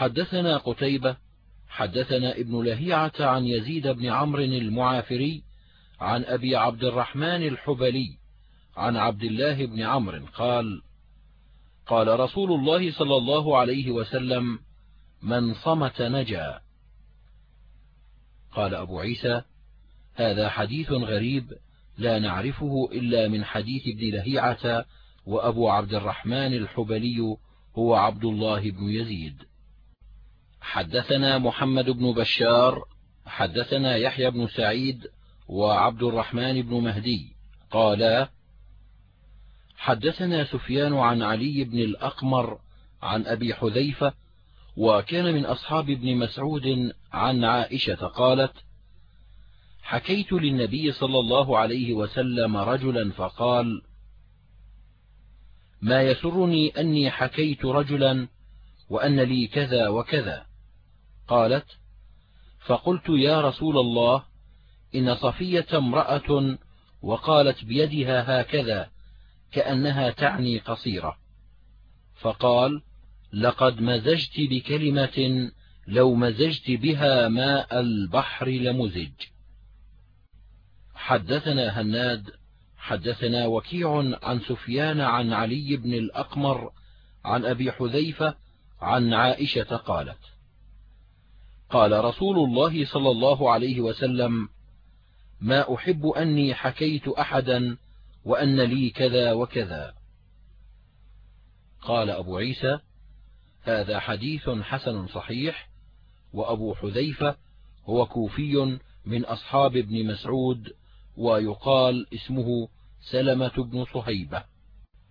حدثنا قتيبة حدثنا ابن لهيعة عن يزيد بن عمرو المعافري عن أبي عبد الرحمن الحبلي عن عبد الله بن عمرو قال قال رسول الله صلى الله عليه وسلم من صمت نجا. قال أبو عيسى هذا حديث غريب لا نعرفه إلا من حديث ابن لهيعة وأبو عبد الرحمن الحبلي هو عبد الله بن يزيد. حدثنا محمد بن بشار حدثنا يحيى بن سعيد وعبد الرحمن بن مهدي. قالا حدثنا سفيان عن علي بن الأقمر عن أبي حذيفة وكان من أصحاب ابن مسعود عن عائشة قالت حكيت للنبي صلى الله عليه وسلم رجلا فقال ما يسرني أني حكيت رجلا وأن لي كذا وكذا. قالت فقلت يا رسول الله إن صفية امرأة وقالت بيدها هكذا كأنها تعني قصيرة. فقال لقد مزجت بكلمة لو مزجت بها ماء البحر لمزج. حدثنا هناد حدثنا وكيع عن سفيان عن علي بن الأقمر عن أبي حذيفة عن عائشة قالت قال رسول الله صلى الله عليه وسلم ما أحب أني حكيت أحدا وأن لي كذا وكذا. قال أبو عيسى هذا حديث حسن صحيح وأبو حذيفة هو كوفي من أصحاب ابن مسعود ويقال اسمه سلمة بن صهيبة.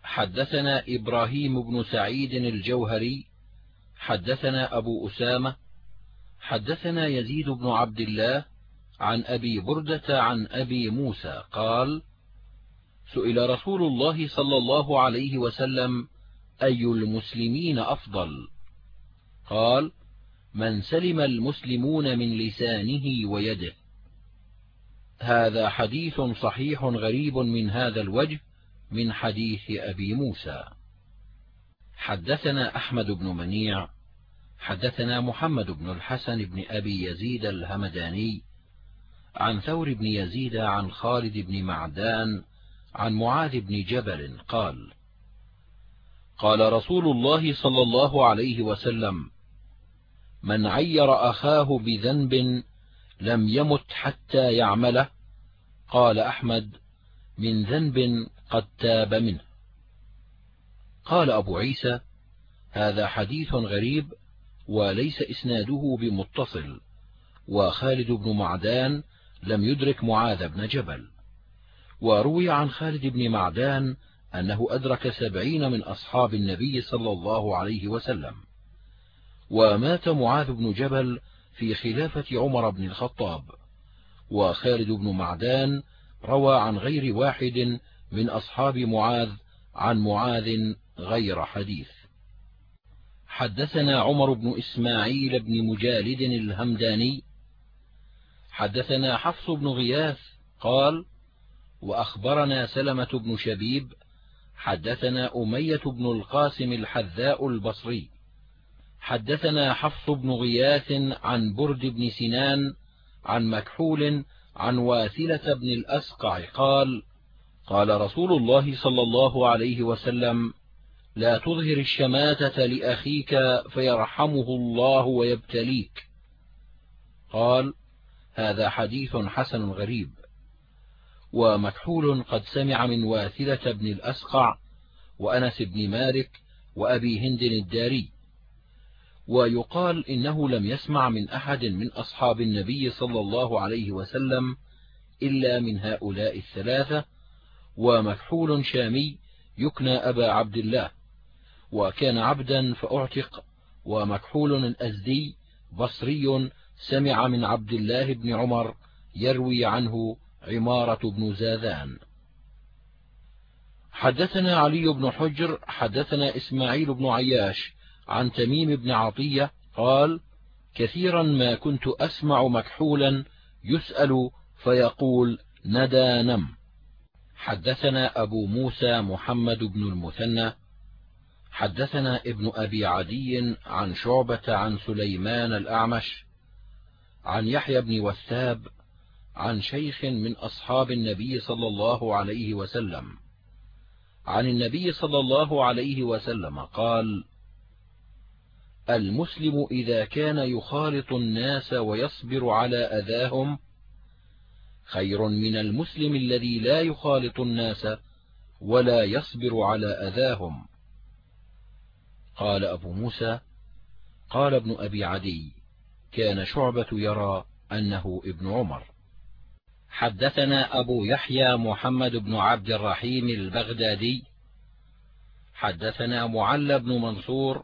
حدثنا إبراهيم بن سعيد الجوهري حدثنا أبو أسامة حدثنا يزيد بن عبد الله عن أبي بردة عن أبي موسى قال سئل رسول الله صلى الله عليه وسلم أي المسلمين أفضل؟ قال من سلم المسلمون من لسانه ويده. هذا حديث صحيح غريب من هذا الوجه من حديث أبي موسى. حدثنا أحمد بن منيع حدثنا محمد بن الحسن بن أبي يزيد الهمداني عن ثور بن يزيد عن خالد بن معدان عن معاذ بن جبل قال قال رسول الله صلى الله عليه وسلم من عير أخاه بذنب لم يمت حتى يعمله قال أحمد من ذنب قد تاب منه قال أبو عيسى هذا حديث غريب وليس إسناده بمتصل وخالد بن معدان لم يدرك معاذ بن جبل. وروي عن خالد بن معدان أنه أدرك سبعين من أصحاب النبي صلى الله عليه وسلم. ومات معاذ بن جبل في خلافة عمر بن الخطاب. وخالد بن معدان روى عن غير واحد من أصحاب معاذ عن معاذ غير حديث. حدثنا عمر بن إسماعيل بن مجالد الهمداني حدثنا حفص بن غياث قال وأخبرنا سلمة بن شبيب حدثنا أمية بن القاسم الحذاء البصري حدثنا حفص بن غياث عن برد بن سنان عن مكحول عن واثلة بن الأسقع قال قال رسول الله صلى الله عليه وسلم لا تظهر الشماتة لأخيك فيرحمه الله ويبتليك. قال هذا حديث حسن غريب ومكحول قد سمع من واثلة بن الأسقع وأنس بن مالك وأبي هند الداري ويقال إنه لم يسمع من أحد من أصحاب النبي صلى الله عليه وسلم إلا من هؤلاء الثلاثة ومكحول شامي يكنى أبا عبد الله. وكان عبدا فأعتق ومكحول الأزدي بصري سمع من عبد الله بن عمر يروي عنه عمارة بن زاذان. حدثنا علي بن حجر حدثنا إسماعيل بن عياش عن تميم بن عطية قال كثيرا ما كنت أسمع مكحولا يسأل فيقول ندى نم حدثنا أبو موسى محمد بن المثنى حدثنا ابن أبي عدي عن شعبة عن سليمان الأعمش عن يحيى بن وثاب عن شيخ من أصحاب النبي صلى الله عليه وسلم. عن النبي صلى الله عليه وسلم قال المسلم إذا كان يخالط الناس ويصبر على أذاهم خير من المسلم الذي لا يخالط الناس ولا يصبر على أذاهم. قال أبو موسى قال ابن أبي عدي كان شعبة يرى أنه ابن عمر. حدثنا أبو يحيى محمد بن عبد الرحيم البغدادي. حدثنا معل بن منصور.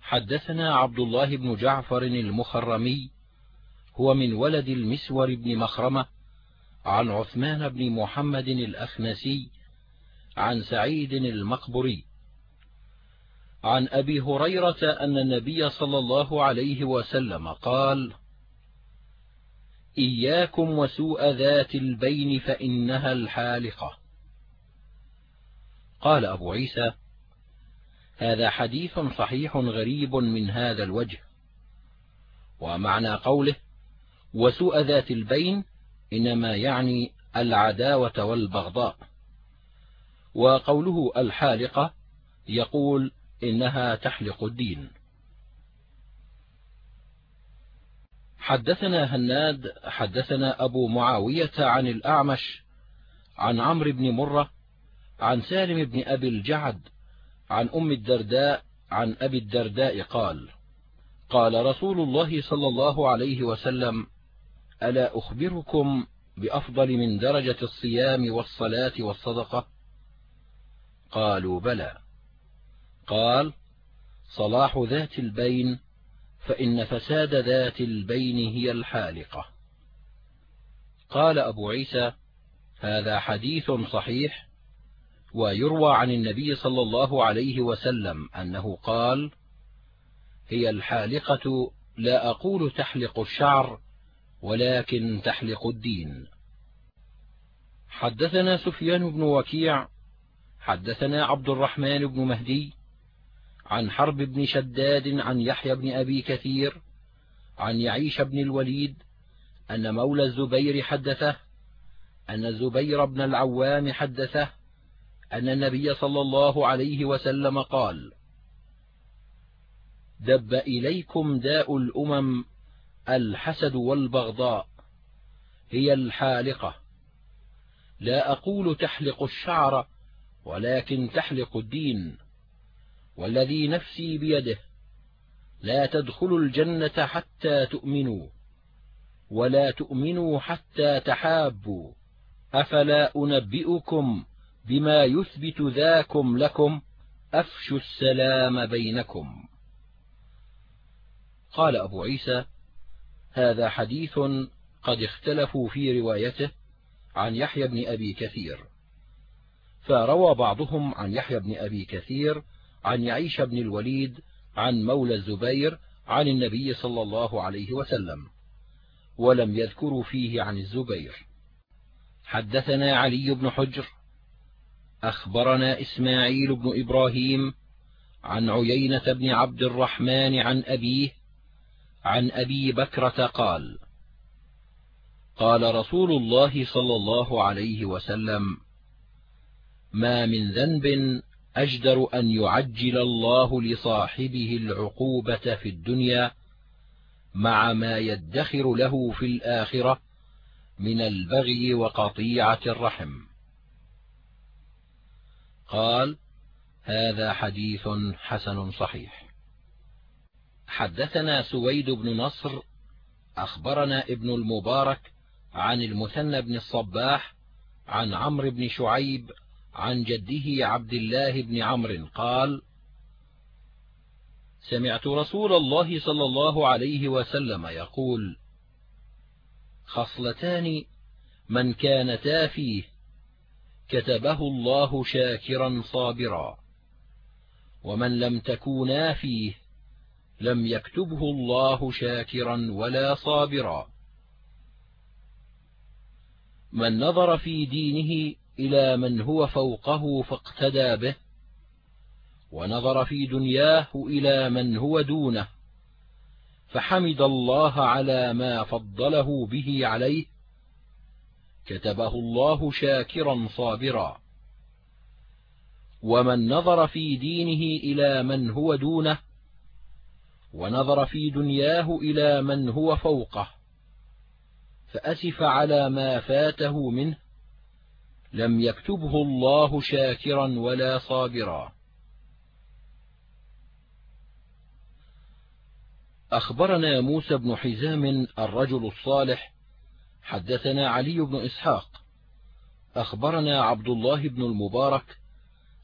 حدثنا عبد الله بن جعفر المخرمي هو من ولد المسور بن مخرمة عن عثمان بن محمد الأخنسي عن سعيد المقبري. عن أبي هريرة أن النبي صلى الله عليه وسلم قال إياكم وسوء ذات البين فإنها الحالقة. قال أبو عيسى هذا حديث صحيح غريب من هذا الوجه. ومعنى قوله وسوء ذات البين إنما يعني العداوة والبغضاء. وقوله الحالقة يقول إنها تحلق الدين. حدثنا هناد حدثنا أبو معاوية عن الأعمش عن عمرو بن مرة عن سالم بن أبي الجعد عن أم الدرداء عن أبي الدرداء قال قال رسول الله صلى الله عليه وسلم ألا أخبركم بأفضل من درجة الصيام والصلاة والصدقة؟ قالوا بلى. قال صلاح ذات البين فإن فساد ذات البين هي الحالقة. قال أبو عيسى هذا حديث صحيح ويروى عن النبي صلى الله عليه وسلم أنه قال هي الحالقة لا أقول تحلق الشعر ولكن تحلق الدين. حدثنا سفيان بن وكيع حدثنا عبد الرحمن بن مهدي عن حرب بن شداد عن يحيى بن أبي كثير عن يعيش بن الوليد أن مولى الزبير حدثه أن الزبير بن العوام حدثه أن النبي صلى الله عليه وسلم قال دب إليكم داء الأمم الحسد والبغضاء هي الحالقة. لا أقول تحلق الشعر ولكن تحلق الدين. والذي نفسي بيده لا تدخلوا الجنة حتى تؤمنوا ولا تؤمنوا حتى تحابوا. أفلا أنبئكم بما يثبت ذاكم لكم؟ أفشوا السلام بينكم. قال أبو عيسى هذا حديث قد اختلفوا في روايته عن يحيى بن أبي كثير. فروى بعضهم عن يحيى بن أبي كثير عن يعيش بن الوليد عن مولى الزبير عن النبي صلى الله عليه وسلم ولم يذكروا فيه عن الزبير. حدثنا علي بن حجر أخبرنا إسماعيل بن إبراهيم عن عيينة بن عبد الرحمن عن أبيه عن أبي بكرة قال قال رسول الله صلى الله عليه وسلم ما من ذنب أجدر أن يعجل الله لصاحبه العقوبة في الدنيا مع ما يدخر له في الآخرة من البغي وقطيعة الرحم. قال هذا حديث حسن صحيح. حدثنا سويد بن نصر أخبرنا ابن المبارك عن المثنى بن الصباح عن عمرو بن شعيب عن جده عبد الله بن عمرو قال سمعت رسول الله صلى الله عليه وسلم يقول خصلتان من كانتا فيه كتبه الله شاكرا صابرا ومن لم تكونا فيه لم يكتبه الله شاكرا ولا صابرا. من نظر في دينه إلى من هو فوقه فاقتدى به ونظر في دنياه إلى من هو دونه فحمد الله على ما فضله به عليه كتبه الله شاكرا صابرا. ومن نظر في دينه إلى من هو دونه ونظر في دنياه إلى من هو فوقه فأسف على ما فاته منه لم يكتبه الله شاكرا ولا صابرا. أخبرنا موسى بن حزام الرجل الصالح حدثنا علي بن إسحاق. أخبرنا عبد الله بن المبارك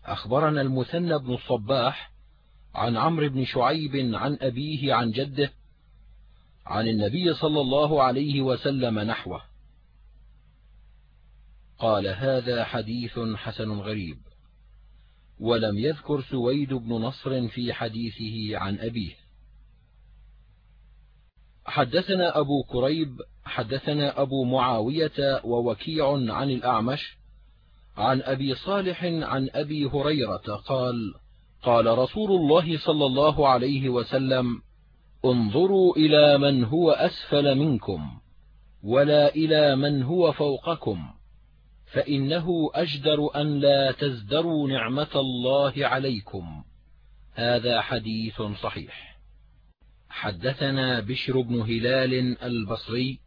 أخبرنا المثنى بن الصباح عن عمرو بن شعيب عن أبيه عن جده عن النبي صلى الله عليه وسلم نحوه. قال هذا حديث حسن غريب. ولم يذكر سويد بن نصر في حديثه عن أبيه. حدثنا أبو كريب حدثنا أبو معاوية ووكيع عن الأعمش عن أبي صالح عن أبي هريرة قال قال رسول الله صلى الله عليه وسلم انظروا إلى من هو أسفل منكم ولا إلى من هو فوقكم. فإنه أجدر أن لا تزدروا نعمة الله عليكم. هذا حديث صحيح. حدثنا بشر بن هلال البصري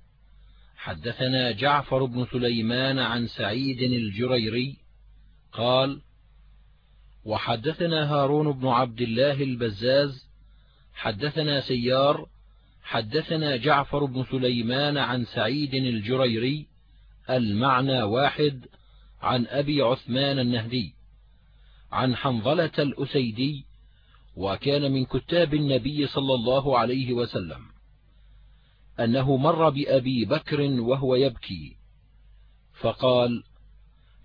حدثنا جعفر بن سليمان عن سعيد الجريري قال وحدثنا هارون بن عبد الله البزاز حدثنا سيار حدثنا جعفر بن سليمان عن سعيد الجريري المعنى واحد عن أبي عثمان النهدي عن حنظلة الأسيدي وكان من كتاب النبي صلى الله عليه وسلم أنه مر بأبي بكر وهو يبكي فقال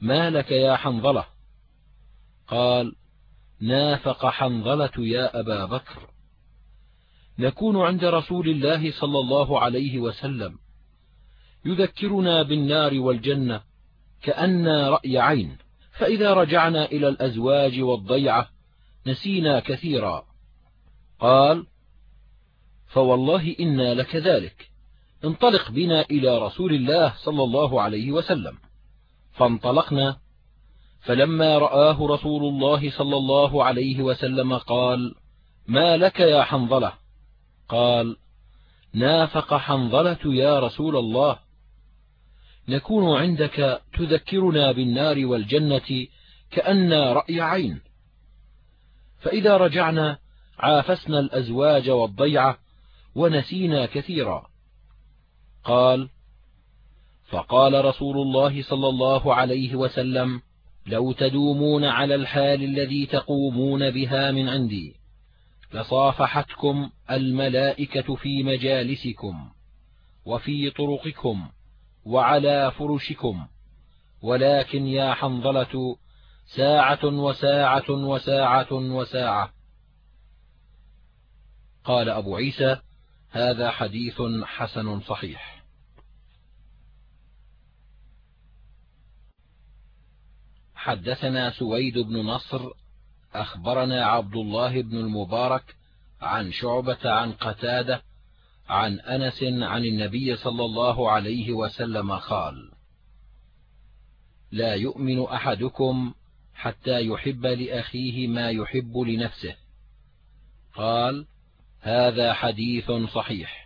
ما لك يا حنظلة؟ قال نافق حنظلة يا أبا بكر. نكون عند رسول الله صلى الله عليه وسلم يذكرنا بالنار والجنة كأن رأي عين فإذا رجعنا إلى الأزواج والضيعة نسينا كثيرا. قال فوالله إنا لكذلك انطلق بنا إلى رسول الله صلى الله عليه وسلم. فانطلقنا فلما رآه رسول الله صلى الله عليه وسلم قال ما لك يا حنظلة؟ قال نافق حنظلة يا رسول الله. نكون عندك تذكرنا بالنار والجنة كأن رأي عين. فإذا رجعنا عافسنا الأزواج والضيعة ونسينا كثيرا. قال فقال رسول الله صلى الله عليه وسلم لو تدومون على الحال الذي تقومون بها من عندي لصافحتكم الملائكة في مجالسكم وفي طرقكم. وعلى فرشكم. ولكن يا حنظلة ساعة وساعة وساعة وساعة. قال أبو عيسى هذا حديث حسن صحيح. حدثنا سويد بن نصر أخبرنا عبد الله بن المبارك عن شعبة عن قتادة عن أنس عن النبي صلى الله عليه وسلم قال لا يؤمن أحدكم حتى يحب لأخيه ما يحب لنفسه. قال هذا حديث صحيح.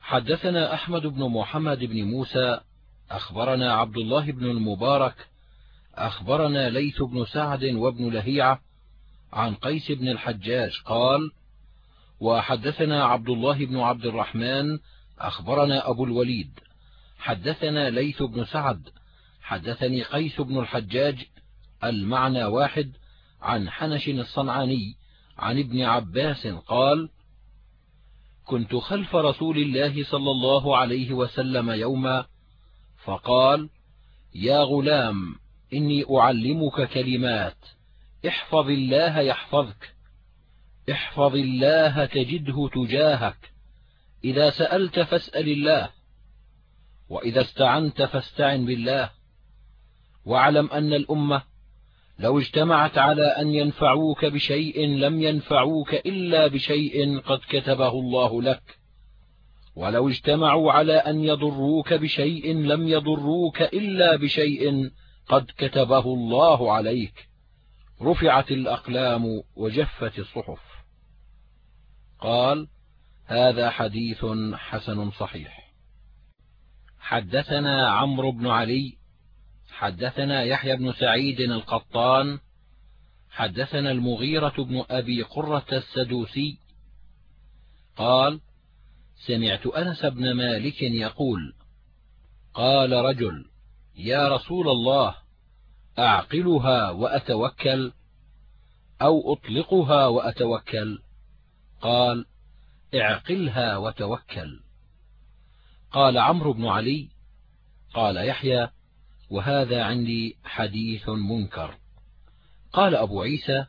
حدثنا أحمد بن محمد بن موسى أخبرنا عبد الله بن المبارك أخبرنا ليث بن سعد وابن لهيعة عن قيس بن الحجاج قال وحدثنا عبد الله بن عبد الرحمن أخبرنا أبو الوليد حدثنا ليث بن سعد حدثني قيس بن الحجاج المعنى واحد عن حنش الصنعاني عن ابن عباس قال كنت خلف رسول الله صلى الله عليه وسلم يوما فقال يا غلام إني أعلمك كلمات احفظ الله يحفظك. احفظ الله تجده تجاهك. إذا سألت فاسأل الله. وإذا استعنت فاستعن بالله. واعلم أن الأمة لو اجتمعت على أن ينفعوك بشيء لم ينفعوك إلا بشيء قد كتبه الله لك. ولو اجتمعوا على أن يضروك بشيء لم يضروك إلا بشيء قد كتبه الله عليك. رفعت الأقلام وجفت الصحف. قال هذا حديث حسن صحيح. حدثنا عمرو بن علي حدثنا يحيى بن سعيد القطان حدثنا المغيرة بن أبي قرة السدوسي. قال سمعت أنس بن مالك يقول قال رجل يا رسول الله أعقلها وأتوكل أو أطلقها وأتوكل. قال اعقلها وتوكل. قال عمرو بن علي قال يحيى وهذا عندي حديث منكر. قال أبو عيسى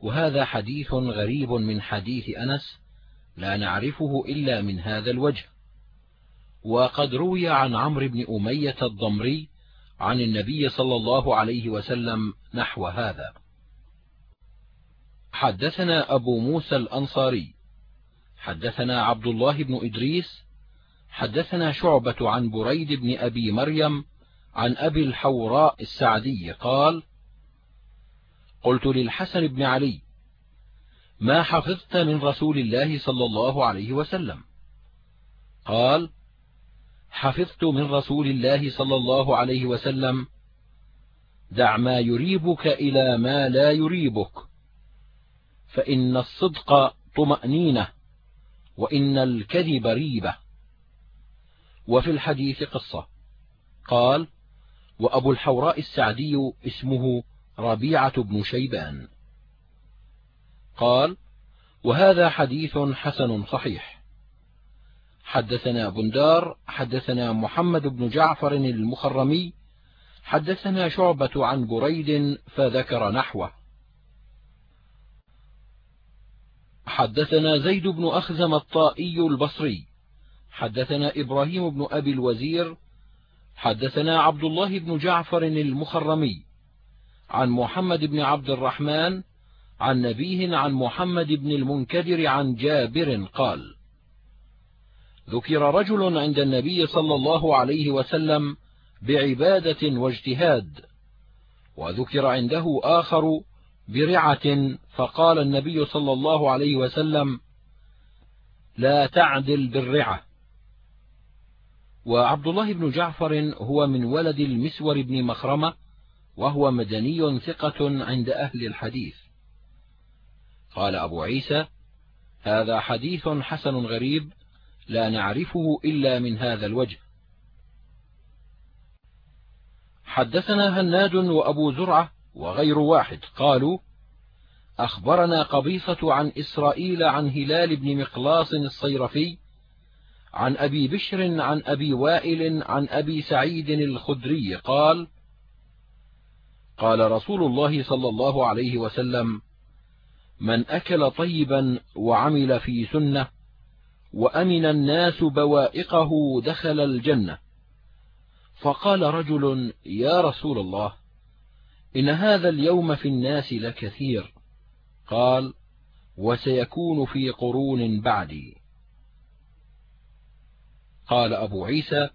وهذا حديث غريب من حديث أنس لا نعرفه إلا من هذا الوجه. وقد روي عن عمرو بن أمية الضمري عن النبي صلى الله عليه وسلم نحو هذا. حدثنا أبو موسى الأنصاري حدثنا عبد الله بن إدريس حدثنا شعبة عن بريد بن أبي مريم عن أبي الحوراء السعدي قال قلت للحسن بن علي ما حفظت من رسول الله صلى الله عليه وسلم؟ قال حفظت من رسول الله صلى الله عليه وسلم دع ما يريبك إلى ما لا يريبك فإن الصدق طمأنينة وإن الكذب ريبة. وفي الحديث قصة. قال وأبو الحوراء السعدي اسمه ربيعة بن شيبان. قال وهذا حديث حسن صحيح. حدثنا بندار حدثنا محمد بن جعفر المخرمي حدثنا شعبة عن بريد فذكر نحوه. حدثنا زيد بن أخزم الطائي البصري حدثنا إبراهيم بن أبي الوزير حدثنا عبد الله بن جعفر المخرمي عن محمد بن عبد الرحمن عن نبيه عن محمد بن المنكدر عن جابر قال ذكر رجل عند النبي صلى الله عليه وسلم بعبادة واجتهاد وذكر عنده آخر برعة فقال النبي صلى الله عليه وسلم لا تعدل بالرعة. وعبد الله بن جعفر هو من ولد المسور بن مخرمة وهو مدني ثقة عند أهل الحديث. قال أبو عيسى هذا حديث حسن غريب لا نعرفه إلا من هذا الوجه. حدثنا هناد وأبو زرعة وغير واحد قالوا أخبرنا قبيصة عن إسرائيل عن هلال بن مقلاص الصيرفي عن أبي بشر عن أبي وائل عن أبي سعيد الخدري قال قال رسول الله صلى الله عليه وسلم من أكل طيبا وعمل في سنة وأمن الناس بوائقه دخل الجنة. فقال رجل يا رسول الله إن هذا اليوم في الناس لكثير. قال وسيكون في قرون بعدي. قال أبو عيسى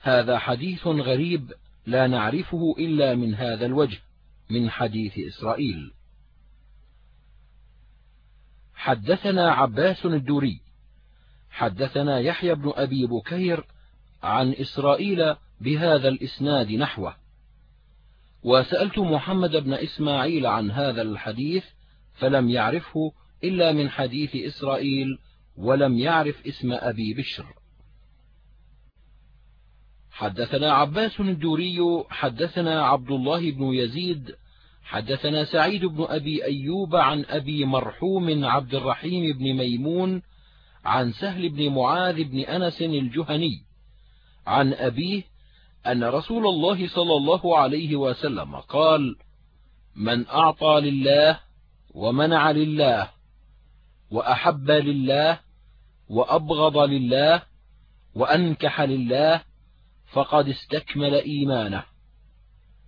هذا حديث غريب لا نعرفه إلا من هذا الوجه من حديث إسرائيل. حدثنا عباس الدوري حدثنا يحيى بن أبي بكير عن إسرائيل بهذا الإسناد نحوه. وسألت محمد بن إسماعيل عن هذا الحديث فلم يعرفه إلا من حديث إسرائيل ولم يعرف اسم أبي بشر. حدثنا عباس الدوري حدثنا عبد الله بن يزيد حدثنا سعيد بن أبي أيوب عن أبي مرحوم عبد الرحيم بن ميمون عن سهل بن معاذ بن أنس الجهني عن أبيه أن رسول الله صلى الله عليه وسلم قال من أعطى لله ومنع لله وأحب لله وأبغض لله وأنكح لله فقد استكمل إيمانه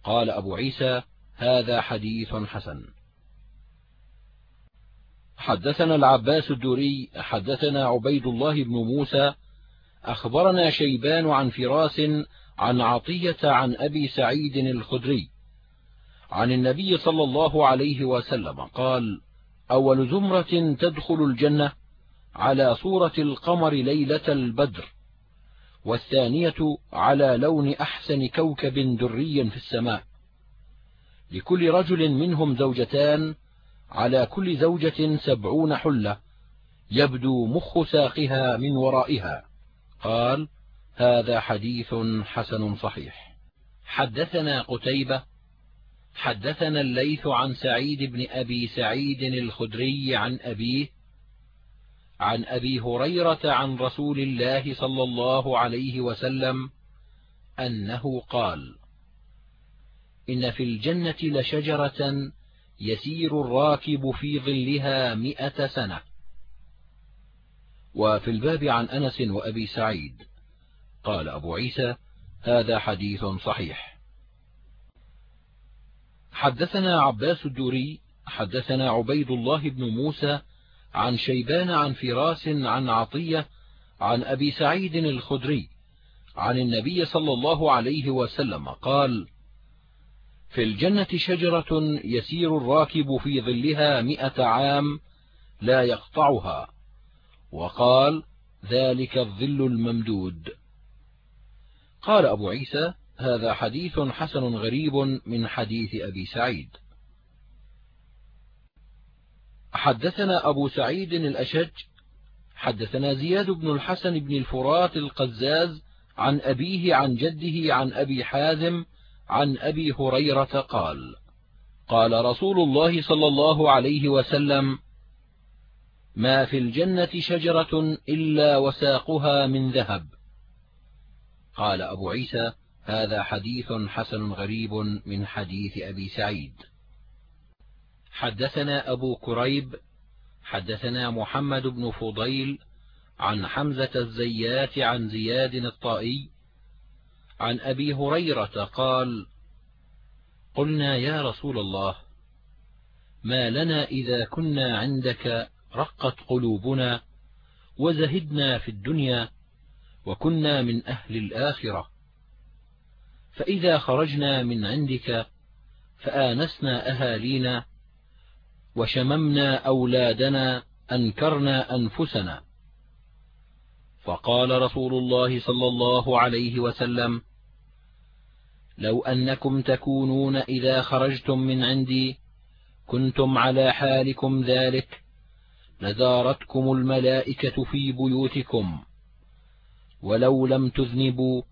قال أبو عيسى هذا حديث حسن حدثنا العباس الدوري حدثنا عبيد الله بن موسى أخبرنا شيبان عن فراس عن عطية عن أبي سعيد الخدري عن النبي صلى الله عليه وسلم قال أول زمرة تدخل الجنة على صورة القمر ليلة البدر والثانية على لون أحسن كوكب دري في السماء. لكل رجل منهم زوجتان على كل زوجة سبعون حلة يبدو مخ ساقها من ورائها. قال هذا حديث حسن صحيح. حدثنا قتيبة حدثنا الليث عن سعيد بن أبي سعيد الخدري عن أبيه عن أبي هريرة عن رسول الله صلى الله عليه وسلم أنه قال إن في الجنة لشجرة يسير الراكب في ظلها مئة سنة. وفي الباب عن أنس وأبي سعيد. قال أبو عيسى هذا حديث صحيح. حدثنا عباس الدوري حدثنا عبيد الله بن موسى عن شيبان عن فراس عن عطية عن أبي سعيد الخدري عن النبي صلى الله عليه وسلم قال في الجنة شجرة يسير الراكب في ظلها مئة عام لا يقطعها. وقال ذلك الظل الممدود. قال أبو عيسى هذا حديث حسن غريب من حديث أبي سعيد. حدثنا أبو سعيد الأشج حدثنا زياد بن الحسن بن الفرات القزاز عن أبيه عن جده عن أبي حازم عن أبي هريرة قال قال رسول الله صلى الله عليه وسلم ما في الجنة شجرة إلا وساقها من ذهب. قال أبو عيسى هذا حديث حسن غريب من حديث أبي سعيد. حدثنا أبو كريب حدثنا محمد بن فضيل عن حمزة الزيات عن زياد الطائي عن أبي هريرة قال قلنا يا رسول الله ما لنا إذا كنا عندك رقت قلوبنا وزهدنا في الدنيا وكنا من أهل الآخرة. فإذا خرجنا من عندك فآنسنا أهالينا وشممنا أولادنا أنكرنا أنفسنا. فقال رسول الله صلى الله عليه وسلم لو أنكم تكونون إذا خرجتم من عندي كنتم على حالكم ذلك لزارتكم الملائكة في بيوتكم ولو لم تذنبوا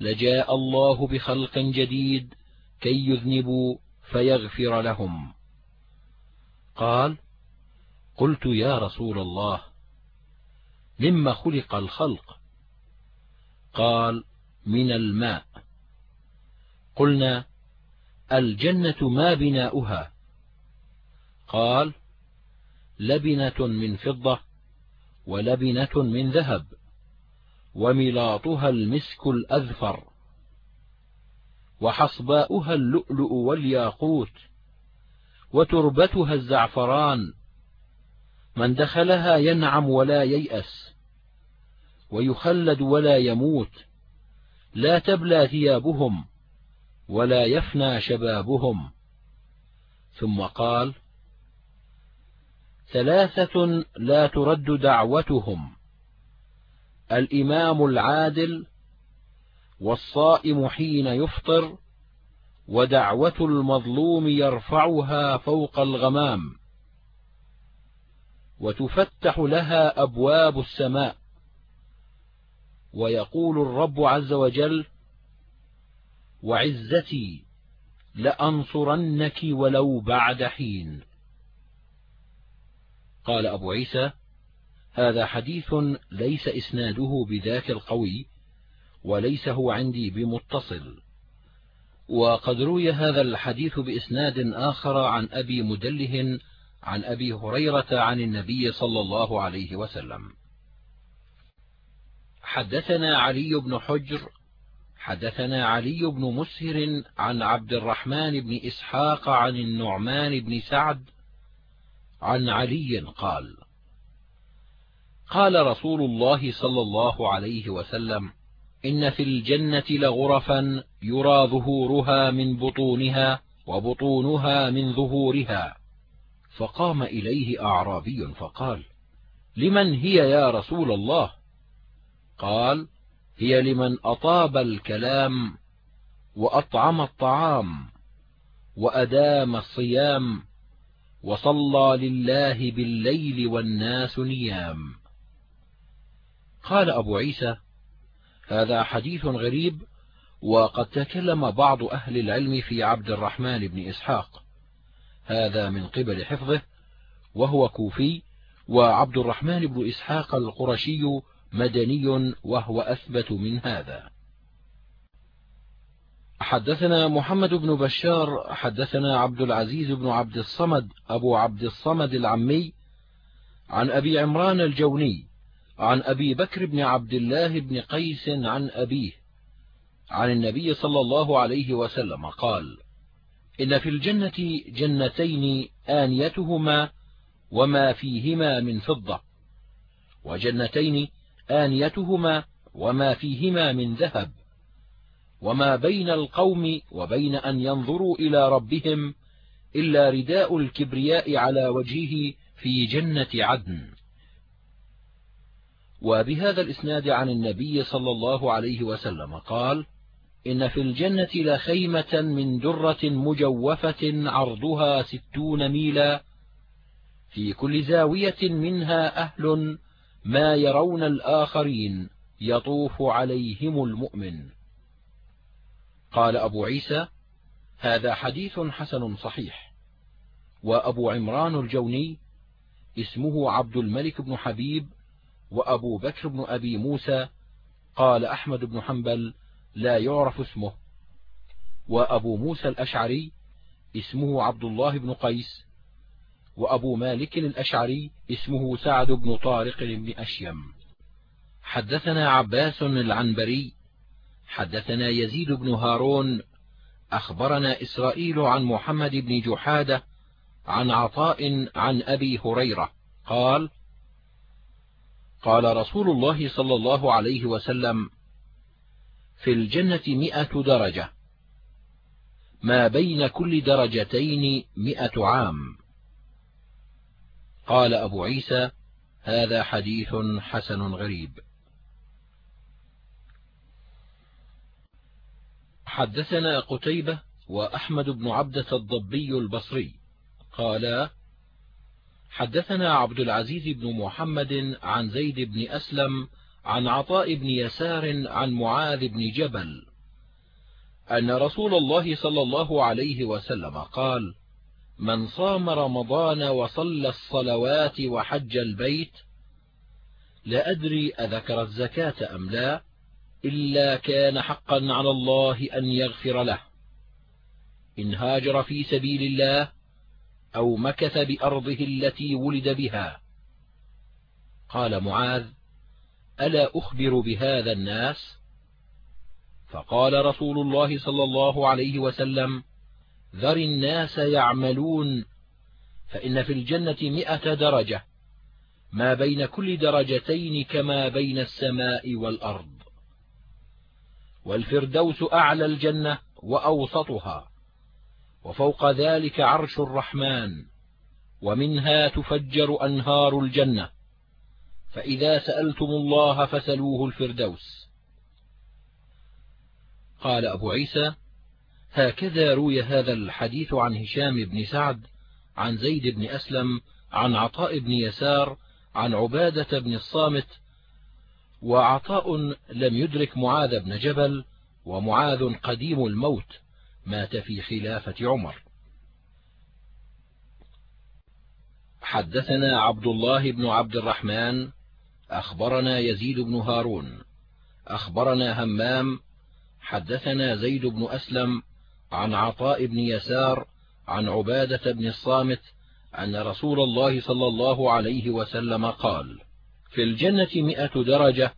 لجاء الله بخلق جديد كي يذنبوا فيغفر لهم. قال قلت يا رسول الله مما خلق الخلق. قال من الماء. قلنا الجنة ما بناؤها. قال لبنة من فضة ولبنة من ذهب وملاطها المسك الأذفر وحصباؤها اللؤلؤ والياقوت وتربتها الزعفران. من دخلها ينعم ولا ييأس. ويخلد ولا يموت لا تبلى ثيابهم ولا يفنى شبابهم. ثم قال ثلاثة لا ترد دعوتهم الإمام العادل والصائم حين يفطر ودعوة المظلوم يرفعها فوق الغمام وتفتح لها أبواب السماء. ويقول الرب عز وجل وعزتي لأنصرنك ولو بعد حين. قال أبو عيسى هذا حديث ليس إسناده بذاك القوي وليس هو عندي بمتصل. وقد روي هذا الحديث بإسناد آخر عن أبي مدله عن أبي هريرة عن النبي صلى الله عليه وسلم. حدثنا علي بن حجر حدثنا علي بن مسهر عن عبد الرحمن بن إسحاق عن النعمان بن سعد عن علي قال قال رسول الله صلى الله عليه وسلم إن في الجنة لغرفا يرى ظهورها من بطونها وبطونها من ظهورها. فقام إليه أعرابي فقال لمن هي يا رسول الله؟ قال هي لمن أطاب الكلام وأطعم الطعام وأدام الصيام وصلى لله بالليل والناس نيام. قال أبو عيسى هذا حديث غريب وقد تكلم بعض أهل العلم في عبد الرحمن بن إسحاق. هذا من قبل حفظه وهو كوفي وعبد الرحمن بن إسحاق القرشي مدني وهو أثبت من هذا. حدثنا محمد بن بشار حدثنا عبد العزيز بن عبد الصمد أبو عبد الصمد العمي عن أبي عمران الجوني عن أبي بكر بن عبد الله بن قيس عن أبيه عن النبي صلى الله عليه وسلم قال إن في الجنة جنتين آنيتهما وما فيهما من فضة وجنتين آنيتهما وما فيهما من ذهب. وما بين القوم وبين أن ينظروا إلى ربهم إلا رداء الكبرياء على وجهه في جنة عدن. وبهذا الإسناد عن النبي صلى الله عليه وسلم قال إن في الجنة لخيمة من درة مجوفة عرضها ستون ميلا في كل زاوية منها أهل ما يرون الآخرين يطوف عليهم المؤمن. قال أبو عيسى هذا حديث حسن صحيح. وأبو عمران الجوني اسمه عبد الملك بن حبيب وأبو بكر بن أبي موسى قال أحمد بن حنبل لا يعرف اسمه. وأبو موسى الأشعري اسمه عبد الله بن قيس وأبو مالك الأشعري اسمه سعد بن طارق بن أشيم. حدثنا عباس العنبري حدثنا يزيد بن هارون أخبرنا إسرائيل عن محمد بن جحادة عن عطاء عن أبي هريرة قال قال رسول الله صلى الله عليه وسلم في الجنة مئة درجة ما بين كل درجتين مئة عام. قال أبو عيسى هذا حديث حسن غريب. حدثنا قتيبة وأحمد بن عبدة الضبي البصري. قالا حدثنا عبد العزيز بن محمد عن زيد بن أسلم عن عطاء بن يسار عن معاذ بن جبل أن رسول الله صلى الله عليه وسلم قال من صام رمضان وصلى الصلوات وحج البيت لا أدري أذكر الزكاة أم لا إلا كان حقا على الله أن يغفر له. إن هاجر في سبيل الله أو مكث بأرضه التي ولد بها. قال معاذ ألا أخبر بهذا الناس؟ فقال رسول الله صلى الله عليه وسلم ذر الناس يعملون فإن في الجنة مئة درجة ما بين كل درجتين كما بين السماء والأرض. والفردوس أعلى الجنة وأوسطها وفوق ذلك عرش الرحمن ومنها تفجر أنهار الجنة. فإذا سألتم الله فسلوه الفردوس. قال أبو عيسى هكذا روي هذا الحديث عن هشام بن سعد عن زيد بن أسلم عن عطاء بن يسار عن عبادة بن الصامت وعطاء لم يدرك معاذ بن جبل ومعاذ قديم الموت مات في خلافة عمر. حدثنا عبد الله بن عبد الرحمن أخبرنا يزيد بن هارون أخبرنا همام حدثنا زيد بن أسلم عن عطاء بن يسار عن عبادة بن الصامت أن رسول الله صلى الله عليه وسلم قال في الجنة مئة درجة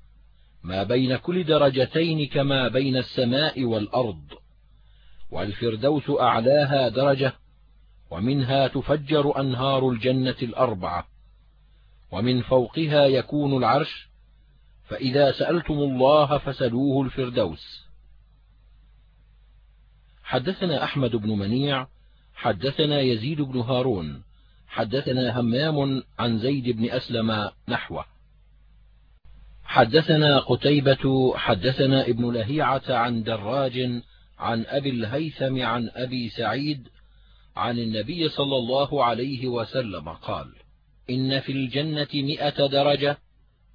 ما بين كل درجتين كما بين السماء والأرض والفردوس أعلاها درجة ومنها تفجر أنهار الجنة الأربعة ومن فوقها يكون العرش فإذا سألتم الله فسلوه الفردوس. حدثنا أحمد بن منيع حدثنا يزيد بن هارون حدثنا همام عن زيد بن أسلم نحوه. حدثنا قتيبة حدثنا ابن لهيعة عن دراج عن أبي الهيثم عن أبي سعيد عن النبي صلى الله عليه وسلم قال إن في الجنة مئة درجة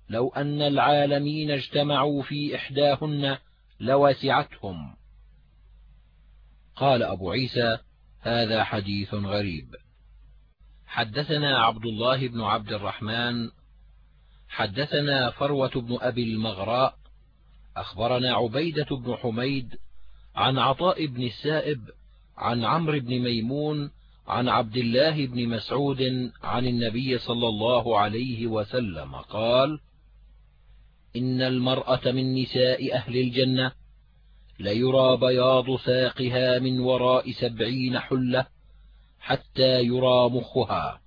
لو أن العالمين اجتمعوا في إحداهن لوسعتهم قال أبو عيسى هذا حديث غريب. حدثنا عبد الله بن عبد الرحمن حدثنا فروة بن أبي المغراء أخبرنا عبيدة بن حميد عن عطاء بن السائب عن عمرو بن ميمون عن عبد الله بن مسعود عن النبي صلى الله عليه وسلم قال إن المرأة من نساء أهل الجنة ليرى بياض ساقها من وراء سبعين حلة حتى يرى مخها.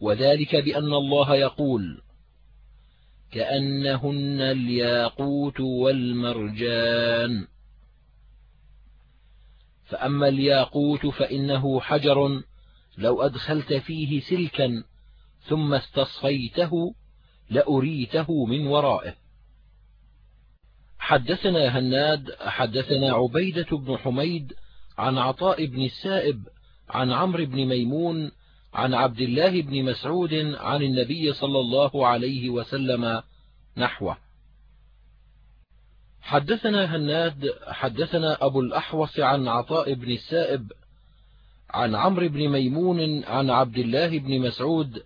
وذلك بأن الله يقول كأنهن الياقوت والمرجان. فأما الياقوت فإنه حجر لو أدخلت فيه سلكا ثم استصفيته لأريته من ورائه. حدثنا هناد حدثنا عبيدة بن حميد عن عطاء بن السائب عن عمرو بن ميمون عن عبد الله بن مسعود عن النبي صلى الله عليه وسلم نحوه. حدثنا هناد حدثنا أبو الأحوص عن عطاء بن السائب عن عمرو بن ميمون عن عبد الله بن مسعود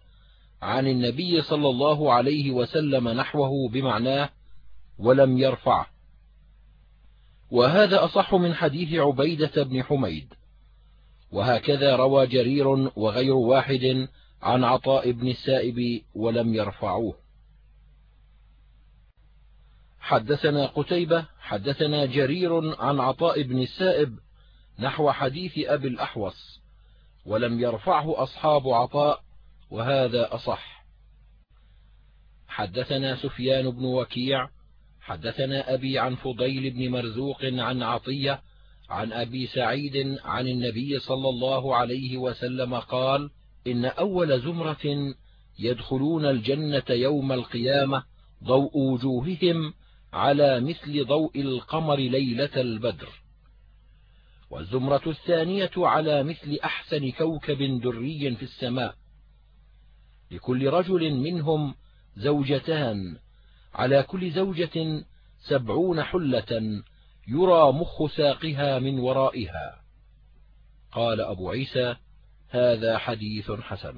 عن النبي صلى الله عليه وسلم نحوه بمعناه ولم يرفعه. وهذا أصح من حديث عبيدة بن حميد. وهكذا روى جرير وغير واحد عن عطاء بن السائب ولم يرفعوه. حدثنا قتيبة حدثنا جرير عن عطاء بن السائب نحو حديث أبي الأحوص ولم يرفعه أصحاب عطاء وهذا أصح. حدثنا سفيان بن وكيع حدثنا أبي عن فضيل بن مرزوق عن عطية عن أبي سعيد عن النبي صلى الله عليه وسلم قال إن أول زمرة يدخلون الجنة يوم القيامة ضوء وجوههم على مثل ضوء القمر ليلة البدر. والزمرة الثانية على مثل أحسن كوكب دري في السماء. لكل رجل منهم زوجتان على كل زوجة سبعون حلة يرى مخ ساقها من ورائها. قال أبو عيسى هذا حديث حسن.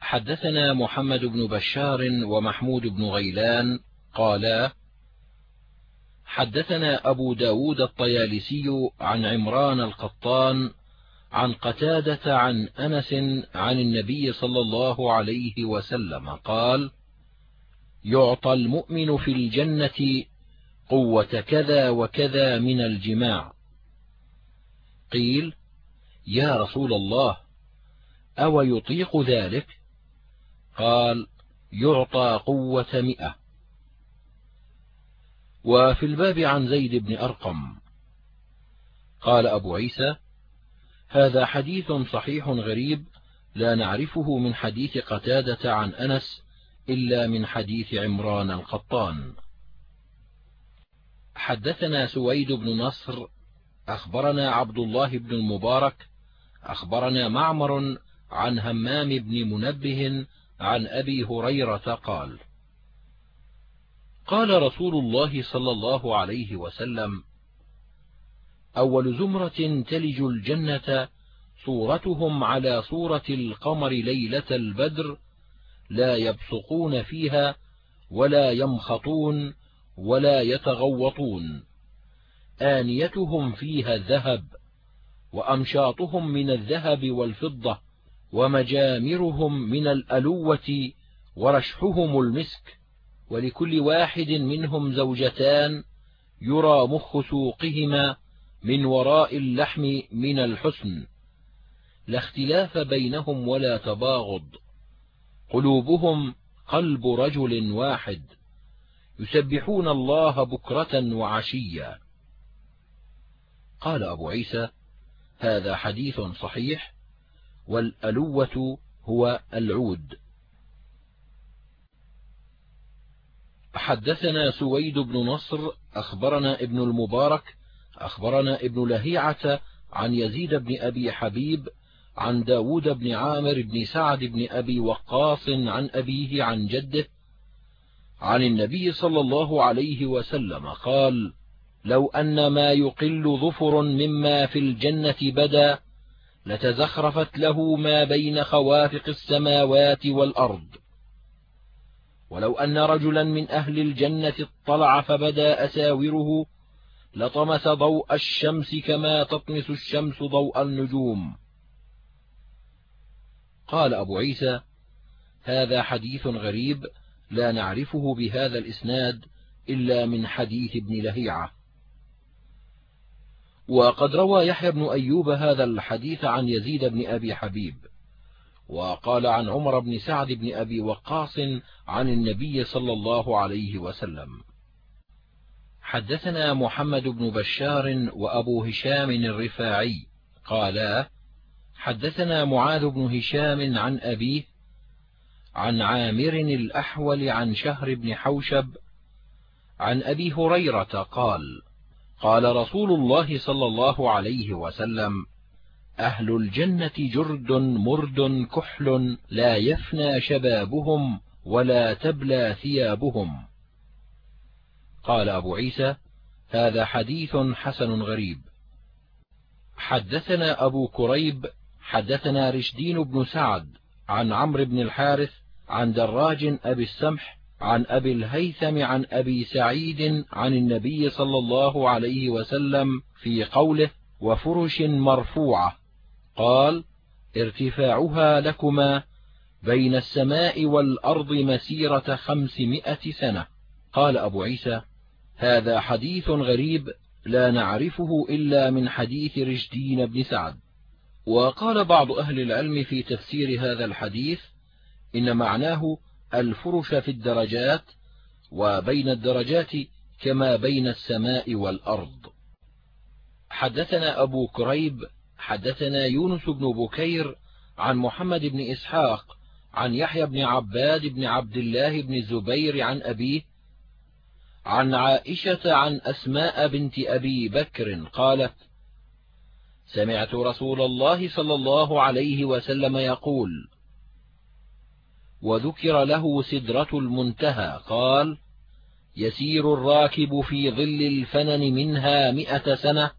حدثنا محمد بن بشار ومحمود بن غيلان قالا حدثنا أبو ب داود الطيالسي عن عمران القطان عن قتادة عن أنس عن النبي صلى الله عليه وسلم قال يعطى المؤمن في الجنة قوة كذا وكذا من الجماع. قيل يا رسول الله أو يطيق ذلك؟ قال يعطى قوة مئة. وفي الباب عن زيد بن أرقم. قال أبو عيسى هذا حديث صحيح غريب لا نعرفه من حديث قتادة عن أنس إلا من حديث عمران القطان حدثنا سويد بن نصر أخبرنا عبد الله بن المبارك أخبرنا معمر عن همام بن منبه عن أبي هريرة قال قال رسول الله صلى الله عليه وسلم أول زمرة تلج الجنة صورتهم على صورة القمر ليلة البدر لا يبصقون فيها ولا يمخطون ولا يتغوطون. آنيتهم فيها الذهب وأمشاطهم من الذهب والفضة ومجامرهم من الألوة ورشحهم المسك ولكل واحد منهم زوجتان يرى مخ سوقهما من وراء اللحم من الحسن. لا اختلاف بينهم ولا تباغض. قلوبهم قلب رجل واحد يسبحون الله بكرة وعشيا قال أبو عيسى هذا حديث صحيح والألوة هو العود. حدثنا سويد بن نصر أخبرنا ابن المبارك أخبرنا ابن لهيعة عن يزيد بن أبي حبيب عن داود بن عامر بن سعد بن أبي وقاص عن أبيه عن جده عن النبي صلى الله عليه وسلم قال لو أن ما يقل ظفر مما في الجنة بدا لتزخرفت له ما بين خوافق السماوات والأرض. ولو أن رجلا من أهل الجنة اطلع فبدا أساوره لطمس ضوء الشمس كما تطمس الشمس ضوء النجوم. قال أبو عيسى هذا حديث غريب لا نعرفه بهذا الإسناد إلا من حديث ابن لهيعة. وقد روى يحيى بن أيوب هذا الحديث عن يزيد بن أبي حبيب وقال عن عمر بن سعد بن أبي وقاص عن النبي صلى الله عليه وسلم. حدثنا محمد بن بشار وأبو هشام الرفاعي قالا حدثنا معاذ بن هشام عن أبيه عن عامر الأحول عن شهر بن حوشب عن أبي هريرة قال قال رسول الله صلى الله عليه وسلم أهل الجنة جرد مرد كحل لا يفنى شبابهم ولا تبلى ثيابهم. قال أبو عيسى هذا حديث حسن غريب. حدثنا أبو كريب حدثنا رشدين بن سعد عن عمرو بن الحارث عن دراج أبي السمح عن أبي الهيثم عن أبي سعيد عن النبي صلى الله عليه وسلم في قوله وفرش مرفوعة. قال ارتفاعها لكما بين السماء والأرض مسيرة خمسمائة سنة. قال أبو عيسى هذا حديث غريب لا نعرفه إلا من حديث رشدين بن سعد. وقال بعض أهل العلم في تفسير هذا الحديث إن معناه الفرش في الدرجات وبين الدرجات كما بين السماء والأرض. حدثنا أبو كريب حدثنا يونس بن بكير عن محمد بن إسحاق عن يحيى بن عباد بن عبد الله بن الزبير عن أبيه عن عائشة عن أسماء بنت أبي بكر قالت سمعت رسول الله صلى الله عليه وسلم يقول وذكر له سدرة المنتهى قال يسير الراكب في ظل الفنن منها مئة سنة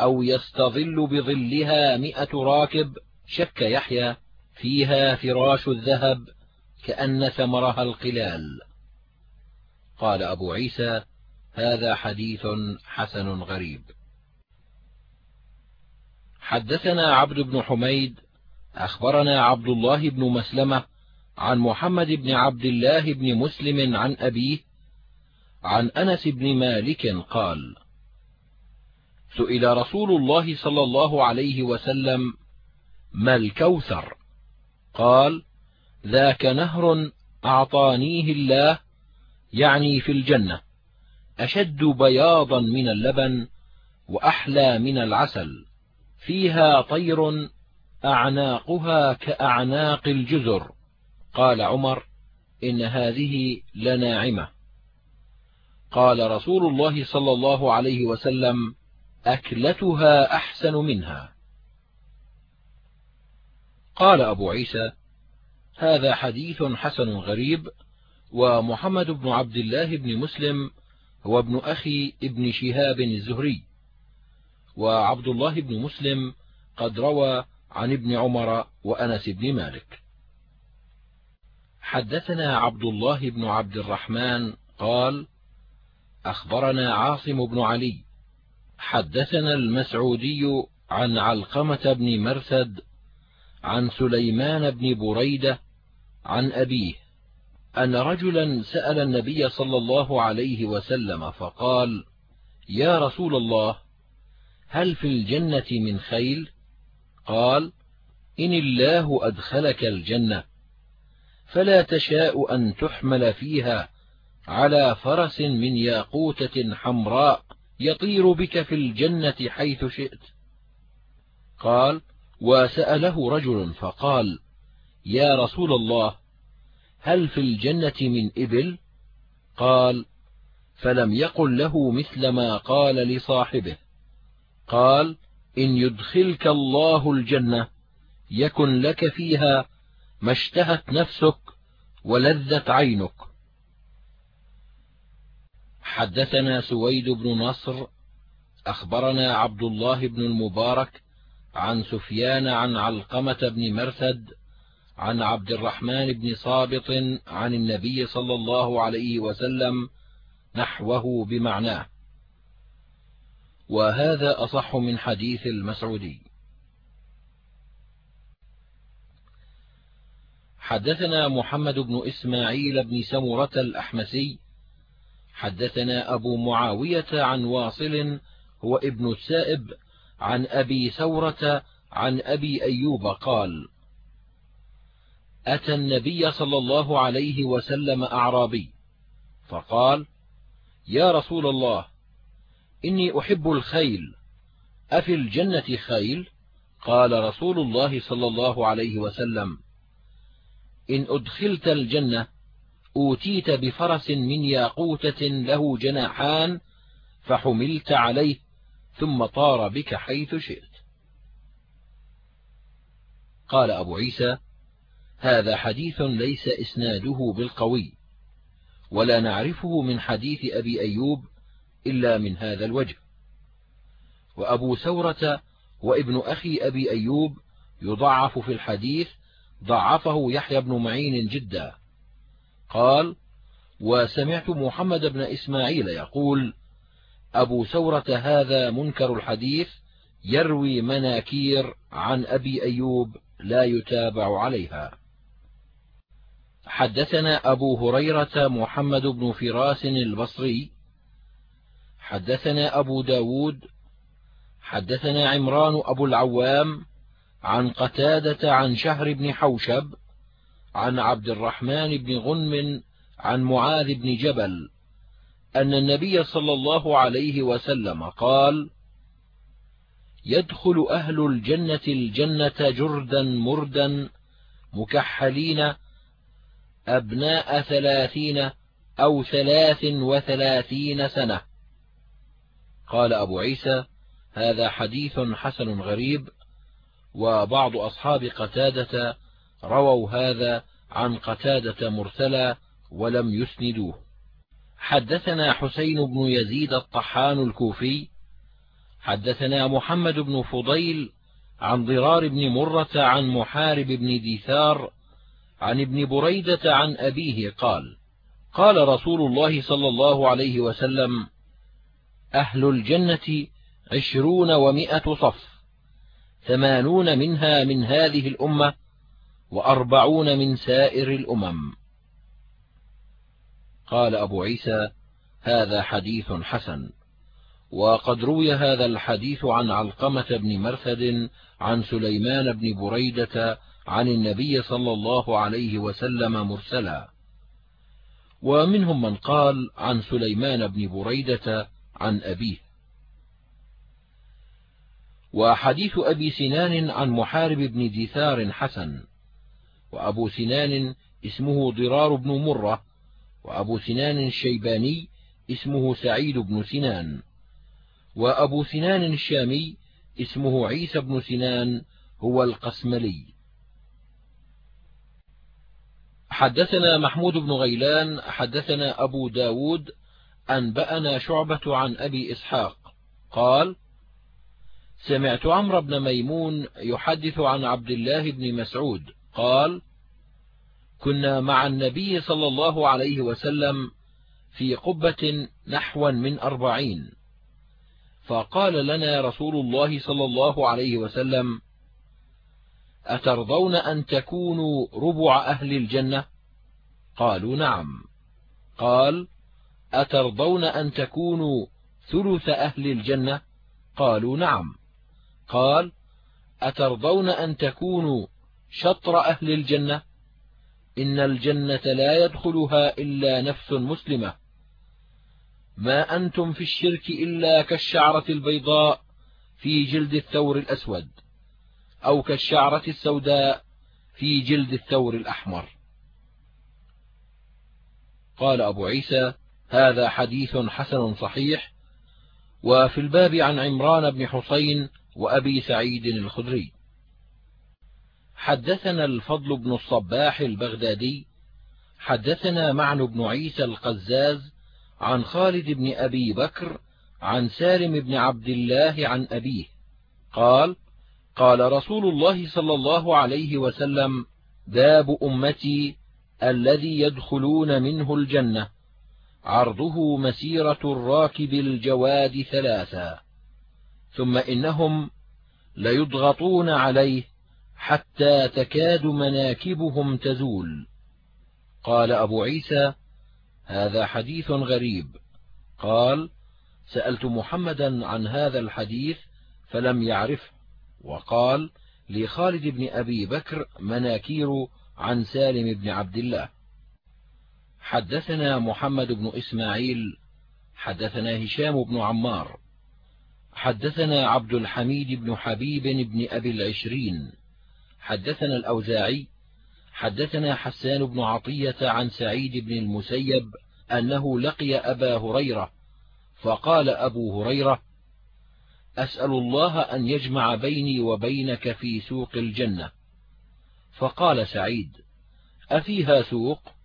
أو يستظل بظلها مئة راكب شك يحيى فيها فراش الذهب كأن ثمرها القلال. قال أبو عيسى هذا حديث حسن غريب. حدثنا عبد بن حميد أخبرنا عبد الله بن مسلمة عن محمد بن عبد الله بن مسلم عن أبيه عن أنس بن مالك قال سئل رسول الله صلى الله عليه وسلم ما الكوثر؟ قال ذاك نهر أعطانيه الله يعني في الجنة أشد بياضا من اللبن وأحلى من العسل. فيها طير أعناقها كأعناق الجزر. قال عمر إن هذه لناعمة. قال رسول الله صلى الله عليه وسلم أكلتها أحسن منها. قال أبو عيسى هذا حديث حسن غريب ومحمد بن عبد الله بن مسلم هو ابن أخي ابن شهاب الزهري. وعبد الله بن مسلم قد روى عن ابن عمر وأنس بن مالك. حدثنا عبد الله بن عبد الرحمن قال أخبرنا عاصم بن علي حدثنا المسعودي عن علقمة بن مرثد عن سليمان بن بريدة عن أبيه أن رجلا سأل النبي صلى الله عليه وسلم فقال يا رسول الله هل في الجنة من خيل؟ قال إن الله أدخلك الجنة فلا تشاء أن تحمل فيها على فرس من ياقوتة حمراء يطير بك في الجنة حيث شئت. قال وسأله رجل فقال يا رسول الله هل في الجنة من إبل؟ قال فلم يقل له مثل ما قال لصاحبه. قال إن يدخلك الله الجنة يكن لك فيها ما اشتهت نفسك ولذت عينك. حدثنا سويد بن نصر أخبرنا عبد الله بن المبارك عن سفيان عن علقمة بن مرثد عن عبد الرحمن بن صابط عن النبي صلى الله عليه وسلم نحوه بمعناه. وهذا أصح من حديث المسعودي. حدثنا محمد بن إسماعيل بن سمرة الأحمسي. حدثنا أبو معاوية عن واصل هو ابن السائب عن أبي ثورة عن أبي أيوب قال أتى النبي صلى الله عليه وسلم أعرابي فقال يا رسول الله إني أحب الخيل أفي الجنة خيل؟ قال رسول الله صلى الله عليه وسلم إن أدخلت الجنة أوتيت بفرس من ياقوتة له جناحان فحملت عليه ثم طار بك حيث شئت. قال أبو عيسى هذا حديث ليس إسناده بالقوي ولا نعرفه من حديث أبي أيوب إلا من هذا الوجه. وأبو ثورة وابن أخي أبي أيوب يضعف في الحديث ضعفه يحيى بن معين جدا. قال وسمعت محمد بن إسماعيل يقول أبو ثورة هذا منكر الحديث يروي مناكير عن أبي أيوب لا يتابع عليها. حدثنا أبو هريرة محمد بن فراس البصري حدثنا أبو ب داود حدثنا عمران أبو العوام عن قتادة عن شهر بن حوشب عن عبد الرحمن بن غنم عن معاذ بن جبل أن النبي صلى الله عليه وسلم قال يدخل أهل الجنة الجنة جردا مردا مكحلين أبناء ثلاثين أو ثلاث وثلاثين سنة قال أبو عيسى هذا حديث حسن غريب وبعض أصحاب قتادة رووا هذا عن قتادة مرسلا ولم يسندوه. حدثنا حسين بن يزيد الطحان الكوفي حدثنا محمد بن فضيل عن ضرار بن مرة عن محارب بن ديثار عن ابن بريدة عن أبيه قال قال رسول الله صلى الله عليه وسلم أهل الجنة عشرون ومائة صف ثمانون منها من هذه الأمة وأربعون من سائر الأمم. قال أبو عيسى هذا حديث حسن. وقد روي هذا الحديث عن علقمة بن مرثد عن سليمان بن بريدة عن النبي صلى الله عليه وسلم مرسلا. ومنهم من قال عن سليمان بن بريدة عن أبيه. وحديث أبي سنان عن محارب بن دثار حسن وأبو سنان اسمه ضرار بن مرة وأبو سنان الشيباني اسمه سعيد بن سنان وأبو سنان الشامي اسمه عيسى بن سنان هو القسملي. حدثنا محمود بن غيلان حدثنا أبو ب داود أنبأنا شعبة عن أبي إسحاق. قال سمعت عمرو بن ميمون يحدث عن عبد الله بن مسعود. قال كنا مع النبي صلى الله عليه وسلم في قبة نحوا من أربعين. فقال لنا رسول الله صلى الله عليه وسلم أترضون أن تكونوا ربع أهل الجنة؟ قالوا نعم. قال أترضون أن تكونوا ثلث أهل الجنة؟ قالوا نعم. قال أترضون أن تكونوا شطر أهل الجنة؟ إن الجنة لا يدخلها إلا نفس مسلمة. ما أنتم في الشرك إلا كالشعرة البيضاء في جلد الثور الأسود أو كالشعرة السوداء في جلد الثور الأحمر. قال أبو عيسى هذا حديث حسن صحيح وفي الباب عن عمران بن حسين وأبي سعيد الخدري. حدثنا الفضل بن الصباح البغدادي حدثنا معن بن عيسى القزاز عن خالد بن أبي بكر عن سالم بن عبد الله عن أبيه. قال قال رسول الله صلى الله عليه وسلم باب أمتي الذي يدخلون منه الجنة. عرضه مسيرة الراكب الجواد ثلاثا ثم إنهم ليضغطون عليه حتى تكاد مناكبهم تزول. قال أبو عيسى هذا حديث غريب. قال سألت محمدا عن هذا الحديث فلم يعرفه. وقال لخالد بن أبي بكر مناكير عن سالم بن عبد الله. حدثنا محمد بن إسماعيل حدثنا هشام بن عمار حدثنا عبد الحميد بن حبيب بن أبي العشرين حدثنا الأوزاعي حدثنا حسان بن عطية عن سعيد بن المسيب أنه لقي أبا هريرة فقال أبو هريرة أسأل الله أن يجمع بيني وبينك في سوق الجنة. فقال سعيد أفيها سوق؟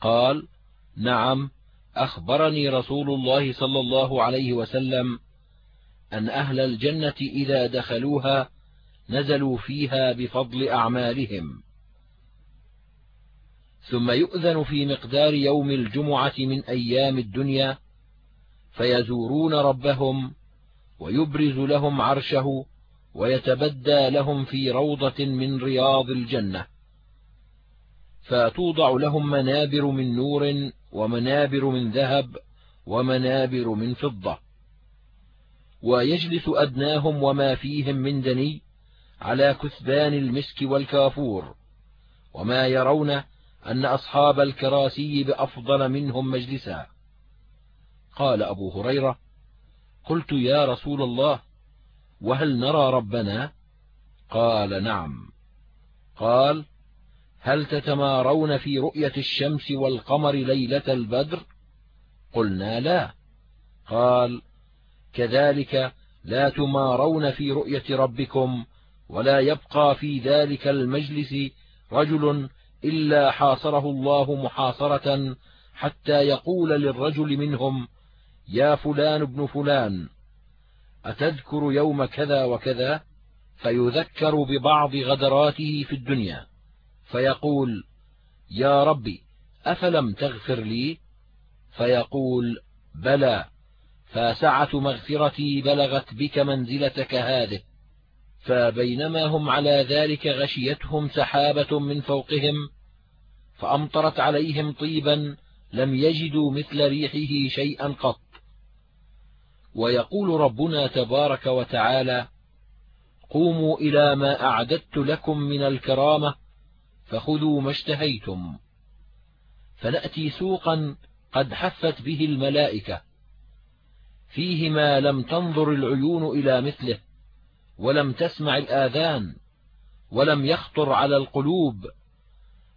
قال نعم أخبرني رسول الله صلى الله عليه وسلم أن أهل الجنة إذا دخلوها نزلوا فيها بفضل أعمالهم. ثم يؤذن في مقدار يوم الجمعة من أيام الدنيا فيزورون ربهم ويبرز لهم عرشه ويتبدى لهم في روضة من رياض الجنة. فتوضع لهم منابر من نور ومنابر من ذهب ومنابر من فضة ويجلس أدناهم وما فيهم من دني على كثبان المسك والكافور وما يرون أن أصحاب الكراسي بأفضل منهم مجلسا قال أبو هريرة قلت يا رسول الله وهل نرى ربنا قال نعم قال هل تتمارون في رؤية الشمس والقمر ليلة البدر؟ قلنا لا. قال كذلك لا تمارون في رؤية ربكم ولا يبقى في ذلك المجلس رجل إلا حاصره الله محاصرة حتى يقول للرجل منهم يا فلان ابن فلان أتذكر يوم كذا وكذا؟ فيذكر ببعض غدراته في الدنيا. فيقول يا ربي أفلم تغفر لي؟ فيقول بلى فسعة مغفرتي بلغت بك منزلتك هذه فبينما هم على ذلك غشيتهم سحابة من فوقهم فأمطرت عليهم طيبا لم يجدوا مثل ريحه شيئا قط. ويقول ربنا تبارك وتعالى قوموا إلى ما أعددت لكم من الكرامة فخذوا ما اشتهيتم. فنأتي سوقا قد حفت به الملائكة. فيه ما لم تنظر العيون إلى مثله ولم تسمع الآذان ولم يخطر على القلوب.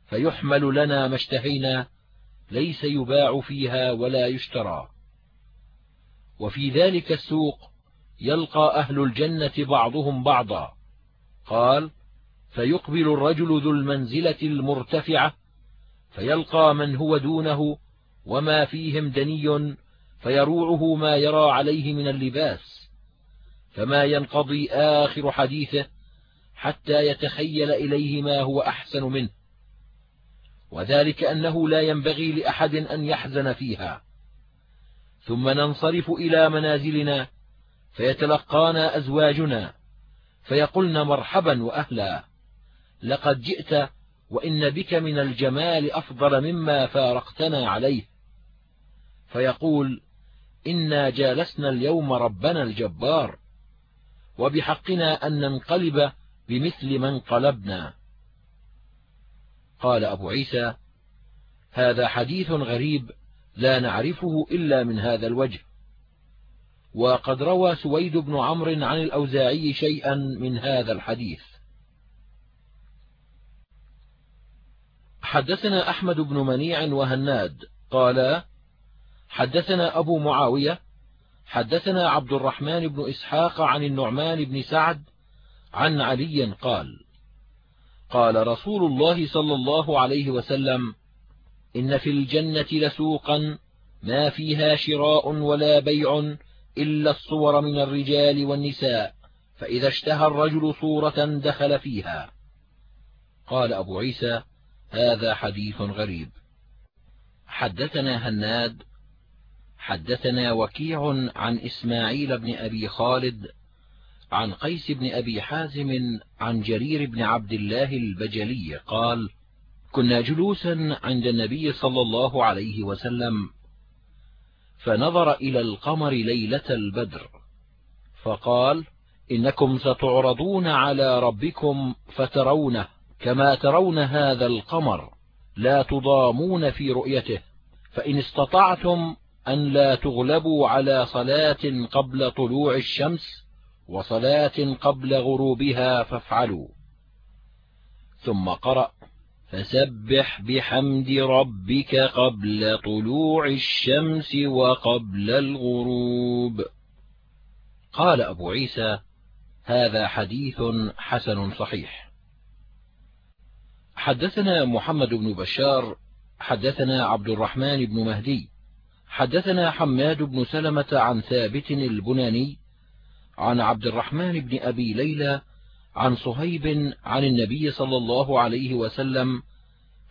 فيحمل لنا ما اشتهينا ليس يباع فيها ولا يشترى. وفي ذلك السوق يلقى أهل الجنة بعضهم بعضا. قال فيقبل الرجل ذو المنزلة المرتفعة فيلقى من هو دونه وما فيهم دني فيروعه ما يرى عليه من اللباس. فما ينقضي آخر حديثه حتى يتخيل إليه ما هو أحسن منه. وذلك أنه لا ينبغي لأحد أن يحزن فيها. ثم ننصرف إلى منازلنا فيتلقانا أزواجنا فيقولن مرحبا وأهلا. لقد جئت وإن بك من الجمال أفضل مما فارقتنا عليه. فيقول إنا جالسنا اليوم ربنا الجبار وبحقنا أن ننقلب بمثل ما انقلبنا قال أبو عيسى هذا حديث غريب لا نعرفه إلا من هذا الوجه. وقد روى سويد بن عمرو عن الأوزاعي شيئا من هذا الحديث. حدثنا أحمد بن منيع وهناد قال حدثنا أبو معاوية حدثنا عبد الرحمن بن إسحاق عن النعمان بن سعد عن علي قال قال رسول الله صلى الله عليه وسلم إن في الجنة لسوقا ما فيها شراء ولا بيع إلا الصور من الرجال والنساء فإذا اشتهى الرجل صورة دخل فيها. قال أبو عيسى هذا حديث غريب. حدثنا هناد حدثنا وكيع عن إسماعيل بن أبي خالد عن قيس بن أبي حازم عن جرير بن عبد الله البجلي قال كنا جلوسا عند النبي صلى الله عليه وسلم فنظر إلى القمر ليلة البدر فقال إنكم ستعرضون على ربكم فترونه كما ترون هذا القمر لا تضامون في رؤيته فإن استطعتم أن لا تغلبوا على صلاة قبل طلوع الشمس وصلاة قبل غروبها فافعلوا. ثم قرأ فسبح بحمد ربك قبل طلوع الشمس وقبل الغروب. قال أبو عيسى هذا حديث حسن صحيح. حدثنا محمد بن بشار حدثنا عبد الرحمن بن مهدي حدثنا حماد بن سلمة عن ثابت البناني عن عبد الرحمن بن أبي ليلى عن صهيب عن النبي صلى الله عليه وسلم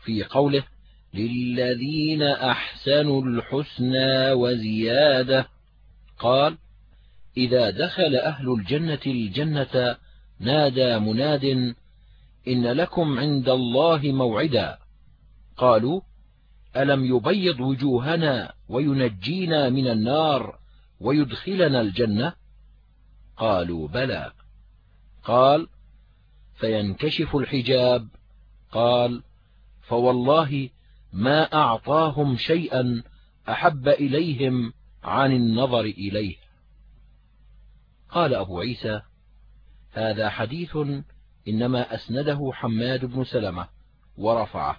في قوله للذين أحسنوا الحسنى وزيادة. قال إذا دخل أهل الجنة الجنة نادى مناد إن لكم عند الله موعدا. قالوا ألم يبيض وجوهنا وينجينا من النار ويدخلنا الجنة؟ قالوا بلى. قال فينكشف الحجاب. قال فوالله ما أعطاهم شيئا أحب إليهم عن النظر إليه. قال أبو عيسى هذا حديث إنما أسنده حماد بن سلمة ورفعه.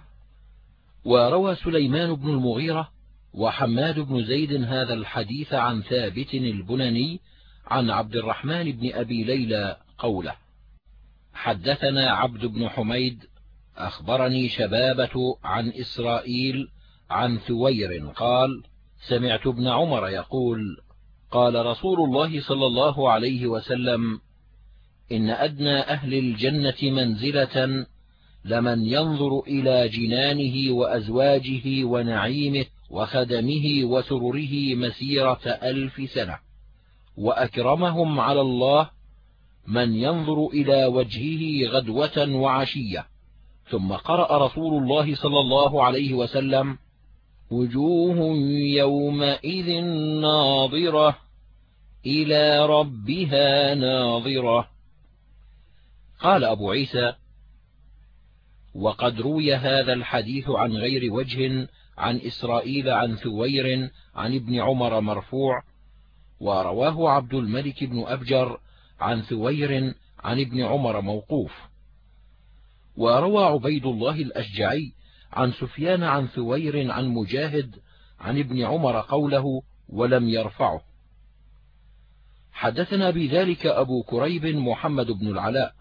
وروى سليمان بن المغيرة وحماد بن زيد هذا الحديث عن ثابت البناني عن عبد الرحمن بن أبي ليلى قوله حدثنا عبد بن حميد أخبرني شبابة عن إسرائيل عن ثوير قال سمعت ابن عمر يقول قال رسول الله صلى الله عليه وسلم إن أدنى أهل الجنة منزلة لمن ينظر إلى جنانه وأزواجه ونعيمه وخدمه وسرره مسيرة ألف سنة وأكرمهم على الله من ينظر إلى وجهه غدوة وعشية. ثم قرأ رسول الله صلى الله عليه وسلم وجوه يومئذ ناظرة إلى ربها ناظرة قال أبو عيسى وقد روي هذا الحديث عن غير وجه عن إسرائيل عن ثوير عن ابن عمر مرفوع ورواه عبد الملك بن أبجر عن ثوير عن ابن عمر موقوف. وروى عبيد الله الأشجعي عن سفيان عن ثوير عن مجاهد عن ابن عمر قوله ولم يرفعه حدثنا بذلك أبو كريب محمد بن العلاء.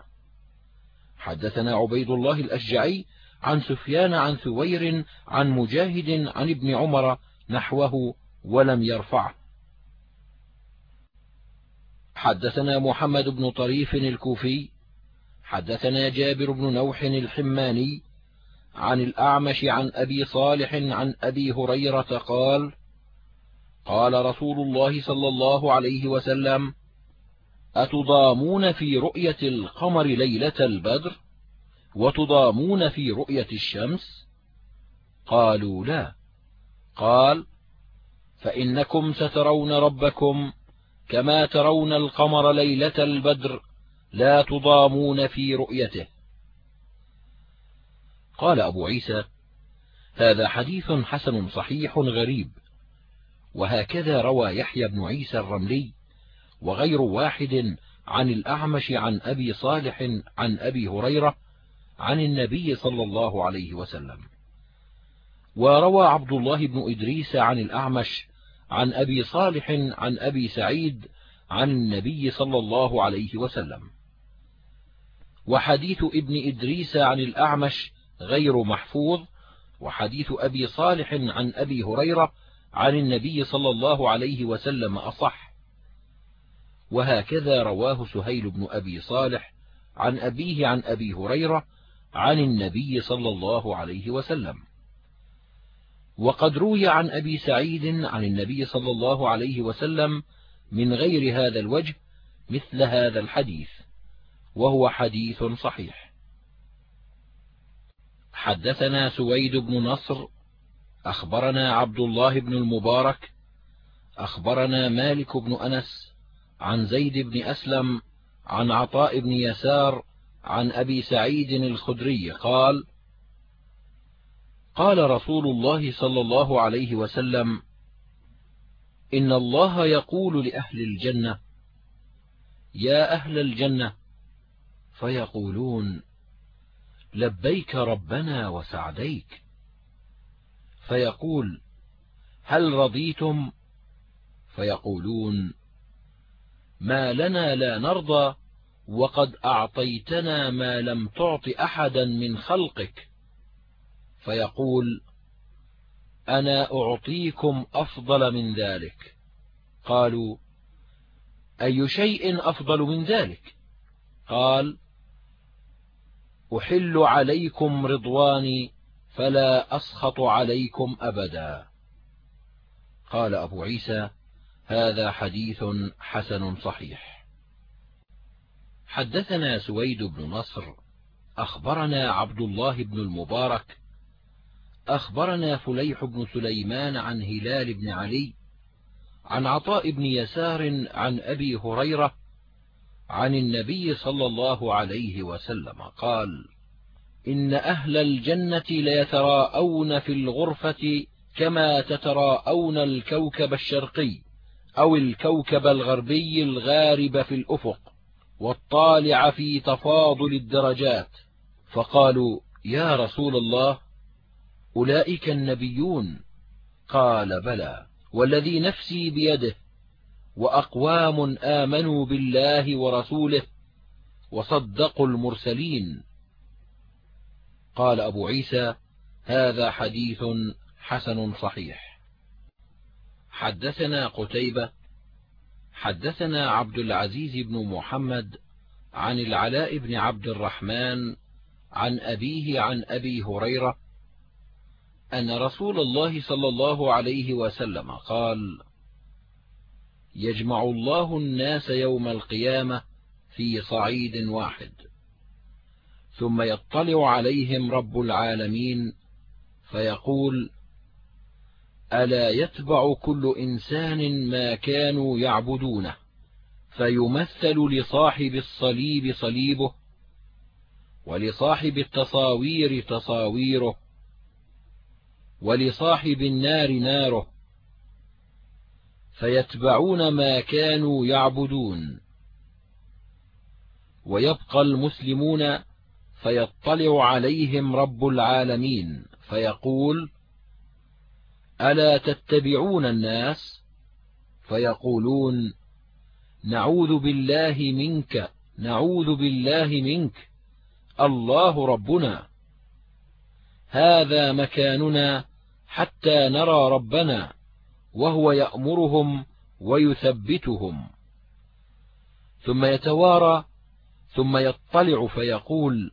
حدثنا عبيد الله الأشجعي عن سفيان عن ثوير عن مجاهد عن ابن عمر نحوه ولم يرفعه. حدثنا محمد بن طريف الكوفي حدثنا جابر بن نوح الحماني عن الأعمش عن أبي صالح عن أبي هريرة قال قال رسول الله صلى الله عليه وسلم أتضامون في رؤية القمر ليلة البدر؟ وتضامون في رؤية الشمس؟ قالوا لا. قال فإنكم سترون ربكم كما ترون القمر ليلة البدر لا تضامون في رؤيته. قال أبو عيسى هذا حديث حسن صحيح غريب. وهكذا روى يحيى بن عيسى الرملي وغير واحد عن الأعمش عن أبي صالح عن أبي هريرة عن النبي صلى الله عليه وسلم. وروى عبد الله بن إدريس عن الأعمش عن أبي صالح عن أبي سعيد عن النبي صلى الله عليه وسلم. وحديث ابن إدريس عن الأعمش غير محفوظ وحديث أبي صالح عن أبي هريرة عن النبي صلى الله عليه وسلم أصح. وهكذا رواه سهيل بن أبي صالح عن أبيه عن أبي هريرة عن النبي صلى الله عليه وسلم. وقد روي عن أبي سعيد عن النبي صلى الله عليه وسلم من غير هذا الوجه مثل هذا الحديث وهو حديث صحيح. حدثنا سويد بن نصر أخبرنا عبد الله بن المبارك أخبرنا مالك بن أنس عن زيد بن أسلم عن عطاء بن يسار عن أبي سعيد الخدري قال قال رسول الله صلى الله عليه وسلم إن الله يقول لأهل الجنة يا أهل الجنة فيقولون لبيك ربنا وسعديك. فيقول هل رضيتم؟ فيقولون ما لنا لا نرضى وقد أعطيتنا ما لم تعط أحدا من خلقك. فيقول أنا أعطيكم أفضل من ذلك. قالوا أي شيء أفضل من ذلك؟ قال أحل عليكم رضواني فلا أسخط عليكم أبدا. قال أبو عيسى هذا حديث حسن صحيح. حدثنا سويد بن نصر أخبرنا عبد الله بن المبارك أخبرنا فليح بن سليمان عن هلال بن علي عن عطاء بن يسار عن أبي هريرة عن النبي صلى الله عليه وسلم قال إن أهل الجنة ليتراءون في الغرفة كما تتراءون الكوكب الشرقي. أو الكوكب الغربي الغارب في الأفق والطالع في تفاضل الدرجات. فقالوا يا رسول الله أولئك النبيون. قال بلى والذي نفسي بيده وأقوام آمنوا بالله ورسوله وصدقوا المرسلين. قال أبو عيسى هذا حديث حسن صحيح. حدثنا قتيبة حدثنا عبد العزيز بن محمد عن العلاء بن عبد الرحمن عن أبيه عن أبي هريرة أن رسول الله صلى الله عليه وسلم قال يجمع الله الناس يوم القيامة في صعيد واحد ثم يطلع عليهم رب العالمين فيقول ألا يتبع كل إنسان ما كانوا يعبدونه؟ فيمثل لصاحب الصليب صليبه ولصاحب التصاوير تصاويره ولصاحب النار ناره. فيتبعون ما كانوا يعبدون. ويبقى المسلمون فيطلع عليهم رب العالمين فيقول ألا تتبعون الناس؟ فيقولون نعوذ بالله منك نعوذ بالله منك الله ربنا. هذا مكاننا حتى نرى ربنا وهو يأمرهم ويثبتهم. ثم يتوارى ثم يطلع فيقول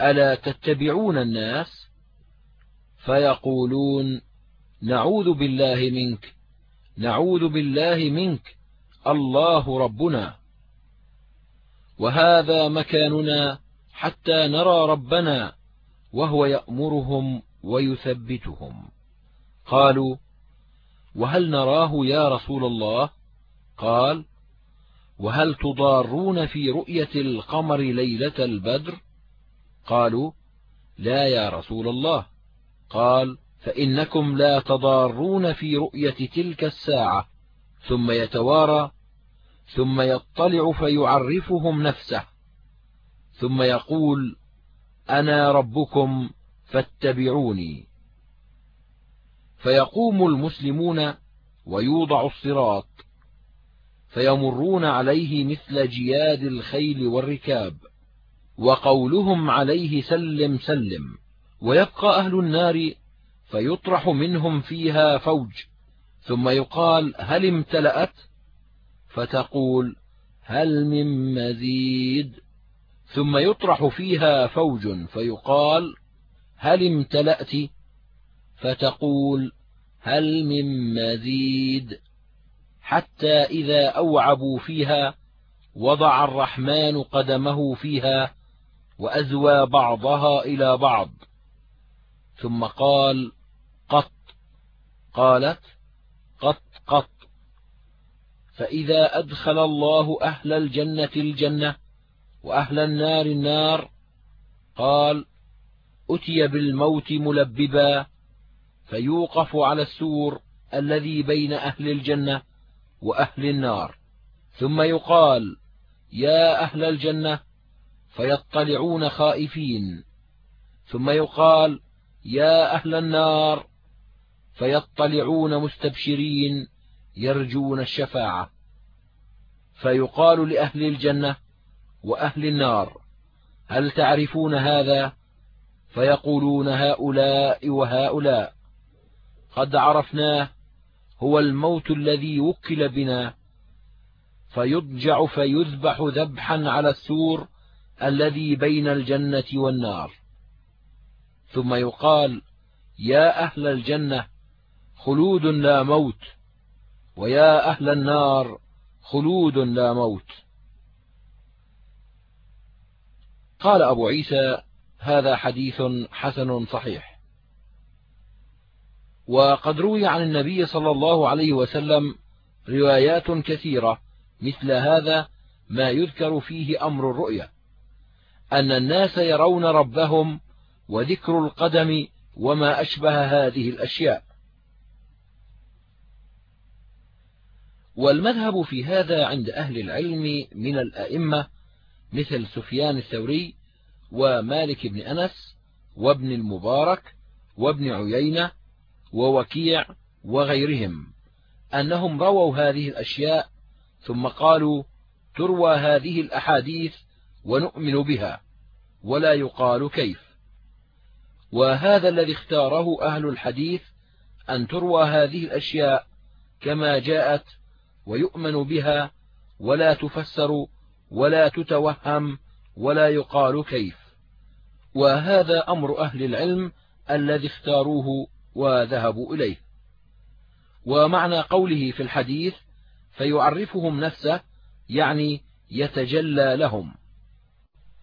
ألا تتبعون الناس؟ فيقولون نعوذ بالله منك. نعوذ بالله منك. الله ربنا. وهذا مكاننا حتى نرى ربنا وهو يأمرهم ويثبتهم. قالوا وهل نراه يا رسول الله؟ قال وهل تضارون في رؤية القمر ليلة البدر؟ قالوا لا يا رسول الله. قال فإنكم لا تضارون في رؤية تلك الساعة ثم يتوارى ثم يطلع فيعرفهم نفسه ثم يقول أنا ربكم فاتبعوني. فيقوم المسلمون ويوضع الصراط فيمرون عليه مثل جياد الخيل والركاب وقولهم عليه سلم سلم ويبقى أهل النار فيطرح منهم فيها فوج. ثم يقال هل امتلأت؟ فتقول هل من مزيد. ثم يطرح فيها فوج فيقال هل امتلأت؟ فتقول هل من مزيد. حتى إذا أوعبوا فيها وضع الرحمن قدمه فيها وأزوى بعضها إلى بعض. ثم قال قط. قالت قط قط. فإذا أدخل الله أهل الجنة الجنة وأهل النار النار قال أتي بالموت ملببا فيوقف على السور الذي بين أهل الجنة وأهل النار. ثم يقال يا أهل الجنة فيطلعون خائفين. ثم يقال يا أهل النار فيطلعون مستبشرين يرجون الشفاعة. فيقال لأهل الجنة وأهل النار هل تعرفون هذا؟ فيقولون هؤلاء وهؤلاء. قد عرفناه هو الموت الذي وكل بنا. فيضجع فيذبح ذبحا على السور الذي بين الجنة والنار. ثم يقال يا أهل الجنة خلود لا موت. ويا أهل النار خلود لا موت. قال أبو عيسى هذا حديث حسن صحيح. وقد روي عن النبي صلى الله عليه وسلم روايات كثيرة مثل هذا ما يذكر فيه أمر الرؤيا. أن الناس يرون ربهم وذكر القدم وما أشبه هذه الأشياء. والمذهب في هذا عند أهل العلم من الأئمة مثل سفيان الثوري ومالك بن أنس وابن المبارك وابن عيينة ووكيع وغيرهم أنهم رووا هذه الأشياء ثم قالوا تروى هذه الأحاديث ونؤمن بها ولا يقال كيف. وهذا الذي اختاره أهل الحديث أن تروى هذه الأشياء كما جاءت ويؤمن بها ولا تفسر ولا تتوهم ولا يقال كيف. وهذا أمر أهل العلم الذي اختاروه وذهبوا إليه. ومعنى قوله في الحديث فيعرفهم نفسه يعني يتجلى لهم.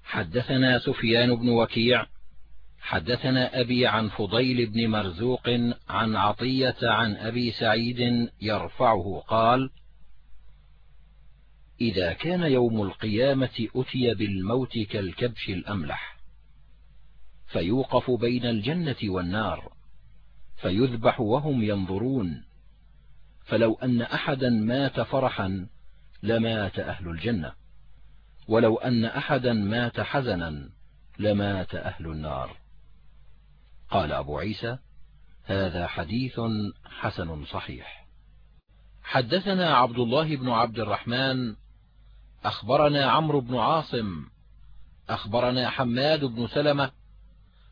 حدثنا سفيان بن وكيع حدثنا أبي عن فضيل بن مرزوق عن عطية عن أبي سعيد يرفعه قال إذا كان يوم القيامة أتي بالموت كالكبش الأملح فيوقف بين الجنة والنار فيذبح وهم ينظرون. فلو أن أحدا مات فرحا لمات أهل الجنة ولو أن أحدا مات حزنا لمات أهل النار. قال أبو عيسى هذا حديث حسن صحيح. حدثنا عبد الله بن عبد الرحمن أخبرنا عمرو بن عاصم أخبرنا حماد بن سلمة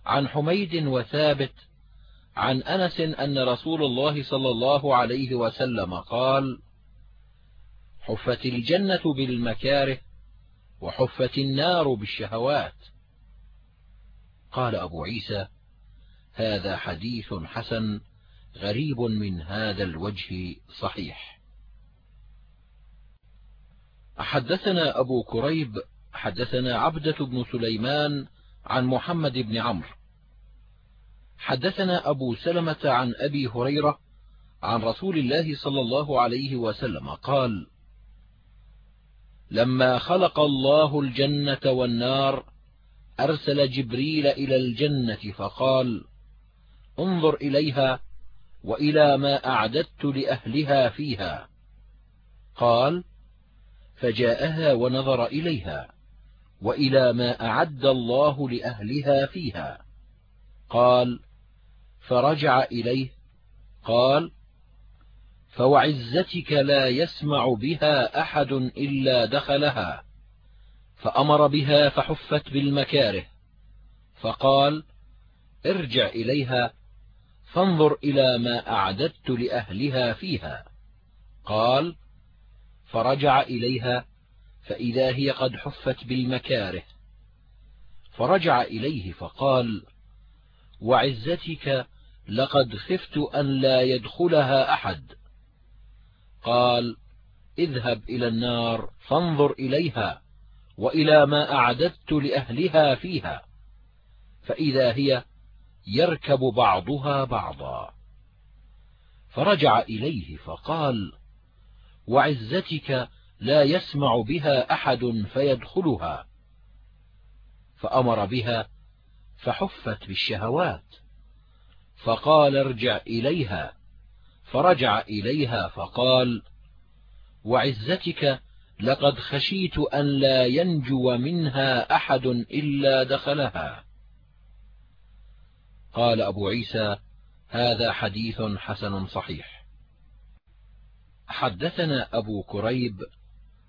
عن حميد وثابت عن أنس أن رسول الله صلى الله عليه وسلم قال حفت الجنة بالمكاره وحفت النار بالشهوات. قال أبو عيسى هذا حديث حسن غريب من هذا الوجه صحيح. حدثنا أبو كريب حدثنا عبدة بن سليمان عن محمد بن عمرو. حدثنا أبو سلمة عن أبي هريرة عن رسول الله صلى الله عليه وسلم قال لما خلق الله الجنة والنار أرسل جبريل إلى الجنة فقال انظر إليها وإلى ما أعددت لأهلها فيها. قال فجاءها ونظر إليها وإلى ما أعد الله لأهلها فيها. قال فرجع إليه قال فوعزتك لا يسمع بها أحد إلا دخلها فأمر بها فحفت بالمكاره. فقال ارجع إليها فانظر إلى ما أعددت لأهلها فيها. قال فرجع إليها فإذا هي قد حفت بالمكاره. فرجع إليه فقال وعزتك لقد خفت أن لا يدخلها أحد. قال اذهب إلى النار فانظر إليها وإلى ما أعددت لأهلها فيها. فإذا هي يركب بعضها بعضا. فرجع إليه فقال وعزتك لا يسمع بها أحد فيدخلها. فأمر بها فحفت بالشهوات. فقال ارجع إليها. فرجع إليها فقال وعزتك لقد خشيت أن لا ينجو منها أحد إلا دخلها. قال أبو عيسى هذا حديث حسن صحيح. حدثنا أبو كريب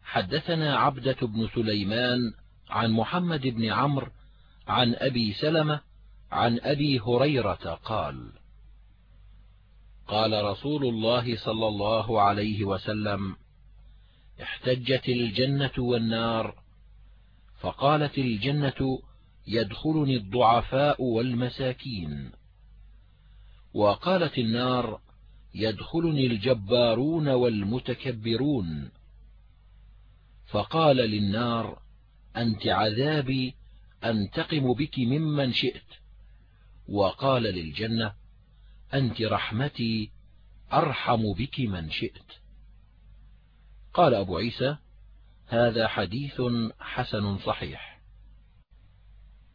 حدثنا عبدة بن سليمان عن محمد بن عمرو عن أبي سلمة عن أبي هريرة قال قال رسول الله صلى الله عليه وسلم احتجت الجنة والنار فقالت الجنة يدخلني الضعفاء والمساكين. وقالت النار يدخلني الجبارون والمتكبرون. فقال للنار أنت عذابي أنتقم بك ممن شئت. وقال للجنة أنت رحمتي أرحم بك من شئت. قال أبو عيسى هذا حديث حسن صحيح.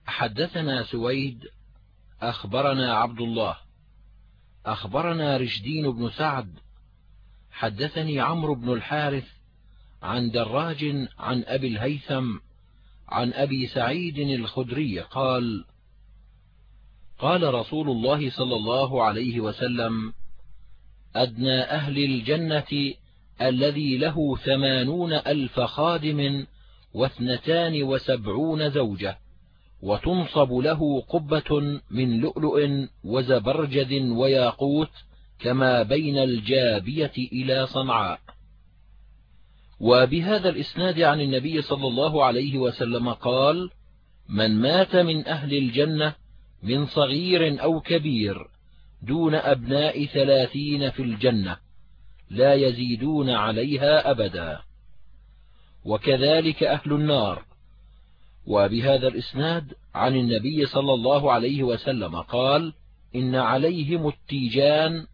حدثنا سويد أخبرنا عبد الله. أخبرنا رشدين بن سعد حدثني عمرو بن الحارث عن دراج عن أبي الهيثم عن أبي سعيد الخدري قال قال رسول الله صلى الله عليه وسلم أدنى أهل الجنة الذي له ثمانون ألف خادم واثنتان وسبعون زوجة وتنصب له قبة من لؤلؤ وزبرجد وياقوت كما بين الجابية إلى صنعاء. وبهذا الإسناد عن النبي صلى الله عليه وسلم قال من مات من أهل الجنة من صغير أو كبير دون أبناء ثلاثين في الجنة لا يزيدون عليها أبدا. وكذلك أهل النار وبهذا الإسناد عن النبي صلى الله عليه وسلم قال إن عليهم التيجان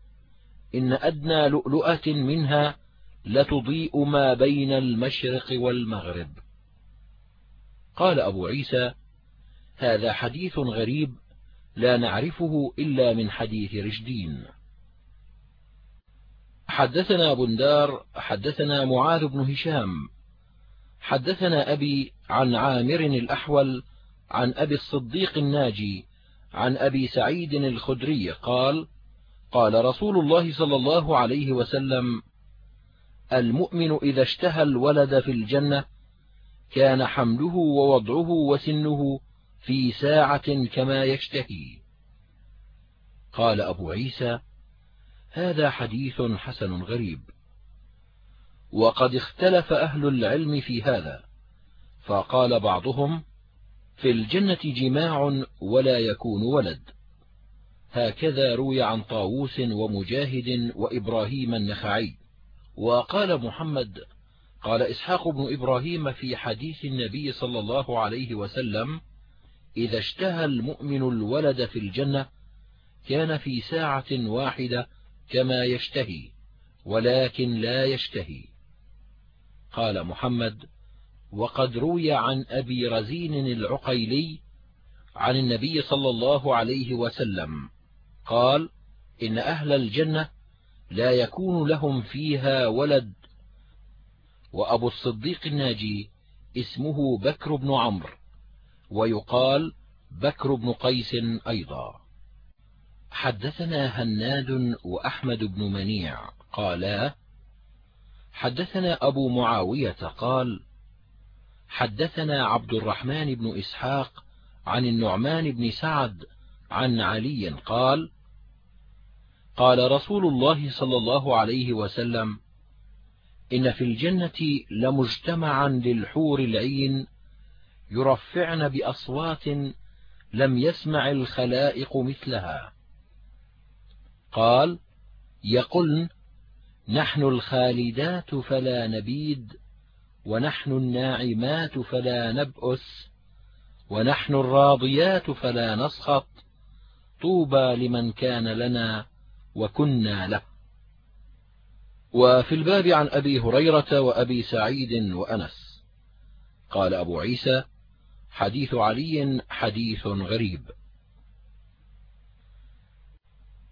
إن أدنى لؤلؤة منها لتضيء ما بين المشرق والمغرب. قال أبو عيسى هذا حديث غريب لا نعرفه إلا من حديث رشدين. حدثنا بندار حدثنا معاذ بن هشام حدثنا أبي عن عامر الأحول عن أبي الصديق الناجي عن أبي سعيد الخدري قال قال رسول الله صلى الله عليه وسلم المؤمن إذا اشتهى الولد في الجنة كان حمله ووضعه وسنه في ساعة كما يشتهي. قال أبو عيسى هذا حديث حسن غريب. وقد اختلف أهل العلم في هذا. فقال بعضهم في الجنة جماع ولا يكون ولد. هكذا روي عن طاووس ومجاهد وإبراهيم النخعي. وقال محمد قال إسحاق بن إبراهيم في حديث النبي صلى الله عليه وسلم إذا اشتهى المؤمن الولد في الجنة كان في ساعة واحدة كما يشتهي ولكن لا يشتهي. قال محمد وقد روي عن أبي رزين العقيلي عن النبي صلى الله عليه وسلم قال إن أهل الجنة لا يكون لهم فيها ولد. وأبو الصديق الناجي اسمه بكر بن عمرو ويقال بكر بن قيس أيضا. حدثنا هناد وأحمد بن منيع قالا حدثنا أبو معاوية قال حدثنا عبد الرحمن بن إسحاق عن النعمان بن سعد عن علي قال قال رسول الله صلى الله عليه وسلم إن في الجنة لمجتمعا للحور العين يرفعن بأصوات لم يسمع الخلائق مثلها. قال يقلن نحن الخالدات فلا نبيد ونحن الناعمات فلا نبأس ونحن الراضيات فلا نسخط طوبى لمن كان لنا وكنا له. وفي الباب عن أبي هريرة وأبي سعيد وأنس. قال أبو عيسى حديث علي حديث غريب.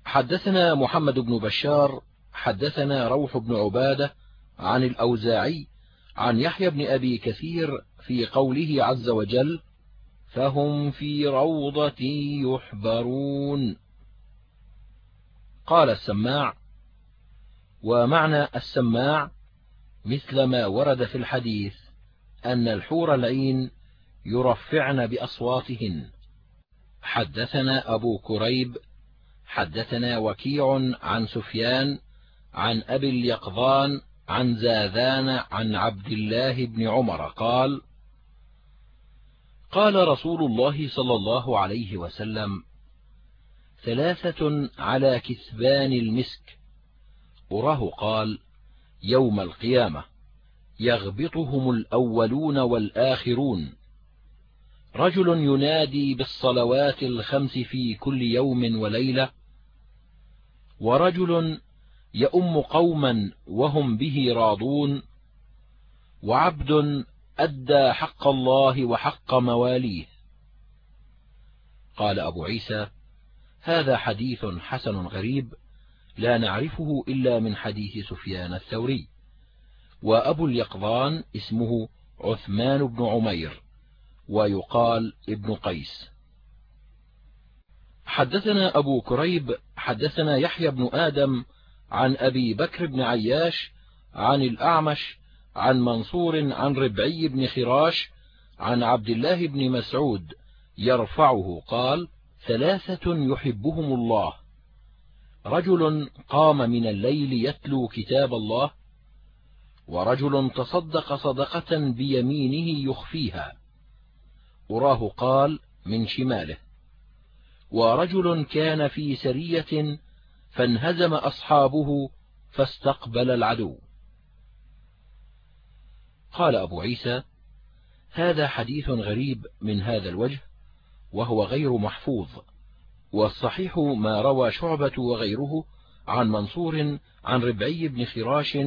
حدثنا محمد بن بشار حدثنا روح بن عبادة عن الأوزاعي عن يحيى بن أبي كثير في قوله عز وجل فهم في روضة يحبرون. قال السماع ومعنى السماع مثل ما ورد في الحديث أن الحور العين يرفعن بأصواتهن. حدثنا أبو كريب حدثنا وكيع عن سفيان عن أبي اليقظان عن زاذان عن عبد الله بن عمر قال قال رسول الله صلى الله عليه وسلم ثلاثة على كثبان المسك. أراه قال يوم القيامة يغبطهم الأولون والآخرون. رجل ينادي بالصلوات الخمس في كل يوم وليلة ورجل يؤم قوما وهم به راضون وعبد أدى حق الله وحق مواليه. قال أبو عيسى هذا حديث حسن غريب لا نعرفه إلا من حديث سفيان الثوري وأبو اليقظان اسمه عثمان بن عمير ويقال ابن قيس. حدثنا أبو كريب حدثنا يحيى بن آدم عن أبي بكر بن عياش عن الأعمش عن منصور عن ربعي بن خراش عن عبد الله بن مسعود يرفعه قال ثلاثة يحبهم الله. رجل قام من الليل يتلو كتاب الله ورجل تصدق صدقة بيمينه يخفيها. أراه قال من شماله. ورجل كان في سرية فانهزم أصحابه فاستقبل العدو. قال أبو عيسى هذا حديث غريب من هذا الوجه وهو غير محفوظ والصحيح ما روى شعبة وغيره عن منصور عن ربعي بن خراش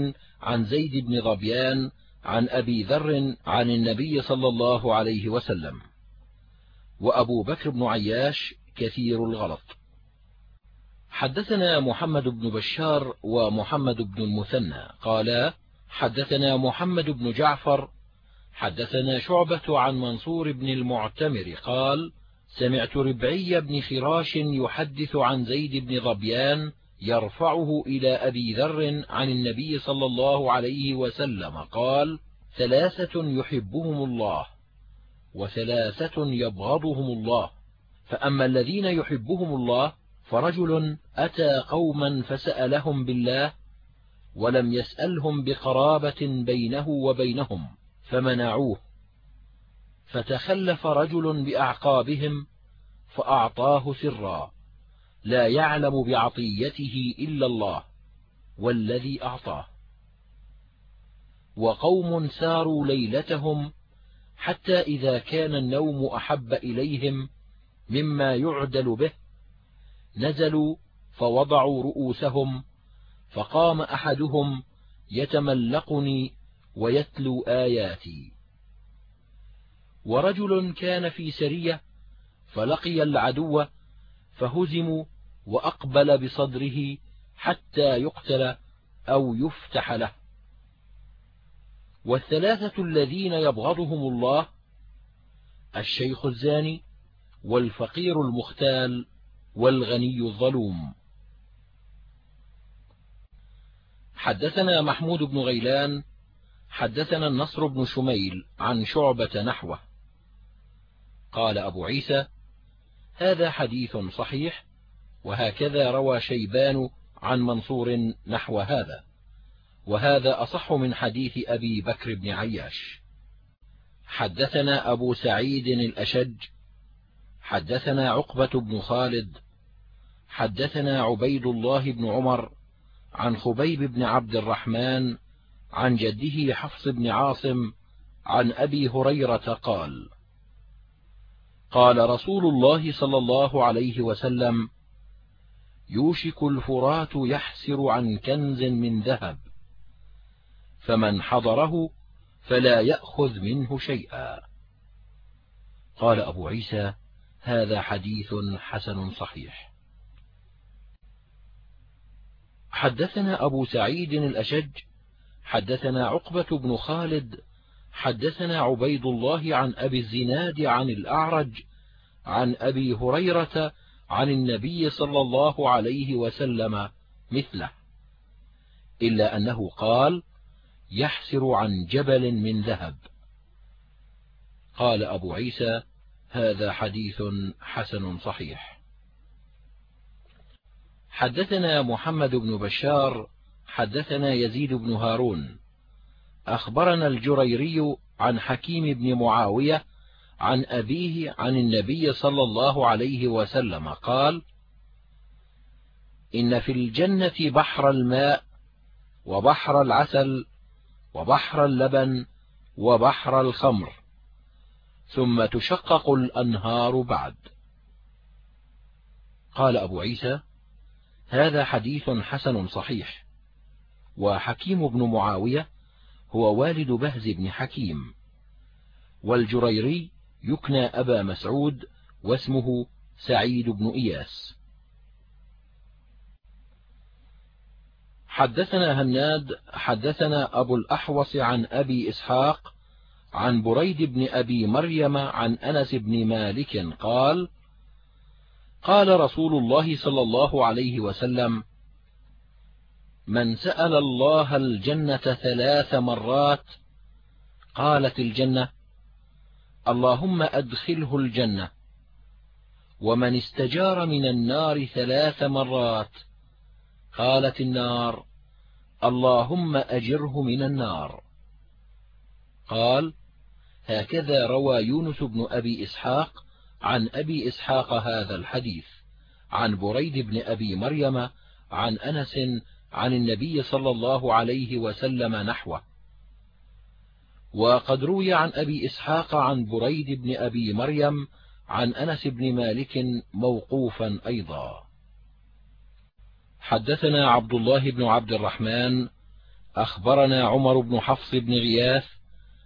عن زيد بن ظبيان عن أبي ذر عن النبي صلى الله عليه وسلم. وأبو بكر بن عياش كثير الغلط. حدثنا محمد بن بشار ومحمد بن المثنى. قالا حدثنا محمد بن جعفر حدثنا شعبة عن منصور بن المعتمر. قال سمعت ربعي بن خراش يحدث عن زيد بن ظبيان يرفعه إلى أبي ذر عن النبي صلى الله عليه وسلم. قال ثلاثة يحبهم الله وثلاثة يبغضهم الله. فأما الذين يحبهم الله فرجل أتى قوما فسألهم بالله ولم يسألهم بقرابة بينه وبينهم فمنعوه. فتخلف رجل بأعقابهم فأعطاه سرا لا يعلم بعطيته إلا الله والذي أعطاه. وقوم ساروا ليلتهم حتى إذا كان النوم أحب إليهم مما يعدل به نزلوا فوضعوا رؤوسهم فقام أحدهم يتملقني ويتلو آياتي. ورجل كان في سرية فلقي العدو فهزموا وأقبل بصدره حتى يقتل أو يفتح له. والثلاثة الذين يبغضهم الله الشيخ الزاني والفقير المختال والغني الظلوم. حدثنا محمود بن غيلان حدثنا النصر بن شميل عن شعبة نحوه. قال أبو عيسى هذا حديث صحيح وهكذا روى شيبان عن منصور نحو هذا وهذا أصح من حديث أبي بكر بن عياش. حدثنا أبو سعيد الأشج حدثنا عقبة بن خالد حدثنا عبيد الله بن عمر عن خبيب بن عبد الرحمن عن جده حفص بن عاصم عن أبي هريرة قال قال رسول الله صلى الله عليه وسلم يوشك الفرات يحسر عن كنز من ذهب فمن حضره فلا يأخذ منه شيئا. قال أبو عيسى هذا حديث حسن صحيح. حدثنا أبو سعيد الأشج حدثنا عقبة بن خالد حدثنا عبيد الله عن أبي الزناد عن الأعرج عن أبي هريرة عن النبي صلى الله عليه وسلم مثله إلا أنه قال يحسر عن جبل من ذهب. قال أبو عيسى هذا حديث حسن صحيح. حدثنا محمد بن بشار حدثنا يزيد بن هارون. أخبرنا الجريري عن حكيم بن معاوية عن أبيه عن النبي صلى الله عليه وسلم قال إن في الجنة بحر الماء وبحر العسل وبحر اللبن وبحر الخمر ثم تشقق الأنهار بعد. قال أبو عيسى هذا حديث حسن صحيح. وحكيم بن معاوية هو والد بهز بن حكيم. والجريري يكنى أبا مسعود واسمه سعيد بن إياس. حدثنا هناد حدثنا أبو الأحوص عن أبي إسحاق عن بريد بن أبي مريم عن أنس بن مالك قال قال رسول الله صلى الله عليه وسلم من سأل الله الجنة ثلاث مرات قالت الجنة اللهم أدخله الجنة ومن استجار من النار ثلاث مرات قالت النار اللهم أجره من النار. قال هكذا روى يونس بن أبي إسحاق عن أبي إسحاق هذا الحديث عن بريد بن أبي مريم عن أنس عن النبي صلى الله عليه وسلم نحوه. وقد روي عن أبي إسحاق عن بريد بن أبي مريم عن أنس بن مالك موقوفا أيضا. حدثنا عبد الله بن عبد الرحمن أخبرنا عمر بن حفص بن غياث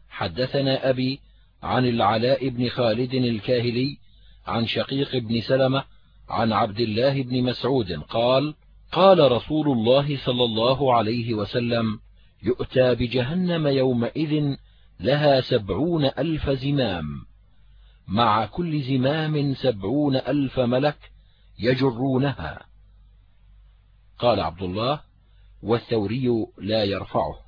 حدثنا أبي عن العلاء بن خالد الكاهلي عن شقيق بن سلمة عن عبد الله بن مسعود قال قال رسول الله صلى الله عليه وسلم يؤتى بجهنم يومئذ لها سبعون ألف زمام. مع كل زمام سبعون ألف ملك يجرونها. قال عبد الله والثوري لا يرفعه.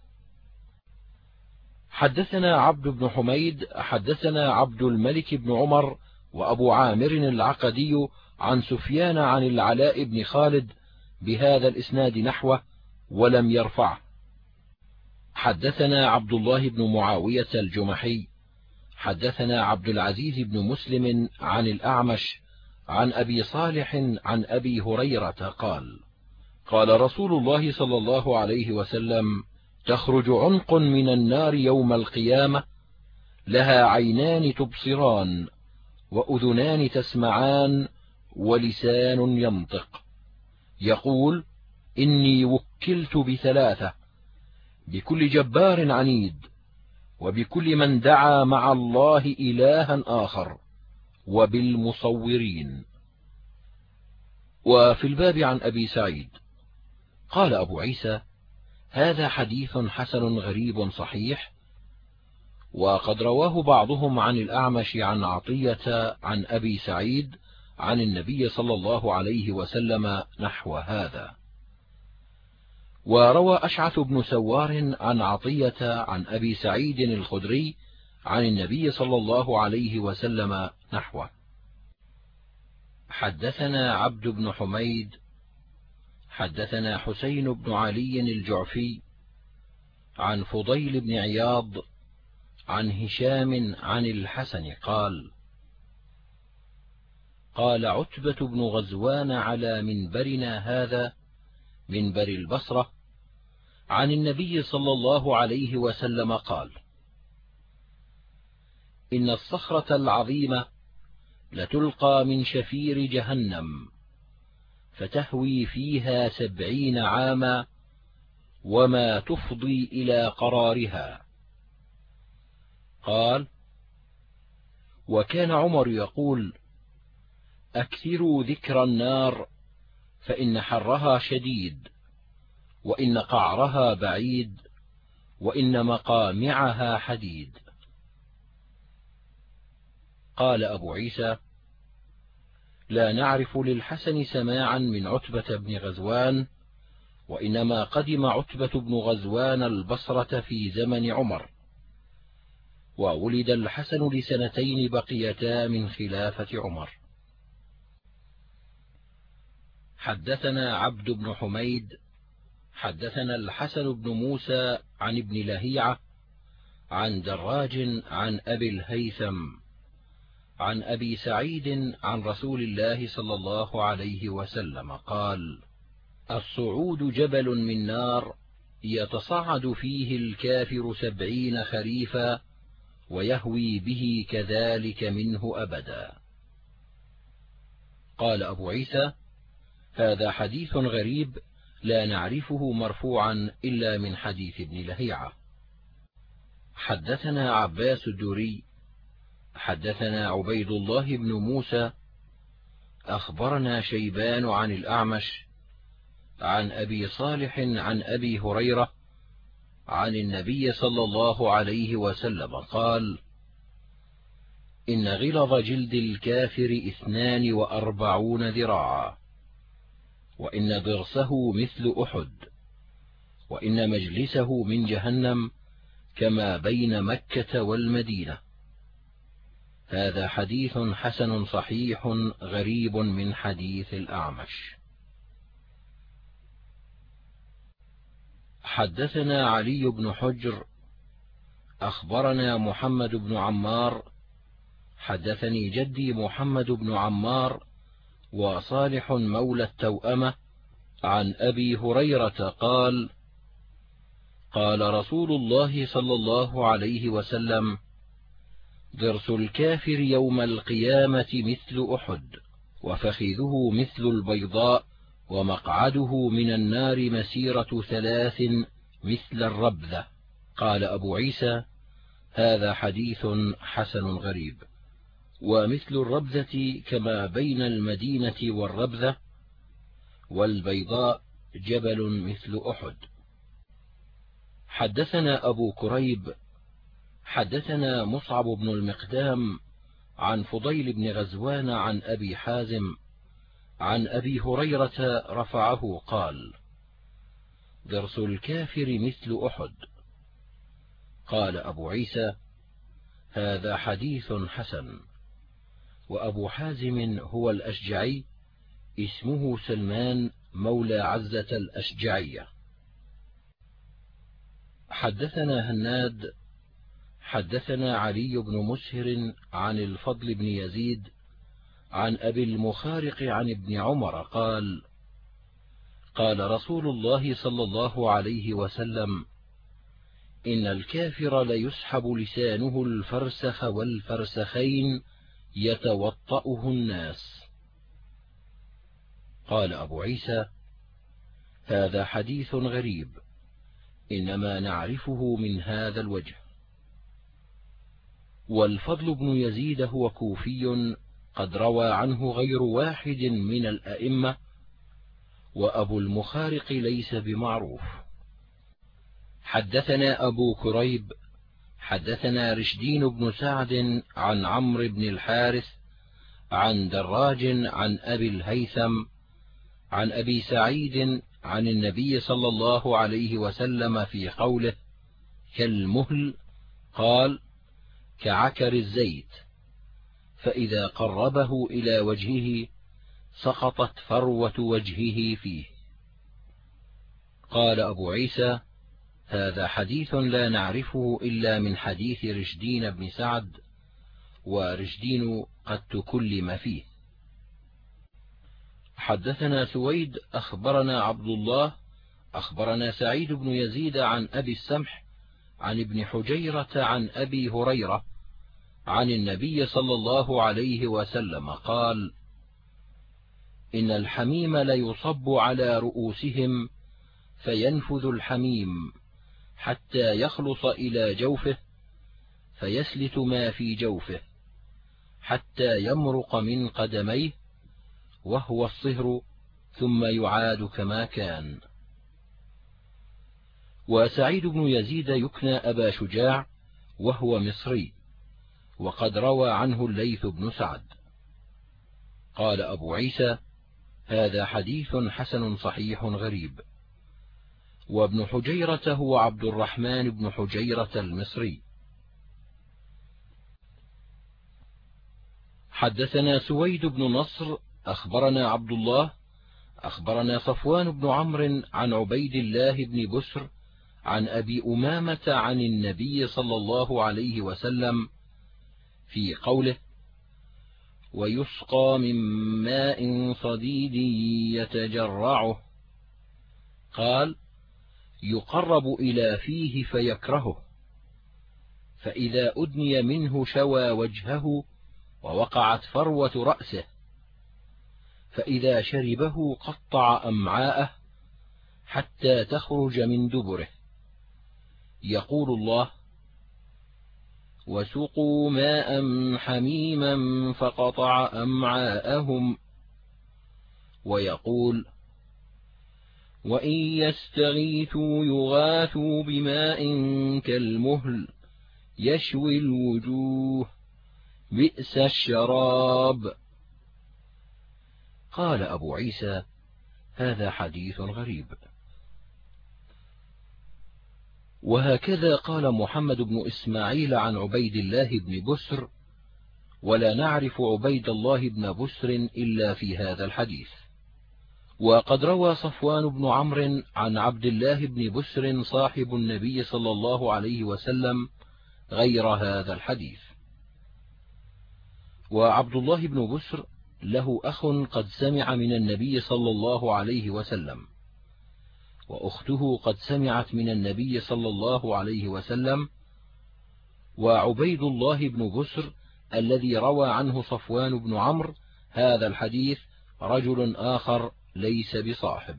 حدثنا عبد بن حميد حدثنا عبد الملك بن عمر وأبو عامر العقدي عن سفيان عن العلاء بن خالد بهذا الإسناد نحوه ولم يرفعه. حدثنا عبد الله بن معاوية الجمحي حدثنا عبد العزيز بن مسلم عن الأعمش عن أبي صالح عن أبي هريرة قال قال رسول الله صلى الله عليه وسلم تخرج عنق من النار يوم القيامة لها عينان تبصران وأذنان تسمعان ولسان ينطق. يقول إني وكلت بثلاثة بكل جبار عنيد وبكل من دعا مع الله إلها آخر وبالمصورين. وفي الباب عن أبي سعيد قال أبو عيسى هذا حديث حسن غريب صحيح وقد رواه بعضهم عن الأعمش عن عطية عن أبي سعيد عن النبي صلى الله عليه وسلم نحو هذا. وروى أشعث بن سوار عن عطية عن أبي سعيد الخدري عن النبي صلى الله عليه وسلم نحوه. حدثنا عبد بن حميد حدثنا حسين بن علي الجعفي عن فضيل بن عياض عن هشام عن الحسن قال قال عتبة بن غزوان على منبرنا هذا منبر البصرة عن النبي صلى الله عليه وسلم قال إن الصخرة العظيمة لتلقى من شفير جهنم فتهوي فيها سبعين عاما وما تفضي إلى قرارها. قال وكان عمر يقول أكثروا ذكر النار فإن حرها شديد وإن قعرها بعيد وإن مقامعها حديد. قال أبو عيسى لا نعرف للحسن سماعا من عتبة بن غزوان وإنما قدم عتبة بن غزوان البصرة في زمن عمر. وولد الحسن لسنتين بقيتا من خلافة عمر. حدثنا عبد بن حميد حدثنا الحسن بن موسى عن ابن لهيعة عن دراج عن أبي الهيثم عن أبي سعيد عن رسول الله صلى الله عليه وسلم قال الصعود جبل من نار يتصعد فيه الكافر سبعين خريفا ويهوي به كذلك منه أبدا. قال أبو عيسى هذا حديث غريب لا نعرفه مرفوعا إلا من حديث ابن لهيعة. حدثنا عباس الدوري حدثنا عبيد الله بن موسى أخبرنا شيبان عن الأعمش عن أبي صالح عن أبي هريرة عن النبي صلى الله عليه وسلم قال إن غلظ جلد الكافر اثنان وأربعون ذراعا وإن ضرسه مثل أحد وإن مجلسه من جهنم كما بين مكة والمدينة. هذا حديث حسن صحيح غريب من حديث الأعمش. حدثنا علي بن حجر أخبرنا محمد بن عمار حدثني جدي محمد بن عمار وصالح مولى التوأمة عن أبي هريرة قال قال رسول الله صلى الله عليه وسلم ضرس الكافر يوم القيامة مثل أحد وفخذه مثل البيضاء ومقعده من النار مسيرة ثلاث مثل الربذة. قال أبو عيسى هذا حديث حسن غريب. ومثل الربذة كما بين المدينة والربذة والبيضاء جبل مثل أحد. حدثنا أبو كريب حدثنا مصعب بن المقدام عن فضيل بن غزوان عن أبي حازم عن أبي هريرة رفعه قال ضرس الكافر مثل أحد. قال أبو عيسى هذا حديث حسن. وأبو حازم هو الأشجعي اسمه سلمان مولى عزة الأشجعية. حدثنا هناد حدثنا علي بن مسهر عن الفضل بن يزيد عن أبي المخارق عن ابن عمر قال قال رسول الله صلى الله عليه وسلم إن الكافر ليسحب لسانه الفرسخ والفرسخين يتوطأه الناس. قال أبو عيسى هذا حديث غريب إنما نعرفه من هذا الوجه. والفضل بن يزيد هو كوفي قد روى عنه غير واحد من الأئمة وأبو المخارق ليس بمعروف. حدثنا أبو كريب حدثنا رشدين بن سعد عن عمرو بن الحارث عن دراج عن أبي الهيثم عن أبي سعيد عن النبي صلى الله عليه وسلم في قوله كالمهل قال كعكر الزيت. فإذا قربه إلى وجهه سقطت فروة وجهه فيه. قال أبو عيسى هذا حديث لا نعرفه إلا من حديث رشدين بن سعد ورشدين قد تكلم فيه. حدثنا سويد أخبرنا عبد الله أخبرنا سعيد بن يزيد عن أبي السمح عن ابن حجيرة عن أبي هريرة عن النبي صلى الله عليه وسلم قال إن الحميم ليصب على رؤوسهم فينفذ الحميم حتى يخلص إلى جوفه فيسلت ما في جوفه حتى يمرق من قدميه وهو الصهر ثم يعاد كما كان. وسعيد بن يزيد يكنى أبا شجاع وهو مصري. وقد روى عنه الليث بن سعد. قال أبو عيسى هذا حديث حسن صحيح غريب. وابن حجيرة هو عبد الرحمن بن حجيرة المصري. حدثنا سويد بن نصر أخبرنا عبد الله أخبرنا صفوان بن عمرو عن عبيد الله بن بسر عن أبي أمامة عن النبي صلى الله عليه وسلم في قوله ويسقى من ماء صديد يتجرعه. قال يقرب إلى فيه فيكرهه. فإذا أدني منه شوى وجهه ووقعت فروة رأسه. فإذا شربه قطع أمعاءه حتى تخرج من دبره. يقول الله وسقوا ماء حميما فقطع أمعاءهم. ويقول وإن يستغيثوا يغاثوا بماء كالمهل يشوي الوجوه بئس الشراب. قال أبو عيسى هذا حديث غريب. وهكذا قال محمد بن إسماعيل عن عبيد الله بن بسر ولا نعرف عبيد الله بن بسر إلا في هذا الحديث. وقد روى صفوان بن عمرو عن عبد الله بن بسر صاحب النبي صلى الله عليه وسلم غير هذا الحديث. وعبد الله بن بسر له أخ قد سمع من النبي صلى الله عليه وسلم. وأخته قد سمعت من النبي صلى الله عليه وسلم وعبيد الله بن بسر الذي روى عنه صفوان بن عمرو هذا الحديث رجل آخر ليس بصاحب.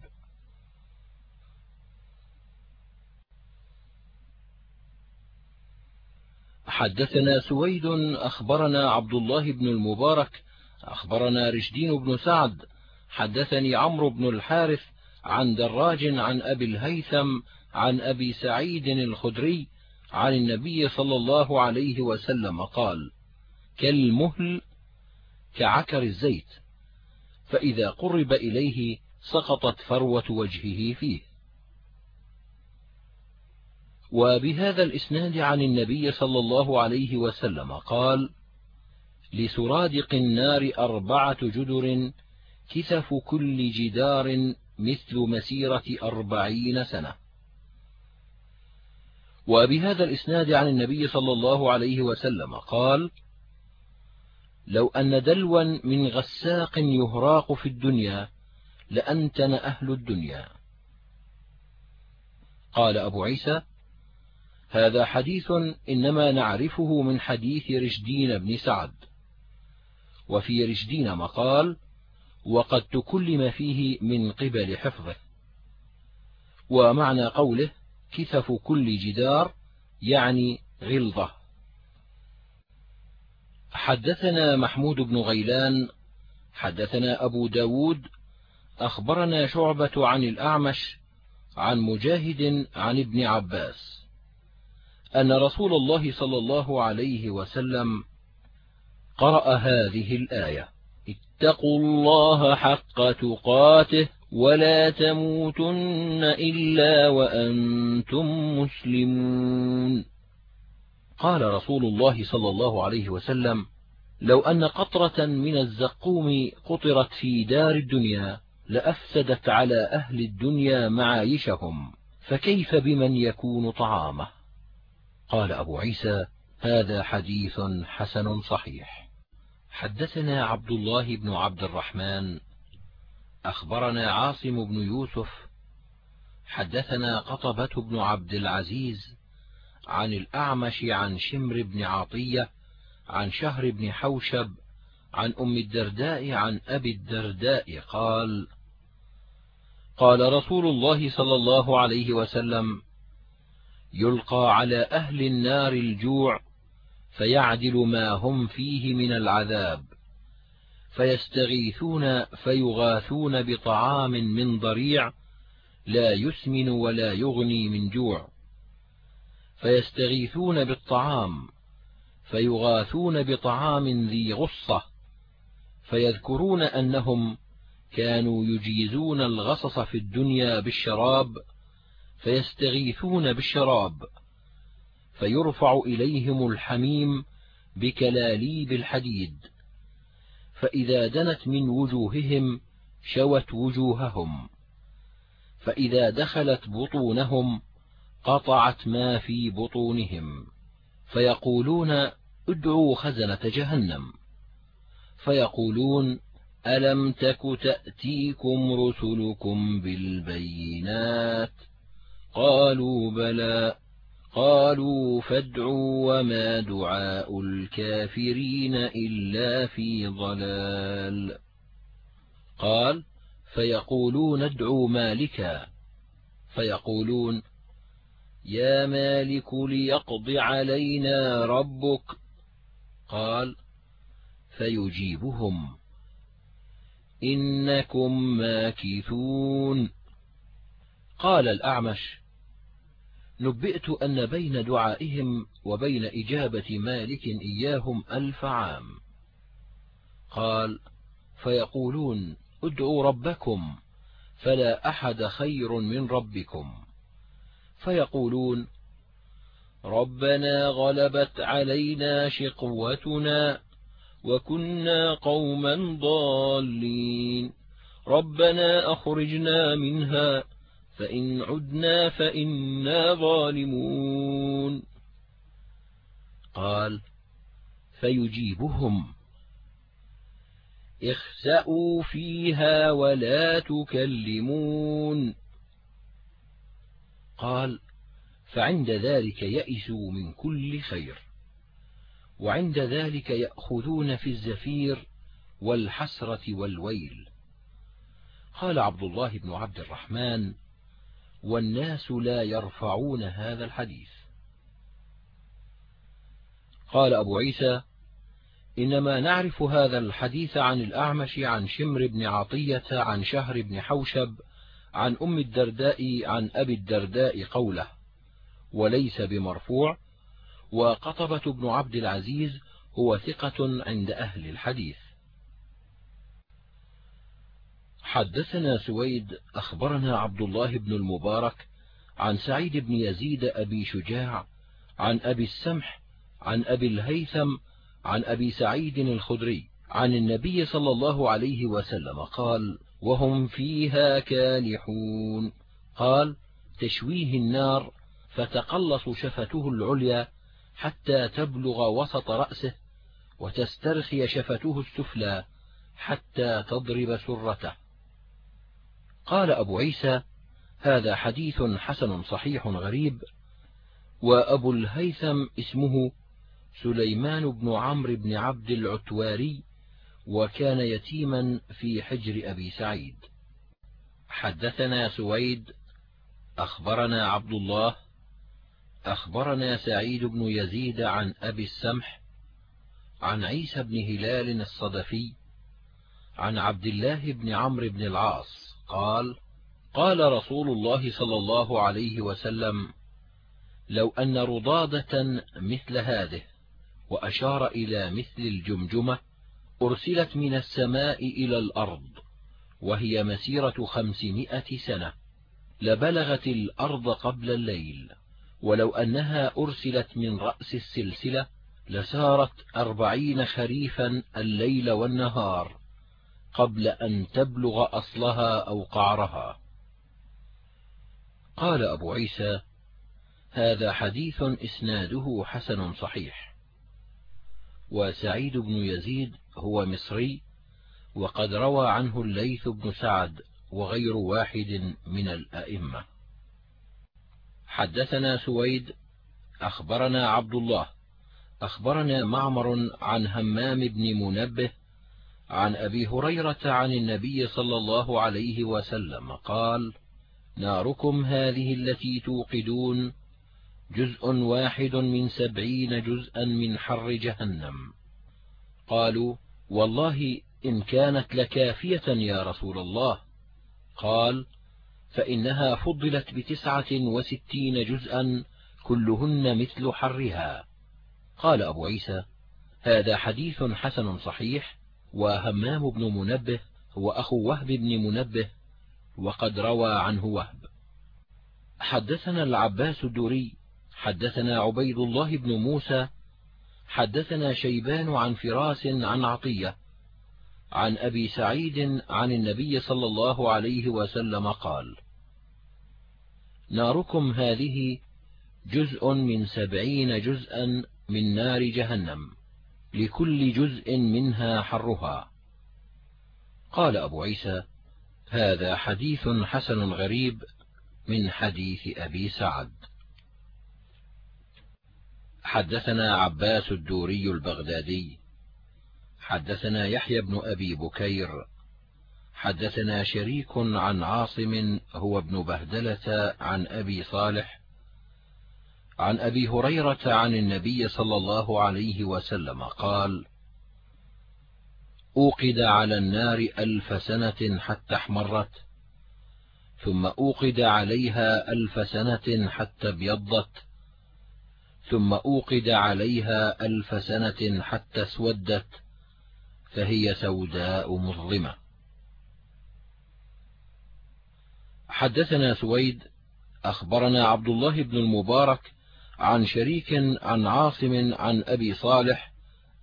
حدثنا سويد أخبرنا عبد الله بن المبارك أخبرنا رشدين بن سعد حدثني عمرو بن الحارث عن دراج عن أبي الهيثم عن أبي سعيد الخدري عن النبي صلى الله عليه وسلم قال كالمهل كعكر الزيت فإذا قرب إليه سقطت فروة وجهه فيه. وبهذا الإسناد عن النبي صلى الله عليه وسلم قال لسرادق النار أربعة جدر كثف كل جدار مثل مسيرة أربعين سنة. وبهذا الإسناد عن النبي صلى الله عليه وسلم قال لو أن دلوا من غساق يهراق في الدنيا لأنتن أهل الدنيا. قال أبو عيسى هذا حديث إنما نعرفه من حديث رشدين بن سعد. وفي رشدين مقال وقد تكلم فيه من قبل حفظه. ومعنى قوله كثف كل جدار يعني غلظة. حدثنا محمود بن غيلان حدثنا أبو ب داود أخبرنا شعبة عن الأعمش عن مجاهد عن ابن عباس. أن رسول الله صلى الله عليه وسلم قرأ هذه الآية. اتقوا الله حق تقاته ولا تموتن إلا وأنتم مسلمون. قال رسول الله صلى الله عليه وسلم لو أن قطرة من الزقوم قطرت في دار الدنيا لأفسدت على أهل الدنيا معايشهم فكيف بمن يكون طعامه؟ قال أبو عيسى هذا حديث حسن صحيح. حدثنا عبد الله بن عبد الرحمن أخبرنا عاصم بن يوسف حدثنا قطبة بن عبد العزيز عن الأعمش عن شمر بن عطية عن شهر بن حوشب عن أم الدرداء عن أبي الدرداء قال قال رسول الله صلى الله عليه وسلم يلقى على أهل النار الجوع فيعدل ما هم فيه من العذاب فيستغيثون فيغاثون بطعام من ضريع لا يسمن ولا يغني من جوع فيستغيثون بالطعام فيغاثون بطعام ذي غصة فيذكرون أنهم كانوا يجيزون الغصص في الدنيا بالشراب فيستغيثون بالشراب. فيرفع إليهم الحميم بكلاليب الحديد. فإذا دنت من وجوههم شوت وجوههم. فإذا دخلت بطونهم قطعت ما في بطونهم. فيقولون ادعوا خزنة جهنم. فيقولون ألم تك تأتيكم رسلكم بالبينات؟ قالوا بلى. قالوا فادعوا وما دعاء الكافرين إلا في ضلال. قال فيقولون ادعوا مالكا. فيقولون يا مالك ليقض علينا ربك. قال فيجيبهم. إنكم ماكثون. قال الأعمش نبئت أن بين دعائهم وبين إجابة مالك إياهم ألف عام. قال فيقولون ادعوا ربكم فلا أحد خير من ربكم. فيقولون ربنا غلبت علينا شقوتنا وكنا قوما ضالين. ربنا أخرجنا منها فإن عدنا فإنا ظالمون. قال فيجيبهم. اخسأوا فيها ولا تكلمون. قال فعند ذلك يئسوا من كل خير وعند ذلك يأخذون في الزفير والحسرة والويل. قال عبد الله بن عبد الرحمن والناس لا يرفعون هذا الحديث. قال أبو عيسى إنما نعرف هذا الحديث عن الأعمش عن شمر بن عطية عن شهر بن حوشب عن أم الدرداء عن أبي الدرداء قوله وليس بمرفوع وقطبة بن عبد العزيز هو ثقة عند أهل الحديث. حدثنا سويد أخبرنا عبد الله بن المبارك عن سعيد بن يزيد أبي شجاع عن أبي السمح عن أبي الهيثم عن أبي سعيد الخدري عن النبي صلى الله عليه وسلم قال وهم فيها كالحون قال تشويه النار فتقلص شفته العليا حتى تبلغ وسط رأسه وتسترخي شفته السفلى حتى تضرب سرته قال أبو عيسى هذا حديث حسن صحيح غريب وأبو الهيثم اسمه سليمان بن عمرو بن عبد العتواري وكان يتيما في حجر أبي سعيد. حدثنا سويد أخبرنا عبد الله أخبرنا سعيد بن يزيد عن أبي السمح عن عيسى بن هلال الصدفي عن عبد الله بن عمرو بن العاص. قال قال رسول الله صلى الله عليه وسلم لو أن رضادة مثل هذه وأشار إلى مثل الجمجمة أرسلت من السماء إلى الأرض وهي مسيرة خمسمائة سنة لبلغت الأرض قبل الليل ولو أنها أرسلت من رأس السلسلة لسارت أربعين خريفا الليل والنهار. قبل أن تبلغ أصلها أو قعرها. قال أبو عيسى هذا حديث إسناده حسن صحيح. وسعيد بن يزيد هو مصري وقد روى عنه الليث بن سعد وغير واحد من الأئمة. حدثنا سويد أخبرنا عبد الله أخبرنا معمر عن همام بن منبه عن أبي هريرة عن النبي صلى الله عليه وسلم قال ناركم هذه التي توقدون جزء واحد من سبعين جزءا من حر جهنم. قالوا والله إن كانت لكافية يا رسول الله. قال فإنها فضلت بتسعة وستين جزءا كلهن مثل حرها. قال أبو عيسى هذا حديث حسن صحيح وهمام بن منبه هو أخو وهب بن منبه وقد روى عنه وهب. حدثنا العباس الدوري حدثنا عبيد الله بن موسى حدثنا شيبان عن فراس عن عطية عن أبي سعيد عن النبي صلى الله عليه وسلم قال ناركم هذه جزء من سبعين جزءا من نار جهنم. لكل جزء منها حرها. قال أبو عيسى هذا حديث حسن غريب من حديث أبي سعد. حدثنا عباس الدوري البغدادي. حدثنا يحيى بن أبي بكير. حدثنا شريك عن عاصم هو ابن بهدلة عن أبي صالح عن أبي هريرة عن النبي صلى الله عليه وسلم قال أوقد على النار ألف سنة حتى احمرت ثم أوقد عليها ألف سنة حتى ابيضت ثم أوقد عليها ألف سنة حتى اسودت فهي سوداء مظلمة. حدثنا سويد أخبرنا عبد الله بن المبارك عن شريك عن عاصم عن أبي صالح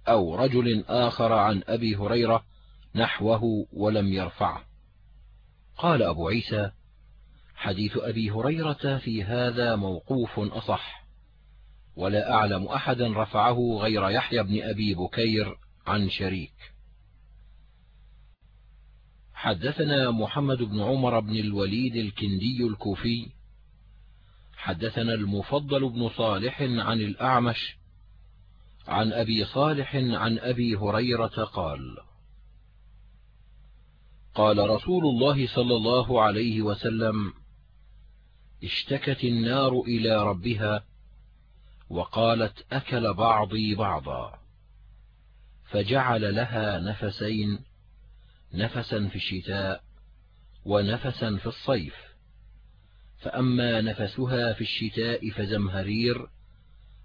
أو رجل آخر عن أبي هريرة نحوه ولم يرفعه. قال أبو عيسى حديث أبي هريرة في هذا موقوف أصح ولا أعلم أحدا رفعه غير يحيى بن أبي بكير عن شريك. حدثنا محمد بن عمر بن الوليد الكندي الكوفي حدثنا المفضل بن صالح عن الأعمش عن أبي صالح عن أبي هريرة قال قال رسول الله صلى الله عليه وسلم اشتكت النار إلى ربها وقالت أكل بعضي بعضا فجعل لها نفسين نفسا في الشتاء ونفسا في الصيف. فأما نفسها في الشتاء فزمهرير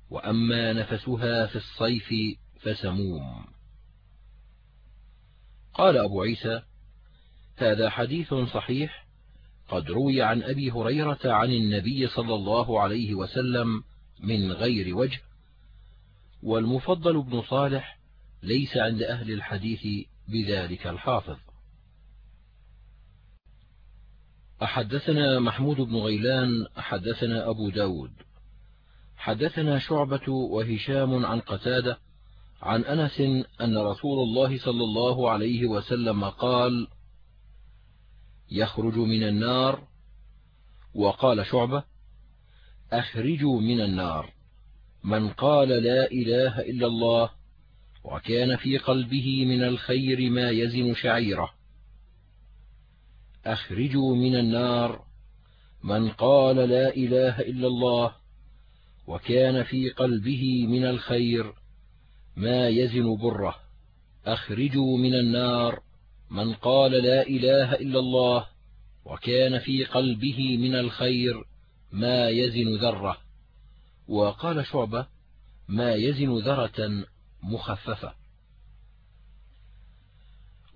وأما نفسها في الصيف فسموم. قال أبو عيسى هذا حديث صحيح قد روي عن أبي هريرة عن النبي صلى الله عليه وسلم من غير وجه والمفضل بن صالح ليس عند أهل الحديث بذلك الحافظ. أحدثنا محمود بن غيلان حدثنا أبو داود. حدثنا شعبة وهشام عن قتادة عن أنس أن رسول الله صلى الله عليه وسلم قال يخرج من النار. وقال شعبة أخرجوا من النار. من قال لا إله إلا الله وكان في قلبه من الخير ما يزن شعيره. أخرجوا من النار. من قال لا إله إلا الله وكان في قلبه من الخير ما يزن بره. أخرجوا من النار. من قال لا إله إلا الله وكان في قلبه من الخير ما يزن ذرة. وقال شعبة ما يزن ذرة مخففة.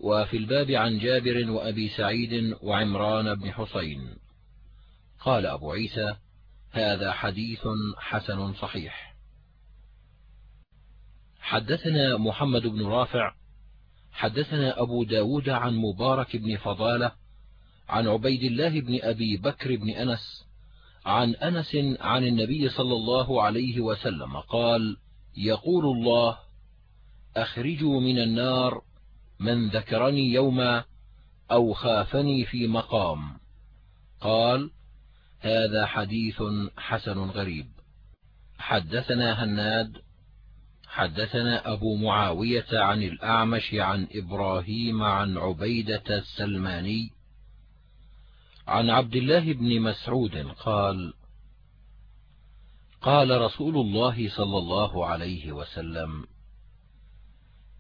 وفي الباب عن جابر وأبي سعيد وعمران بن حسين. قال أبو عيسى هذا حديث حسن صحيح. حدثنا محمد بن رافع حدثنا أبو ب داود عن مبارك بن فضالة عن عبيد الله بن أبي بكر بن أنس عن أنس عن النبي صلى الله عليه وسلم قال يقول الله أخرجوا من النار من ذكرني يوما أو خافني في مقام. قال هذا حديث حسن غريب. حدثنا هناد حدثنا أبو معاوية عن الأعمش عن إبراهيم عن عبيدة السلماني عن عبد الله بن مسعود قال قال رسول الله صلى الله عليه وسلم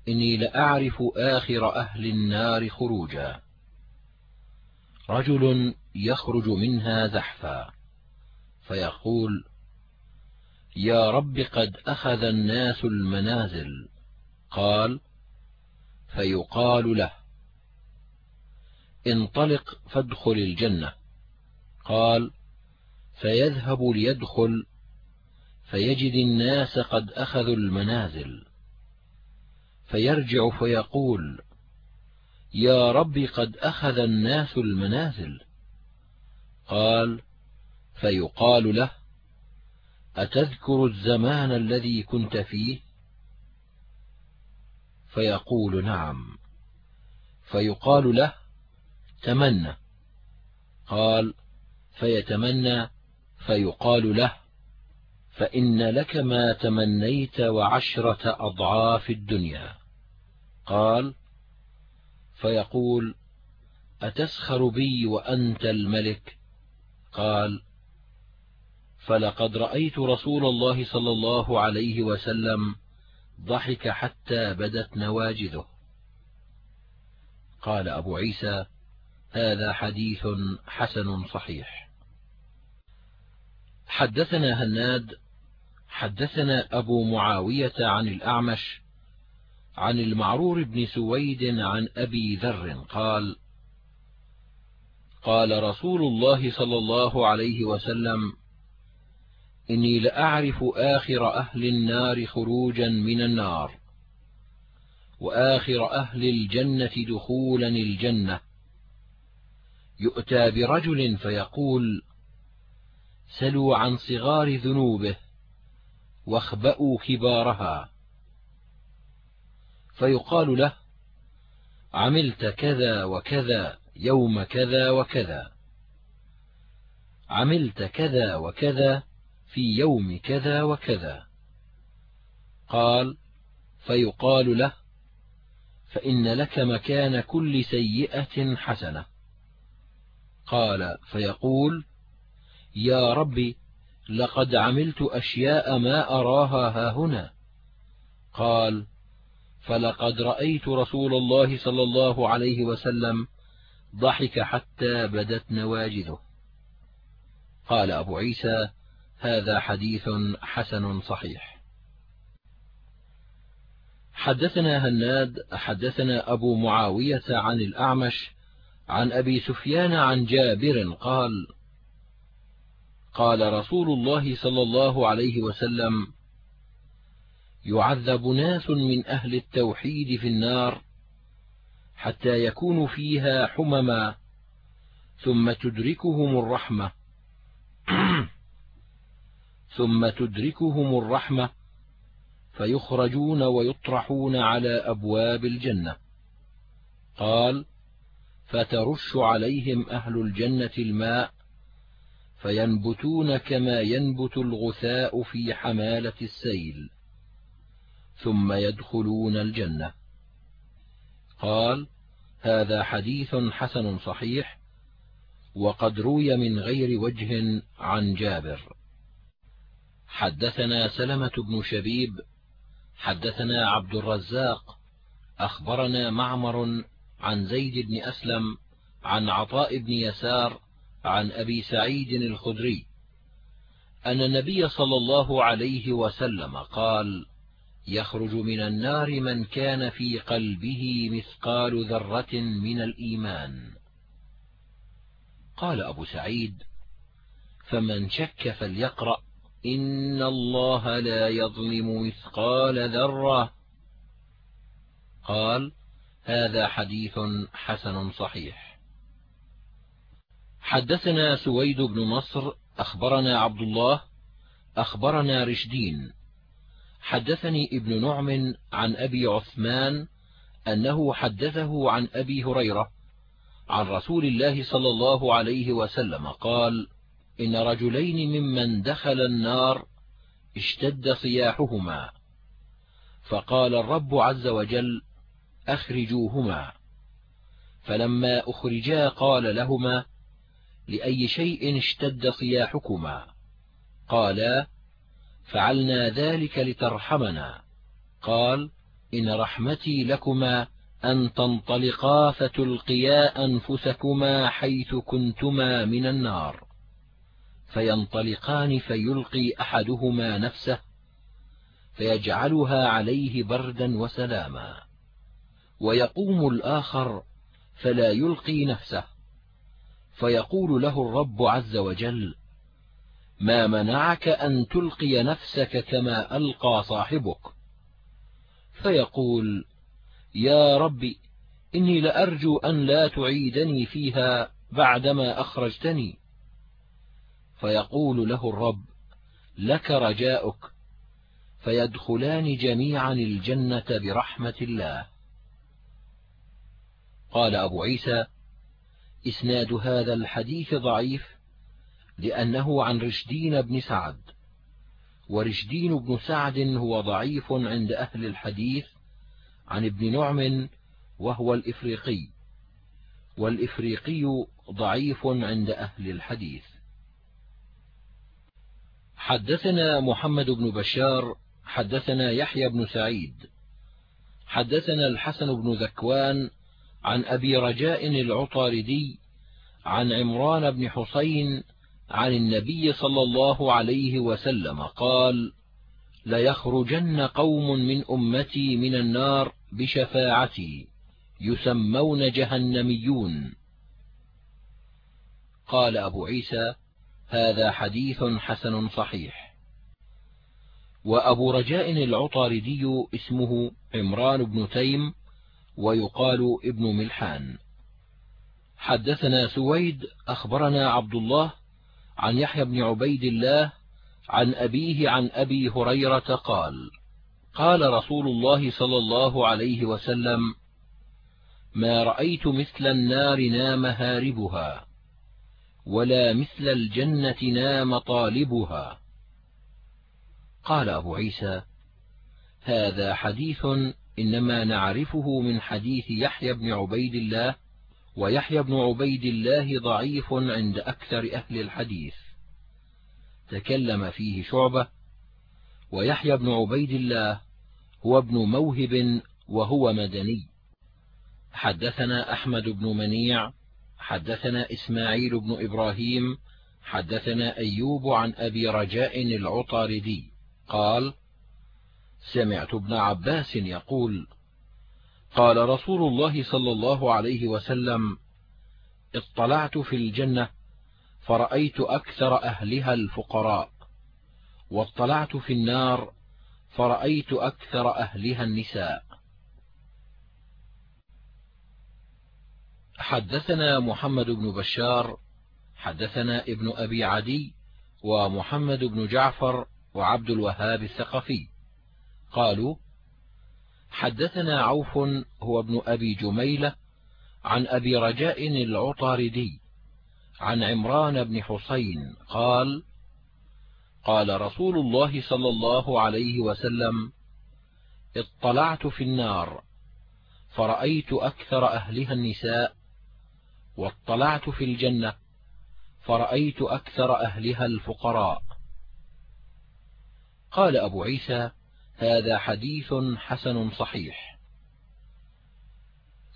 إني لأعرف آخر أهل النار خروجا. رجل يخرج منها زحفا فيقول يا رب قد أخذ الناس المنازل. قال فيقال له انطلق فادخل الجنة. قال فيذهب ليدخل فيجد الناس قد أخذوا المنازل. فيرجع فيقول يا رب قد أخذ الناس المنازل. قال فيقال له أتذكر الزمان الذي كنت فيه؟ فيقول نعم. فيقال له تمنى. قال فيتمنى. فيقال له فإن لك ما تمنيت وعشرة أضعاف الدنيا. قال فيقول أتسخر بي وأنت الملك؟ قال فلقد رأيت رسول الله صلى الله عليه وسلم ضحك حتى بدت نواجذه. قال أبو عيسى هذا حديث حسن صحيح. حدثنا هناد حدثنا أبو معاوية عن الأعمش عن المعرور بن سويد عن أبي ذر قال قال رسول الله صلى الله عليه وسلم إني لأعرف آخر أهل النار خروجا من النار وآخر أهل الجنة دخولا الجنة. يؤتى برجل فيقول سلوا عن صغار ذنوبه واخبأوا كبارها. فيقال له عملت كذا وكذا يوم كذا وكذا. عملت كذا وكذا في يوم كذا وكذا. قال فيقال له فإن لك مكان كل سيئة حسنة. قال فيقول يا رب لقد عملت أشياء ما أراها هاهنا قال فلقد رأيت رسول الله صلى الله عليه وسلم ضحك حتى بدت نواجذه. قال أبو عيسى هذا حديث حسن صحيح. حدثنا هناد حدثنا أبو معاوية عن الأعمش عن أبي سفيان عن جابر قال قال رسول الله صلى الله عليه وسلم يعذب ناس من أهل التوحيد في النار حتى يكونوا فيها حمما ثم تدركهم الرحمة. ثم تدركهم الرحمة فيخرجون ويطرحون على أبواب الجنة. قال فترش عليهم أهل الجنة الماء فينبتون كما ينبت الغثاء في حمالة السيل. ثم يدخلون الجنة. قال هذا حديث حسن صحيح وقد روي من غير وجه عن جابر. حدثنا سلمة بن شبيب حدثنا عبد الرزاق أخبرنا معمر عن زيد بن أسلم عن عطاء بن يسار عن أبي سعيد الخدري أن النبي صلى الله عليه وسلم قال يخرج من النار من كان في قلبه مثقال ذرة من الإيمان. قال أبو سعيد فمن شك فليقرأ إن الله لا يظلم مثقال ذرة. قال هذا حديث حسن صحيح. حدثنا سويد بن نصر أخبرنا عبد الله أخبرنا رشدين حدثني ابن نعم عن أبي عثمان أنه حدثه عن أبي هريرة عن رسول الله صلى الله عليه وسلم قال إن رجلين ممن دخل النار اشتد صياحهما. فقال الرب عز وجل أخرجوهما. فلما أخرجا قال لهما لأي شيء اشتد صياحكما؟ قالا فعلنا ذلك لترحمنا. قال إن رحمتي لكما أن تنطلقا فتلقيا أنفسكما حيث كنتما من النار. فينطلقان فيلقي أحدهما نفسه فيجعلها عليه بردا وسلاما. ويقوم الآخر فلا يلقي نفسه فيقول له الرب عز وجل ما منعك أن تلقي نفسك كما ألقى صاحبك. فيقول يا رب إني لأرجو أن لا تعيدني فيها بعدما أخرجتني. فيقول له الرب لك رجاؤك فيدخلان جميعا الجنة برحمة الله. قال أبو عيسى إسناد هذا الحديث ضعيف لأنه عن رشدين بن سعد. ورشدين بن سعد هو ضعيف عند أهل الحديث عن ابن نعم وهو الإفريقي. والإفريقي ضعيف عند أهل الحديث. حدثنا محمد بن بشار حدثنا يحيى بن سعيد. حدثنا الحسن بن ذكوان عن أبي رجاء العطاردي عن عمران بن حسين عن النبي صلى الله عليه وسلم قال ليخرجن قوم من أمتي من النار بشفاعتي يسمون جهنميون. قال أبو عيسى هذا حديث حسن صحيح. وأبو رجاء العطاردي اسمه عمران بن تيم ويقال ابن ملحان. حدثنا سويد أخبرنا عبد الله عن يحيى بن عبيد الله عن أبيه عن أبي هريرة قال قال رسول الله صلى الله عليه وسلم ما رأيت مثل النار نام هاربها ولا مثل الجنة نام طالبها. قال أبو عيسى هذا حديث إنما نعرفه من حديث يحيى بن عبيد الله ويحيى بن عبيد الله ضعيف عند أكثر أهل الحديث. تكلم فيه شعبة. ويحيى بن عبيد الله هو ابن موهب وهو مدني. حدثنا أحمد بن منيع. حدثنا إسماعيل بن إبراهيم. حدثنا أيوب عن أبي رجاء العطاردي. قال سمعت ابن عباس يقول قال رسول الله صلى الله عليه وسلم اطلعت في الجنة فرأيت أكثر أهلها الفقراء واطلعت في النار فرأيت أكثر أهلها النساء. حدثنا محمد بن بشار حدثنا ابن أبي عدي ومحمد بن جعفر وعبد الوهاب الثقفي قالوا حدثنا عوف هو ابن أبي جميلة عن أبي رجاء العطاردي عن عمران بن حسين قال قال رسول الله صلى الله عليه وسلم اطلعت في النار فرأيت أكثر أهلها النساء واطلعت في الجنة فرأيت أكثر أهلها الفقراء. قال أبو عيسى هذا حديث حسن صحيح.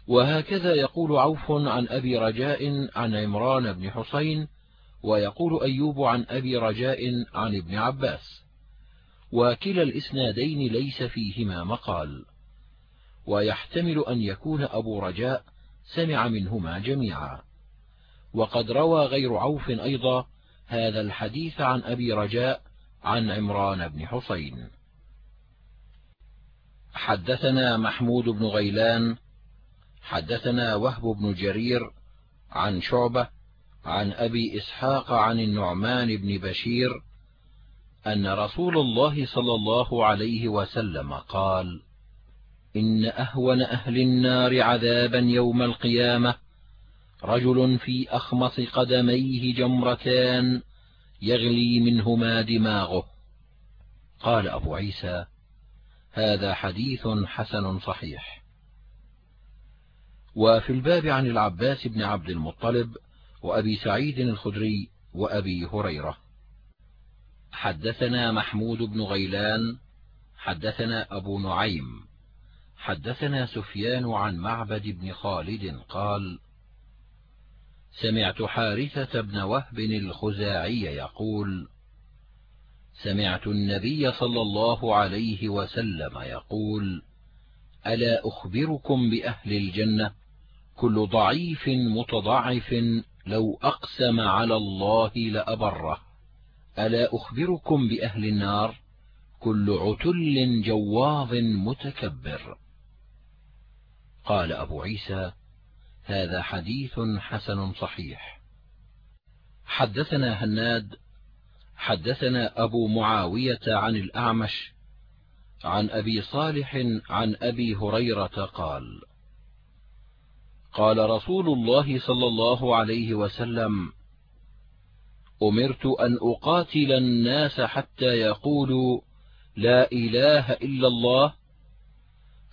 وهكذا يقول عوف عن أبي رجاء عن عمران بن حسين ويقول أيوب عن أبي رجاء عن ابن عباس. وكلا الإسنادين ليس فيهما مقال. ويحتمل أن يكون أبو رجاء سمع منهما جميعا. وقد روى غير عوف أيضا هذا الحديث عن أبي رجاء عن عمران بن حسين. حدثنا محمود بن غيلان حدثنا وهب بن جرير عن شعبة عن أبي إسحاق عن النعمان بن بشير أن رسول الله صلى الله عليه وسلم قال إن أهون أهل النار عذابا يوم القيامة رجل في أخمص قدميه جمرتان يغلي منهما دماغه. قال أبو عيسى هذا حديث حسن صحيح. وفي الباب عن العباس بن عبد المطلب وأبي سعيد الخدري وأبي هريرة. حدثنا محمود بن غيلان حدثنا أبو نعيم حدثنا سفيان عن معبد بن خالد قال سمعت حارثة بن وهب الخزاعي يقول سمعت النبي صلى الله عليه وسلم يقول ألا أخبركم بأهل الجنة؟ كل ضعيف متضعف لو أقسم على الله لأبره. ألا أخبركم بأهل النار؟ كل عتل جواظ متكبر. قال أبو عيسى هذا حديث حسن صحيح. حدثنا هناد حدثنا أبو معاوية عن الأعمش عن أبي صالح عن أبي هريرة قال قال رسول الله صلى الله عليه وسلم أمرت أن أقاتل الناس حتى يقولوا لا إله إلا الله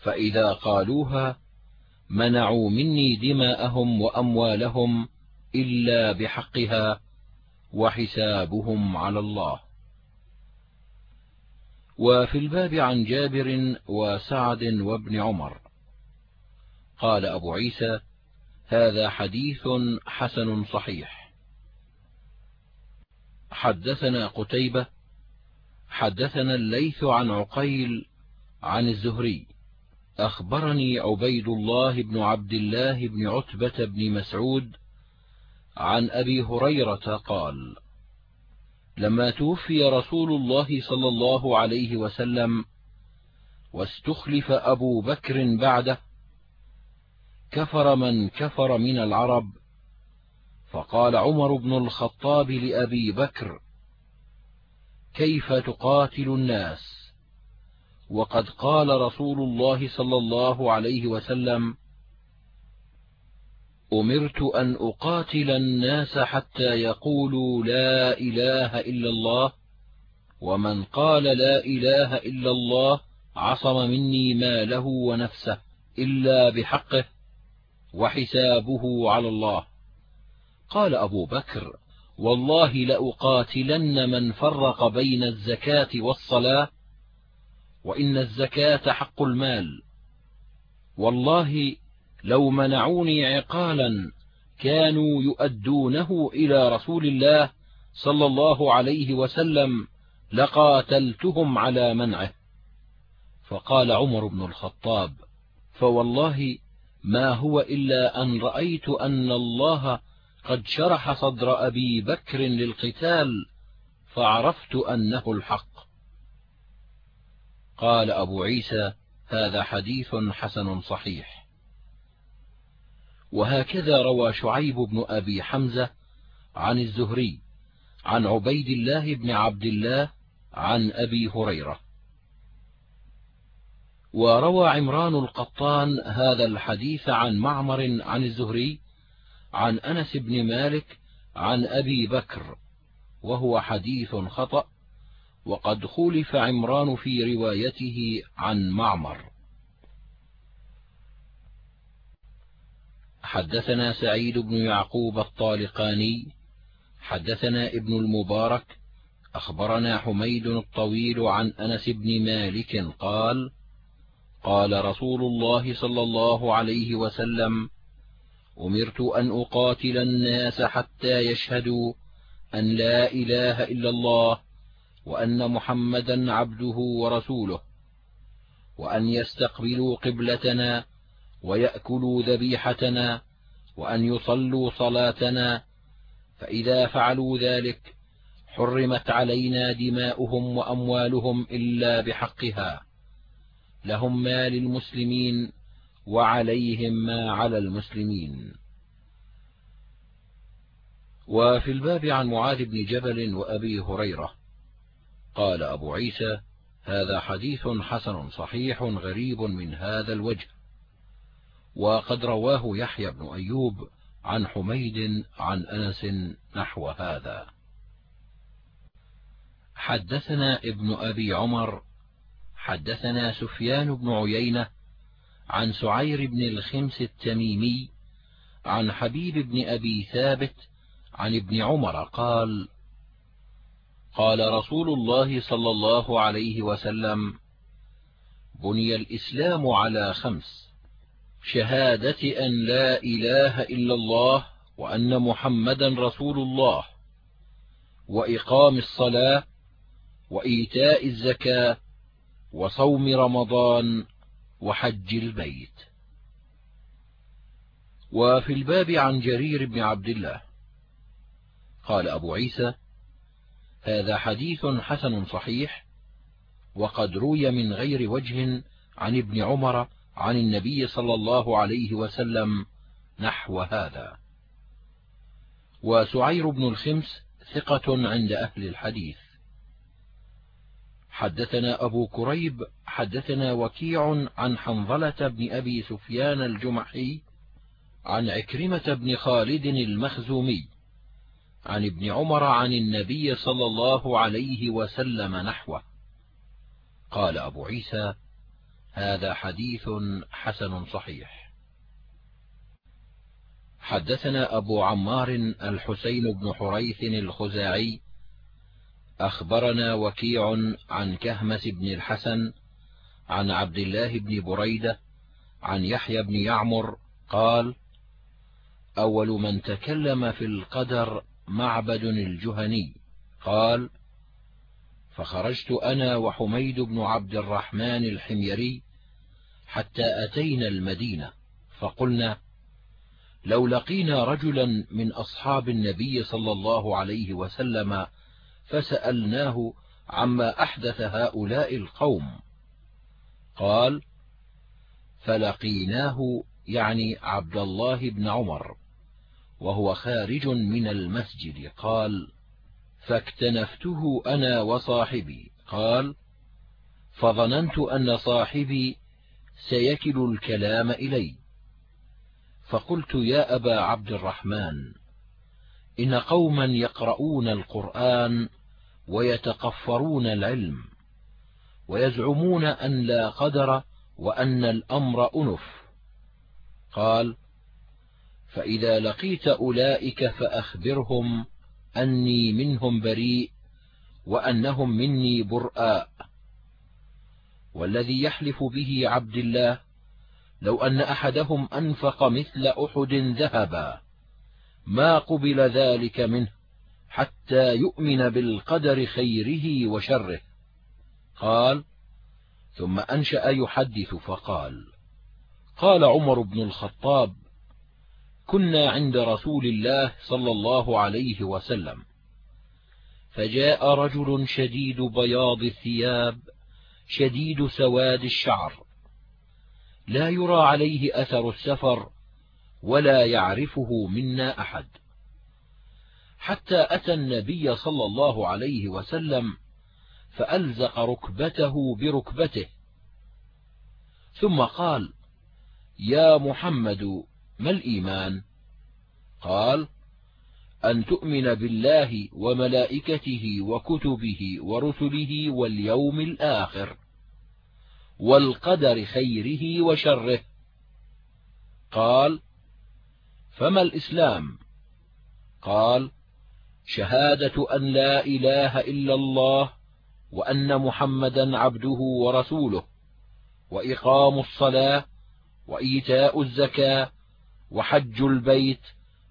فإذا قالوها منعوا مني دماءهم وأموالهم إلا بحقها. وحسابهم على الله. وفي الباب عن جابر وسعد وابن عمر. قال أبو عيسى هذا حديث حسن صحيح. حدثنا قتيبة حدثنا الليث عن عقيل عن الزهري. أخبرني عبيد الله بن عبد الله بن عتبة بن مسعود عن أبي هريرة قال لما توفي رسول الله صلى الله عليه وسلم واستخلف أبو بكر بعده كفر من كفر من العرب فقال عمر بن الخطاب لأبي بكر كيف تقاتل الناس؟ وقد قال رسول الله صلى الله عليه وسلم أمرت أن أقاتل الناس حتى يقولوا لا إله إلا الله ومن قال لا إله إلا الله عصم مني ماله ونفسه إلا بحقه وحسابه على الله. قال أبو بكر والله لأقاتلن من فرق بين الزكاة والصلاة وإن الزكاة حق المال. والله لو منعوني عقالا كانوا يؤدونه إلى رسول الله صلى الله عليه وسلم لقاتلتهم على منعه. فقال عمر بن الخطاب فوالله ما هو إلا أن رأيت أن الله قد شرح صدر أبي بكر للقتال فعرفت أنه الحق. قال أبو عيسى هذا حديث حسن صحيح. وهكذا روى شعيب بن أبي حمزة عن الزهري عن عبيد الله بن عبد الله عن أبي هريرة. وروى عمران القطان هذا الحديث عن معمر عن الزهري عن أنس بن مالك عن أبي بكر وهو حديث خطأ وقد خولف عمران في روايته عن معمر. حدثنا سعيد بن يعقوب الطالقاني حدثنا ابن المبارك أخبرنا حميد الطويل عن أنس بن مالك قال قال رسول الله صلى الله عليه وسلم أمرت أن أقاتل الناس حتى يشهدوا أن لا إله إلا الله وأن محمدا عبده ورسوله وأن يستقبلوا قبلتنا ويأكلوا ذبيحتنا وأن يصلوا صلاتنا فإذا فعلوا ذلك حرمت علينا دماؤهم وأموالهم إلا بحقها. لهم ما للمسلمين وعليهم ما على المسلمين. وفي الباب عن معاذ بن جبل وأبي هريرة قال أبو عيسى هذا حديث حسن صحيح غريب من هذا الوجه. وقد رواه يحيى بن أيوب عن حميد عن أنس نحو هذا. حدثنا ابن أبي عمر حدثنا سفيان بن عيينة عن سعير بن الخمس التميمي عن حبيب بن أبي ثابت عن ابن عمر قال قال رسول الله صلى الله عليه وسلم بني الإسلام على خمس شهادة أن لا إله إلا الله وأن محمدا رسول الله وإقام الصلاة وإيتاء الزكاة وصوم رمضان وحج البيت. وفي الباب عن جرير بن عبد الله قال أبو عيسى هذا حديث حسن صحيح وقد روي من غير وجه عن ابن عمر عن النبي صلى الله عليه وسلم نحو هذا. وسعير بن الخمس ثقة عند أهل الحديث. حدثنا أبو كريب حدثنا وكيع عن حنظلة بن أبي سفيان الجمحي عن عكرمة بن خالد المخزومي عن ابن عمر عن النبي صلى الله عليه وسلم نحوه. قال أبو عيسى هذا حديث حسن صحيح. حدثنا أبو عمار الحسين بن حريث الخزاعي أخبرنا وكيع عن كهمس بن الحسن عن عبد الله بن بريدة عن يحيى بن يعمر قال أول من تكلم في القدر معبد الجهني. قال فخرجت أنا وحميد بن عبد الرحمن الحميري حتى أتينا المدينة فقلنا لو لقينا رجلا من أصحاب النبي صلى الله عليه وسلم فسألناه عما أحدث هؤلاء القوم. قال فلقيناه يعني عبد الله بن عمر وهو خارج من المسجد. قال فاكتنفته أنا وصاحبي. قال فظننت أن صاحبي سيكل الكلام إلي. فقلت يا أبا عبد الرحمن إن قوما يقرؤون القرآن ويتقفرون العلم ويزعمون أن لا قدر وأن الأمر أنف. قال فإذا لقيت أولئك فأخبرهم أني منهم بريء وأنهم مني برآء. والذي يحلف به عبد الله لو أن أحدهم أنفق مثل أحد ذهبا ما قبل ذلك منه حتى يؤمن بالقدر خيره وشره. قال ثم أنشأ يحدث فقال قال عمر بن الخطاب كنا عند رسول الله صلى الله عليه وسلم. فجاء رجل شديد بياض الثياب شديد سواد الشعر. لا يرى عليه أثر السفر ولا يعرفه منا أحد. حتى أتى النبي صلى الله عليه وسلم فألزق ركبته بركبته. ثم قال يا محمد ما الإيمان؟ قال أن تؤمن بالله وملائكته وكتبه ورسله واليوم الآخر والقدر خيره وشره. قال فما الإسلام؟ قال شهادة أن لا إله إلا الله وأن محمدا عبده ورسوله وإقام الصلاة وإيتاء الزكاة وحج البيت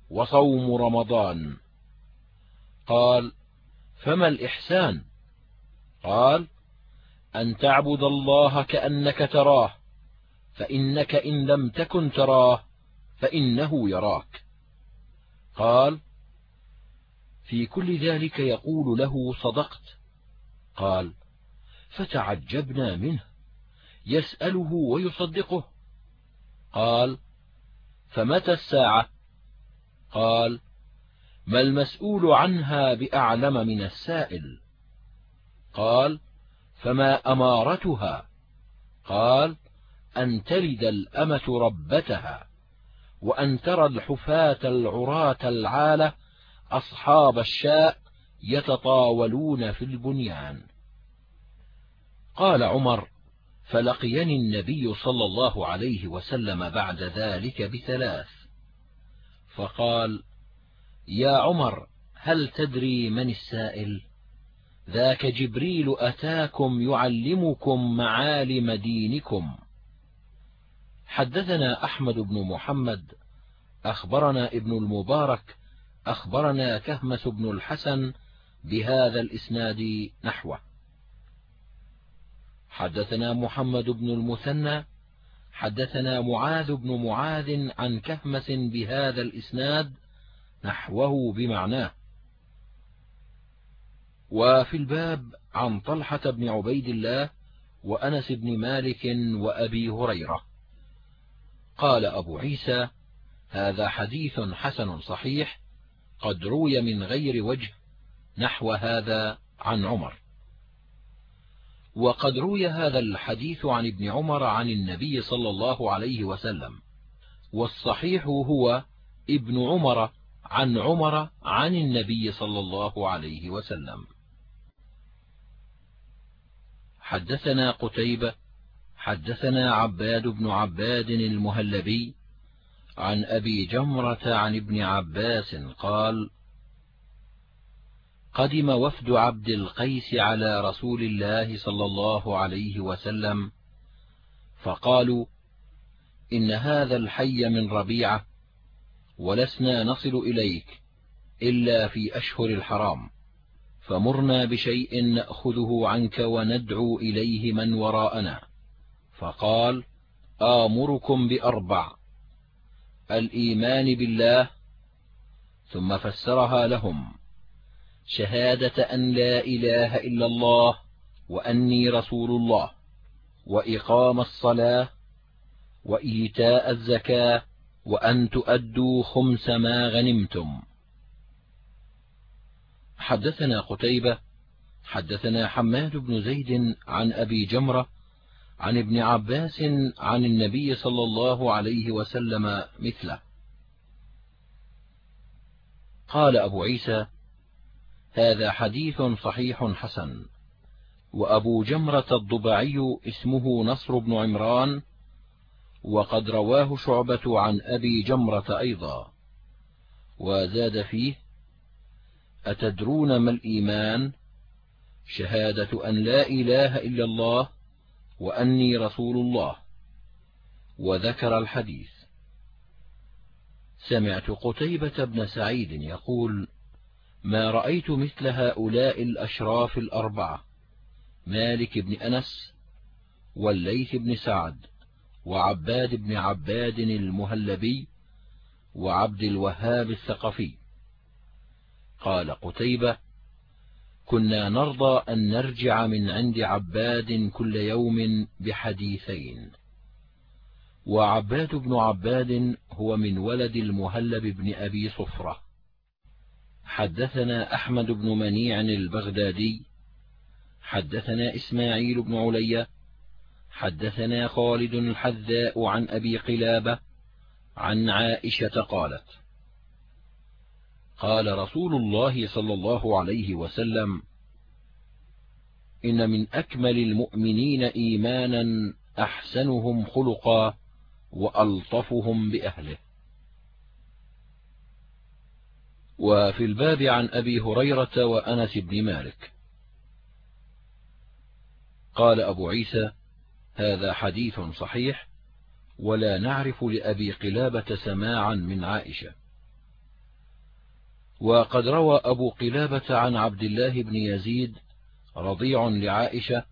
وصوم رمضان. قال فما الإحسان؟ قال أن تعبد الله كأنك تراه فإنك إن لم تكن تراه فإنه يراك. قال في كل ذلك يقول له صدقت. قال فتعجبنا منه يسأله ويصدقه. قال فمتى الساعة؟ قال ما المسؤول عنها بأعلم من السائل؟ قال فما أمارتها؟ قال أن تلد الأمة ربتها وأن ترى الحفاة العراة العالة أصحاب الشاء يتطاولون في البنيان. قال عمر فلقيني النبي صلى الله عليه وسلم بعد ذلك بثلاث. فقال يا عمر هل تدري من السائل؟ ذاك جبريل أتاكم يعلمكم معالم دينكم. حدثنا أحمد بن محمد أخبرنا ابن المبارك أخبرنا كهمس بن الحسن بهذا الإسناد نحوه. حدثنا محمد بن المثنى حدثنا معاذ بن معاذ عن كهمس بهذا الإسناد نحوه بمعناه. وفي الباب عن طلحة بن عبيد الله وأنس بن مالك وأبي هريرة. قال أبو عيسى هذا حديث حسن صحيح قد روي من غير وجه نحو هذا عن عمر. وقد روي هذا الحديث عن ابن عمر عن النبي صلى الله عليه وسلم والصحيح هو ابن عمر عن عمر عن النبي صلى الله عليه وسلم. حدثنا قتيبة حدثنا عباد بن عباد المهلبي عن أبي جمرة عن ابن عباس قال قدم وفد عبد القيس على رسول الله صلى الله عليه وسلم فقالوا إن هذا الحي من ربيعة ولسنا نصل إليك إلا في أشهر الحرام فمرنا بشيء نأخذه عنك وندعو إليه من وراءنا. فقال آمركم بأربع الإيمان بالله ثم فسرها لهم. شهادة أن لا إله إلا الله وأني رسول الله وإقام الصلاة وإيتاء الزكاة وأن تؤدوا خمس ما غنمتم. حدثنا قتيبة حدثنا حماد بن زيد عن أبي جمرة عن ابن عباس عن النبي صلى الله عليه وسلم مثله. قال أبو عيسى هذا حديث صحيح حسن. وأبو جمرة الضبعي اسمه نصر بن عمران وقد رواه شعبة عن أبي جمرة أيضا. وزاد فيه أتدرون ما الإيمان؟ شهادة أن لا إله إلا الله وأني رسول الله. وذكر الحديث. سمعت قتيبة بن سعيد يقول ما رأيت مثل هؤلاء الأشراف الأربعة مالك بن أنس والليث بن سعد وعباد بن عباد المهلبي وعبد الوهاب الثقفي. قال قتيبة كنا نرضى أن نرجع من عند عباد كل يوم بحديثين وعباد بن عباد هو من ولد المهلب بن أبي صفرة حدثنا أحمد بن منيع البغدادي حدثنا إسماعيل بن علي حدثنا خالد الحذاء عن أبي قلابة عن عائشة قالت قال رسول الله صلى الله عليه وسلم إن من أكمل المؤمنين إيمانا أحسنهم خلقا وألطفهم بأهله. وفي الباب عن أبي هريرة وأنس بن مالك. قال أبو عيسى هذا حديث صحيح ولا نعرف لأبي قلابة سماعا من عائشة. وقد روى أبو قلابة عن عبد الله بن يزيد رضيع لعائشة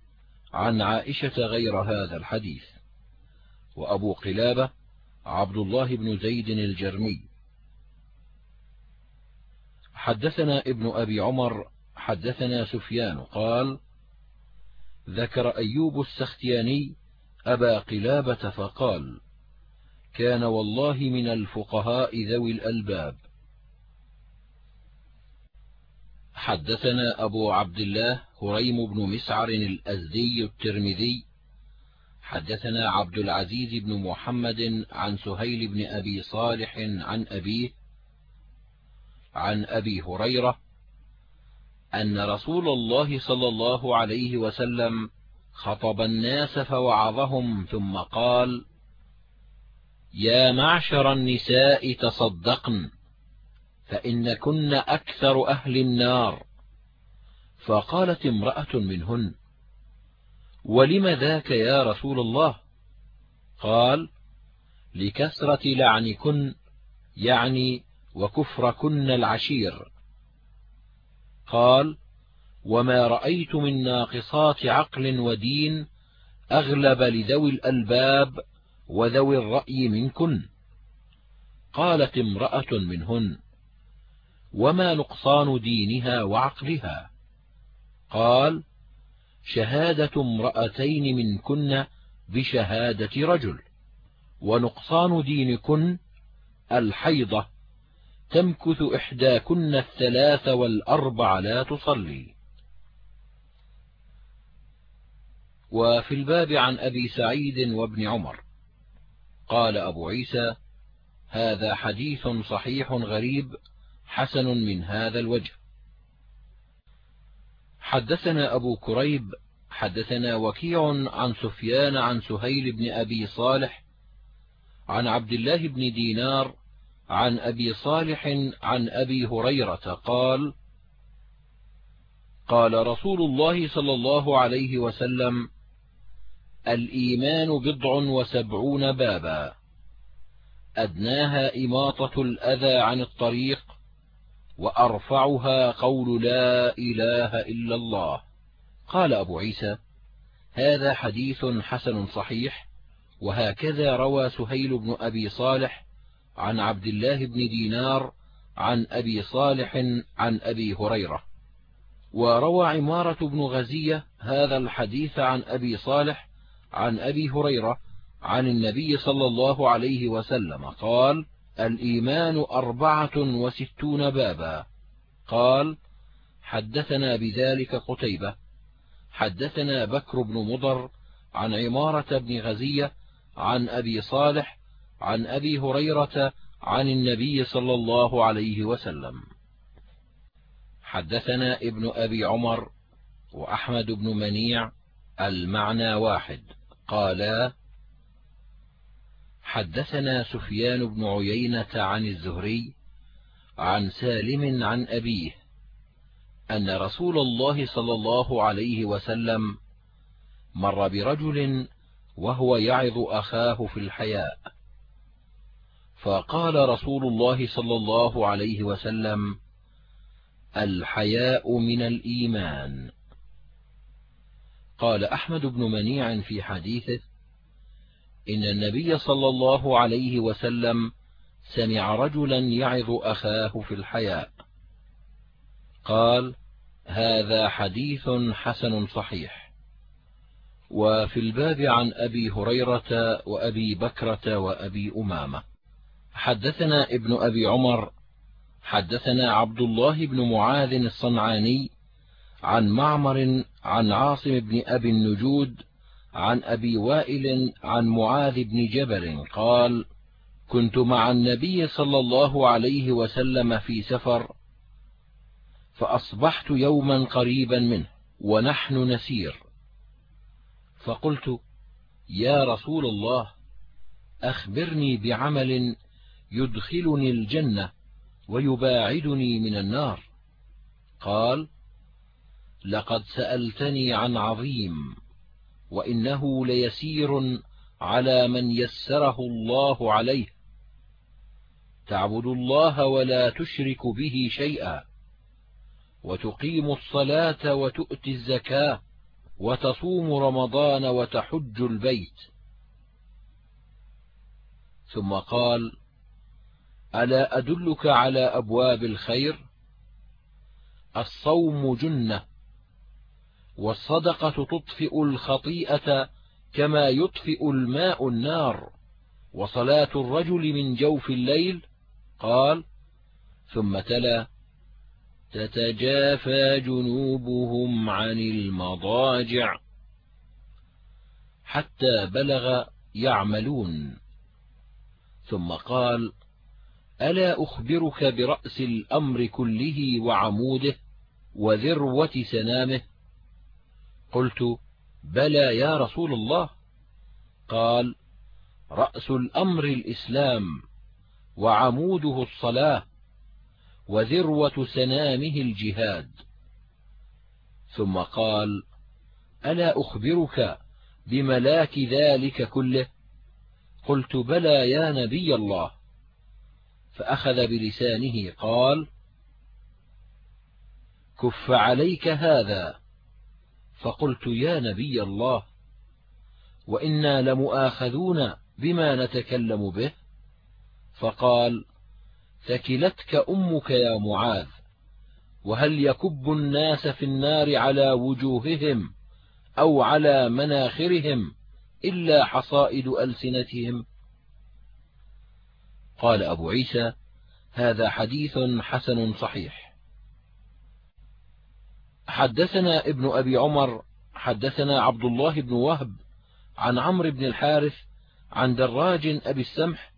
عن عائشة غير هذا الحديث. وأبو قلابة عبد الله بن زيد الجرمي. حدثنا ابن أبي عمر حدثنا سفيان قال ذكر أيوب السختياني أبا قلابة فقال كان والله من الفقهاء ذوي الألباب. حدثنا أبو عبد الله هريم بن مسعر الأزدي الترمذي. حدثنا عبد العزيز بن محمد عن سهيل بن أبي صالح عن أبيه عن أبي هريرة أن رسول الله صلى الله عليه وسلم خطب الناس فوعظهم ثم قال يا معشر النساء تصدقن فإن كن أكثر أهل النار. فقالت امرأة منهن ولم ذاك يا رسول الله؟ قال لكثرة لعنكن يعني وكفركن العشير. قال وما رأيت من ناقصات عقل ودين أغلب لذوي الألباب وذوي الرأي منكن. قالت امرأة منهن وما نقصان دينها وعقلها؟ قال شهادة امرأتين منكن بشهادة رجل ونقصان دينكن الحيضة. تمكث إحداكن الثلاث والأربع لا تصلي. وفي الباب عن أبي سعيد وابن عمر. قال أبو عيسى هذا حديث صحيح غريب حسن من هذا الوجه. حدثنا أبو كريب حدثنا وكيع عن سفيان عن سهيل بن أبي صالح عن عبد الله بن دينار عن أبي صالح عن أبي هريرة قال قال رسول الله صلى الله عليه وسلم الإيمان بضع وسبعون بابا. أدناها إماطة الأذى عن الطريق وأرفعها قول لا إله إلا الله. قال أبو عيسى هذا حديث حسن صحيح وهكذا روى سهيل بن أبي صالح عن عبد الله بن دينار عن أبي صالح عن أبي هريرة. وروى عمارة بن غزية هذا الحديث عن أبي صالح عن أبي هريرة عن النبي صلى الله عليه وسلم. قال الإيمان أربعة وستون بابا. قال حدثنا بذلك قتيبة. حدثنا بكر بن مضر عن عمارة بن غزية عن أبي صالح عن أبي هريرة عن النبي صلى الله عليه وسلم. حدثنا ابن أبي عمر وأحمد بن منيع المعنى واحد. قالا حدثنا سفيان بن عيينة عن الزهري عن سالم عن أبيه أن رسول الله صلى الله عليه وسلم مر برجل وهو يعظ أخاه في الحياء. فقال رسول الله صلى الله عليه وسلم الحياء من الإيمان. قال أحمد بن منيع في حديثه إن النبي صلى الله عليه وسلم سمع رجلا يعظ أخاه في الحياء. قال هذا حديث حسن صحيح. وفي الباب عن أبي هريرة وأبي بكرة وأبي أمامة. حدثنا ابن أبي عمر حدثنا عبد الله بن معاذ الصنعاني عن معمر عن عاصم بن أبي النجود عن أبي وائل عن معاذ بن جبل قال كنت مع النبي صلى الله عليه وسلم في سفر فأصبحت يوما قريبا منه ونحن نسير. فقلت يا رسول الله أخبرني بعمل يدخلني الجنة ويباعدني من النار. قال لقد سألتني عن عظيم وإنه ليسير على من يسره الله عليه. تعبد الله ولا تشرك به شيئا وتقيم الصلاة وتؤتي الزكاة وتصوم رمضان وتحج البيت. ثم قال ألا أدلك على أبواب الخير؟ الصوم جنة والصدقة تطفئ الخطيئة كما يطفئ الماء النار وصلاة الرجل من جوف الليل؟ قال ثم تلا تتجافى جنوبهم عن المضاجع حتى بلغ يعملون. ثم قال ألا أخبرك برأس الأمر كله وعموده وذروة سنامه؟ قلت بلى يا رسول الله. قال رأس الأمر الإسلام وعموده الصلاة وذروة سنامه الجهاد. ثم قال ألا أخبرك بملاك ذلك كله؟ قلت بلى يا نبي الله. فأخذ بلسانه قال كف عليك هذا. فقلت يا نبي الله وإنا لمؤاخذون بما نتكلم به. فقال ثكلتك أمك يا معاذ وهل يكب الناس في النار على وجوههم أو على مناخرهم إلا حصائد ألسنتهم؟ قال أبو عيسى هذا حديث حسن صحيح. حدثنا ابن أبي عمر حدثنا عبد الله بن وهب عن عمرو بن الحارث عن دراج أبي السمح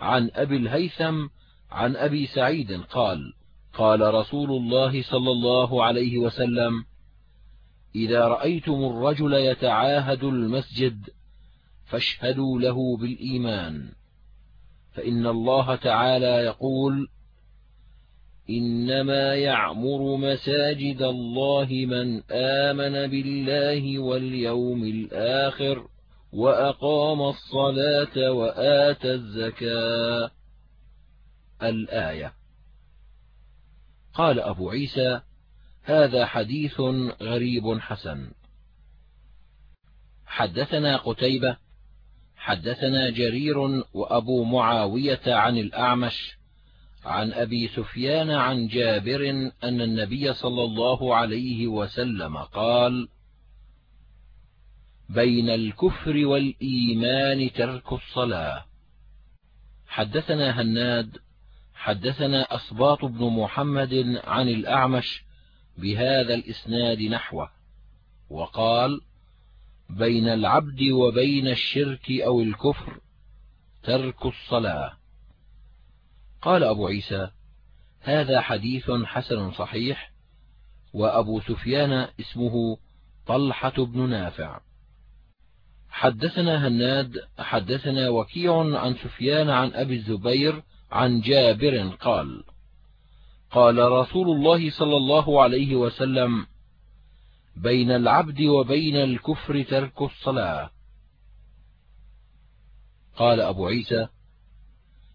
عن أبي الهيثم عن أبي سعيد قال قال رسول الله صلى الله عليه وسلم إذا رأيتم الرجل يتعاهد المسجد فاشهدوا له بالإيمان. فإن الله تعالى يقول إنما يعمر مساجد الله من آمن بالله واليوم الآخر وأقام الصلاة وآتى الزكاة. الآية. قال أبو عيسى هذا حديث غريب حسن. حدثنا قتيبة حدثنا جرير وأبو معاوية عن الأعمش عن أبي سفيان عن جابر أن النبي صلى الله عليه وسلم قال بين الكفر والإيمان ترك الصلاة. حدثنا هناد حدثنا أصباط بن محمد عن الأعمش بهذا الإسناد نحوه وقال بين العبد وبين الشرك أو الكفر ترك الصلاة. قال أبو عيسى هذا حديث حسن صحيح وأبو سفيان اسمه طلحة بن نافع. حدثنا هناد حدثنا وكيع عن سفيان عن أبي الزبير عن جابر قال قال رسول الله صلى الله عليه وسلم بين العبد وبين الكفر ترك الصلاة. قال أبو عيسى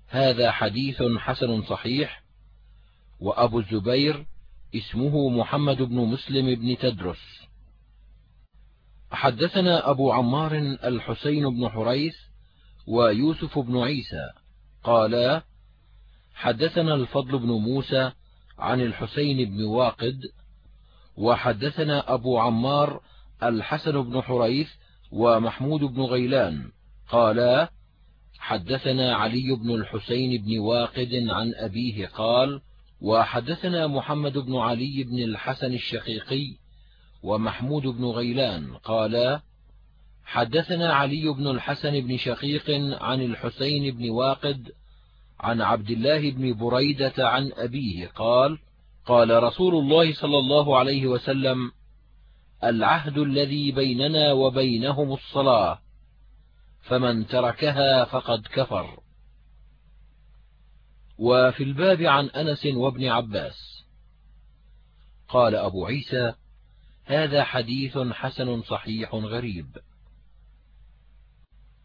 هذا حديث حسن صحيح وأبو الزبير اسمه محمد بن مسلم بن تدرس. حدثنا أبو عمار الحسين بن حريث ويوسف بن عيسى. قالا حدثنا الفضل بن موسى عن الحسين بن واقد وحدثنا أبو عمار الحسن بن حريث ومحمود بن غيلان. قالا حدثنا علي بن الحسين بن واقد عن أبيه قال وحدثنا محمد بن علي بن الحسن الشقيقي ومحمود بن غيلان. قالا حدثنا علي بن الحسن بن شقيق عن الحسين بن واقد عن عبد الله بن بريدة عن أبيه قال قال رسول الله صلى الله عليه وسلم العهد الذي بيننا وبينهم الصلاة فمن تركها فقد كفر. وفي الباب عن أنس وابن عباس. قال أبو عيسى هذا حديث حسن صحيح غريب.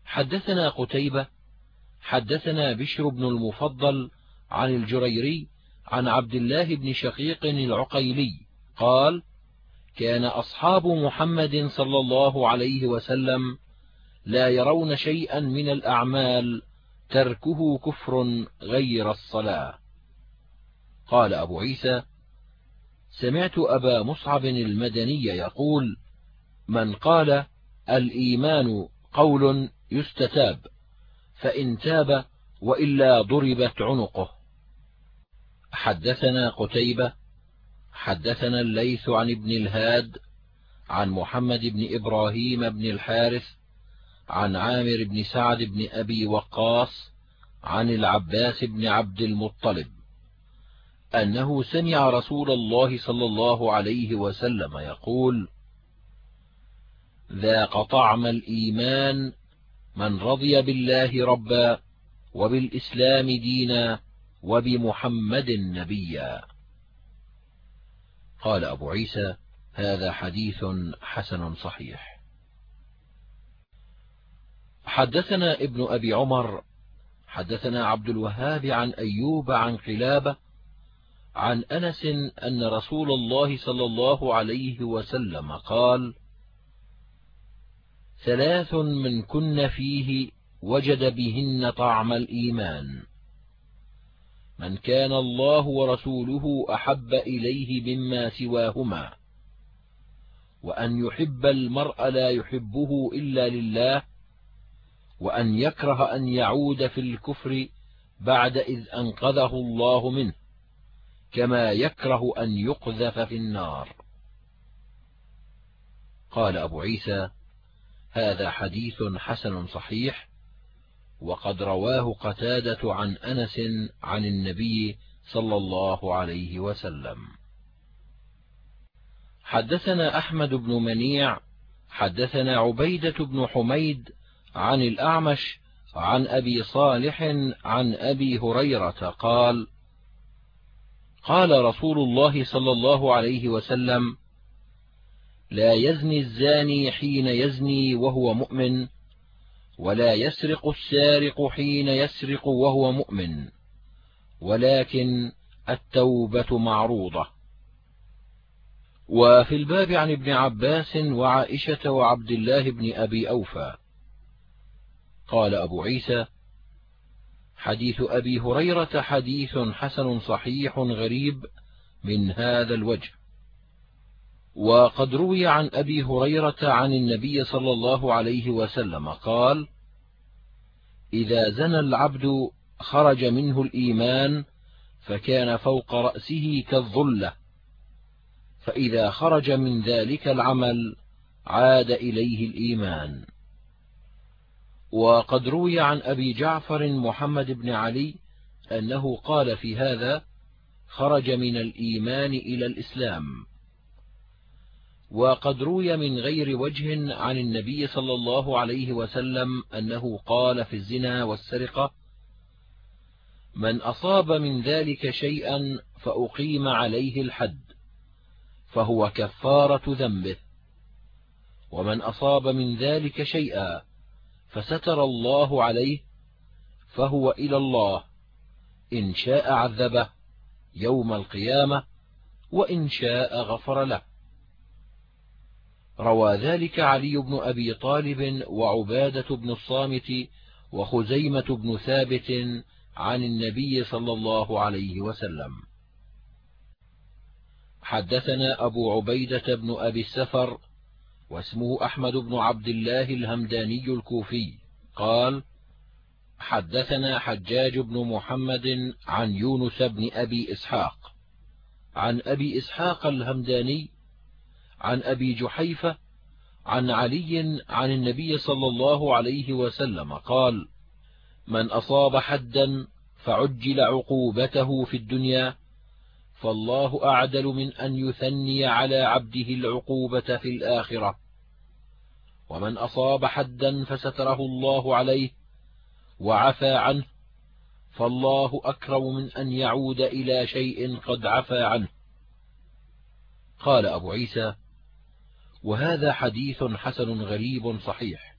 حدثنا قتيبة حدثنا بشر بن المفضل عن الجريري عن عبد الله بن شقيق العقيلي قال كان أصحاب محمد صلى الله عليه وسلم لا يرون شيئا من الأعمال تركه كفر غير الصلاة. قال أبو عيسى سمعت أبا مصعب المدني يقول من قال الإيمان قول يستتاب فإن تاب وإلا ضربت عنقه. حدثنا قتيبة حدثنا الليث عن ابن الهاد عن محمد بن إبراهيم بن الحارث عن عامر بن سعد بن أبي وقاص عن العباس بن عبد المطلب أنه سمع رسول الله صلى الله عليه وسلم يقول ذاق طعم الإيمان من رضي بالله ربا وبالإسلام دينا وبمحمد نبيا. قال أبو عيسى هذا حديث حسن صحيح. حدثنا ابن أبي عمر حدثنا عبد الوهاب عن أيوب عن قلابة عن أنس أن رسول الله صلى الله عليه وسلم قال ثلاث من كن فيه وجد بهن طعم الإيمان. من كان الله ورسوله أحب إليه مما سواهما وأن يحب المرء لا يحبه إلا لله وأن يكره أن يعود في الكفر بعد إذ أنقذه الله منه كما يكره أن يقذف في النار. قال أبو عيسى هذا حديث حسن صحيح وقد رواه قتادة عن أنس عن النبي صلى الله عليه وسلم. حدثنا أحمد بن منيع حدثنا عبيدة بن حميد عن الأعمش عن أبي صالح عن أبي هريرة قال قال رسول الله صلى الله عليه وسلم لا يزني الزاني حين يزني وهو مؤمن ولا يسرق السارق حين يسرق وهو مؤمن ولكن التوبة معروضة. وفي الباب عن ابن عباس وعائشة وعبد الله بن أبي أوفى. قال أبو عيسى حديث أبي هريرة حديث حسن صحيح غريب من هذا الوجه. وقد روي عن أبي هريرة عن النبي صلى الله عليه وسلم قال إذا زنى العبد خرج منه الإيمان فكان فوق رأسه كالظلة فإذا خرج من ذلك العمل عاد إليه الإيمان. وقد روي عن أبي جعفر محمد بن علي أنه قال في هذا خرج من الإيمان إلى الإسلام. وقد روي من غير وجه عن النبي صلى الله عليه وسلم أنه قال في الزنا والسرقة من أصاب من ذلك شيئا فأقيم عليه الحد فهو كفارة ذنبه. ومن أصاب من ذلك شيئا فستر الله عليه فهو إلى الله إن شاء عذبه يوم القيامة وإن شاء غفر له. روى ذلك علي بن أبي طالب وعبادة بن الصامت وخزيمة بن ثابت عن النبي صلى الله عليه وسلم. حدثنا أبو عبيدة بن أبي السفر واسمه أحمد بن عبد الله الهمداني الكوفي. قال حدثنا حجاج بن محمد عن يونس بن أبي إسحاق. عن أبي إسحاق الهمداني عن أبي جحيفة عن علي عن النبي صلى الله عليه وسلم قال من أصاب حدا فعجل عقوبته في الدنيا فالله أعدل من أن يثني على عبده العقوبة في الآخرة. ومن أصاب حدا فستره الله عليه وعفى عنه فالله أكرم من أن يعود إلى شيء قد عفى عنه. قال أبو عيسى وهذا حديث حسن غريب صحيح.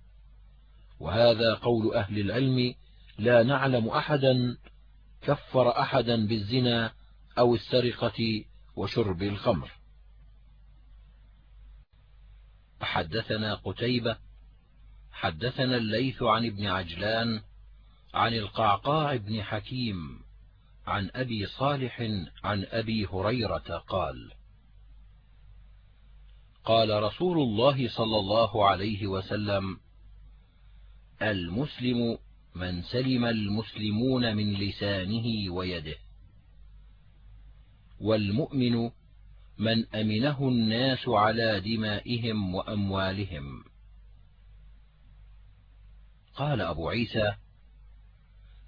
وهذا قول أهل العلم لا نعلم أحدا كفر أحدا بالزنا أو السرقة وشرب الخمر. حدثنا قتيبة حدثنا الليث عن ابن عجلان عن القعقاع بن حكيم عن أبي صالح عن أبي هريرة قال قال رسول الله صلى الله عليه وسلم المسلم من سلم المسلمون من لسانه ويده والمؤمن من أمنه الناس على دمائهم وأموالهم. قال أبو عيسى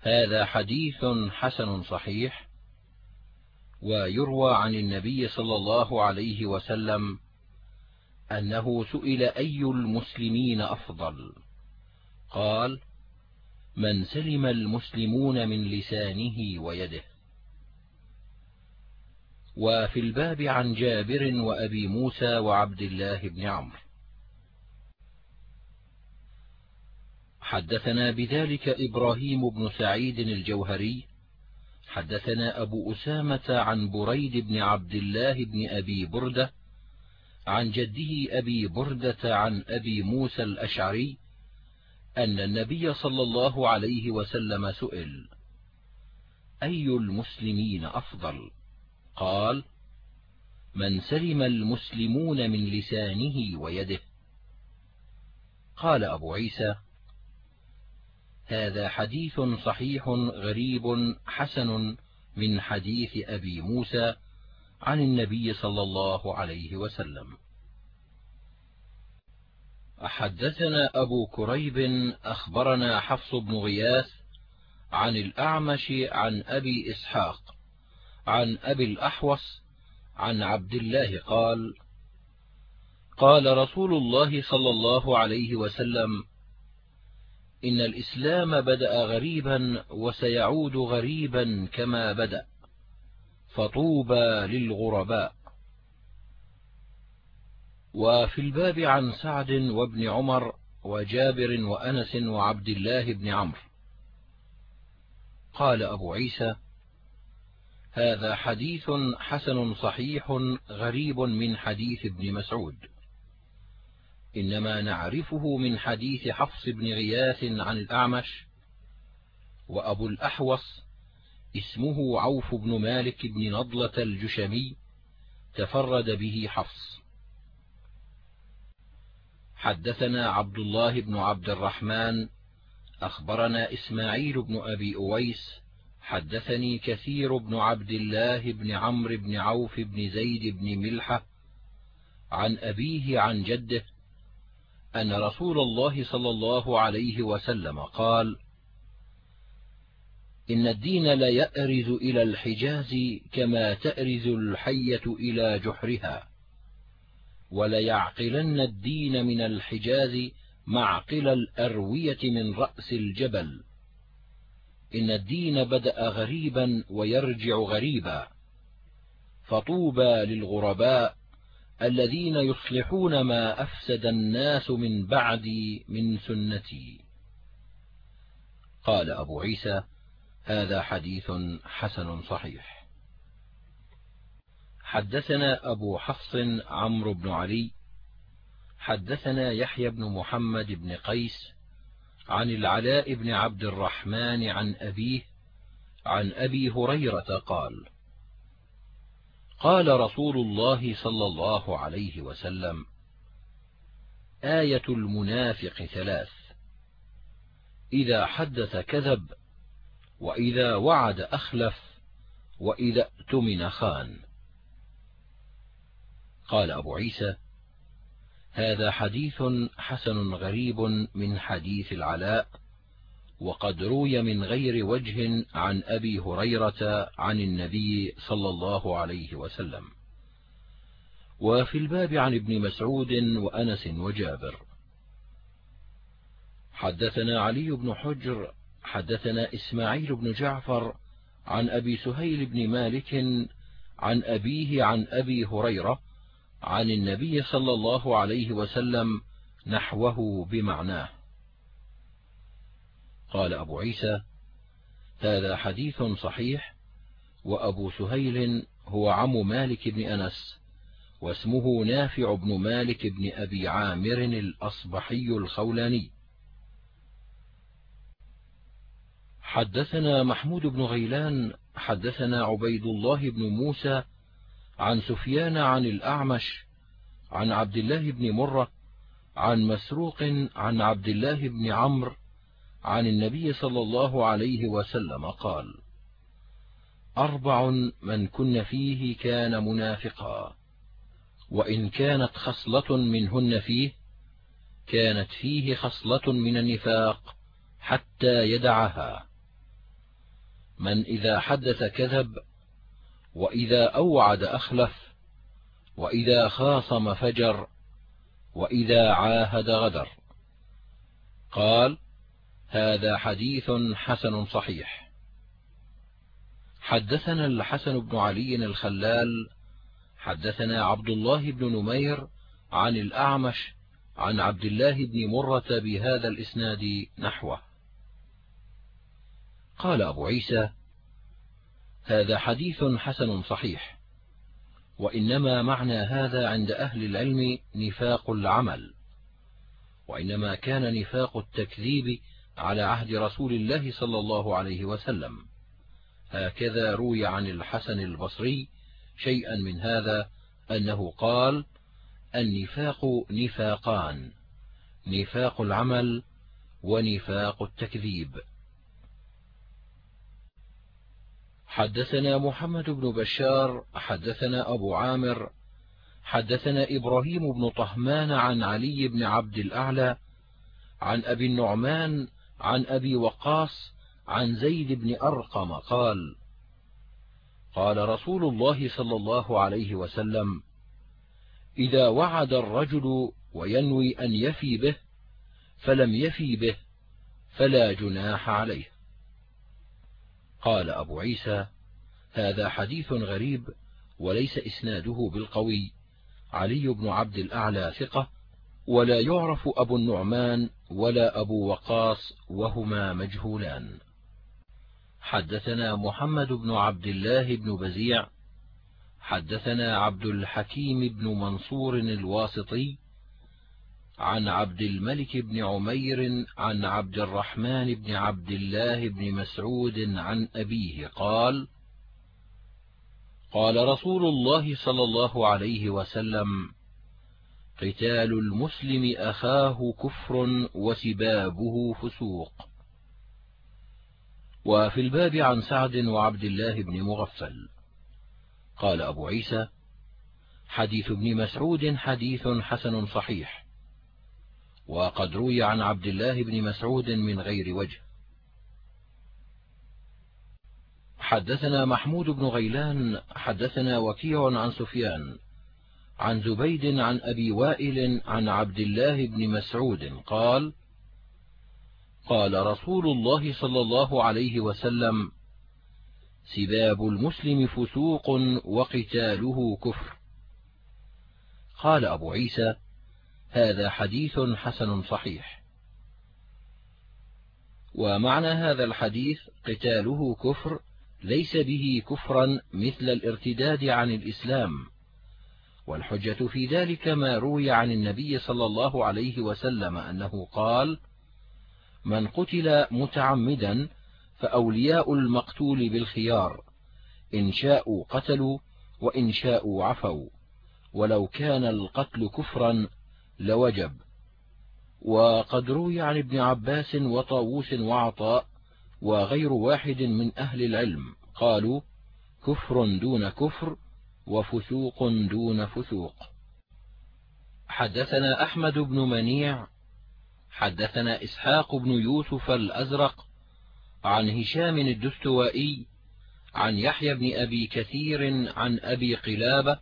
هذا حديث حسن صحيح ويروى عن النبي صلى الله عليه وسلم أنه سئل أي المسلمين أفضل؟ قال من سلم المسلمون من لسانه ويده. وفي الباب عن جابر وأبي موسى وعبد الله بن عمرو. حدثنا بذلك إبراهيم بن سعيد الجوهري حدثنا أبو أسامة عن بريد بن عبد الله بن أبي بردة عن جده أبي بردة عن أبي موسى الأشعري أن النبي صلى الله عليه وسلم سئل أي المسلمين أفضل؟ قال من سلم المسلمون من لسانه ويده. قال أبو عيسى هذا حديث صحيح غريب حسن من حديث أبي موسى عن النبي صلى الله عليه وسلم. حدثنا أبو كريب أخبرنا حفص بن غياث عن الأعمش عن أبي إسحاق عن أبي الأحوص عن عبد الله قال قال رسول الله صلى الله عليه وسلم إن الإسلام بدأ غريبا وسيعود غريبا كما بدأ. فطوبى للغرباء. وفي الباب عن سعد وابن عمر وجابر وأنس وعبد الله بن عمرو. قال أبو عيسى هذا حديث حسن صحيح غريب من حديث ابن مسعود. إنما نعرفه من حديث حفص بن غياث عن الأعمش وأبو الأحوص اسمه عوف بن مالك بن نضلة الجشمي تفرد به حفص. حدثنا عبد الله بن عبد الرحمن أخبرنا إسماعيل بن أبي أويس حدثني كثير بن عبد الله بن عمرو بن عوف بن زيد بن ملحة عن أبيه عن جده أن رسول الله صلى الله عليه وسلم قال إن الدين ليأرز إلى الحجاز كما تأرز الحية إلى جحرها. وليعقلن الدين من الحجاز معقل الأروية من رأس الجبل. إن الدين بدأ غريبا ويرجع غريبا. فطوبى للغرباء الذين يصلحون ما أفسد الناس من بعدي من سنتي. قال أبو عيسى هذا حديث حسن صحيح. حدثنا أبو حفص عمرو بن علي حدثنا يحيى بن محمد بن قيس عن العلاء بن عبد الرحمن عن أبيه عن أبي هريرة قال قال رسول الله صلى الله عليه وسلم آية المنافق ثلاث إذا حدث كذب وإذا وعد أخلف وإذا اؤتمن خان. قال أبو عيسى هذا حديث حسن غريب من حديث العلاء وقد روي من غير وجه عن أبي هريرة عن النبي صلى الله عليه وسلم. وفي الباب عن ابن مسعود وأنس وجابر. حدثنا علي بن حجر حدثنا إسماعيل بن جعفر عن أبي سهيل بن مالك عن أبيه عن أبي هريرة عن النبي صلى الله عليه وسلم نحوه بمعناه. قال أبو عيسى هذا حديث صحيح وأبو سهيل هو عم مالك بن أنس واسمه نافع بن مالك بن أبي عامر الأصبحي الخولاني. حدثنا محمود بن غيلان حدثنا عبيد الله بن موسى عن سفيان عن الأعمش عن عبد الله بن مرة عن مسروق عن عبد الله بن عمرو عن النبي صلى الله عليه وسلم قال أربع من كن فيه كان منافقا وإن كانت خصلة منهن فيه كانت فيه خصلة من النفاق حتى يدعها. من إذا حدث كذب وإذا أوعد أخلف وإذا خاصم فجر وإذا عاهد غدر. قال هذا حديث حسن صحيح. حدثنا الحسن بن علي الخلال حدثنا عبد الله بن نمير عن الأعمش عن عبد الله بن مرة بهذا الإسناد نحوه. قال أبو عيسى هذا حديث حسن صحيح وإنما معنى هذا عند أهل العلم نفاق العمل وإنما كان نفاق التكذيب على عهد رسول الله صلى الله عليه وسلم. هكذا روي عن الحسن البصري شيئا من هذا أنه قال النفاق نفاقان نفاق العمل ونفاق التكذيب. حدثنا محمد بن بشار حدثنا أبو عامر حدثنا إبراهيم بن طهمان عن علي بن عبد الأعلى عن أبي النعمان عن أبي وقاص عن زيد بن أرقم قال قال رسول الله صلى الله عليه وسلم إذا وعد الرجل وينوي أن يفي به فلم يفي به فلا جناح عليه. قال أبو عيسى هذا حديث غريب وليس إسناده بالقوي. علي بن عبد الأعلى ثقة ولا يعرف أبو النعمان ولا أبو وقاص وهما مجهولان. حدثنا محمد بن عبد الله بن بزيع حدثنا عبد الحكيم بن منصور الواسطي عن عبد الملك بن عمير عن عبد الرحمن بن عبد الله بن مسعود عن أبيه قال قال رسول الله صلى الله عليه وسلم قتال المسلم أخاه كفر وسبابه فسوق. وفي الباب عن سعد وعبد الله بن مغفل. قال أبو عيسى حديث ابن مسعود حديث حسن صحيح. وقد روي عن عبد الله بن مسعود من غير وجه. حدثنا محمود بن غيلان حدثنا وكيع عن سفيان عن زبيد عن أبي وائل عن عبد الله بن مسعود قال قال رسول الله صلى الله عليه وسلم سباب المسلم فسوق وقتاله كفر. قال أبو عيسى هذا حديث حسن صحيح. ومعنى هذا الحديث قتاله كفر ليس به كفرا مثل الارتداد عن الإسلام. والحجة في ذلك ما روي عن النبي صلى الله عليه وسلم أنه قال من قتل متعمدا فأولياء المقتول بالخيار إن شاءوا قتلوا وإن شاءوا عفوا ولو كان القتل كفرا لوجب. وقد روي عن ابن عباس وطاووس وعطاء وغير واحد من أهل العلم قالوا كفر دون كفر وفسوق دون فسوق. حدثنا أحمد بن منيع حدثنا إسحاق بن يوسف الأزرق عن هشام الدستوائي عن يحيى بن أبي كثير عن أبي قلابة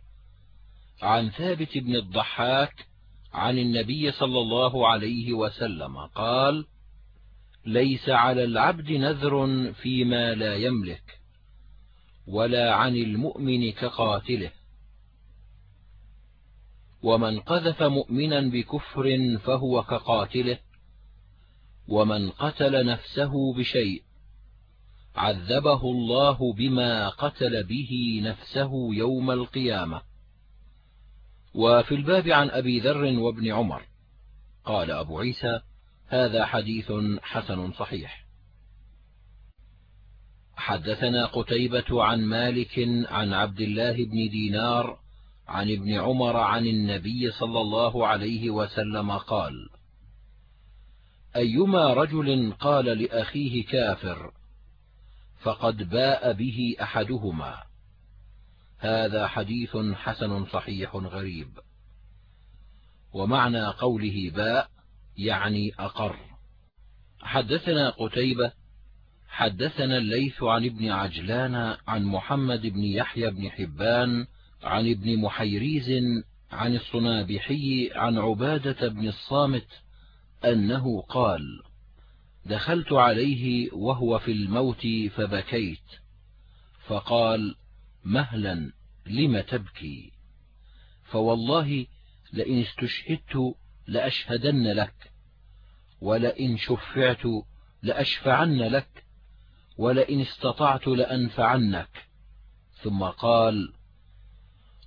عن ثابت بن الضحاك عن النبي صلى الله عليه وسلم قال ليس على العبد نذر فيما لا يملك ولا عن المؤمن كقاتله. ومن قذف مؤمنا بكفر فهو كقاتله ومن قتل نفسه بشيء عذبه الله بما قتل به نفسه يوم القيامة. وفي الباب عن أبي ذر وابن عمر. قال أبو عيسى هذا حديث حسن صحيح. حدثنا قتيبة عن مالك عن عبد الله بن دينار عن ابن عمر عن النبي صلى الله عليه وسلم قال أيما رجل قال لأخيه كافر فقد باء به أحدهما. هذا حديث حسن صحيح غريب. ومعنى قوله باء يعني أقر. حدثنا قتيبة حدثنا الليث عن ابن عجلان عن محمد بن يحيى بن حبان عن ابن محيريز عن الصنابحي عن عبادة بن الصامت أنه قال دخلت عليه وهو في الموت فبكيت فقال مهلا لم تبكي؟ فوالله لئن استشهدت لأشهدن لك ولئن شفعت لأشفعن لك ولئن استطعت لأنفعنك. ثم قال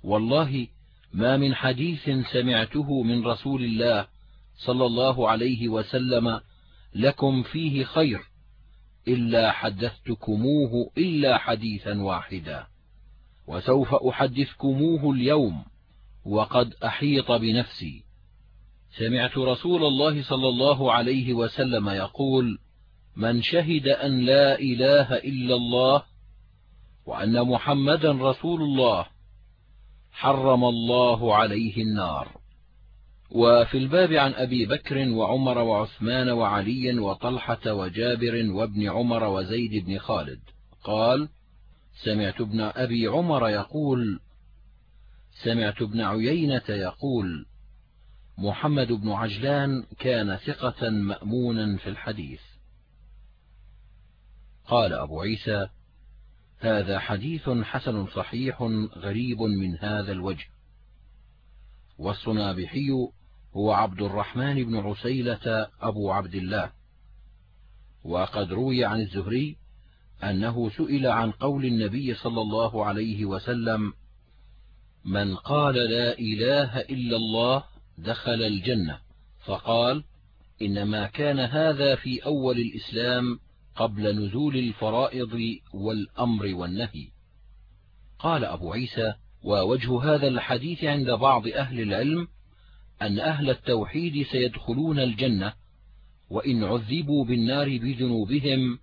والله ما من حديث سمعته من رسول الله صلى الله عليه وسلم لكم فيه خير إلا حدثتكموه إلا حديثا واحدا. وسوف أحدثكموه اليوم وقد أحيط بنفسي. سمعت رسول الله صلى الله عليه وسلم يقول من شهد أن لا إله إلا الله وأن محمدا رسول الله حرم الله عليه النار. وفي الباب عن أبي بكر وعمر وعثمان وعلي وطلحة وجابر وابن عمر وزيد بن خالد قال سمعت ابن أبي عمر يقول سمعت ابن عيينة يقول محمد بن عجلان كان ثقة مأمونا في الحديث. قال أبو عيسى هذا حديث حسن صحيح غريب من هذا الوجه. والصنابحي هو عبد الرحمن بن عسيلة أبو عبد الله. وقد روي عن الزهري أنه سئل عن قول النبي صلى الله عليه وسلم من قال لا إله إلا الله دخل الجنة. فقال إنما كان هذا في أول الإسلام قبل نزول الفرائض والأمر والنهي. قال أبو عيسى ووجه هذا الحديث عند بعض أهل العلم أن أهل التوحيد سيدخلون الجنة وإن عذبوا بالنار بذنوبهم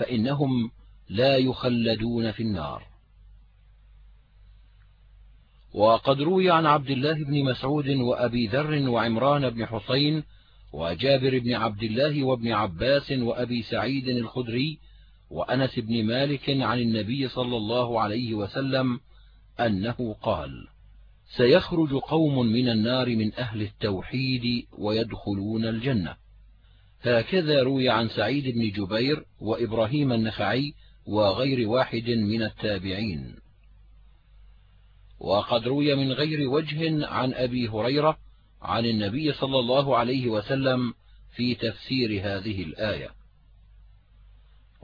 فإنهم لا يخلدون في النار. وقد روي عن عبد الله بن مسعود وأبي ذر وعمران بن حسين وجابر بن عبد الله وابن عباس وأبي سعيد الخدري وأنس بن مالك عن النبي صلى الله عليه وسلم أنه قال سيخرج قوم من النار من أهل التوحيد ويدخلون الجنة. هكذا روي عن سعيد بن جبير وإبراهيم النخعي وغير واحد من التابعين. وقد روي من غير وجه عن أبي هريرة عن النبي صلى الله عليه وسلم في تفسير هذه الآية.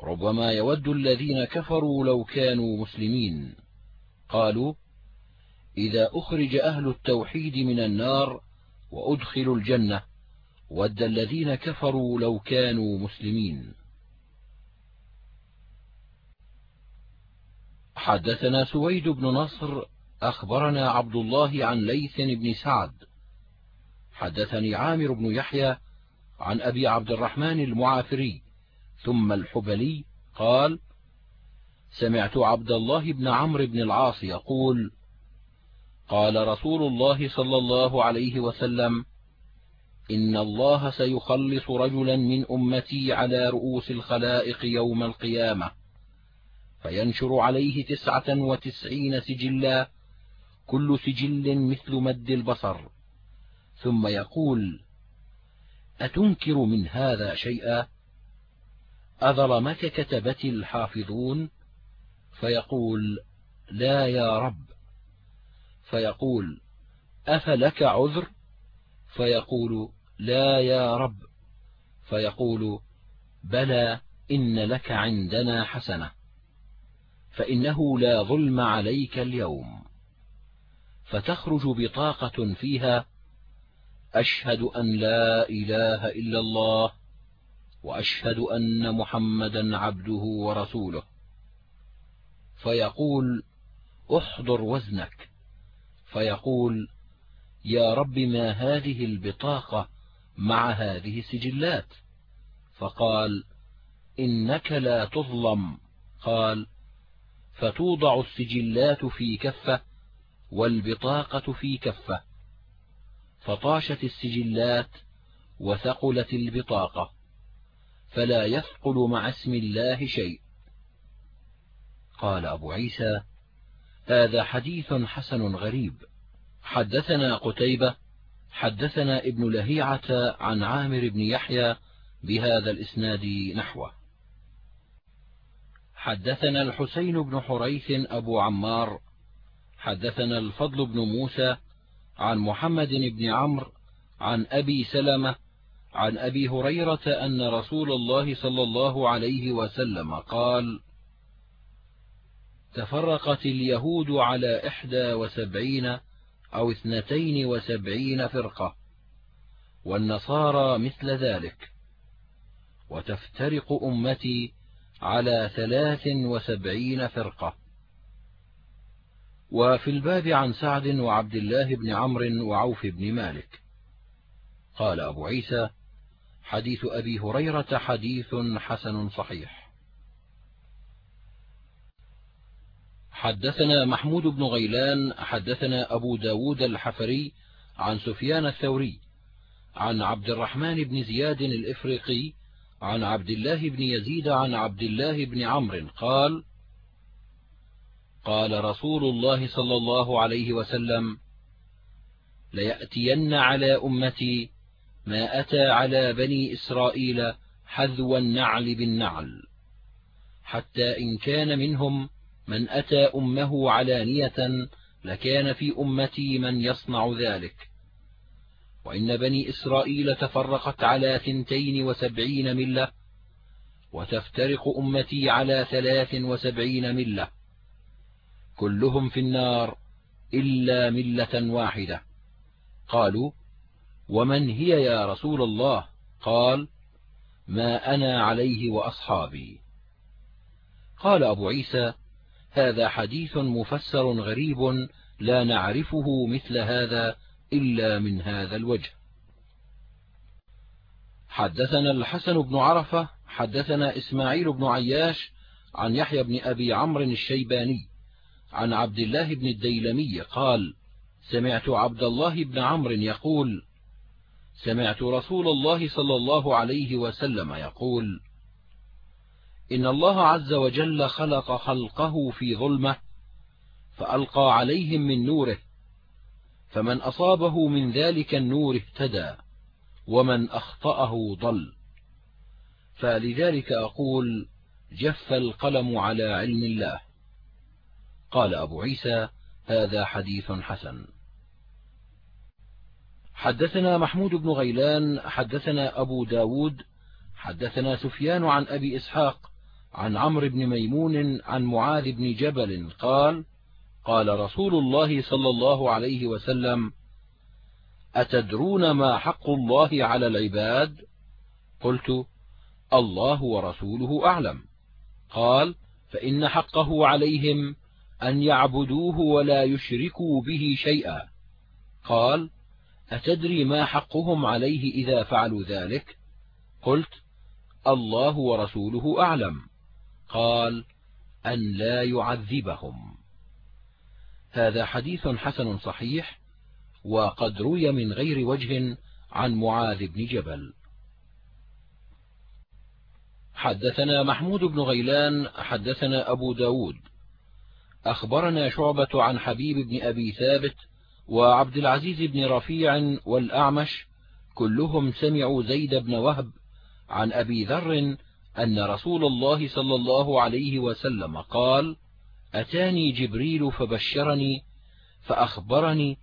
ربما يود الذين كفروا لو كانوا مسلمين. قالوا إذا أخرج أهل التوحيد من النار وأدخلوا الجنة ود الذين كفروا لو كانوا مسلمين. حدثنا سويد بن نصر أخبرنا عبد الله عن ليث بن سعد. حدثني عامر بن يحيى عن أبي عبد الرحمن المعافري ثم الحبلي قال سمعت عبد الله بن عمرو بن العاص يقول قال رسول الله صلى الله عليه وسلم إن الله سيخلص رجلا من أمتي على رؤوس الخلائق يوم القيامة فينشر عليه تسعة وتسعين سجلا كل سجل مثل مد البصر. ثم يقول أتنكر من هذا شيئا؟ أظلمك كتبتي الحافظون؟ فيقول لا يا رب. فيقول أفلك عذر؟ فيقول لا يا رب. فيقول بلى إن لك عندنا حسنة فإنه لا ظلم عليك اليوم. فتخرج بطاقة فيها أشهد أن لا إله إلا الله وأشهد أن محمدا عبده ورسوله. فيقول احضر وزنك. فيقول يا رب ما هذه البطاقة مع هذه السجلات. فقال إنك لا تظلم. قال فتوضع السجلات في كفة والبطاقة في كفة. فطاشت السجلات وثقلت البطاقة. فلا يثقل مع اسم الله شيء. قال أبو عيسى هذا حديث حسن غريب. حدثنا قتيبة حدثنا ابن لهيعة عن عامر بن يحيى بهذا الإسناد نحوه. حدثنا الحسين بن حريث أبو عمار حدثنا الفضل بن موسى عن محمد بن عمرو عن أبي سلمة عن أبي هريرة أن رسول الله صلى الله عليه وسلم قال تفرقت اليهود على إحدى وسبعين أو اثنتين وسبعين فرقة والنصارى مثل ذلك. وتفترق أمتي على ثلاث وسبعين فرقة. وفي الباب عن سعد وعبد الله بن عمرو وعوف بن مالك. قال أبو عيسى حديث أبي هريرة حديث حسن صحيح. حدثنا محمود بن غيلان حدثنا أبو ب داود الحفري عن سفيان الثوري عن عبد الرحمن بن زياد الإفريقي عن عبد الله بن يزيد عن عبد الله بن عمرو قال قال رسول الله صلى الله عليه وسلم ليأتين على أمتي ما أتى على بني إسرائيل حذو النعل بالنعل حتى إن كان منهم من أتى أمه علانية لكان في أمتي من يصنع ذلك. وإن بني إسرائيل تفرقت على ثنتين وسبعين ملة وتفترق أمتي على ثلاث وسبعين ملة. كلهم في النار إلا ملة واحدة. قالوا ومن هي يا رسول الله؟ قال ما أنا عليه وأصحابي. قال أبو عيسى هذا حديث مفسر غريب لا نعرفه مثل هذا إلا من هذا الوجه. حدثنا الحسن بن عرفة حدثنا إسماعيل بن عياش عن يحيى بن أبي عمرو الشيباني عن عبد الله بن الديلمي قال سمعت عبد الله بن عمرو يقول سمعت رسول الله صلى الله عليه وسلم يقول إن الله عز وجل خلق خلقه في ظلمة فألقى عليهم من نوره فمن أصابه من ذلك النور اهتدى ومن أخطأه ضل. فلذلك أقول جف القلم على علم الله. قال أبو عيسى هذا حديث حسن. حدثنا محمود بن غيلان حدثنا أبو ب داود حدثنا سفيان عن أبي إسحاق عن عمرو بن ميمون عن معاذ بن جبل قال قال رسول الله صلى الله عليه وسلم أتدرون ما حق الله على العباد؟ قلت الله ورسوله أعلم. قال فإن حقه عليهم أن يعبدوه ولا يشركوا به شيئا. قال أتدري ما حقهم عليه إذا فعلوا ذلك؟ قلت الله ورسوله أعلم. قال أن لا يعذبهم. هذا حديث حسن صحيح وقد روي من غير وجه عن معاذ بن جبل. حدثنا محمود بن غيلان حدثنا أبو ب داود. أخبرنا شعبة عن حبيب بن أبي ثابت وعبد العزيز بن رفيع والأعمش كلهم سمعوا زيد بن وهب عن أبي ذر أن رسول الله صلى الله عليه وسلم قال أتاني جبريل فبشرني فأخبرني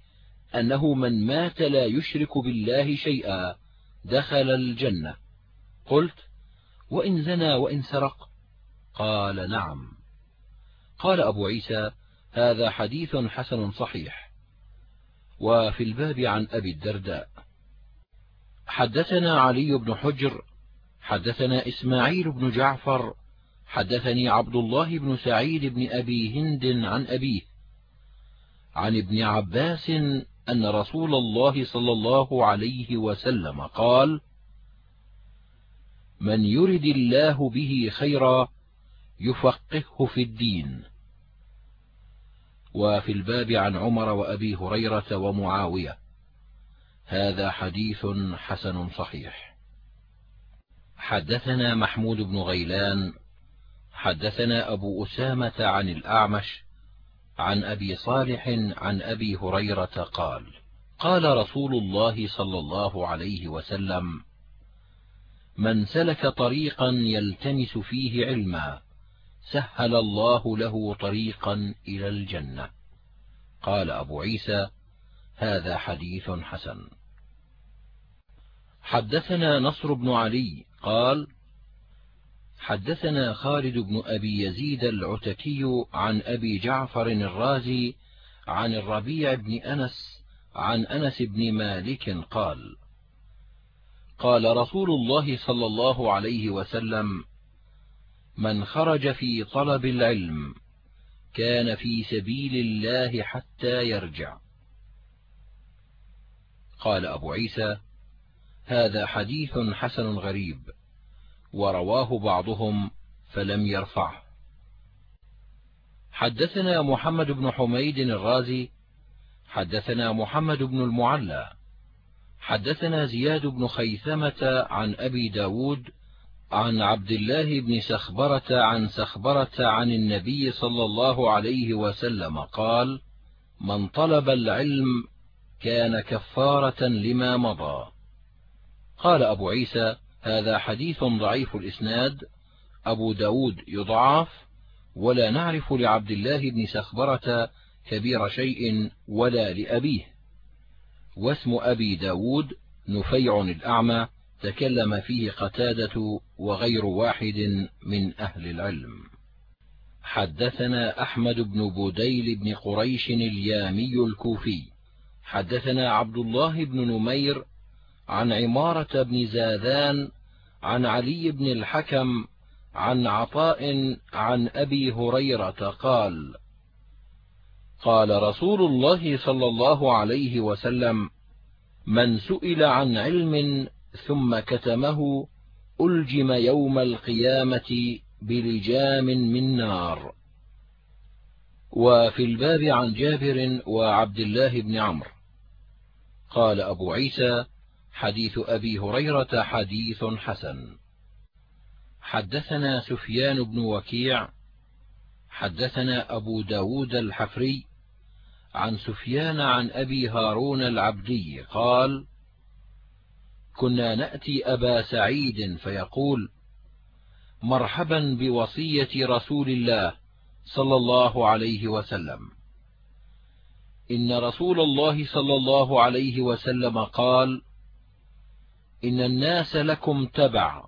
أنه من مات لا يشرك بالله شيئا دخل الجنة. قلت وإن زنى وإن سرق؟ قال نعم. قال أبو عيسى هذا حديث حسن صحيح. وفي الباب عن أبي الدرداء. حدثنا علي بن حجر حدثنا إسماعيل بن جعفر حدثني عبد الله بن سعيد بن أبي هند عن أبيه عن ابن عباس أن رسول الله صلى الله عليه وسلم قال من يرد الله به خيرا يفقهه في الدين. وفي الباب عن عمر وأبي هريرة ومعاوية. هذا حديث حسن صحيح. حدثنا محمود بن غيلان حدثنا أبو أسامة عن الأعمش عن أبي صالح عن أبي هريرة قال قال رسول الله صلى الله عليه وسلم من سلك طريقا يلتمس فيه علما سهل الله له طريقا إلى الجنة. قال أبو عيسى هذا حديث حسن. حدثنا نصر بن علي قال حدثنا خالد بن أبي يزيد العتكي عن أبي جعفر الرازي عن الربيع بن أنس عن أنس بن مالك قال قال رسول الله صلى الله عليه وسلم من خرج في طلب العلم كان في سبيل الله حتى يرجع. قال أبو عيسى هذا حديث حسن غريب. ورواه بعضهم فلم يرفعه. حدثنا محمد بن حميد الرازي حدثنا محمد بن المعلى حدثنا زياد بن خيثمة عن أبي ب داود عن عبد الله بن سخبرة عن سخبرة عن النبي صلى الله عليه وسلم قال من طلب العلم كان كفارة لما مضى قال أبو عيسى هذا حديث ضعيف الإسناد أبو داود يضعف ولا نعرف لعبد الله بن سخبرة كبير شيء ولا لأبيه. واسم أبي داود نفيع الأعمى تكلم فيه قتادة وغير واحد من أهل العلم. حدثنا أحمد بن بديل بن قريش اليامي الكوفي. حدثنا عبد الله بن نمير عن عمارة بن زاذان عن علي بن الحكم عن عطاء عن أبي هريرة قال قال رسول الله صلى الله عليه وسلم من سئل عن علم ثم كتمه ألجم يوم القيامة بلجام من نار. وفي الباب عن جابر وعبد الله بن عمرو قال أبو عيسى حديث أبي هريرة حديث حسن. حدثنا سفيان بن وكيع حدثنا أبو ب داود الحفري عن سفيان عن أبي هارون العبدي قال كنا نأتي أبا سعيد فيقول مرحبا بوصية رسول الله صلى الله عليه وسلم. إن رسول الله صلى الله عليه وسلم قال إن الناس لكم تبع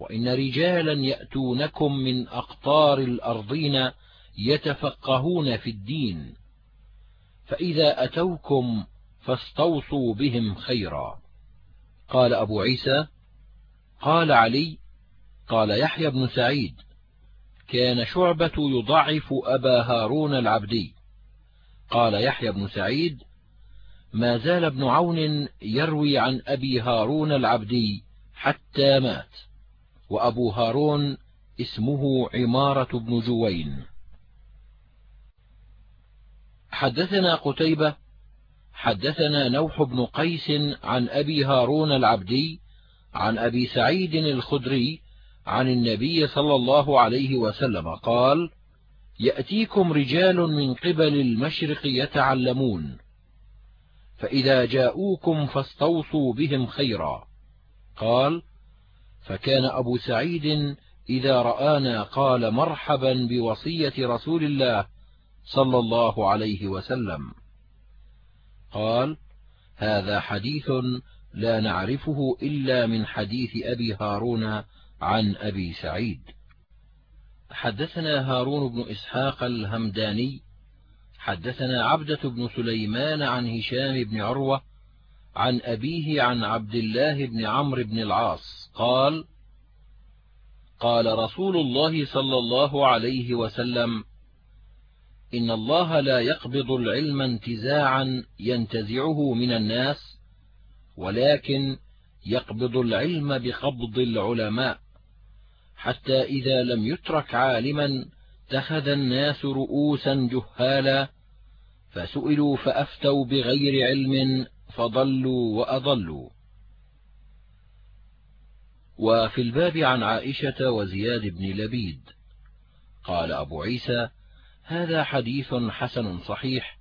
وإن رجالا يأتونكم من أقطار الأرضين يتفقهون في الدين فإذا أتوكم فاستوصوا بهم خيرا. قال أبو عيسى قال علي قال يحيى بن سعيد كان شعبة يضعف أبا هارون العبدي. قال يحيى بن سعيد ما زال ابن عون يروي عن أبي هارون العبدي حتى مات وأبو هارون اسمه عمارة بن جوين. حدثنا قتيبة حدثنا نوح بن قيس عن أبي هارون العبدي عن أبي سعيد الخدري عن النبي صلى الله عليه وسلم قال يأتيكم رجال من قبل المشرق يتعلمون فإذا جاءوكم فاستوصوا بهم خيرا. قال فكان أبو سعيد إذا رآنا قال مرحبا بوصية رسول الله صلى الله عليه وسلم. قال هذا حديث لا نعرفه إلا من حديث أبي هارون عن أبي سعيد. حدثنا هارون بن إسحاق الهمداني حدثنا عبدة بن سليمان عن هشام بن عروة عن أبيه عن عبد الله بن عمرو بن العاص قال قال رسول الله صلى الله عليه وسلم إن الله لا يقبض العلم انتزاعا ينتزعه من الناس ولكن يقبض العلم بقبض العلماء حتى إذا لم يترك عالما اتخذ الناس رؤوسا جهالا فسئلوا فأفتوا بغير علم فضلوا وأضلوا. وفي الباب عن عائشة وزياد بن لبيد. قال أبو عيسى هذا حديث حسن صحيح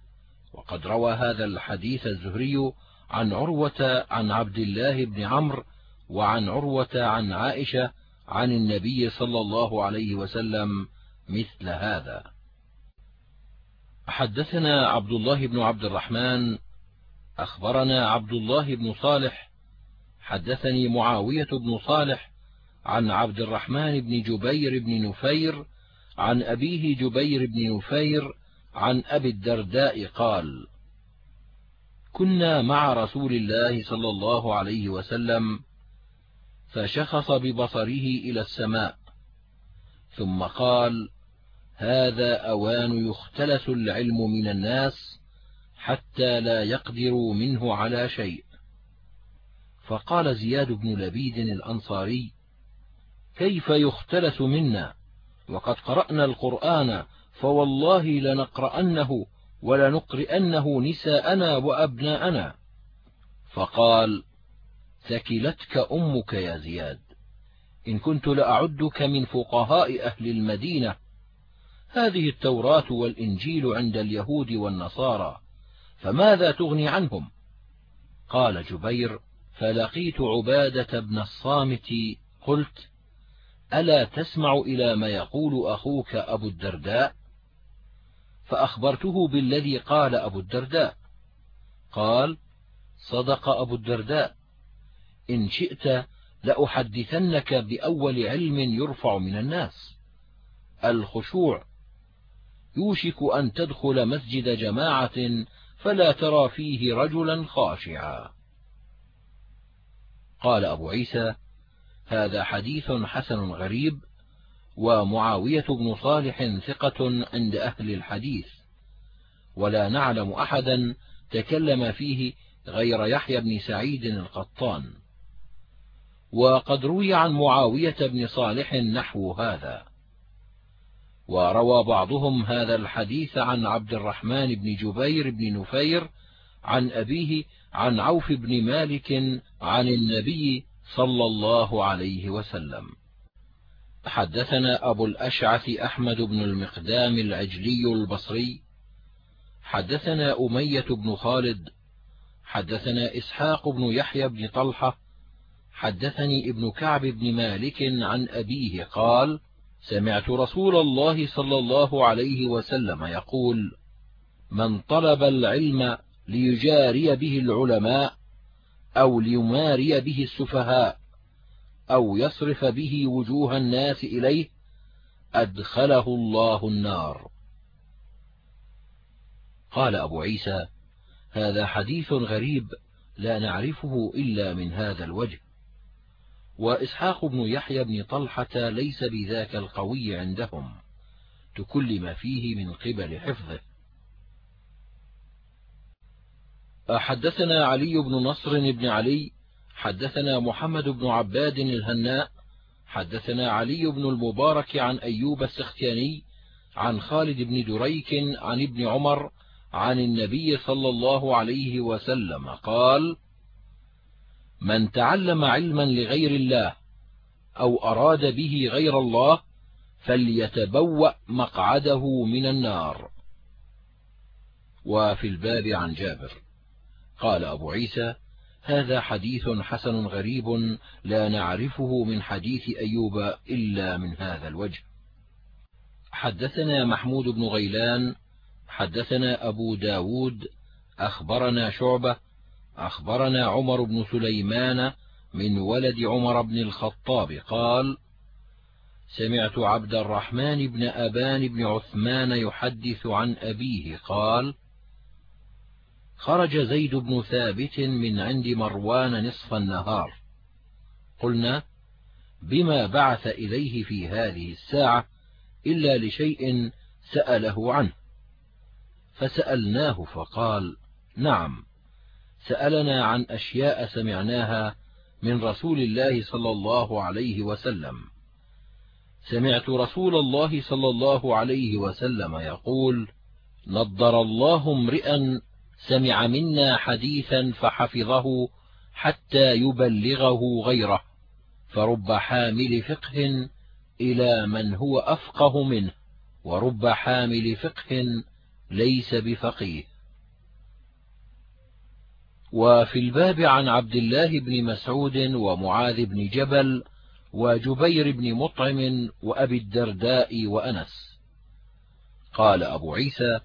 وقد روى هذا الحديث الزهري عن عروة عن عبد الله بن عمرو وعن عروة عن عائشة عن النبي صلى الله عليه وسلم مثل هذا. حدثنا عبد الله بن عبد الرحمن أخبرنا عبد الله بن صالح حدثني معاوية بن صالح عن عبد الرحمن بن جبير بن نفير عن أبيه جبير بن نفير عن أبي الدرداء قال كنا مع رسول الله صلى الله عليه وسلم فشخص ببصره إلى السماء ثم قال هذا أوان يختلس العلم من الناس حتى لا يقدروا منه على شيء. فقال زياد بن لبيد الأنصاري كيف يختلس منا؟ وقد قرأنا القرآن فوالله لنقرأنه ولنقرئنه نساءنا وأبناءنا. فقال ثكلتك أمك يا زياد إن كنت لأعدك من فقهاء أهل المدينة هذه التوراة والإنجيل عند اليهود والنصارى فماذا تغني عنهم؟ قال جبير فلقيت عبادة بن الصامت قلت ألا تسمع إلى ما يقول أخوك أبو الدرداء؟ فأخبرته بالذي قال أبو الدرداء. قال صدق أبو الدرداء. إن شئت لأحدثنك بأول علم يرفع من الناس. الخشوع. يوشك أن تدخل مسجد جماعة فلا ترى فيه رجلا خاشعا. قال أبو عيسى هذا حديث حسن غريب ومعاوية بن صالح ثقة عند أهل الحديث ولا نعلم أحدا تكلم فيه غير يحيى بن سعيد القطان. وقد روي عن معاوية بن صالح نحو هذا. وروى بعضهم هذا الحديث عن عبد الرحمن بن جبير بن نفير عن أبيه عن عوف بن مالك عن النبي صلى الله عليه وسلم. حدثنا أبو الأشعث أحمد بن المقدام العجلي البصري. حدثنا أمية بن خالد. حدثنا إسحاق بن يحيى بن طلحة. حدثني ابن كعب بن مالك عن أبيه قال سمعت رسول الله صلى الله عليه وسلم يقول من طلب العلم ليجاري به العلماء أو ليماري به السفهاء أو يصرف به وجوه الناس إليه أدخله الله النار. قال أبو عيسى هذا حديث غريب لا نعرفه إلا من هذا الوجه. وإسحاق بن يحيى بن طلحة ليس بذاك القوي عندهم تكلم فيه من قبل حفظه. حدثنا علي بن نصر بن علي حدثنا محمد بن عباد الهناء حدثنا علي بن المبارك عن أيوب السختياني عن خالد بن دريك عن ابن عمر عن النبي صلى الله عليه وسلم قال من تعلم علما لغير الله أو أراد به غير الله فليتبوأ مقعده من النار. وفي الباب عن جابر. قال أبو عيسى هذا حديث حسن غريب لا نعرفه من حديث أيوب إلا من هذا الوجه. حدثنا محمود بن غيلان حدثنا أبو ب داود أخبرنا شعبة أخبرنا عمر بن سليمان من ولد عمر بن الخطاب قال سمعت عبد الرحمن بن أبان بن عثمان يحدث عن أبيه قال خرج زيد بن ثابت من عند مروان نصف النهار. قلنا بما بعث إليه في هذه الساعة إلا لشيء سأله عنه. فسألناه فقال نعم. سألنا عن أشياء سمعناها من رسول الله صلى الله عليه وسلم. سمعت رسول الله صلى الله عليه وسلم يقول نضر الله امرئا سمع منا حديثا فحفظه حتى يبلغه غيره فرب حامل فقه إلى من هو أفقه منه ورب حامل فقه ليس بفقيه. وفي الباب عن عبد الله بن مسعود ومعاذ بن جبل وجبير بن مطعم وأبي الدرداء وأنس. قال أبو عيسى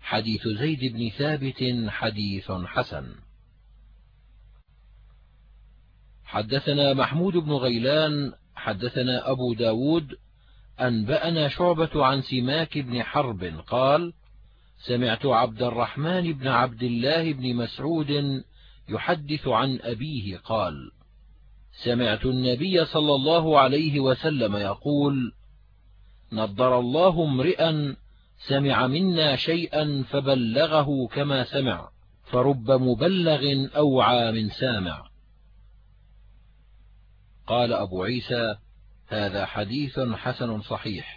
حديث زيد بن ثابت حديث حسن. حدثنا محمود بن غيلان حدثنا أبو ب داود أنبأنا شعبة عن سماك بن حرب قال سمعت عبد الرحمن بن عبد الله بن مسعود يحدث عن أبيه قال سمعت النبي صلى الله عليه وسلم يقول نضر الله امرئا سمع منا شيئا فبلغه كما سمع فرب مبلغ أوعى من سامع. قال أبو عيسى هذا حديث حسن صحيح.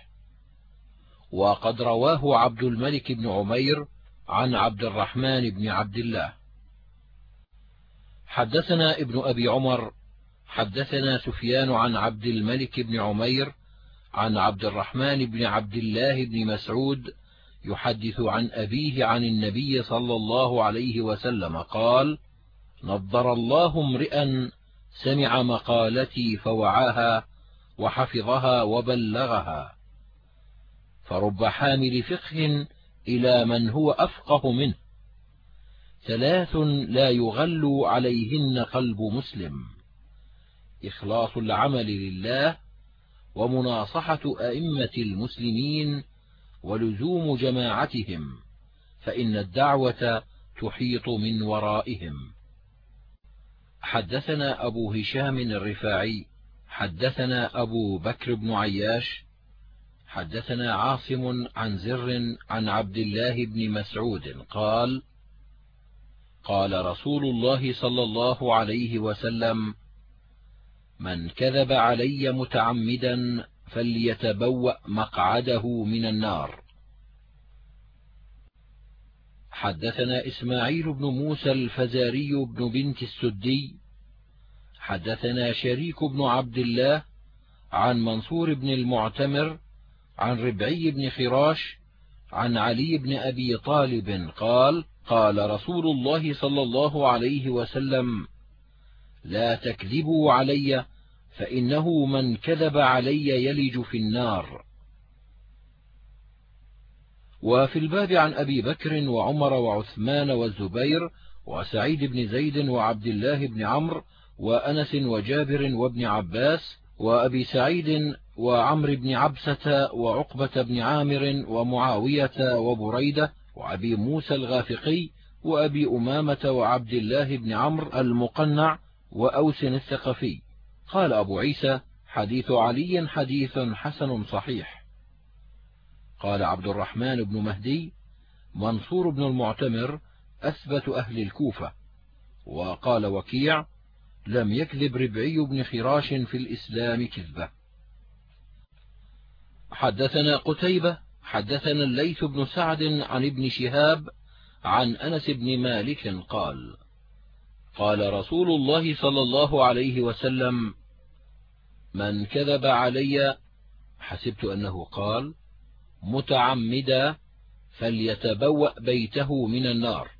وقد رواه عبد الملك بن عمير عن عبد الرحمن بن عبد الله. حدثنا ابن أبي عمر حدثنا سفيان عن عبد الملك بن عمير عن عبد الرحمن بن عبد الله بن مسعود يحدث عن أبيه عن النبي صلى الله عليه وسلم قال نضر الله امرئا سمع مقالتي فوعاها وحفظها وبلغها. فرب حامل فقه إلى من هو أفقه منه. ثلاث لا يغل عليهن قلب مسلم. إخلاص العمل لله ومناصحة أئمة المسلمين ولزوم جماعتهم فإن الدعوة تحيط من ورائهم. حدثنا أبو هشام الرفاعي حدثنا أبو بكر بن عياش حدثنا عاصم عن زر عن عبد الله بن مسعود قال قال رسول الله صلى الله عليه وسلم من كذب علي متعمدا فليتبوأ مقعده من النار. حدثنا إسماعيل بن موسى الفزاري بن بنت السدي حدثنا شريك بن عبد الله عن منصور بن المعتمر عن ربعي بن خراش عن علي بن أبي طالب قال قال رسول الله صلى الله عليه وسلم لا تكذبوا علي فإنه من كذب علي يلج في النار. وفي الباب عن أبي بكر وعمر وعثمان والزبير وسعيد بن زيد وعبد الله بن عمرو وأنس وجابر وابن عباس وأبي سعيد وعمر بن عبسة وعقبة بن عامر ومعاوية وبريدة وأبي موسى الغافقي وأبي أمامة وعبد الله بن عمرو المقنع وأوس الثقفي. قال أبو عيسى حديث علي حديث حسن صحيح. قال عبد الرحمن بن مهدي منصور بن المعتمر أثبت أهل الكوفة. وقال وكيع لم يكذب ربعي بن خراش في الإسلام كذبة. حدثنا قتيبة حدثنا الليث بن سعد عن ابن شهاب عن أنس بن مالك قال قال رسول الله صلى الله عليه وسلم من كذب علي حسبت أنه قال متعمدا فليتبوأ بيته من النار.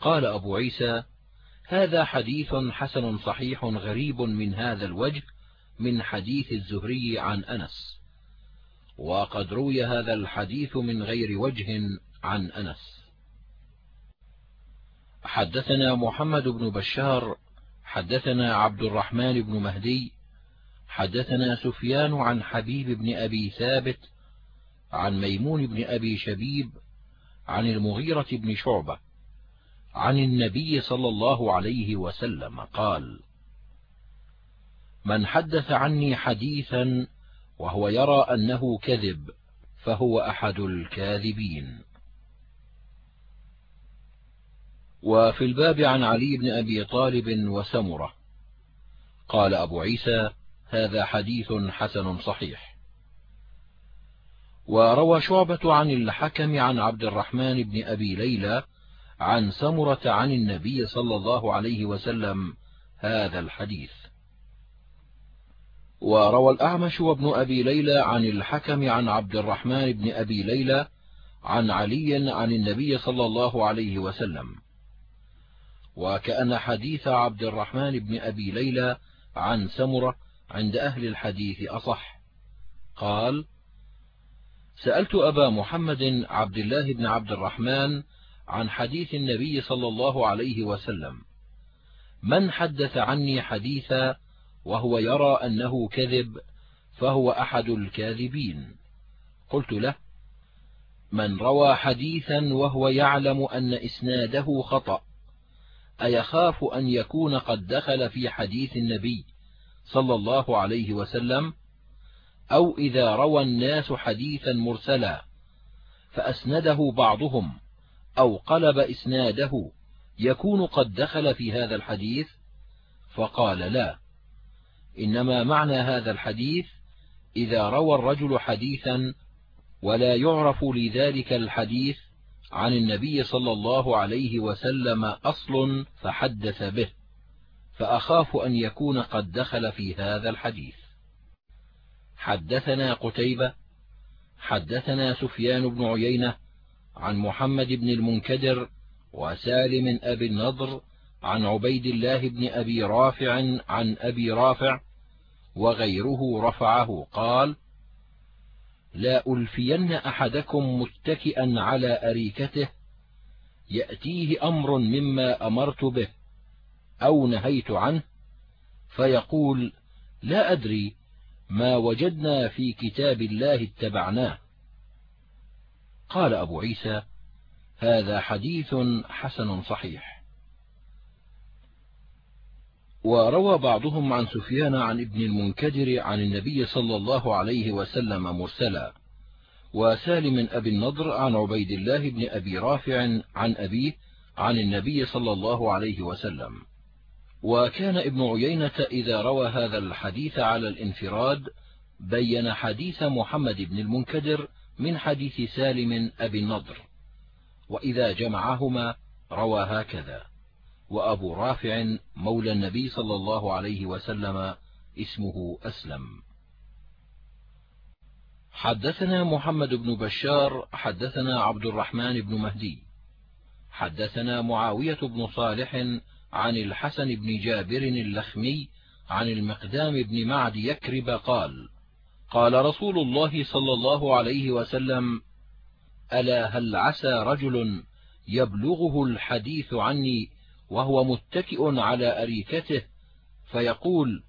قال أبو عيسى هذا حديث حسن صحيح غريب من هذا الوجه من حديث الزهري عن أنس. وقد روي هذا الحديث من غير وجه عن أنس. حدثنا محمد بن بشار حدثنا عبد الرحمن بن مهدي حدثنا سفيان عن حبيب بن أبي ثابت عن ميمون بن أبي شبيب عن المغيرة بن شعبة عن النبي صلى الله عليه وسلم قال من حدث عني حديثا وهو يرى أنه كذب فهو أحد الكاذبين. وفي الباب عن علي بن أبي طالب وسمرة. قال أبو عيسى هذا حديث حسن صحيح. وروى شعبة عن الحكم عن عبد الرحمن بن أبي ليلى عن سمرة عن النبي صلى الله عليه وسلم هذا الحديث. وروى الأعمش وابن أبي ليلى عن الحكم عن عبد الرحمن بن أبي ليلى عن علي عن النبي صلى الله عليه وسلم. وكأن حديث عبد الرحمن بن أبي ليلى عن سمرة عند أهل الحديث أصح. قال سألت أبا محمد عبد الله بن عبد الرحمن عن حديث النبي صلى الله عليه وسلم من حدث عني حديثا وهو يرى أنه كذب فهو أحد الكاذبين. قلت له من روى حديثا وهو يعلم أن إسناده خطأ أيخاف أن يكون قد دخل في حديث النبي صلى الله عليه وسلم؟ أو إذا روى الناس حديثا مرسلا فأسنده بعضهم أو قلب إسناده يكون قد دخل في هذا الحديث؟ فقال لا. إنما معنى هذا الحديث إذا روى الرجل حديثا ولا يعرف لذلك الحديث عن النبي صلى الله عليه وسلم أصل فحدث به فأخاف أن يكون قد دخل في هذا الحديث. حدثنا قتيبة حدثنا سفيان بن عيينة عن محمد بن المنكدر وسالم أبي النضر عن عبيد الله بن أبي رافع عن أبي رافع وغيره رفعه قال لا ألفين أحدكم متكئا على أريكته يأتيه أمر مما أمرت به أو نهيت عنه فيقول لا أدري ما وجدنا في كتاب الله اتبعناه. قال أبو عيسى هذا حديث حسن صحيح. وروى بعضهم عن سفيان عن ابن المنكدر عن النبي صلى الله عليه وسلم مرسلا. وسالم أبي النضر عن عبيد الله بن أبي رافع عن أبيه عن النبي صلى الله عليه وسلم. وكان ابن عيينة إذا روى هذا الحديث على الانفراد بين حديث محمد بن المنكدر من حديث سالم أبي النضر. وإذا جمعهما روى هكذا. وأبو رافع مولى النبي صلى الله عليه وسلم اسمه أسلم. حدثنا محمد بن بشار حدثنا عبد الرحمن بن مهدي. حدثنا معاوية بن صالح عن الحسن بن جابر اللخمي عن المقدام بن معد يكرب قال قال رسول الله صلى الله عليه وسلم ألا هل عسى رجل يبلغه الحديث عني وهو متكئ على أريكته فيقول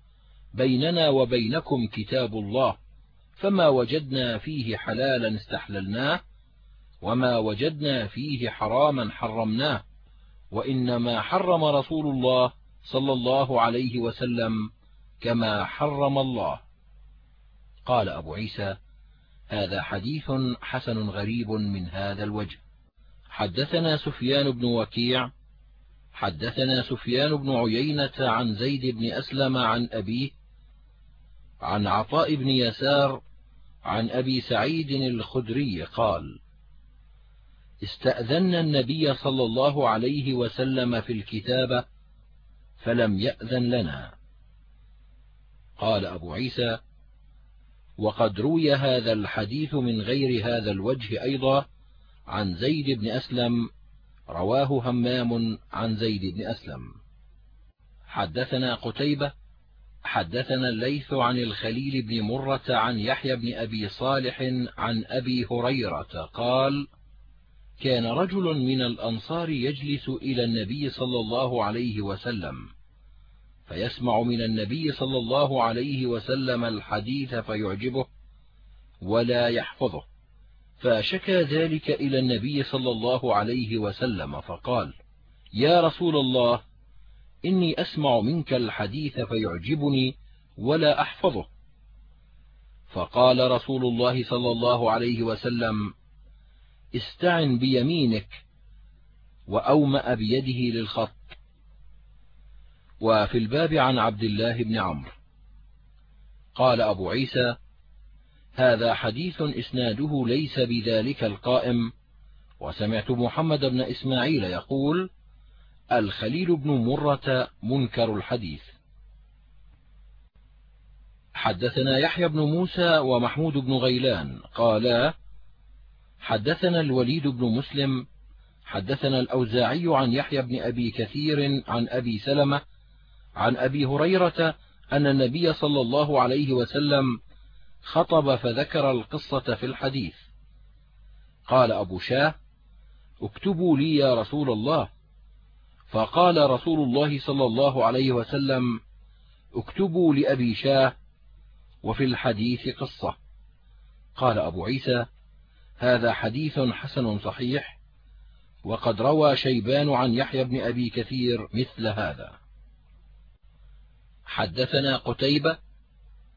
بيننا وبينكم كتاب الله فما وجدنا فيه حلالا استحللناه وما وجدنا فيه حراما حرمناه وإنما حرم رسول الله صلى الله عليه وسلم كما حرم الله. قال أبو عيسى هذا حديث حسن غريب من هذا الوجه. حدثنا سفيان بن وكيع حدثنا سفيان بن عيينة عن زيد بن أسلم عن أبيه عن عطاء بن يسار عن أبي سعيد الخدري قال استأذنا النبي صلى الله عليه وسلم في الكتابة فلم يأذن لنا. قال أبو عيسى وقد روي هذا الحديث من غير هذا الوجه أيضا عن زيد بن أسلم رواه همام عن زيد بن أسلم. حدثنا قتيبة حدثنا الليث عن الخليل بن مرة عن يحيى بن أبي صالح عن أبي هريرة قال كان رجل من الأنصار يجلس إلى النبي صلى الله عليه وسلم فيسمع من النبي صلى الله عليه وسلم الحديث فيعجبه ولا يحفظه. فشكى ذلك إلى النبي صلى الله عليه وسلم فقال يا رسول الله إني أسمع منك الحديث فيعجبني ولا أحفظه. فقال رسول الله صلى الله عليه وسلم استعن بيمينك وأومأ بيده للخط. وفي الباب عن عبد الله بن عمرو. قال أبو عيسى هذا حديث إسناده ليس بذلك القائم. وسمعت محمد بن إسماعيل يقول الخليل بن مرة منكر الحديث. حدثنا يحيى بن موسى ومحمود بن غيلان قالا حدثنا الوليد بن مسلم حدثنا الأوزاعي عن يحيى بن أبي كثير عن أبي سلمة عن أبي هريرة أن النبي صلى الله عليه وسلم خطب فذكر القصة في الحديث. قال أبو شاه اكتبوا لي يا رسول الله. فقال رسول الله صلى الله عليه وسلم اكتبوا لأبي شاه وفي الحديث قصة. قال أبو عيسى هذا حديث حسن صحيح وقد روى شيبان عن يحيى بن أبي كثير مثل هذا. حدثنا قتيبة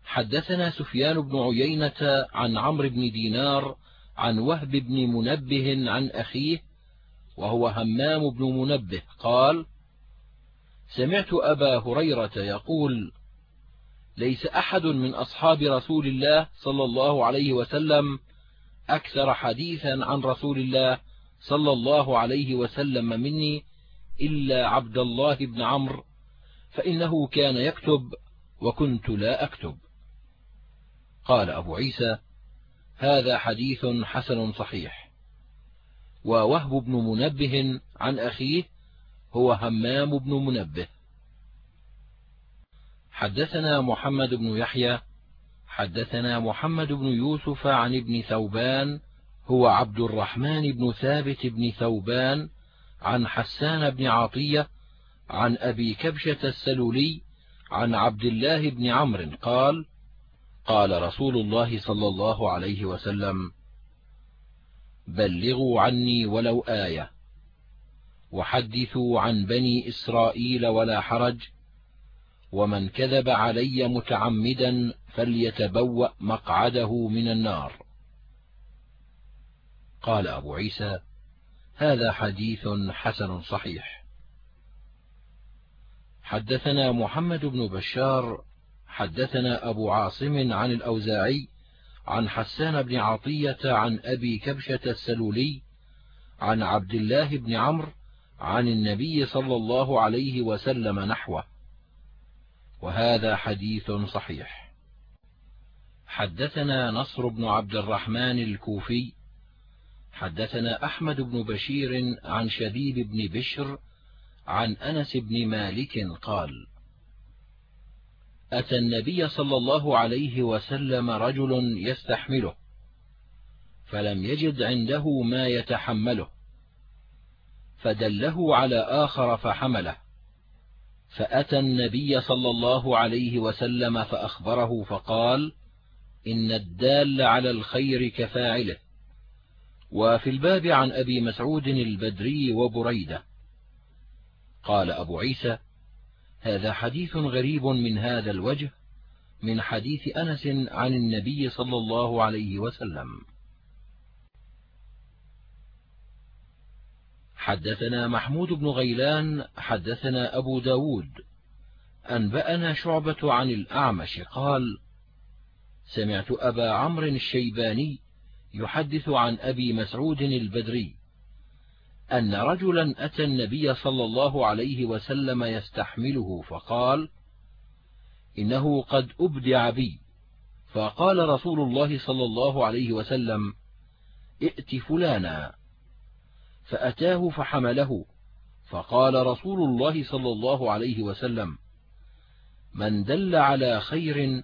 حدثنا سفيان بن عيينة عن عمرو بن دينار عن وهب بن منبه عن أخيه وهو همام بن منبه قال سمعت أبا هريرة يقول ليس أحد من أصحاب رسول الله صلى الله عليه وسلم أكثر حديثا عن رسول الله صلى الله عليه وسلم مني إلا عبد الله بن عمرو فإنه كان يكتب وكنت لا أكتب. قال أبو عيسى هذا حديث حسن صحيح. ووهب بن منبه عن أخيه هو همام بن منبه. حدثنا محمد بن يحيى حدثنا محمد بن يوسف عن ابن ثوبان هو عبد الرحمن بن ثابت بن ثوبان عن حسان بن عطية عن أبي كبشة السلولي عن عبد الله بن عمرو قال قال رسول الله صلى الله عليه وسلم بلغوا عني ولو آية وحدثوا عن بني إسرائيل ولا حرج ومن كذب علي متعمدا فليتبوأ مقعده من النار. قال أبو عيسى هذا حديث حسن صحيح. حدثنا محمد بن بشار حدثنا أبو عاصم عن الأوزاعي عن حسان بن عطية عن أبي كبشة السلولي عن عبد الله بن عمرو عن النبي صلى الله عليه وسلم نحوه. وهذا حديث صحيح. حدثنا نصر بن عبد الرحمن الكوفي حدثنا أحمد بن بشير عن شبيب بن بشر عن أنس بن مالك قال أتى النبي صلى الله عليه وسلم رجل يستحمله فلم يجد عنده ما يتحمله فدله على آخر فحمله فأتى النبي صلى الله عليه وسلم فأخبره فقال إن الدال على الخير كفاعله. وفي الباب عن أبي مسعود البدري وبريدة. قال أبو عيسى هذا حديث غريب من هذا الوجه من حديث أنس عن النبي صلى الله عليه وسلم. حدثنا محمود بن غيلان حدثنا أبو ب داود أنبأنا شعبة عن الأعمش قال سمعت أبا عمرو الشيباني يحدث عن أبي مسعود البدري أن رجلا أتى النبي صلى الله عليه وسلم يستحمله فقال إنه قد أبدع بي. فقال رسول الله صلى الله عليه وسلم ائت فلانا. فأتاه فحمله. فقال رسول الله صلى الله عليه وسلم من دل على خير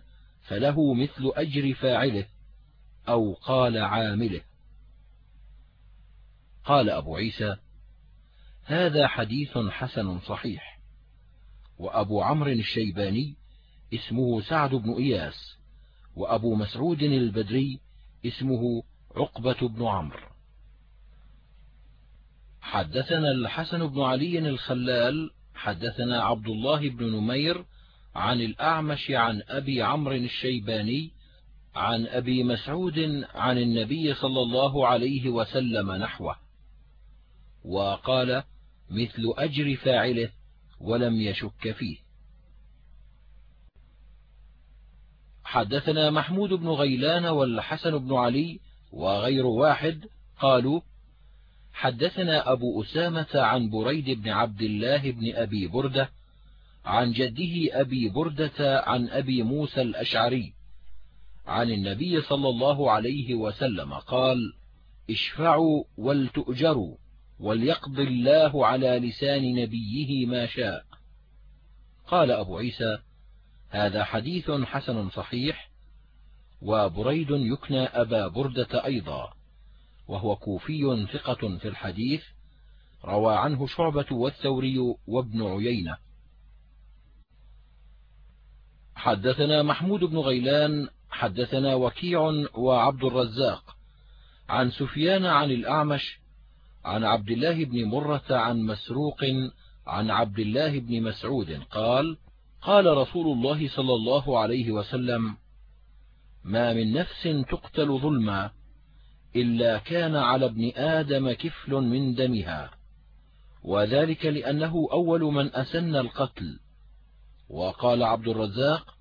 فله مثل أجر فاعله أو قال عامله. قال أبو عيسى هذا حديث حسن صحيح. وأبو عمرو الشيباني اسمه سعد بن إياس وأبو مسعود البدري اسمه عقبة بن عمرو. حدثنا الحسن بن علي الخلال حدثنا عبد الله بن نمير عن الأعمش عن أبي عمرو الشيباني عن أبي مسعود عن النبي صلى الله عليه وسلم نحوه. وقال مثل أجر فاعله ولم يشك فيه. حدثنا محمود بن غيلان والحسن بن علي وغير واحد قالوا حدثنا أبو أسامة عن بريد بن عبد الله بن أبي بردة عن جده أبي بردة عن أبي موسى الأشعري عن النبي صلى الله عليه وسلم قال اشفعوا ولتؤجروا. وليقضي الله على لسان نبيه ما شاء. قال أبو عيسى هذا حديث حسن صحيح وبريد يكنى أبا بردة أيضا وهو كوفي ثقة في الحديث روى عنه شعبة والثوري وابن عيينة. حدثنا محمود بن غيلان حدثنا وكيع وعبد الرزاق عن سفيان عن الأعمش عن عبد الله بن مرة عن مسروق عن عبد الله بن مسعود قال قال رسول الله صلى الله عليه وسلم ما من نفس تقتل ظلما إلا كان على ابن آدم كفل من دمها وذلك لأنه أول من أسن القتل. وقال عبد الرزاق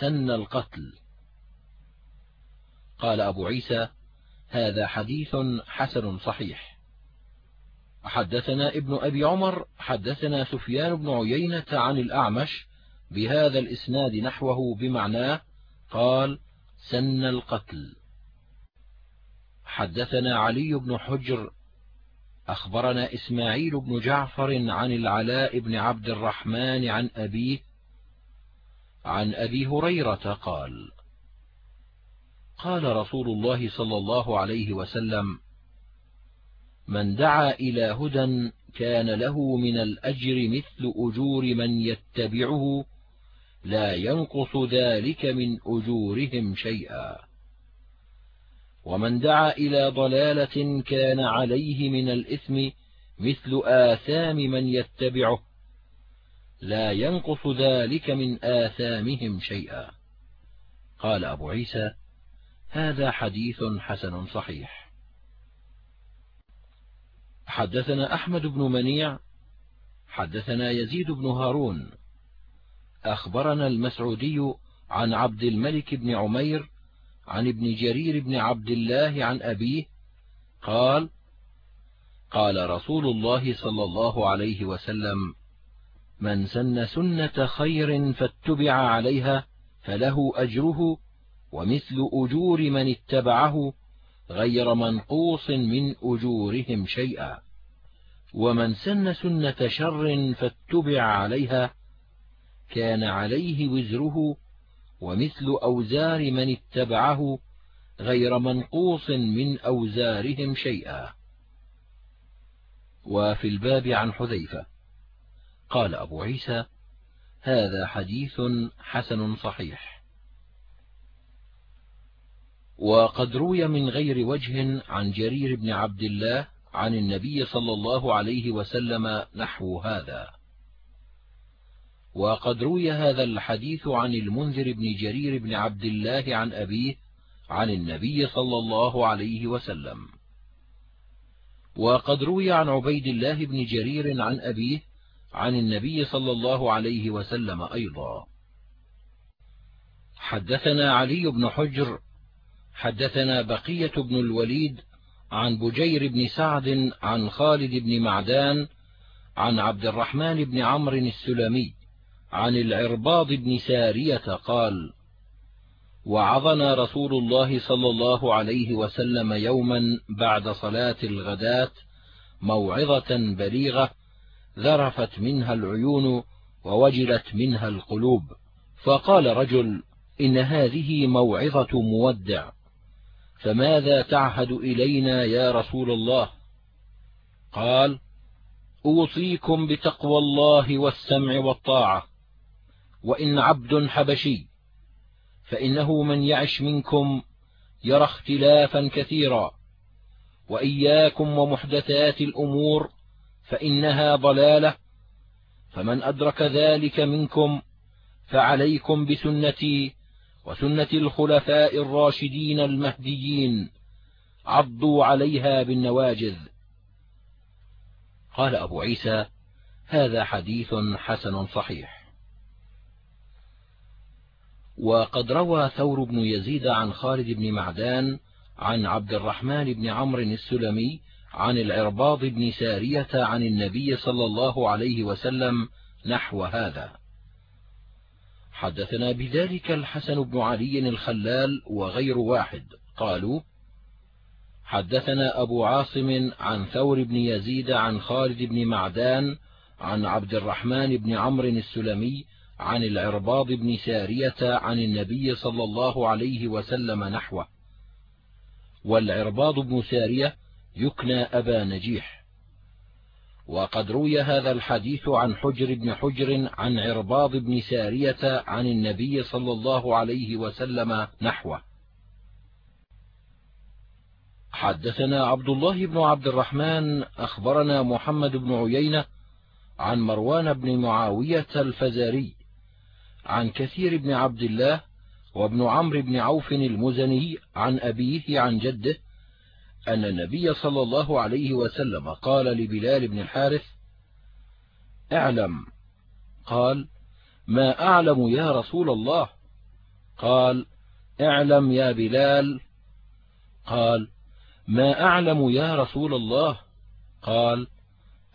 سن القتل. قال أبو عيسى هذا حديث حسن صحيح. حدثنا ابن أبي عمر حدثنا سفيان بن عيينة عن الأعمش بهذا الإسناد نحوه بمعناه قال سن القتل. حدثنا علي بن حجر أخبرنا إسماعيل بن جعفر عن العلاء بن عبد الرحمن عن أبيه عن أبي هريرة قال قال رسول الله صلى الله عليه وسلم من دعا إلى هدى كان له من الأجر مثل أجور من يتبعه لا ينقص ذلك من أجورهم شيئا. ومن دعا إلى ضلالة كان عليه من الإثم مثل آثام من يتبعه لا ينقص ذلك من آثامهم شيئا. قال أبو عيسى هذا حديث حسن صحيح. حدثنا أحمد بن منيع حدثنا يزيد بن هارون. أخبرنا المسعودي عن عبد الملك بن عمير عن ابن جرير بن عبد الله عن أبيه قال قال رسول الله صلى الله عليه وسلم من سن سنة خير فاتبع عليها فله أجره ومثل أجور من اتبعه غير منقوص من أجورهم شيئا. ومن سن سنة شر فاتبع عليها كان عليه وزره ومثل أوزار من اتبعه غير منقوص من أوزارهم شيئا. وفي الباب عن حذيفة قال أبو عيسى هذا حديث حسن صحيح. وقد روي من غير وجه عن جرير بن عبد الله عن النبي صلى الله عليه وسلم نحو هذا. وقد روي هذا الحديث عن المنذر بن جرير بن عبد الله عن أبيه عن النبي صلى الله عليه وسلم. وقد روي عن عبيد الله بن جرير عن أبيه عن النبي صلى الله عليه وسلم أيضا. حدثنا علي بن حجر حدثنا بقية بن الوليد عن بجير بن سعد عن خالد بن معدان عن عبد الرحمن بن عمرو السلمي عن العرباض بن سارية قال وعظنا رسول الله صلى الله عليه وسلم يوما بعد صلاة الغداة موعظة بليغة ذرفت منها العيون ووجلت منها القلوب فقال رجل إن هذه موعظة مودع فماذا تعهد إلينا يا رسول الله؟ قال أوصيكم بتقوى الله والسمع والطاعة وإن عبد حبشي فإنه من يعش منكم يرى اختلافا كثيرا وإياكم ومحدثات الأمور فإنها ضلالة فمن أدرك ذلك منكم فعليكم بسنتي وسنة الخلفاء الراشدين المهديين عضوا عليها بالنواجذ. قال أبو عيسى هذا حديث حسن صحيح. وقد روى ثور بن يزيد عن خالد بن معدان عن عبد الرحمن بن عمرو السلمي عن العرباض بن سارية عن النبي صلى الله عليه وسلم نحو هذا. حدثنا بذلك الحسن بن علي الخلال وغير واحد. قالوا حدثنا أبو عاصم عن ثور بن يزيد عن خالد بن معدان عن عبد الرحمن بن عمرو السلمي عن العرباض بن سارية عن النبي صلى الله عليه وسلم نحوه. والعرباض بن سارية يكنى أبا نجيح. وقد روي هذا الحديث عن حجر بن حجر عن عرباض بن سارية عن النبي صلى الله عليه وسلم نحوه. حدثنا عبد الله بن عبد الرحمن أخبرنا محمد بن عيينة عن مروان بن معاوية الفزاري عن كثير بن عبد الله وابن عمرو بن عوف المزني عن أبيه عن جده أن النبي صلى الله عليه وسلم قال لبلال بن الحارث اعلم. قال ما أعلم يا رسول الله. قال اعلم يا بلال. قال ما أعلم يا رسول الله. قال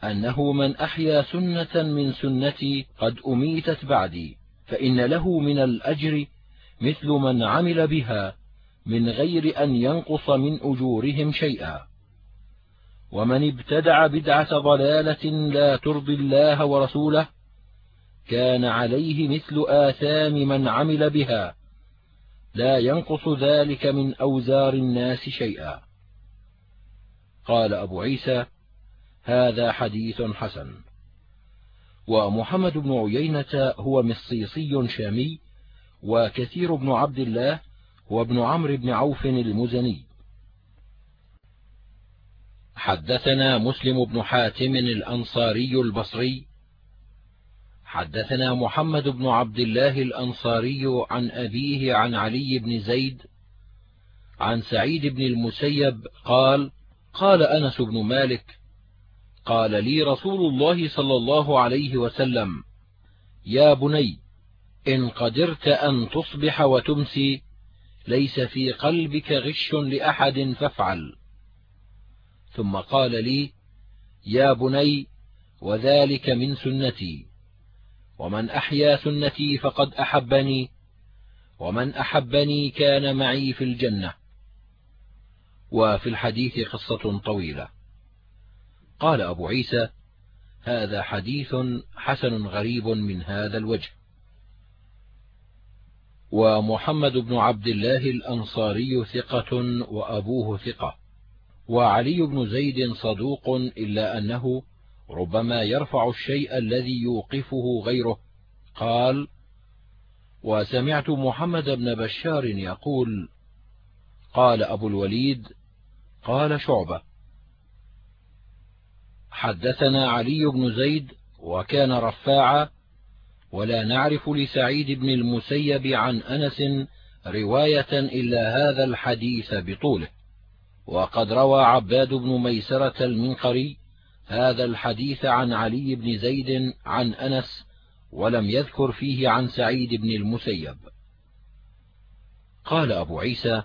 أنه من أحيا سنة من سنتي قد أميتت بعدي فإن له من الأجر مثل من عمل بها من غير أن ينقص من أجورهم شيئا. ومن ابتدع بدعة ضلالة لا ترضي الله ورسوله كان عليه مثل آثام من عمل بها لا ينقص ذلك من أوزار الناس شيئا. قال أبو عيسى هذا حديث حسن. ومحمد بن عيينة هو مصيصي شامي وكثير بن عبد الله وابن عمرو بن عوف المزني. حدثنا مسلم بن حاتم الأنصاري البصري. حدثنا محمد بن عبد الله الأنصاري عن أبيه عن علي بن زيد عن سعيد بن المسيب قال قال أنس بن مالك قال لي رسول الله صلى الله عليه وسلم يا بني إن قدرت أن تصبح وتمسي ليس في قلبك غش لأحد فافعل. ثم قال لي يا بني وذلك من سنتي. ومن أحيا سنتي فقد أحبني ومن أحبني كان معي في الجنة. وفي الحديث قصة طويلة. قال أبو عيسى هذا حديث حسن غريب من هذا الوجه. ومحمد بن عبد الله الأنصاري ثقة وأبوه ثقة وعلي بن زيد صدوق إلا أنه ربما يرفع الشيء الذي يوقفه غيره. قال وسمعت محمد بن بشار يقول قال أبو الوليد قال شعبة حدثنا علي بن زيد وكان رفاعا ولا نعرف لسعيد بن المسيب عن أنس رواية إلا هذا الحديث بطوله. وقد روى عباد بن ميسرة المنقري هذا الحديث عن علي بن زيد عن أنس ولم يذكر فيه عن سعيد بن المسيب. قال أبو عيسى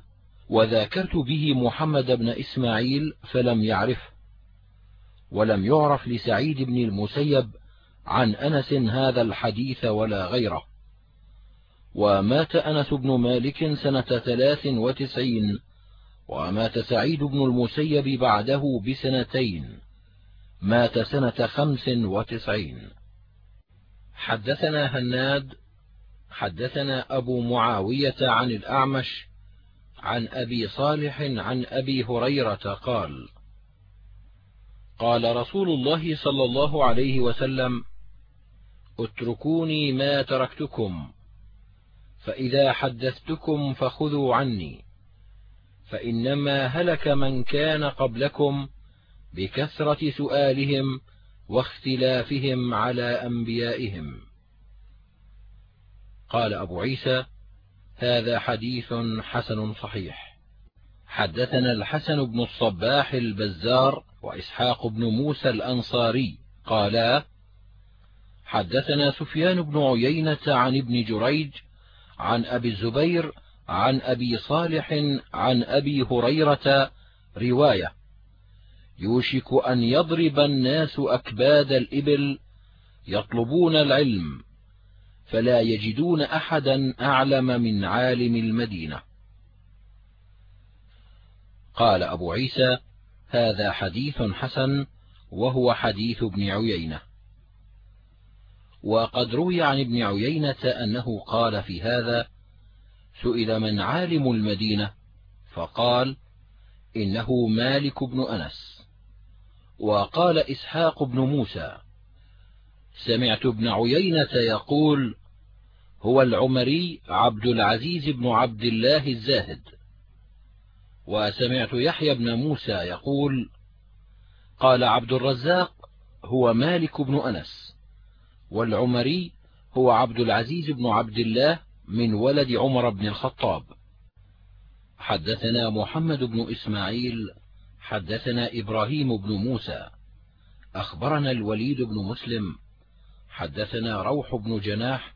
وذاكرت به محمد بن إسماعيل فلم يعرفه ولم يعرف لسعيد بن المسيب عن أنس هذا الحديث ولا غيره. ومات أنس بن مالك سنة ثلاث وتسعين ومات سعيد بن المسيب بعده بسنتين مات سنة خمس وتسعين. حدثنا هناد حدثنا أبو معاوية عن الأعمش عن أبي صالح عن أبي هريرة قال قال رسول الله صلى الله عليه وسلم اتركوني ما تركتكم فإذا حدثتكم فخذوا عني فإنما هلك من كان قبلكم بكثرة سؤالهم واختلافهم على أنبيائهم. قال أبو عيسى هذا حديث حسن صحيح. حدثنا الحسن بن الصباح البزار وإسحاق بن موسى الأنصاري قالا حدثنا سفيان بن عيينة عن ابن جريج عن أبي الزبير عن أبي صالح عن أبي هريرة رواية يوشك أن يضرب الناس أكباد الإبل يطلبون العلم فلا يجدون أحدا أعلم من عالم المدينة. قال أبو عيسى هذا حديث حسن وهو حديث ابن عيينة. وقد روي عن ابن عيينة أنه قال في هذا سئل من عالم المدينة فقال إنه مالك بن أنس. وقال إسحاق بن موسى سمعت ابن عيينة يقول هو العمري عبد العزيز بن عبد الله الزاهد. وسمعت يحيى بن موسى يقول قال عبد الرزاق هو مالك بن أنس. والعمري هو عبد العزيز بن عبد الله من ولد عمر بن الخطاب. حدثنا محمد بن إسماعيل حدثنا إبراهيم بن موسى أخبرنا الوليد بن مسلم حدثنا روح بن جناح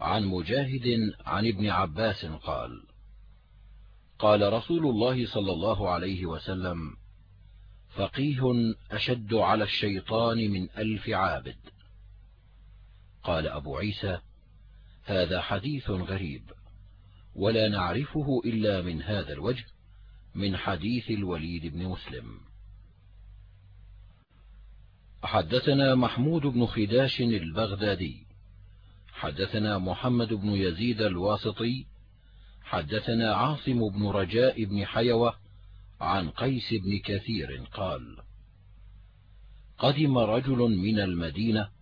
عن مجاهد عن ابن عباس قال قال رسول الله صلى الله عليه وسلم فقيه أشد على الشيطان من ألف عابد. قال أبو عيسى هذا حديث غريب ولا نعرفه إلا من هذا الوجه من حديث الوليد بن مسلم. حدثنا محمود بن خداش البغدادي حدثنا محمد بن يزيد الواسطي حدثنا عاصم بن رجاء بن حيوة عن قيس بن كثير قال قدم رجل من المدينة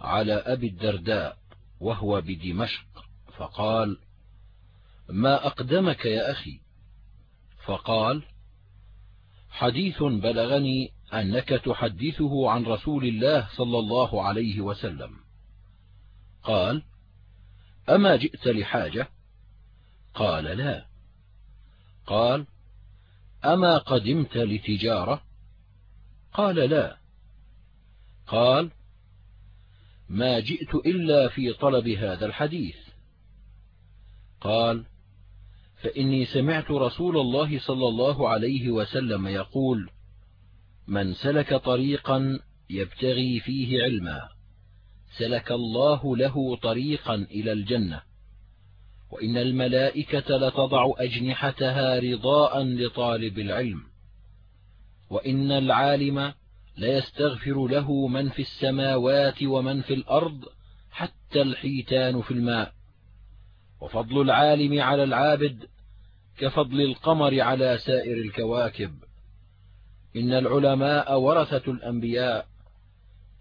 على أبي الدرداء وهو بدمشق فقال ما أقدمك يا أخي؟ فقال حديث بلغني أنك تحدثه عن رسول الله صلى الله عليه وسلم. قال أما جئت لحاجة؟ قال لا. قال أما قدمت لتجارة؟ قال لا. قال ما جئت إلا في طلب هذا الحديث. قال فإني سمعت رسول الله صلى الله عليه وسلم يقول من سلك طريقا يبتغي فيه علما سلك الله له طريقا إلى الجنة. وإن الملائكة لتضع أجنحتها رضاء لطالب العلم. وإن العالم ليستغفر له من في السماوات ومن في الأرض حتى الحيتان في الماء. وفضل العالم على العابد كفضل القمر على سائر الكواكب. إن العلماء ورثة الأنبياء.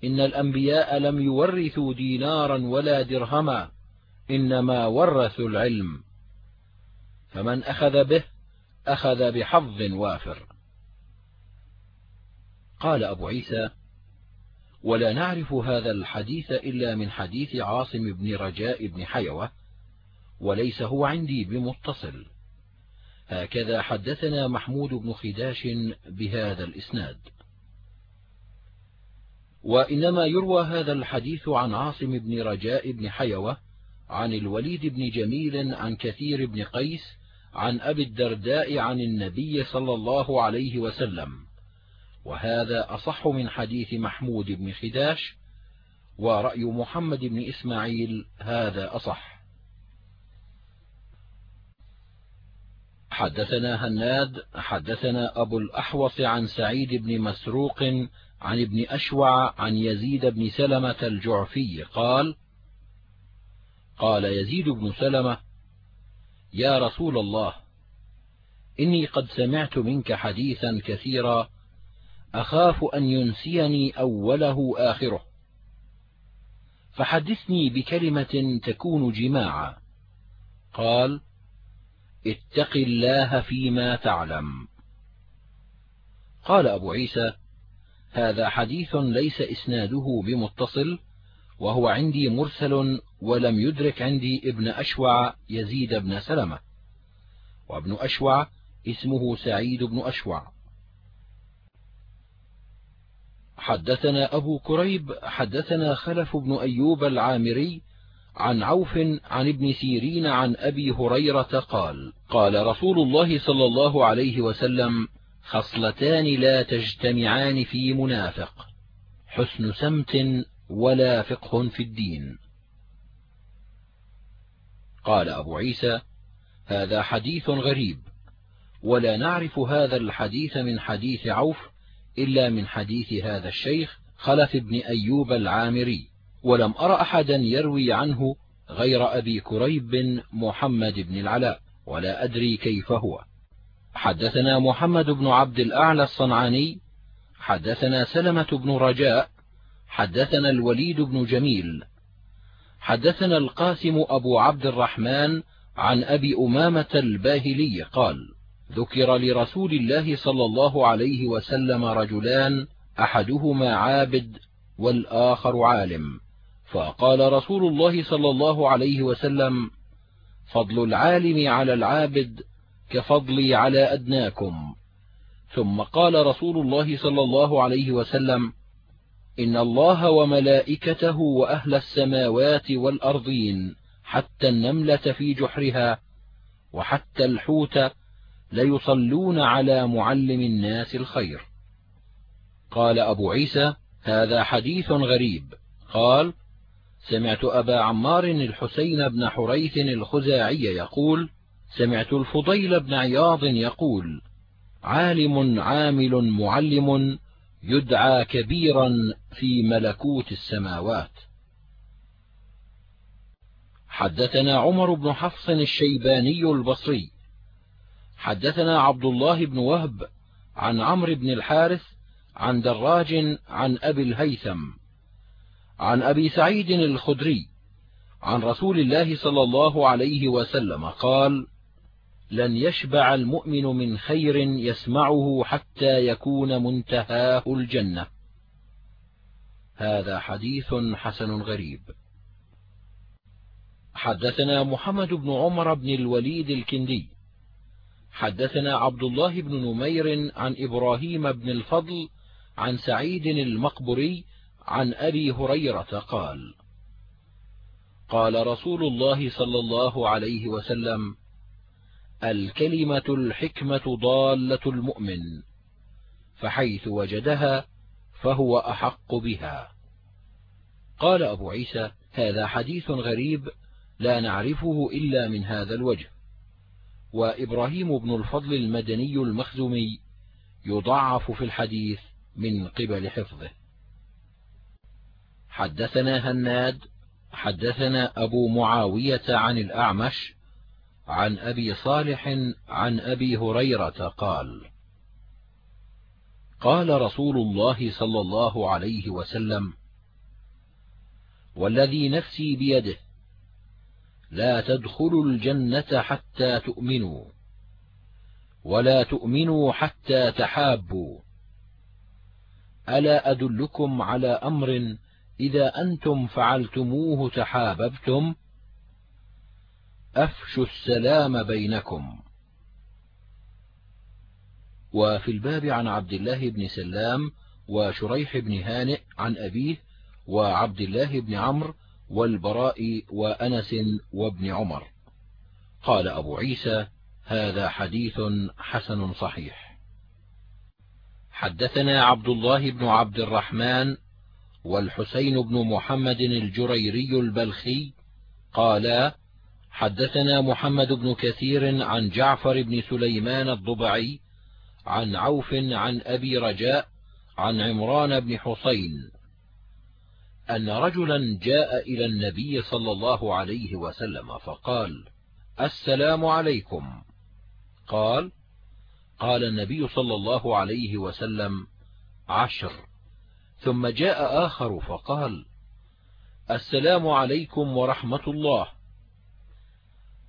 إن الأنبياء لم يورثوا دينارا ولا درهما. إنما ورثوا العلم. فمن أخذ به أخذ بحظ وافر. قال أبو عيسى ولا نعرف هذا الحديث إلا من حديث عاصم بن رجاء بن حيوة وليس هو عندي بمتصل. هكذا حدثنا محمود بن خداش بهذا الإسناد. وإنما يروى هذا الحديث عن عاصم بن رجاء بن حيوة عن الوليد بن جميل عن كثير بن قيس عن أبي الدرداء عن النبي صلى الله عليه وسلم. وهذا أصح من حديث محمود بن خداش ورأي محمد بن إسماعيل هذا أصح. حدثنا هناد حدثنا أبو الأحوص عن سعيد بن مسروق عن ابن أشوع عن يزيد بن سلمة الجعفي قال قال يزيد بن سلمة يا رسول الله إني قد سمعت منك حديثا كثيرا أخاف أن ينسيني أوله آخره. فحدثني بكلمة تكون جماعا. قال اتق الله فيما تعلم. قال أبو عيسى هذا حديث ليس إسناده بمتصل وهو عندي مرسل ولم يدرك عندي ابن أشوع يزيد بن سلمة. وابن أشوع اسمه سعيد بن أشوع. حدثنا أبو كريب حدثنا خلف بن أيوب العامري عن عوف عن ابن سيرين عن أبي هريرة قال قال رسول الله صلى الله عليه وسلم خصلتان لا تجتمعان في منافق حسن سمت ولا فقه في الدين. قال أبو عيسى هذا حديث غريب ولا نعرف هذا الحديث من حديث عوف إلا من حديث هذا الشيخ خلف بن أيوب العامري ولم أر أحدا يروي عنه غير أبي كريب محمد بن العلاء ولا أدري كيف هو. حدثنا محمد بن عبد الأعلى الصنعاني حدثنا سلمة بن رجاء حدثنا الوليد بن جميل حدثنا القاسم أبو عبد الرحمن عن أبي أمامة الباهلي قال ذكر لرسول الله صلى الله عليه وسلم رجلان أحدهما عابد والآخر عالم. فقال رسول الله صلى الله عليه وسلم فضل العالم على العابد كفضلي على أدناكم. ثم قال رسول الله صلى الله عليه وسلم إن الله وملائكته وأهل السماوات والأرضين حتى النملة في جحرها وحتى الحوت ليصلون على معلم الناس الخير. قال أبو عيسى هذا حديث غريب. قال سمعت أبا عمار الحسين بن حريث الخزاعي يقول سمعت الفضيل بن عياض يقول عالم عامل معلم يدعى كبيرا في ملكوت السماوات. حدثنا عمر بن حفص الشيباني البصري. حدثنا عبد الله بن وهب عن عمرو بن الحارث عن دراج عن أبي الهيثم عن أبي سعيد الخدري عن رسول الله صلى الله عليه وسلم قال لن يشبع المؤمن من خير يسمعه حتى يكون منتهاه الجنة. هذا حديث حسن غريب. حدثنا محمد بن عمر بن الوليد الكندي حدثنا عبد الله بن نمير عن إبراهيم بن الفضل عن سعيد المقبري عن أبي هريرة قال قال رسول الله صلى الله عليه وسلم الكلمة الحكمة ضالة المؤمن فحيث وجدها فهو أحق بها. قال أبو عيسى هذا حديث غريب لا نعرفه إلا من هذا الوجه. وإبراهيم بن الفضل المدني المخزومي يضعف في الحديث من قبل حفظه. حدثنا هناد حدثنا أبو معاوية عن الأعمش عن أبي صالح عن أبي هريرة قال قال رسول الله صلى الله عليه وسلم والذي نفسي بيده لا تدخلوا الجنة حتى تؤمنوا ولا تؤمنوا حتى تحابوا. ألا أدلكم على أمر إذا أنتم فعلتموه تحاببتم؟ أفشوا السلام بينكم. وفي الباب عن عبد الله بن سلام وشريح بن هانئ عن أبيه وعبد الله بن عمرو والبراء وأنس وابن عمر. قال أبو عيسى هذا حديث حسن صحيح. حدثنا عبد الله بن عبد الرحمن والحسين بن محمد الجريري البلخي قالا حدثنا محمد بن كثير عن جعفر بن سليمان الضبعي عن عوف عن أبي رجاء عن عمران بن حسين أن رجلا جاء إلى النبي صلى الله عليه وسلم فقال السلام عليكم. قال قال النبي صلى الله عليه وسلم عشر. ثم جاء آخر فقال السلام عليكم ورحمة الله.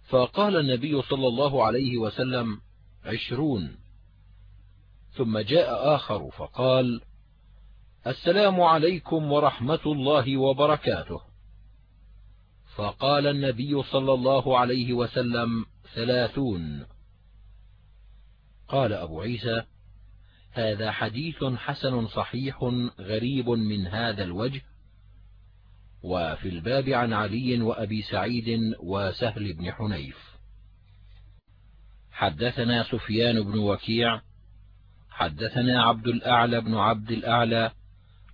فقال النبي صلى الله عليه وسلم عشرون. ثم جاء آخر فقال السلام عليكم ورحمة الله وبركاته. فقال النبي صلى الله عليه وسلم ثلاثون. قال أبو عيسى هذا حديث حسن صحيح غريب من هذا الوجه. وفي الباب عن علي وأبي سعيد وسهل بن حنيف. حدثنا سفيان بن وكيع. حدثنا عبد الأعلى بن عبد الأعلى.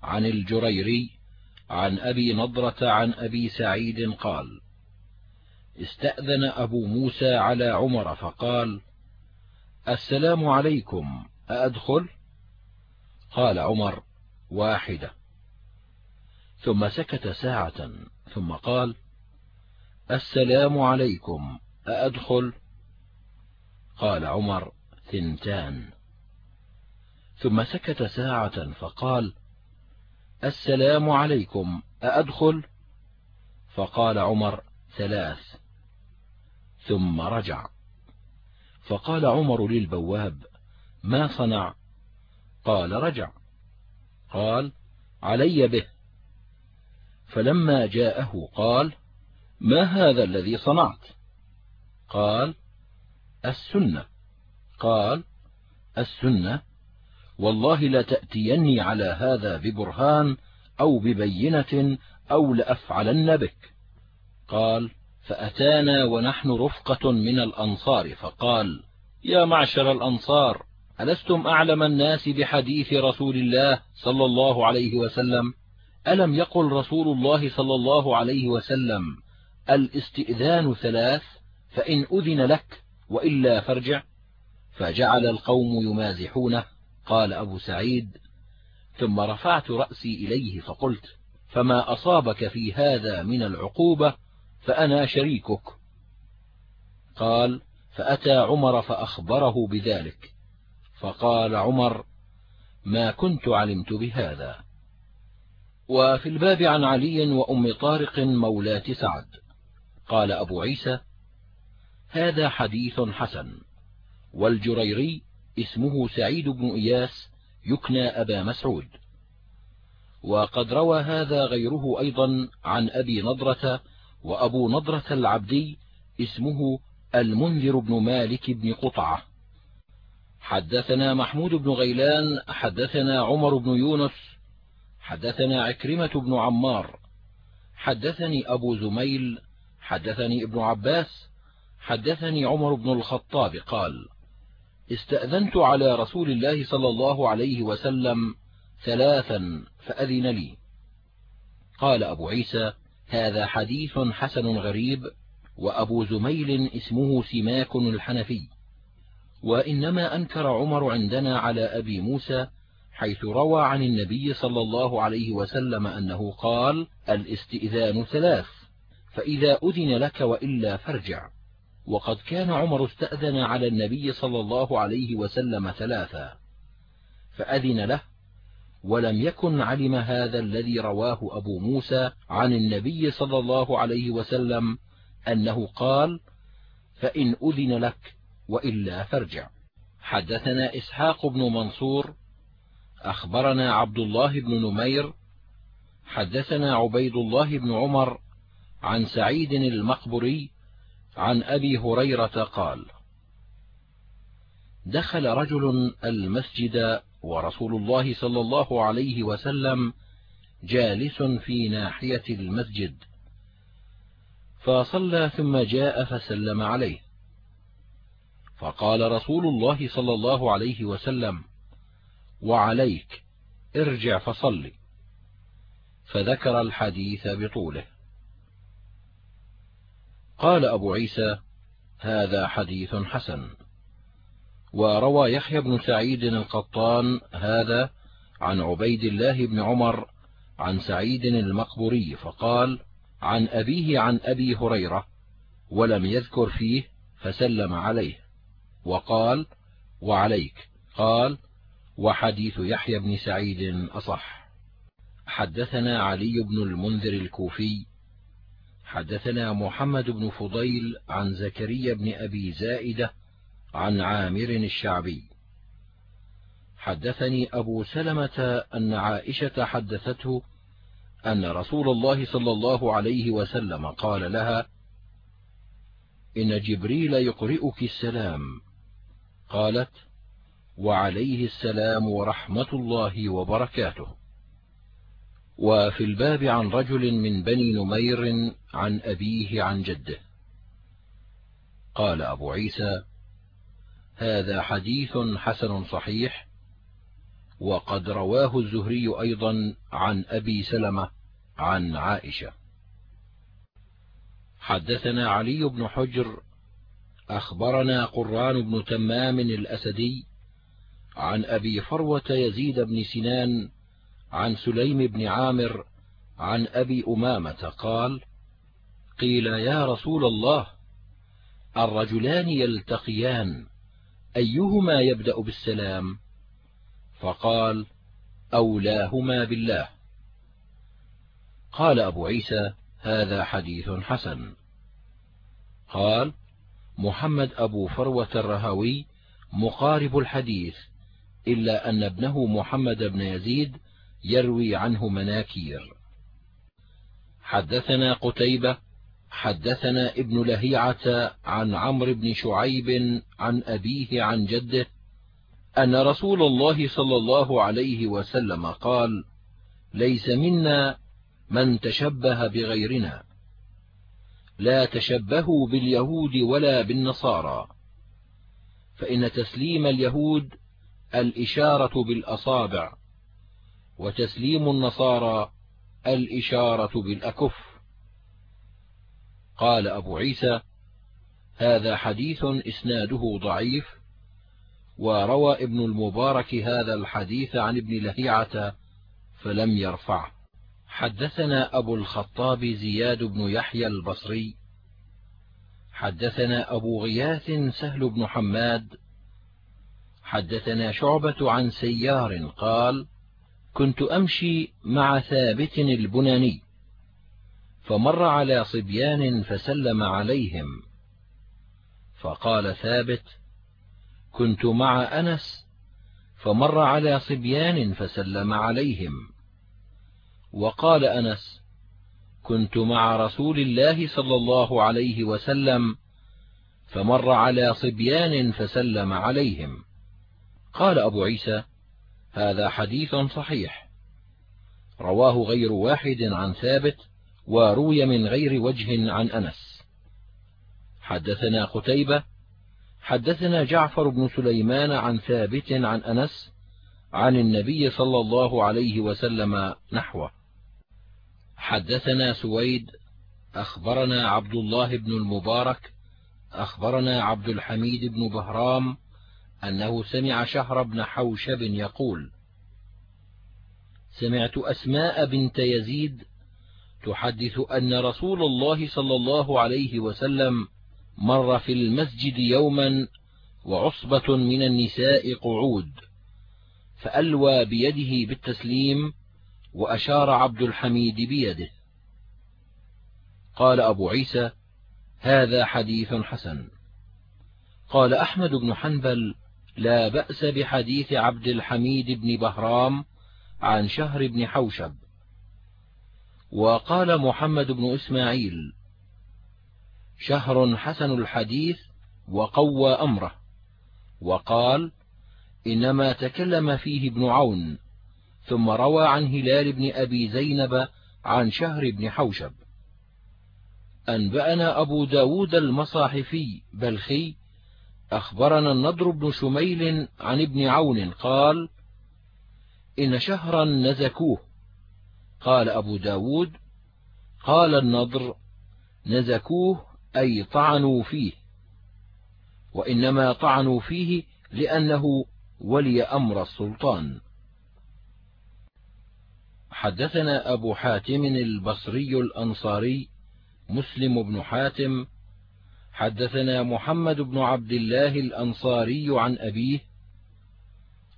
عن الجريري عن أبي نضرة عن أبي سعيد قال استأذن أبو موسى على عمر فقال السلام عليكم أأدخل؟ قال عمر واحدة. ثم سكت ساعة ثم قال السلام عليكم أأدخل؟ قال عمر ثنتان. ثم سكت ساعة فقال السلام عليكم أأدخل؟ فقال عمر ثلاث. ثم رجع. فقال عمر للبواب ما صنع؟ قال رجع. قال علي به. فلما جاءه قال ما هذا الذي صنعت؟ قال السنة. قال السنة والله لتأتيني على هذا ببرهان أو ببينة أو لأفعلن بك. قال فأتانا ونحن رفقة من الأنصار فقال يا معشر الأنصار ألستم أعلم الناس بحديث رسول الله صلى الله عليه وسلم؟ ألم يقل رسول الله صلى الله عليه وسلم الإستئذان ثلاث فإن أذن لك وإلا فارجع؟ فجعل القوم يمازحونه. قال أبو سعيد ثم رفعت رأسي إليه فقلت فما أصابك في هذا من العقوبة فأنا شريكك؟ قال فأتى عمر فأخبره بذلك. فقال عمر ما كنت علمت بهذا. وفي الباب عن علي وأم طارق مولاة سعد. قال أبو عيسى هذا حديث حسن. والجريري اسمه سعيد بن إياس يكنى أبا مسعود. وقد روى هذا غيره أيضا عن أبي نضرة وأبو نضرة العبدي اسمه المنذر بن مالك بن قطعة. حدثنا محمود بن غيلان حدثنا عمر بن يونس حدثنا عكرمة بن عمار حدثني أبو زميل حدثني ابن عباس حدثني عمر بن الخطاب قال استأذنت على رسول الله صلى الله عليه وسلم ثلاثا فأذن لي. قال أبو عيسى هذا حديث حسن غريب وأبو زميل اسمه سماك الحنفي. وإنما أنكر عمر عندنا على أبي موسى حيث روى عن النبي صلى الله عليه وسلم أنه قال الإستئذان ثلاث فإذا أذن لك وإلا فارجع. وقد كان عمر استأذن على النبي صلى الله عليه وسلم ثلاثا فأذن له ولم يكن علم هذا الذي رواه أبو موسى عن النبي صلى الله عليه وسلم أنه قال فإن أذن لك وإلا فارجع. حدثنا إسحاق بن منصور أخبرنا عبد الله بن نمير حدثنا عبيد الله بن عمر عن سعيد المقبري عن أبي هريرة قال دخل رجل المسجد ورسول الله صلى الله عليه وسلم جالس في ناحية المسجد فصلى ثم جاء فسلم عليه. فقال رسول الله صلى الله عليه وسلم وعليك ارجع فصل فذكر الحديث بطوله. قال أبو عيسى هذا حديث حسن. وروى يحيى بن سعيد القطان هذا عن عبيد الله بن عمر عن سعيد المقبوري فقال عن أبيه عن أبي هريرة ولم يذكر فيه فسلم عليه وقال وعليك قال وحديث يحيى بن سعيد أصح حدثنا علي بن المنذر الكوفي حدثنا محمد بن فضيل عن زكريا بن أبي زائدة عن عامر الشعبي. حدثني أبو سلمة أن عائشة حدثته أن رسول الله صلى الله عليه وسلم قال لها إن جبريل يقرئك السلام. قالت وعليه السلام ورحمة الله وبركاته. وفي الباب عن رجل من بني نمير عن أبيه عن جده. قال أبو عيسى هذا حديث حسن صحيح وقد رواه الزهري أيضا عن أبي سلمة عن عائشة. حدثنا علي بن حجر أخبرنا قران بن تمام الأسدي عن أبي فروة يزيد بن سنان عن سليم بن عامر عن أبي أمامة قال قيل يا رسول الله الرجلان يلتقيان أيهما يبدأ بالسلام؟ فقال أولاهما بالله. قال أبو عيسى هذا حديث حسن. قال محمد أبو فروة الرهوي مقارب الحديث إلا أن ابنه محمد بن يزيد يروي عنه مناكير. حدثنا قتيبة حدثنا ابن لهيعة عن عمرو بن شعيب عن أبيه عن جده أن رسول الله صلى الله عليه وسلم قال ليس منا من تشبه بغيرنا. لا تشبهوا باليهود ولا بالنصارى. فإن تسليم اليهود الإشارة بالأصابع. وتسليم النصارى الإشارة بالأكف. قال أبو عيسى هذا حديث إسناده ضعيف وروى ابن المبارك هذا الحديث عن ابن لهيعة فلم يرفعه. حدثنا أبو الخطاب زياد بن يحيى البصري. حدثنا أبو غياث سهل بن حماد. حدثنا شعبة عن سيار قال كنت أمشي مع ثابت البناني فمر على صبيان فسلم عليهم. فقال ثابت كنت مع أنس. فمر على صبيان فسلم عليهم. وقال أنس كنت مع رسول الله صلى الله عليه وسلم. فمر على صبيان فسلم عليهم. قال أبو عيسى هذا حديث صحيح. رواه غير واحد عن ثابت وروي من غير وجه عن أنس. حدثنا قتيبة حدثنا جعفر بن سليمان عن ثابت عن أنس عن النبي صلى الله عليه وسلم نحوه. حدثنا سويد أخبرنا عبد الله بن المبارك أخبرنا عبد الحميد بن بهرام أنه سمع شهر بن حوشب يقول سمعت أسماء بنت يزيد تحدث أن رسول الله صلى الله عليه وسلم مر في المسجد يوما وعصبة من النساء قعود فألوى بيده بالتسليم وأشار عبد الحميد بيده. قال أبو عيسى هذا حديث حسن. قال أحمد بن حنبل لا بأس بحديث عبد الحميد بن بهرام عن شهر بن حوشب. وقال محمد بن إسماعيل شهر حسن الحديث وقوى أمره. وقال إنما تكلم فيه ابن عون ثم روى عن هلال بن أبي زينب عن شهر بن حوشب. أنبأنا أبو ب داود المصاحفي بلخي أخبرنا النضر بن شميل عن ابن عون قال إن شهرا نزكوه. قال أبو ب داود قال النضر نزكوه أي طعنوا فيه وإنما طعنوا فيه لأنه ولي أمر السلطان. حدثنا أبو حاتم البصري الأنصاري مسلم بن حاتم حدثنا محمد بن عبد الله الأنصاري عن أبيه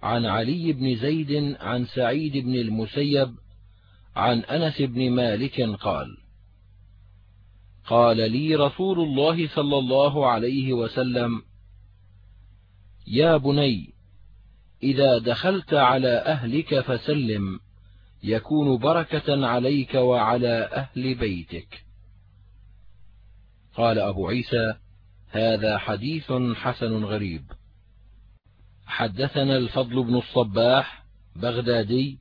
عن علي بن زيد عن سعيد بن المسيب عن أنس بن مالك قال قال لي رسول الله صلى الله عليه وسلم يا بني إذا دخلت على أهلك فسلم يكون بركة عليك وعلى أهل بيتك. قال أبو عيسى هذا حديث حسن غريب. حدثنا الفضل بن الصباح بغدادي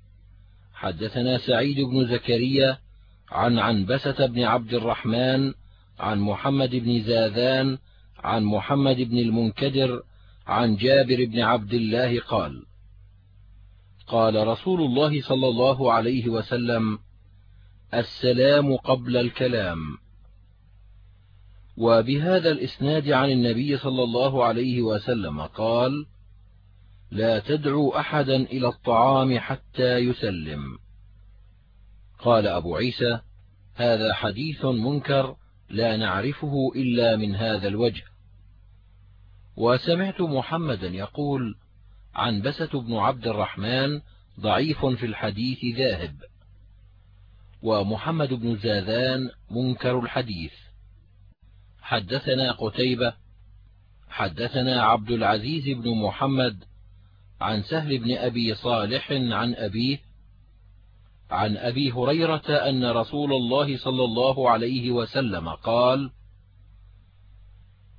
حدثنا سعيد بن زكريا عن عنبسة بن عبد الرحمن عن محمد بن زاذان عن محمد بن المنكدر عن جابر بن عبد الله قال قال رسول الله صلى الله عليه وسلم السلام قبل الكلام. وبهذا الإسناد عن النبي صلى الله عليه وسلم قال لا تدعوا أحدا إلى الطعام حتى يسلم. قال أبو عيسى هذا حديث منكر لا نعرفه إلا من هذا الوجه. وسمعت محمدا يقول عنبسة بن عبد الرحمن ضعيف في الحديث ذاهب. ومحمد بن زاذان منكر الحديث. حدثنا قتيبة حدثنا عبد العزيز بن محمد عن سهل بن أبي صالح عن أبيه عن أبي هريرة أن رسول الله صلى الله عليه وسلم قال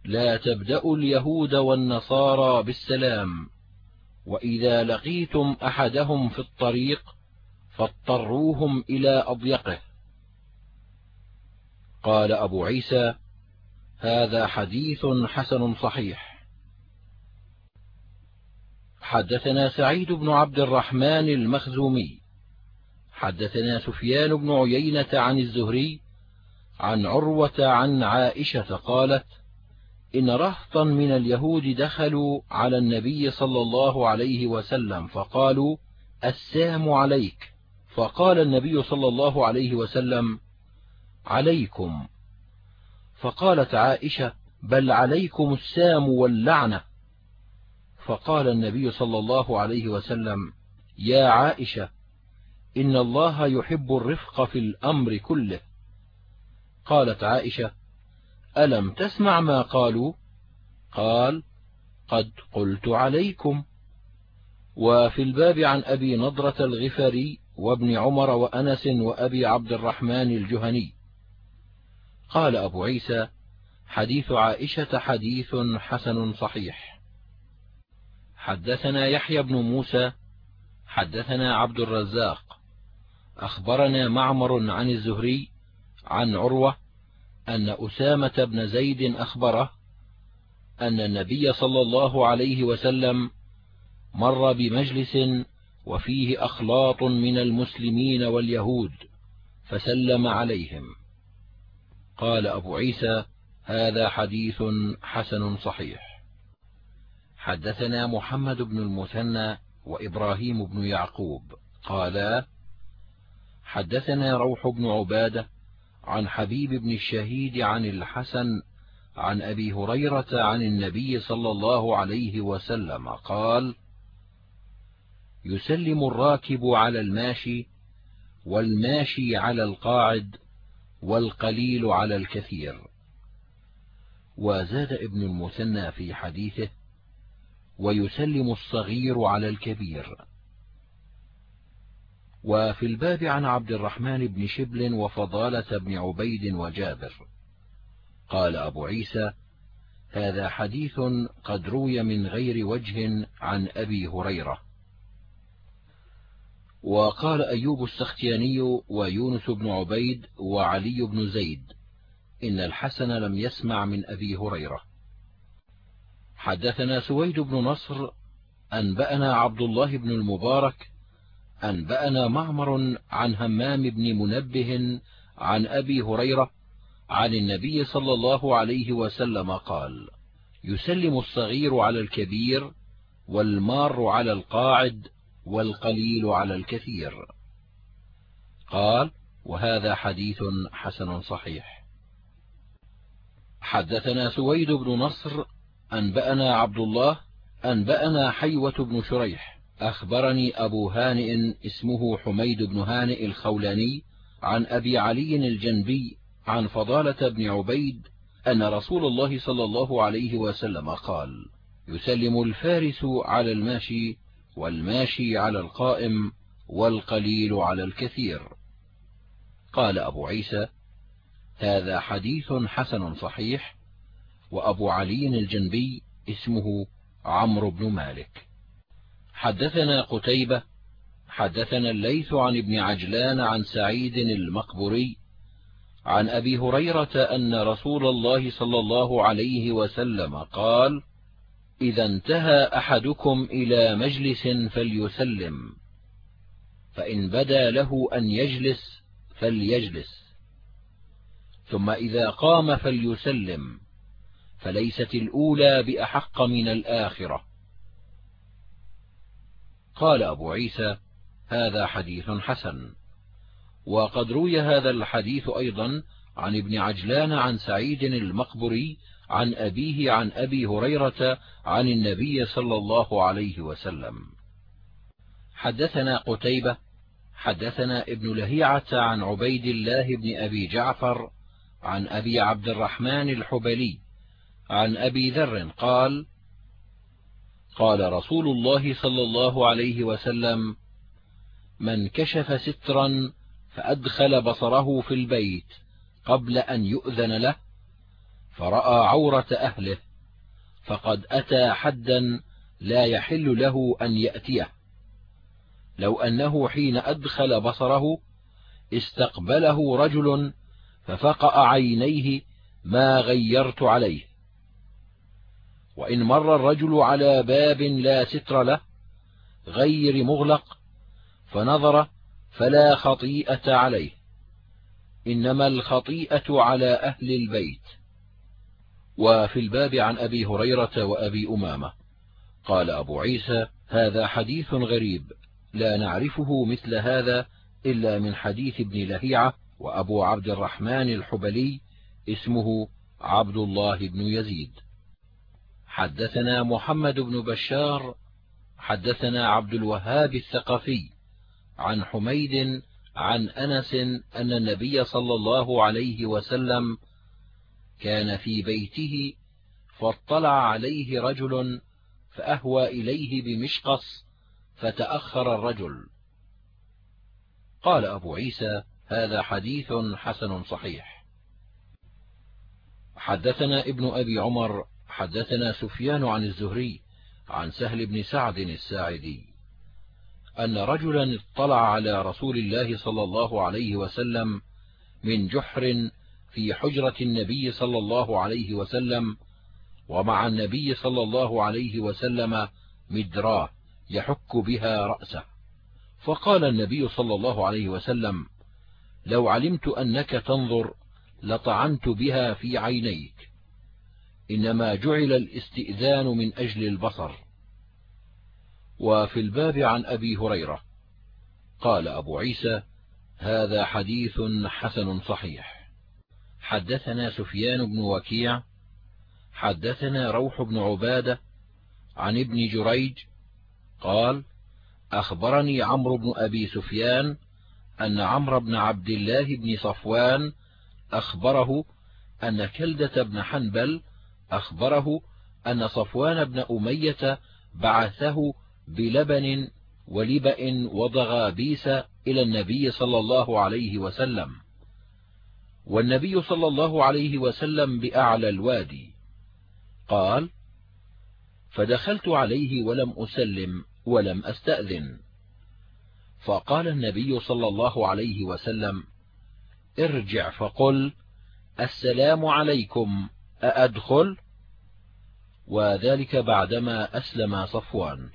لا تبدأوا اليهود والنصارى بالسلام وإذا لقيتم أحدهم في الطريق فاضطروهم إلى أضيقه. قال أبو عيسى هذا حديث حسن صحيح. حدثنا سعيد بن عبد الرحمن المخزومي. حدثنا سفيان بن عيينة عن الزهري عن عروة عن عائشة قالت إن رهطا من اليهود دخلوا على النبي صلى الله عليه وسلم فقالوا السام عليك فقال النبي صلى الله عليه وسلم عليكم فقالت عائشة بل عليكم السام واللعنة. فقال النبي صلى الله عليه وسلم يا عائشة إن الله يحب الرفق في الأمر كله. قالت عائشة ألم تسمع ما قالوا؟ قال قد قلت عليكم. وفي الباب عن أبي نضرة الغفري وابن عمر وأنس وأبي عبد الرحمن الجهني. قال أبو عيسى حديث عائشة حديث حسن صحيح. حدثنا يحيى بن موسى حدثنا عبد الرزاق. أخبرنا معمر عن الزهري عن عروة أن أسامة بن زيد أخبره أن النبي صلى الله عليه وسلم مر بمجلس وفيه أخلاط من المسلمين واليهود فسلم عليهم. قال أبو عيسى هذا حديث حسن صحيح. حدثنا محمد بن المثنى وإبراهيم بن يعقوب. قالا حدثنا روح بن عبادة عن حبيب بن الشهيد عن الحسن عن أبي هريرة عن النبي صلى الله عليه وسلم. قال يسلم الراكب على الماشي والماشي على القاعد والقليل على الكثير. وزاد ابن المثنى في حديثه ويسلم الصغير على الكبير. وفي الباب عن عبد الرحمن بن شبل وفضالة بن عبيد وجابر. قال أبو عيسى هذا حديث قد روي من غير وجه عن أبي هريرة. وقال أيوب السختياني ويونس بن عبيد وعلي بن زيد إن الحسن لم يسمع من أبي هريرة. حدثنا سويد بن نصر أنبأنا عبد الله بن المبارك أنبأنا معمر عن همام بن منبه عن أبي هريرة عن النبي صلى الله عليه وسلم قال يسلم الصغير على الكبير والمار على القاعد والقليل على الكثير. قال وهذا حديث حسن صحيح. حدثنا سويد بن نصر أنبأنا عبد الله أنبأنا حيوة بن شريح. أخبرني أبو هانئ اسمه حميد بن هانئ الخولاني عن أبي علي الجنبي عن فضالة بن عبيد أن رسول الله صلى الله عليه وسلم قال يسلم الفارس على الماشي والماشي على القائم والقليل على الكثير. قال أبو عيسى هذا حديث حسن صحيح وأبو علي الجنبي اسمه عمرو بن مالك. حدثنا قتيبة حدثنا الليث عن ابن عجلان عن سعيد المقبري عن أبي هريرة أن رسول الله صلى الله عليه وسلم قال إذا انتهى أحدكم إلى مجلس فليسلم فإن بدا له أن يجلس فليجلس. ثم إذا قام فليسلم فليست الأولى بأحق من الآخرة. قال أبو عيسى هذا حديث حسن. وقد روي هذا الحديث أيضا عن ابن عجلان عن سعيد المقبري عن أبيه عن أبي هريرة عن النبي صلى الله عليه وسلم. حدثنا قتيبة حدثنا ابن لهيعة عن عبيد الله بن أبي جعفر عن أبي عبد الرحمن الحبلي عن أبي ذر قال قال رسول الله صلى الله عليه وسلم من كشف سترا فأدخل بصره في البيت قبل أن يؤذن له فرأى عورة أهله فقد أتى حدا لا يحل له أن يأتيه. لو أنه حين أدخل بصره استقبله رجل ففقأ عينيه ما غيرت عليه. وإن مر الرجل على باب لا ستر له غير مغلق فنظر فلا خطيئة عليه. إنما الخطيئة على أهل البيت. وفي الباب عن أبي هريرة وأبي أمامة. قال أبو عيسى هذا حديث غريب لا نعرفه مثل هذا إلا من حديث ابن لهيعة وأبو عبد الرحمن الحبلي اسمه عبد الله بن يزيد. حدثنا محمد بن بشار حدثنا عبد الوهاب الثقفي عن حميد عن أنس أن النبي صلى الله عليه وسلم كان في بيته فاطلع عليه رجل فأهوى إليه بمشقص فتأخر الرجل. قال أبو عيسى هذا حديث حسن صحيح. حدثنا ابن أبي عمر حدثنا سفيان عن الزهري عن سهل بن سعد الساعدي أن رجلا اطلع على رسول الله صلى الله عليه وسلم من جحر في حجرة النبي صلى الله عليه وسلم ومع النبي صلى الله عليه وسلم مدراه يحك بها رأسه. فقال النبي صلى الله عليه وسلم لو علمت أنك تنظر لطعنت بها في عينيك. إنما جعل الاستئذان من أجل البصر. وفي الباب عن أبي هريرة قال أبو عيسى هذا حديث حسن صحيح. حدثنا سفيان بن وكيع حدثنا روح بن عبادة عن ابن جريج قال أخبرني عمرو بن أبي سفيان أن عمرو بن عبد الله بن صفوان أخبره أن كلدة بن حنبل أخبره أن صفوان بن أمية بعثه بلبن ولبأ وضغابيس إلى النبي صلى الله عليه وسلم. والنبي صلى الله عليه وسلم بأعلى الوادي. قال فدخلت عليه ولم أسلم ولم أستأذن. فقال النبي صلى الله عليه وسلم ارجع فقل السلام عليكم أأدخل؟ وذلك بعدما أسلم صفوان.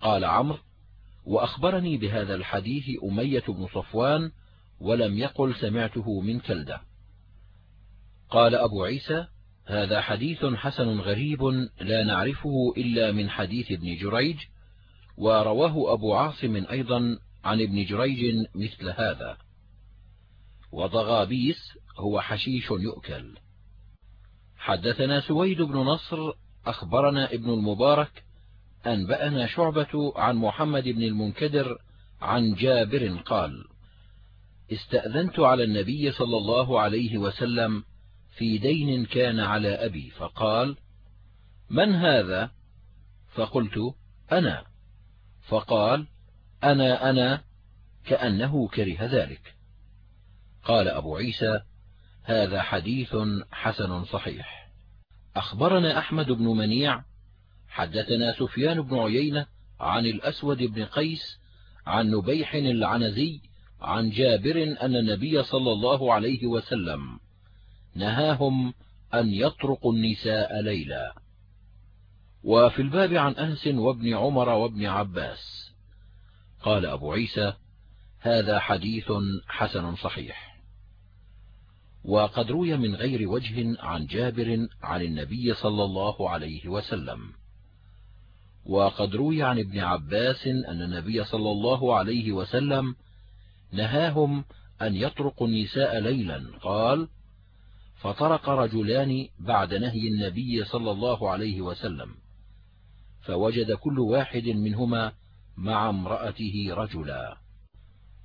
قال عمرو وأخبرني بهذا الحديث أمية بن صفوان ولم يقل سمعته من كلدة. قال أبو عيسى هذا حديث حسن غريب لا نعرفه إلا من حديث ابن جريج ورواه أبو عاصم أيضا عن ابن جريج مثل هذا. وضغابيس هو حشيش يؤكل. حدثنا سويد بن نصر أخبرنا ابن المبارك أنبأنا شعبة عن محمد بن المنكدر عن جابر قال استأذنت على النبي صلى الله عليه وسلم في دين كان على أبي فقال من هذا؟ فقلت أنا. فقال أنا أنا. كأنه كره ذلك. قال أبو عيسى هذا حديث حسن صحيح. أخبرنا أحمد بن منيع حدثنا سفيان بن عيينة عن الأسود بن قيس عن نبيح العنزي عن جابر أن النبي صلى الله عليه وسلم نهاهم أن يطرقوا النساء ليلا. وفي الباب عن أنس وابن عمر وابن عباس. قال أبو عيسى هذا حديث حسن صحيح. وقد روي من غير وجه عن جابر عن النبي صلى الله عليه وسلم. وقد روي عن ابن عباس أن النبي صلى الله عليه وسلم نهاهم أن يطرقوا النساء ليلا. قال فطرق رجلان بعد نهي النبي صلى الله عليه وسلم فوجد كل واحد منهما مع امرأته رجلا.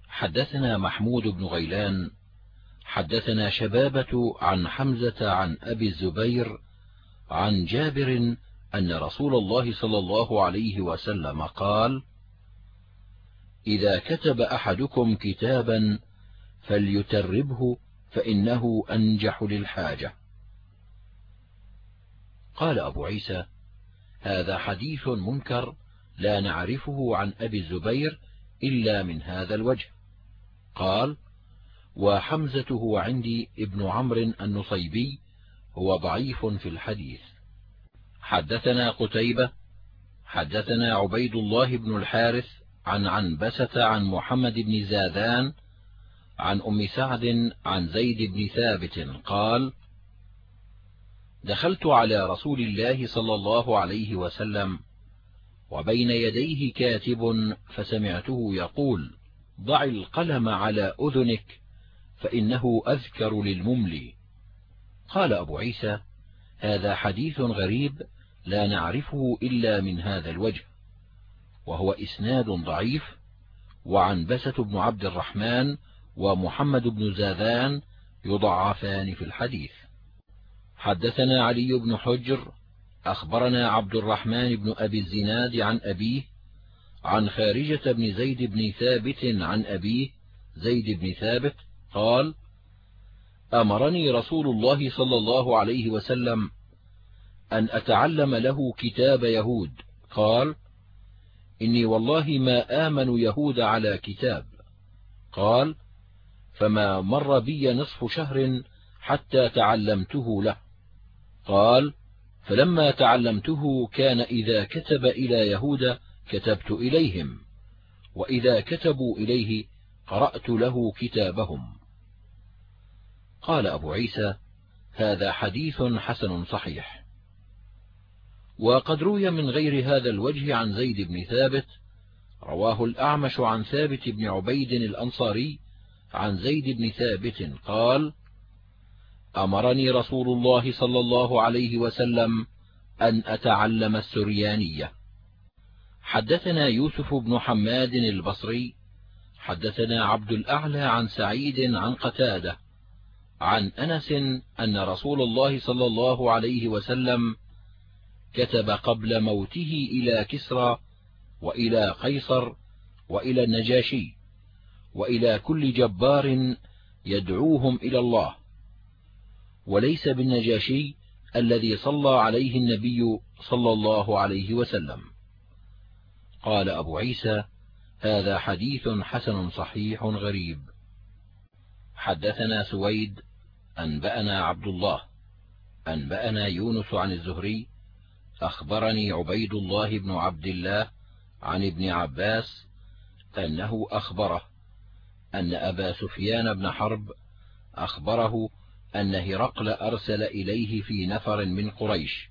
حدثنا محمود بن غيلان حدثنا شبابة عن حمزة عن أبي الزبير عن جابر أن رسول الله صلى الله عليه وسلم قال إذا كتب أحدكم كتابا فليتربه فإنه أنجح للحاجة. قال أبو عيسى هذا حديث منكر لا نعرفه عن أبي الزبير إلا من هذا الوجه. قال وحمزة هو عندي ابن عمرو النصيبي هو ضعيف في الحديث. حدثنا قتيبة حدثنا عبيد الله بن الحارث عن عنبسة عن محمد بن زاذان عن أم سعد عن زيد بن ثابت قال دخلت على رسول الله صلى الله عليه وسلم وبين يديه كاتب فسمعته يقول ضع القلم على أذنك فإنه أذكر للمملي قال أبو عيسى هذا حديث غريب لا نعرفه إلا من هذا الوجه. وهو إسناد ضعيف وعنبسة بن عبد الرحمن ومحمد بن زاذان يضعفان في الحديث. حدثنا علي بن حجر أخبرنا عبد الرحمن بن أبي الزناد عن أبيه عن خارجة بن زيد بن ثابت عن أبيه زيد بن ثابت قال أمرني رسول الله صلى الله عليه وسلم أن أتعلم له كتاب يهود. قال إني والله ما آمن يهود على كتاب. قال فما مر بي نصف شهر حتى تعلمته له. قال فلما تعلمته كان إذا كتب إلى يهود كتبت إليهم وإذا كتبوا إليه قرأت له كتابهم. قال أبو عيسى هذا حديث حسن صحيح. وقد روي من غير هذا الوجه عن زيد بن ثابت رواه الأعمش عن ثابت بن عبيد الأنصاري عن زيد بن ثابت قال أمرني رسول الله صلى الله عليه وسلم أن أتعلم السريانية. حدثنا يوسف بن حماد البصري حدثنا عبد الأعلى عن سعيد عن قتادة عن أنس أن رسول الله صلى الله عليه وسلم كتب قبل موته إلى كسرى وإلى قيصر وإلى النجاشي وإلى كل جبار يدعوهم إلى الله. وليس بالنجاشي الذي صلى عليه النبي صلى الله عليه وسلم. قال أبو عيسى هذا حديث حسن صحيح غريب. حدثنا سويد أنبأنا عبد الله أنبأنا يونس عن الزهري أخبرني عبيد الله بن عبد الله عن ابن عباس أنه أخبره أن أبا سفيان بن حرب أخبره أن هرقل أرسل إليه في نفر من قريش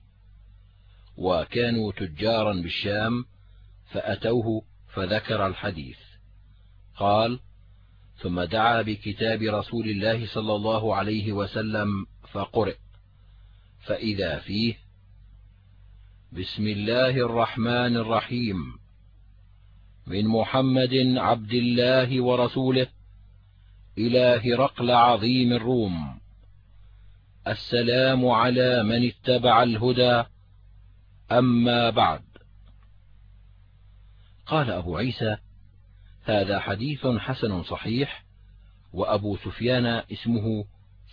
وكانوا تجارا بالشام فأتوه فذكر الحديث. قال ثم دعا بكتاب رسول الله صلى الله عليه وسلم فقرئ فإذا فيه بسم الله الرحمن الرحيم. من محمد عبد الله ورسوله إلى هرقل عظيم الروم. السلام على من اتبع الهدى. أما بعد. قال أبو عيسى هذا حديث حسن صحيح وأبو سفيان اسمه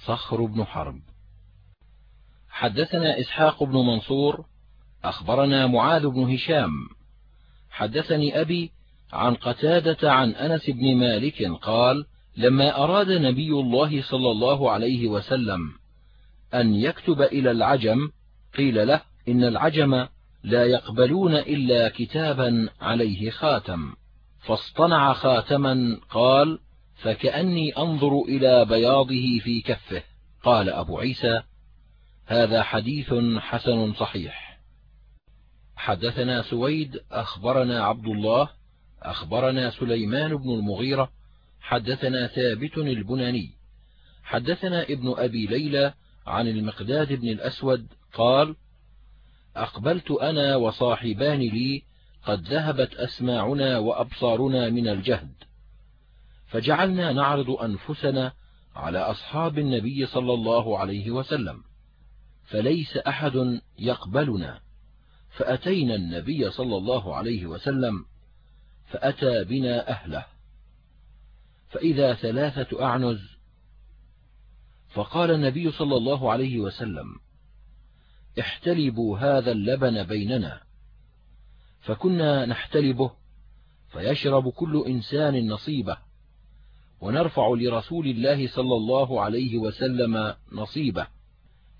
صخر بن حرب. حدثنا إسحاق بن منصور أخبرنا معاذ بن هشام. حدثني أبي عن قتادة عن أنس بن مالك قال لما أراد نبي الله صلى الله عليه وسلم أن يكتب إلى العجم قيل له إن العجم لا يقبلون إلا كتابا عليه خاتم. فاصطنع خاتما قال فكأني أنظر إلى بياضه في كفه. قال أبو عيسى هذا حديث حسن صحيح. حدثنا سويد أخبرنا عبد الله أخبرنا سليمان بن المغيرة حدثنا ثابت البناني. حدثنا ابن أبي ليلى عن المقداد بن الأسود قال أقبلت أنا وصاحبان لي قد ذهبت أسماعنا وأبصارنا من الجهد. فجعلنا نعرض أنفسنا على أصحاب النبي صلى الله عليه وسلم فليس أحد يقبلنا. فأتينا النبي صلى الله عليه وسلم فأتى بنا أهله. فإذا ثلاثة أعنز فقال النبي صلى الله عليه وسلم احتلبوا هذا اللبن بيننا. فكنا نحتلبه فيشرب كل إنسان نصيبه ونرفع لرسول الله صلى الله عليه وسلم نصيبه.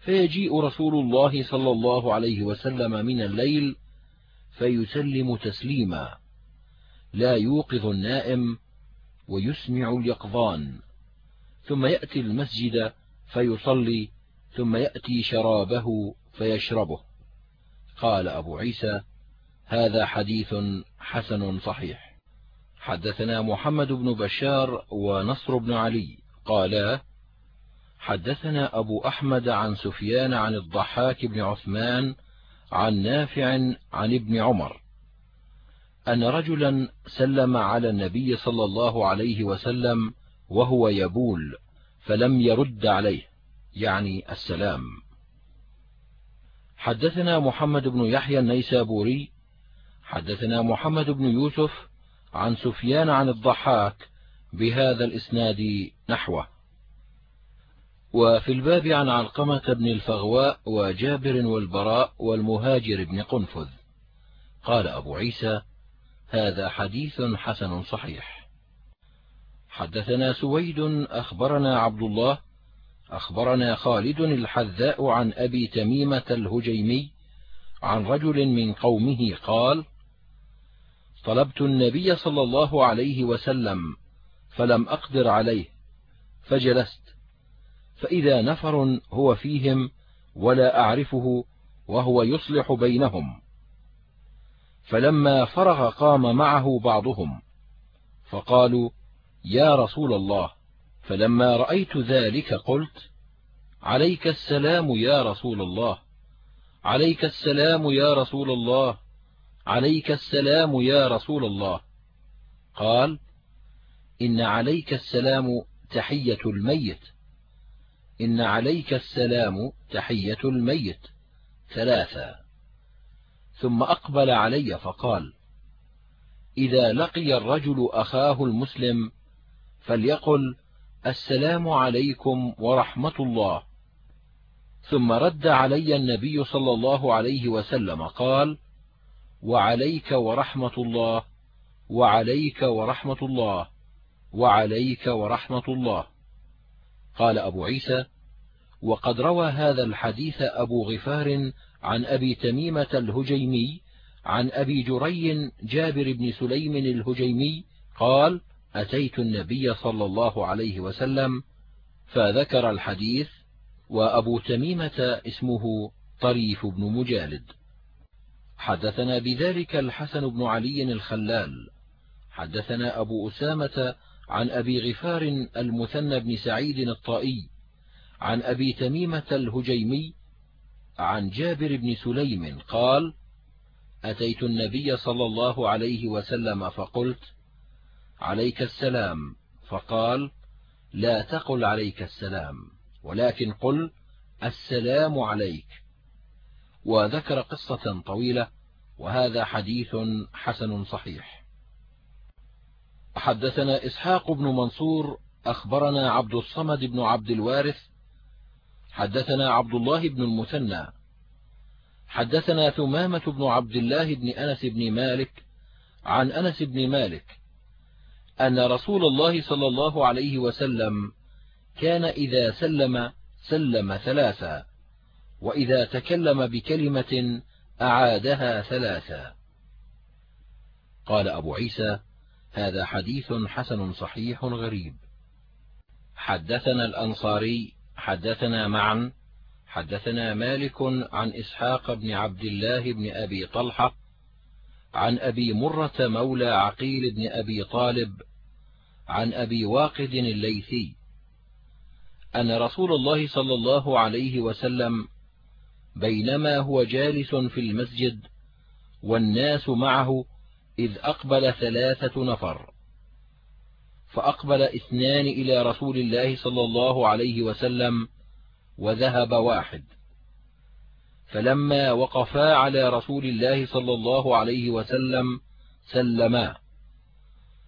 فيجيء رسول الله صلى الله عليه وسلم من الليل فيسلم تسليما. لا يوقظ النائم ويسمع اليقظان. ثم يأتي المسجد فيصلي ثم يأتي شرابه فيشربه. قال أبو عيسى هذا حديث حسن صحيح. حدثنا محمد بن بشار ونصر بن علي. قالا حدثنا أبو أحمد عن سفيان عن الضحاك بن عثمان عن نافع عن ابن عمر أن رجلا سلم على النبي صلى الله عليه وسلم وهو يبول فلم يرد عليه يعني السلام. حدثنا محمد بن يحيى النيسابوري حدثنا محمد بن يوسف عن سفيان عن الضحاك بهذا الإسناد نحوه. وفي الباب عن علقمة بن الفغواء وجابر والبراء والمهاجر بن قنفذ. قال أبو عيسى هذا حديث حسن صحيح. حدثنا سويد أخبرنا عبد الله أخبرنا خالد الحذاء عن أبي تميمة الهجيمي عن رجل من قومه قال طلبت النبي صلى الله عليه وسلم فلم أقدر عليه فجلست فإذا نفر هو فيهم ولا أعرفه وهو يصلح بينهم. فلما فرغ قام معه بعضهم فقالوا يا رسول الله فلما رأيت ذلك قلت عليك السلام يا رسول الله عليك السلام يا رسول الله عليك السلام يا رسول الله. قال إن عليك السلام تحية الميت. إن عليك السلام تحية الميت. ثلاثا ثم أقبل علي فقال إذا لقي الرجل أخاه المسلم فليقل السلام عليكم ورحمة الله. ثم رد علي النبي صلى الله عليه وسلم قال وعليك ورحمة الله وعليك ورحمة الله وعليك ورحمة الله. قال أبو عيسى وقد روى هذا الحديث أبو غفار عن أبي تميمة الهجيمي عن أبي جري جابر بن سليم الهجيمي قال أتيت النبي صلى الله عليه وسلم فذكر الحديث وأبو تميمة اسمه طريف بن مجالد. حدثنا بذلك الحسن بن علي الخلال. حدثنا أبو أسامة عن أبي غفار المثنى بن سعيد الطائي عن أبي تميمة الهجيمي عن جابر بن سليم قال أتيت النبي صلى الله عليه وسلم فقلت عليك السلام. فقال لا تقل عليك السلام ولكن قل السلام عليك. وذكر قصة طويلة وهذا حديث حسن صحيح. حدثنا إسحاق بن منصور أخبرنا عبد الصمد بن عبد الوارث حدثنا عبد الله بن المثنى. حدثنا ثمامة بن عبد الله بن أنس بن مالك عن أنس بن مالك أن رسول الله صلى الله عليه وسلم كان إذا سلم سلم ثلاثا وإذا تكلم بكلمة أعادها ثلاثا. قال أبو عيسى هذا حديث حسن صحيح غريب. حدثنا الأنصاري حدثنا معا حدثنا مالك عن إسحاق بن عبد الله بن أبي طلحة عن أبي مرة مولى عقيل بن أبي طالب عن أبي واقد الليثي أن رسول الله صلى الله عليه وسلم بينما هو جالس في المسجد والناس معه إذ أقبل ثلاثة نفر فأقبل اثنان إلى رسول الله صلى الله عليه وسلم وذهب واحد. فلما وقفا على رسول الله صلى الله عليه وسلم سلما.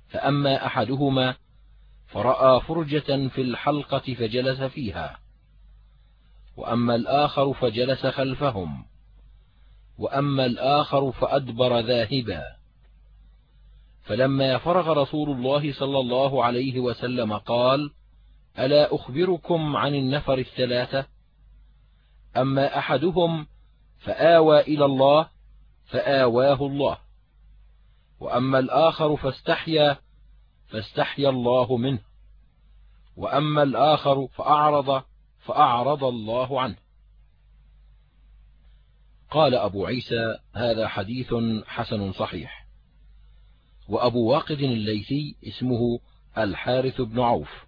فأما أحدهما فرأى فرجة في الحلقة فجلس فيها وأما الآخر فجلس خلفهم وأما الآخر فأدبر ذاهبا. فلما فرغ رسول الله صلى الله عليه وسلم قال ألا أخبركم عن النفر الثلاثة؟ أما أحدهم فآوى إلى الله فآواه الله. وأما الآخر فاستحيا فاستحيا الله منه. وأما الآخر فأعرض فأعرض الله عنه. قال أبو عيسى هذا حديث حسن صحيح. وأبو واقد الليثي اسمه الحارث بن عوف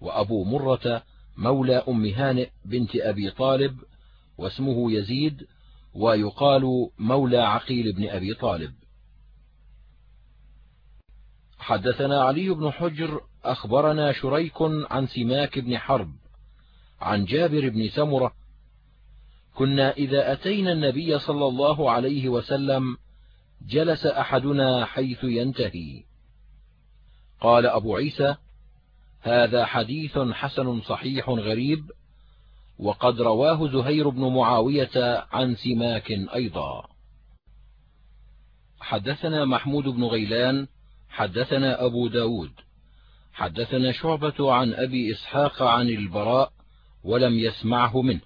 وأبو مرة مولى أم هانئ بنت أبي طالب واسمه يزيد ويقال مولى عقيل بن أبي طالب. حدثنا علي بن حجر أخبرنا شريك عن سماك بن حرب عن جابر بن سمرة كنا إذا أتينا النبي صلى الله عليه وسلم جلس أحدنا حيث ينتهي. قال أبو عيسى هذا حديث حسن صحيح غريب وقد رواه زهير بن معاوية عن سماك أيضا. حدثنا محمود بن غيلان حدثنا أبو ب داود حدثنا شعبة عن أبي إسحاق عن البراء ولم يسمعه منه.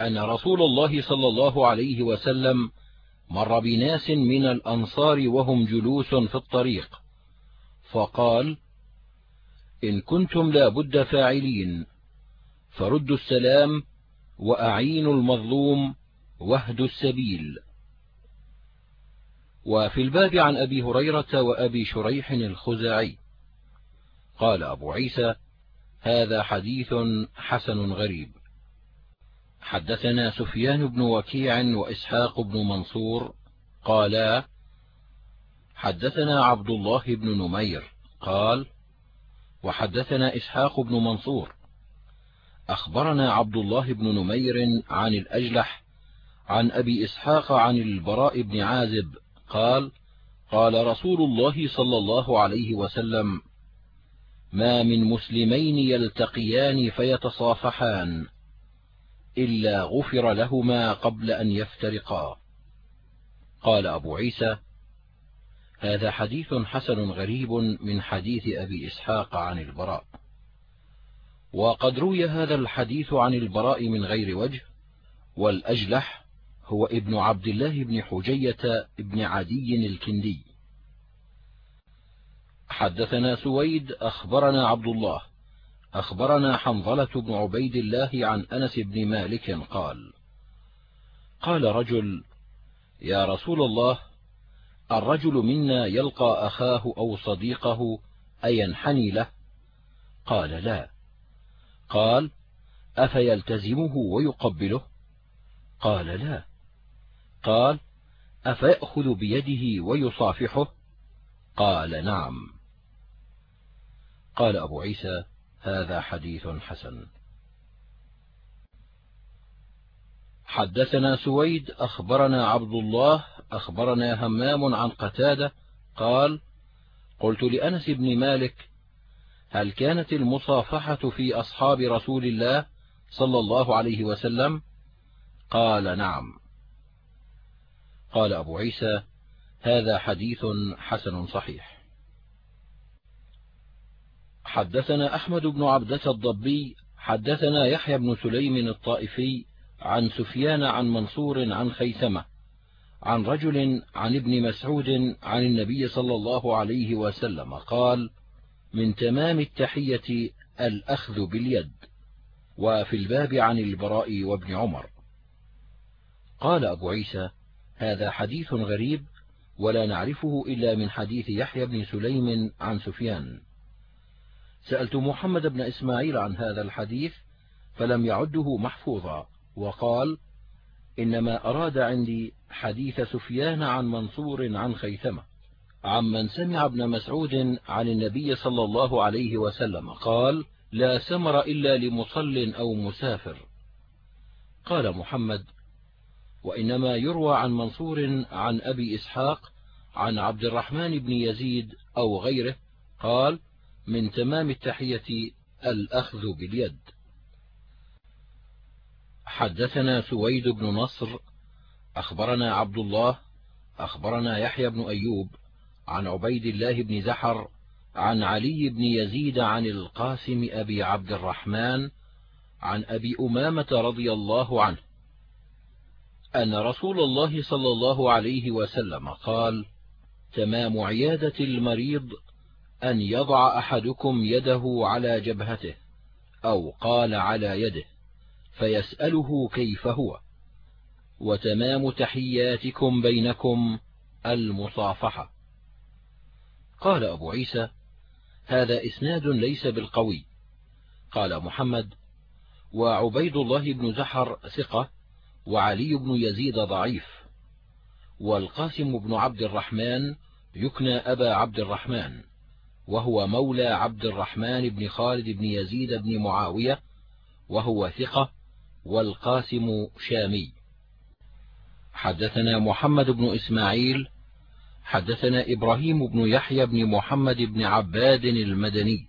أن رسول الله صلى الله عليه وسلم مر بناس من الأنصار وهم جلوس في الطريق. فقال إن كنتم لا بد فاعلين. فردوا السلام وأعينوا المظلوم واهدوا السبيل. وفي الباب عن أبي هريرة وأبي شريح الخزاعي. قال أبو عيسى هذا حديث حسن غريب. حدثنا سفيان بن وكيع وإسحاق بن منصور قالا حدثنا عبد الله بن نمير قال وحدثنا إسحاق بن منصور. أخبرنا عبد الله بن نمير عن الأجلح عن أبي إسحاق عن البراء بن عازب قال قال رسول الله صلى الله عليه وسلم ما من مسلمين يلتقيان فيتصافحان. إلا غفر لهما قبل أن يفترقا. قال أبو عيسى هذا حديث حسن غريب من حديث أبي إسحاق عن البراء. وقد روي هذا الحديث عن البراء من غير وجه والأجلح هو ابن عبد الله بن حجية بن عدي الكندي. حدثنا سويد أخبرنا عبد الله. أخبرنا حنظلة بن عبيد الله عن أنس بن مالك قال قال رجل يا رسول الله الرجل منا يلقى أخاه أو صديقه أينحني له؟ قال لا. قال أفيلتزمه ويقبله؟ قال لا. قال أفيأخذ بيده ويصافحه؟ قال نعم. قال أبو عيسى هذا حديث حسن. حدثنا سويد أخبرنا عبد الله أخبرنا همام عن قتادة قال قلت لأنس بن مالك هل كانت المصافحة في أصحاب رسول الله صلى الله عليه وسلم؟ قال نعم. قال أبو عيسى هذا حديث حسن صحيح. حدثنا أحمد بن عبدة الضبي حدثنا يحيى بن سليم الطائفي عن سفيان عن منصور عن خيثمة عن رجل عن ابن مسعود عن النبي صلى الله عليه وسلم قال من تمام التحية الأخذ باليد وفي الباب عن البراء وابن عمر. قال أبو عيسى هذا حديث غريب ولا نعرفه إلا من حديث يحيى بن سليم عن سفيان. سألت محمد بن إسماعيل عن هذا الحديث فلم يعده محفوظا وقال إنما أراد عندي حديث سفيان عن منصور عن خيثمة عمن سمع ابن مسعود عن النبي صلى الله عليه وسلم قال لا سمر إلا لمصل أو مسافر. قال محمد وإنما يروى عن منصور عن أبي إسحاق عن عبد الرحمن بن يزيد أو غيره قال من تمام التحية الأخذ باليد. حدثنا سويد بن نصر أخبرنا عبد الله أخبرنا يحيى بن أيوب عن عبيد الله بن زحر عن علي بن يزيد عن القاسم أبي عبد الرحمن عن أبي أمامة رضي الله عنه أن رسول الله صلى الله عليه وسلم قال تمام عيادة المريض أن يضع أحدكم يده على جبهته أو قال على يده فيسأله كيف هو. وتمام تحياتكم بينكم المصافحة. قال أبو عيسى هذا إسناد ليس بالقوي. قال محمد وعبيد الله بن زحر ثقة وعلي بن يزيد ضعيف والقاسم بن عبد الرحمن يكنى أبا عبد الرحمن. وهو مولى عبد الرحمن بن خالد بن يزيد بن معاوية وهو ثقة والقاسم شامي. حدثنا محمد بن إسماعيل حدثنا إبراهيم بن يحيى بن محمد بن عباد المدني.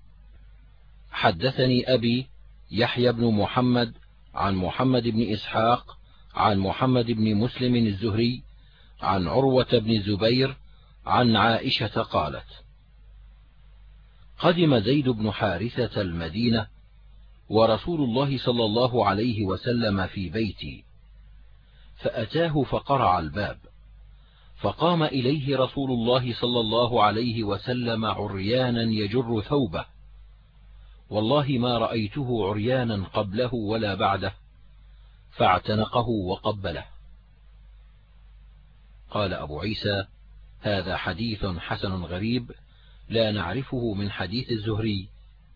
حدثني أبي يحيى بن محمد عن محمد بن إسحاق عن محمد بن مسلم الزهري عن عروة بن الزبير عن عائشة قالت قدم زيد بن حارثة المدينة ورسول الله صلى الله عليه وسلم في بيتي. فأتاه فقرع الباب فقام إليه رسول الله صلى الله عليه وسلم عريانا يجر ثوبه. والله ما رأيته عريانا قبله ولا بعده فاعتنقه وقبله. قال أبو عيسى هذا حديث حسن غريب لا نعرفه من حديث الزهري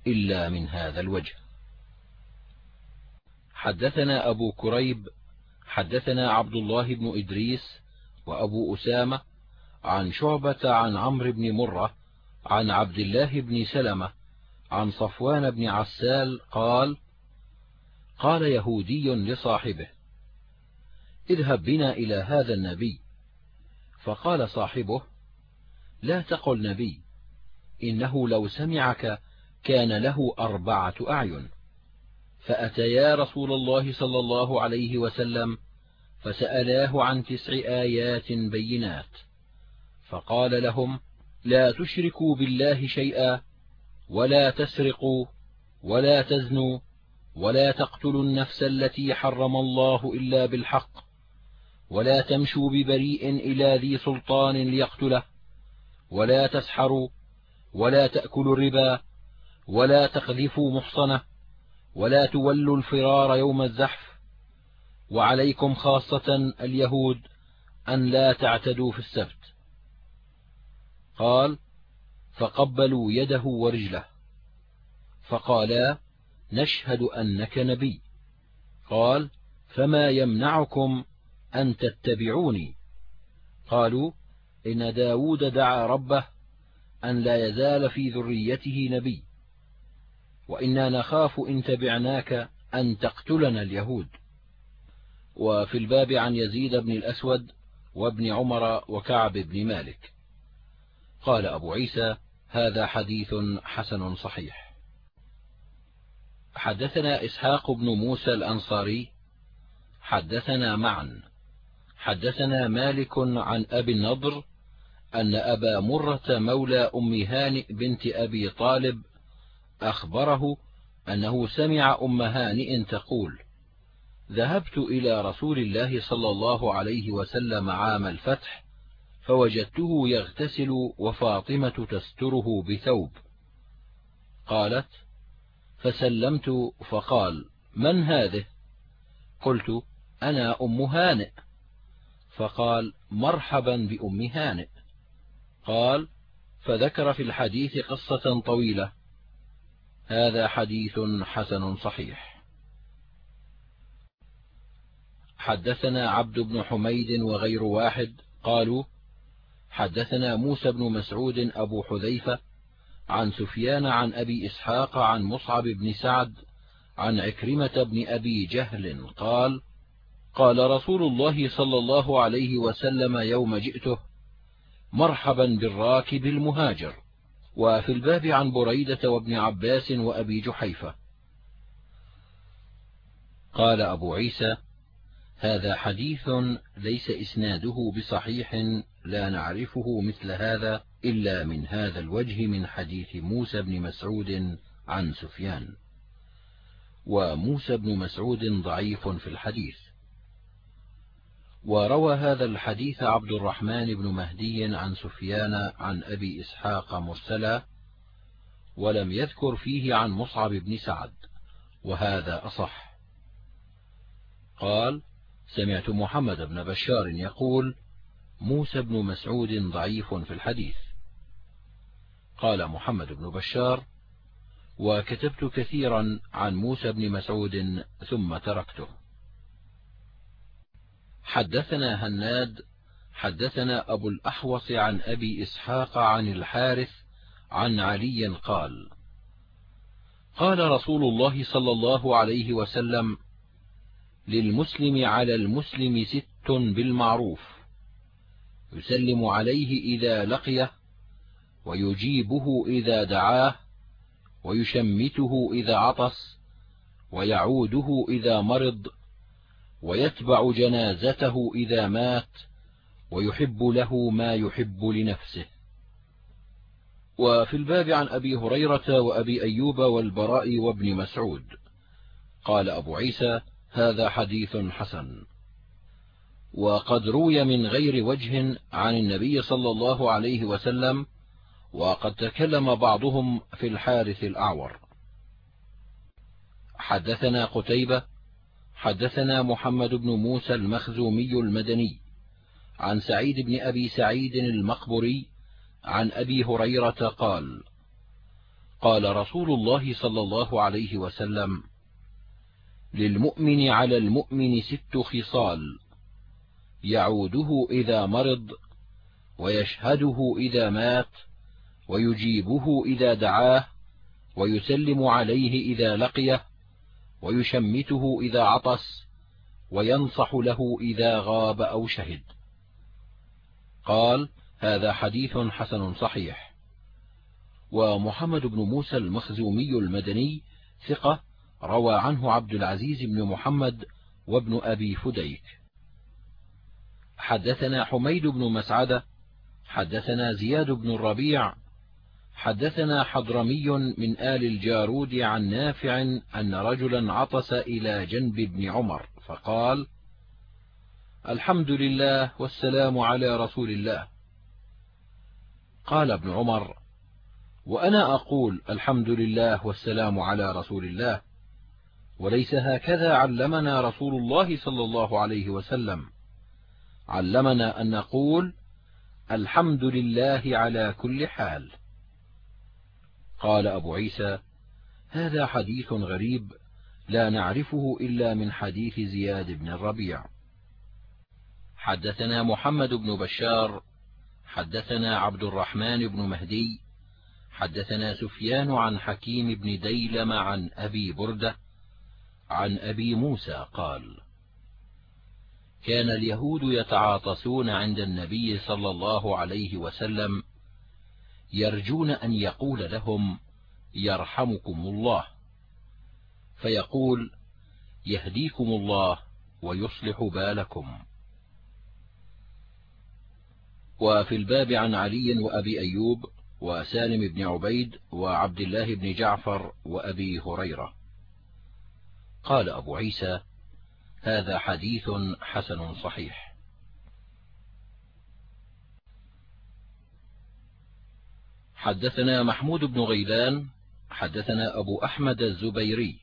إلا من هذا الوجه. حدثنا أبو كريب حدثنا عبد الله بن إدريس وأبو أسامة عن شعبة عن عمرو بن مرة عن عبد الله بن سلمة عن صفوان بن عسال قال قال يهودي لصاحبه اذهب بنا إلى هذا النبي. فقال صاحبه لا تقل نبي إنه لو سمعك كان له أربعة أعين. فأتيا رسول الله صلى الله عليه وسلم فسألاه عن تسع آيات بينات. فقال لهم لا تشركوا بالله شيئا ولا تسرقوا ولا تزنوا ولا تقتلوا النفس التي حرم الله إلا بالحق ولا تمشوا ببريء إلى ذي سلطان ليقتله ولا تسحروا ولا تأكلوا الربا ولا تقذفوا محصنة ولا تولوا الفرار يوم الزحف. وعليكم خاصة اليهود أن لا تعتدوا في السبت. قال فقبلوا يده ورجله. فقالا نشهد أنك نبي. قال فما يمنعكم أن تتبعوني؟ قالوا إن داود دعا ربه أن لا يزال في ذريته نبي. وإنا نخاف إن تبعناك أن تقتلنا اليهود. وفي الباب عن يزيد بن الأسود وابن عمر وكعب بن مالك. قال أبو عيسى هذا حديث حسن صحيح. حدثنا إسحاق بن موسى الأنصاري. حدثنا معا حدثنا مالك عن أبي النضر أن أبا مرة مولى أم هانئ بنت أبي طالب أخبره أنه سمع أم هانئ تقول ذهبت إلى رسول الله صلى الله عليه وسلم عام الفتح فوجدته يغتسل وفاطمة تستره بثوب. قالت فسلمت. فقال من هذه؟ قلت أنا أم هانئ. فقال مرحبا بأم هانئ. قال فذكر في الحديث قصة طويلة. هذا حديث حسن صحيح. حدثنا عبد بن حميد وغير واحد قالوا حدثنا موسى بن مسعود أبو حذيفة عن سفيان عن أبي إسحاق عن مصعب بن سعد عن عكرمة بن أبي جهل قال قال رسول الله صلى الله عليه وسلم يوم جئته مرحبا بالراكب المهاجر. وفي الباب عن بريدة وابن عباس وأبي جحيفة. قال أبو عيسى هذا حديث ليس إسناده بصحيح لا نعرفه مثل هذا إلا من هذا الوجه من حديث موسى بن مسعود عن سفيان. وموسى بن مسعود ضعيف في الحديث. وروى هذا الحديث عبد الرحمن بن مهدي عن سفيان عن أبي إسحاق مرسلا ولم يذكر فيه عن مصعب بن سعد وهذا أصح. قال سمعت محمد بن بشار يقول موسى بن مسعود ضعيف في الحديث. قال محمد بن بشار وكتبت كثيرا عن موسى بن مسعود ثم تركته. حدثنا هناد حدثنا أبو الأحوص عن أبي إسحاق عن الحارث عن علي قال قال رسول الله صلى الله عليه وسلم للمسلم على المسلم ست بالمعروف يسلم عليه إذا لقيه ويجيبه إذا دعاه ويشمته إذا عطس ويعوده إذا مرض ويتبع جنازته إذا مات ويحب له ما يحب لنفسه. وفي الباب عن أبي هريرة وأبي أيوب والبراء وابن مسعود. قال أبو عيسى هذا حديث حسن. وقد روي من غير وجه عن النبي صلى الله عليه وسلم وقد تكلم بعضهم في الحارث الأعور. حدثنا قتيبة حدثنا محمد بن موسى المخزومي المدني عن سعيد بن أبي سعيد المقبري عن أبي هريرة قال قال رسول الله صلى الله عليه وسلم للمؤمن على المؤمن ست خصال يعوده إذا مرض ويشهده إذا مات ويجيبه إذا دعاه ويسلم عليه إذا لقيه ويشمته إذا عطس وينصح له إذا غاب أو شهد. قال هذا حديث حسن صحيح. ومحمد بن موسى المخزومي المدني ثقة روى عنه عبد العزيز بن محمد وابن أبي فديك. حدثنا حميد بن مسعدة حدثنا زياد بن الربيع حدثنا حضرمي من آل الجارود عن نافع أن رجلا عطس إلى جنب ابن عمر فقال الحمد لله والسلام على رسول الله. قال ابن عمر وأنا أقول الحمد لله والسلام على رسول الله وليس هكذا علمنا رسول الله صلى الله عليه وسلم. علمنا أن نقول الحمد لله على كل حال. قال أبو عيسى هذا حديث غريب لا نعرفه إلا من حديث زياد بن الربيع. حدثنا محمد بن بشار حدثنا عبد الرحمن بن مهدي حدثنا سفيان عن حكيم بن ديلم عن أبي بردة عن أبي موسى قال كان اليهود يتعاطسون عند النبي صلى الله عليه وسلم يرجون أن يقول لهم يرحمكم الله. فيقول يهديكم الله ويصلح بالكم. وفي الباب عن علي وأبي أيوب وسالم بن عبيد وعبد الله بن جعفر وأبي هريرة. قال أبو عيسى هذا حديث حسن صحيح. حدثنا محمود بن غيلان حدثنا أبو أحمد الزبيري.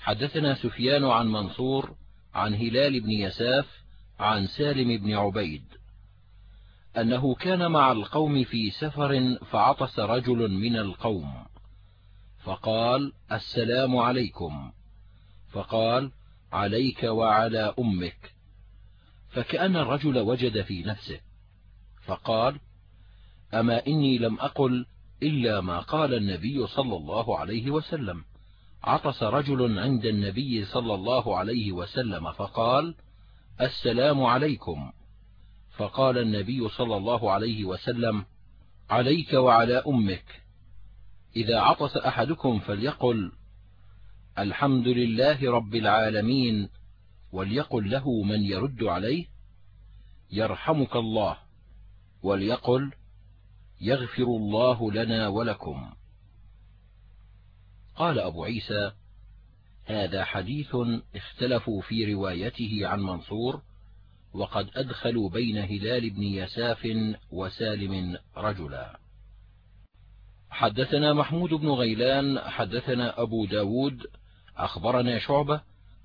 حدثنا سفيان عن منصور عن هلال بن يساف عن سالم بن عبيد. أنه كان مع القوم في سفر فعطس رجل من القوم. فقال السلام عليكم. فقال عليك وعلى أمك. فكأن الرجل وجد في نفسه. فقال أما إني لم أقل إلا ما قال النبي صلى الله عليه وسلم. عطس رجل عند النبي صلى الله عليه وسلم فقال السلام عليكم. فقال النبي صلى الله عليه وسلم عليك وعلى أمك. إذا عطس أحدكم فليقل الحمد لله رب العالمين وليقل له من يرد عليه يرحمك الله وليقل يغفر الله لنا ولكم. قال أبو عيسى هذا حديث اختلفوا في روايته عن منصور وقد أدخلوا بين هلال بن يساف وسالم رجلا. حدثنا محمود بن غيلان حدثنا أبو ب داود أخبرنا شعبة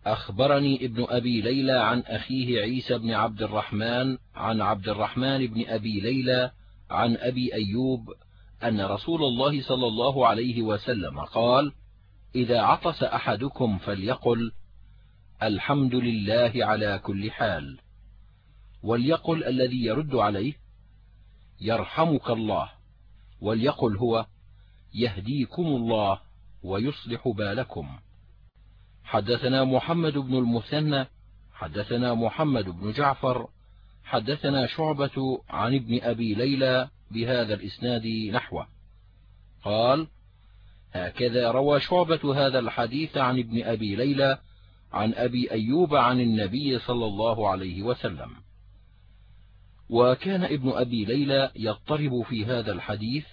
أخبرني ابن أبي ليلى عن أخيه عيسى بن عبد الرحمن عن عبد الرحمن بن أبي ليلى عن أبي أيوب أن رسول الله صلى الله عليه وسلم قال إذا عطس أحدكم فليقل الحمد لله على كل حال. وليقل الذي يرد عليه يرحمك الله. وليقل هو يهديكم الله ويصلح بالكم. حدثنا محمد بن المثنى حدثنا محمد بن جعفر حدثنا شعبة عن ابن أبي ليلى بهذا الإسناد نحوه. قال هكذا روى شعبة هذا الحديث عن ابن أبي ليلى عن أبي أيوب عن النبي صلى الله عليه وسلم. وكان ابن أبي ليلى يضطرب في هذا الحديث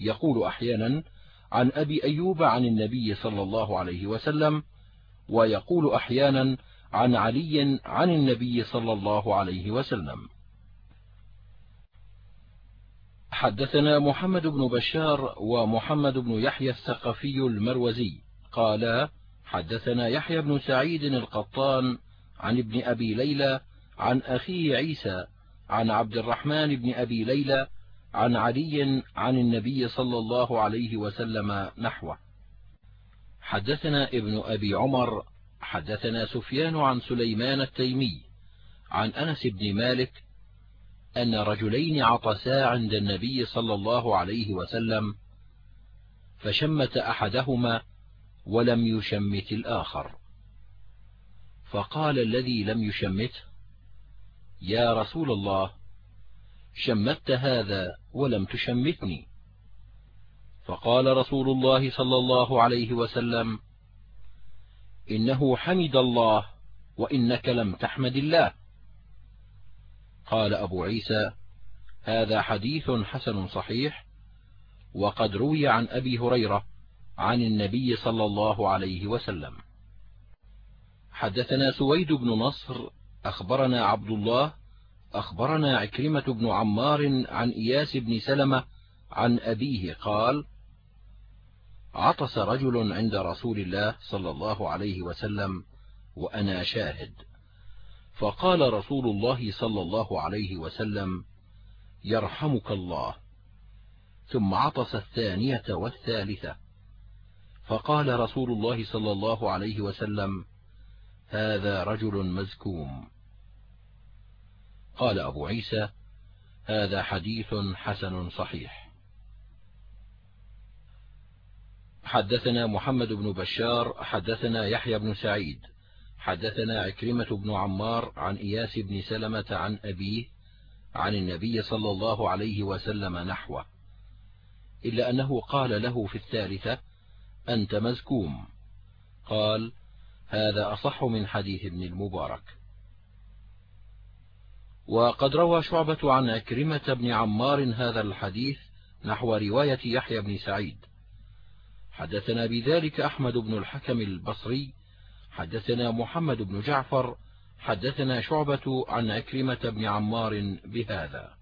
يقول أحيانا عن أبي أيوب عن النبي صلى الله عليه وسلم ويقول أحيانا عن علي عن النبي صلى الله عليه وسلم. حدثنا محمد بن بشار ومحمد بن يحيى الثقفي المروزي. قالا حدثنا يحيى بن سعيد القطان عن ابن أبي ليلى عن أخيه عيسى عن عبد الرحمن بن أبي ليلى عن علي عن النبي صلى الله عليه وسلم نحوه. حدثنا ابن أبي عمر حدثنا سفيان عن سليمان التيمي عن أنس بن مالك أن رجلين عطسا عند النبي صلى الله عليه وسلم فشمت أحدهما ولم يشمت الآخر. فقال الذي لم يشمته يا رسول الله شمت هذا ولم تشمتني. فقال رسول الله صلى الله عليه وسلم إنه حمد الله وإنك لم تحمد الله. قال أبو عيسى هذا حديث حسن صحيح وقد روي عن أبي هريرة عن النبي صلى الله عليه وسلم. حدثنا سويد بن نصر أخبرنا عبد الله أخبرنا عكرمة بن عمار عن إياس بن سلمة عن أبيه قال عطس رجل عند رسول الله صلى الله عليه وسلم وأنا شاهد. فقال رسول الله صلى الله عليه وسلم يرحمك الله. ثم عطس الثانية والثالثة. فقال رسول الله صلى الله عليه وسلم هذا رجل مزكوم. قال أبو عيسى هذا حديث حسن صحيح. حدثنا محمد بن بشار حدثنا يحيى بن سعيد حدثنا عكرمة بن عمار عن إياس بن سلمة عن أبيه عن النبي صلى الله عليه وسلم نحوه إلا أنه قال له في الثالثة أنت مزكوم. قال هذا أصح من حديث ابن المبارك. وقد روى شعبة عن أكرمة بن عمار هذا الحديث نحو رواية يحيى بن سعيد. حدثنا بذلك أحمد بن الحكم البصري حدثنا محمد بن جعفر حدثنا شعبة عن أكرمة بن عمار بهذا.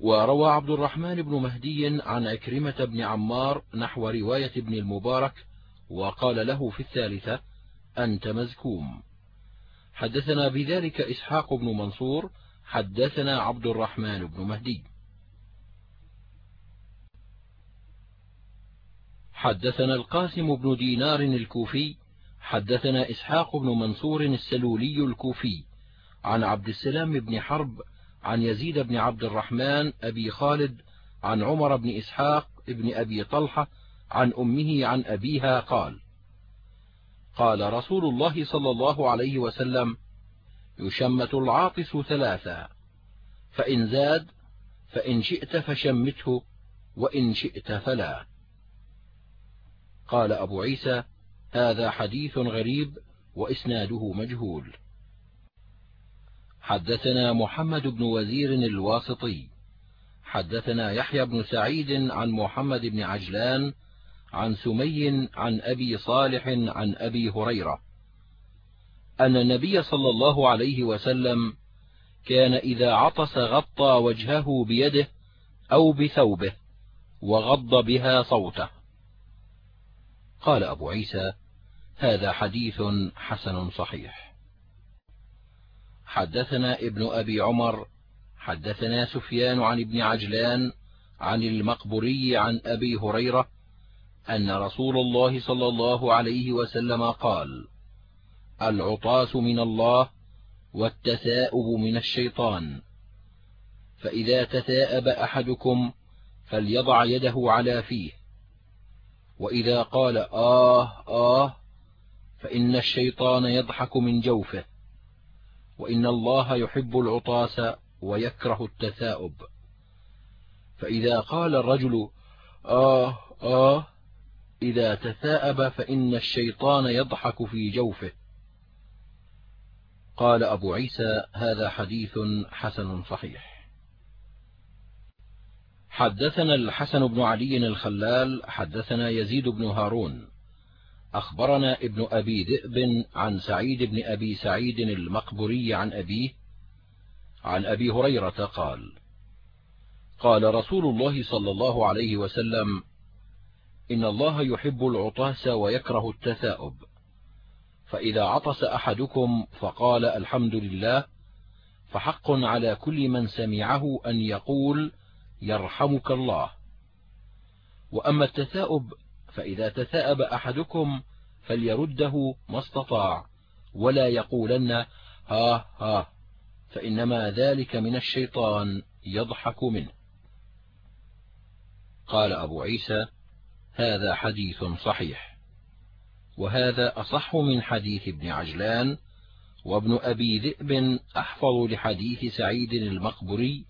وروى عبد الرحمن بن مهدي عن أكرمة بن عمار نحو رواية ابن المبارك وقال له في الثالثة أنت مزكوم. حدثنا بذلك إسحاق بن منصور حدثنا عبد الرحمن بن مهدي. حدثنا القاسم بن دينار الكوفي حدثنا إسحاق بن منصور السلولي الكوفي عن عبد السلام بن حرب عن يزيد بن عبد الرحمن أبي خالد عن عمر بن إسحاق بن أبي طلحة عن أمه عن أبيها قال قال رسول الله صلى الله عليه وسلم يشمت العاطس ثلاثا فإن زاد فإن شئت فشمته وإن شئت فلا. قال أبو عيسى هذا حديث غريب وإسناده مجهول. حدثنا محمد بن وزير الواسطي. حدثنا يحيى بن سعيد عن محمد بن عجلان عن سمي عن أبي صالح عن أبي هريرة. أن النبي صلى الله عليه وسلم كان إذا عطس غطى وجهه بيده أو بثوبه وغض بها صوته. قال أبو عيسى هذا حديث حسن صحيح. حدثنا ابن أبي عمر حدثنا سفيان عن ابن عجلان عن المقبري عن أبي هريرة أن رسول الله صلى الله عليه وسلم قال العطاس من الله والتثاؤب من الشيطان. فإذا تثاءب أحدكم فليضع يده على فيه. وإذا قال آه آه فإن الشيطان يضحك من جوفه وإن الله يحب العطاس ويكره التثاؤب. فإذا قال الرجل آه آه إذا تثاءب فإن الشيطان يضحك في جوفه. قال أبو عيسى هذا حديث حسن صحيح. حدثنا الحسن بن علي الخلال حدثنا يزيد بن هارون. أخبرنا ابن أبي ذئب عن سعيد بن أبي سعيد المقبري عن أبيه عن أبي هريرة قال قال رسول الله صلى الله عليه وسلم إن الله يحب العطاس ويكره التثاؤب. فإذا عطس أحدكم فقال الحمد لله فحق على كل من سمعه أن يقول يرحمك الله. وأما التثاؤب فإذا تثاءب أحدكم فليرده ما استطاع ولا يقولن ها ها فإنما ذلك من الشيطان يضحك منه. قال أبو عيسى هذا حديث صحيح وهذا أصح من حديث ابن عجلان وابن أبي ذئب أحفظ لحديث سعيد المقبري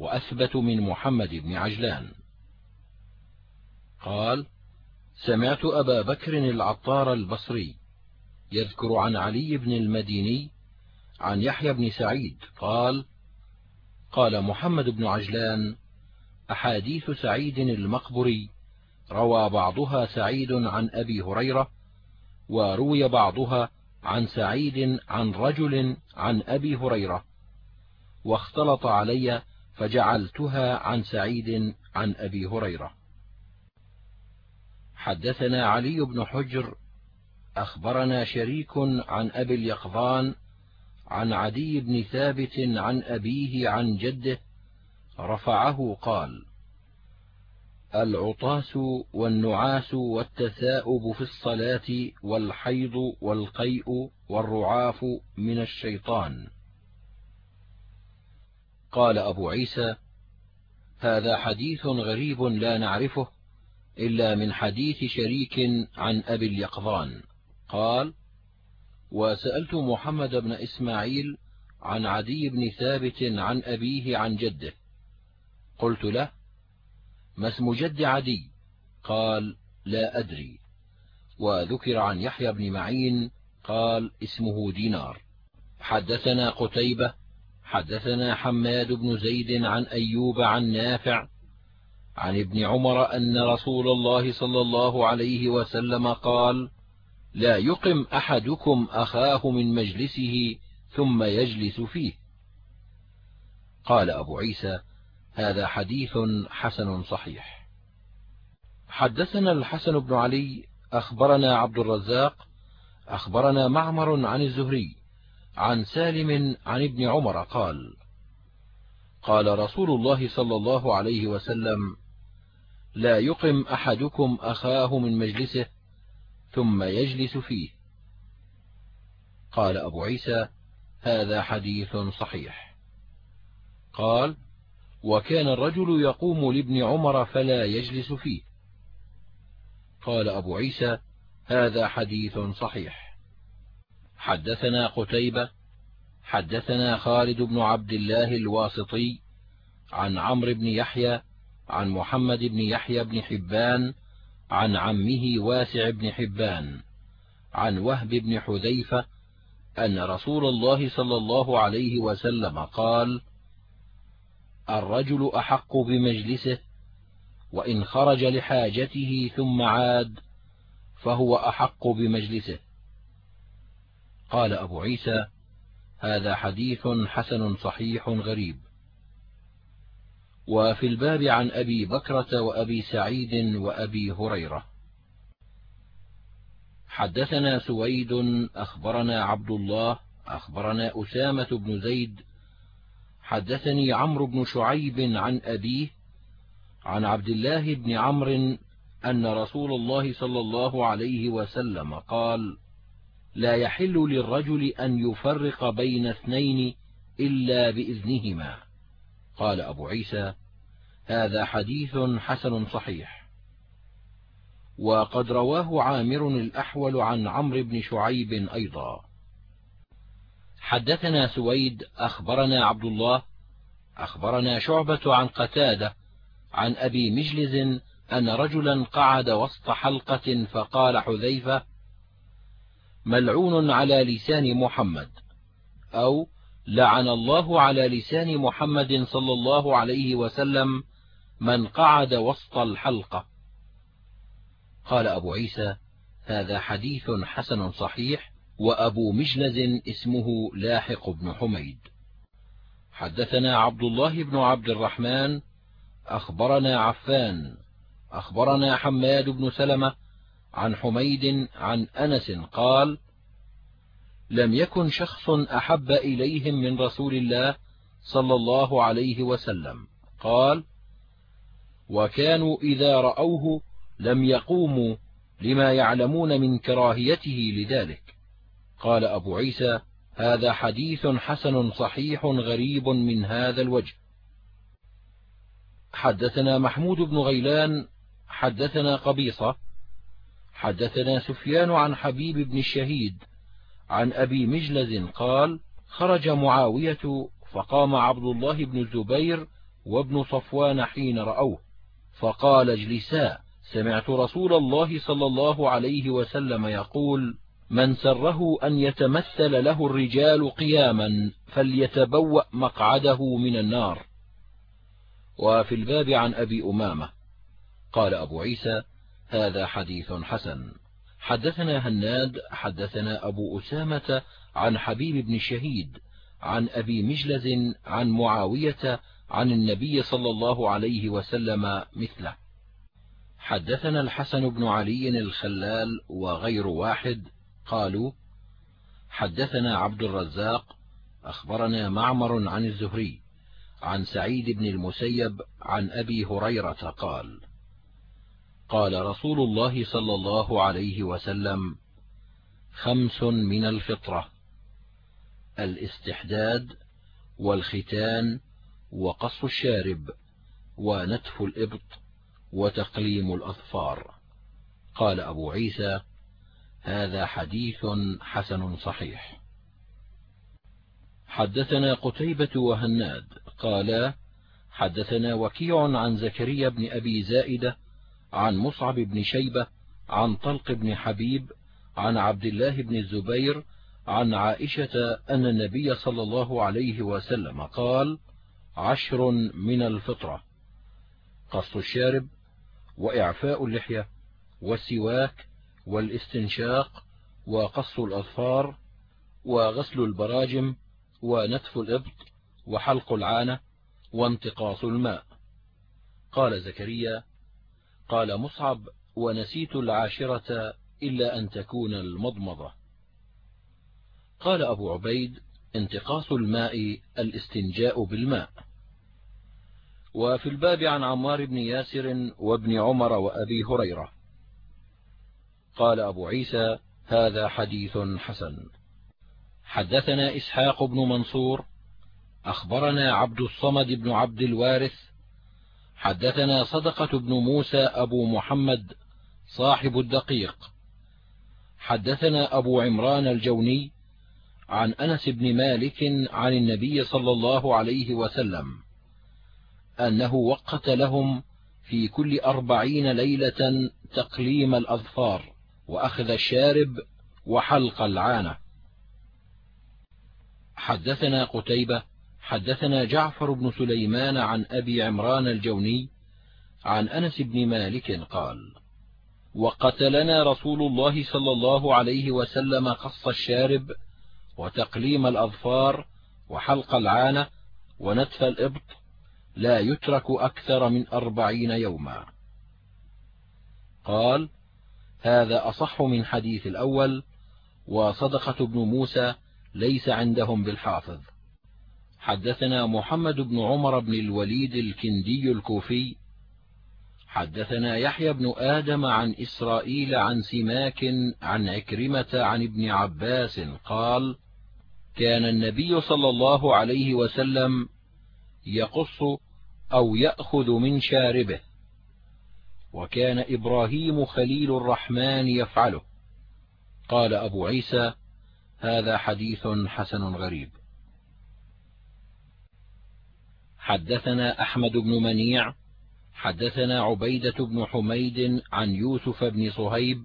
وأثبت من محمد بن عجلان. قال سمعت أبا بكر العطار البصري يذكر عن علي بن المديني عن يحيى بن سعيد قال قال محمد بن عجلان أحاديث سعيد المقبري روى بعضها سعيد عن أبي هريرة وروي بعضها عن سعيد عن رجل عن أبي هريرة واختلط علي فجعلتها عن سعيد عن أبي هريرة. حدثنا علي بن حجر أخبرنا شريك عن أبي اليقظان عن عدي بن ثابت عن أبيه عن جده رفعه قال العطاس والنعاس والتثاؤب في الصلاة والحيض والقيء والرعاف من الشيطان. قال أبو عيسى هذا حديث غريب لا نعرفه إلا من حديث شريك عن أبي اليقظان. قال وسألت محمد بن إسماعيل عن عدي بن ثابت عن أبيه عن جده. قلت له ما اسم جد عدي؟ قال لا أدري. وذكر عن يحيى بن معين قال اسمه دينار. حدثنا قتيبة حدثنا حماد بن زيد عن أيوب عن نافع عن ابن عمر أن رسول الله صلى الله عليه وسلم قال لا يقم أحدكم أخاه من مجلسه ثم يجلس فيه. قال أبو عيسى هذا حديث حسن صحيح. حدثنا الحسن بن علي أخبرنا عبد الرزاق أخبرنا معمر عن الزهري عن سالم عن ابن عمر قال قال رسول الله صلى الله عليه وسلم لا يقم أحدكم أخاه من مجلسه ثم يجلس فيه. قال أبو عيسى هذا حديث صحيح. قال وكان الرجل يقوم لابن عمر فلا يجلس فيه. قال أبو عيسى هذا حديث صحيح. حدثنا قتيبة حدثنا خالد بن عبد الله الواسطي عن عمرو بن يحيى عن محمد بن يحيى بن حبان عن عمه واسع بن حبان عن وهب بن حذيفة أن رسول الله صلى الله عليه وسلم قال الرجل أحق بمجلسه وإن خرج لحاجته ثم عاد فهو أحق بمجلسه. قال أبو عيسى هذا حديث حسن صحيح غريب. وفي الباب عن أبي بكرة وأبي سعيد وأبي هريرة. حدثنا سويد أخبرنا عبد الله أخبرنا أسامة بن زيد. حدثني عمرو بن شعيب عن أبيه عن عبد الله بن عمرو أن رسول الله صلى الله عليه وسلم قال لا يحل للرجل أن يفرق بين اثنين إلا بإذنهما. قال أبو عيسى هذا حديث حسن صحيح. وقد رواه عامر الأحول عن عمرو بن شعيب أيضا. حدثنا سويد أخبرنا عبد الله أخبرنا شعبة عن قتادة عن أبي مجلز أن رجلا قعد وسط حلقة فقال حذيفة ملعون على لسان محمد أو لعن الله على لسان محمد صلى الله عليه وسلم من قعد وسط الحلقة. قال أبو عيسى هذا حديث حسن صحيح وأبو مجلز اسمه لاحق بن حميد. حدثنا عبد الله بن عبد الرحمن أخبرنا عفان أخبرنا حماد بن سلمة عن حميد عن أنس قال لم يكن شخص أحب إليهم من رسول الله صلى الله عليه وسلم. قال وكانوا إذا رأوه لم يقوموا لما يعلمون من كراهيته لذلك. قال أبو عيسى هذا حديث حسن صحيح غريب من هذا الوجه. حدثنا محمود بن غيلان حدثنا قبيصة حدثنا سفيان عن حبيب بن الشهيد عن أبي مجلز قال خرج معاوية فقام عبد الله بن الزبير وابن صفوان حين رأوه فقال اجلسا سمعت رسول الله صلى الله عليه وسلم يقول من سره أن يتمثل له الرجال قياما فليتبوأ مقعده من النار. وفي الباب عن أبي أمامة قال أبو عيسى هذا حديث حسن. حدثنا هناد حدثنا أبو أسامة عن حبيب بن شهيد عن أبي مجلز عن معاوية عن النبي صلى الله عليه وسلم مثله. حدثنا الحسن بن علي الخلال وغير واحد قالوا حدثنا عبد الرزاق أخبرنا معمر عن الزهري عن سعيد بن المسيب عن أبي هريرة قال قال رسول الله صلى الله عليه وسلم خمس من الفطرة الاستحداد والختان وقص الشارب ونتف الإبط وتقليم الأظفار. قال أبو عيسى هذا حديث حسن صحيح. حدثنا قتيبة وهناد قالا حدثنا وكيع عن زكريا بن أبي زائدة عن مصعب بن شيبة عن طلق بن حبيب عن عبد الله بن الزبير عن عائشة أن النبي صلى الله عليه وسلم قال عشر من الفطرة قص الشارب وإعفاء اللحية والسواك والاستنشاق وقص الأظفار وغسل البراجم ونتف الإبط وحلق العانة وانتقاص الماء. قال زكريا قال مصعب ونسيت العاشرة إلا أن تكون المضمضة. قال أبو عبيد انتقاص الماء الاستنجاء بالماء. وفي الباب عن عمار بن ياسر وابن عمر وأبي هريرة. قال أبو عيسى هذا حديث حسن. حدثنا إسحاق بن منصور أخبرنا عبد الصمد بن عبد الوارث حدثنا صدقة بن موسى أبو محمد صاحب الدقيق. حدثنا أبو عمران الجوني عن أنس بن مالك عن النبي صلى الله عليه وسلم أنه وقت لهم في كل أربعين ليلة تقليم الأظفار وأخذ الشارب وحلق العانة. حدثنا قتيبة حدثنا جعفر بن سليمان عن أبي عمران الجوني عن أنس بن مالك قال وقتلنا رسول الله صلى الله عليه وسلم قص الشارب وتقليم الأظفار وحلق العانة ونتف الإبط لا يترك أكثر من أربعين يوما. قال هذا أصح من حديث الأول وصدقة بن موسى ليس عندهم بالحافظ. حدثنا محمد بن عمر بن الوليد الكندي الكوفي حدثنا يحيى بن آدم عن إسرائيل عن سماك عن عكرمة عن ابن عباس قال كان النبي صلى الله عليه وسلم يقص أو يأخذ من شاربه وكان إبراهيم خليل الرحمن يفعله. قال أبو عيسى هذا حديث حسن غريب. حدثنا أحمد بن منيع حدثنا عبيدة بن حميد عن يوسف بن صهيب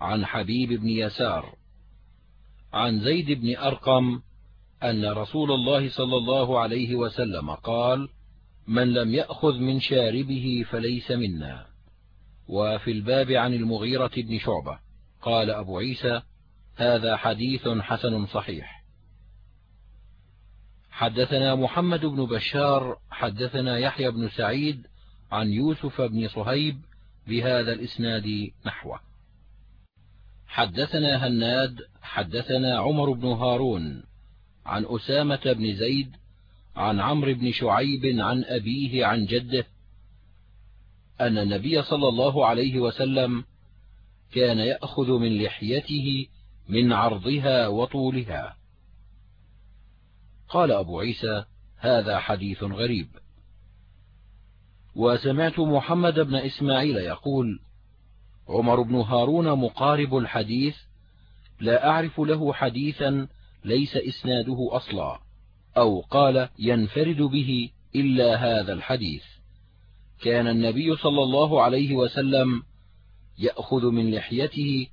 عن حبيب بن يسار عن زيد بن أرقم أن رسول الله صلى الله عليه وسلم قال من لم يأخذ من شاربه فليس منا. وفي الباب عن المغيرة بن شعبة قال أبو عيسى هذا حديث حسن صحيح. حدثنا محمد بن بشار حدثنا يحيى بن سعيد عن يوسف بن صهيب بهذا الإسناد نحوه. حدثنا هناد حدثنا عمر بن هارون عن أسامة بن زيد عن عمرو بن شعيب عن أبيه عن جده أن النبي صلى الله عليه وسلم كان يأخذ من لحيته من عرضها وطولها. قال أبو عيسى هذا حديث غريب. وسمعت محمد بن إسماعيل يقول عمر بن هارون مقارب الحديث لا أعرف له حديثا ليس إسناده أصلا أو قال ينفرد به إلا هذا الحديث. كان النبي صلى الله عليه وسلم يأخذ من لحيته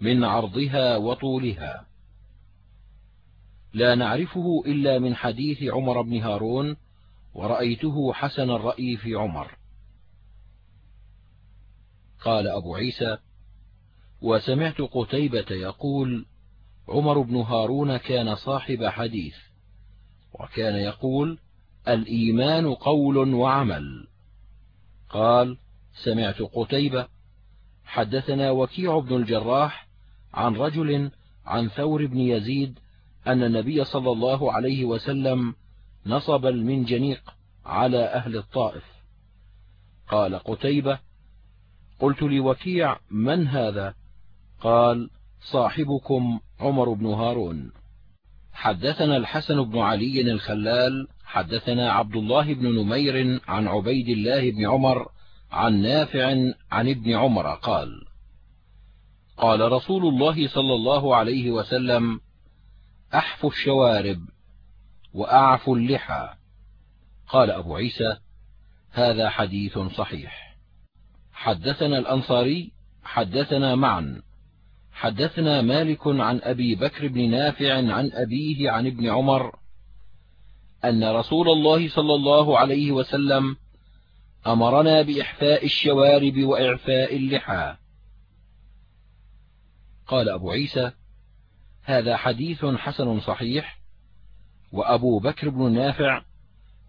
من عرضها وطولها. لا نعرفه إلا من حديث عمر بن هارون ورأيته حسن الرأي في عمر. قال أبو عيسى وسمعت قتيبة يقول عمر بن هارون كان صاحب حديث وكان يقول الإيمان قول وعمل. قال سمعت قتيبة حدثنا وكيع بن الجراح عن رجل عن ثور بن يزيد أن النبي صلى الله عليه وسلم نصب المنجنيق على أهل الطائف. قال قتيبة قلت لوكيع من هذا؟ قال صاحبكم عمر بن هارون. حدثنا الحسن بن علي الخلال حدثنا عبد الله بن نمير عن عبيد الله بن عمر عن نافع عن ابن عمر قال قال رسول الله صلى الله عليه وسلم أحفوا الشوارب وأعفوا اللحى. قال أبو عيسى هذا حديث صحيح. حدثنا الأنصاري حدثنا معا حدثنا مالك عن أبي بكر بن نافع عن أبيه عن ابن عمر أن رسول الله صلى الله عليه وسلم أمرنا بإحفاء الشوارب وإعفاء اللحى. قال أبو عيسى هذا حديث حسن صحيح. وأبو بكر بن نافع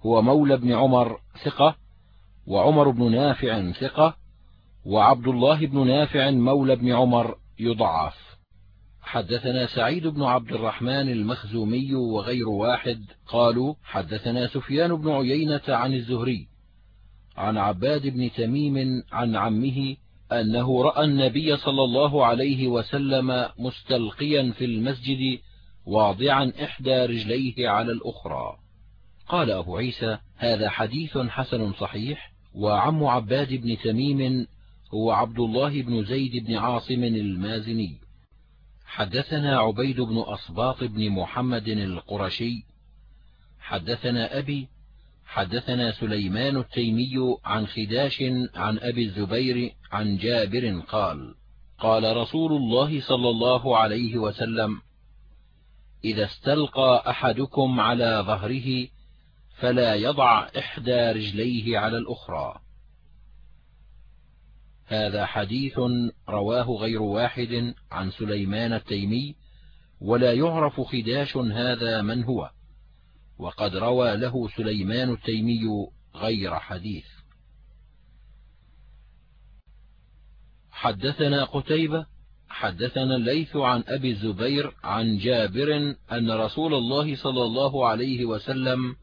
هو مولى بن عمر ثقة وعمر بن نافع ثقة وعبد الله بن نافع مولى بن عمر يضعف. حدثنا سعيد بن عبد الرحمن المخزومي وغير واحد. قالوا حدثنا سفيان بن عيينة عن الزهري عن عباد بن تميم عن عمه أنه رأى النبي صلى الله عليه وسلم مستلقيا في المسجد واضعا إحدى رجليه على الأخرى. قال أبو عيسى هذا حديث حسن صحيح وعم عباد بن تميم هو عبد الله بن زيد بن عاصم المازني. حدثنا عبيد بن أصباط بن محمد القرشي. حدثنا أبي حدثنا سليمان التيمي عن خداش عن أبي الزبير عن جابر قال قال رسول الله صلى الله عليه وسلم إذا استلقى أحدكم على ظهره فلا يضع إحدى رجليه على الأخرى. هذا حديث رواه غير واحد عن سليمان التيمي ولا يعرف خداش هذا من هو وقد روى له سليمان التيمي غير حديث. حدثنا قتيبة حدثنا الليث عن أبي الزبير عن جابر أن رسول الله صلى الله عليه وسلم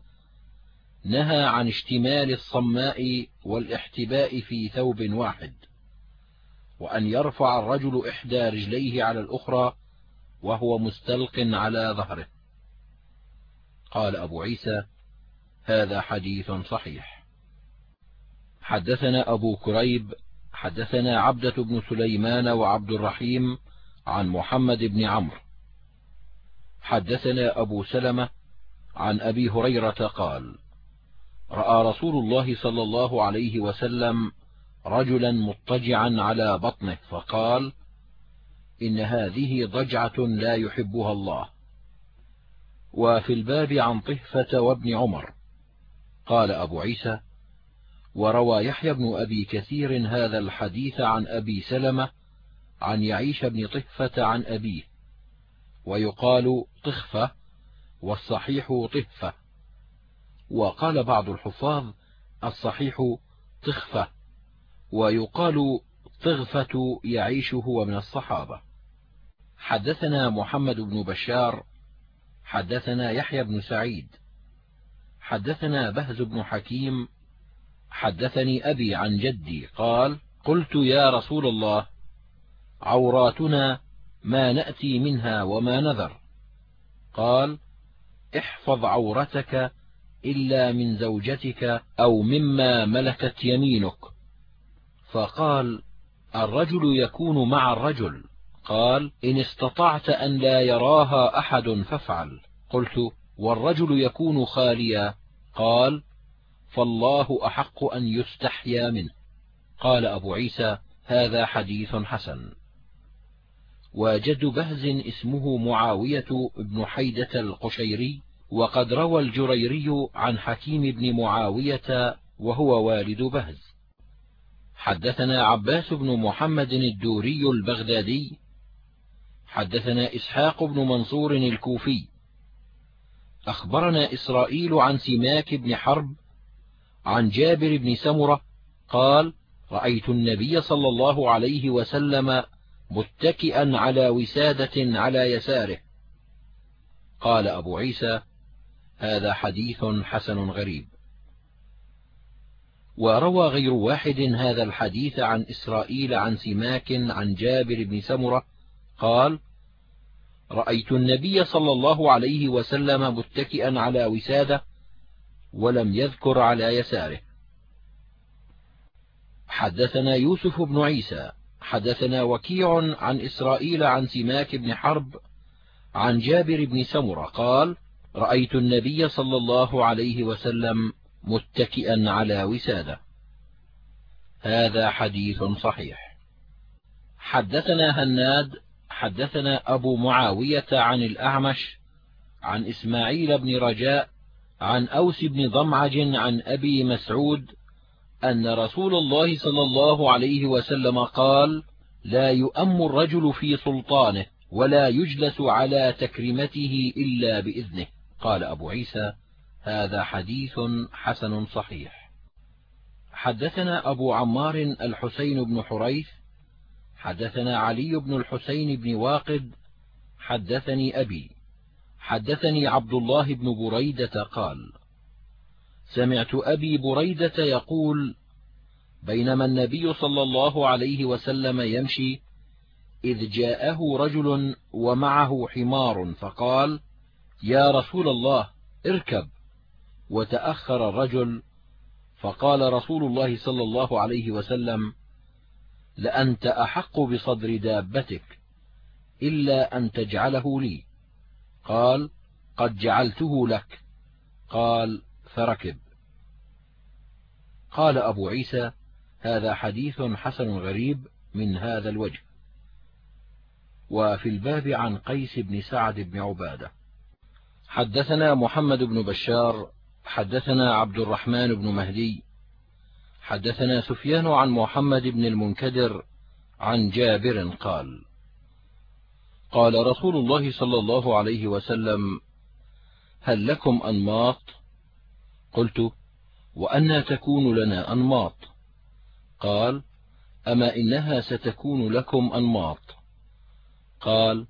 نهى عن اشتمال الصماء والاحتباء في ثوب واحد وأن يرفع الرجل إحدى رجليه على الأخرى وهو مستلق على ظهره. قال أبو عيسى هذا حديث صحيح. حدثنا أبو كريب حدثنا عبدة بن سليمان وعبد الرحيم عن محمد بن عمرو. حدثنا أبو سلمة عن أبي هريرة قال رأى رسول الله صلى الله عليه وسلم رجلا مضطجعا على بطنه فقال إن هذه ضجعة لا يحبها الله. وفي الباب عن طهفة وابن عمر. قال أبو عيسى وروى يحيى بن أبي كثير هذا الحديث عن أبي سلمة عن يعيش بن طهفة عن أبيه ويقال طخفة والصحيح طهفة وقال بعض الحفاظ الصحيح طخفة ويقال طغفة يعيش هو من الصحابة. حدثنا محمد بن بشار حدثنا يحيى بن سعيد حدثنا بهز بن حكيم حدثني أبي عن جدي قال قلت يا رسول الله عوراتنا ما نأتي منها وما نذر. قال احفظ عورتك إلا من زوجتك أو مما ملكت يمينك. فقال الرجل يكون مع الرجل. قال إن استطعت أن لا يراها أحد فافعل. قلت والرجل يكون خاليا. قال فالله أحق أن يستحيا منه. قال أبو عيسى هذا حديث حسن. وجد بهز اسمه معاوية بن حيدة القشيري وقد روى الجريري عن حكيم بن معاوية وهو والد بهز. حدثنا عباس بن محمد الدوري البغدادي. حدثنا إسحاق بن منصور الكوفي. أخبرنا إسرائيل عن سماك بن حرب عن جابر بن سمرة قال رأيت النبي صلى الله عليه وسلم متكئا على وسادة على يساره. قال أبو عيسى هذا حديث حسن غريب. وروى غير واحد هذا الحديث عن إسرائيل عن سماك عن جابر بن سمرة قال رأيت النبي صلى الله عليه وسلم متكئا على وسادة ولم يذكر على يساره. حدثنا يوسف بن عيسى حدثنا وكيع عن إسرائيل عن سماك بن حرب عن جابر بن سمرة قال رأيت النبي صلى الله عليه وسلم متكئا على وسادة. هذا حديث صحيح. حدثنا هناد حدثنا أبو معاوية عن الأعمش عن إسماعيل بن رجاء عن أوس بن ضمعج عن أبي مسعود أن رسول الله صلى الله عليه وسلم قال لا يؤم الرجل في سلطانه ولا يجلس على تكريمته إلا بإذنه قال أبو عيسى هذا حديث حسن صحيح حدثنا أبو عمار الحسين بن حريث حدثنا علي بن الحسين بن واقد حدثني أبي حدثني عبد الله بن بريدة قال سمعت أبي بريدة يقول بينما النبي صلى الله عليه وسلم يمشي إذ جاءه رجل ومعه حمار فقال يا رسول الله اركب. وتأخر الرجل فقال رسول الله صلى الله عليه وسلم لأنت أحق بصدر دابتك إلا أن تجعله لي. قال قد جعلته لك. قال فركب. قال أبو عيسى هذا حديث حسن غريب من هذا الوجه. وفي الباب عن قيس بن سعد بن عبادة. حدثنا محمد بن بشار حدثنا عبد الرحمن بن مهدي. حدثنا سفيان عن محمد بن المنكدر عن جابر قال قال رسول الله صلى الله عليه وسلم هل لكم أنماط؟ قلت وأنى تكون لنا أنماط. قال أما إنها ستكون لكم أنماط. قال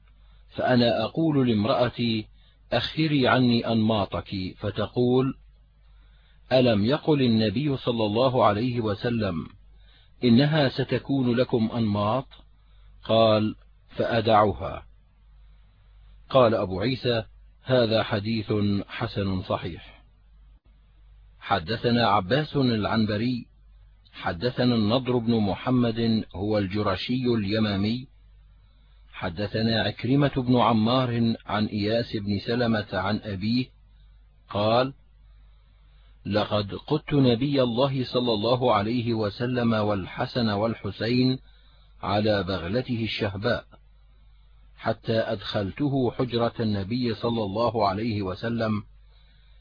فأنا أقول لامرأتي أخري عني أنماطك فتقول ألم يقل النبي صلى الله عليه وسلم إنها ستكون لكم أنماط؟ قال فأدعها. قال أبو عيسى هذا حديث حسن صحيح. حدثنا عباس العنبري حدثنا النضر بن محمد هو الجرشي اليمامي حدثنا عكرمة بن عمار عن إياس بن سلمة عن أبيه قال لقد قدت نبي الله صلى الله عليه وسلم والحسن والحسين على بغلته الشهباء. حتى أدخلته حجرة النبي صلى الله عليه وسلم.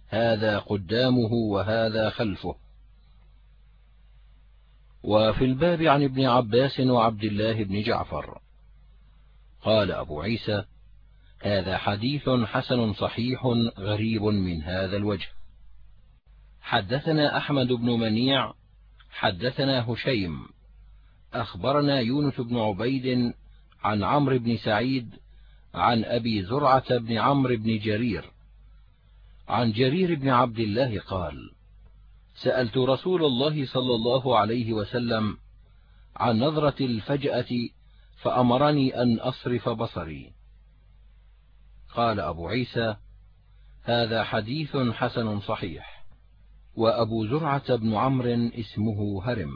هذا قدامه وهذا خلفه. وفي الباب عن ابن عباس وعبد الله بن جعفر. قال أبو عيسى هذا حديث حسن صحيح غريب من هذا الوجه. حدثنا أحمد بن منيع حدثنا هشيم أخبرنا يونس بن عبيد عن عمرو بن سعيد عن أبي زرعة بن عمرو بن جرير. عن جرير بن عبد الله قال سألت رسول الله صلى الله عليه وسلم عن نظرة الفجأة فأمرني أن أصرف بصري. قال أبو عيسى هذا حديث حسن صحيح وأبو زرعة بن عمرو اسمه هرم.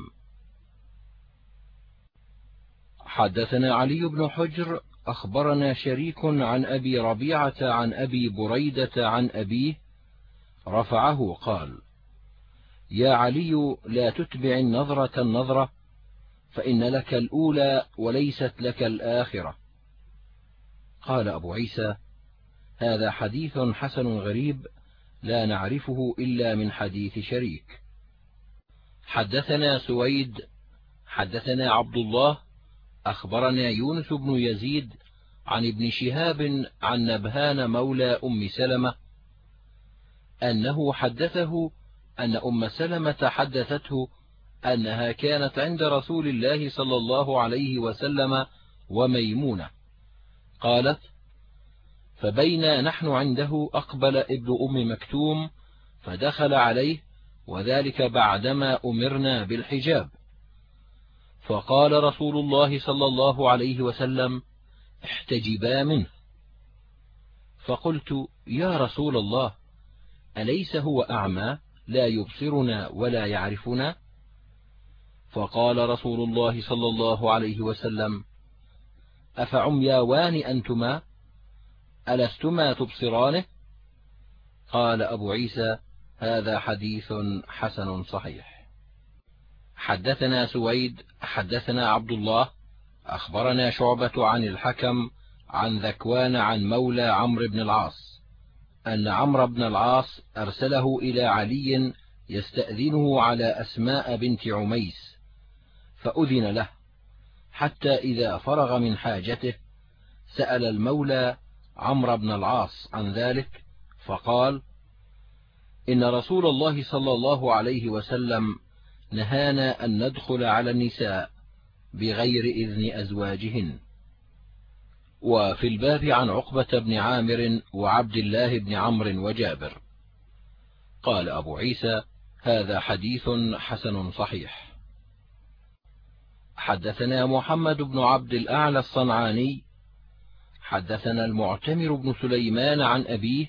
حدثنا علي بن حجر أخبرنا شريك عن أبي ربيعة عن أبي بريدة عن أبيه رفعه قال يا علي لا تتبع النظرة النظرة فإن لك الأولى وليست لك الآخرة. قال أبو عيسى هذا حديث حسن غريب لا نعرفه إلا من حديث شريك. حدثنا سويد حدثنا عبد الله أخبرنا يونس بن يزيد عن ابن شهاب عن نبهان مولى أم سلمة أنه حدثه أن أم سلمة حدثته أنها كانت عند رسول الله صلى الله عليه وسلم وميمونة. قالت فبينا نحن عنده أقبل ابن أم مكتوم فدخل عليه وذلك بعدما أمرنا بالحجاب. فقال رسول الله صلى الله عليه وسلم احتجبا منه. فقلت يا رسول الله أليس هو أعمى لا يبصرنا ولا يعرفنا؟ فقال رسول الله صلى الله عليه وسلم أفعمياوان أنتما؟ ألستما تبصرانه؟ قال أبو عيسى هذا حديث حسن صحيح. حدثنا سويد حدثنا عبد الله أخبرنا شعبة عن الحكم عن ذكوان عن مولى عمرو بن العاص أن عمرو بن العاص أرسله إلى علي يستأذنه على أسماء بنت عميس فأذن له حتى إذا فرغ من حاجته سأل المولى عمرو بن العاص عن ذلك فقال إن رسول الله صلى الله عليه وسلم نهانا أن ندخل على النساء بغير إذن أزواجهن. وفي الباب عن عقبة بن عامر وعبد الله بن عمرو وجابر. قال أبو عيسى هذا حديث حسن صحيح. حدثنا محمد بن عبد الأعلى الصنعاني. حدثنا المعتمر بن سليمان عن أبيه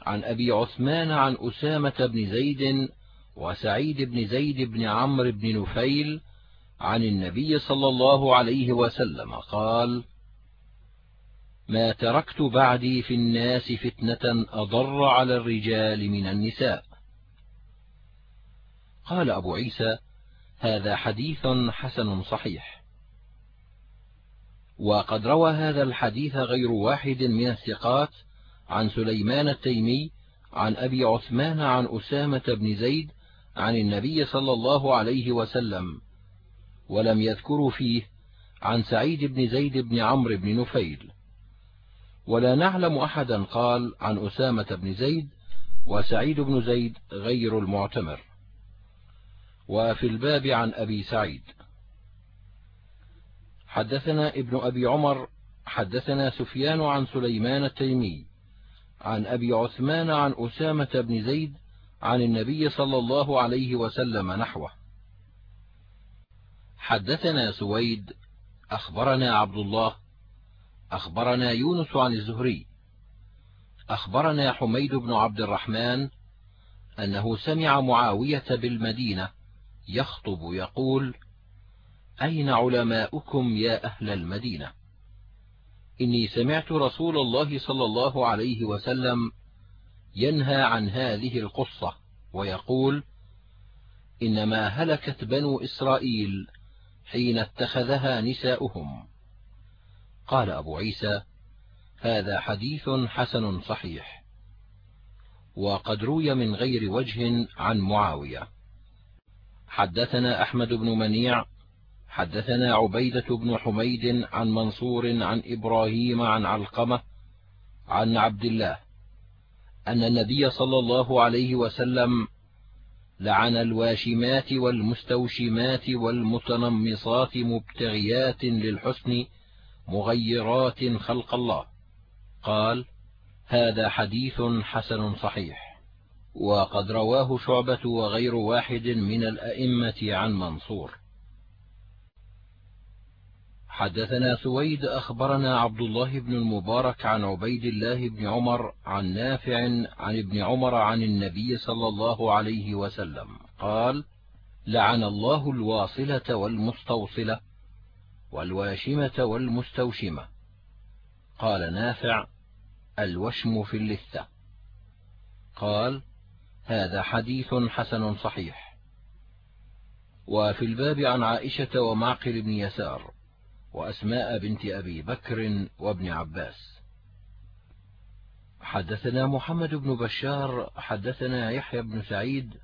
عن أبي عثمان عن أسامة بن زيد وسعيد بن زيد بن عمرو بن نفيل عن النبي صلى الله عليه وسلم قال ما تركت بعدي في الناس فتنة أضر على الرجال من النساء. قال أبو عيسى هذا حديث حسن صحيح. وقد روى هذا الحديث غير واحد من الثقات عن سليمان التيمي عن أبي عثمان عن أسامة بن زيد عن النبي صلى الله عليه وسلم ولم يذكروا فيه عن سعيد بن زيد بن عمرو بن نفيل. ولا نعلم أحدا قال عن أسامة بن زيد وسعيد بن زيد غير المعتمر. وفي الباب عن أبي سعيد. حدثنا ابن أبي عمر حدثنا سفيان عن سليمان التيمي عن أبي عثمان عن أسامة بن زيد عن النبي صلى الله عليه وسلم نحوه. حدثنا سويد أخبرنا عبد الله أخبرنا يونس عن الزهري أخبرنا حميد بن عبد الرحمن أنه سمع معاوية بالمدينة يخطب يقول أين علماؤكم يا أهل المدينة؟ إني سمعت رسول الله صلى الله عليه وسلم ينهى عن هذه القصة ويقول إنما هلكت بنو إسرائيل حين اتخذها نساؤهم. قال أبو عيسى هذا حديث حسن صحيح. وقد روي من غير وجه عن معاوية. حدثنا أحمد بن منيع حدثنا عبيدة بن حميد عن منصور عن إبراهيم عن علقمة عن عبد الله أن النبي صلى الله عليه وسلم لعن الواشمات والمستوشمات والمتنمصات مبتغيات للحسن مغيرات خلق الله. قال هذا حديث حسن صحيح. وقد رواه شعبة وغير واحد من الأئمة عن منصور. حدثنا سويد أخبرنا عبد الله بن المبارك عن عبيد الله بن عمر عن نافع عن ابن عمر عن النبي صلى الله عليه وسلم. قال لعن الله الواصلة والمستوصلة والواشمة والمستوشمة. قال نافع الوشم في اللثة. قال هذا حديث حسن صحيح. وفي الباب عن عائشة ومعقل بن يسار. وأسماء بنت أبي بكر وابن عباس. حدثنا محمد بن بشار حدثنا يحيى بن سعيد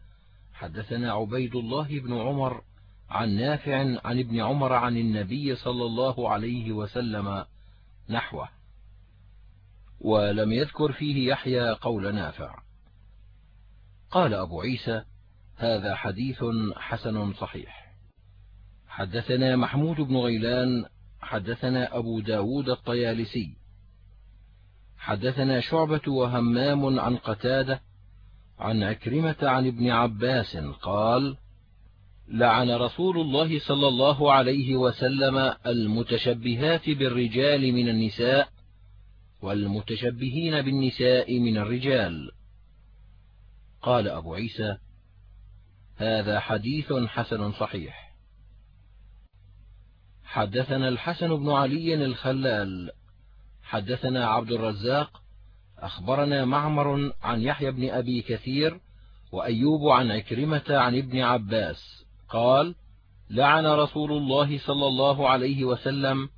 حدثنا عبيد الله بن عمر عن نافع عن ابن عمر عن النبي صلى الله عليه وسلم نحوه. ولم يذكر فيه يحيى قول نافع. قال أبو عيسى هذا حديث حسن صحيح. حدثنا محمود بن غيلان حدثنا أبو داود الطيالسي. حدثنا شعبة وهمام عن قتادة عن عكرمة عن ابن عباس قال لعن رسول الله صلى الله عليه وسلم المتشبهات بالرجال من النساء والمتشبهين بالنساء من الرجال. قال أبو عيسى هذا حديث حسن صحيح. حدثنا الحسن بن علي الخلال. حدثنا عبد الرزاق. أخبرنا معمر عن يحيى بن أبي كثير وأيوب عن عكرمة عن ابن عباس. قال لعن رسول الله صلى الله عليه وسلم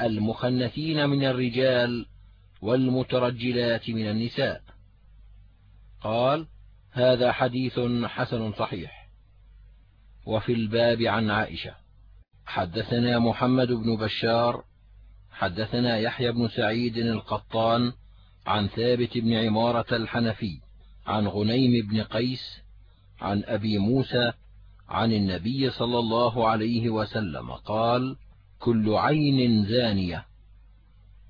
المخنثين من الرجال والمترجلات من النساء. قال هذا حديث حسن صحيح. وفي الباب عن عائشة. حدثنا محمد بن بشار حدثنا يحيى بن سعيد القطان عن ثابت بن عمارة الحنفي عن غنيم بن قيس عن أبي موسى عن النبي صلى الله عليه وسلم قال كل عين زانية.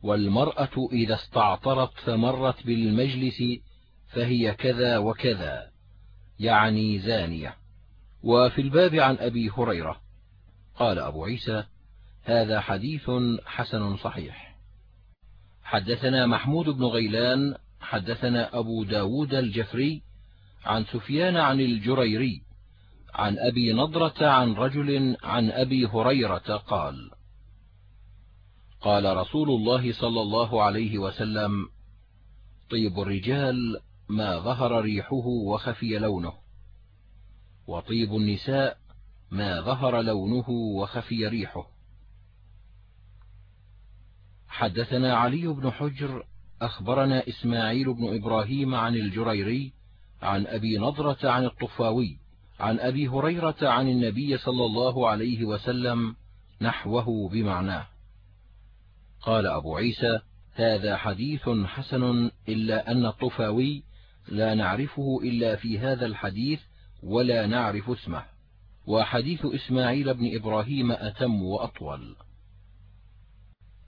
والمرأة إذا استعطرت فمرت بالمجلس فهي كذا وكذا يعني زانية. وفي الباب عن أبي هريرة قال أبو عيسى هذا حديث حسن صحيح. حدثنا محمود بن غيلان حدثنا أبو ب داود الجفري عن سفيان عن الجريري عن أبي نضرة عن رجل عن أبي هريرة قال قال رسول الله صلى الله عليه وسلم طيب الرجال ما ظهر ريحه وخفي لونه وطيب النساء ما ظهر لونه وخفي ريحه. حدثنا علي بن حجر أخبرنا إسماعيل بن إبراهيم عن الجريري عن أبي نضرة عن الطفاوي عن أبي هريرة عن النبي صلى الله عليه وسلم نحوه بمعناه. قال أبو عيسى هذا حديث حسن إلا أن الطفاوي لا نعرفه إلا في هذا الحديث ولا نعرف اسمه. وحديث إسماعيل بن إبراهيم أتم وأطول.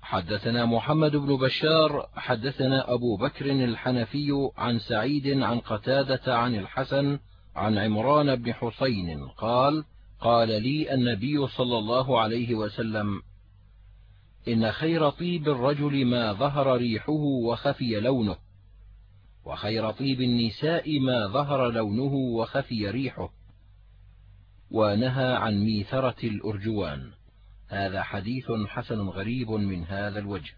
حدثنا محمد بن بشار حدثنا أبو بكر الحنفي عن سعيد عن قتادة عن الحسن عن عمران بن حسين قال قال لي النبي صلى الله عليه وسلم إن خير طيب الرجل ما ظهر ريحه وخفي لونه وخير طيب النساء ما ظهر لونه وخفي ريحه ونهى عن ميثرة الأرجوان. هذا حديث حسن غريب من هذا الوجه.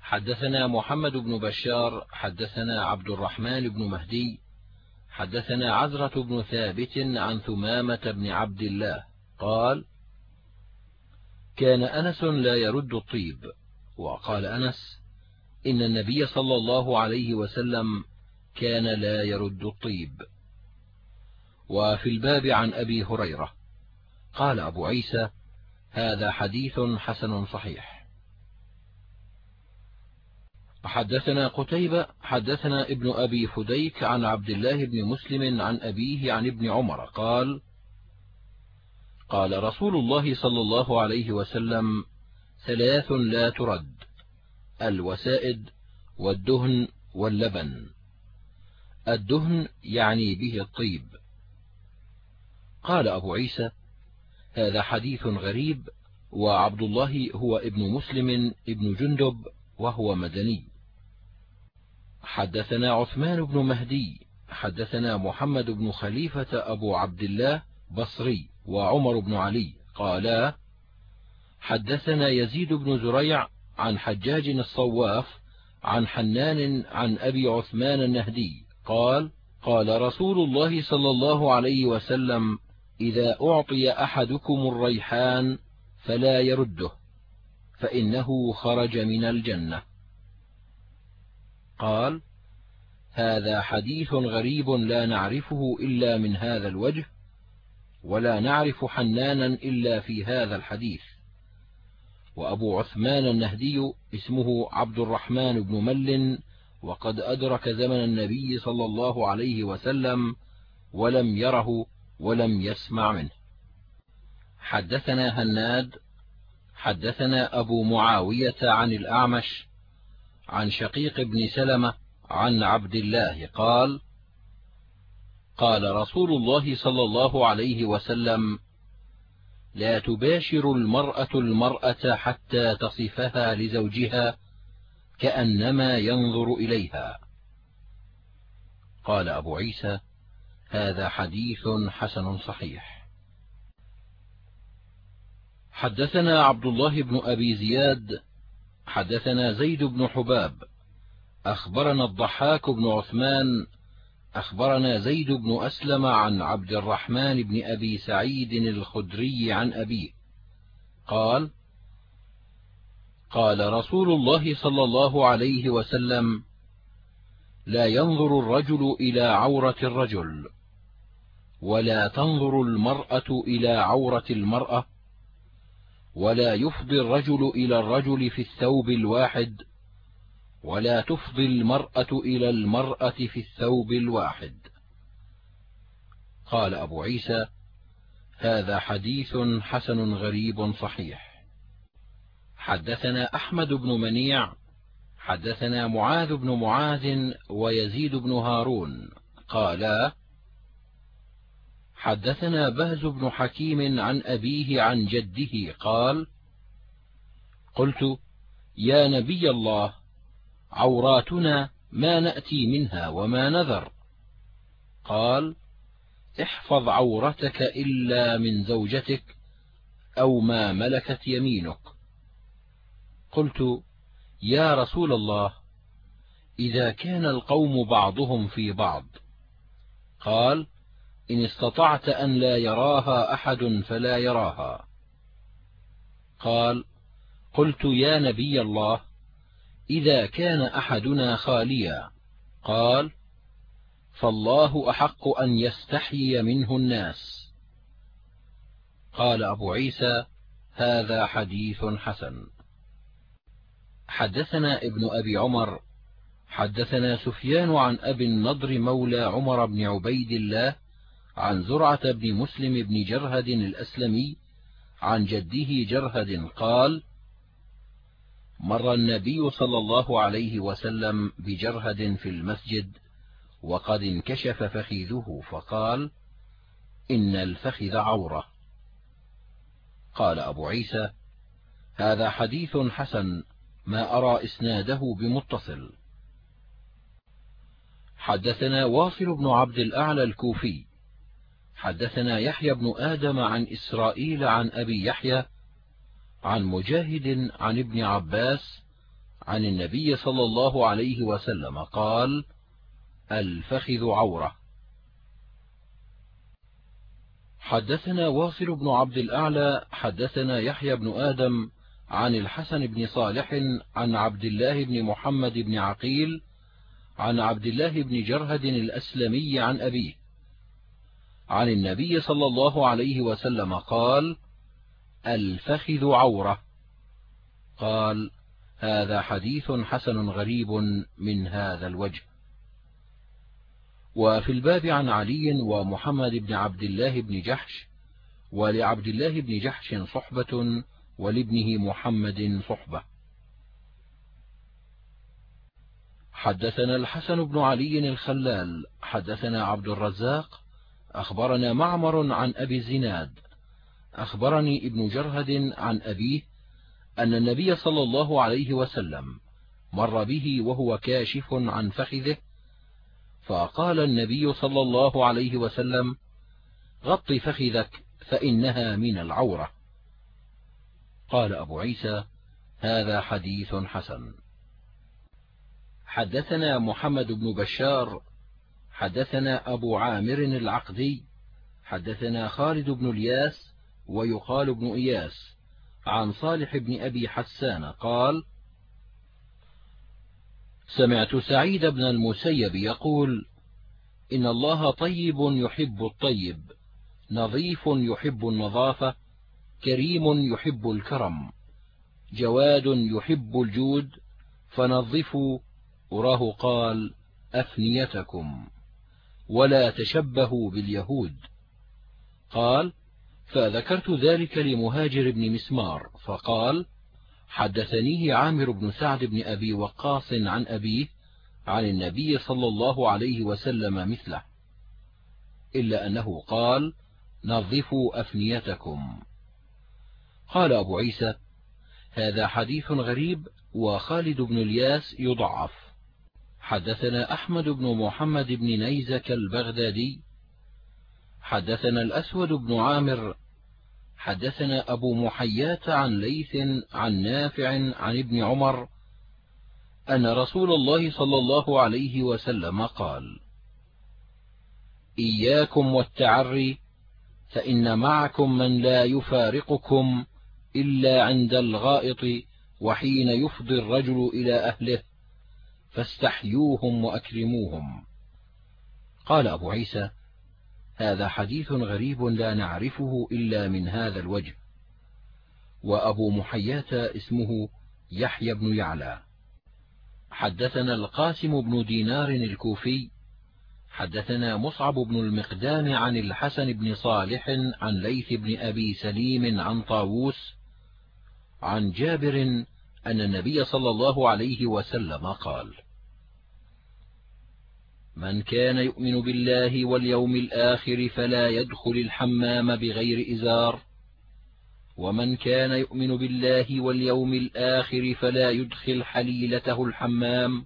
حدثنا محمد بن بشار حدثنا عبد الرحمن بن مهدي حدثنا عزرة بن ثابت عن ثمامة بن عبد الله. قال كان أنس لا يرد الطيب. وقال أنس إن النبي صلى الله عليه وسلم كان لا يرد الطيب. وفي الباب عن أبي هريرة. قال أبو عيسى هذا حديث حسن صحيح. حدثنا قتيبة حدثنا ابن أبي فديك عن عبد الله بن مسلم عن أبيه عن ابن عمر. قال قال رسول الله صلى الله عليه وسلم ثلاث لا ترد الوسائد والدهن واللبن. الدهن يعني به الطيب. قال أبو عيسى هذا حديث غريب وعبد الله هو ابن مسلم ابن جندب وهو مدني. حدثنا عثمان بن مهدي حدثنا محمد بن خليفة أبو عبد الله بصري وعمر بن علي قالا حدثنا يزيد بن زريع عن حجاج الصواف عن حنان عن أبي عثمان النهدي قال قال رسول الله صلى الله عليه وسلم إذا أعطي أحدكم الريحان فلا يرده فإنه خرج من الجنة. قال هذا حديث غريب لا نعرفه إلا من هذا الوجه ولا نعرف حنانا إلا في هذا الحديث. وأبو عثمان النهدي اسمه عبد الرحمن بن مل وقد أدرك زمن النبي صلى الله عليه وسلم ولم يره ولم يسمع منه. حدثنا هناد حدثنا أبو معاوية عن الأعمش عن شقيق بن سلمة عن عبد الله قال قال رسول الله صلى الله عليه وسلم لا تباشر المرأة المرأة حتى تصفها لزوجها كأنما ينظر إليها. قال أبو عيسى هذا حديث حسن صحيح. حدثنا عبد الله بن أبي زياد حدثنا زيد بن حباب أخبرنا الضحاك بن عثمان أخبرنا زيد بن أسلم عن عبد الرحمن بن أبي سعيد الخدري عن أبيه. قال قال رسول الله صلى الله عليه وسلم لا ينظر الرجل إلى عورة الرجل. ولا تنظر المرأة إلى عورة المرأة ولا يفضي الرجل إلى الرجل في الثوب الواحد ولا تفضي المرأة إلى المرأة في الثوب الواحد. قال أبو عيسى هذا حديث حسن غريب صحيح. حدثنا أحمد بن منيع حدثنا معاذ بن معاذ ويزيد بن هارون قالا حدثنا بهز بن حكيم عن أبيه عن جده قال قلت يا نبي الله عوراتنا ما نأتي منها وما نذر. قال احفظ عورتك إلا من زوجتك أو ما ملكت يمينك. قلت يا رسول الله إذا كان القوم بعضهم في بعض. قال إن استطعت أن لا يراها أحد فلا يراها. قال قلت يا نبي الله إذا كان أحدنا خاليا. قال فالله أحق أن يستحيي منه الناس. قال أبو عيسى هذا حديث حسن. حدثنا ابن أبي عمر حدثنا سفيان عن أبي النضر مولى عمر بن عبيد الله عن زرعة بن مسلم بن جرهد الأسلمي عن جده جرهد قال مر النبي صلى الله عليه وسلم بجرهد في المسجد وقد انكشف فخذه فقال إن الفخذ عورة. قال أبو عيسى هذا حديث حسن ما أرى إسناده بمتصل. حدثنا واصل بن عبد الأعلى الكوفي حدثنا يحيى بن آدم عن إسرائيل عن أبي يحيى عن مجاهد عن ابن عباس عن النبي صلى الله عليه وسلم قال الفخذ عورة. حدثنا واصل بن عبد الأعلى حدثنا يحيى بن آدم عن الحسن بن صالح عن عبد الله بن محمد بن عقيل عن عبد الله بن جرهد الأسلمي عن أبيه. عن النبي صلى الله عليه وسلم قال الفخذ عورة. قال هذا حديث حسن غريب من هذا الوجه. وفي الباب عن علي ومحمد بن عبد الله بن جحش ولعبد الله بن جحش صحبة ولابنه محمد صحبة. حدثنا الحسن بن علي الخلال حدثنا عبد الرزاق أخبرنا معمر عن أبي الزناد أخبرني ابن جرهد عن أبيه أن النبي صلى الله عليه وسلم مر به وهو كاشف عن فخذه فقال النبي صلى الله عليه وسلم غط فخذك فإنها من العورة. قال أبو عيسى هذا حديث حسن. حدثنا محمد بن بشار حدثنا أبو عامر العقدي حدثنا خالد بن الياس ويقال ابن إياس عن صالح بن أبي حسان قال سمعت سعيد بن المسيب يقول إن الله طيب يحب الطيب نظيف يحب النظافة كريم يحب الكرم جواد يحب الجود فنظفوا وراه قال أفنيتكم. ولا تشبهوا باليهود. قال فذكرت ذلك لمهاجر بن مسمار فقال حدثنيه عامر بن سعد بن أبي وقاص عن أبيه عن النبي صلى الله عليه وسلم مثله إلا أنه قال نظفوا أفنيتكم. قال أبو عيسى هذا حديث غريب وخالد بن الياس يضعف. حدثنا أحمد بن محمد بن نيزك البغدادي حدثنا الأسود بن عامر حدثنا أبو محيات عن ليث عن نافع عن ابن عمر أن رسول الله صلى الله عليه وسلم قال إياكم والتعري فإن معكم من لا يفارقكم إلا عند الغائط وحين يفضي الرجل إلى أهله فاستحيوهم وأكرموهم. قال أبو عيسى هذا حديث غريب لا نعرفه إلا من هذا الوجه. وأبو محيات اسمه يحيى بن يعلى. حدثنا القاسم بن دينار الكوفي حدثنا مصعب بن المقدام عن الحسن بن صالح عن ليث بن أبي سليم عن طاووس عن جابر أن النبي صلى الله عليه وسلم قال من كان يؤمن بالله واليوم الآخر فلا يدخل الحمام بغير إزار ومن كان يؤمن بالله واليوم الآخر فلا يدخل حليلته الحمام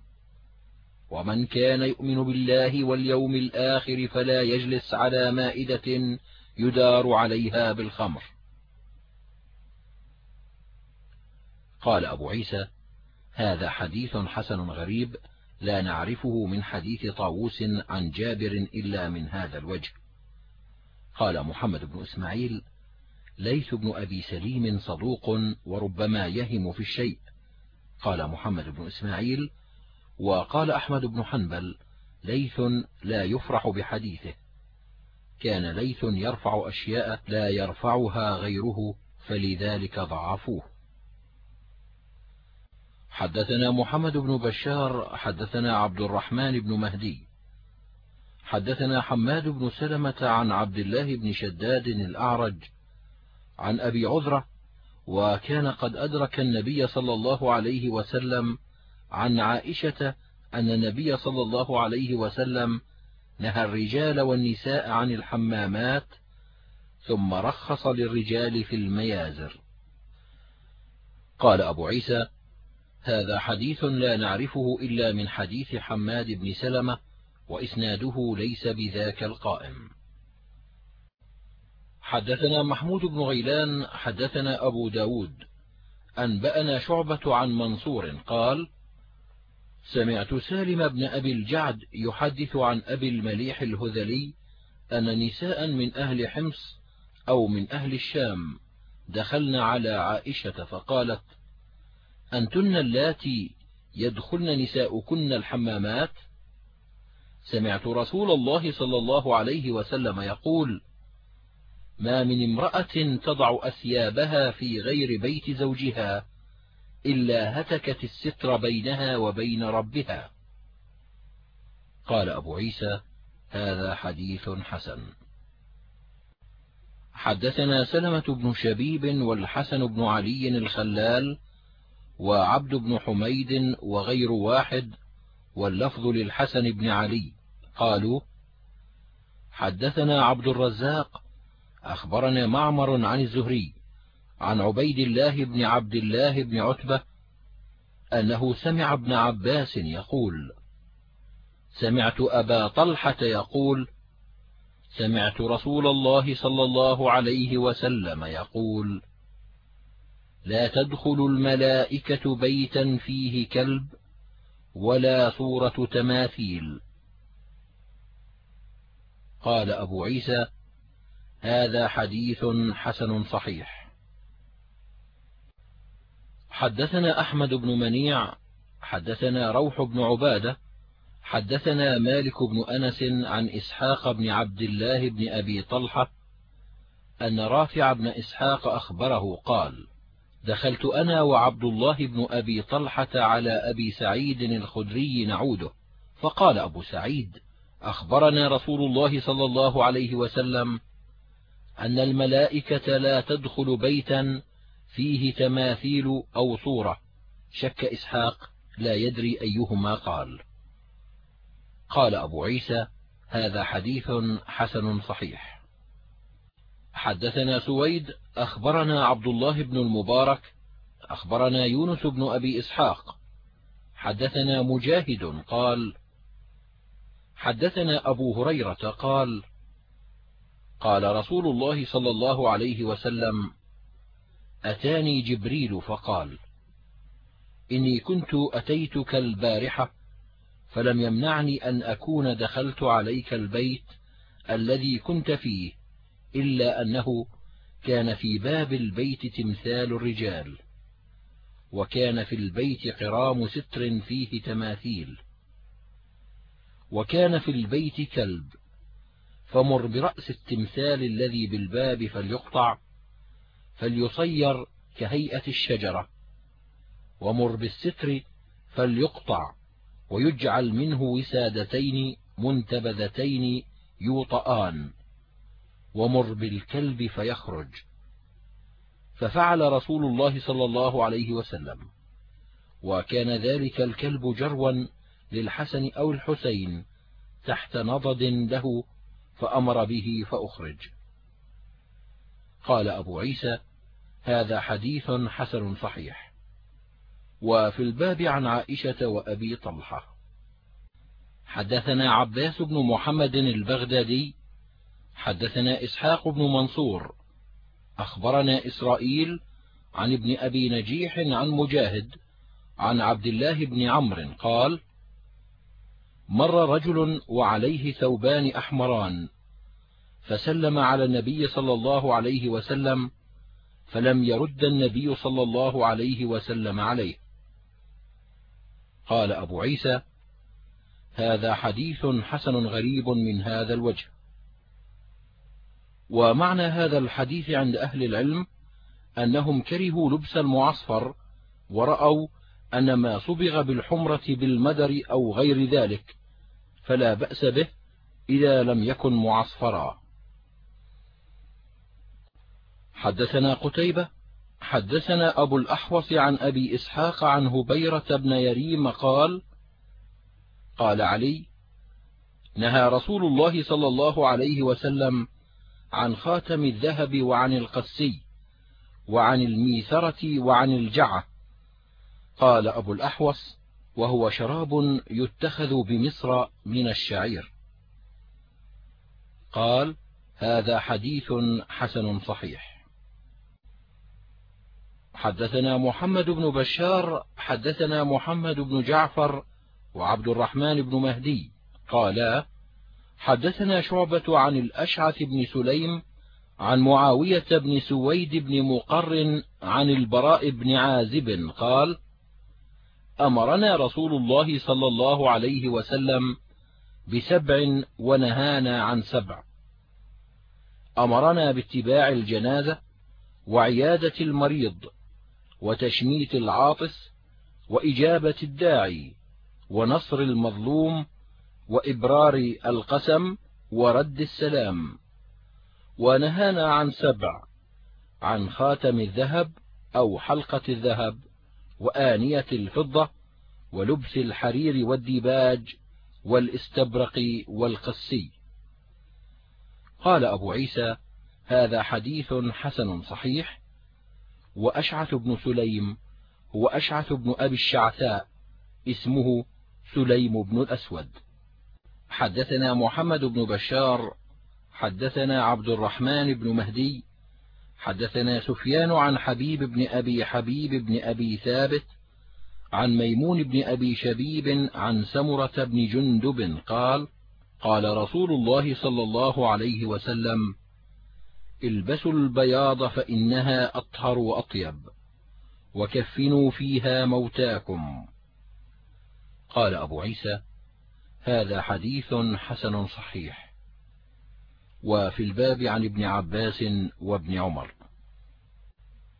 ومن كان يؤمن بالله واليوم الآخر فلا يجلس على مائدة يدار عليها بالخمر. قال أبو عيسى هذا حديث حسن غريب لا نعرفه من حديث طاووس عن جابر إلا من هذا الوجه. قال محمد بن إسماعيل ليث بن أبي سليم صدوق وربما يهم في الشيء. قال محمد بن إسماعيل وقال أحمد بن حنبل ليث لا يفرح بحديثه. كان ليث يرفع أشياء لا يرفعها غيره فلذلك ضعفوه. حدثنا محمد بن بشار حدثنا عبد الرحمن بن مهدي. حدثنا حماد بن سلمة عن عبد الله بن شداد الأعرج عن أبي عذرة وكان قد أدرك النبي صلى الله عليه وسلم عن عائشة أن النبي صلى الله عليه وسلم نهى الرجال والنساء عن الحمامات ثم رخص للرجال في الميازر. قال أبو عيسى هذا حديث لا نعرفه إلا من حديث حماد بن سلمة وإسناده ليس بذاك القائم. حدثنا محمود بن غيلان حدثنا أبو ب داود. أنبأنا شعبة عن منصور قال سمعت سالم بن أبي الجعد يحدث عن أبي المليح الهذلي أن نساء من أهل حمص أو من أهل الشام دخلن على عائشة فقالت أنتن اللاتي يدخلن نساؤكن الحمامات؟ سمعت رسول الله صلى الله عليه وسلم يقول ما من امرأة تضع أثيابها في غير بيت زوجها إلا هتكت الستر بينها وبين ربها. قال أبو عيسى هذا حديث حسن. حدثنا سلمة بن شبيب والحسن بن علي الخلال وعبد بن حميد وغير واحد واللفظ للحسن بن علي. قالوا حدثنا عبد الرزاق أخبرنا معمر عن الزهري عن عبيد الله بن عبد الله بن عتبة أنه سمع ابن عباس يقول سمعت أبا طلحة يقول سمعت رسول الله صلى الله عليه وسلم يقول لا تدخل الملائكة بيتا فيه كلب ولا صورة تماثيل. قال أبو عيسى هذا حديث حسن صحيح. حدثنا أحمد بن منيع حدثنا روح بن عبادة حدثنا مالك بن أنس عن إسحاق بن عبد الله بن أبي طلحة أن رافع بن إسحاق أخبره قال دخلت أنا وعبد الله بن أبي طلحة على أبي سعيد الخدري نعوده. فقال أبو سعيد أخبرنا رسول الله صلى الله عليه وسلم أن الملائكة لا تدخل بيتا فيه تماثيل أو صورة. شك إسحاق لا يدري أيهما قال. قال أبو عيسى هذا حديث حسن صحيح. حدثنا سويد أخبرنا عبد الله بن المبارك أخبرنا يونس بن أبي إسحاق. حدثنا مجاهد قال حدثنا أبو هريرة قال قال رسول الله صلى الله عليه وسلم أتاني جبريل فقال إني كنت أتيتك البارحة فلم يمنعني أن أكون دخلت عليك البيت الذي كنت فيه إلا أنه كان في باب البيت تمثال الرجال وكان في البيت قرام ستر فيه تماثيل وكان في البيت كلب فمر برأس التمثال الذي بالباب فليقطع فليصير كهيئة الشجرة ومر بالستر فليقطع ويجعل منه وسادتين منتبذتين يوطآن ومر بالكلب فيخرج. ففعل رسول الله صلى الله عليه وسلم. وكان ذلك الكلب جروا للحسن أو الحسين تحت نضد له فأمر به فأخرج. قال أبو عيسى هذا حديث حسن صحيح. وفي الباب عن عائشة وأبي طلحة. حدثنا عباس بن محمد البغدادي حدثنا إسحاق بن منصور أخبرنا إسرائيل عن ابن أبي نجيح عن مجاهد عن عبد الله بن عمرو قال مر رجل وعليه ثوبان أحمران فسلم على النبي صلى الله عليه وسلم فلم يرد النبي صلى الله عليه وسلم عليه. قال أبو عيسى هذا حديث حسن غريب من هذا الوجه. ومعنى هذا الحديث عند أهل العلم أنهم كرهوا لبس المعصفر ورأوا أن ما صبغ بالحمرة بالمدر أو غير ذلك فلا بأس به إذا لم يكن معصفرا. حدثنا قتيبة حدثنا أبو الأحوص عن أبي إسحاق عن هبيرة بن يريم قال قال علي نهى رسول الله صلى الله عليه وسلم عن خاتم الذهب وعن القسي وعن الميثرة وعن الجعة. قال أبو الأحوص وهو شراب يتخذ بمصر من الشعير. قال هذا حديث حسن صحيح. حدثنا محمد بن بشار حدثنا محمد بن جعفر وعبد الرحمن بن مهدي. قالا حدثنا شعبة عن الأشعث بن سليم عن معاوية بن سويد بن مقر عن البراء بن عازب قال أمرنا رسول الله صلى الله عليه وسلم بسبع ونهانا عن سبع. أمرنا باتباع الجنازة وعيادة المريض وتشميت العاطس وإجابة الداعي ونصر المظلوم وإبرار القسم ورد السلام. ونهانا عن سبع عن خاتم الذهب أو حلقة الذهب وآنية الفضة ولبس الحرير والديباج والاستبرق والقسي. قال أبو عيسى هذا حديث حسن صحيح. وأشعث بن سليم هو أشعث بن أبي الشعثاء اسمه سليم بن الأسود. حدثنا محمد بن بشار حدثنا عبد الرحمن بن مهدي حدثنا سفيان عن حبيب بن أبي حبيب بن أبي ثابت عن ميمون بن أبي شبيب عن سمرة بن جندب قال قال رسول الله صلى الله عليه وسلم البسوا البياض فإنها أطهر وأطيب وكفنوا فيها موتاكم. قال أبو عيسى هذا حديث حسن صحيح. وفي الباب عن ابن عباس وابن عمر.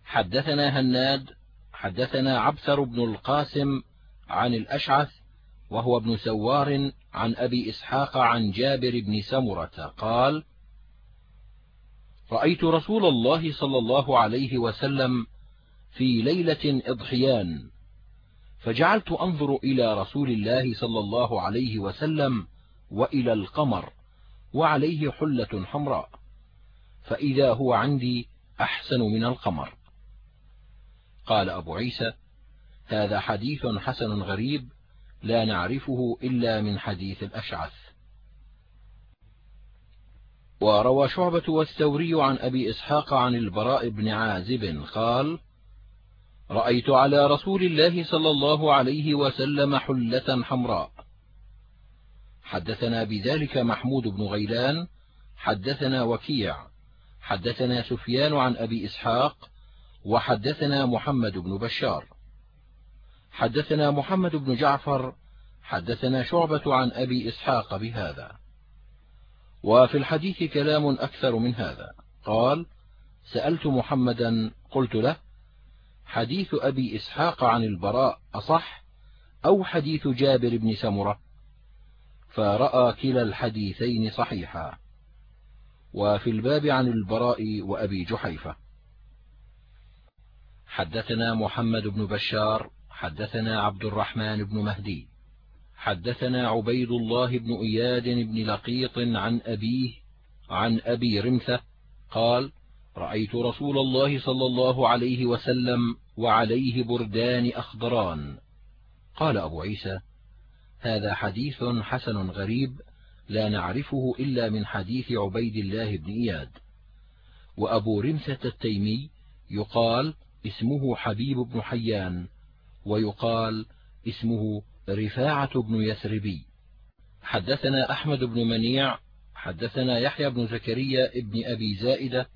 حدثنا هناد حدثنا عبثر بن القاسم عن الأشعث وهو ابن سوار عن أبي إسحاق عن جابر بن سمرة قال رأيت رسول الله صلى الله عليه وسلم في ليلة إضحيان فجعلت أنظر إلى رسول الله صلى الله عليه وسلم وإلى القمر وعليه حلة حمراء فإذا هو عندي أحسن من القمر. قال أبو عيسى هذا حديث حسن غريب لا نعرفه إلا من حديث الأشعث. وروى شعبة والثوري عن أبي إسحاق عن البراء بن عازب قال رأيت على رسول الله صلى الله عليه وسلم حلة حمراء. حدثنا بذلك محمود بن غيلان حدثنا وكيع حدثنا سفيان عن أبي إسحاق وحدثنا محمد بن بشار. حدثنا محمد بن جعفر حدثنا شعبة عن أبي إسحاق بهذا. وفي الحديث كلام أكثر من هذا. قال سألت محمدا قلت له حديث أبي إسحاق عن البراء أصح؟ أو حديث جابر بن سمرة؟ فرأى كلا الحديثين صحيحا. وفي الباب عن البراء وأبي جحيفة. حدثنا محمد بن بشار حدثنا عبد الرحمن بن مهدي. حدثنا عبيد الله بن إياد بن لقيط عن أبيه عن أبي رمثة قال رأيت رسول الله صلى الله عليه وسلم وعليه بردان أخضران. قال أبو عيسى هذا حديث حسن غريب لا نعرفه إلا من حديث عبيد الله بن إياد. وأبو رمثة التيمي يقال اسمه حبيب بن حيان ويقال اسمه رفاعة بن يثربي. حدثنا أحمد بن منيع حدثنا يحيى بن زكريا بن أبي زائدة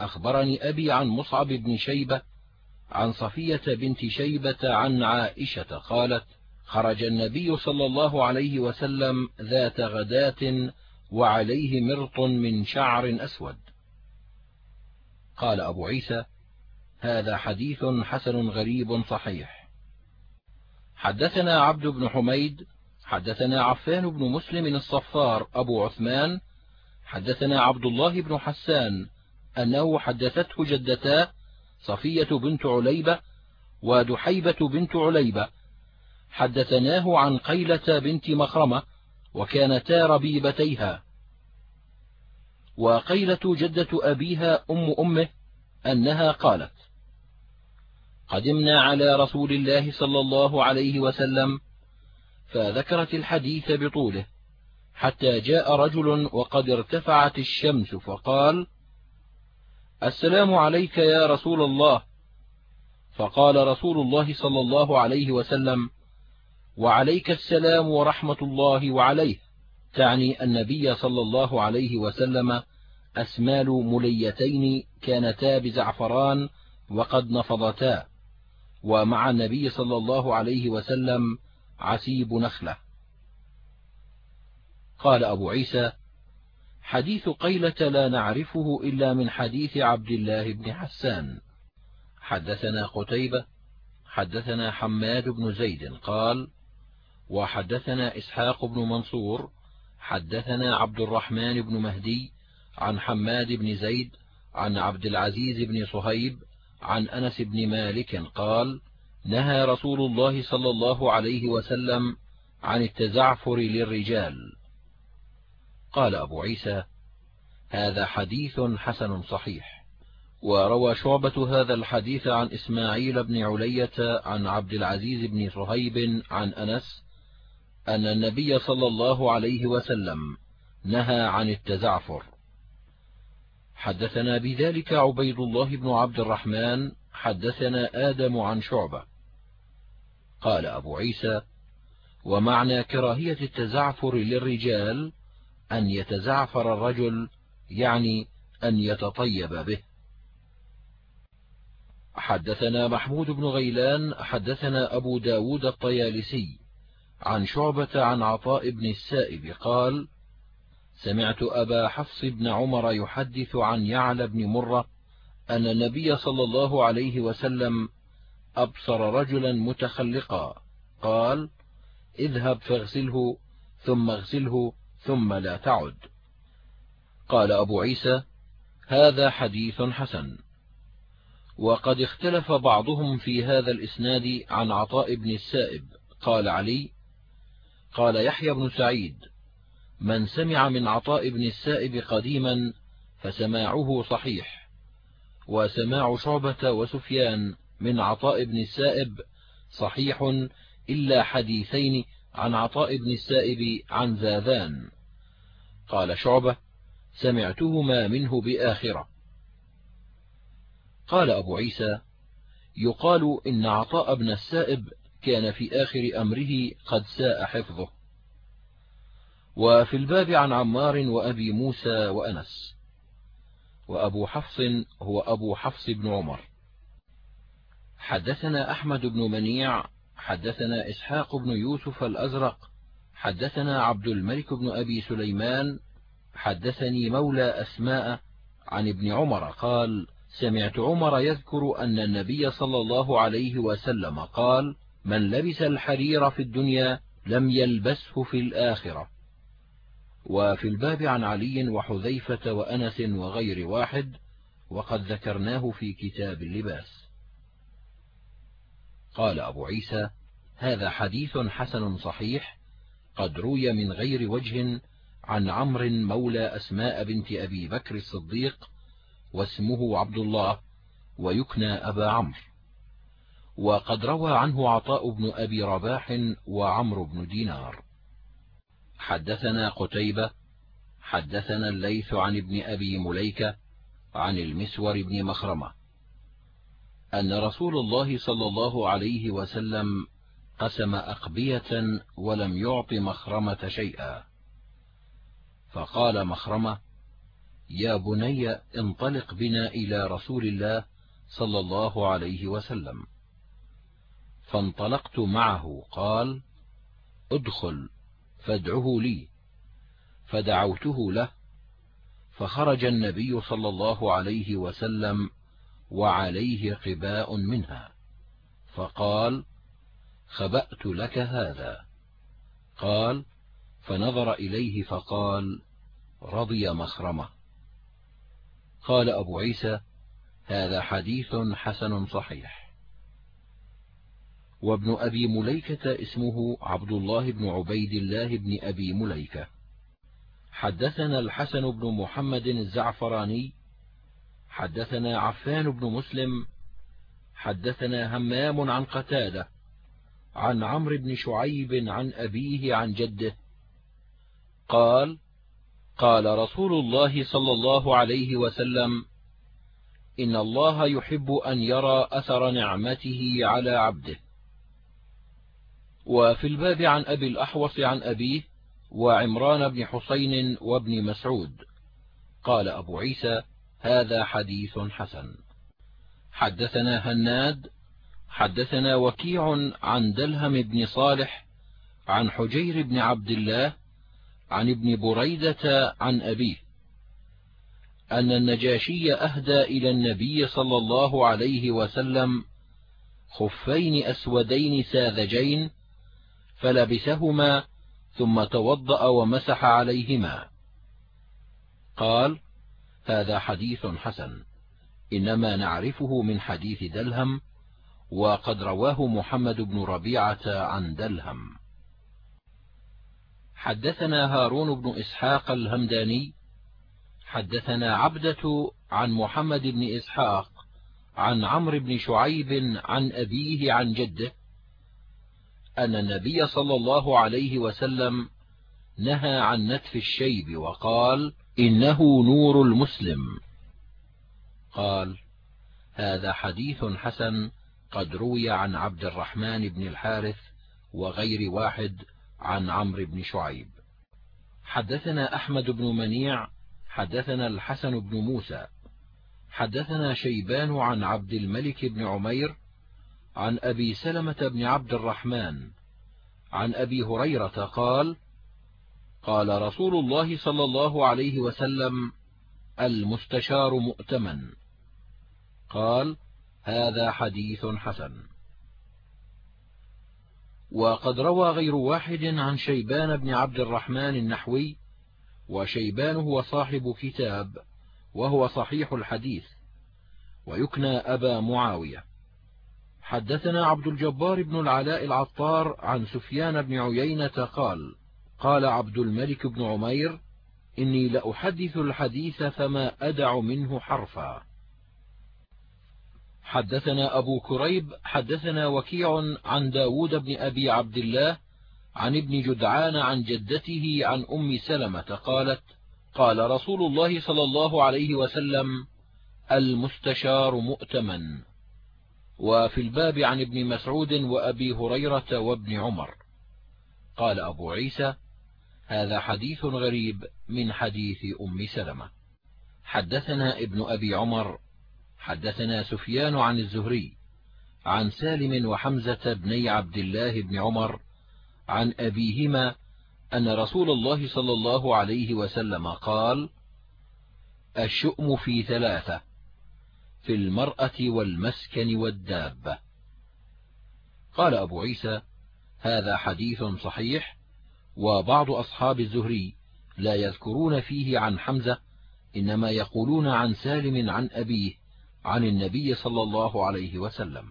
أخبرني أبي عن مصعب بن شيبة عن صفية بنت شيبة عن عائشة قالت خرج النبي صلى الله عليه وسلم ذات غداة وعليه مرط من شعر أسود. قال أبو عيسى هذا حديث حسن غريب صحيح. حدثنا عبد بن حميد حدثنا عفان بن مسلم الصفار أبو عثمان حدثنا عبد الله بن حسان أنه حدثته جدتاه صفية بنت عليبة ودحيبة بنت عليبة حدثناه عن قيلة بنت مخرمة وكانتا ربيبتيها. وقيلة جدة أبيها أم أمه أنها قالت قدمنا على رسول الله صلى الله عليه وسلم فذكرت الحديث بطوله حتى جاء رجل وقد ارتفعت الشمس فقال السلام عليك يا رسول الله. فقال رسول الله صلى الله عليه وسلم وعليك السلام ورحمة الله وعليه تعني النبي صلى الله عليه وسلم أسمال مليتين كانتا بزعفران وقد نفضتا. ومع النبي صلى الله عليه وسلم عسيب نخلة. قال أبو عيسى حديث قيلة لا نعرفه إلا من حديث عبد الله بن حسان. حدثنا قتيبة حدثنا حماد بن زيد قال وحدثنا إسحاق بن منصور حدثنا عبد الرحمن بن مهدي عن حماد بن زيد عن عبد العزيز بن صهيب عن أنس بن مالك قال نهى رسول الله صلى الله عليه وسلم عن التزعفر للرجال. قال أبو عيسى هذا حديث حسن صحيح. وروى شعبة هذا الحديث عن إسماعيل بن علية عن عبد العزيز بن صهيب عن أنس أن النبي صلى الله عليه وسلم نهى عن التزعفر. حدثنا بذلك عبيد الله بن عبد الرحمن حدثنا آدم عن شعبة. قال أبو عيسى ومعنى كراهية التزعفر للرجال أن يتزعفر الرجل يعني أن يتطيب به. حدثنا محمود بن غيلان حدثنا أبو ب داود الطيالسي عن شعبة عن عطاء بن السائب قال سمعت أبا حفص بن عمر يحدث عن يعلى بن مرة أن النبي صلى الله عليه وسلم أبصر رجلا متخلقا قال اذهب فاغسله ثم اغسله ثم لا تعد. قال أبو عيسى هذا حديث حسن. وقد اختلف بعضهم في هذا الإسناد عن عطاء بن السائب. قال علي قال يحيى بن سعيد من سمع من عطاء بن السائب قديما فسماعه صحيح وسماع شعبة وسفيان من عطاء بن السائب صحيح إلا حديثين عن عطاء بن السائب عن زاذان قال شعبة سمعتهما منه بآخرة. قال أبو عيسى يقال إن عطاء بن السائب كان في آخر أمره قد ساء حفظه. وفي الباب عن عمار وأبي موسى وأنس. وأبو حفص هو أبو حفص بن عمر. حدثنا أحمد بن منيع حدثنا إسحاق بن يوسف الأزرق حدثنا عبد الملك بن أبي سليمان حدثني مولى أسماء عن ابن عمر قال سمعت عمر يذكر أن النبي صلى الله عليه وسلم قال من لبس الحرير في الدنيا لم يلبسه في الآخرة وفي الباب عن علي وحذيفة وأنس وغير واحد وقد ذكرناه في كتاب اللباس. قال أبو عيسى هذا حديث حسن صحيح قد روي من غير وجه عن عمرو مولى أسماء بنت أبي بكر الصديق واسمه عبد الله ويكنى أبا عمرو. وقد روى عنه عطاء بن أبي رباح وعمرو بن دينار. حدثنا قتيبة حدثنا الليث عن ابن أبي مليكة عن المسور بن مخرمة. أن رسول الله صلى الله عليه وسلم قسم أقبية ولم يعط مخرمة شيئا. فقال مخرمة يا بني انطلق بنا إلى رسول الله صلى الله عليه وسلم. فانطلقت معه قال ادخل فادعه لي. فدعوته له فخرج النبي صلى الله عليه وسلم وعليه قباء منها. فقال خبأت لك هذا. قال فنظر إليه فقال رضي مخرمه. قال أبو عيسى هذا حديث حسن صحيح. وابن أبي مليكة اسمه عبد الله بن عبيد الله بن أبي مليكة. حدثنا الحسن بن محمد الزعفراني حدثنا عفان بن مسلم حدثنا همام عن قتادة عن عمرو بن شعيب عن أبيه عن جده قال قال رسول الله صلى الله عليه وسلم إن الله يحب أن يرى أثر نعمته على عبده. وفي الباب عن أبي الأحوص عن أبيه وعمران بن حسين وابن مسعود قال أبو عيسى هذا حديث حسن. حدثنا هناد حدثنا وكيع عن دلهم بن صالح عن حجير بن عبد الله عن ابن بريدة عن أبيه أن النجاشي أهدى إلى النبي صلى الله عليه وسلم خفين أسودين ساذجين فلبسهما ثم توضأ ومسح عليهما. قال هذا حديث حسن. إنما نعرفه من حديث دلهم وقد رواه محمد بن ربيعة عن دلهم. حدثنا هارون بن إسحاق الهمداني حدثنا عبدة عن محمد بن إسحاق عن عمرو بن شعيب عن أبيه عن جده أن النبي صلى الله عليه وسلم نهى عن نتف الشيب وقال إنه نور المسلم. قال هذا حديث حسن قد روي عن عبد الرحمن بن الحارث وغير واحد عن عمرو بن شعيب. حدثنا أحمد بن منيع حدثنا الحسن بن موسى حدثنا شيبان عن عبد الملك بن عمير عن أبي سلمة بن عبد الرحمن عن أبي هريرة قال قال رسول الله صلى الله عليه وسلم المستشار مؤتمن. قال هذا حديث حسن. وقد روى غير واحد عن شيبان بن عبد الرحمن النحوي وشيبان هو صاحب كتاب وهو صحيح الحديث ويكنى أبا معاوية. حدثنا عبد الجبار بن العلاء العطار عن سفيان بن عيينة قال قال عبد الملك بن عمير إني لأحدث الحديث فما أدع منه حرفا. حدثنا أبو كريب حدثنا وكيع عن داود بن أبي عبد الله عن ابن جدعان عن جدته عن أم سلمة قالت قال رسول الله صلى الله عليه وسلم المستشار مؤتمن. وفي الباب عن ابن مسعود وأبي هريرة وابن عمر. قال أبو عيسى هذا حديث غريب من حديث أم سلمة. حدثنا ابن أبي عمر حدثنا سفيان عن الزهري عن سالم وحمزة بني عبد الله بن عمر عن أبيهما أن رسول الله صلى الله عليه وسلم قال الشؤم في ثلاثة في المرأة والمسكن والدابة. قال أبو عيسى هذا حديث صحيح وبعض أصحاب الزهري لا يذكرون فيه عن حمزة إنما يقولون عن سالم عن أبيه عن النبي صلى الله عليه وسلم.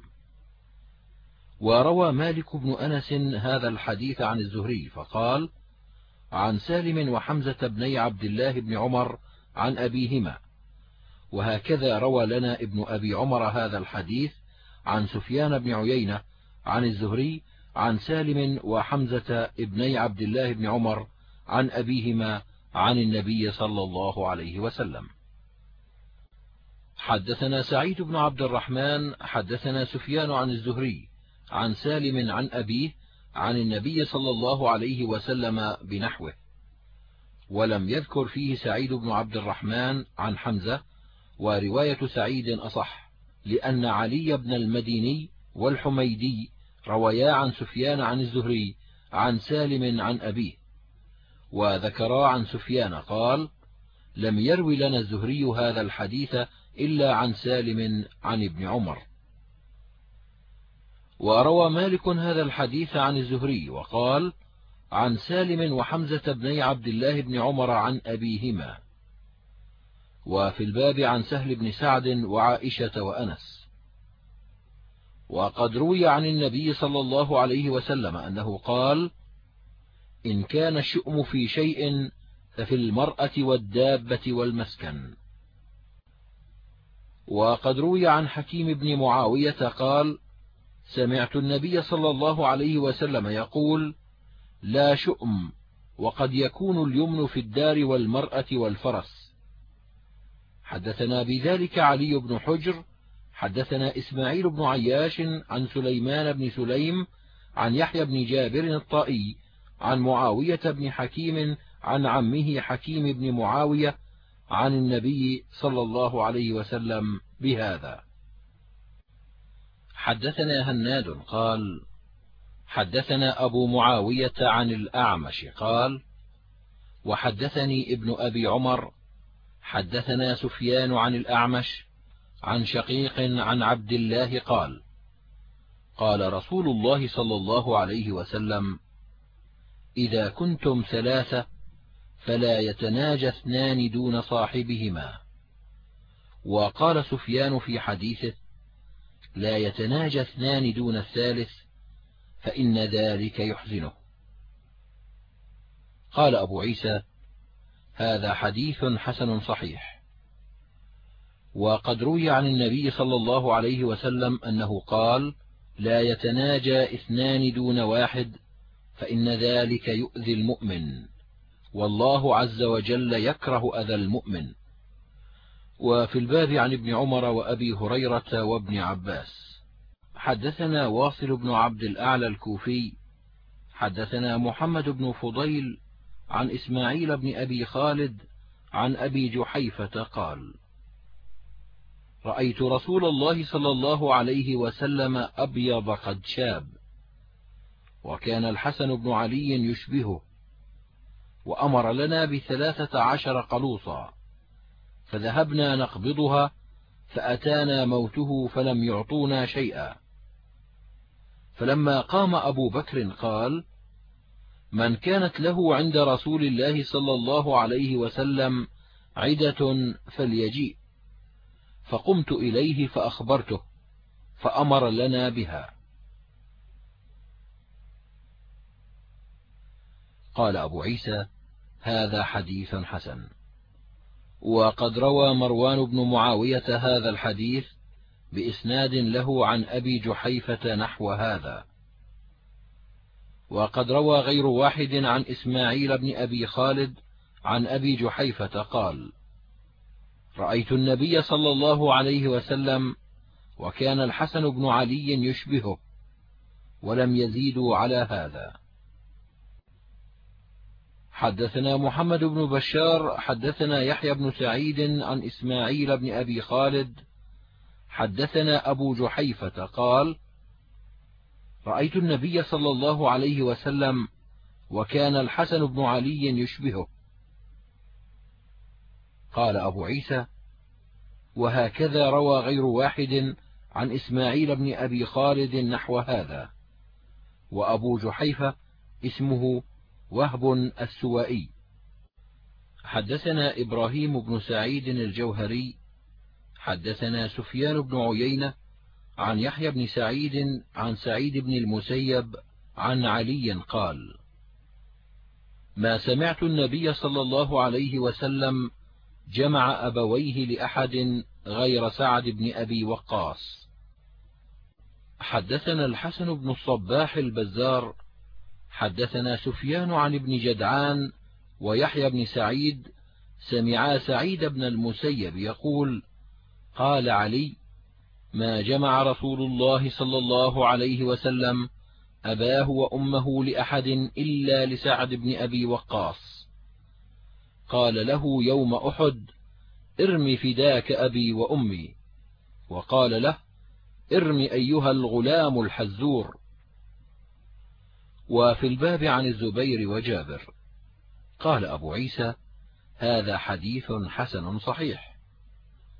وروى مالك بن أنس هذا الحديث عن الزهري فقال عن سالم وحمزة بني عبد الله بن عمر عن أبيهما. وهكذا روى لنا ابن أبي عمر هذا الحديث عن سفيان بن عيينة عن الزهري عن سالم وحمزة ابني عبد الله بن عمر عن أبيهما عن النبي صلى الله عليه وسلم. حدثنا سعيد بن عبد الرحمن حدثنا سفيان عن الزهري عن سالم عن أبيه عن النبي صلى الله عليه وسلم بنحوه. ولم يذكر فيه سعيد بن عبد الرحمن عن حمزة ورواية سعيد أصح لأن علي بن المديني والحميدي رويا عن سفيان عن الزهري عن سالم عن أبيه. وذكرا عن سفيان قال لم يروي لنا الزهري هذا الحديث إلا عن سالم عن ابن عمر. وروى مالك هذا الحديث عن الزهري وقال عن سالم وحمزة بن عبد الله بن عمر عن أبيهما. وفي الباب عن سهل بن سعد وعائشة وأنس. وقد روي عن النبي صلى الله عليه وسلم أنه قال إن كان الشؤم في شيء ففي المرأة والدابة والمسكن. وقد روي عن حكيم بن معاوية قال سمعت النبي صلى الله عليه وسلم يقول لا شؤم وقد يكون اليمن في الدار والمرأة والفرس. حدثنا بذلك علي بن حجر حدثنا إسماعيل بن عياش عن سليمان بن سليم عن يحيى بن جابر الطائي عن معاوية بن حكيم عن عمه حكيم بن معاوية عن النبي صلى الله عليه وسلم بهذا. حدثنا هناد قال حدثنا أبو معاوية عن الأعمش قال وحدثني ابن أبي عمر حدثنا سفيان عن الأعمش عن شقيق عن عبد الله قال قال رسول الله صلى الله عليه وسلم إذا كنتم ثلاثة فلا يتناجى اثنان دون صاحبهما. وقال سفيان في حديثه لا يتناجى اثنان دون الثالث فإن ذلك يحزنه. قال أبو عيسى هذا حديث حسن صحيح. وقد روي عن النبي صلى الله عليه وسلم أنه قال لا يتناجى اثنان دون واحد فإن ذلك يؤذي المؤمن. والله عز وجل يكره أذى المؤمن. وفي الباب عن ابن عمر وأبي هريرة وابن عباس. حدثنا واصل بن عبد الأعلى الكوفي. حدثنا محمد بن فضيل عن إسماعيل بن أبي خالد عن أبي جحيفة قال رأيت رسول الله صلى الله عليه وسلم أبيض قد شاب وكان الحسن بن علي يشبهه وأمر لنا بثلاثة عشر قلوصا فذهبنا نقبضها فأتانا موته فلم يعطونا شيئا. فلما قام أبو بكر قال من كانت له عند رسول الله صلى الله عليه وسلم عدة فليجيء. فقمت إليه فأخبرته فأمر لنا بها. قال أبو عيسى هذا حديث حسن. وقد روى مروان بن معاوية هذا الحديث بإسناد له عن أبي جحيفة نحو هذا. وقد روى غير واحد عن إسماعيل بن أبي خالد عن أبي جحيفة قال رأيت النبي صلى الله عليه وسلم وكان الحسن بن علي يشبهه ولم يزيدوا على هذا. حدثنا محمد بن بشار حدثنا يحيى بن سعيد عن إسماعيل بن أبي خالد حدثنا أبو جحيفة قال رأيت النبي صلى الله عليه وسلم وكان الحسن بن علي يشبهه قال أبو عيسى وهكذا روى غير واحد عن إسماعيل بن أبي خالد نحو هذا. وأبو جحيفة اسمه وهب السوائي. حدثنا إبراهيم بن سعيد الجوهري حدثنا سفيان بن عيينة عن يحيى بن سعيد عن سعيد بن المسيب عن علي قال ما سمعت النبي صلى الله عليه وسلم جمع أبويه لأحد غير سعد بن أبي وقاص. حدثنا الحسن بن الصباح البزار حدثنا سفيان عن ابن جدعان ويحيى بن سعيد سمعا سعيد بن المسيب يقول قال علي ما جمع رسول الله صلى الله عليه وسلم أباه وأمه لأحد إلا لسعد بن أبي وقاص. قال له يوم أحد ارم فداك أبي وأمي. وقال له ارم أيها الغلام الحزور وفي الباب عن الزبير وجابر. قال أبو عيسى هذا حديث حسن صحيح.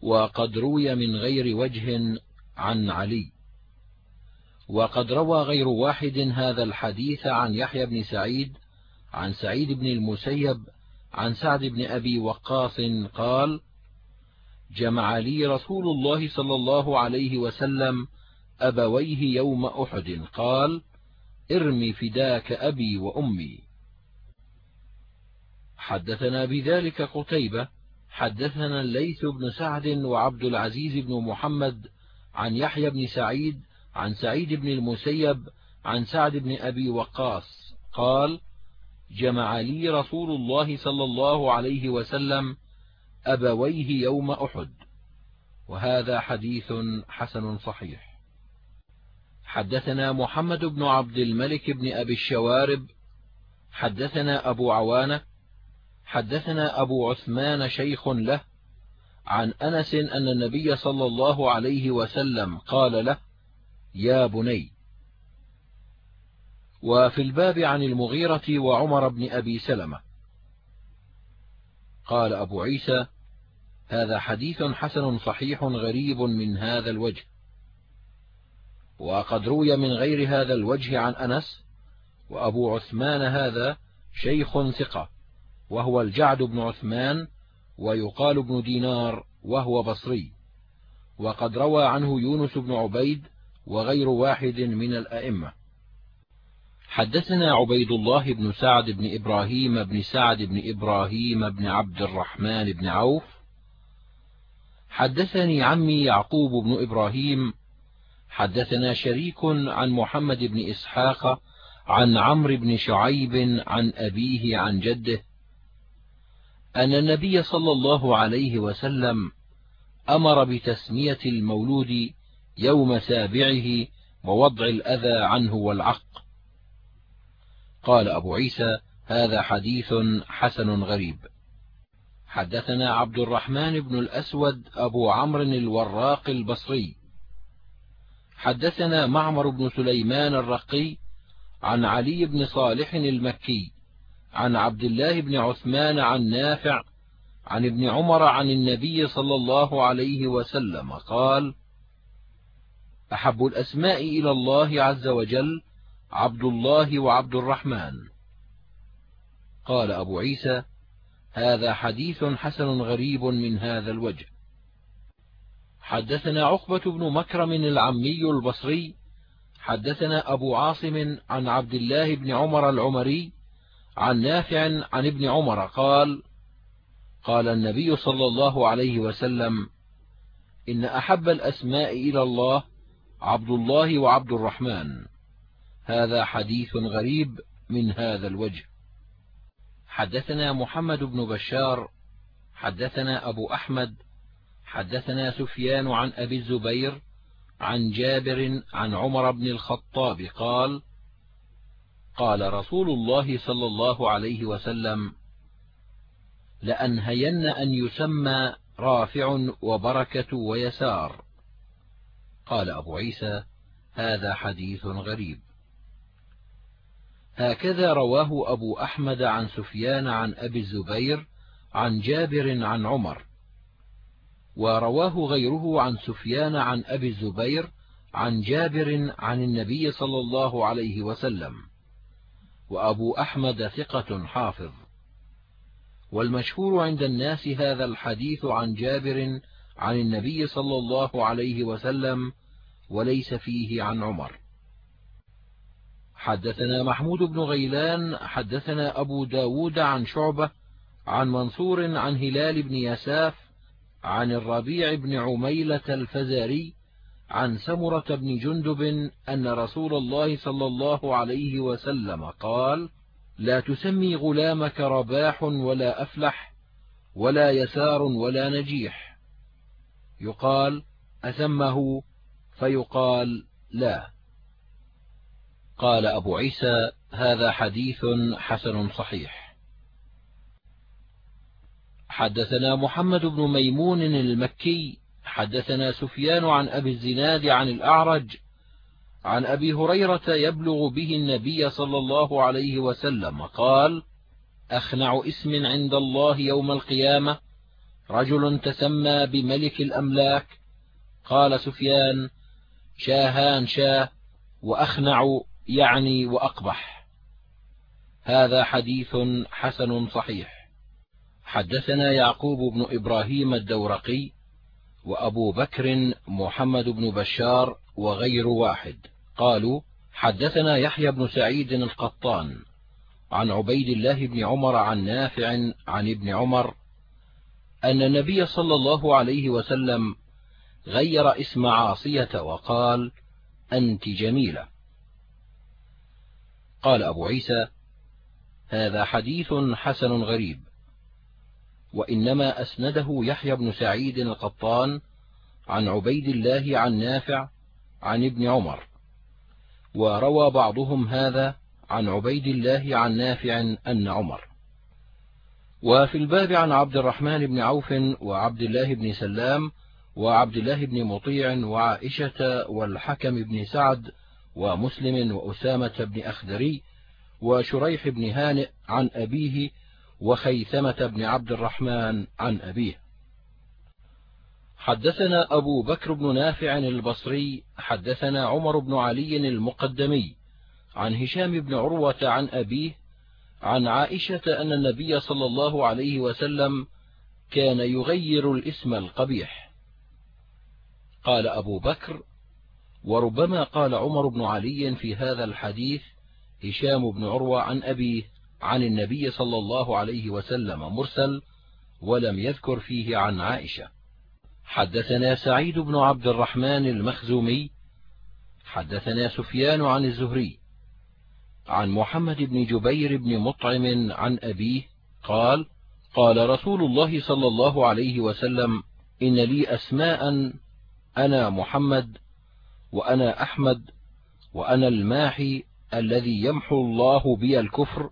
وقد روي من غير وجه عن علي. وقد روى غير واحد هذا الحديث عن يحيى بن سعيد عن سعيد بن المسيب عن سعد بن أبي وقاص قال جمع لي رسول الله صلى الله عليه وسلم أبويه يوم أحد. قال ارم فداك أبي وأمي. حدثنا بذلك قتيبة حدثنا الليث بن سعد وعبد العزيز بن محمد عن يحيى بن سعيد عن سعيد بن المسيب عن سعد بن أبي وقاص. قال جمع لي رسول الله صلى الله عليه وسلم أبويه يوم أحد. وهذا حديث حسن صحيح. حدثنا محمد بن عبد الملك بن أبي الشوارب. حدثنا أبو عوانة. حدثنا أبو عثمان شيخ له. عن أنس أن النبي صلى الله عليه وسلم قال له يا بني وفي الباب عن المغيرة وعمر بن أبي سلمة. قال أبو عيسى هذا حديث حسن صحيح غريب من هذا الوجه. وقد روي من غير هذا الوجه عن أنس وأبو عثمان هذا شيخ ثقة وهو الجعد بن عثمان ويقال ابن دينار وهو بصري. وقد روى عنه يونس بن عبيد وغير واحد من الأئمة. حدثنا عبيد الله بن سعد بن إبراهيم بن سعد بن إبراهيم بن عبد الرحمن بن عوف. حدثني عمي يعقوب بن إبراهيم. حدثنا شريك عن محمد بن إسحاق عن عمرو بن شعيب عن أبيه عن جده أن النبي صلى الله عليه وسلم أمر بتسمية المولود يوم سابعه ووضع الأذى عنه والعق. قال أبو عيسى هذا حديث حسن غريب. حدثنا عبد الرحمن بن الأسود أبو عمرو الوراق البصري. حدثنا معمر بن سليمان الرقي عن علي بن صالح المكي عن عبد الله بن عثمان عن نافع عن ابن عمر عن النبي صلى الله عليه وسلم قال أحب الأسماء إلى الله عز وجل عبد الله وعبد الرحمن. قال أبو عيسى هذا حديث حسن غريب من هذا الوجه. حدثنا عقبة بن مكرم العمي البصري حدثنا أبو عاصم عن عبد الله بن عمر العمري عن نافع عن ابن عمر قال قال النبي صلى الله عليه وسلم إن أحب الأسماء إلى الله عبد الله وعبد الرحمن. هذا حديث غريب من هذا الوجه. حدثنا محمد بن بشار حدثنا أبو أحمد حدثنا سفيان عن أبي الزبير عن جابر عن عمر بن الخطاب قال قال رسول الله صلى الله عليه وسلم لأنهين أن يسمى رافع وبركة ويسار. قال أبو عيسى هذا حديث غريب. هكذا رواه أبو أحمد عن سفيان عن أبي الزبير عن جابر عن عمر. ورواه غيره عن سفيان عن أبي الزبير عن جابر عن النبي صلى الله عليه وسلم. وأبو أحمد ثقة حافظ. والمشهور عند الناس هذا الحديث عن جابر عن النبي صلى الله عليه وسلم وليس فيه عن عمر. حدثنا محمود بن غيلان حدثنا أبو ب داود عن شعبة عن منصور عن هلال بن يساف عن الربيع بن عميلة الفزاري عن سمرة بن جندب أن رسول الله صلى الله عليه وسلم قال لا تسمي غلامك رباح ولا أفلح ولا يسار ولا نجيح. يقال أسمه؟ فيقال لا. قال أبو عيسى هذا حديث حسن صحيح. حدثنا محمد بن ميمون المكي حدثنا سفيان عن أبي الزناد عن الأعرج عن أبي هريرة يبلغ به النبي صلى الله عليه وسلم قال أخنع اسم عند الله يوم القيامة رجل تسمى بملك الأملاك. قال سفيان شاهان شاه وأخنع يعني وأقبح. هذا حديث حسن صحيح. حدثنا يعقوب بن إبراهيم الدورقي وأبو بكر محمد بن بشار وغير واحد. قالوا حدثنا يحيى بن سعيد القطان عن عبيد الله بن عمر عن نافع عن ابن عمر أن النبي صلى الله عليه وسلم غير اسم عاصية وقال أنت جميلة. قال أبو عيسى هذا حديث حسن غريب وإنما أسنده يحيى بن سعيد القطان عن عبيد الله عن نافع عن ابن عمر وروى بعضهم هذا عن عبيد الله عن نافع أن عمر. وفي الباب عن عبد الرحمن بن عوف وعبد الله بن سلام وعبد الله بن مطيع وعائشة والحكم بن سعد ومسلم وأسامة بن أخدري وشريح بن هانئ عن أبيه وخيثمة بن عبد الرحمن عن أبيه. حدثنا أبو بكر بن نافع البصري حدثنا عمر بن علي المقدمي عن هشام بن عروة عن أبيه عن عائشة أن النبي صلى الله عليه وسلم كان يغير الاسم القبيح. قال أبو بكر وربما قال عمر بن علي في هذا الحديث هشام بن عروة عن أبيه عن النبي صلى الله عليه وسلم مرسل ولم يذكر فيه عن عائشة. حدثنا سعيد بن عبد الرحمن المخزومي حدثنا سفيان عن الزهري عن محمد بن جبير بن مطعم عن أبيه قال قال رسول الله صلى الله عليه وسلم إن لي أسماء أنا محمد وأنا أحمد وأنا الماحي الذي يمحو الله بي الكفر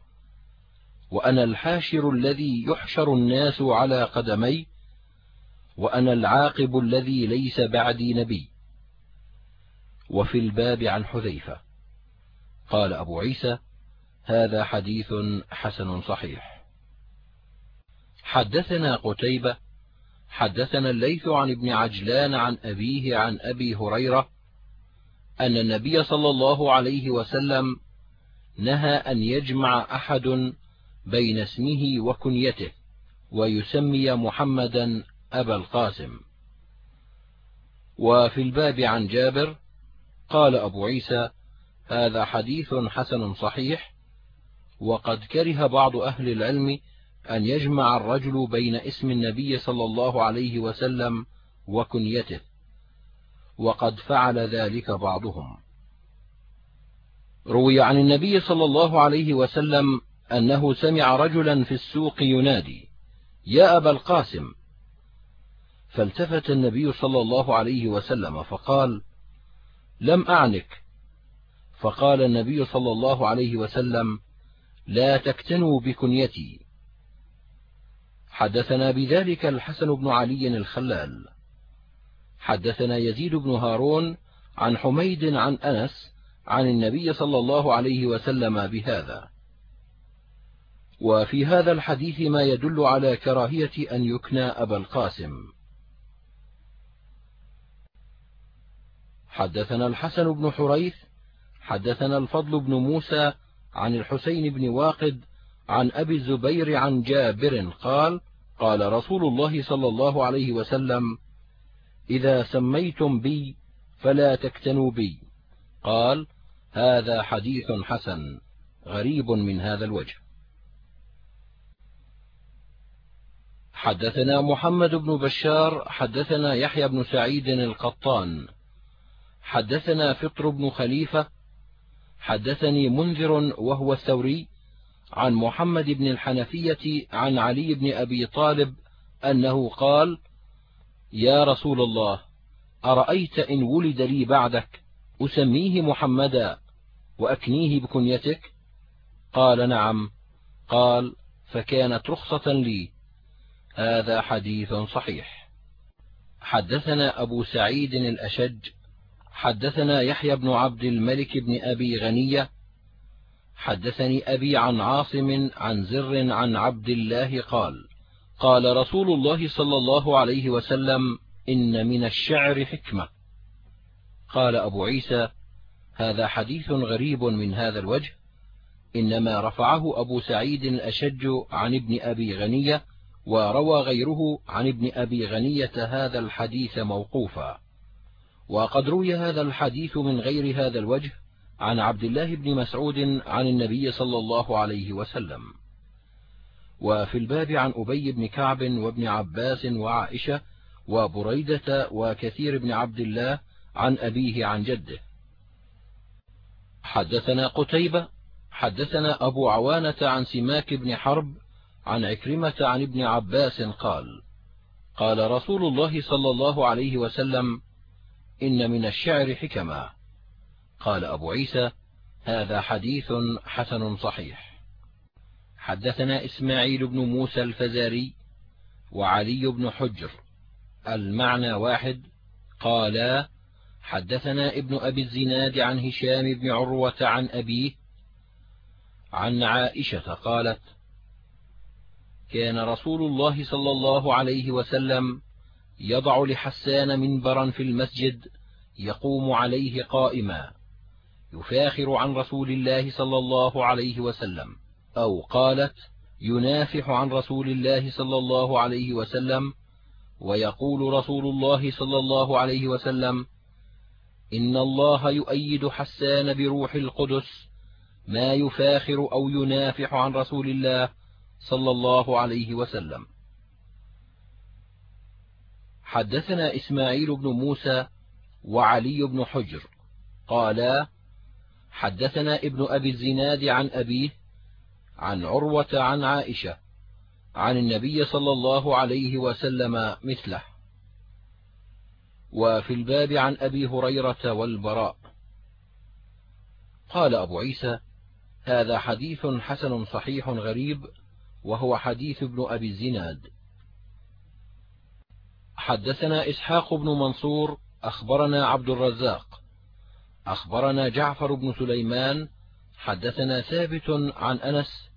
وأنا الحاشر الذي يحشر الناس على قدمي وأنا العاقب الذي ليس بعدي نبي. وفي الباب عن حذيفة. قال أبو عيسى هذا حديث حسن صحيح. حدثنا قتيبة حدثنا الليث عن ابن عجلان عن أبيه عن أبي هريرة أن النبي صلى الله عليه وسلم نهى أن يجمع أحد بين اسمه وكنيته ويسمي محمدا أبا القاسم. وفي الباب عن جابر قال أبو عيسى هذا حديث حسن صحيح وقد كره بعض أهل العلم أن يجمع الرجل بين اسم النبي صلى الله عليه وسلم وكنيته. وقد فعل ذلك بعضهم. روي عن النبي صلى الله عليه وسلم أنه سمع رجلا في السوق ينادي يا أبا القاسم. فالتفت النبي صلى الله عليه وسلم فقال لم أعنك. فقال النبي صلى الله عليه وسلم لا تكتنوا بكنيتي. حدثنا بذلك الحسن بن علي الخلال. حدثنا يزيد بن هارون عن حميد عن أنس عن النبي صلى الله عليه وسلم بهذا. وفي هذا الحديث ما يدل على كراهية أن يكنى أبا القاسم. حدثنا الحسن بن حريث حدثنا الفضل بن موسى عن الحسين بن واقد عن أبي الزبير عن جابر قال قال رسول الله صلى الله عليه وسلم إذا سميتم بي فلا تكتنوا بي. قال هذا حديث حسن غريب من هذا الوجه. حدثنا محمد بن بشار حدثنا يحيى بن سعيد القطان. حدثنا فطر بن خليفة حدثني منذر وهو الثوري عن محمد بن الحنفية عن علي بن أبي طالب أنه قال يا رسول الله أرأيت إن ولد لي بعدك أسميه محمدا وأكنيه بكنيتك؟ قال نعم. قال فكانت رخصة لي. هذا حديث صحيح. حدثنا أبو سعيد الأشج حدثنا يحيى بن عبد الملك بن أبي غنية حدثني أبي عن عاصم عن زر عن عبد الله قال قال رسول الله صلى الله عليه وسلم إن من الشعر حكمة. قال أبو عيسى هذا حديث غريب من هذا الوجه إنما رفعه أبو سعيد الأشج عن ابن أبي غنية وروى غيره عن ابن أبي غنية هذا الحديث موقوفا. وقد روي هذا الحديث من غير هذا الوجه عن عبد الله بن مسعود عن النبي صلى الله عليه وسلم. وفي الباب عن أبي بن كعب وابن عباس وعائشة وبريدة وكثير بن عبد الله عن أبيه عن جده. حدثنا قتيبة حدثنا أبو عوانة عن سماك بن حرب عن عكرمة عن ابن عباس قال قال رسول الله صلى الله عليه وسلم إن من الشعر حكما. قال أبو عيسى هذا حديث حسن صحيح. حدثنا إسماعيل بن موسى الفزاري وعلي بن حجر. المعنى واحد. قالا حدثنا ابن أبي الزناد عن هشام بن عروة عن أبيه عن عائشة قالت كان رسول الله صلى الله عليه وسلم يضع لحسان منبرا في المسجد يقوم عليه قائما يفاخر عن رسول الله صلى الله عليه وسلم. أو قالت ينافح عن رسول الله صلى الله عليه وسلم ويقول رسول الله صلى الله عليه وسلم إن الله يؤيد حسان بروح القدس ما يفاخر أو ينافح عن رسول الله صلى الله عليه وسلم. حدثنا إسماعيل بن موسى وعلي بن حجر قالا حدثنا ابن أبي الزناد عن أبيه عن عروة عن عائشة عن النبي صلى الله عليه وسلم مثله. وفي الباب عن أبي هريرة والبراء. قال أبو عيسى هذا حديث حسن صحيح غريب وهو حديث ابن أبي الزناد. حدثنا إسحاق بن منصور أخبرنا عبد الرزاق أخبرنا جعفر بن سليمان حدثنا ثابت عن أنس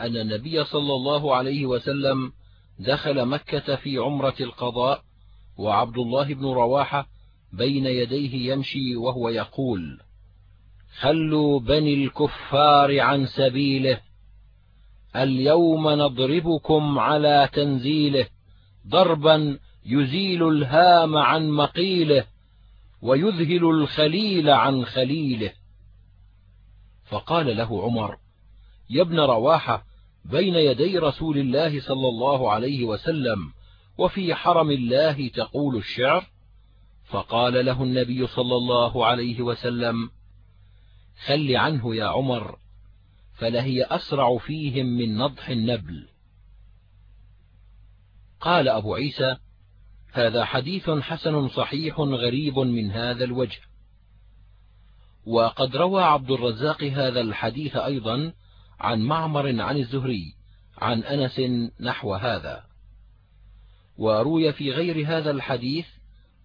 أن النبي صلى الله عليه وسلم دخل مكة في عمرة القضاء وعبد الله بن رواحة بين يديه يمشي وهو يقول خلوا بني الكفار عن سبيله اليوم نضربكم على تنزيله ضربا يزيل الهام عن مقيله ويذهل الخليل عن خليله. فقال له عمر يا ابن رواحة بين يدي رسول الله صلى الله عليه وسلم وفي حرم الله تقول الشعر؟ فقال له النبي صلى الله عليه وسلم خل عنه يا عمر فلهي أسرع فيهم من نضح النبل. قال أبو عيسى هذا حديث حسن صحيح غريب من هذا الوجه وقد روى عبد الرزاق هذا الحديث أيضا عن معمر عن الزهري عن أنس نحو هذا. وروي في غير هذا الحديث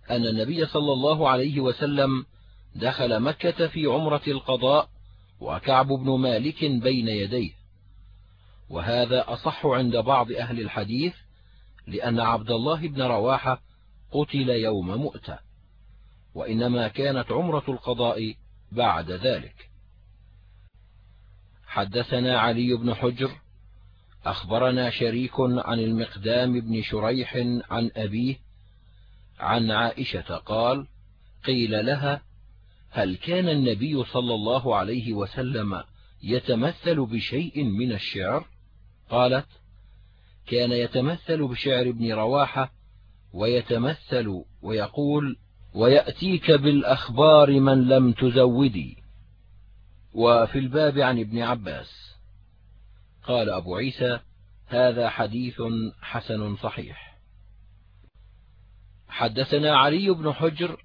أن النبي صلى الله عليه وسلم دخل مكة في عمرة القضاء وكعب بن مالك بين يديه. وهذا أصح عند بعض أهل الحديث لأن عبد الله بن رواحة قتل يوم مؤتة. وإنما كانت عمرة القضاء بعد ذلك. حدثنا علي بن حجر أخبرنا شريك عن المقدام بن شريح عن أبيه عن عائشة قال قيل لها هل كان النبي صلى الله عليه وسلم يتمثل بشيء من الشعر؟ قالت كان يتمثل بشعر ابن رواحة ويتمثل ويقول ويأتيك بالأخبار من لم تزودي. وفي الباب عن ابن عباس. قال أبو عيسى هذا حديث حسن صحيح. حدثنا علي بن حجر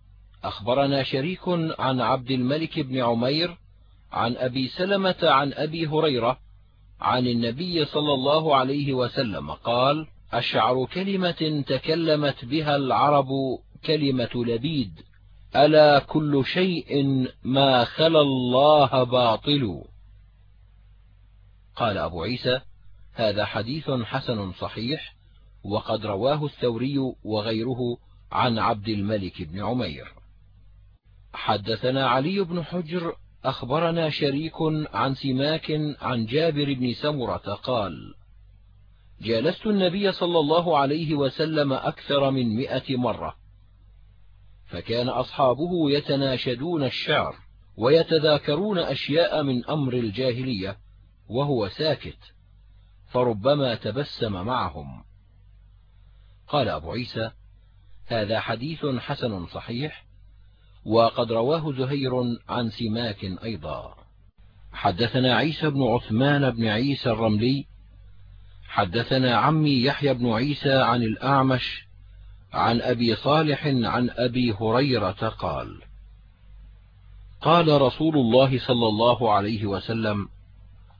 أخبرنا شريك عن عبد الملك بن عمير عن أبي سلمة عن أبي هريرة عن النبي صلى الله عليه وسلم قال أشعر كلمة تكلمت بها العرب كلمة لبيد ألا كل شيء ما خلا الله باطل؟ قال أبو عيسى هذا حديث حسن صحيح وقد رواه الثوري وغيره عن عبد الملك بن عمير. حدثنا علي بن حجر أخبرنا شريك عن سماك عن جابر بن سمرة قال جالست النبي صلى الله عليه وسلم أكثر من مئة مرة فكان أصحابه يتناشدون الشعر ويتذاكرون أشياء من أمر الجاهلية وهو ساكت فربما تبسم معهم. قال أبو عيسى هذا حديث حسن صحيح وقد رواه زهير عن سماك أيضا. حدثنا عيسى بن عثمان بن عيسى الرملي حدثنا عمي يحيى بن عيسى عن الأعمش عن أبي صالح عن أبي هريرة قال قال رسول الله صلى الله عليه وسلم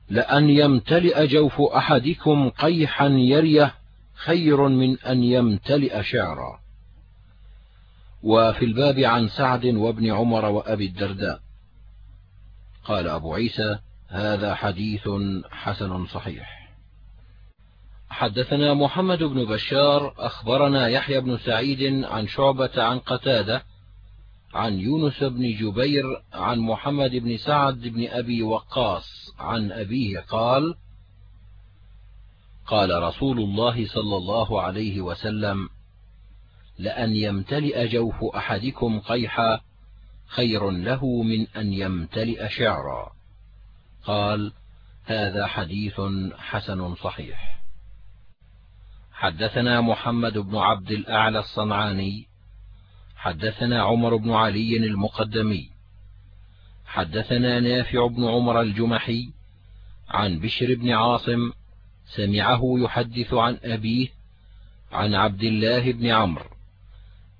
لأن يمتلئ جوف أحدكم قيحا يريه خير من أن يمتلئ شعرا. وفي الباب عن سعد وابن عمر وأبي الدرداء. قال أبو عيسى هذا حديث حسن صحيح. حدثنا محمد بن بشار أخبرنا يحيى بن سعيد عن شعبة عن قتادة عن يونس بن جبير عن محمد بن سعد بن أبي وقاص عن أبيه قال قال رسول الله صلى الله عليه وسلم لأن يمتلئ جوف أحدكم قيحا خير له من أن يمتلئ شعرا. قال هذا حديث حسن صحيح. حدثنا محمد بن عبد الأعلى الصنعاني حدثنا عمر بن علي المقدمي حدثنا نافع بن عمر الجمحي عن بشر بن عاصم سمعه يحدث عن أبيه عن عبد الله بن عمرو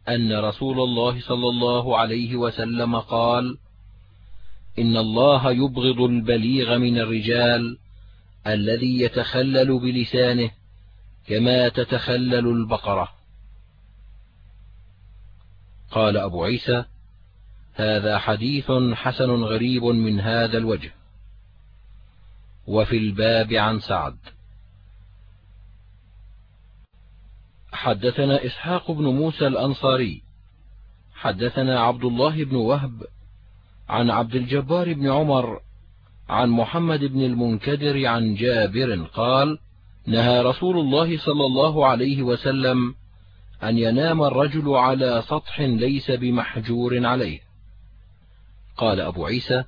أن رسول الله صلى الله عليه وسلم قال إن الله يبغض البليغ من الرجال الذي يتخلل بلسانه كما تتخلل البقرة. قال أبو عيسى هذا حديث حسن غريب من هذا الوجه. وفي الباب عن سعد. حدثنا إسحاق بن موسى الأنصاري. حدثنا عبد الله بن وهب عن عبد الجبار بن عمر عن محمد بن المنكدر عن جابر قال نهى رسول الله صلى الله عليه وسلم أن ينام الرجل على سطح ليس بمحجور عليه. قال أبو عيسى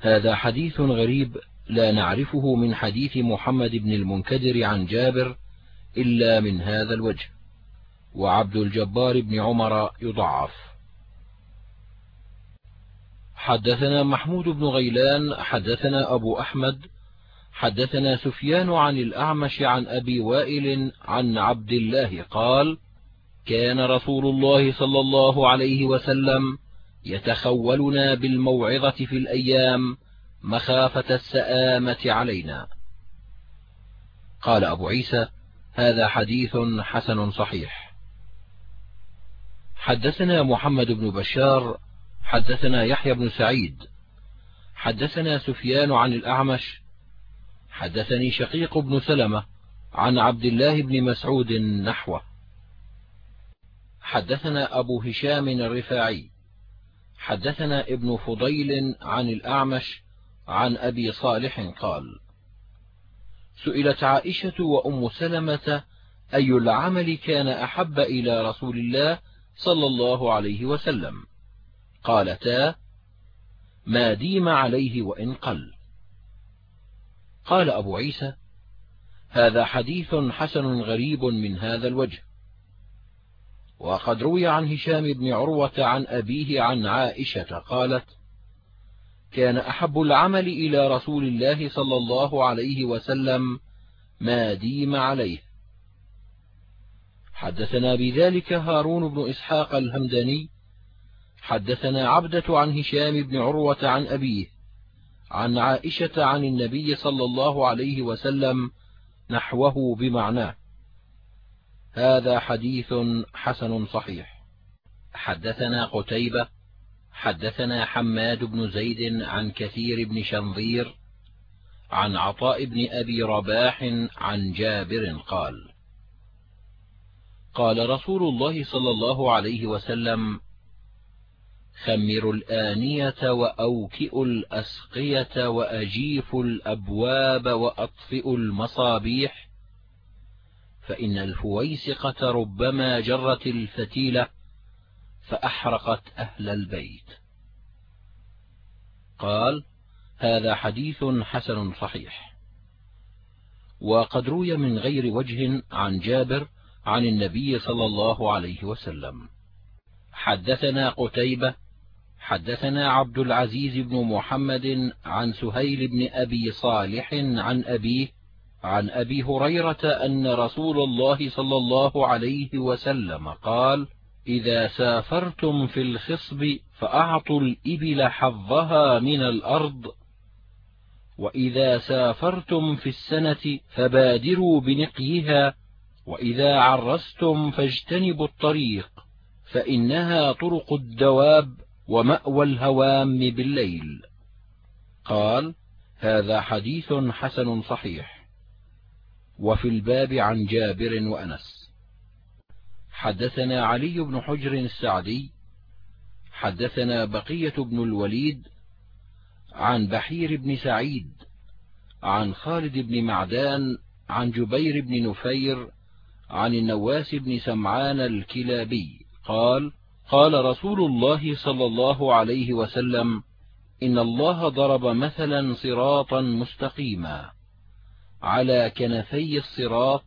هذا حديث غريب لا نعرفه من حديث محمد بن المنكدر عن جابر إلا من هذا الوجه وعبد الجبار بن عمر يضعف. حدثنا محمود بن غيلان حدثنا أبو أحمد حدثنا سفيان عن الأعمش عن أبي وائل عن عبد الله قال كان رسول الله صلى الله عليه وسلم يتخولنا بالموعظة في الأيام مخافة السآمة علينا. قال أبو عيسى هذا حديث حسن صحيح. حدثنا محمد بن بشار حدثنا يحيى بن سعيد. حدثنا سفيان عن الأعمش حدثني شقيق بن سلمة عن عبد الله بن مسعود نحوه. حدثنا أبو هشام الرفاعي. حدثنا ابن فضيل عن الأعمش عن أبي صالح قال سئلت عائشة وأم سلمة أي العمل كان أحب إلى رسول الله صلى الله عليه وسلم؟ قالتا ما ديم عليه وإن قل. قال أبو عيسى هذا حديث حسن غريب من هذا الوجه. وقد روي عن هشام بن عروة عن أبيه عن عائشة قالت كان أحب العمل إلى رسول الله صلى الله عليه وسلم ما ديم عليه. حدثنا بذلك هارون بن إسحاق الهمداني حدثنا عبدة عن هشام بن عروة عن أبيه عن عائشة عن النبي صلى الله عليه وسلم نحوه بمعناه. هذا حديث حسن صحيح. حدثنا قتيبة حدثنا حماد بن زيد عن كثير بن شنظير عن عطاء بن أبي رباح عن جابر قال قال رسول الله صلى الله عليه وسلم خمروا الآنية وأوكئوا الأسقية وأجيفوا الأبواب وأطفئوا المصابيح. فإن الفويسقة ربما جرت الفتيلة فأحرقت أهل البيت. قال هذا حديث حسن صحيح. وقد روي من غير وجه عن جابر عن النبي صلى الله عليه وسلم. حدثنا قتيبة حدثنا عبد العزيز بن محمد عن سهيل بن أبي صالح عن أبيه عن أبي هريرة أن رسول الله صلى الله عليه وسلم قال إذا سافرتم في الخصب فأعطوا الإبل حظها من الأرض وإذا سافرتم في السنة فبادروا بنقيها وإذا عرستم فاجتنبوا الطريق فإنها طرق الدواب ومأوى الهوام بالليل. قال هذا حديث حسن صحيح. وفي الباب عن جابر وأنس. حدثنا علي بن حجر السعدي. حدثنا بقية بن الوليد. عن بحير بن سعيد. عن خالد بن معدان. عن جبير بن نفير. عن النواس بن سمعان الكلابي. قال قال رسول الله صلى الله عليه وسلم إن الله ضرب مثلا صراطا مستقيما على كنفي الصراط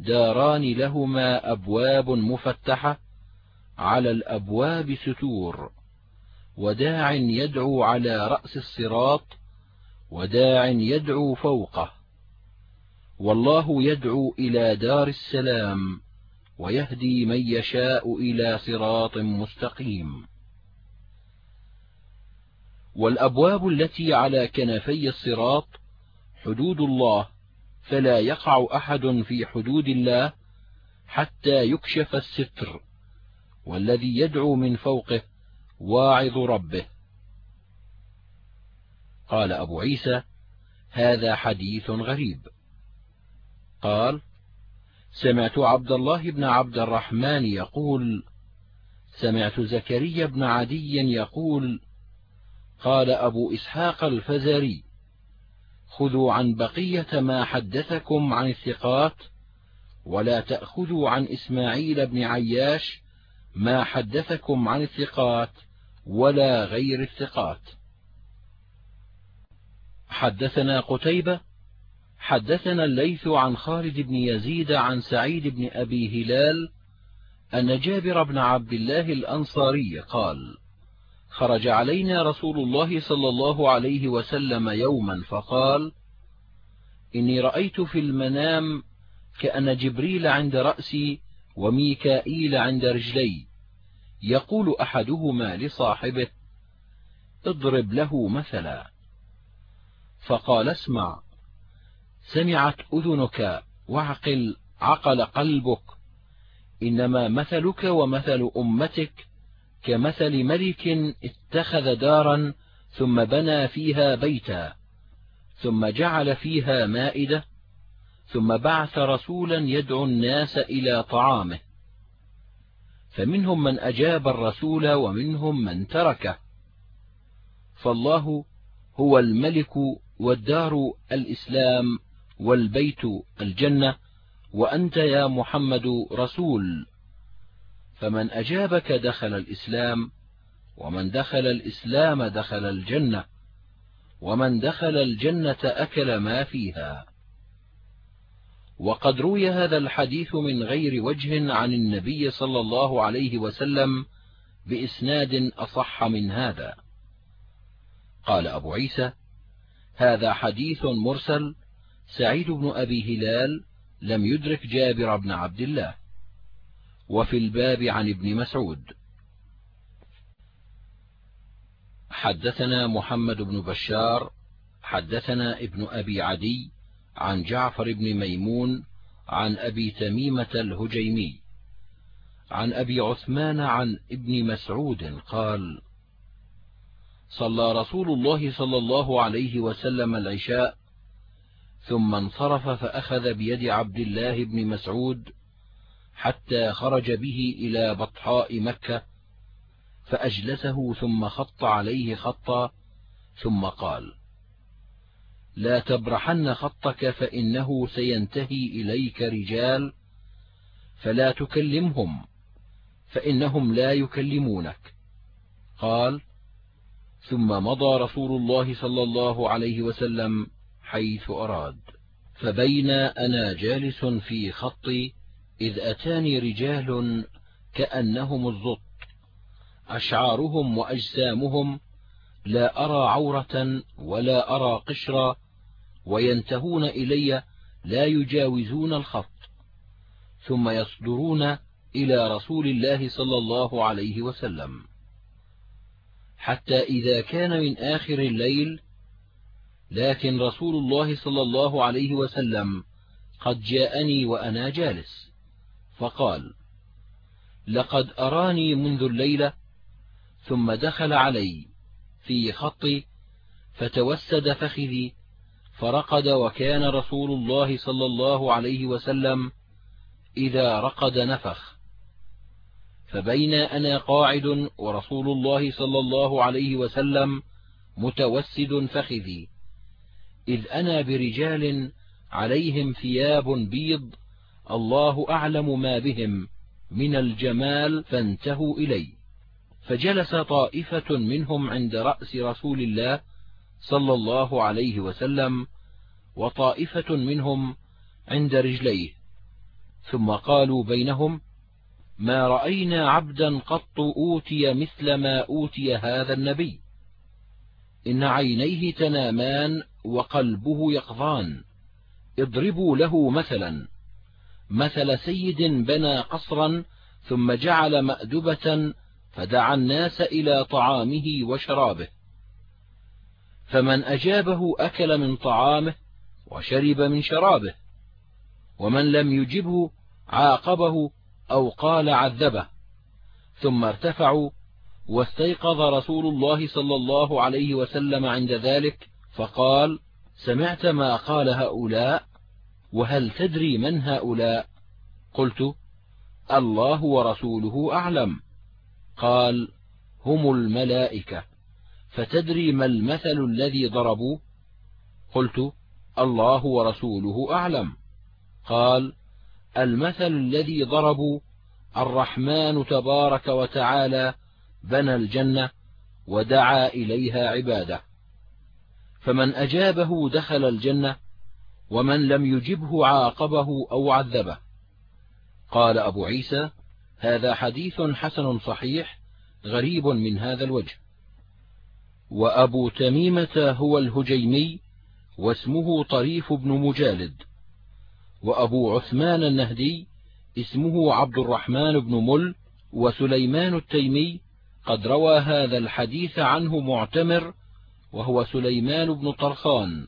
داران لهما أبواب مفتحة على الأبواب ستور وداع يدعو على رأس الصراط وداع يدعو فوقه والله يدعو إلى دار السلام. ويهدي من يشاء إلى صراط مستقيم. والأبواب التي على كنفي الصراط حدود الله فلا يقع أحد في حدود الله حتى يكشف الستر والذي يدعو من فوقه واعظ ربه. قال أبو عيسى هذا حديث غريب. قال سمعت عبد الله بن عبد الرحمن يقول سمعت زكريا بن عدي يقول قال أبو إسحاق الفزاري خذوا عن بقية ما حدثكم عن الثقات ولا تأخذوا عن إسماعيل بن عياش ما حدثكم عن الثقات ولا غير الثقات. حدثنا قتيبة حدثنا الليث عن خالد بن يزيد عن سعيد بن أبي هلال أن جابر بن عبد الله الأنصاري قال خرج علينا رسول الله صلى الله عليه وسلم يوما فقال إني رأيت في المنام كأن جبريل عند رأسي وميكائيل عند رجلي يقول أحدهما لصاحبه اضرب له مثلا. فقال اسمع سمعت أذنك واعقل عقل قلبك إنما مثلك ومثل أمتك كمثل ملك اتخذ دارا ثم بنى فيها بيتا ثم جعل فيها مائدة ثم بعث رسولا يدعو الناس إلى طعامه. فمنهم من أجاب الرسول ومنهم من تركه. فالله هو الملك والدار الإسلام. والبيت الجنة وأنت يا محمد رسول. فمن أجابك دخل الإسلام ومن دخل الإسلام دخل الجنة ومن دخل الجنة أكل ما فيها. وقد روي هذا الحديث من غير وجه عن النبي صلى الله عليه وسلم بإسناد أصح من هذا. قال أبو عيسى هذا حديث مرسل سعيد بن أبي هلال لم يدرك جابر بن عبد الله. وفي الباب عن ابن مسعود. حدثنا محمد بن بشار حدثنا ابن أبي عدي عن جعفر بن ميمون عن أبي تميمة الهجيمي. عن أبي عثمان عن ابن مسعود قال صلى رسول الله صلى الله عليه وسلم العشاء ثم انصرف فأخذ بيد عبد الله بن مسعود حتى خرج به إلى بطحاء مكة فأجلسه ثم خط عليه خطا ثم قال لا تبرحن خطك فإنه سينتهي إليك رجال فلا تكلمهم فإنهم لا يكلمونك. قال ثم مضى رسول الله صلى الله عليه وسلم حيث أراد. فبين أنا جالس في خطي إذ أتاني رجال كأنهم الزط. أشعارهم وأجسامهم لا أرى عورة ولا أرى قشرا وينتهون إلي لا يجاوزون الخط. ثم يصدرون إلى رسول الله صلى الله عليه وسلم. حتى إذا كان من آخر الليل لكن رسول الله صلى الله عليه وسلم قد جاءني وأنا جالس. فقال لقد أراني منذ الليلة ثم دخل علي في خطي فتوسد فخذي فرقد وكان رسول الله صلى الله عليه وسلم إذا رقد نفخ. فبين أنا قاعد ورسول الله صلى الله عليه وسلم متوسد فخذي. إذ أنا برجال عليهم ثياب بيض الله أعلم ما بهم من الجمال فانتهوا إلي. فجلس طائفة منهم عند رأس رسول الله صلى الله عليه وسلم وطائفة منهم عند رجليه. ثم قالوا بينهم ما رأينا عبدا قط أوتي مثل ما أوتي هذا النبي. إن عينيه تنامان وقلبه يقظان. اضربوا له مثلا. مثل سيد بنى قصرا ثم جعل مأدبة فدعا الناس إلى طعامه وشرابه. فمن أجابه أكل من طعامه وشرب من شرابه. ومن لم يجبه عاقبه أو قال عذبه. ثم ارتفعوا واستيقظ رسول الله صلى الله عليه وسلم عند ذلك فقال سمعت ما قال هؤلاء وهل تدري من هؤلاء؟ قلت الله ورسوله أعلم. قال هم الملائكة. فتدري ما المثل الذي ضربوا قلت الله ورسوله أعلم. قال المثل الذي ضربوا الرحمن تبارك وتعالى بنى الجنة ودعا إليها عباده. فمن أجابه دخل الجنة ومن لم يجبه عاقبه أو عذبه. قال أبو عيسى هذا حديث حسن صحيح غريب من هذا الوجه. وأبو تميمة هو الهجيمي واسمه طريف بن مجالد. وأبو عثمان النهدي اسمه عبد الرحمن بن مل وسليمان التيمي قد روى هذا الحديث عنه معتمر وهو سليمان بن طرخان.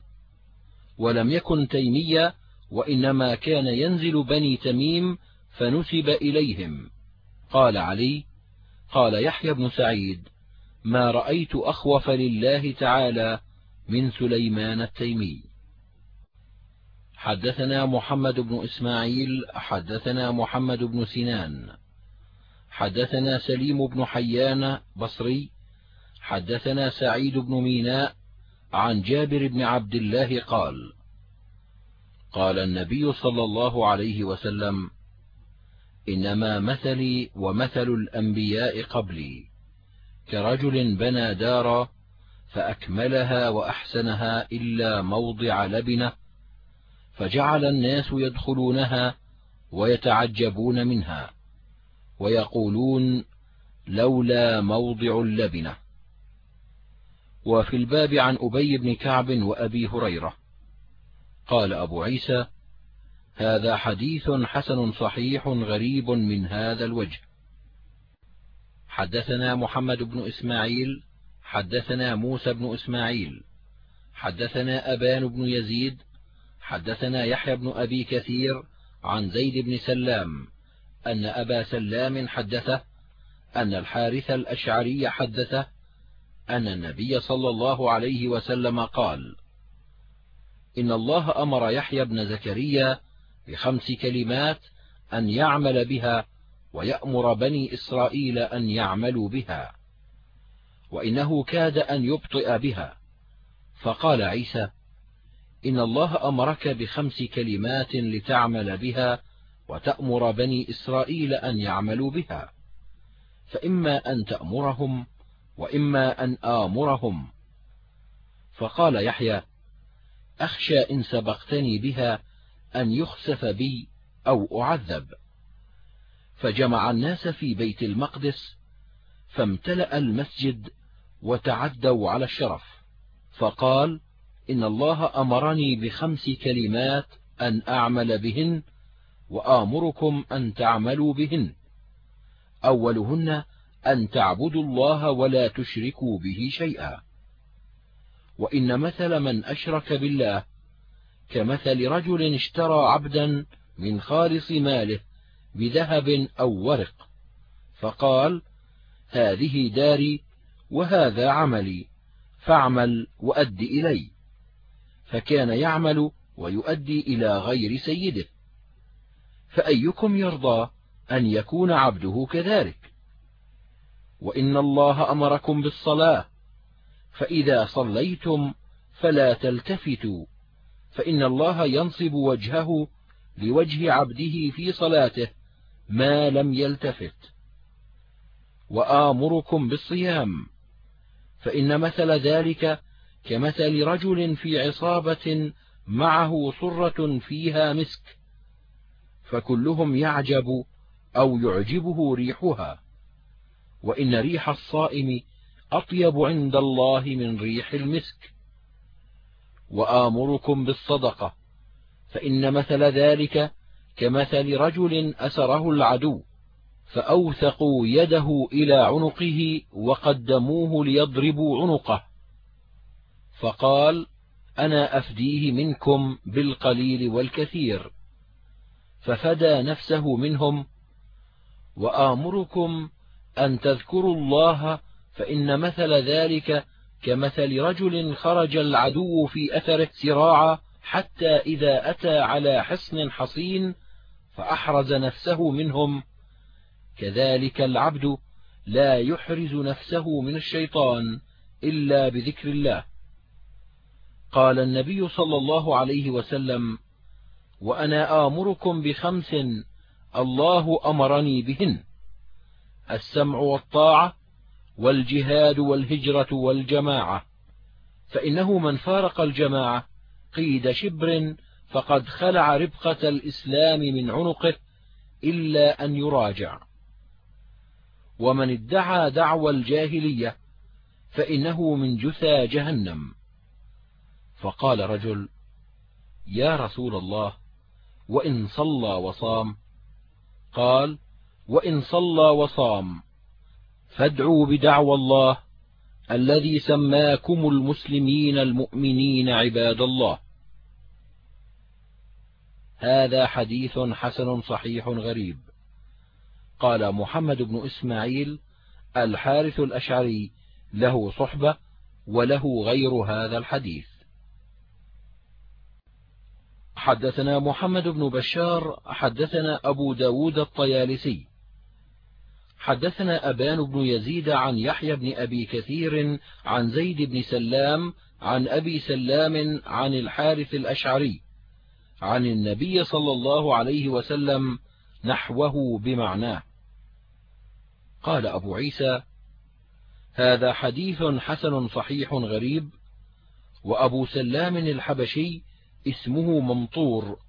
ولم يكن تيمية وإنما كان ينزل بني تميم فنسب إليهم. قال علي قال يحيى بن سعيد ما رأيت أخوف لله تعالى من سليمان التيمي. حدثنا محمد بن إسماعيل حدثنا محمد بن سنان. حدثنا سليم بن حيان بصري حدثنا سعيد بن ميناء عن جابر بن عبد الله قال قال النبي صلى الله عليه وسلم إنما مثلي ومثل الأنبياء قبلي كرجل بنى دارا فأكملها وأحسنها إلا موضع لبنة فجعل الناس يدخلونها ويتعجبون منها ويقولون لولا موضع اللبنة. وفي الباب أبي أبي بن كعب وأبي هريرة. قال أبو عيسى هذا حديث حسن صحيح غريب من هذا الوجه. حدثنا محمد بن إسماعيل حدثنا موسى بن إسماعيل حدثنا أبان بن يزيد حدثنا يحيى بن أبي كثير عن زيد بن سلام أن أبا سلام حدثه أن الحارث الأشعري حدثه أن النبي صلى الله عليه وسلم قال إن الله أمر يحيى بن زكريا بخمس كلمات أن يعمل بها ويأمر بني إسرائيل أن يعملوا بها وإنه كاد أن يبطئ بها. فقال عيسى إن الله أمرك بخمس كلمات لتعمل بها وتأمر بني إسرائيل أن يعملوا بها فإما أن تأمرهم وإما أن آمرهم. فقال يحيى أخشى إن سبقتني بها أن يخسف بي أو أعذب. فجمع الناس في بيت المقدس فامتلأ المسجد وتعدوا على الشرف. فقال إن الله أمرني بخمس كلمات أن أعمل بهن وآمركم أن تعملوا بهن. أولهن أن تعبدوا الله ولا تشركوا به شيئا. وإن مثل من أشرك بالله كمثل رجل اشترى عبدا من خالص ماله بذهب أو ورق فقال هذه داري وهذا عملي فاعمل وأد إلي. فكان يعمل ويؤدي إلى غير سيده. فأيكم يرضى أن يكون عبده كذلك؟ وإن الله أمركم بالصلاة فإذا صليتم فلا تلتفتوا فإن الله ينصب وجهه لوجه عبده في صلاته ما لم يلتفت. وآمركم بالصيام فإن مثل ذلك كمثل رجل في عصابة معه صرة فيها مسك فكلهم يعجب أو يعجبه ريحها. وإن ريح الصائم أطيب عند الله من ريح المسك. وآمركم بالصدقة فإن مثل ذلك كمثل رجل أسره العدو فأوثقوا يده إلى عنقه وقدموه ليضربوا عنقه. فقال أنا أفديه منكم بالقليل والكثير. ففدى نفسه منهم وآمركم أن تذكروا الله فإن مثل ذلك كمثل رجل خرج العدو في أثره سراعا حتى إذا أتى على حصن حصين فأحرز نفسه منهم. كذلك العبد لا يحرز نفسه من الشيطان إلا بذكر الله. قال النبي صلى الله عليه وسلم وأنا آمركم بخمس الله أمرني بهن. السمع والطاعة والجهاد والهجرة والجماعة. فإنه من فارق الجماعة قيد شبر فقد خلع ربقة الإسلام من عنقه إلا أن يراجع. ومن ادعى دعوى الجاهلية فإنه من جثى جهنم. فقال رجل يا رسول الله وإن صلى وصام؟ قال وإن صلى وصام. فادعوا بدعوى الله الذي سماكم المسلمين المؤمنين عباد الله. هذا حديث حسن صحيح غريب. قال محمد بن إسماعيل الحارث الأشعري له صحبة وله غير هذا الحديث. حدثنا محمد بن بشار حدثنا أبو ب داود الطيالسي. حدثنا أبان بن يزيد عن يحيى بن أبي كثير عن زيد بن سلام عن أبي سلام عن الحارث الأشعري عن النبي صلى الله عليه وسلم نحوه بمعناه. قال أبو عيسى هذا حديث حسن صحيح غريب وأبو سلام الحبشي اسمه ممطور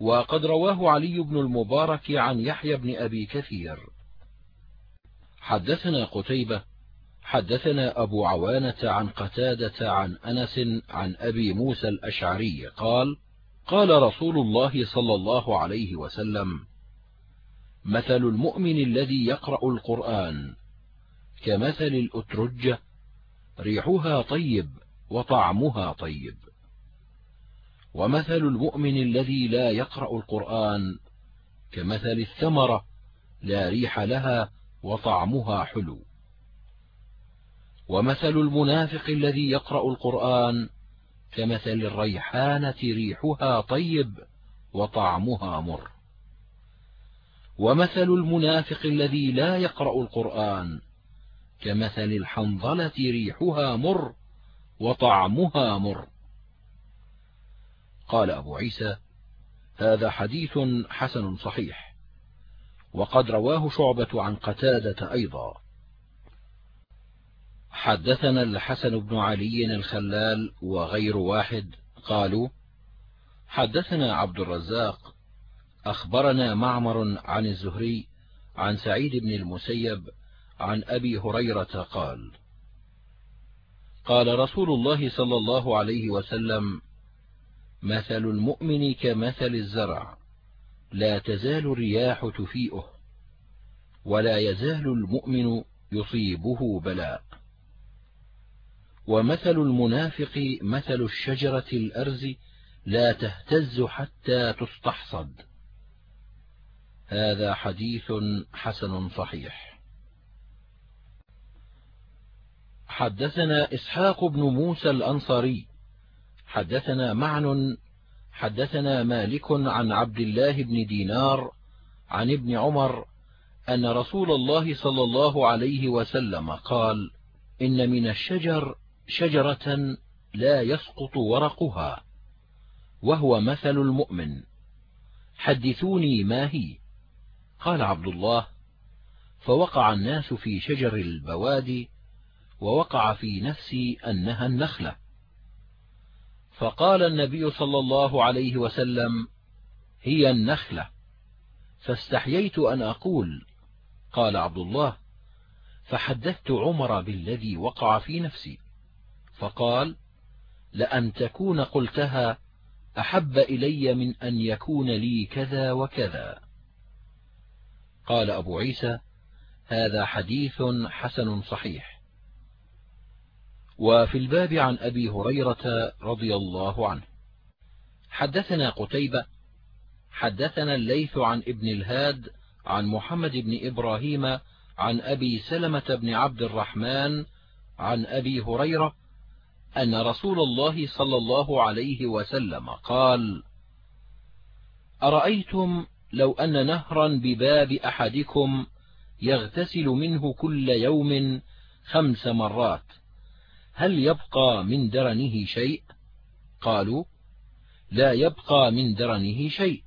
وقد رواه علي بن المبارك عن يحيى بن أبي كثير. حدثنا قتيبة حدثنا أبو عوانة عن قتادة عن أنس عن أبي موسى الأشعري قال قال رسول الله صلى الله عليه وسلم مثل المؤمن الذي يقرأ القرآن كمثل الأترجة ريحها طيب وطعمها طيب. ومثل المؤمن الذي لا يقرأ القرآن كمثل الثمرة لا ريح لها وطعمها حلو. ومثل المنافق الذي يقرأ القرآن كمثل الريحانة ريحها طيب وطعمها مر. ومثل المنافق الذي لا يقرأ القرآن كمثل الحنظلة ريحها مر وطعمها مر. قال أبو عيسى هذا حديث حسن صحيح. وقد رواه شعبة عن قتادة أيضا. حدثنا الحسن بن علي الخلال وغير واحد. قالوا حدثنا عبد الرزاق. أخبرنا معمر عن الزهري عن سعيد بن المسيب عن أبي هريرة قال قال رسول الله صلى الله عليه وسلم مثل المؤمن كمثل الزرع. لا تزال الرياح تفيئه ولا يزال المؤمن يصيبه بلاء. ومثل المنافق مثل الشجرة الأرز لا تهتز حتى تستحصد. هذا حديث حسن صحيح. حدثنا إسحاق بن موسى الأنصاري حدثنا معن حدثنا مالك عن عبد الله بن دينار عن ابن عمر أن رسول الله صلى الله عليه وسلم قال إن من الشجر شجرة لا يسقط ورقها وهو مثل المؤمن. حدثوني ما هي؟ قال عبد الله فوقع الناس في شجر البوادي ووقع في نفسي أنها النخلة. فقال النبي صلى الله عليه وسلم هي النخلة. فاستحييت أن أقول قال عبد الله فحدثت عمر بالذي وقع في نفسي. فقال لأن تكون قلتها أحب إلي من أن يكون لي كذا وكذا. قال أبو عيسى هذا حديث حسن صحيح. وفي الباب عن أبي هريرة رضي الله عنه. حدثنا قتيبة حدثنا الليث عن ابن الهاد عن محمد بن إبراهيم عن أبي سلمة بن عبد الرحمن عن أبي هريرة أن رسول الله صلى الله عليه وسلم قال أرأيتم لو أن نهرا بباب أحدكم يغتسل منه كل يوم خمس مرات هل يبقى من درنه شيء؟ قالوا لا يبقى من درنه شيء.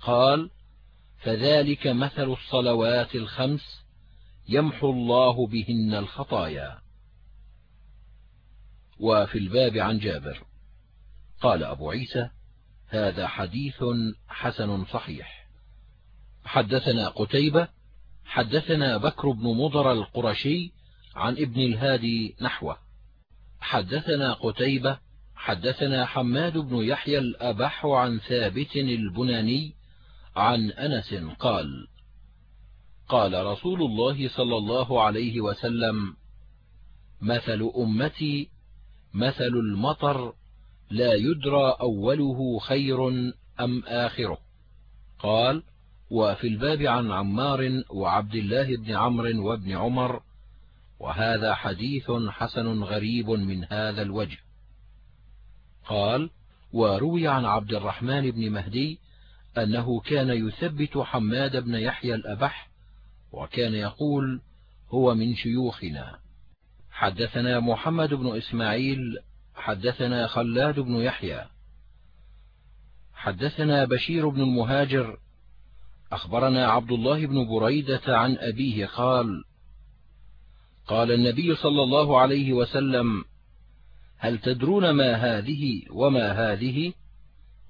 قال فذلك مثل الصلوات الخمس يمحو الله بهن الخطايا. وفي الباب عن جابر. قال أبو عيسى هذا حديث حسن صحيح. حدثنا قتيبة حدثنا بكر بن مضر القرشي عن ابن الهادي نحوه. حدثنا قتيبة حدثنا حماد بن يحيى الأبح عن ثابت البناني عن أنس قال قال رسول الله صلى الله عليه وسلم مثل أمتي مثل المطر لا يدرى أوله خير أم آخره. قال وفي الباب عن عمار وعبد الله بن عمرو وابن عمر وهذا حديث حسن غريب من هذا الوجه. قال وروي عن عبد الرحمن بن مهدي أنه كان يثبت حماد بن يحيى الأبح وكان يقول هو من شيوخنا. حدثنا محمد بن إسماعيل حدثنا خلاد بن يحيى. حدثنا بشير بن المهاجر أخبرنا عبد الله بن بريدة عن أبيه قال قال النبي صلى الله عليه وسلم هل تدرون ما هذه وما هذه؟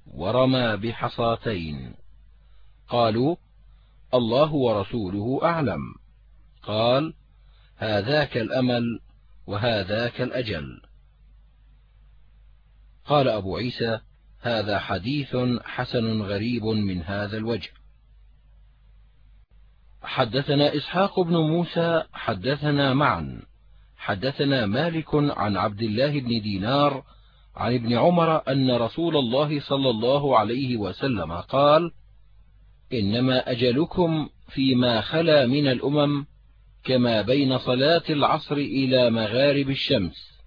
ورمى بحصاتين. قالوا الله ورسوله أعلم. قال هذاك الأمل وهذاك الأجل. قال أبو عيسى هذا حديث حسن غريب من هذا الوجه. حدثنا إسحاق بن موسى حدثنا معا. حدثنا مالك عن عبد الله بن دينار عن ابن عمر أن رسول الله صلى الله عليه وسلم قال إنما أجلكم فيما خلا من الأمم كما بين صلاة العصر إلى مغارب الشمس.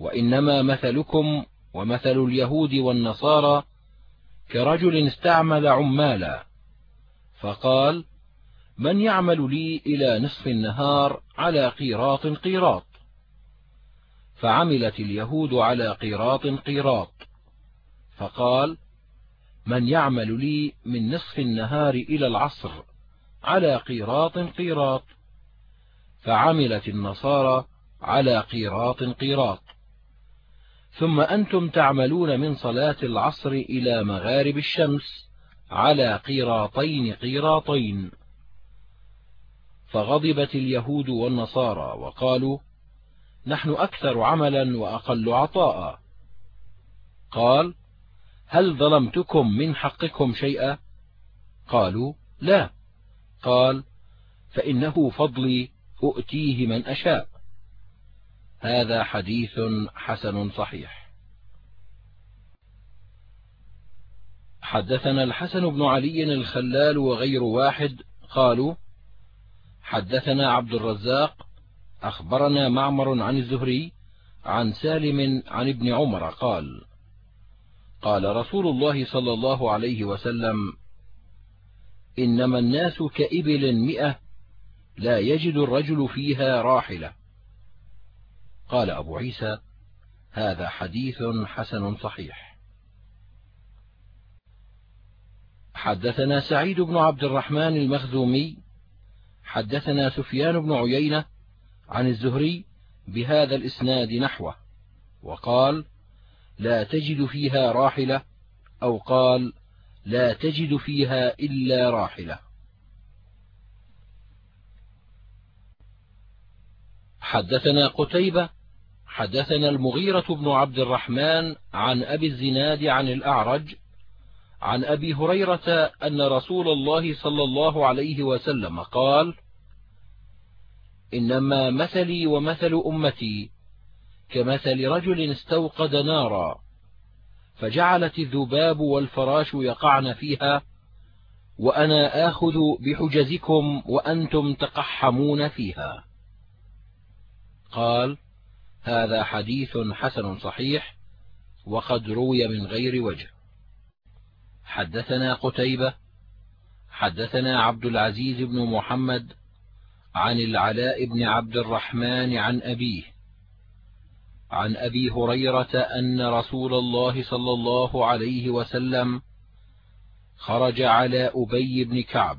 وإنما مثلكم ومثل اليهود والنصارى كرجل استعمل عمالا فقال من يعمل لي إلى نصف النهار على قيراط قيراط. فعملت اليهود على قيراط قيراط. فقال من يعمل لي من نصف النهار إلى العصر على قيراط قيراط. فعملت النصارى على قيراط قيراط. ثم أنتم تعملون من صلاة العصر إلى مغارب الشمس على قيراطين قيراطين. فغضبت اليهود والنصارى وقالوا نحن أكثر عملا وأقل عطاء. قال هل ظلمتكم من حقكم شيئا؟ قالوا لا. قال فإنه فضلي أؤتيه من أشاء. هذا حديث حسن صحيح. حدثنا الحسن بن علي الخلال وغير واحد قالوا حدثنا عبد الرزاق أخبرنا معمر عن الزهري عن سالم عن ابن عمر قال قال رسول الله صلى الله عليه وسلم إنما الناس كإبل مئة لا يجد الرجل فيها راحلة. قال أبو عيسى هذا حديث حسن صحيح. حدثنا سعيد بن عبد الرحمن المخزومي حدثنا سفيان بن عيينة عن الزهري بهذا الإسناد نحوه وقال لا تجد فيها راحلة أو قال لا تجد فيها إلا راحلة حدثنا قتيبة حدثنا المغيرة بن عبد الرحمن عن أبي الزناد عن الأعرج عن أبي هريرة أن رسول الله صلى الله عليه وسلم قال إنما مثلي ومثل أمتي كمثل رجل استوقد نارا فجعلت الذباب والفراش يقعن فيها وأنا آخذ بحجزكم وأنتم تقحمون فيها. قال هذا حديث حسن صحيح وقد روي من غير وجه. حدثنا قتيبة حدثنا عبد العزيز بن محمد عن العلاء بن عبد الرحمن عن أبيه عن أبي هريرة أن رسول الله صلى الله عليه وسلم خرج على أبي بن كعب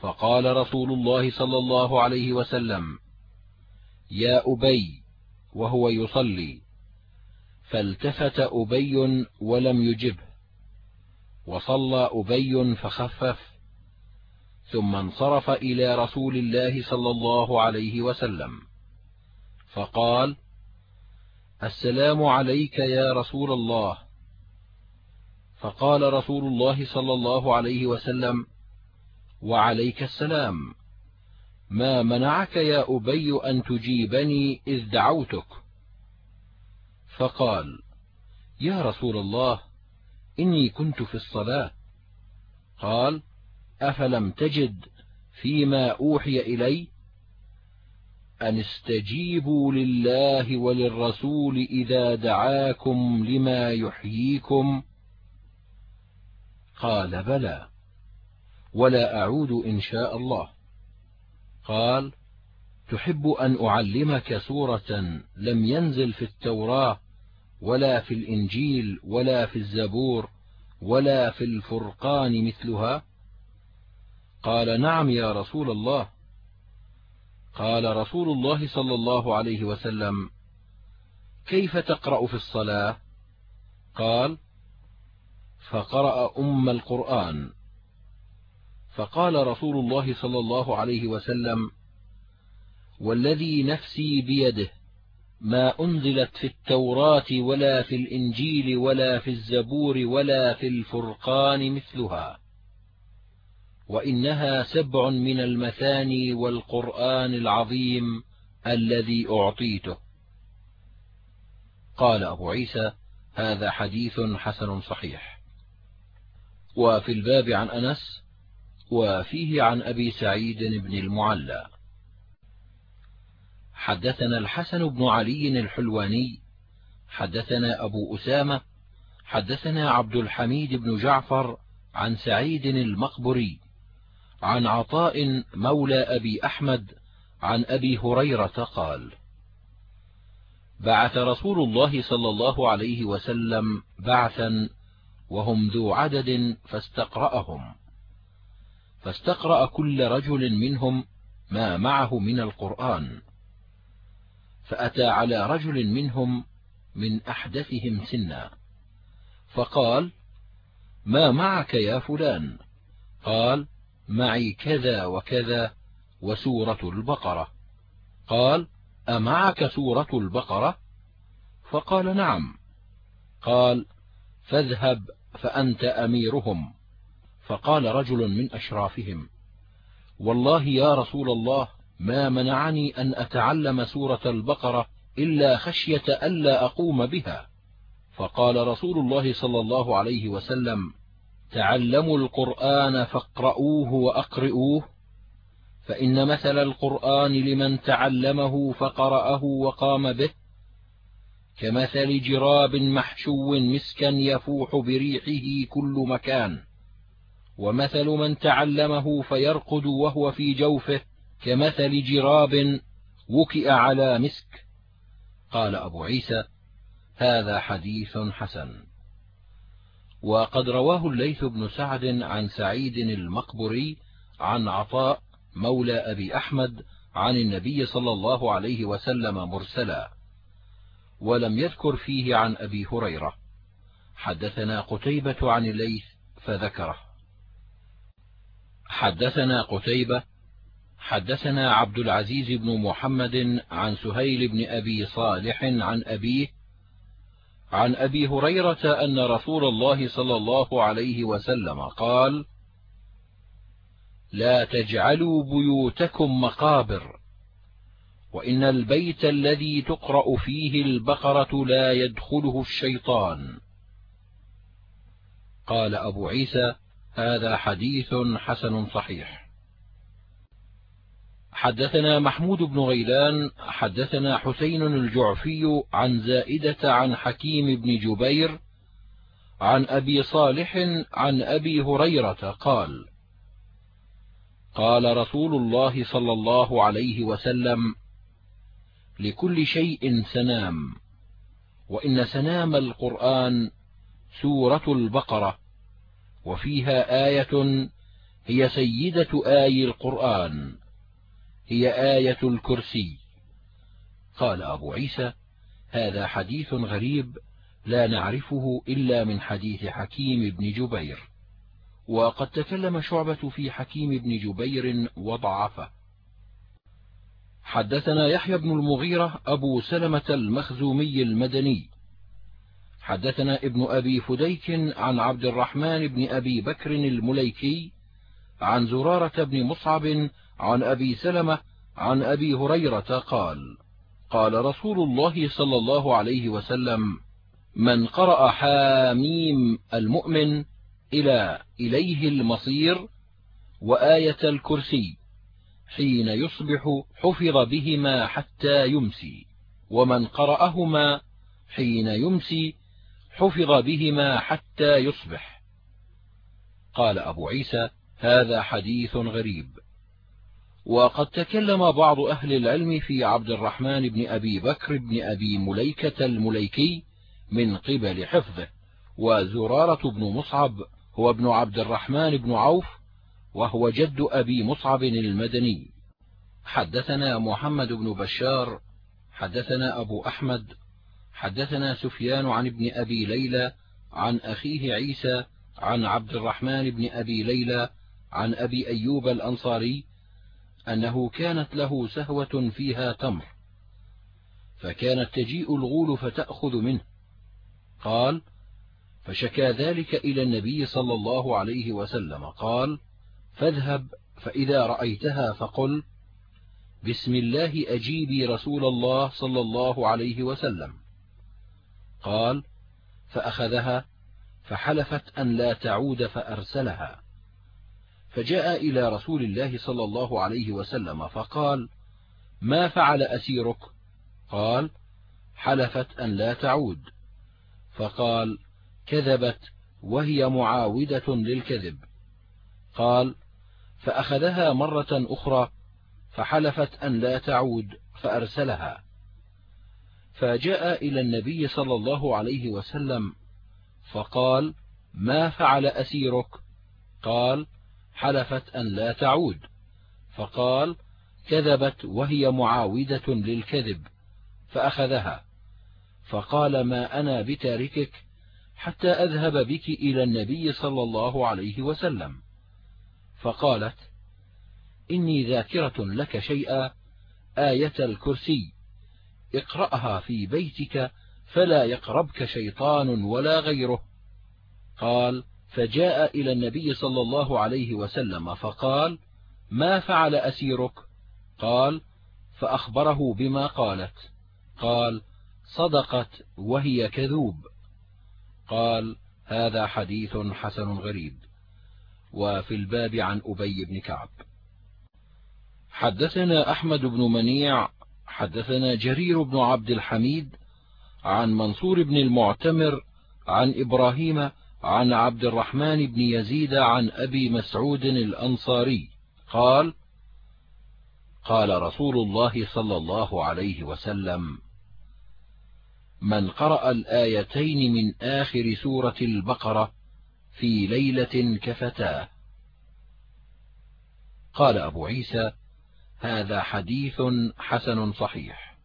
فقال رسول الله صلى الله عليه وسلم يا أبي وهو يصلي فالتفت أبي ولم يجبه. وصلى أبي فخفف ثم انصرف إلى رسول الله صلى الله عليه وسلم فقال السلام عليك يا رسول الله. فقال رسول الله صلى الله عليه وسلم وعليك السلام. ما منعك يا أبي أن تجيبني إذ دعوتك؟ فقال يا رسول الله إني كنت في الصلاة. قال أفلم تجد فيما أوحي إلي أن استجيبوا لله وللرسول إذا دعاكم لما يحييكم؟ قال بلى ولا أعود إن شاء الله. قال تحب أن أعلمك سورة لم ينزل في التوراة ولا في الإنجيل ولا في الزبور ولا في الفرقان مثلها؟ قال نعم يا رسول الله. قال رسول الله صلى الله عليه وسلم كيف تقرأ في الصلاة؟ قال فقرأ أم القرآن. فقال رسول الله صلى الله عليه وسلم والذي نفسي بيده ما أنزلت في التوراة ولا في الإنجيل ولا في الزبور ولا في الفرقان مثلها. وإنها سبع من المثاني والقرآن العظيم الذي أعطيته. قال أبو عيسى هذا حديث حسن صحيح. وفي الباب عن أنس وفيه عن أبي سعيد بن المعلى. حدثنا الحسن بن علي الحلواني حدثنا أبو أسامة حدثنا عبد الحميد بن جعفر عن سعيد المقبري عن عطاء مولى أبي أحمد عن أبي هريرة قال بعث رسول الله صلى الله عليه وسلم بعثا وهم ذو عدد فاستقرأهم فاستقرأ كل رجل منهم ما معه من القرآن. فأتى على رجل منهم من أحدثهم سنا. فقال ما معك يا فلان؟ قال معي كذا وكذا وسورة البقرة. قال أمعك سورة البقرة؟ فقال نعم. قال فاذهب فأنت أميرهم. فقال رجل من أشرافهم والله يا رسول الله ما منعني أن أتعلم سورة البقرة إلا خشية ألا أقوم بها. فقال رسول الله صلى الله عليه وسلم تعلموا القرآن فاقرؤوه وأقرئوه فإن مثل القرآن لمن تعلمه فقرأه وقام به كمثل جراب محشو مسكا يفوح بريحه كل مكان ومثل من تعلمه فيرقد وهو في جوفه كمثل جراب وكئ على مسك. قال أبو عيسى هذا حديث حسن. وقد رواه الليث بن سعد عن سعيد المقبري عن عطاء مولى أبي أحمد عن النبي صلى الله عليه وسلم مرسلا. ولم يذكر فيه عن أبي هريرة. حدثنا قتيبة عن الليث فذكره. حدثنا قتيبة حدثنا عبد العزيز بن محمد عن سهيل بن أبي صالح عن أبيه عن أبي هريرة أن رسول الله صلى الله عليه وسلم قال لا تجعلوا بيوتكم مقابر وإن البيت الذي تقرأ فيه البقرة لا يدخله الشيطان. قال أبو عيسى هذا حديث حسن صحيح. حدثنا محمود بن غيلان حدثنا حسين الجعفي عن زائدة عن حكيم بن جبير عن أبي صالح عن أبي هريرة قال قال رسول الله صلى الله عليه وسلم لكل شيء سنام وإن سنام القرآن سورة البقرة وفيها آية هي سيدة آي القرآن. هي آية الكرسي. قال أبو عيسى هذا حديث غريب لا نعرفه إلا من حديث حكيم بن جبير. وقد تكلم شعبة في حكيم بن جبير وضعفه. حدثنا يحيى بن المغيرة أبو سلمة المخزومي المدني. حدثنا ابن أبي فديك عن عبد الرحمن بن أبي بكر المليكي عن زرارة بن مصعب عن أبي سلمة عن أبي هريرة قال قال رسول الله صلى الله عليه وسلم من قرأ حاميم المؤمن إلى إليه المصير وآية الكرسي حين يصبح حفظ بهما حتى يمسي ومن قرأهما حين يمسي حفظ بهما حتى يصبح. قال أبو عيسى هذا حديث غريب. وقد تكلم بعض أهل العلم في عبد الرحمن بن أبي بكر بن أبي مليكة المليكي من قبل حفظه وزرارة بن مصعب هو ابن عبد الرحمن بن عوف وهو جد أبي مصعب المدني. حدثنا محمد بن بشار حدثنا أبو أحمد حدثنا سفيان عن ابن أبي ليلى عن أخيه عيسى عن عبد الرحمن بن أبي ليلى عن أبي أيوب الأنصاري أنه كانت له سهوة فيها تمر فكانت تجيء الغول فتأخذ منه. قال فشكى ذلك إلى النبي صلى الله عليه وسلم. قال فاذهب فإذا رأيتها فقل بسم الله أجيبي رسول الله صلى الله عليه وسلم. قال فأخذها فحلفت أن لا تعود فأرسلها. فجاء إلى رسول الله صلى الله عليه وسلم فقال ما فعل أسيرك؟ قال حلفت أن لا تعود. فقال كذبت وهي معاودة للكذب. قال فأخذها مرة أخرى فحلفت أن لا تعود فأرسلها. فجاء إلى النبي صلى الله عليه وسلم فقال ما فعل أسيرك؟ قال حلفت أن لا تعود. فقال كذبت وهي معاودة للكذب فأخذها. فقال ما أنا بتاركك حتى أذهب بك إلى النبي صلى الله عليه وسلم. فقالت إني ذاكرة لك شيئا آية الكرسي اقرأها في بيتك فلا يقربك شيطان ولا غيره. قال فجاء إلى النبي صلى الله عليه وسلم فقال ما فعل أسيرك؟ قال فأخبره بما قالت. قال صدقت وهي كذوب. قال هذا حديث حسن غريب. وفي الباب عن أبي بن كعب. حدثنا أحمد بن منيع حدثنا جرير بن عبد الحميد عن منصور بن المعتمر عن إبراهيم عن عبد الرحمن بن يزيد عن أبي مسعود الأنصاري قال قال رسول الله صلى الله عليه وسلم من قرأ الآيتين من آخر سورة البقرة في ليلة كفتاه. قال أبو عيسى هذا حديث حسن صحيح.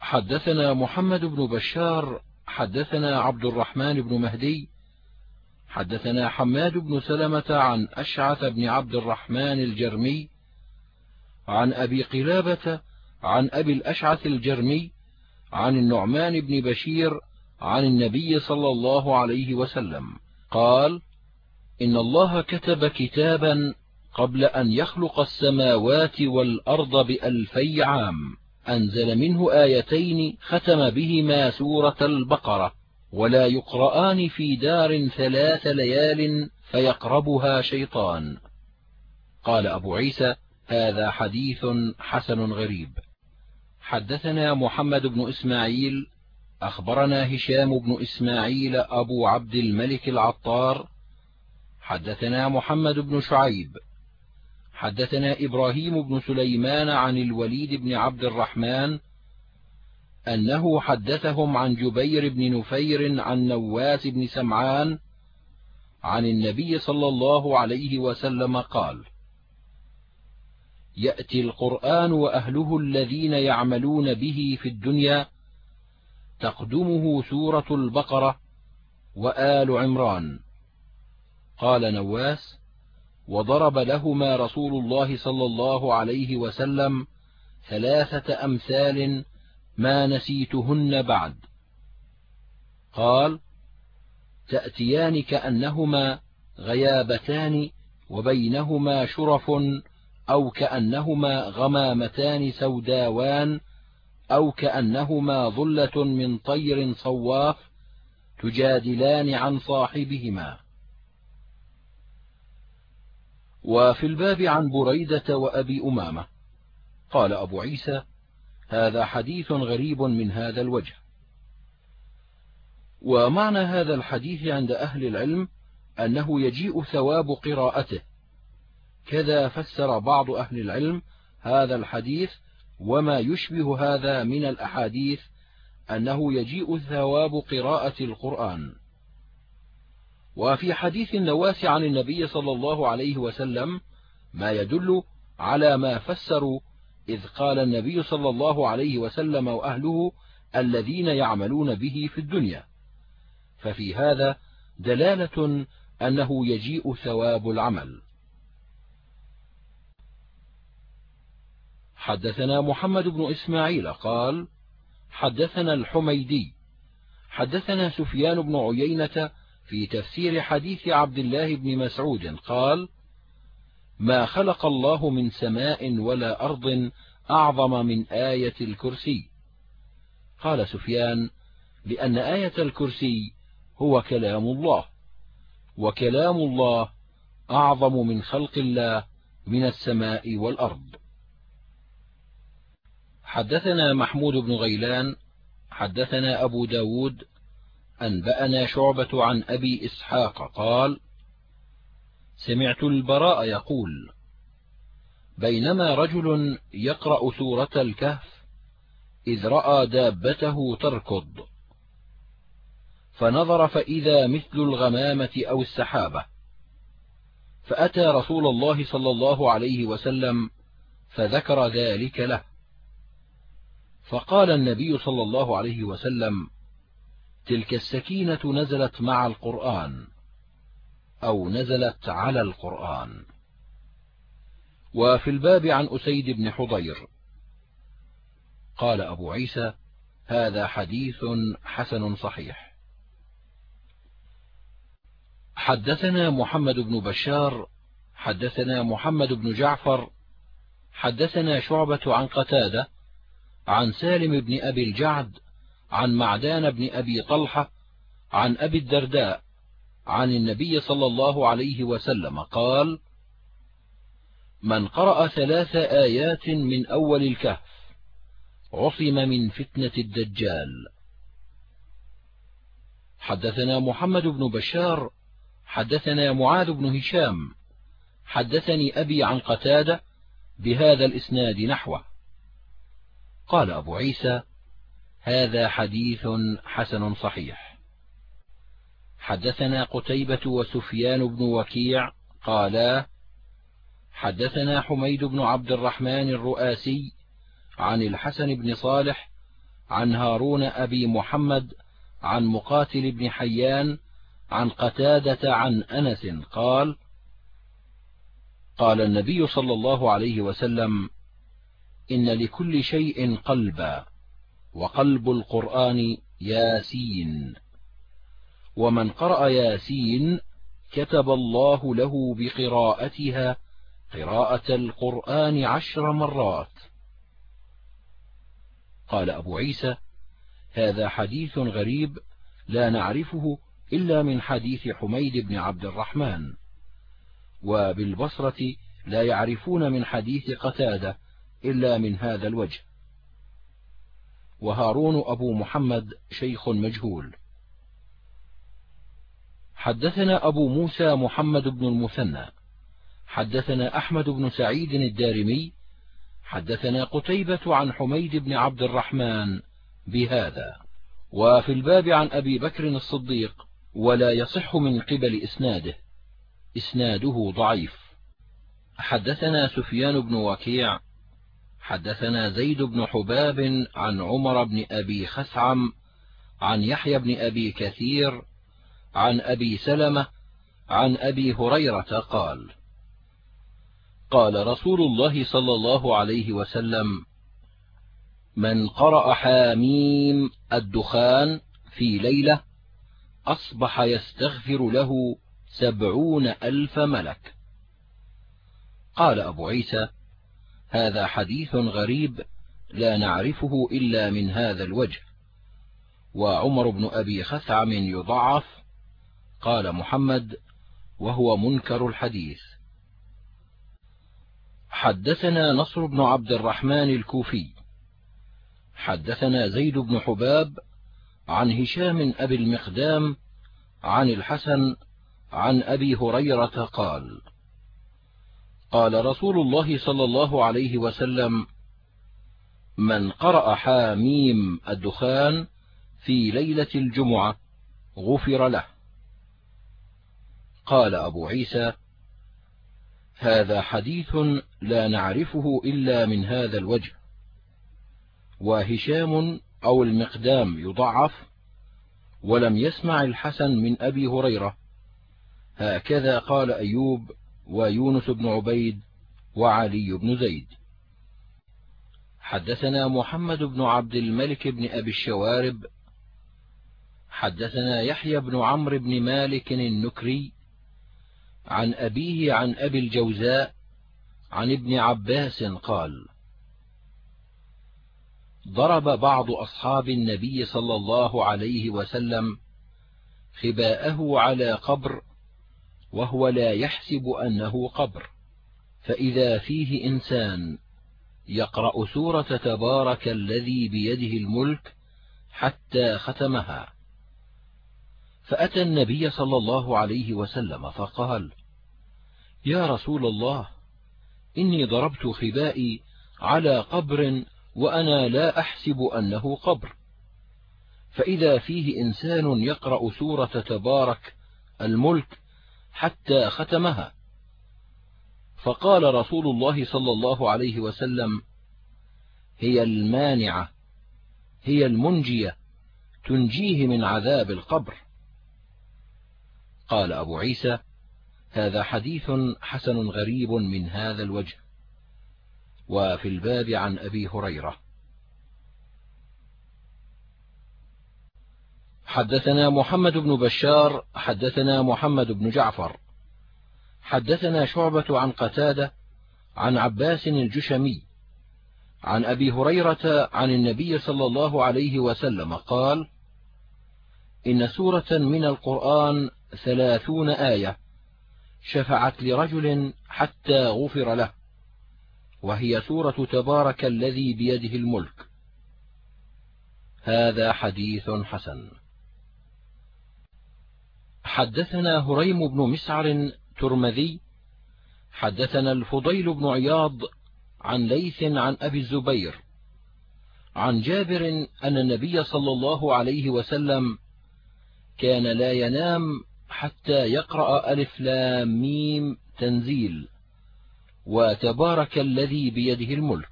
حدثنا محمد بن بشار حدثنا عبد الرحمن بن مهدي حدثنا حماد بن سلمة عن أشعث بن عبد الرحمن الجرمي عن أبي قلابة عن أبي الأشعث الجرمي عن النعمان بن بشير عن النبي صلى الله عليه وسلم قال إن الله كتب كتابا قبل أن يخلق السماوات والأرض بألفي عام. أنزل منه آيتين ختم بهما سورة البقرة ولا يقرآن في دار ثلاث ليال فيقربها شيطان. قال أبو عيسى هذا حديث حسن غريب. حدثنا محمد بن إسماعيل أخبرنا هشام بن إسماعيل أبو عبد الملك العطار. حدثنا محمد بن شعيب حدثنا إبراهيم بن سليمان عن الوليد بن عبد الرحمن أنه حدثهم عن جبير بن نفير عن نواس بن سمعان عن النبي صلى الله عليه وسلم قال يأتي القرآن وأهله الذين يعملون به في الدنيا تقدمه سورة البقرة وآل عمران. قال نواس وضرب لهما رسول الله صلى الله عليه وسلم ثلاثة أمثال ما نسيتهن بعد. قال تأتيان كأنهما غيابتان وبينهما شرف أو كأنهما غمامتان سوداوان أو كأنهما ظلة من طير صواف تجادلان عن صاحبهما. وفي الباب عن بريدة وأبي أمامة. قال أبو عيسى هذا حديث غريب من هذا الوجه. ومعنى هذا الحديث عند أهل العلم أنه يجيء ثواب قراءته. كذا فسر بعض أهل العلم هذا الحديث وما يشبه هذا من الأحاديث أنه يجيء ثواب قراءة القرآن. وفي حديث النواس عن النبي صلى الله عليه وسلم ما يدل على ما فسروا إذ قال النبي صلى الله عليه وسلم وأهله الذين يعملون به في الدنيا. ففي هذا دلالة أنه يجيء ثواب العمل. حدثنا محمد بن إسماعيل قال حدثنا الحميدي حدثنا سفيان بن عيينة في تفسير حديث عبد الله بن مسعود قال ما خلق الله من سماء ولا أرض أعظم من آية الكرسي. قال سفيان لأن آية الكرسي هو كلام الله وكلام الله أعظم من خلق الله من السماء والأرض. حدثنا محمود بن غيلان حدثنا أبو ب داود أنبأنا شعبة عن أبي إسحاق قال سمعت البراء يقول بينما رجل يقرأ سورة الكهف إذ رأى دابته تركض فنظر فإذا مثل الغمامة أو السحابة فأتى رسول الله صلى الله عليه وسلم فذكر ذلك له فقال النبي صلى الله عليه وسلم تلك السكينة نزلت مع القرآن أو نزلت على القرآن. وفي الباب عن أسيد بن حضير قال أبو عيسى هذا حديث حسن صحيح. حدثنا محمد بن بشار حدثنا محمد بن جعفر حدثنا شعبة عن قتادة عن سالم بن أبي الجعد عن معدان بن أبي طلحة عن أبي الدرداء عن النبي صلى الله عليه وسلم قال من قرأ ثلاث آيات من أول الكهف عصم من فتنة الدجال. حدثنا محمد بن بشار حدثنا معاذ بن هشام حدثني أبي عن قتادة بهذا الإسناد نحوه. قال أبو عيسى هذا حديث حسن صحيح. حدثنا قتيبة وسفيان بن وكيع قالا حدثنا حميد بن عبد الرحمن الرؤاسي عن الحسن بن صالح عن هارون أبي محمد عن مقاتل بن حيان عن قتادة عن أنس قال قال النبي صلى الله عليه وسلم إن لكل شيء قلبا. وقلب القرآن ياسين. ومن قرأ ياسين كتب الله له بقراءتها قراءة القرآن عشر مرات. قال أبو عيسى هذا حديث غريب لا نعرفه إلا من حديث حميد بن عبد الرحمن. وبالبصرة لا يعرفون من حديث قتادة إلا من هذا الوجه. وهارون أبو محمد شيخ مجهول. حدثنا أبو موسى محمد بن المثنى. حدثنا أحمد بن سعيد الدارمي. حدثنا قتيبة عن حميد بن عبد الرحمن بهذا. وفي الباب عن أبي بكر الصديق ولا يصح من قبل إسناده. إسناده ضعيف. حدثنا سفيان بن وكيع حدثنا زيد بن حباب عن عمر بن أبي خثعم عن يحيى بن أبي كثير عن أبي سلمة عن أبي هريرة قال قال رسول الله صلى الله عليه وسلم من قرأ حاميم الدخان في ليلة أصبح يستغفر له سبعون ألف ملك. قال أبو عيسى هذا حديث غريب لا نعرفه إلا من هذا الوجه. وعمر بن أبي خثعم يضعف قال محمد وهو منكر الحديث. حدثنا نصر بن عبد الرحمن الكوفي. حدثنا زيد بن حباب عن هشام أبي المقدام عن الحسن عن أبي هريرة قال قال رسول الله صلى الله عليه وسلم من قرأ حاميم الدخان في ليلة الجمعة غفر له. قال أبو عيسى هذا حديث لا نعرفه إلا من هذا الوجه وهشام أو المقدام يضعف ولم يسمع الحسن من أبي هريرة هكذا قال أيوب ويونس بن عبيد وعلي بن زيد. حدثنا محمد بن عبد الملك بن أبي الشوارب. حدثنا يحيى بن عمرو بن مالك النكري. عن أبيه عن أبي الجوزاء عن ابن عباس قال ضرب بعض أصحاب النبي صلى الله عليه وسلم خباءه على قبر وهو لا يحسب أنه قبر. فإذا فيه إنسان يقرأ سورة تبارك الذي بيده الملك حتى ختمها. فأتى النبي صلى الله عليه وسلم فقال يا رسول الله إني ضربت خبائي على قبر وأنا لا أحسب أنه قبر. فإذا فيه إنسان يقرأ سورة تبارك الملك حتى ختمها. فقال رسول الله صلى الله عليه وسلم هي المانعة هي المنجية تنجيه من عذاب القبر. قال أبو عيسى هذا حديث حسن غريب من هذا الوجه. وفي الباب عن أبي هريرة. حدثنا محمد بن بشار حدثنا محمد بن جعفر. حدثنا شعبة عن قتادة عن عباس الجشمي عن أبي هريرة عن النبي صلى الله عليه وسلم قال إن سورة من القرآن ثلاثون آية شفعت لرجل حتى غفر له وهي سورة تبارك الذي بيده الملك. هذا حديث حسن. حدثنا هريم بن مسعر ترمذي حدثنا الفضيل بن عياض عن ليث عن أبي الزبير عن جابر أن النبي صلى الله عليه وسلم كان لا ينام حتى يقرأ ألف لام ميم تنزيل وتبارك الذي بيده الملك.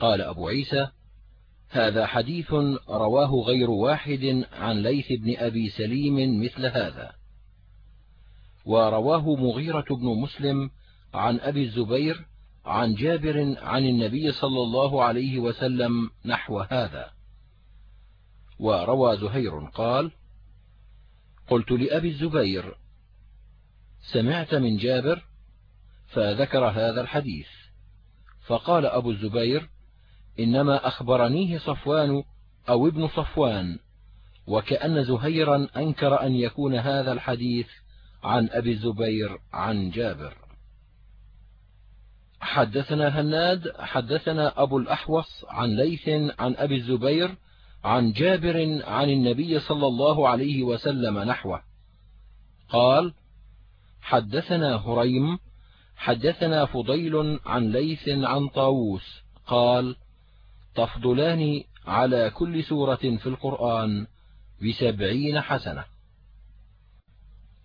قال أبو عيسى هذا حديث رواه غير واحد عن ليث بن أبي سليم مثل هذا. ورواه مغيرة بن مسلم عن أبي الزبير عن جابر عن النبي صلى الله عليه وسلم نحو هذا. وروى زهير قال قلت لأبي الزبير سمعت من جابر فذكر هذا الحديث. فقال أبو الزبير إنما أخبرنيه صفوان أو ابن صفوان وكأن زهيرا أنكر أن يكون هذا الحديث عن أبي الزبير عن جابر. حدثنا هناد حدثنا أبو الأحوص عن ليث عن أبي الزبير عن جابر عن النبي صلى الله عليه وسلم نحوه. قال حدثنا هريم حدثنا فضيل عن ليث عن طاووس قال تفضلان على كل سورة في القرآن بسبعين حسنة.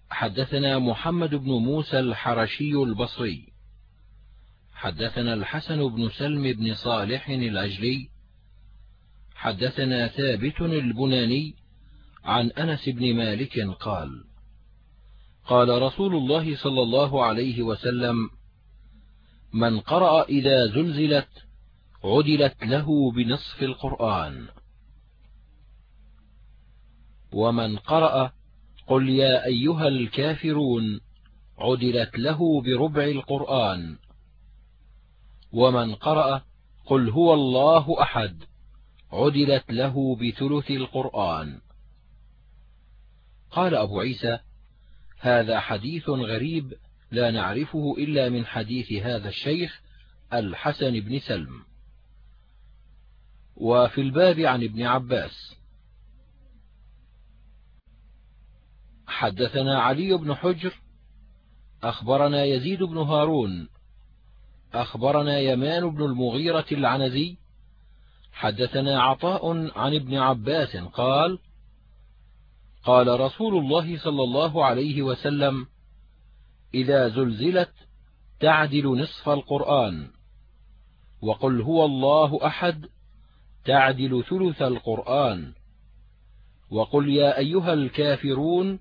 حدثنا محمد بن موسى الحرشي البصري. حدثنا الحسن بن سلم بن صالح العجلي حدثنا ثابت البناني عن أنس بن مالك قال قال رسول الله صلى الله عليه وسلم من قرأ إذا زلزلت عدلت له بنصف القرآن. ومن قرأ قل يا أيها الكافرون عدلت له بربع القرآن. ومن قرأ قل هو الله أحد عدلت له بثلث القرآن. قال أبو عيسى هذا حديث غريب لا نعرفه إلا من حديث هذا الشيخ الحسن بن سلم. وفي الباب عن ابن عباس. حدثنا علي بن حجر أخبرنا يزيد بن هارون أخبرنا يمان بن المغيرة العنزي حدثنا عطاء عن ابن عباس قال قال رسول الله صلى الله عليه وسلم إذا زلزلت تعدل نصف القرآن وقل هو الله أحد تعدل ثلث القرآن. وقل يا أيها الكافرون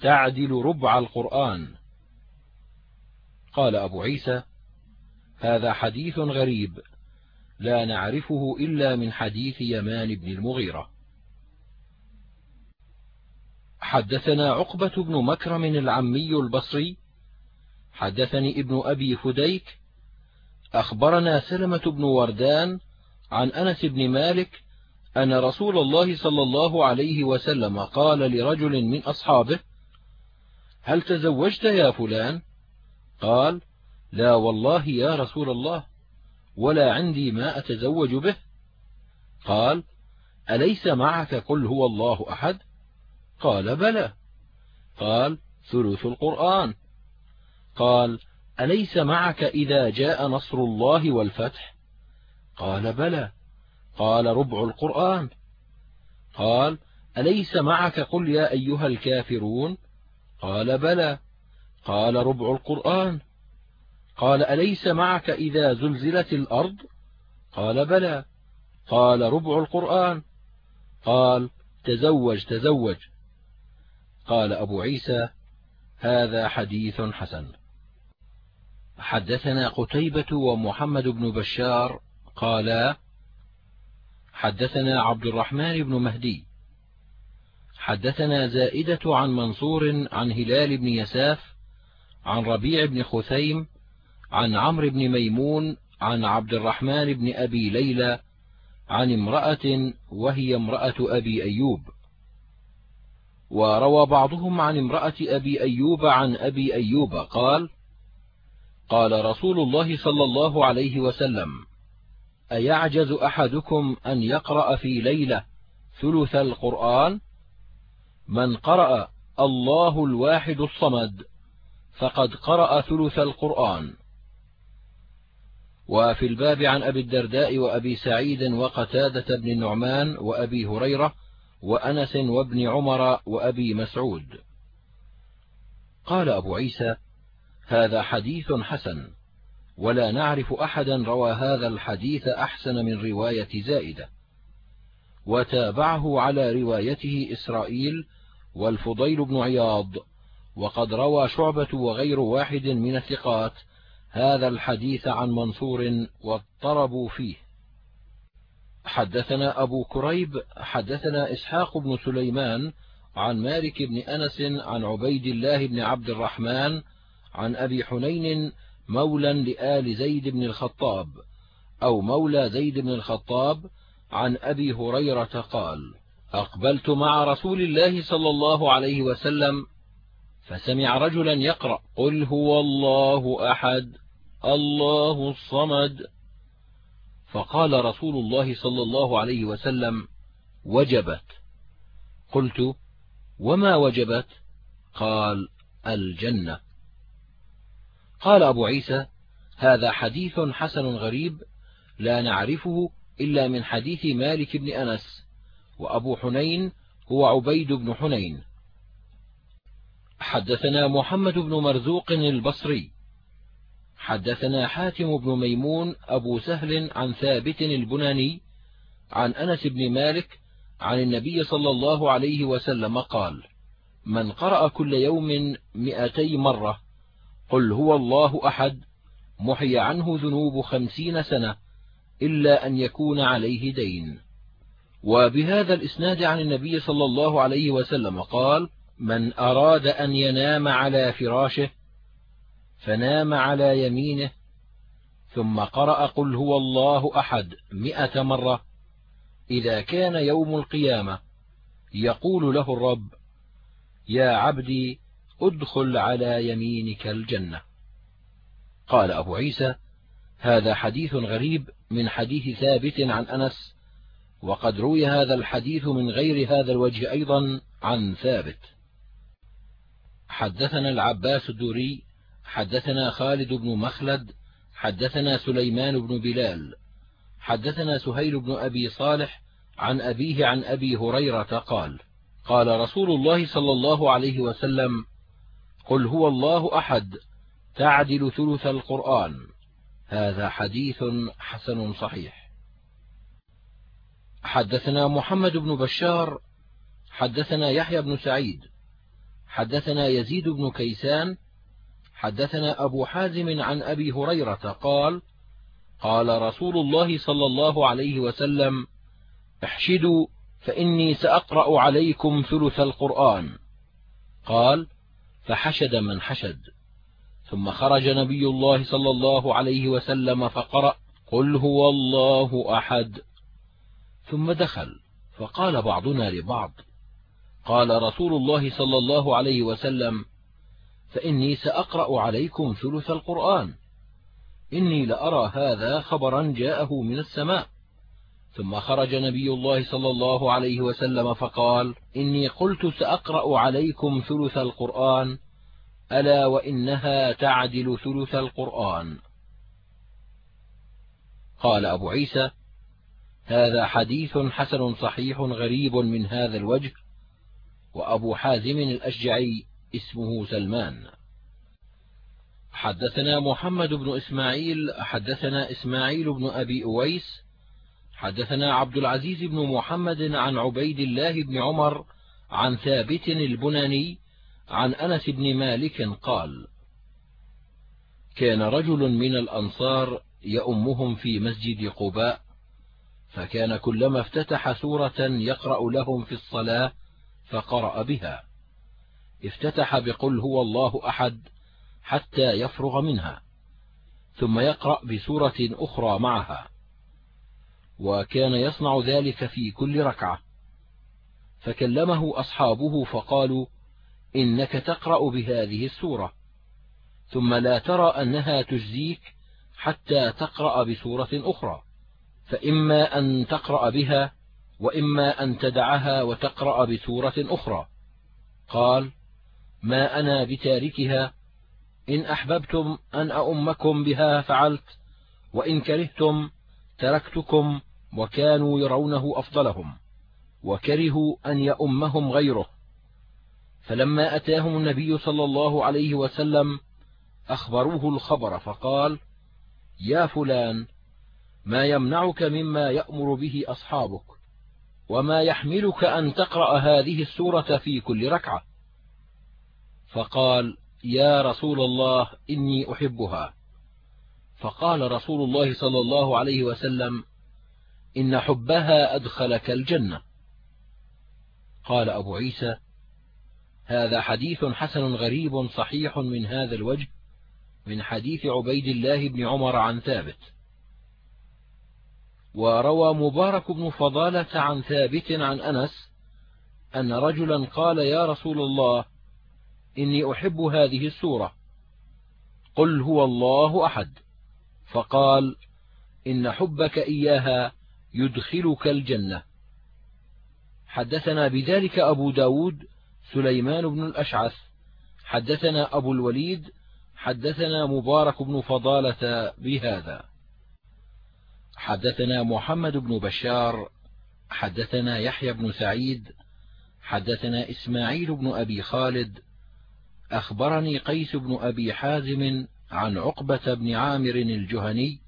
تعدل ربع القرآن. قال أبو عيسى هذا حديث غريب لا نعرفه إلا من حديث يمان بن المغيرة. حدثنا عقبة بن مكرم العمي البصري حدثني ابن أبي فديك أخبرنا سلمة بن وردان عن أنس بن مالك أن رسول الله صلى الله عليه وسلم قال لرجل من أصحابه هل تزوجت يا فلان؟ قال لا والله يا رسول الله ولا عندي ما أتزوج به. قال أليس معك قل هو الله أحد؟ قال بلى. قال ثلث القرآن. قال أليس معك إذا جاء نصر الله والفتح؟ قال بلى. قال ربع القرآن. قال أليس معك؟ قل يا أيها الكافرون. قال بلى. قال ربع القرآن. قال أليس معك إذا زلزلت الأرض؟ قال بلى. قال ربع القرآن. قال تزوج تزوج. قال أبو عيسى هذا حديث حسن. حدثنا قتيبة ومحمد بن بشار قالا حدثنا عبد الرحمن بن مهدي. حدثنا زائدة عن منصور عن هلال بن يساف عن ربيع بن خثيم عن عمرو بن ميمون عن عبد الرحمن بن أبي ليلى عن امرأة وهي امرأة أبي أيوب. وروى بعضهم عن امرأة أبي أيوب عن أبي أيوب قال قال رسول الله صلى الله عليه وسلم أيعجز أحدكم أن يقرأ في ليلة ثلث القرآن؟ من قرأ الله الواحد الصمد فقد قرأ ثلث القرآن. وفي الباب عن أبي الدرداء وأبي سعيد وقتادة بن النعمان وأبي هريرة وأنس وابن عمر وأبي مسعود. قال أبو عيسى هذا حديث حسن. ولا نعرف أحدا روى هذا الحديث أحسن من رواية زائدة. وتابعه على روايته إسرائيل والفضيل بن عياض وقد روى شعبة وغير واحد من الثقات هذا الحديث عن منصور واضطربوا فيه. حدثنا أبو كريب حدثنا إسحاق بن سليمان عن مالك بن أنس عن عبيد الله بن عبد الرحمن عن أبي حنين مولى لآل زيد بن الخطاب أو مولى زيد بن الخطاب عن أبي هريرة قال أقبلت مع رسول الله صلى الله عليه وسلم فسمع رجلا يقرأ قل هو الله أحد الله الصمد. فقال رسول الله صلى الله عليه وسلم وجبت. قلت وما وجبت؟ قال الجنة. قال أبو عيسى هذا حديث حسن غريب لا نعرفه إلا من حديث مالك بن أنس وأبو حنين هو عبيد بن حنين. حدثنا محمد بن مرزوق البصري. حدثنا حاتم بن ميمون أبو سهل عن ثابت البناني عن أنس بن مالك عن النبي صلى الله عليه وسلم قال من قرأ كل يوم مئتي مرة قل هو الله أحد محي عنه ذنوب خمسين سنة إلا أن يكون عليه دين. وبهذا الإسناد عن النبي صلى الله عليه وسلم قال من أراد أن ينام على فراشه فنام على يمينه ثم قرأ قل هو الله أحد مئة مرة إذا كان يوم القيامة يقول له الرب يا عبدي ادخل على يمينك الجنة. قال أبو عيسى هذا حديث غريب من حديث ثابت عن أنس وقد روي هذا الحديث من غير هذا الوجه أيضا عن ثابت. حدثنا العباس الدوري حدثنا خالد بن مخلد حدثنا سليمان بن بلال حدثنا سهيل بن أبي صالح عن أبيه عن أبي هريرة قال قال رسول الله صلى الله عليه وسلم قل هو الله أحد تعدل ثلث القرآن. هذا حديث حسن صحيح. حدثنا محمد بن بشار حدثنا يحيى بن سعيد حدثنا يزيد بن كيسان حدثنا أبو حازم عن أبي هريرة قال قال رسول الله صلى الله عليه وسلم احشدوا فإني سأقرأ عليكم ثلث القرآن. قال فحشد من حشد. ثم خرج نبي الله صلى الله عليه وسلم فقرأ قل هو الله أحد. ثم دخل فقال بعضنا لبعض قال رسول الله صلى الله عليه وسلم فإني سأقرأ عليكم ثلث القرآن. إني لأرى هذا خبرا جاءه من السماء. ثم خرج نبي الله صلى الله عليه وسلم فقال إني قلت سأقرأ عليكم ثلث القرآن ألا وإنها تعدل ثلث القرآن. قال أبو عيسى هذا حديث حسن صحيح غريب من هذا الوجه وأبو حازم الأشجعي اسمه سلمان. حدثنا محمد بن إسماعيل حدثنا إسماعيل بن أبي أويس حدثنا عبد العزيز بن محمد عن عبيد الله بن عمر عن ثابت البناني عن أنس بن مالك قال كان رجل من الأنصار يؤمهم في مسجد قباء فكان كلما افتتح سورة يقرأ لهم في الصلاة فقرأ بها افتتح بقل هو الله أحد حتى يفرغ منها ثم يقرأ بسورة أخرى معها. وكان يصنع ذلك في كل ركعة. فكلمه أصحابه فقالوا إنك تقرأ بهذه السورة. ثم لا ترى أنها تجزيك حتى تقرأ بسورة أخرى. فإما أن تقرأ بها وإما أن تدعها وتقرأ بسورة أخرى. قال ما أنا بتاركها. إن أحببتم أن أؤمكم بها فعلت وإن كرهتم تركتكم وكانوا يرونه أفضلهم وكرهوا أن يؤمهم غيره. فلما أتاهم النبي صلى الله عليه وسلم أخبروه الخبر فقال يا فلان ما يمنعك مما يأمر به أصحابك وما يحملك أن تقرأ هذه السورة في كل ركعة. فقال يا رسول الله إني أحبها. فقال رسول الله صلى الله عليه وسلم إن حبها أدخلك الجنة قال أبو عيسى هذا حديث حسن غريب صحيح من هذا الوجه من حديث عبيد الله بن عمر عن ثابت. وروى مبارك بن فضالة عن ثابت عن أنس أن رجلا قال يا رسول الله إني أحب هذه السورة. قل هو الله أحد. فقال إن حبك إياها يدخلك الجنة. حدثنا بذلك أبو داود سليمان بن الأشعث. حدثنا أبو الوليد. حدثنا مبارك بن فضالة بهذا. حدثنا محمد بن بشار. حدثنا يحيى بن سعيد. حدثنا إسماعيل بن أبي خالد. أخبرني قيس بن أبي حازم عن عقبة بن عامر الجهني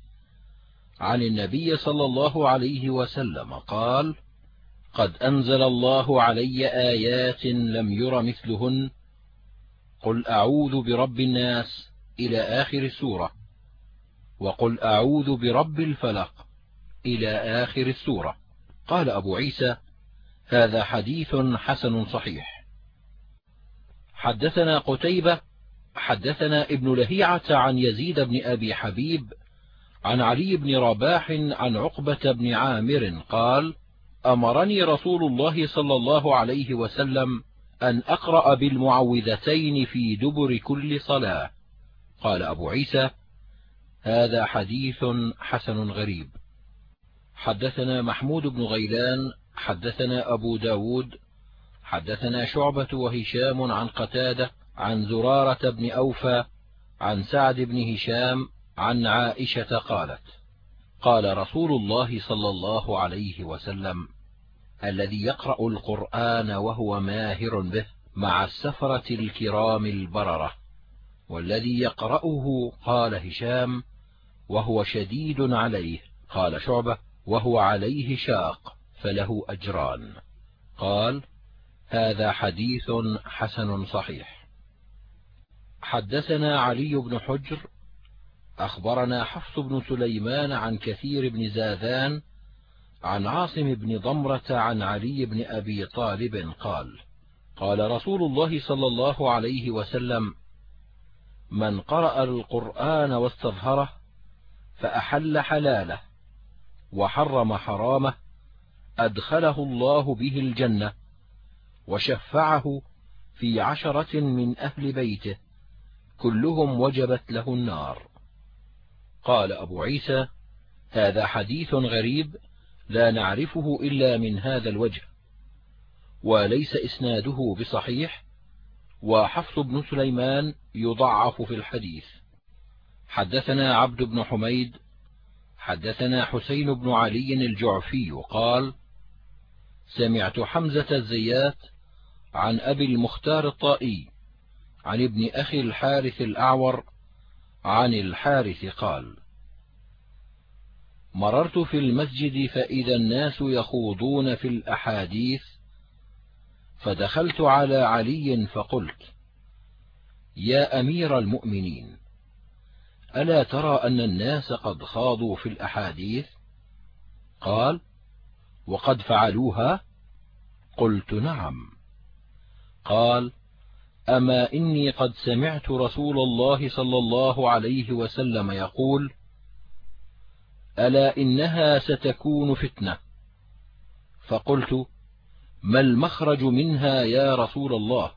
عن النبي صلى الله عليه وسلم قال قد أنزل الله علي آيات لم ير مثلهن. قل أعوذ برب الناس إلى آخر السورة. وقل أعوذ برب الفلق إلى آخر السورة. قال أبو عيسى هذا حديث حسن صحيح. حدثنا قتيبة حدثنا ابن لهيعة عن يزيد بن أبي حبيب عن علي بن رباح عن عقبة بن عامر قال أمرني رسول الله صلى الله عليه وسلم أن أقرأ بالمعوذتين في دبر كل صلاة. قال أبو عيسى هذا حديث حسن غريب. حدثنا محمود بن غيلان حدثنا أبو ب داود حدثنا شعبة وهشام عن قتادة عن زرارة بن أوفى عن سعد بن هشام عن عائشة قالت قال رسول الله صلى الله عليه وسلم الذي يقرأ القرآن وهو ماهر به مع السفرة الكرام البررة والذي يقرأه قال هشام وهو شديد عليه قال شعبة وهو عليه شاق فله أجران. قال هذا حديث حسن صحيح. حدثنا علي بن حجر أخبرنا حفص بن سليمان عن كثير بن زاذان عن عاصم بن ضمرة عن علي بن أبي طالب قال قال رسول الله صلى الله عليه وسلم من قرأ القرآن واستظهره فأحل حلاله وحرم حرامه أدخله الله به الجنة وشفعه في عشرة من أهل بيته كلهم وجبت له النار. قال أبو عيسى هذا حديث غريب لا نعرفه إلا من هذا الوجه وليس إسناده بصحيح وحفص بن سليمان يضعف في الحديث. حدثنا عبد بن حميد حدثنا حسين بن علي الجعفي قال سمعت حمزة الزيات عن أبي المختار الطائي عن ابن أخي الحارث الأعور عن الحارث قال مررت في المسجد فإذا الناس يخوضون في الأحاديث فدخلت على علي فقلت يا أمير المؤمنين ألا ترى أن الناس قد خاضوا في الأحاديث؟ قال وقد فعلوها؟ قلت نعم. قال أما إني قد سمعت رسول الله صلى الله عليه وسلم يقول ألا إنها ستكون فتنة؟ فقلت ما المخرج منها يا رسول الله؟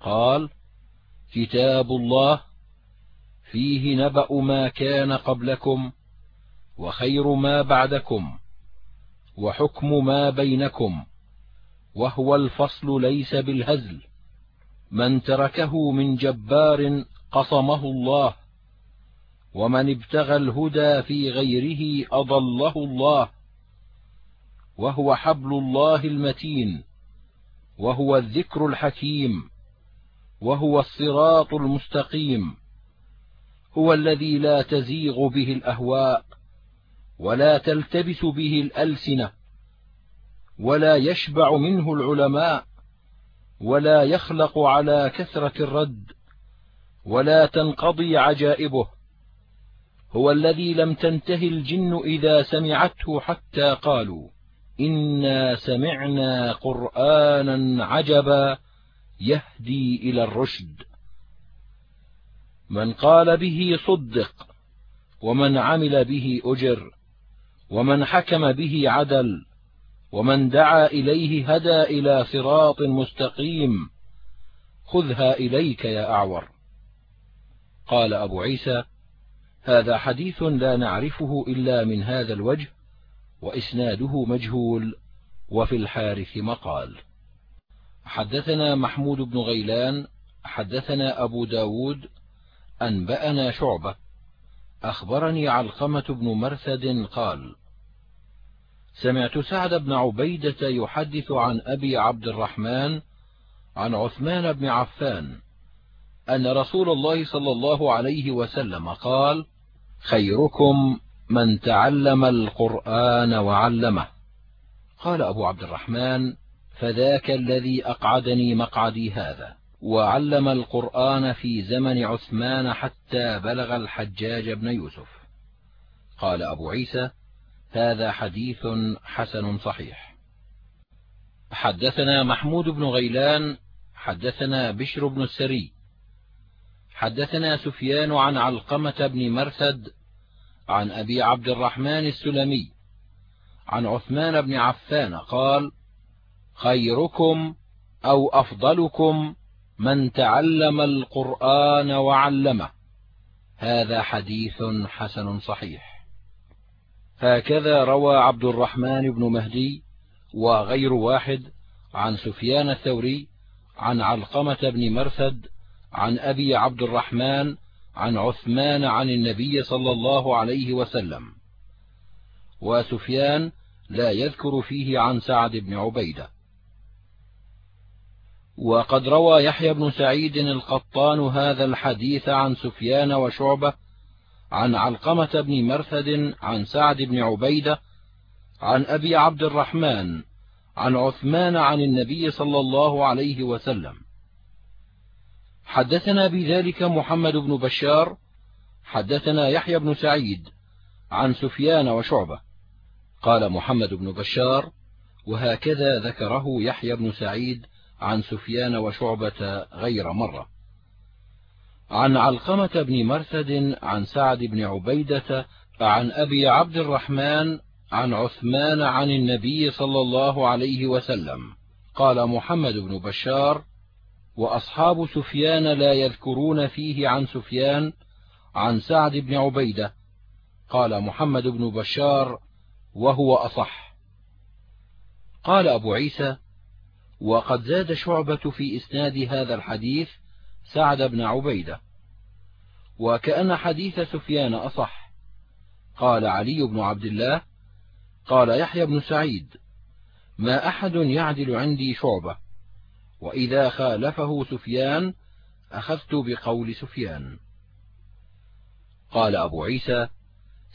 قال كتاب الله فيه نبأ ما كان قبلكم وخير ما بعدكم وحكم ما بينكم وهو الفصل ليس بالهزل. من تركه من جبار قصمه الله ومن ابتغى الهدى في غيره أضله الله وهو حبل الله المتين وهو الذكر الحكيم وهو الصراط المستقيم هو الذي لا تزيغ به الأهواء ولا تلتبس به الألسنة ولا يشبع منه العلماء ولا يخلق على كثرة الرد ولا تنقضي عجائبه. هو الذي لم تنته الجن إذا سمعته حتى قالوا إنا سمعنا قرآنا عجبا يهدي إلى الرشد. من قال به صدق ومن عمل به أجر ومن حكم به عدل ومن دعا إليه هدى إلى صراط مستقيم خذها إليك يا أعور. قال أبو عيسى هذا حديث لا نعرفه إلا من هذا الوجه وإسناده مجهول وفي الحارث مقال. حدثنا محمود بن غيلان حدثنا أبو داود أنبأنا شعبة أخبرني علقمة بن مرثد قال سمعت سعد بن عبيدة يحدث عن أبي عبد الرحمن عن عثمان بن عفان أن رسول الله صلى الله عليه وسلم قال خيركم من تعلم القرآن وعلمه. قال أبو عبد الرحمن فذاك الذي أقعدني مقعدي هذا وعلم القرآن في زمن عثمان حتى بلغ الحجاج بن يوسف. قال أبو عيسى هذا حديث حسن صحيح. حدثنا محمود بن غيلان حدثنا بشر بن السري حدثنا سفيان عن علقمة بن مرثد عن أبي عبد الرحمن السلمي عن عثمان بن عفان قال خيركم أو أفضلكم من تعلم القرآن وعلمه. هذا حديث حسن صحيح. هكذا روى عبد الرحمن بن مهدي وغير واحد عن سفيان الثوري عن علقمة بن مرثد عن أبي عبد الرحمن عن عثمان عن النبي صلى الله عليه وسلم. وسفيان لا يذكر فيه عن سعد بن عبيدة. وقد روى يحيى بن سعيد القطان هذا الحديث عن سفيان وشعبة عن علقمة بن مرثد عن سعد بن عبيدة عن أبي عبد الرحمن عن عثمان عن النبي صلى الله عليه وسلم. حدثنا بذلك محمد بن بشار حدثنا يحيى بن سعيد عن سفيان وشعبة. قال محمد بن بشار وهكذا ذكره يحيى بن سعيد عن سفيان وشعبة غير مرة. عن علقمة بن مرثد عن سعد بن عبيدة عن أبي عبد الرحمن عن عثمان عن النبي صلى الله عليه وسلم. قال محمد بن بشار وأصحاب سفيان لا يذكرون فيه عن سفيان عن سعد بن عبيدة. قال محمد بن بشار وهو أصح. قال أبو عيسى وقد زاد شعبة في إسناد هذا الحديث سعد بن عبيدة. وكأن حديث سفيان أصح. قال علي بن عبد الله قال يحيى بن سعيد ما أحد يعدل عندي شعبة وإذا خالفه سفيان أخذت بقول سفيان. قال أبو عيسى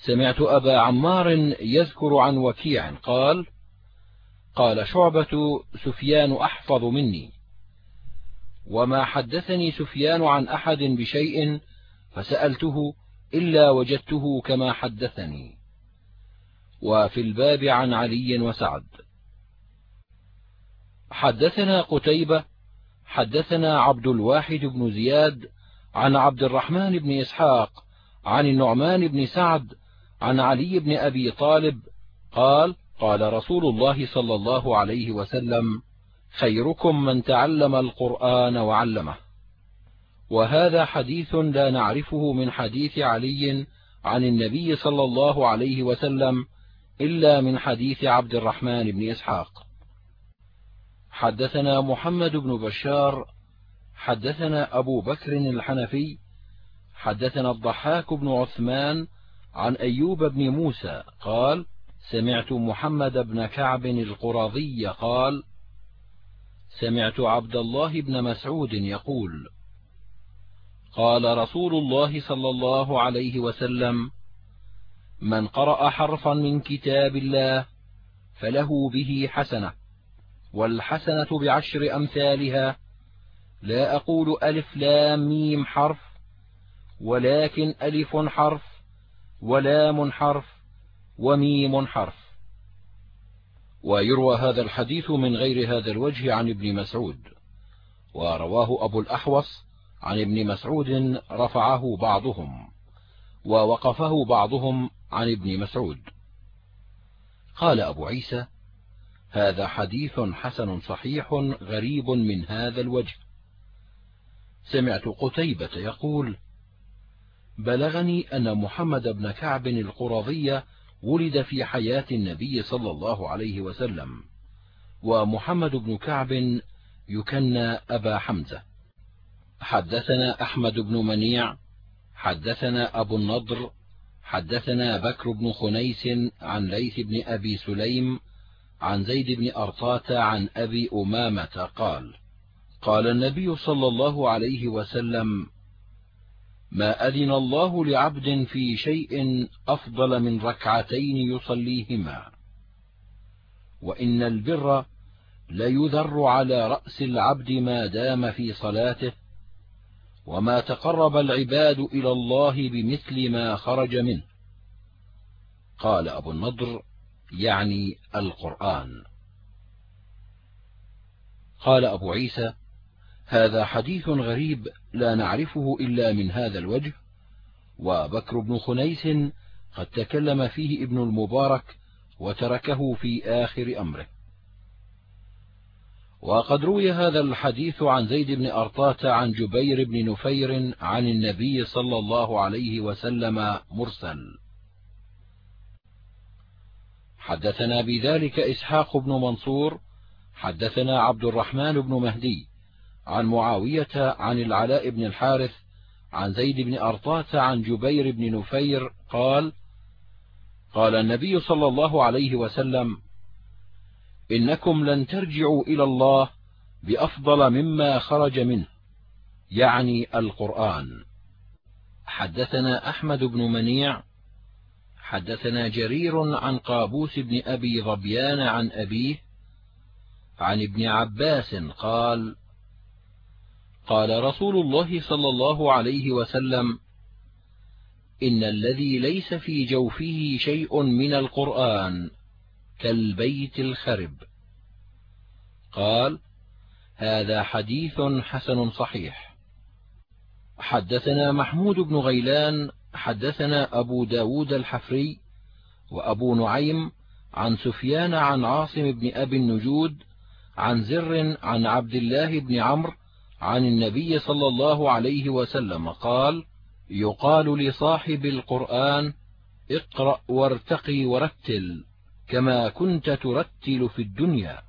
سمعت أبا عمار يذكر عن وكيع قال قال شعبة سفيان أحفظ مني. وما حدثني سفيان عن أحد بشيء فسألته إلا وجدته كما حدثني. وفي الباب عن علي وسعد. حدثنا قتيبة حدثنا عبد الواحد بن زياد عن عبد الرحمن بن إسحاق عن النعمان بن سعد عن علي بن أبي طالب قال قال رسول الله صلى الله عليه وسلم خيركم من تعلم القرآن وعلمه. وهذا حديث لا نعرفه من حديث علي عن النبي صلى الله عليه وسلم إلا من حديث عبد الرحمن بن إسحاق. حدثنا محمد بن بشار حدثنا أبو بكر الحنفي حدثنا الضحاك بن عثمان عن أيوب بن موسى قال سمعت محمد بن كعب القرظي قال سمعت عبد الله بن مسعود يقول قال رسول الله صلى الله عليه وسلم من قرأ حرفا من كتاب الله فله به حسنة والحسنة بعشر أمثالها لا أقول ألف لام ميم حرف ولكن ألف حرف ولام حرف وميم حرف. ويروى هذا الحديث من غير هذا الوجه عن ابن مسعود. ورواه أبو الأحوص عن ابن مسعود رفعه بعضهم ووقفه بعضهم عن ابن مسعود. قال أبو عيسى هذا حديث حسن صحيح غريب من هذا الوجه. سمعت قتيبة يقول بلغني أن محمد بن كعب القرظي ولد في حياة النبي صلى الله عليه وسلم ومحمد بن كعب يكنى أبا حمزة. حدثنا أحمد بن منيع حدثنا أبو النضر حدثنا بكر بن خنيس عن ليث بن أبي سليم عن زيد بن أرطاة عن أبي أمامة قال قال النبي صلى الله عليه وسلم ما أذن الله لعبد في شيء أفضل من ركعتين يصليهما. وإن البر ليذر على رأس العبد ما دام في صلاته وما تقرب العباد إلى الله بمثل ما خرج منه. قال أبو النضر يعني القرآن. قال أبو عيسى هذا حديث غريب لا نعرفه إلا من هذا الوجه. وبكر بن خنيس قد تكلم فيه ابن المبارك وتركه في آخر أمره. وقد روي هذا الحديث عن زيد بن أرطاة عن جبير بن نفير عن النبي صلى الله عليه وسلم مرسل. حدثنا بذلك إسحاق بن منصور حدثنا عبد الرحمن بن مهدي عن معاوية عن العلاء بن الحارث عن زيد بن أرطاة عن جبير بن نفير قال قال النبي صلى الله عليه وسلم إنكم لن ترجعوا إلى الله بأفضل مما خرج منه يعني القرآن. حدثنا أحمد بن منيع حدثنا جرير عن قابوس بن أبي ظبيان عن أبيه عن ابن عباس قال قال رسول الله صلى الله عليه وسلم إن الذي ليس في جوفه شيء من القرآن كالبيت الخرب. قال هذا حديث حسن صحيح. حدثنا محمود بن غيلان حدثنا أبو داود الحفري وأبو نعيم عن سفيان عن عاصم بن أبي النجود عن زر عن عبد الله بن عمرو عن النبي صلى الله عليه وسلم قال يقال لصاحب القرآن اقرأ وارتقي ورتل كما كنت ترتل في الدنيا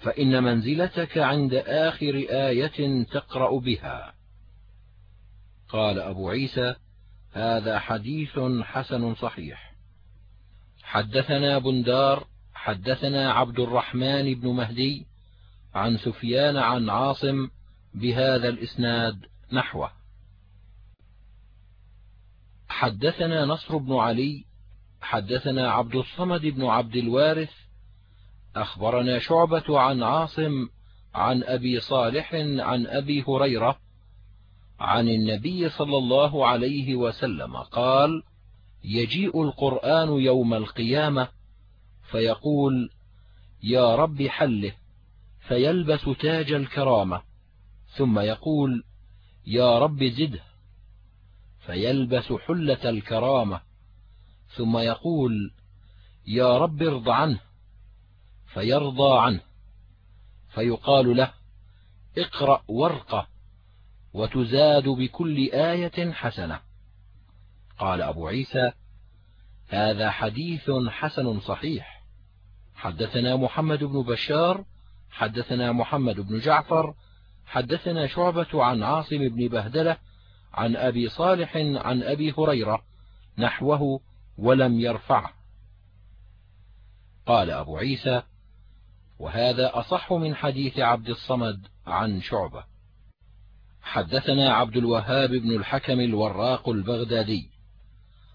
فإن منزلتك عند آخر آية تقرأ بها. قال أبو عيسى هذا حديث حسن صحيح. حدثنا بندار حدثنا عبد الرحمن بن مهدي عن سفيان عن عاصم بهذا الإسناد نحوه. حدثنا نصر بن علي حدثنا عبد الصمد بن عبد الوارث أخبرنا شعبة عن عاصم عن أبي صالح عن أبي هريرة عن النبي صلى الله عليه وسلم قال يجيء القرآن يوم القيامة فيقول يا رب حله فيلبس تاج الكرامة. ثم يقول يا رب زده. فيلبس حلة الكرامة. ثم يقول يا رب ارض عنه. فيرضى عنه. فيقال له اقرأ ورقة وتزاد بكل آية حسنة. قال أبو عيسى هذا حديث حسن صحيح. حدثنا محمد بن بشار حدثنا محمد بن جعفر حدثنا شعبة عن عاصم بن بهدلة عن أبي صالح عن أبي هريرة نحوه ولم يرفعه. قال أبو عيسى وهذا أصح من حديث عبد الصمد عن شعبة. حدثنا عبد الوهاب بن الحكم الوراق البغدادي.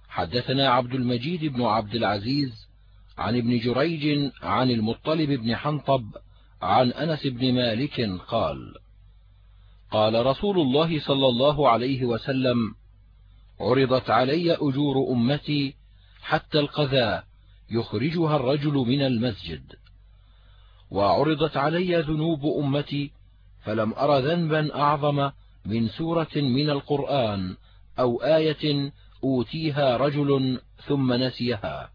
حدثنا عبد المجيد بن عبد العزيز عن ابن جريج عن المطلب بن حنطب عن أنس بن مالك قال قال رسول الله صلى الله عليه وسلم عرضت علي أجور أمتي حتى القذاء يخرجها الرجل من المسجد. وعرضت علي ذنوب أمتي فلم أر ذنبا أعظم من سورة من القرآن أو آية أوتيها رجل ثم نسيها.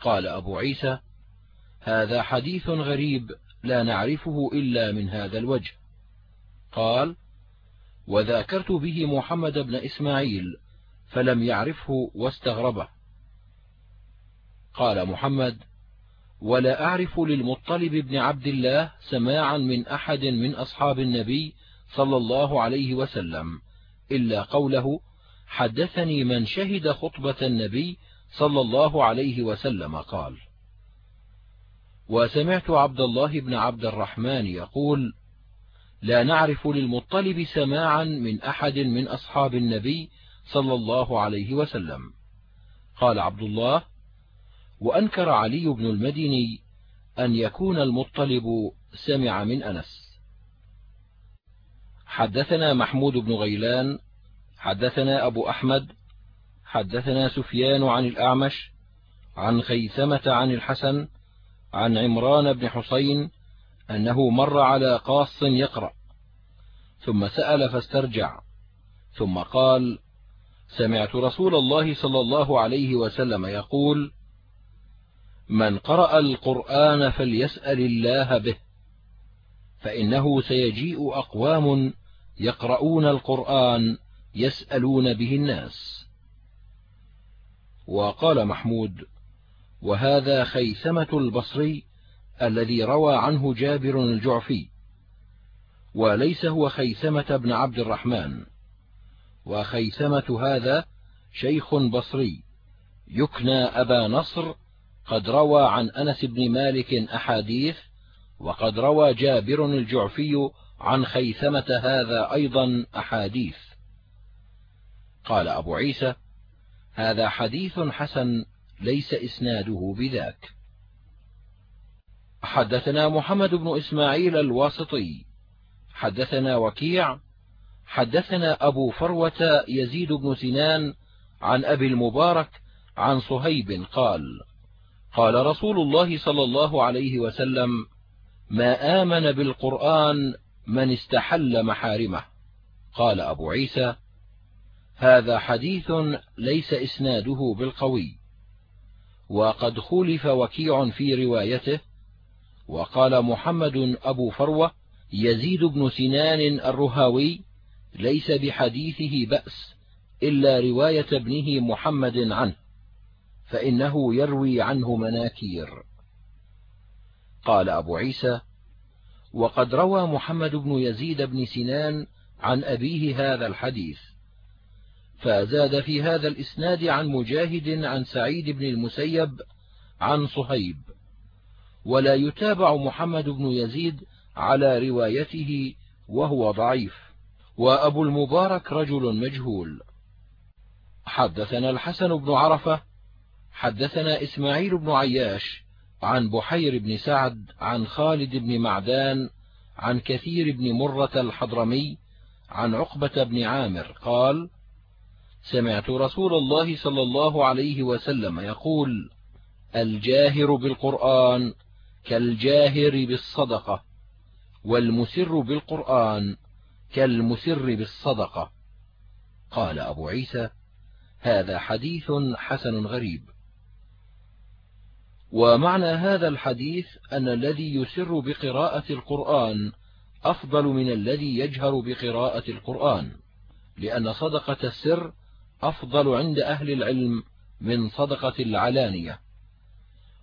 قال أبو عيسى هذا حديث غريب لا نعرفه إلا من هذا الوجه. قال وذاكرت به محمد بن إسماعيل فلم يعرفه واستغربه. قال محمد ولا أعرف للمطلب بن عبد الله سماعا من أحد من أصحاب النبي صلى الله عليه وسلم إلا قوله حدثني من شهد خطبة النبي صلى الله عليه وسلم قال. وسمعت عبد الله بن عبد الرحمن يقول لا نعرف للمطلب سماعا من أحد من أصحاب النبي صلى الله عليه وسلم. قال عبد الله وأنكر علي بن المديني أن يكون المطلب سمع من أنس. حدثنا محمود بن غيلان حدثنا أبو أحمد حدثنا سفيان عن الأعمش عن خيثمة عن الحسن عن عمران بن حسين أنه مر على قاص يقرأ ثم سأل فاسترجع ثم قال سمعت رسول الله صلى الله عليه وسلم يقول من قرأ القرآن فليسأل الله به فإنه سيجيء أقوام يقرؤون القرآن يسألون به الناس. وقال محمود وهذا خيثمة البصري الذي روى عنه جابر الجعفي وليس هو خيثمة بن عبد الرحمن. وخيثمة هذا شيخ بصري يكنى أبا نصر قد روى عن أنس بن مالك أحاديث وقد روى جابر الجعفي عن خيثمة هذا أيضا أحاديث. قال أبو عيسى هذا حديث حسن ليس إسناده بذاك. حدثنا محمد بن إسماعيل الواسطي حدثنا وكيع حدثنا أبو فروة يزيد بن سنان عن أبي المبارك عن صهيب قال قال رسول الله صلى الله عليه وسلم ما آمن بالقرآن من استحل محارمه. قال أبو عيسى هذا حديث ليس إسناده بالقوي. وقد خولف وكيع في روايته وقال محمد أبو فروة يزيد بن سنان الرهاوي ليس بحديثه بأس إلا رواية ابنه محمد عنه فإنه يروي عنه مناكير. قال أبو عيسى وقد روى محمد بن يزيد بن سنان عن أبيه هذا الحديث فزاد في هذا الإسناد عن مجاهد عن سعيد بن المسيب عن صهيب. ولا يتابع محمد بن يزيد على روايته وهو ضعيف. وأبو المبارك رجل مجهول. حدثنا الحسن بن عرفة حدثنا إسماعيل بن عياش عن بحير بن سعد عن خالد بن معدان عن كثير بن مرة الحضرمي عن عقبة بن عامر قال سمعت رسول الله صلى الله عليه وسلم يقول الجاهر بالقرآن كالجاهر بالصدقة والمسر بالقرآن كالمسر بالصدقة. قال أبو عيسى هذا حديث حسن غريب. ومعنى هذا الحديث أن الذي يسر بقراءة القرآن أفضل من الذي يجهر بقراءة القرآن لأن صدقة السر أفضل عند أهل العلم من صدقة العلانية.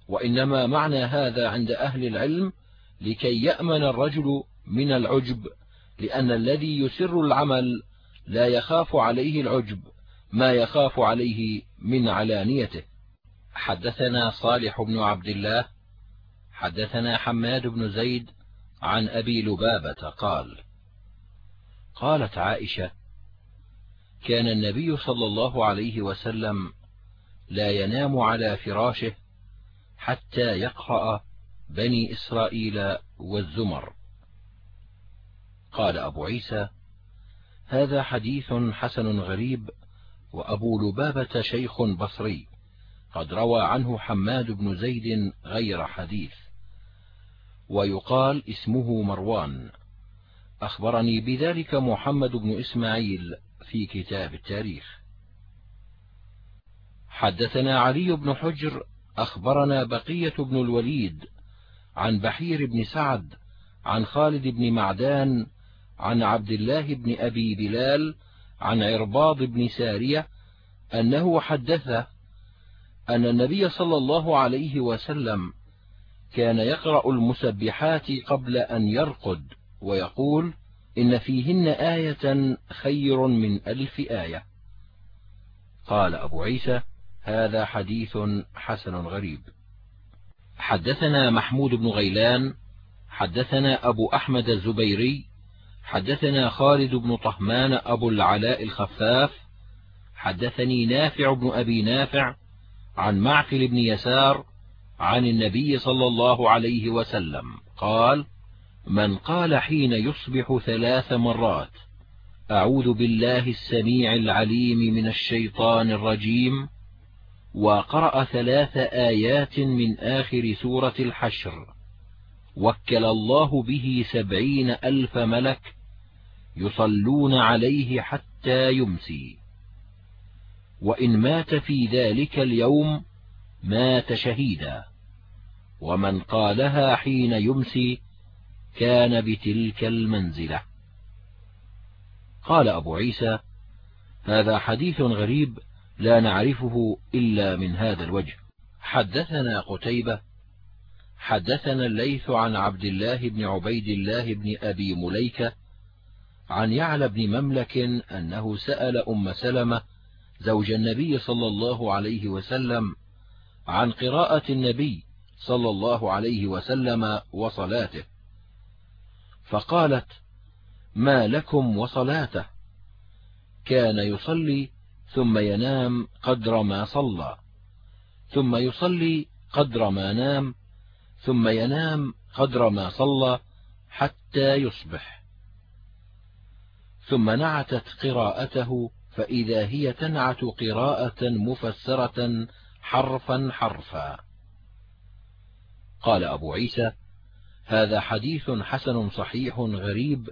وإنما معنى هذا عند أهل العلم لكي يأمن الرجل من العجب لأن الذي يسر العمل لا يخاف عليه العجب ما يخاف عليه من علانيته. حدثنا صالح بن عبد الله حدثنا حماد بن زيد عن أبي لبابة قال قالت عائشة كان النبي صلى الله عليه وسلم لا ينام على فراشه حتى يقرأ بني إسرائيل والزمر. قال أبو عيسى هذا حديث حسن غريب وأبو لبابة شيخ بصري قد روى عنه حماد بن زيد غير حديث. ويقال اسمه مروان. أخبرني بذلك محمد بن إسماعيل في كتاب التاريخ. حدثنا علي بن حجر أخبرنا بقية بن الوليد عن بحير بن سعد عن خالد بن معدان عن عبد الله بن أبي بلال عن عرباض بن سارية أنه حدثه أن النبي صلى الله عليه وسلم كان يقرأ المسبحات قبل أن يرقد ويقول إن فيهن آية خير من ألف آية. قال أبو عيسى هذا حديث حسن غريب. حدثنا محمود بن غيلان حدثنا أبو أحمد الزبيري حدثنا خالد بن طهمان أبو العلاء الخفاف حدثني نافع بن أبي نافع عن معقل بن يسار عن النبي صلى الله عليه وسلم قال من قال حين يصبح ثلاث مرات أعوذ بالله السميع العليم من الشيطان الرجيم وقرأ ثلاث آيات من آخر سورة الحشر. وكل الله به سبعين ألف ملك يصلون عليه حتى يمسي. وإن مات في ذلك اليوم مات شهيدا. ومن قالها حين يمسي كان بتلك المنزلة. قال أبو عيسى هذا حديث غريب لا نعرفه إلا من هذا الوجه. حدثنا قتيبة حدثنا الليث عن عبد الله بن عبيد الله بن أبي مليكة عن يعلى بن مملك أنه سأل أم سلمة زوج النبي صلى الله عليه وسلم عن قراءة النبي صلى الله عليه وسلم وصلاته. فقالت ما لكم وصلاته؟ كان يصلي ثم ينام قدر ما صلى. ثم يصلي قدر ما نام. ثم ينام قدر ما صلى حتى يصبح. ثم نعتت قراءته فإذا هي تنعت قراءة مفسرة حرفا حرفا. قال أبو عيسى هذا حديث حسن صحيح غريب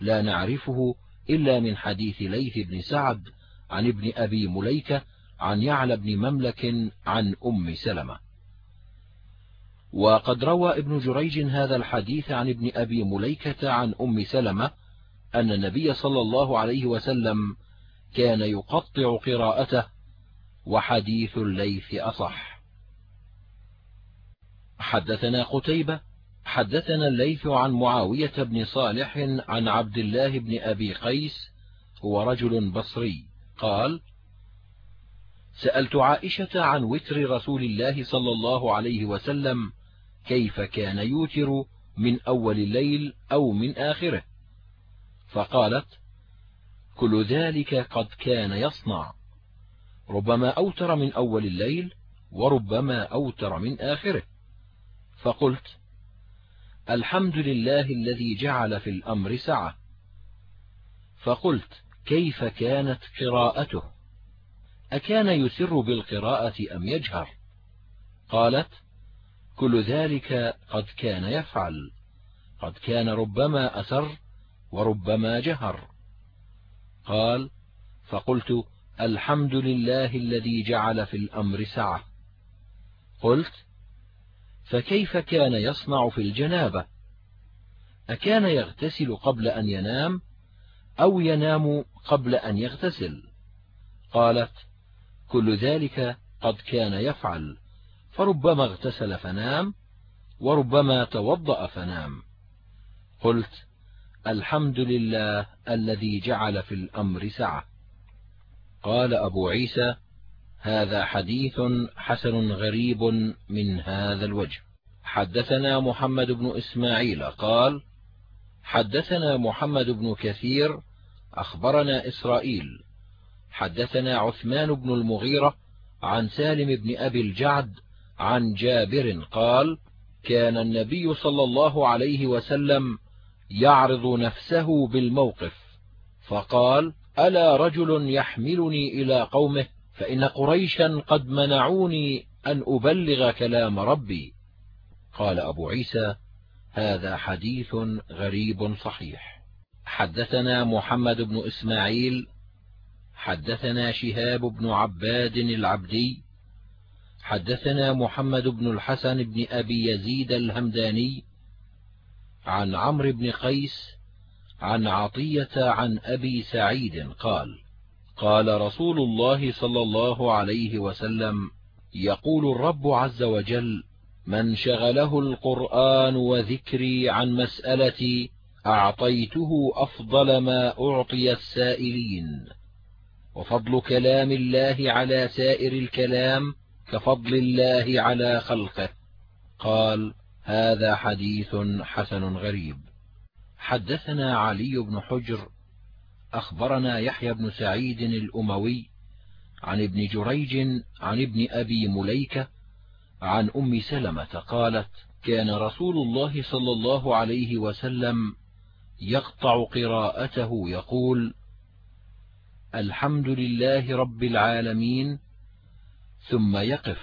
لا نعرفه إلا من حديث ليث بن سعد عن ابن أبي مليكة عن يعلى بن مملك عن أم سلمة. وقد روى ابن جريج هذا الحديث عن ابن أبي مليكة عن أم سلمة أن النبي صلى الله عليه وسلم كان يقطع قراءته وحديث الليث أصح. حدثنا قتيبة حدثنا الليث عن معاوية بن صالح عن عبد الله بن أبي قيس هو رجل بصري. قال سألت عائشة عن وتر رسول الله صلى الله عليه وسلم كيف كان يوتر من أول الليل أو من آخره. فقالت كل ذلك قد كان يصنع. ربما أوتر من أول الليل وربما أوتر من آخره. فقلت الحمد لله الذي جعل في الأمر سعة. فقلت كيف كانت قراءته؟ أكان يسر بالقراءة أم يجهر؟ قالت كل ذلك قد كان يفعل قد كان ربما أسر وربما جهر. قال فقلت الحمد لله الذي جعل في الأمر سعة. قلت فكيف كان يصنع في الجنابة؟ أكان يغتسل قبل أن ينام أو ينام قبل أن يغتسل. قالت كل ذلك قد كان يفعل. فربما اغتسل فنام وربما توضأ فنام. قلت الحمد لله الذي جعل في الأمر سعة. قال أبو عيسى هذا حديث حسن غريب من هذا الوجه. حدثنا محمد بن إسماعيل قال حدثنا محمد بن كثير أخبرنا إسرائيل. حدثنا عثمان بن المغيرة عن سالم بن أبي الجعد عن جابر قال كان النبي صلى الله عليه وسلم يعرض نفسه بالموقف فقال ألا رجل يحملني إلى قومه فإن قريشا قد منعوني أن أبلغ كلام ربي. قال أبو عيسى هذا حديث غريب صحيح. حدثنا محمد بن إسماعيل حدثنا شهاب بن عباد العبدي حدثنا محمد بن الحسن بن أبي يزيد الهمداني عن عمرو بن قيس عن عطية عن أبي سعيد قال قال رسول الله صلى الله عليه وسلم يقول الرب عز وجل من شغله القرآن وذكري عن مسألتي أعطيته أفضل ما أعطي السائلين. وفضل كلام الله على سائر الكلام كفضل الله على خلقه. قال هذا حديث حسن غريب. حدثنا علي بن حجر أخبرنا يحيى بن سعيد الأموي عن ابن جريج عن ابن أبي مليكة عن أم سلمة قالت كان رسول الله صلى الله عليه وسلم يقطع قراءته يقول الحمد لله رب العالمين ثم يقف.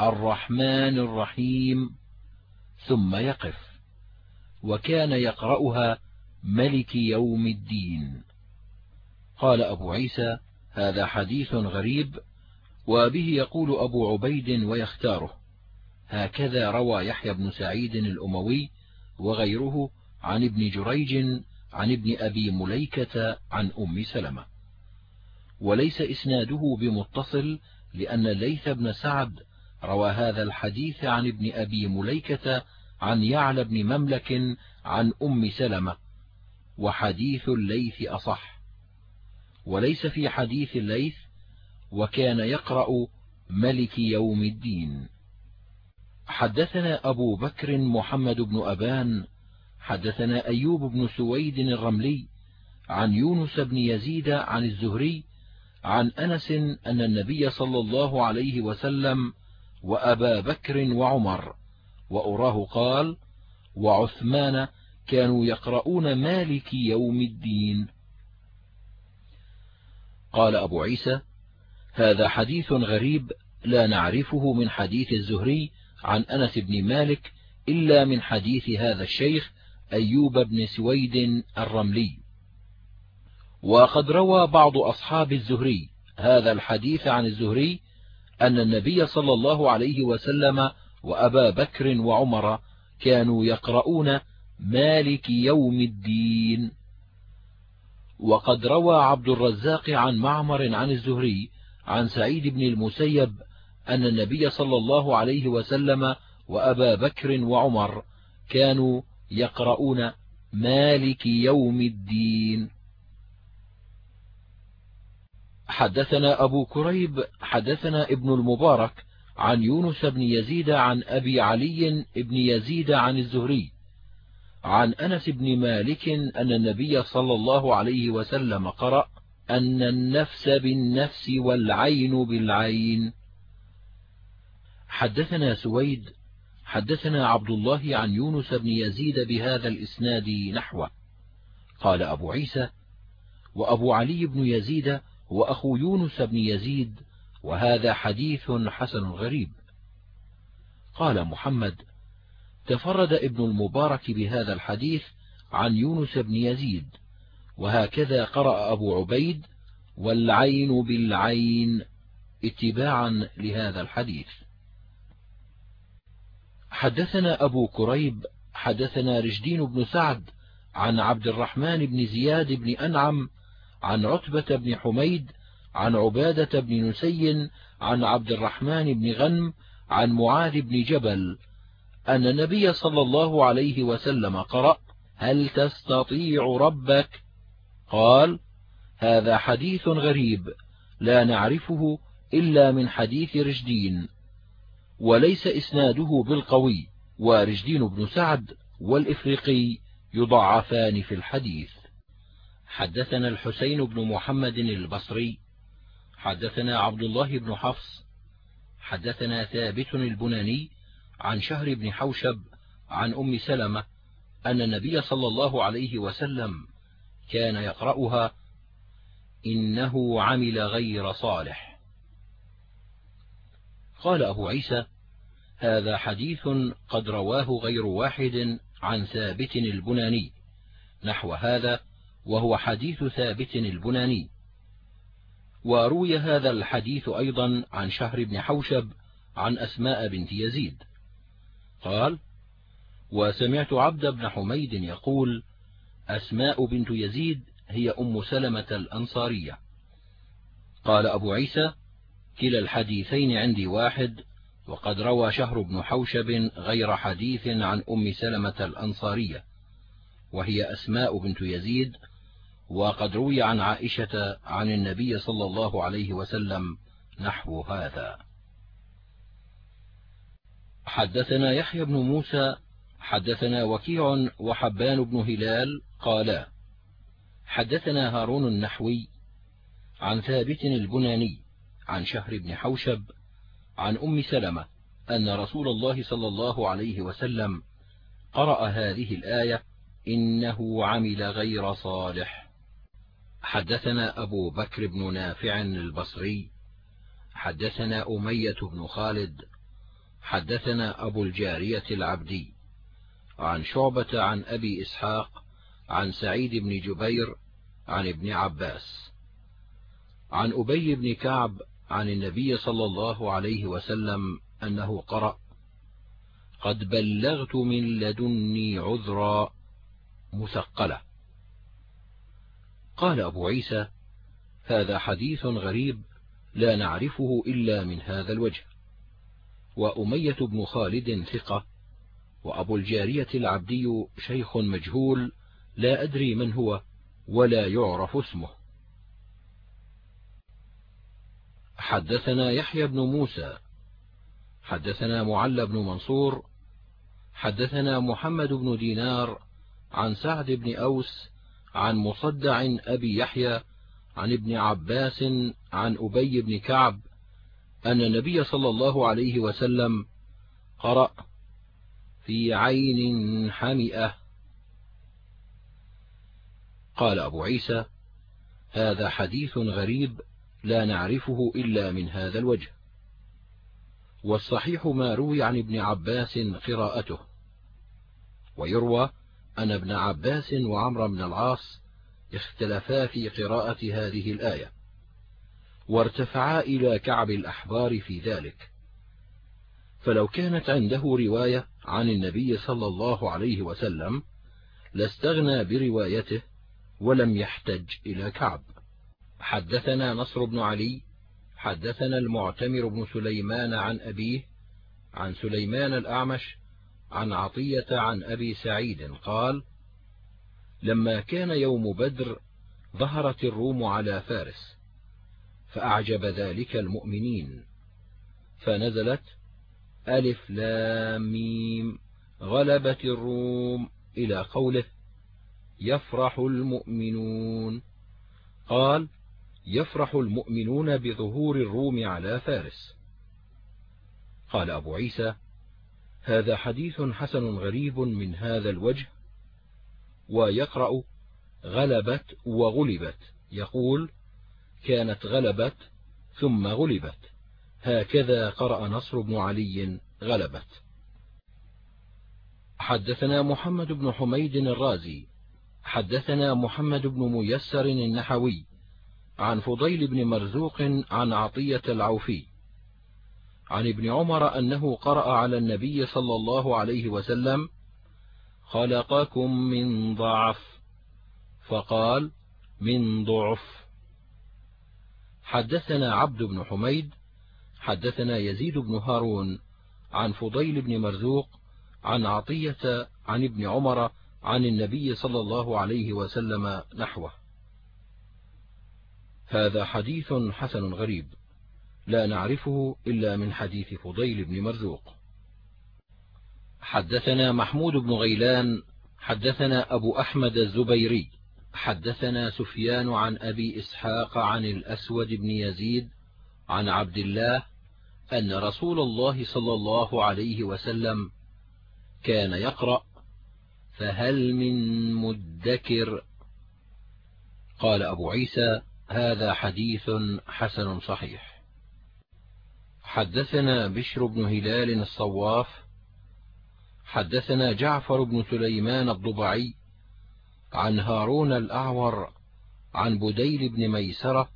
الرحمن الرحيم ثم يقف. وكان يقرأها ملك يوم الدين. قال أبو عيسى هذا حديث غريب. وبه يقول أبو عبيد ويختاره هكذا روى يحيى بن سعيد الأموي وغيره عن ابن جريج عن ابن أبي مليكة عن أم سلمة. وليس إسناده بمتصل لأن الليث بن سعد روى هذا الحديث عن ابن أبي مليكة عن يعلى بن مملك عن أم سلمة وحديث الليث أصح. وليس في حديث الليث وكان يقرأ ملك يوم الدين. حدثنا أبو بكر محمد بن أبان حدثنا أيوب بن سويد الرملي عن يونس بن يزيد عن الزهري عن أنس أن النبي صلى الله عليه وسلم وأبا بكر وعمر وأراه قال وعثمان كانوا يقرؤون مالك يوم الدين قال أبو عيسى هذا حديث غريب لا نعرفه من حديث الزهري عن أنس بن مالك إلا من حديث هذا الشيخ أيوب بن سويد الرملي. وقد روى بعض أصحاب الزهري هذا الحديث عن الزهري أن النبي صلى الله عليه وسلم وأبا بكر وعمر كانوا يقرؤون مالك يوم الدين. وقد روى عبد الرزاق عن معمر عن الزهري عن سعيد بن المسيب أن النبي صلى الله عليه وسلم وأبا بكر وعمر كانوا يقرؤون مالك يوم الدين. حدثنا أبو كريب حدثنا ابن المبارك عن يونس بن يزيد عن أبي علي بن يزيد عن الزهري عن أنس بن مالك أن النبي صلى الله عليه وسلم قرأ أن النفس بالنفس والعين بالعين. حدثنا سويد حدثنا عبد الله عن يونس بن يزيد بهذا الإسناد نحوه. قال أبو عيسى وأبو علي بن يزيد هو أخو يونس بن يزيد وهذا حديث حسن غريب. قال محمد تفرد ابن المبارك بهذا الحديث عن يونس بن يزيد. وهكذا قرأ أبو عبيد والعين بالعين اتباعا لهذا الحديث. حدثنا أبو كريب حدثنا رشدين بن سعد عن عبد الرحمن بن زياد بن أنعم عن عتبة بن حميد عن عبادة بن نسي عن عبد الرحمن بن غنم عن معاذ بن جبل أن النبي صلى الله عليه وسلم قرأ هل تستطيع ربك قال هذا حديث غريب لا نعرفه إلا من حديث رشدين وليس إسناده بالقوي ورشدين بن سعد والإفريقي يضعفان في الحديث. حدثنا الحسين بن محمد البصري حدثنا عبد الله بن حفص حدثنا ثابت البناني عن شهر بن حوشب عن أم سلمة أن النبي صلى الله عليه وسلم كان يقرأها إنه عمل غير صالح. قال أبو عيسى هذا حديث قد رواه غير واحد عن ثابت البناني. نحو هذا وهو حديث ثابت البناني. وروي هذا الحديث أيضا عن شهر بن حوشب عن أسماء بنت يزيد. قال وسمعت عبد بن حميد يقول أسماء بنت يزيد هي أم سلمة الأنصارية. قال أبو عيسى كلا الحديثين عندي واحد وقد روى شهر بن حوشب غير حديث عن أم سلمة الأنصارية وهي أسماء بنت يزيد وقد روي عن عائشة عن النبي صلى الله عليه وسلم نحو هذا. حدثنا يحيى بن موسى حدثنا وكيع وحبان بن هلال قالا حدثنا هارون النحوي عن ثابت البناني عن شهر بن حوشب عن أم سلمة أن رسول الله صلى الله عليه وسلم قرأ هذه الآية إنه عمل غير صالح. حدثنا أبو بكر بن نافع البصري حدثنا أمية بن خالد حدثنا أبو الجارية العبدي عن شعبة عن أبي إسحاق عن سعيد بن جبير عن ابن عباس. عن أبي بن كعب عن النبي صلى الله عليه وسلم أنه قرأ قد بلغت من لدني عذرا مثقلة. قال أبو عيسى هذا حديث غريب لا نعرفه إلا من هذا الوجه. وأمية بن خالد ثقة وأبو الجارية العبدي شيخ مجهول لا أدري من هو ولا يعرف اسمه. حدثنا يحيى بن موسى حدثنا معل بن منصور حدثنا محمد بن دينار عن سعد بن أوس عن مصدع أبي يحيى عن ابن عباس عن أبي بن كعب أن النبي صلى الله عليه وسلم قرأ في عين حمئة قال أبو عيسى هذا حديث غريب لا نعرفه إلا من هذا الوجه. والصحيح ما روي عن ابن عباس قراءته. ويروى أن ابن عباس وعمر بن العاص اختلفا في قراءة هذه الآية وارتفعا إلى كعب الأحبار في ذلك. فلو كانت عنده رواية عن النبي صلى الله عليه وسلم لاستغنى بروايته ولم يحتج إلى كعب. حدثنا نصر بن علي حدثنا المعتمر بن سليمان عن أبيه عن سليمان الأعمش عن عطية عن أبي سعيد قال لما كان يوم بدر ظهرت الروم على فارس فأعجب ذلك المؤمنين فنزلت ألف لام ميم غلبت الروم إلى قوله يفرح المؤمنون. قال يفرح المؤمنون بظهور الروم على فارس. قال أبو عيسى هذا حديث حسن غريب من هذا الوجه. ويقرأ غلبت وغلبت. يقول كانت غلبت ثم غلبت. هكذا قرأ نصر بن علي غلبت. حدثنا محمد بن حميد الرازي حدثنا محمد بن ميسر النحوي عن فضيل بن مرزوق عن عطية العوفي عن ابن عمر أنه قرأ على النبي صلى الله عليه وسلم خلقكم من ضعف فقال من ضعف حدثنا عبد بن حميد حدثنا يزيد بن هارون عن فضيل بن مرزوق عن عطية عن ابن عمر عن النبي صلى الله عليه وسلم نحوه. هذا حديث حسن غريب لا نعرفه إلا من حديث فضيل بن مرزوق. حدثنا محمود بن غيلان حدثنا أبو أحمد الزبيري حدثنا سفيان عن أبي إسحاق عن الأسود بن يزيد عن عبد الله أن رسول الله صلى الله عليه وسلم كان يقرأ فهل من مدكر؟ قال أبو عيسى هذا حديث حسن صحيح. حدثنا بشر بن هلال الصواف حدثنا جعفر بن سليمان الضبعي عن هارون الأعور عن بديل بن ميسرة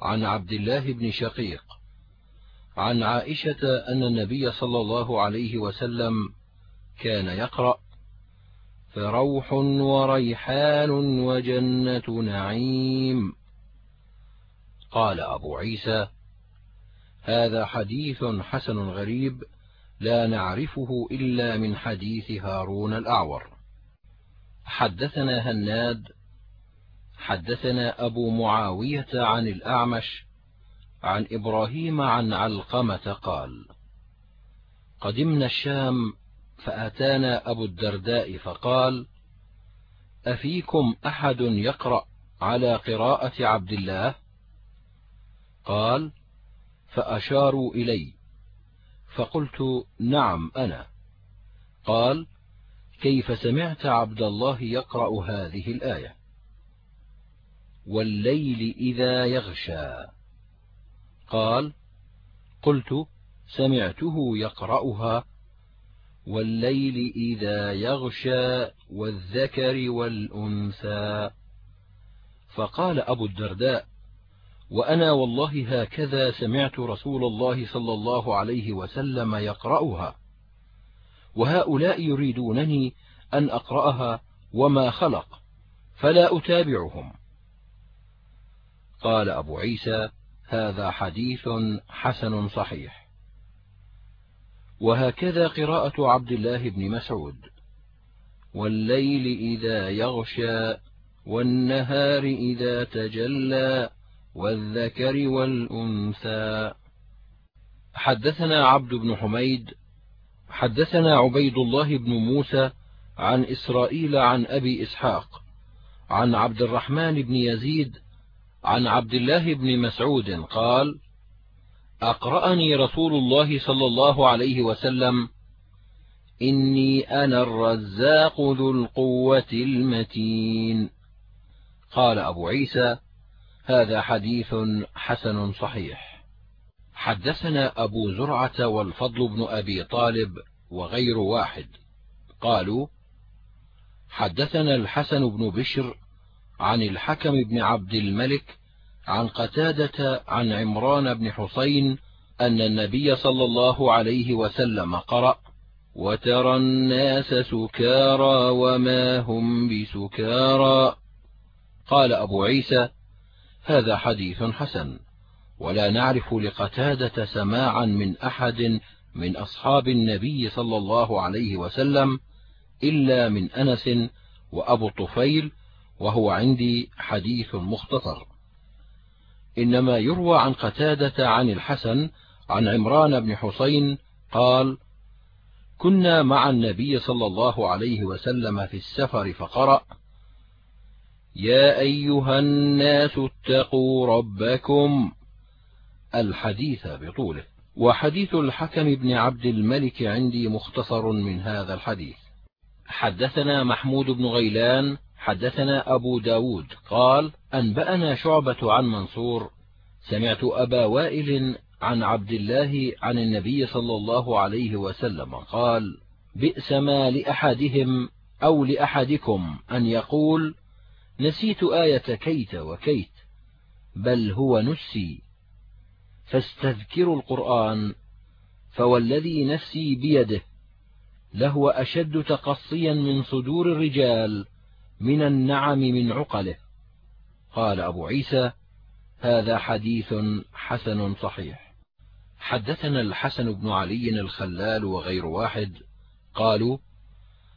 عن عبد الله بن شقيق عن عائشة أن النبي صلى الله عليه وسلم كان يقرأ فروح وريحان وجنة نعيم. قال أبو عيسى هذا حديث حسن غريب لا نعرفه إلا من حديث هارون الأعور. حدثنا هناد حدثنا أبو معاوية عن الأعمش عن إبراهيم عن علقمة قال قدمنا الشام فأتانا أبو الدرداء فقال أفيكم أحد يقرأ على قراءة عبد الله؟ قال فأشاروا إلي فقلت نعم أنا. قال كيف سمعت عبد الله يقرأ هذه الآية؟ والليل إذا يغشى. قال قلت سمعته يقرأها والليل إذا يغشى والذكر والأنثى. فقال أبو الدرداء وأنا والله هكذا سمعت رسول الله صلى الله عليه وسلم يقرأها وهؤلاء يريدونني أن أقرأها وما خلق فلا أتابعهم. قال أبو عيسى هذا حديث حسن صحيح. وهكذا قراءة عبد الله بن مسعود. والليل إذا يغشى والنهار إذا تجلى والذكر والأنثى. حدثنا عبد بن حميد حدثنا عبيد الله بن موسى عن إسرائيل عن أبي إسحاق عن عبد الرحمن بن يزيد عن عبد الله بن مسعود قال أقرأني رسول الله صلى الله عليه وسلم إني أنا الرزاق ذو القوة المتين. قال أبو عيسى هذا حديث حسن صحيح. حدثنا أبو زرعة والفضل بن أبي طالب وغير واحد. قالوا حدثنا الحسن بن بشر عن الحكم بن عبد الملك عن قتادة عن عمران بن حسين أن النبي صلى الله عليه وسلم قرأ وترى الناس سكارى وما هم بسكارى قال أبو عيسى هذا حديث حسن ولا نعرف لقتادة سماعا من أحد من أصحاب النبي صلى الله عليه وسلم إلا من أنس وأبو الطفيل وهو عندي حديث مختصر إنما يروى عن قتادة عن الحسن عن عمران بن حسين قال كنا مع النبي صلى الله عليه وسلم في السفر فقرأ يا أيها الناس اتقوا ربكم الحديث بطوله. وحديث الحكم بن عبد الملك عندي مختصر من هذا الحديث. حدثنا محمود بن غيلان حدثنا أبو ب داود قال أنبأنا شعبة عن منصور سمعت أبا وائل عن عبد الله عن النبي صلى الله عليه وسلم قال بئس ما لأحدهم أو لأحدكم أن يقول نسيت آية كيت وكيت بل هو نسي فاستذكروا القرآن فوالذي نفسي بيده لهو أشد تقصيا من صدور الرجال من النعم من عقله. قال أبو عيسى هذا حديث حسن صحيح. حدثنا الحسن بن علي الخلال وغير واحد. قالوا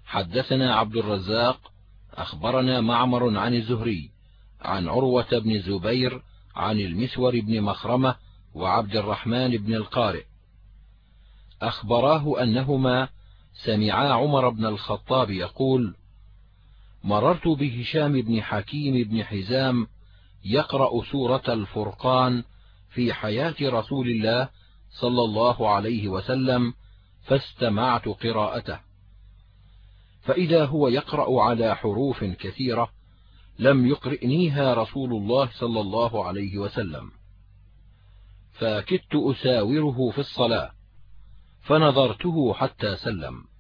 حدثنا عبد الرزاق أخبرنا معمر عن الزهري عن عروة بن الزبير عن المسور بن مخرمة وعبد الرحمن بن القارئ. أخبراه أنهما سمعا عمر بن الخطاب يقول مررت بهشام بن حكيم بن حزام يقرأ سورة الفرقان في حياة رسول الله صلى الله عليه وسلم فاستمعت قراءته. فإذا هو يقرأ على حروف كثيرة لم يقرئنيها رسول الله صلى الله عليه وسلم. فكدت أساوره في الصلاة فنظرته حتى سلم.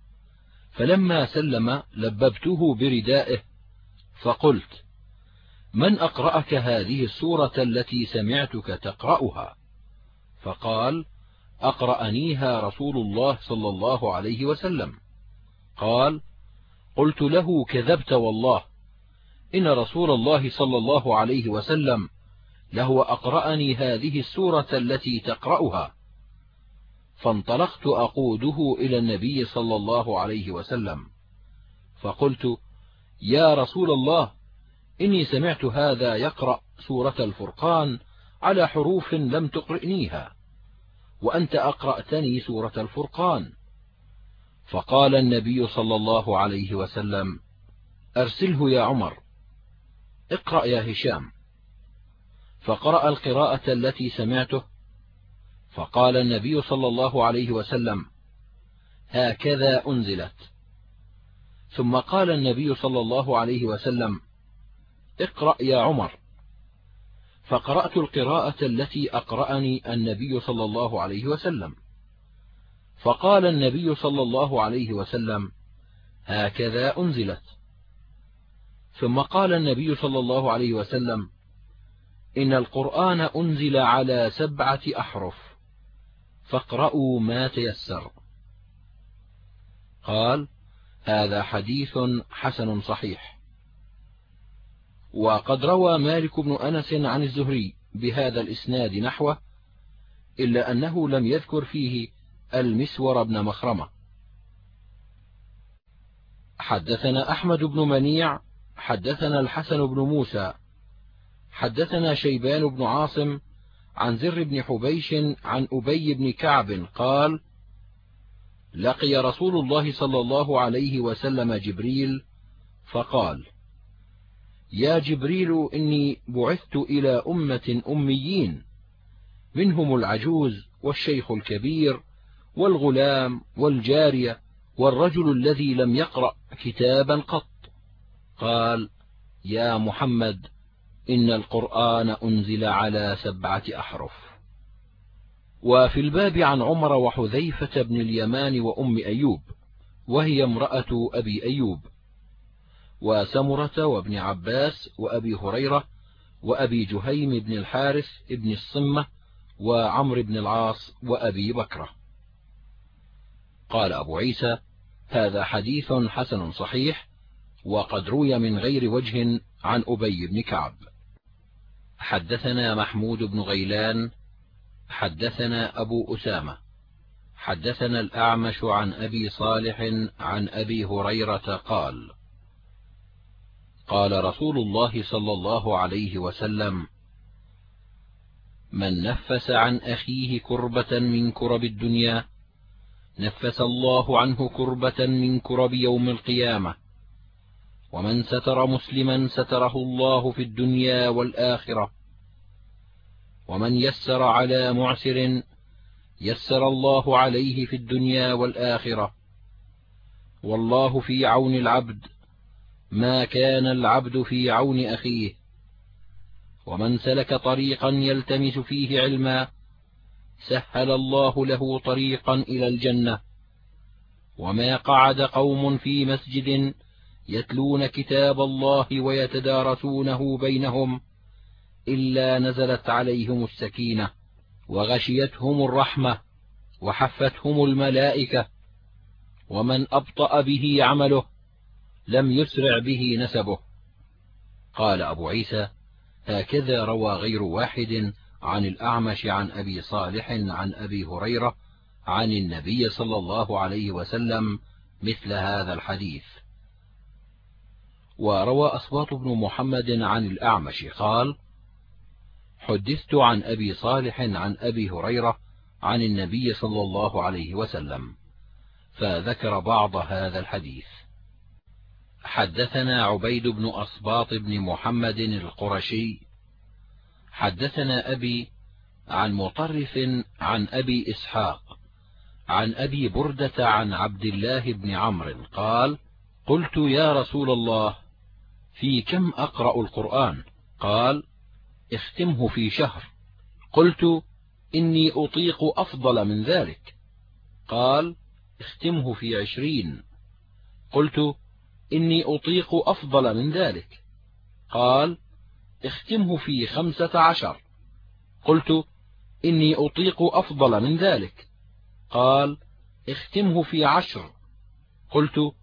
فلما سلم لببته بردائه فقلت من أقرأك هذه السورة التي سمعتك تقرأها؟ فقال أقرأنيها رسول الله صلى الله عليه وسلم. قال قلت له كذبت والله إن رسول الله صلى الله عليه وسلم لهو أقرأني هذه السورة التي تقرأها. فانطلقت أقوده إلى النبي صلى الله عليه وسلم. فقلت يا رسول الله إني سمعت هذا يقرأ سورة الفرقان على حروف لم تقرئنيها وأنت أقرأتني سورة الفرقان. فقال النبي صلى الله عليه وسلم أرسله يا عمر اقرأ يا هشام. فقرأ القراءة التي سمعته فقال النبي صلى الله عليه وسلم هكذا أنزلت. ثم قال النبي صلى الله عليه وسلم اقرأ يا عمر. فقرأت القراءة التي أقرأني النبي صلى الله عليه وسلم. فقال النبي صلى الله عليه وسلم هكذا أنزلت. ثم قال النبي صلى الله عليه وسلم إن القرآن أنزل على سبعة أحرف. فاقرأوا ما تيسر. قال هذا حديث حسن صحيح. وقد روى مالك بن أنس عن الزهري بهذا الإسناد نحوه إلا أنه لم يذكر فيه المسور بن مخرمة. حدثنا أحمد بن منيع حدثنا الحسن بن موسى حدثنا شيبان بن عاصم عن زر بن حبيش عن أبي بن كعب قال لقي رسول الله صلى الله عليه وسلم جبريل فقال يا جبريل إني بعثت إلى أمة أميين منهم العجوز والشيخ الكبير والغلام والجارية والرجل الذي لم يقرأ كتابا قط. قال يا محمد إن القرآن أنزل على سبعة أحرف. وفي الباب عن عمر وحذيفة بن اليمان وأم أيوب وهي امرأة أبي أيوب وسمرة وابن عباس وأبي هريرة وأبي جهيم بن الحارث بن الصمة وعمر بن العاص وأبي بكرة قال أبو عيسى هذا حديث حسن صحيح وقد روي من غير وجه عن أبي بن كعب. حدثنا محمود بن غيلان حدثنا أبو أسامة حدثنا الأعمش عن أبي صالح عن أبي هريرة قال قال رسول الله صلى الله عليه وسلم من نفس عن أخيه كربة من كرب الدنيا نفس الله عنه كربة من كرب يوم القيامة ومن ستر مسلما ستره الله في الدنيا والآخرة. ومن يسر على معسر يسر الله عليه في الدنيا والآخرة. والله في عون العبد ما كان العبد في عون أخيه. ومن سلك طريقا يلتمس فيه علما سهل الله له طريقا إلى الجنة. وما قعد قوم في مسجد يتلون كتاب الله ويتدارسونه بينهم إلا نزلت عليهم السكينة وغشيتهم الرحمة وحفتهم الملائكة ومن أبطأ به عمله لم يسرع به نسبه. قال أبو عيسى هكذا روى غير واحد عن الأعمش عن أبي صالح عن أبي هريرة عن النبي صلى الله عليه وسلم مثل هذا الحديث. وروى أصوات بن محمد عن الأعمش قال حدثت عن أبي صالح عن أبي هريرة عن النبي صلى الله عليه وسلم فذكر بعض هذا الحديث. حدثنا عبيد بن أصباط بن محمد القرشي. حدثنا أبي عن مطرف عن أبي إسحاق عن أبي بردة عن عبد الله بن عمرو قال قلت يا رسول الله في كم أقرأ القرآن؟ قال اختمه في شهر. قلت إني أطيق أفضل من ذلك. قال اختمه في عشرين. قلت إني أطيق أفضل من ذلك. قال اختمه في خمسة عشر. قلت إني أطيق أفضل من ذلك. قال اختمه في عشر. قلت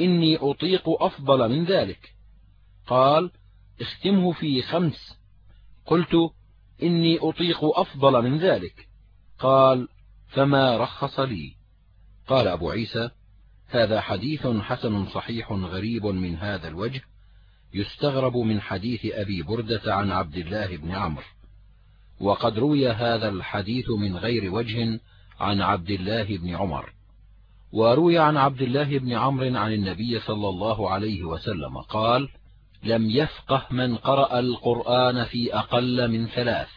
إني أطيق أفضل من ذلك. قال اختمه في خمس. قلت إني أطيق أفضل من ذلك. قال فما رخص لي. قال أبو عيسى هذا حديث حسن صحيح غريب من هذا الوجه يستغرب من حديث أبي بردة عن عبد الله بن عمرو. وقد روي هذا الحديث من غير وجه عن عبد الله بن عمر. وروي عن عبد الله بن عمرو عن النبي صلى الله عليه وسلم قال لم يفقه من قرأ القرآن في أقل من ثلاث.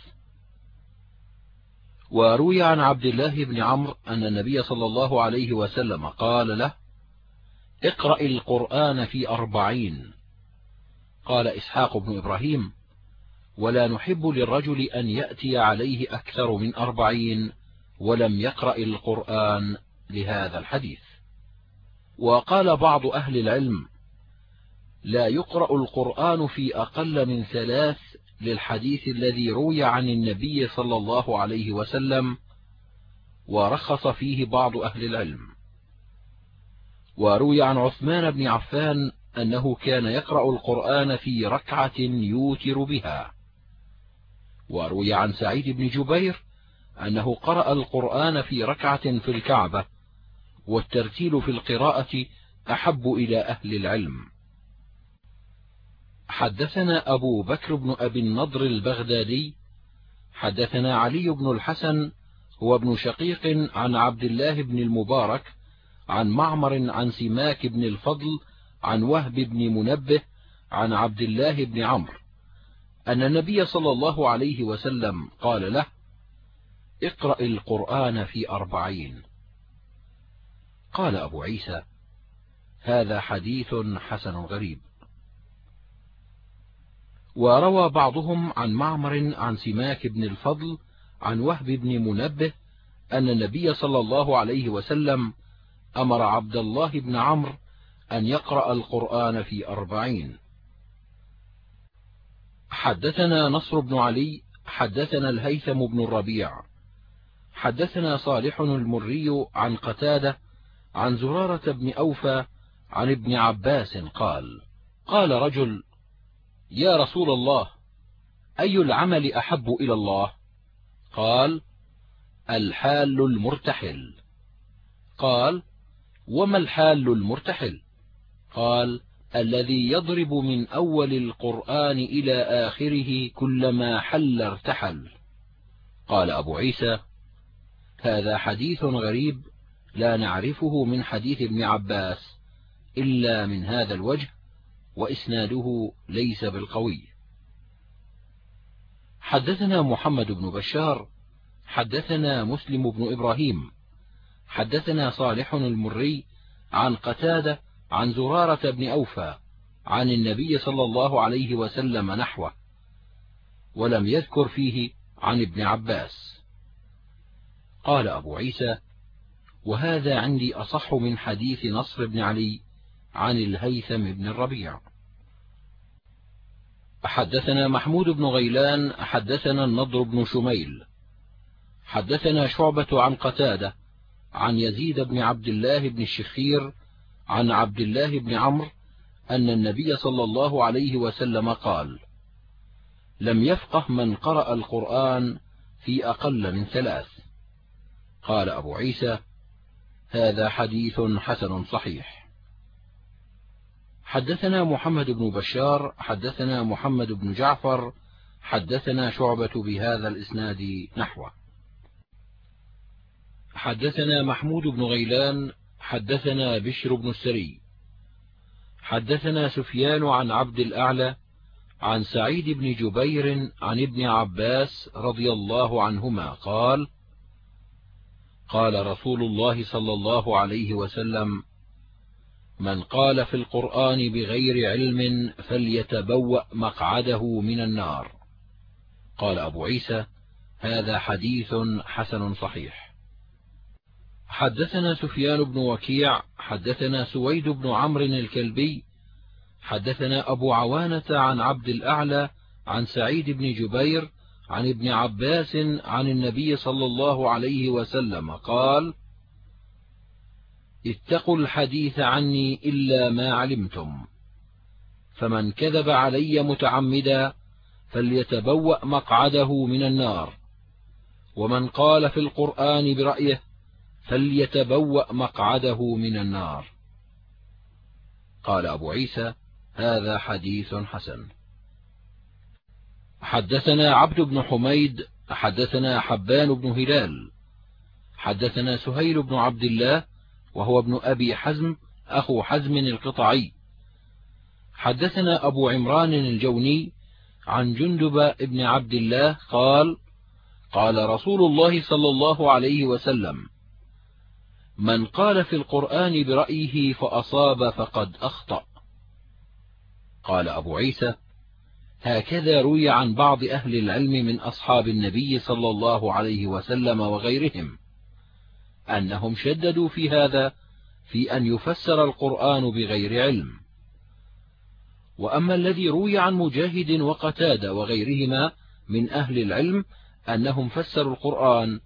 وروي عن عبد الله بن عمرو أن النبي صلى الله عليه وسلم قال له اقرأ القرآن في أربعين. قال إسحاق بن إبراهيم ولا نحب للرجل أن يأتي عليه أكثر من أربعين ولم يقرأ القرآن لهذا الحديث. وقال بعض أهل العلم لا يقرأ القرآن في أقل من ثلاث للحديث الذي روي عن النبي صلى الله عليه وسلم ورخص فيه بعض أهل العلم. وروي عن عثمان بن عفان أنه كان يقرأ القرآن في ركعة يوتر بها. وروي عن سعيد بن جبير أنه قرأ القرآن في ركعة في الكعبة والترتيل في القراءة أحب إلى أهل العلم. حدثنا أبو بكر بن أبي النضر البغدادي حدثنا علي بن الحسن هو ابن شقيق عن عبد الله بن المبارك عن معمر عن سماك بن الفضل عن وهب بن منبه عن عبد الله بن عمرو. أن النبي صلى الله عليه وسلم قال له اقرأ القرآن في أربعين. قال أبو عيسى هذا حديث حسن غريب. وروى بعضهم عن معمر عن سماك بن الفضل عن وهب بن منبه أن النبي صلى الله عليه وسلم أمر عبد الله بن عمرو أن يقرأ القرآن في أربعين. حدثنا نصر بن علي حدثنا الهيثم بن الربيع حدثنا صالح المري عن قتادة عن زرارة بن أوفى عن ابن عباس قال قال رجل يا رسول الله أي العمل أحب إلى الله؟ قال الحال المرتحل. قال وما الحال المرتحل؟ قال الذي يضرب من أول القرآن إلى آخره كلما حل ارتحل. قال أبو عيسى هذا حديث غريب لا نعرفه من حديث ابن عباس إلا من هذا الوجه وإسناده ليس بالقوي. حدثنا محمد بن بشار حدثنا مسلم بن إبراهيم حدثنا صالح المري عن قتادة عن زرارة بن أوفى عن النبي صلى الله عليه وسلم نحوه ولم يذكر فيه عن ابن عباس. قال أبو عيسى وهذا عندي أصح من حديث نصر بن علي عن الهيثم بن الربيع. حدثنا محمود بن غيلان حدثنا النضر بن شميل. حدثنا شعبة عن قتادة عن يزيد بن عبد الله بن الشخير عن عبد الله بن عمرو أن النبي صلى الله عليه وسلم قال لم يفقه من قرأ القرآن في أقل من ثلاث قال أبو عيسى هذا حديث حسن صحيح حدثنا محمد بن بشار حدثنا محمد بن جعفر حدثنا شعبة بهذا الإسناد نحوه. حدثنا محمود بن غيلان حدثنا بشر بن السري. حدثنا سفيان عن عبد الأعلى عن سعيد بن جبير عن ابن عباس رضي الله عنهما قال قال رسول الله صلى الله عليه وسلم من قال في القرآن بغير علم فليتبوأ مقعده من النار. قال أبو عيسى هذا حديث حسن صحيح. حدثنا سفيان بن وكيع حدثنا سويد بن عمرو الكلبي حدثنا أبو عوانة عن عبد الأعلى عن سعيد بن جبير عن ابن عباس عن النبي صلى الله عليه وسلم قال اتقوا الحديث عني إلا ما علمتم. فمن كذب علي متعمدا فليتبوأ مقعده من النار. ومن قال في القرآن برأيه فليتبوأ مقعده من النار. قال أبو عيسى هذا حديث حسن. حدثنا عبد بن حميد حدثنا حبان بن هلال حدثنا سهيل بن عبد الله وهو ابن أبي حزم أخو حزم القطعي. حدثنا أبو عمران الجوني عن جندب بن عبد الله قال قال رسول الله صلى الله عليه وسلم من قال في القرآن برأيه فأصاب فقد أخطأ. قال أبو عيسى هكذا روي عن بعض أهل العلم من أصحاب النبي صلى الله عليه وسلم وغيرهم. أنهم شددوا في هذا في أن يفسر القرآن بغير علم. وأما الذي روي عن مجاهد وقتادة وغيرهما من أهل العلم أنهم فسروا القرآن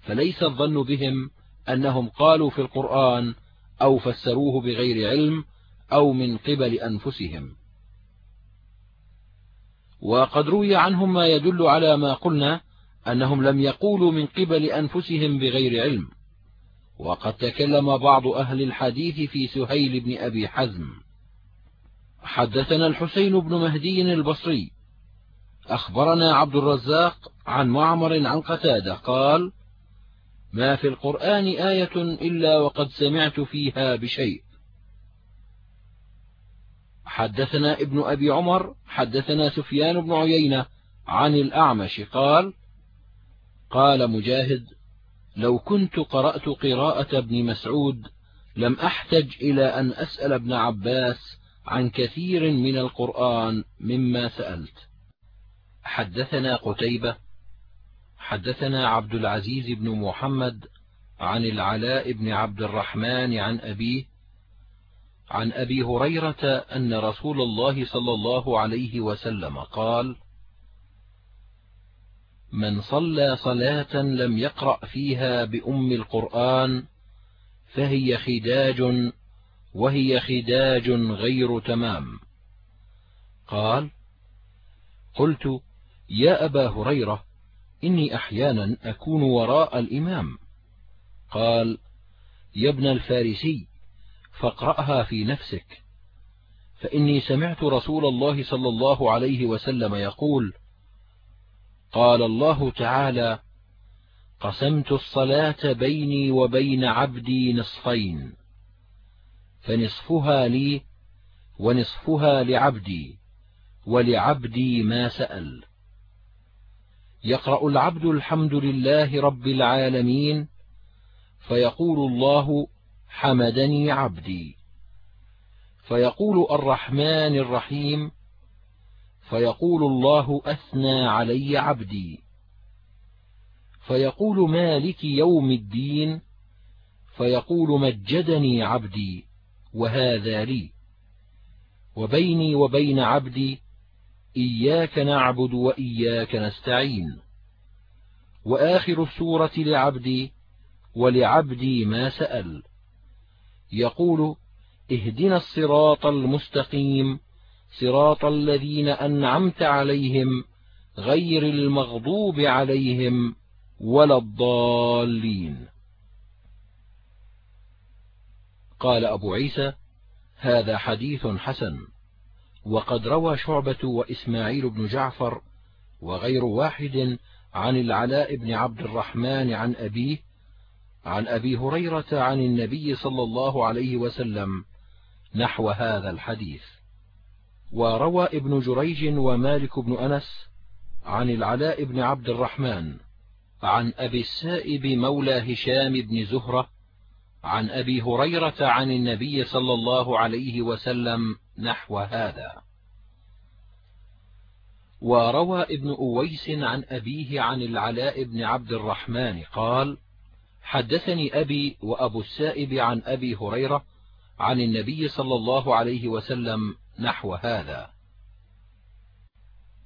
فليس الظن بهم أنهم قالوا في القرآن أو فسروه بغير علم أو من قبل أنفسهم. وقد روي عنهم ما يدل على ما قلنا أنهم لم يقولوا من قبل أنفسهم بغير علم. وقد تكلم بعض أهل الحديث في سهيل بن أبي حزم. حدثنا الحسين بن مهدي البصري. أخبرنا عبد الرزاق عن معمر عن قتادة قال ما في القرآن آية إلا وقد سمعت فيها بشيء. حدثنا ابن أبي عمر حدثنا سفيان بن عيينة عن الأعمش قال قال مجاهد لو كنت قرأت قراءة ابن مسعود لم أحتج إلى أن أسأل ابن عباس عن كثير من القرآن مما سألت. حدثنا قتيبة حدثنا عبد العزيز بن محمد عن العلاء بن عبد الرحمن عن أبيه عن أبي هريرة أن رسول الله صلى الله عليه وسلم قال من صلى صلاة لم يقرأ فيها بأم القرآن فهي خداج وهي خداج غير تمام. قال قلت يا أبا هريرة إني أحيانا أكون وراء الإمام. قال يا ابن الفارسي فاقرأها في نفسك. فإني سمعت رسول الله صلى الله عليه وسلم يقول قال الله تعالى قسمت الصلاة بيني وبين عبدي نصفين فنصفها لي ونصفها لعبدي ولعبدي ما سأل. يقرأ العبد الحمد لله رب العالمين فيقول الله حمدني عبدي. فيقول الرحمن الرحيم فيقول الله أثنى علي عبدي. فيقول مالك يوم الدين فيقول مجدني عبدي وهذا لي. وبيني وبين عبدي إياك نعبد وإياك نستعين. وآخر السورة لعبدي ولعبدي ما سأل. يقول اهدنا الصراط المستقيم صراط الذين أنعمت عليهم غير المغضوب عليهم ولا الضالين. قال أبو عيسى هذا حديث حسن وقد روى شعبة وإسماعيل بن جعفر وغير واحد عن العلاء بن عبد الرحمن عن أبيه عن أبي هريرة عن النبي صلى الله عليه وسلم نحو هذا الحديث. وروى ابن جريج ومالك بن أنس عن العلاء بن عبد الرحمن عن أبي السائب مولى هشام بن زهرة عن أبي هريرة عن النبي صلى الله عليه وسلم نحو هذا. وروى ابن أويس عن أبيه عن العلاء بن عبد الرحمن قال حدثني أبي وأبو السائب عن أبي هريرة عن النبي صلى الله عليه وسلم نحو هذا.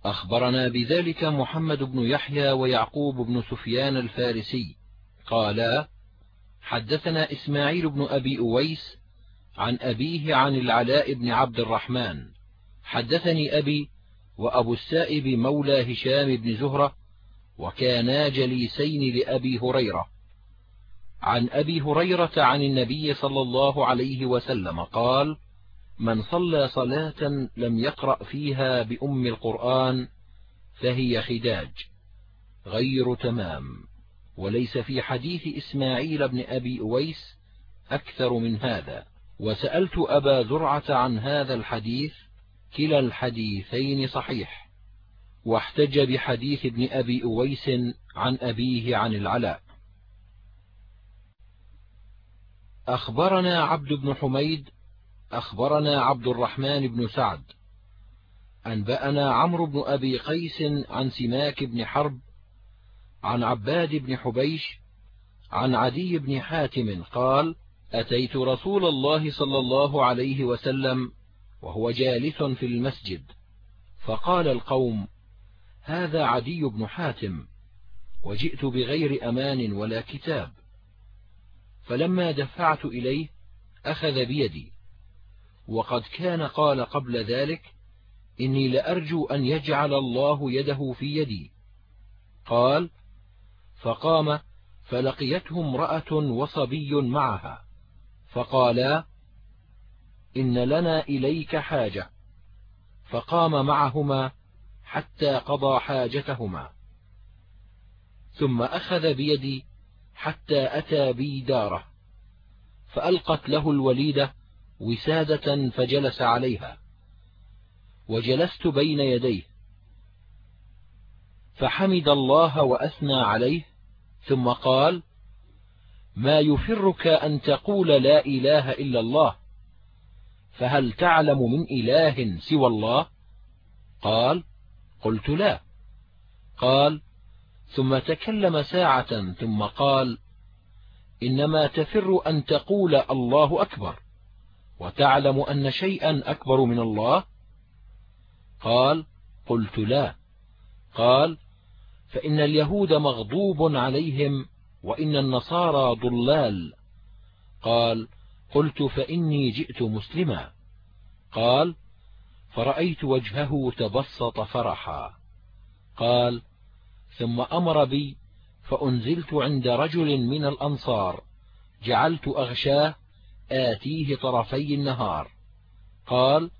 أخبرنا بذلك محمد بن يحيى ويعقوب بن سفيان الفارسي. قالا حدثنا إسماعيل بن أبي أويس عن أبيه عن العلاء بن عبد الرحمن. حدثني أبي وأبو السائب مولى هشام بن زهرة وكانا جليسين لأبي هريرة. عن أبي هريرة عن النبي صلى الله عليه وسلم قال من صلى صلاة لم يقرأ فيها بأم القرآن فهي خداج غير تمام. وليس في حديث إسماعيل بن أبي أويس أكثر من هذا. وسألت أبا زرعة عن هذا الحديث كلا الحديثين صحيح. واحتج بحديث ابن أبي أويس عن أبيه عن العلاء. أخبرنا عبد بن حميد أخبرنا عبد الرحمن بن سعد. أنبأنا عمرو بن أبي قيس عن سماك بن حرب عن عباد بن حبيش عن عدي بن حاتم قال أتيت رسول الله صلى الله عليه وسلم وهو جالس في المسجد. فقال القوم هذا عدي بن حاتم وجئت بغير أمان ولا كتاب. فلما دفعت إليه أخذ بيدي وقد كان قال قبل ذلك إني لأرجو أن يجعل الله يده في يدي. قال فقام فلقيته امرأة وصبي معها. فقالا إن لنا إليك حاجة. فقام معهما حتى قضى حاجتهما. ثم أخذ بيدي حتى أتى بي داره. فألقت له الوليدة وسادة فجلس عليها. وجلست بين يديه. فحمد الله وأثنى عليه. ثم قال ما يفرك أن تقول لا إله إلا الله. فهل تعلم من إله سوى الله? قال قلت لا. قال ثم تكلم ساعة. ثم قال إنما تفر أن تقول الله أكبر. وتعلم أن شيئا أكبر من الله؟ قال قلت لا. قال فإن اليهود مغضوب عليهم وإن النصارى ضلال. قال قلت فإني جئت مسلما. قال فرأيت وجهه تبسط فرحا. قال ثم أمر بي فأنزلت عند رجل من الأنصار جعلت أغشاه آتيه طرفي النهار. قال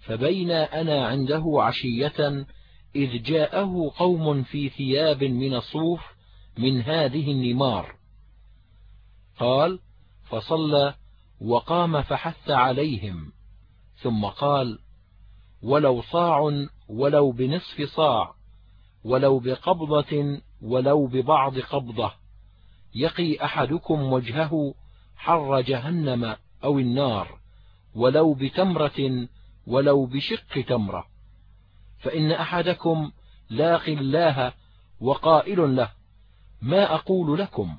فبين أنا عنده عشية إذ جاءه قوم في ثياب من الصوف من هذه النمار. قال فصلى وقام فحث عليهم. ثم قال ولو صاع ولو بنصف صاع ولو بقبضة ولو ببعض قبضة يقي أحدكم وجهه حر جهنم أو النار ولو بتمرة ولو بشق تمرة. فإن أحدكم لاق الله وقائل له ما أقول لكم؟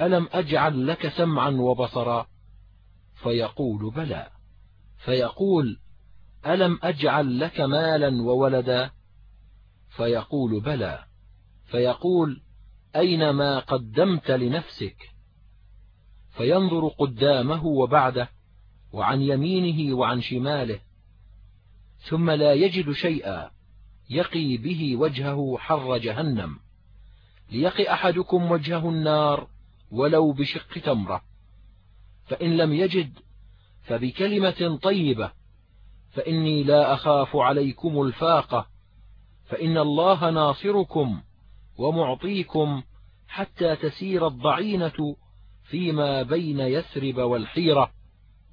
ألم أجعل لك سمعا وبصرا؟ فيقول بلى. فيقول ألم أجعل لك مالا وولدا؟ فيقول بلى. فيقول أين ما قدمت لنفسك؟ فينظر قدامه وبعده وعن يمينه وعن شماله ثم لا يجد شيئا يقي به وجهه حر جهنم ليقي أحدكم وجهه النار ولو بشق تمرة فإن لم يجد فبكلمة طيبة فإني لا أخاف عليكم الفاقة فإن الله ناصركم ومعطيكم حتى تسير الضعينة فيما بين يثرب والحيرة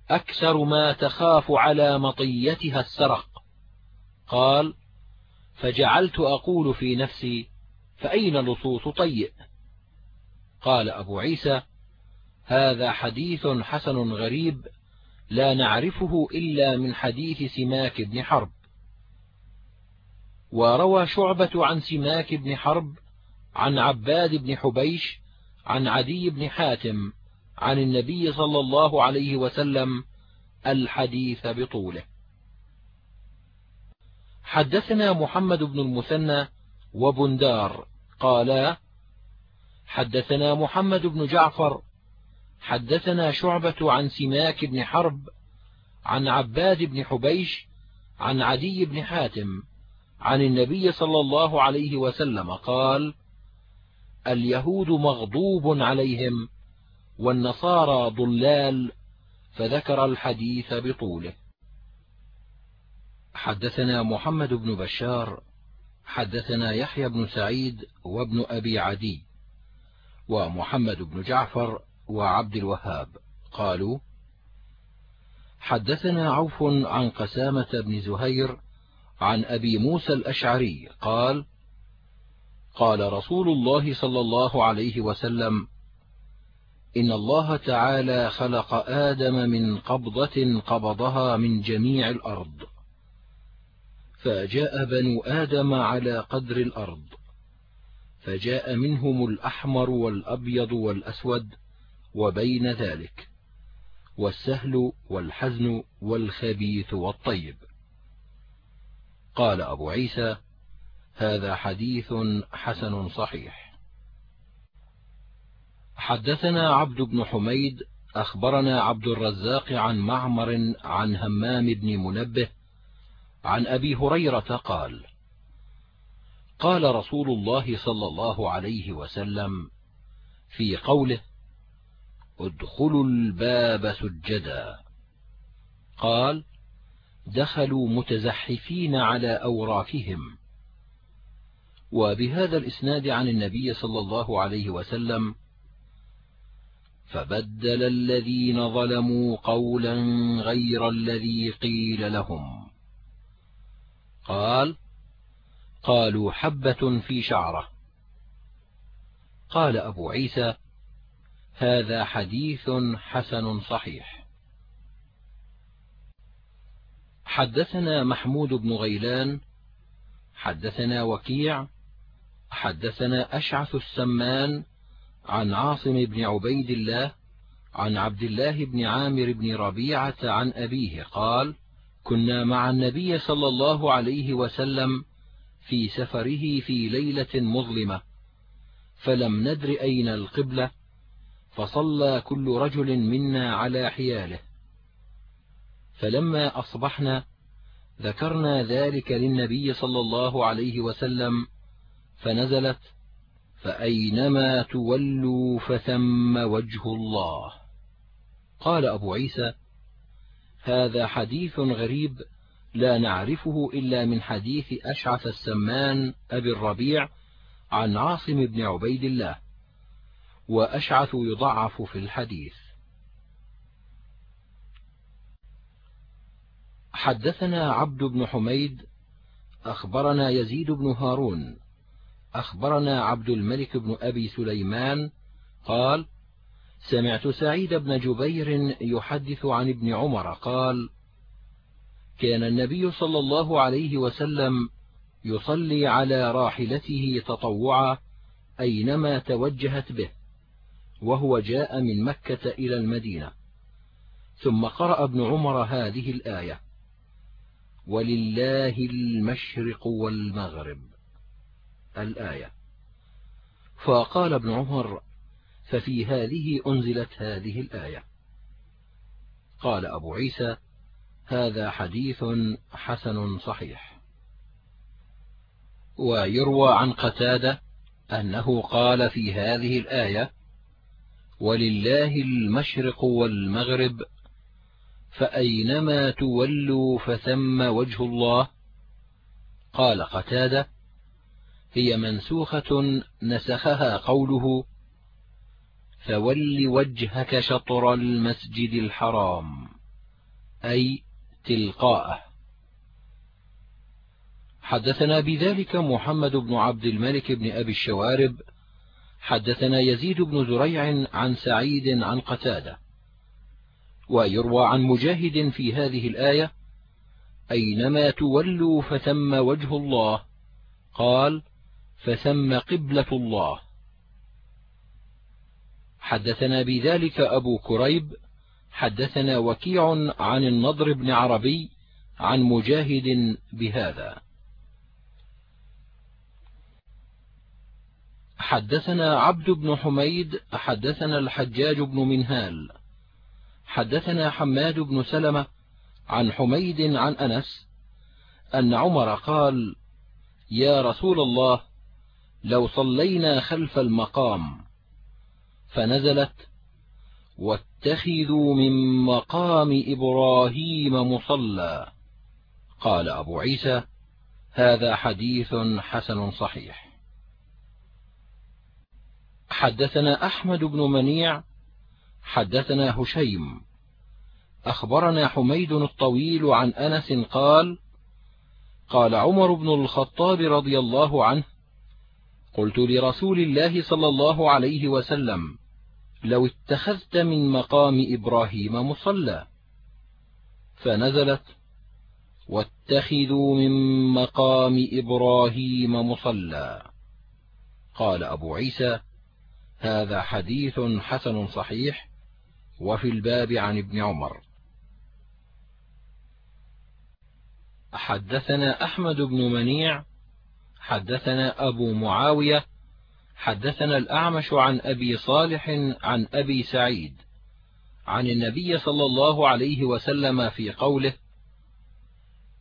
أكثر ما تخاف على مطيتها السرق. قال فجعلت أقول في نفسي فأين لصوص طيء؟ قال أبو عيسى هذا حديث حسن غريب لا نعرفه إلا من حديث سماك بن حرب. وروى شعبة عن سماك بن حرب عن عباد بن حبيش عن عدي بن حاتم عن النبي صلى الله عليه وسلم الحديث بطوله. حدثنا محمد بن المثنى وبندار قالا حدثنا محمد بن جعفر حدثنا شعبة عن سماك بن حرب عن عباد بن حبيش عن عدي بن حاتم عن النبي صلى الله عليه وسلم قال اليهود مغضوب عليهم والنصارى ضلال فذكر الحديث بطوله. حدثنا محمد بن بشار حدثنا يحيى بن سعيد وابن أبي عدي ومحمد بن جعفر وعبد الوهاب. قالوا حدثنا عوف عن قسامة بن زهير عن أبي موسى الأشعري قال قال رسول الله صلى الله عليه وسلم إن الله تعالى خلق آدم من قبضة قبضها من جميع الأرض فجاء بنو آدم على قدر الأرض فجاء منهم الأحمر والأبيض والأسود وبين ذلك والسهل والحزن والخبيث والطيب. قال أبو عيسى هذا حديث حسن صحيح. حدثنا عبد بن حميد أخبرنا عبد الرزاق عن معمر عن همام بن منبه عن أبي هريرة قال قال رسول الله صلى الله عليه وسلم في قوله ادخلوا الباب سجدا. قال دخلوا متزحفين على أوراكهم وبهذا الإسناد عن النبي صلى الله عليه وسلم فبدل الذين ظلموا قولا غير الذي قيل لهم. قال قالوا حبة في شعرة. قال أبو عيسى هذا حديث حسن صحيح. حدثنا محمود بن غيلان حدثنا وكيع حدثنا أشعث السمان عن عاصم بن عبيد الله عن عبد الله بن عامر بن ربيعة عن أبيه قال كنا مع النبي صلى الله عليه وسلم في سفره في ليلة مظلمة فلم ندر أين القبلة فصلى كل رجل منا على حياله. فلما أصبحنا ذكرنا ذلك للنبي صلى الله عليه وسلم فنزلت فأينما تولوا فثم وجه الله. قال أبو عيسى هذا حديث غريب لا نعرفه إلا من حديث أشعث السمان أبي الربيع عن عاصم بن عبيد الله وأشعث يضعف في الحديث. حدثنا عبد بن حميد أخبرنا يزيد بن هارون أخبرنا عبد الملك بن أبي سليمان قال سمعت سعيد بن جبير يحدث عن ابن عمر قال كان النبي صلى الله عليه وسلم يصلي على راحلته تطوعا أينما توجهت به وهو جاء من مكة إلى المدينة ثم قرأ ابن عمر هذه الآية ولله المشرق والمغرب الآية. فقال ابن عمر ففي هذه أنزلت هذه الآية. قال أبو عيسى هذا حديث حسن صحيح. ويروى عن قتادة أنه قال في هذه الآية ولله المشرق والمغرب فأينما تولوا فثم وجه الله. قال قتادة هي منسوخة نسخها قوله فول وجهك شطر المسجد الحرام أي تلقاءه. حدثنا بذلك محمد بن عبد الملك بن أبي الشوارب حدثنا يزيد بن زريع عن سعيد عن قتادة ويروى عن مجاهد في هذه الآية أينما تولوا فثم وجه الله قال فثم قبلة الله. حدثنا بذلك أبو كريب حدثنا وكيع عن النضر بن عربي عن مجاهد بهذا. حدثنا عبد بن حميد حدثنا الحجاج بن منهال. حدثنا حماد بن سلمة عن حميد عن أنس أن عمر قال يا رسول الله لو صلينا خلف المقام فنزلت واتخذوا من مقام إبراهيم مصلى. قال أبو عيسى هذا حديث حسن صحيح. حدثنا أحمد بن منيع حدثنا هشيم. أخبرنا حميد الطويل عن أنس قال قال عمر بن الخطاب رضي الله عنه قلت لرسول الله صلى الله عليه وسلم لو اتخذت من مقام إبراهيم مصلى فنزلت واتخذوا من مقام إبراهيم مصلى. قال أبو عيسى هذا حديث حسن صحيح وفي الباب عن ابن عمر. حدثنا أحمد بن منيع حدثنا أبو معاوية حدثنا الأعمش عن أبي صالح عن أبي سعيد عن النبي صلى الله عليه وسلم في قوله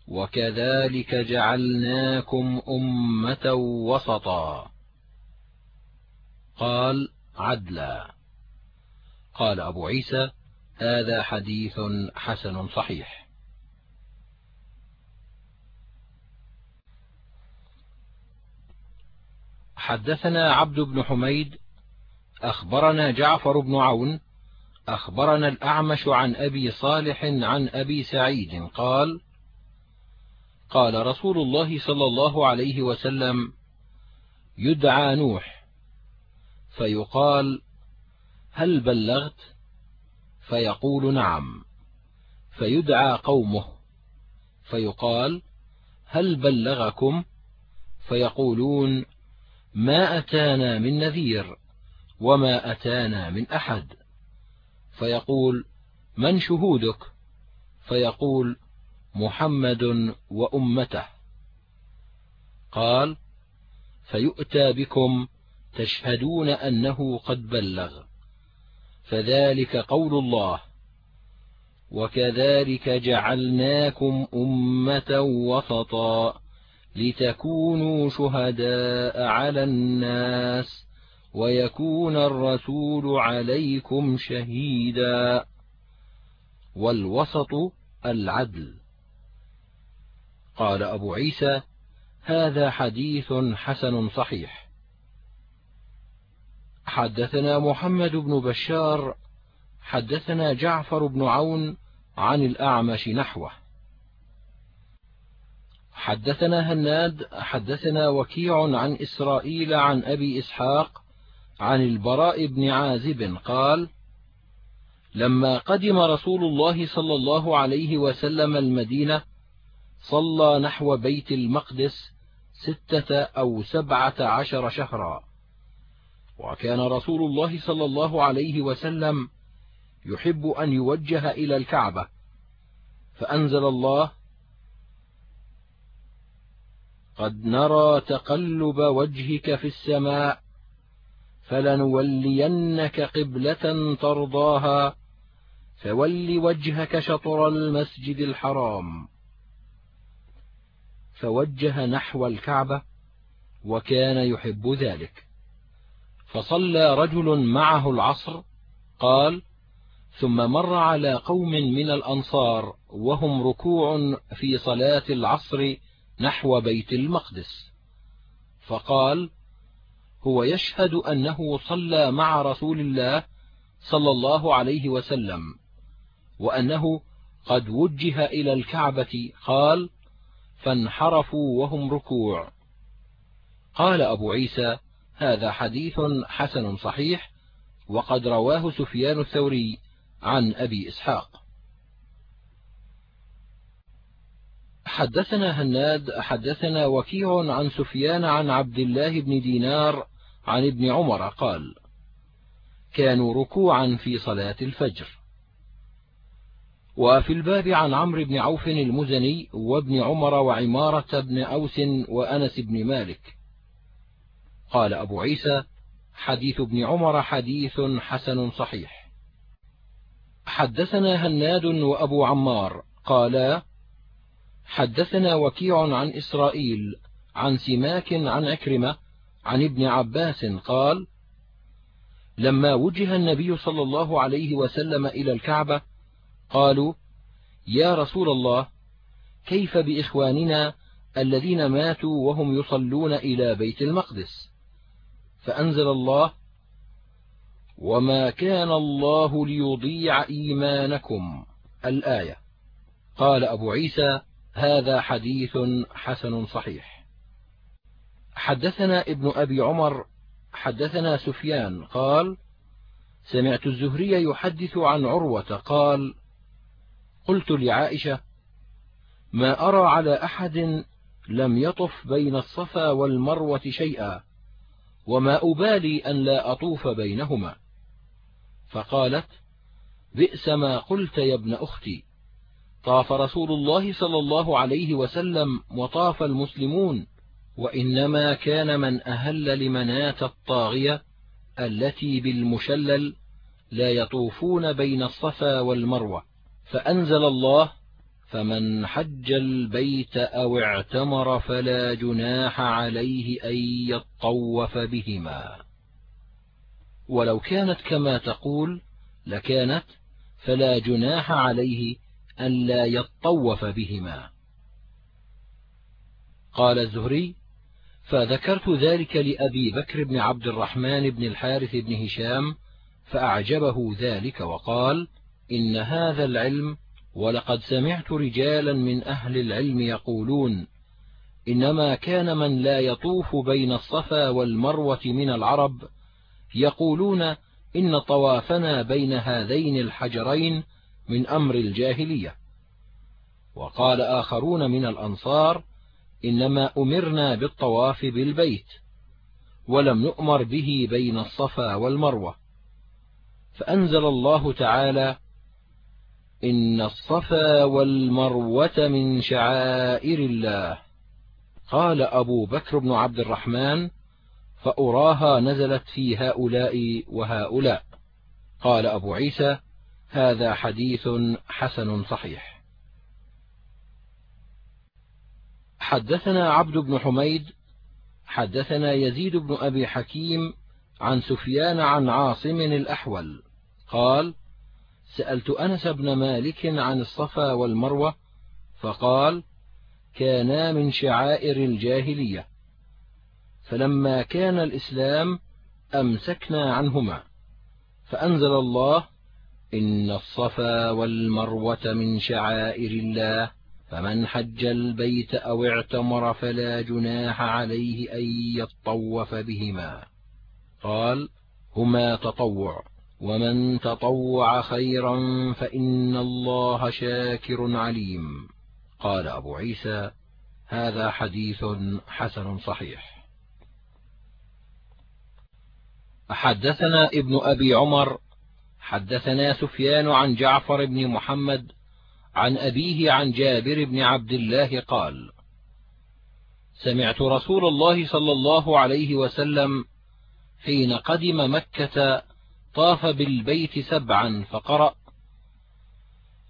وكذلك جعلناكم أمة وسطا قال عدلا قال أبو عيسى هذا حديث حسن صحيح حدثنا عبد بن حميد أخبرنا جعفر بن عون أخبرنا الأعمش عن أبي صالح عن أبي سعيد قال قال رسول الله صلى الله عليه وسلم يدعى نوح. فيقال هل بلغت؟ فيقول نعم. فيدعى قومه. فيقال هل بلغكم؟ فيقولون ما أتانا من نذير وما أتانا من أحد. فيقول من شهودك؟ فيقول محمد وأمته. قال فيؤتى بكم تشهدون أنه قد بلغ. فذلك قول الله. وكذلك جعلناكم أمة وسطا. لتكونوا شهداء على الناس ويكون الرسول عليكم شهيدا. والوسط العدل. قال أبو عيسى هذا حديث حسن صحيح. حدثنا محمد بن بشار حدثنا جعفر بن عون عن الأعمش نحوه. حدثنا هناد حدثنا وكيع عن إسرائيل عن أبي إسحاق عن البراء بن عازب قال لما قدم رسول الله صلى الله عليه وسلم المدينة صلى نحو بيت المقدس ستة أو سبعة عشر شهرا. وكان رسول الله صلى الله عليه وسلم يحب أن يوجه إلى الكعبة فأنزل الله قد نرى تقلب وجهك في السماء فلنولينك قبلة ترضاها فول وجهك شطر المسجد الحرام. فوجه نحو الكعبة وكان يحب ذلك. فصلى رجل معه العصر قال ثم مر على قوم من الأنصار وهم ركوع في صلاة العصر نحو بيت المقدس. فقال هو يشهد أنه صلى مع رسول الله صلى الله عليه وسلم وأنه قد وجه إلى الكعبة قال فانحرفوا وهم ركوع. قال أبو عيسى هذا حديث حسن صحيح وقد رواه سفيان الثوري عن أبي إسحاق. حدثنا هناد حدثنا وكيع عن سفيان عن عبد الله بن دينار عن ابن عمر قال كانوا ركوعا في صلاة الفجر. وفي الباب عن عمرو بن عوف المزني وابن عمر وعمارة بن أوس وأنس بن مالك. قال أبو عيسى حديث ابن عمر حديث حسن صحيح. حدثنا هناد وأبو عمار قالا حدثنا وكيع عن إسرائيل عن سماك عن عكرمة عن ابن عباس قال لما وجه النبي صلى الله عليه وسلم إلى الكعبة قالوا يا رسول الله كيف بإخواننا الذين ماتوا وهم يصلون إلى بيت المقدس؟ فأنزل الله وما كان الله ليضيع إيمانكم. الآية. قال أبو عيسى هذا حديث حسن صحيح. حدثنا ابن أبي عمر حدثنا سفيان قال سمعت الزهري يحدث عن عروة قال قلت لعائشة ما أرى على أحد لم يطف بين الصفا والمروة شيئا وما أبالي أن لا أطوف بينهما. فقالت بئس ما قلت يا ابن أختي. طاف رسول الله صلى الله عليه وسلم وطاف المسلمون وإنما كان من أهل لمناة الطاغية التي بالمشلل لا يطوفون بين الصفا والمروة فأنزل الله فمن حج البيت أو اعتمر فلا جناح عليه أن يطوف بهما. ولو كانت كما تقول لكانت فلا جناح عليه أن لا يطوف بهما. قال الزهري فذكرت ذلك لأبي بكر بن عبد الرحمن بن الحارث بن هشام فأعجبه ذلك وقال إن هذا العلم ولقد سمعت رجالا من أهل العلم يقولون إنما كان من لا يطوف بين الصفا والمروة من العرب يقولون إن طوافنا بين هذين الحجرين من أمر الجاهلية. وقال آخرون من الأنصار إنما أمرنا بالطواف بالبيت ولم نؤمر به بين الصفا والمروة. فأنزل الله تعالى إن الصفا والمروة من شعائر الله. قال أبو بكر بن عبد الرحمن فأراها نزلت في هؤلاء وهؤلاء. قال أبو عيسى هذا حديث حسن صحيح. حدثنا عبد بن حميد حدثنا يزيد بن أبي حكيم عن سفيان عن عاصم الأحول. قال سألت أنس بن مالك عن الصفا والمروة فقال كانا من شعائر الجاهلية. فلما كان الإسلام أمسكنا عنهما فأنزل الله إن الصفا والمروة من شعائر الله فمن حج البيت أو اعتمر فلا جناح عليه أن يطوف بهما. قال هما تطوع ومن تطوع خيرا فإن الله شاكر عليم. قال أبو عيسى هذا حديث حسن صحيح. حدثنا ابن أبي عمر حدثنا سفيان عن جعفر بن محمد عن أبيه عن جابر بن عبد الله قال سمعت رسول الله صلى الله عليه وسلم حين قدم مكة طاف بالبيت سبعا فقرأ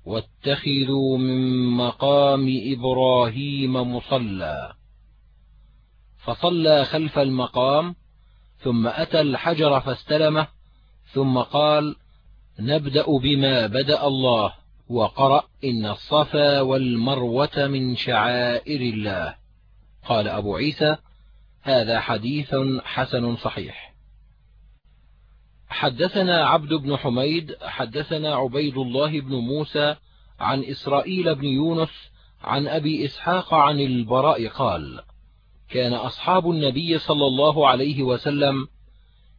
واتخذوا من مقام إبراهيم مصلى فصلى خلف المقام ثم أتى الحجر فاستلمه ثم قال نبدأ بما بدأ الله وقرأ إن الصفا والمروة من شعائر الله. قال أبو عيسى هذا حديث حسن صحيح. حدثنا عبد بن حميد حدثنا عبيد الله بن موسى عن إسرائيل بن يونس عن أبي إسحاق عن البراء قال كان أصحاب النبي صلى الله عليه وسلم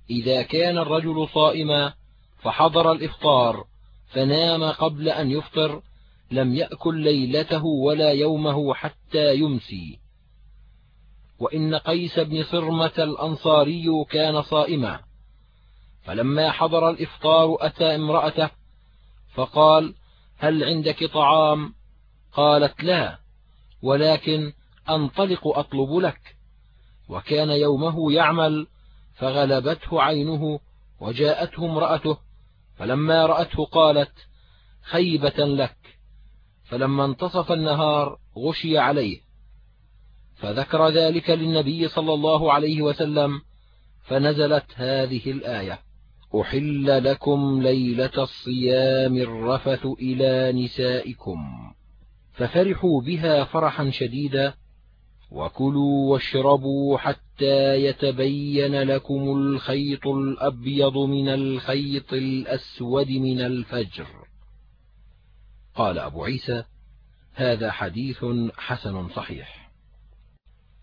إذا كان الرجل صائما فحضر الإفطار فنام قبل أن يفطر لم يأكل ليلته ولا يومه حتى يمسي. وإن قيس بن صرمة الأنصاري كان صائما. فلما حضر الإفطار أتى امرأته فقال هل عندك طعام؟ قالت لا ولكن أنطلق أطلب لك. وكان يومه يعمل فغلبته عينه وجاءته امرأته فلما رأته قالت خيبة لك. فلما انتصف النهار غشي عليه. فذكر ذلك للنبي صلى الله عليه وسلم فنزلت هذه الآية أحل لكم ليلة الصيام الرفث إلى نسائكم. ففرحوا بها فرحا شديدا وكلوا واشربوا حتى يتبين لكم الخيط الأبيض من الخيط الأسود من الفجر. قال أبو عيسى هذا حديث حسن صحيح.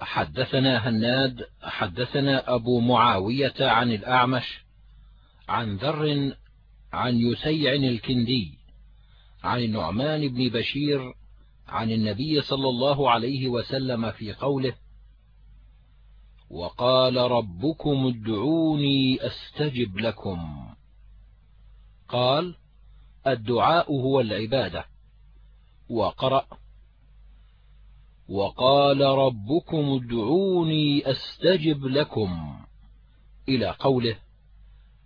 حدثنا هناد حدثنا أبو معاوية عن الأعمش عن ذر عن يسيع الكندي عن النعمان بن بشير عن النبي صلى الله عليه وسلم في قوله وقال ربكم ادعوني أستجب لكم. قال الدعاء هو العبادة. وقرأ وقال ربكم ادعوني أستجب لكم. إلى قوله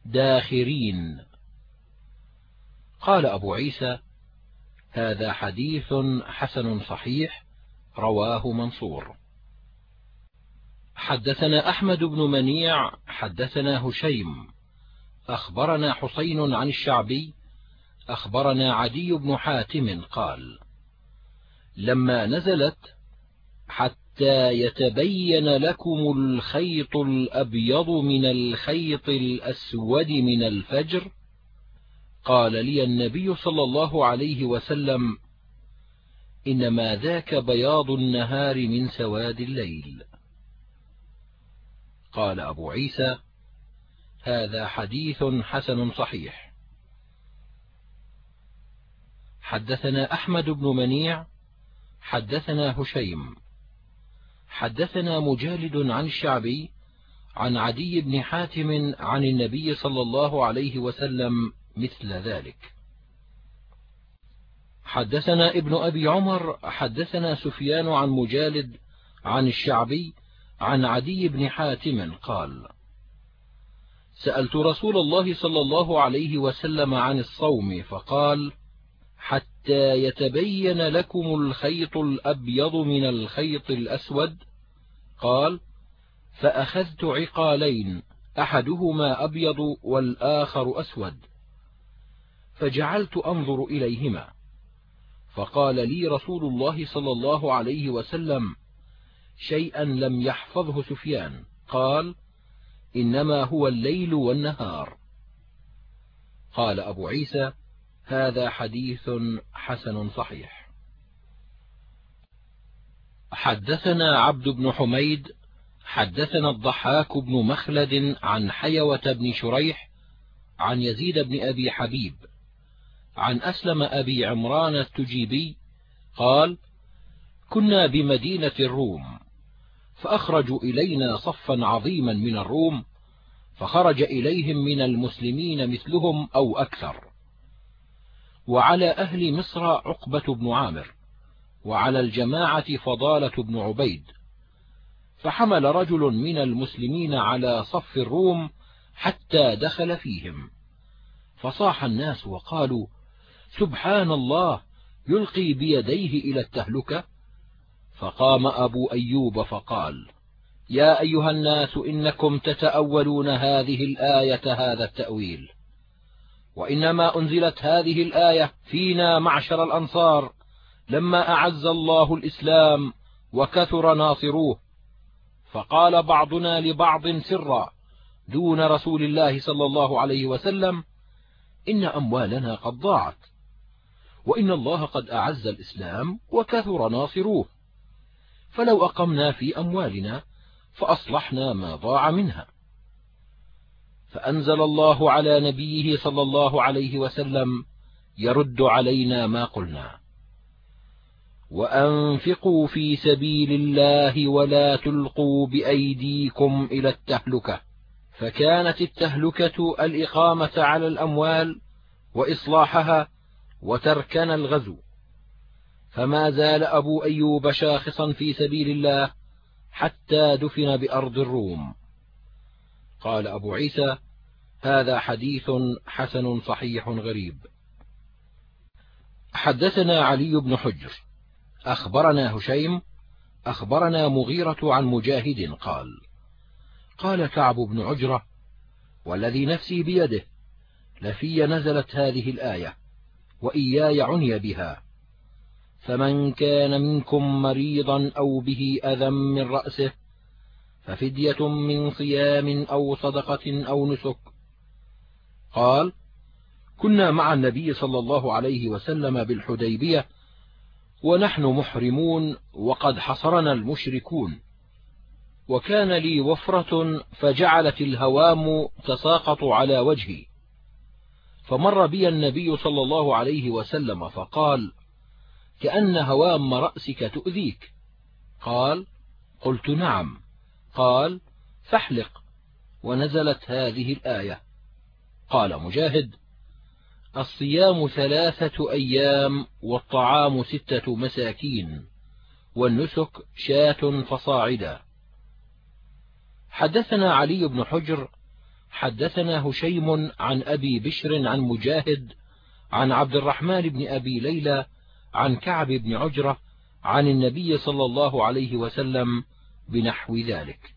داخرين. قال أبو عيسى هذا حديث حسن صحيح رواه منصور. حدثنا أحمد بن منيع حدثنا هشيم. أخبرنا حسين عن الشعبي أخبرنا عدي بن حاتم قال لما نزلت حتى يتبين لكم الخيط الأبيض من الخيط الأسود من الفجر قال لي النبي صلى الله عليه وسلم إنما ذاك بياض النهار من سواد الليل. قال أبو عيسى هذا حديث حسن صحيح. حدثنا أحمد بن منيع حدثنا هشيم حدثنا مجالد عن الشعبي عن عدي بن حاتم عن النبي صلى الله عليه وسلم مثل ذلك. حدثنا ابن أبي عمر حدثنا سفيان عن مجالد عن الشعبي عن عدي بن حاتم قال سألت رسول الله صلى الله عليه وسلم عن الصوم فقال حتى يتبين لكم الخيط الأبيض من الخيط الأسود. قال فأخذت عقالين أحدهما أبيض والآخر أسود. فجعلت أنظر إليهما. فقال لي رسول الله صلى الله عليه وسلم شيئا لم يحفظه سفيان. قال إنما هو الليل والنهار. قال أبو عيسى هذا حديث حسن صحيح. حدثنا عبد بن حميد حدثنا الضحاك بن مخلد عن حيوة بن شريح عن يزيد بن أبي حبيب. عن أسلم أبي عمران التجيبي قال كنا بمدينة الروم فأخرجوا إلينا صفا عظيما من الروم فخرج إليهم من المسلمين مثلهم أو أكثر. وعلى أهل مصر عقبة بن عامر وعلى الجماعة فضالة بن عبيد. فحمل رجل من المسلمين على صف الروم حتى دخل فيهم. فصاح الناس وقالوا سبحان الله يلقي بيديه إلى التهلكة؟ فقام أبو أيوب فقال يا أيها الناس إنكم تتأولون هذه الآية هذا التأويل. وإنما أنزلت هذه الآية فينا معشر الأنصار لما أعز الله الإسلام وكثر ناصروه. فقال بعضنا لبعض سرا دون رسول الله صلى الله عليه وسلم إن أموالنا قد ضاعت. وإن الله قد أعز الإسلام وكثر ناصروه. فلو أقمنا في أموالنا فأصلحنا ما ضاع منها. فأنزل الله على نبيه صلى الله عليه وسلم يرد علينا ما قلنا. وأنفقوا في سبيل الله ولا تلقوا بأيديكم إلى التهلكة. فكانت التهلكة الإقامة على الأموال وإصلاحها وتركنا الغزو. فما زال أبو أيوب شاخصا في سبيل الله حتى دفن بأرض الروم. قال أبو عيسى هذا حديث حسن صحيح غريب. حدثنا علي بن حجر. أخبرنا هشيم. أخبرنا مغيرة عن مجاهد قال قال كعب بن عجرة والذي نفسي بيده لفي نزلت هذه الآية. وإياي عني بها. فمن كان منكم مريضا أو به أذى من رأسه ففدية من صيام أو صدقة أو نسك. قال كنا مع النبي صلى الله عليه وسلم بالحديبية ونحن محرمون وقد حصرنا المشركون. وكان لي وفرة فجعلت الهوام تساقط على وجهي. فمر بي النبي صلى الله عليه وسلم فقال كأن هوام رأسك تؤذيك. قال قلت نعم. قال فاحلق. ونزلت هذه الآية. قال مجاهد الصيام ثلاثة أيام والطعام ستة مساكين والنسك شاة فصاعدا. حدثنا علي بن حجر حدثنا هشيم عن أبي بشر عن مجاهد عن عبد الرحمن بن أبي ليلى عن كعب بن عجرة عن النبي صلى الله عليه وسلم بنحو ذلك.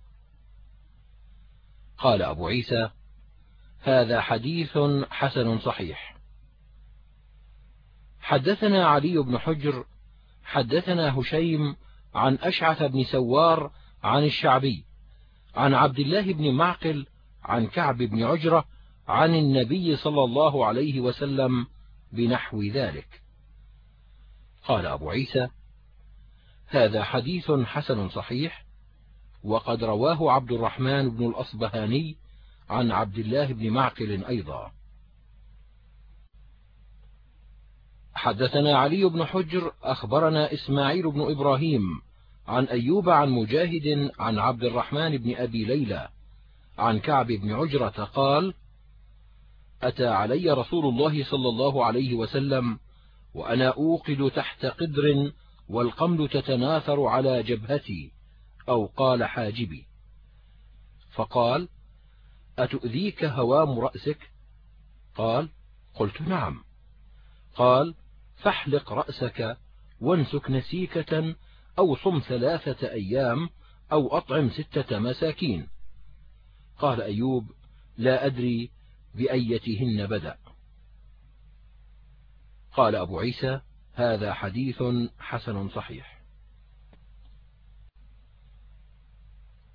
قال أبو عيسى هذا حديث حسن صحيح. حدثنا علي بن حجر حدثنا هشيم عن أشعث بن سوار عن الشعبي عن عبد الله بن معقل عن كعب بن عجرة عن النبي صلى الله عليه وسلم بنحو ذلك. قال أبو عيسى هذا حديث حسن صحيح وقد رواه عبد الرحمن بن الأصبهاني عن عبد الله بن معقل أيضا. حدثنا علي بن حجر أخبرنا إسماعيل بن إبراهيم عن أيوب عن مجاهد عن عبد الرحمن بن أبي ليلى عن كعب بن عجرة قال أتى علي رسول الله صلى الله عليه وسلم وأنا أوقد تحت قدر والقمل تتناثر على جبهتي أو قال حاجبي. فقال أتؤذيك هوام رأسك؟ قال قلت نعم. قال فاحلق رأسك وانسك نسيكة أو صم ثلاثة أيام أو أطعم ستة مساكين. قال أيوب لا أدري بأيتهن بدأ. قال أبو عيسى هذا حديث حسن صحيح.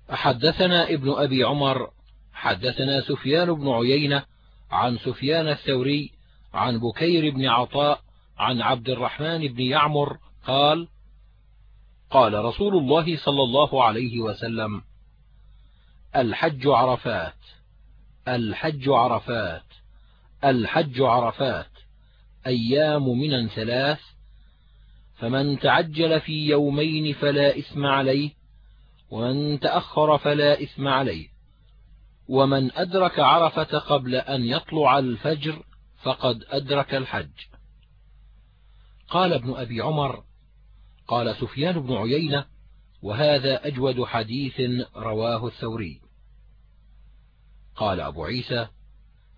حدثنا ابن أبي عمر حدثنا سفيان بن عيينة عن سفيان الثوري عن بكير بن عطاء عن عبد الرحمن بن يعمر قال قال رسول الله صلى الله عليه وسلم الحج عرفات الحج عرفات الحج عرفات أيام من ثلاث فمن تعجل في يومين فلا إثم عليه ومن تأخر فلا إثم عليه ومن أدرك عرفة قبل أن يطلع الفجر فقد أدرك الحج. قال ابن أبي عمر قال سفيان بن عيينة وهذا أجود حديث رواه الثوري. قال أبو عيسى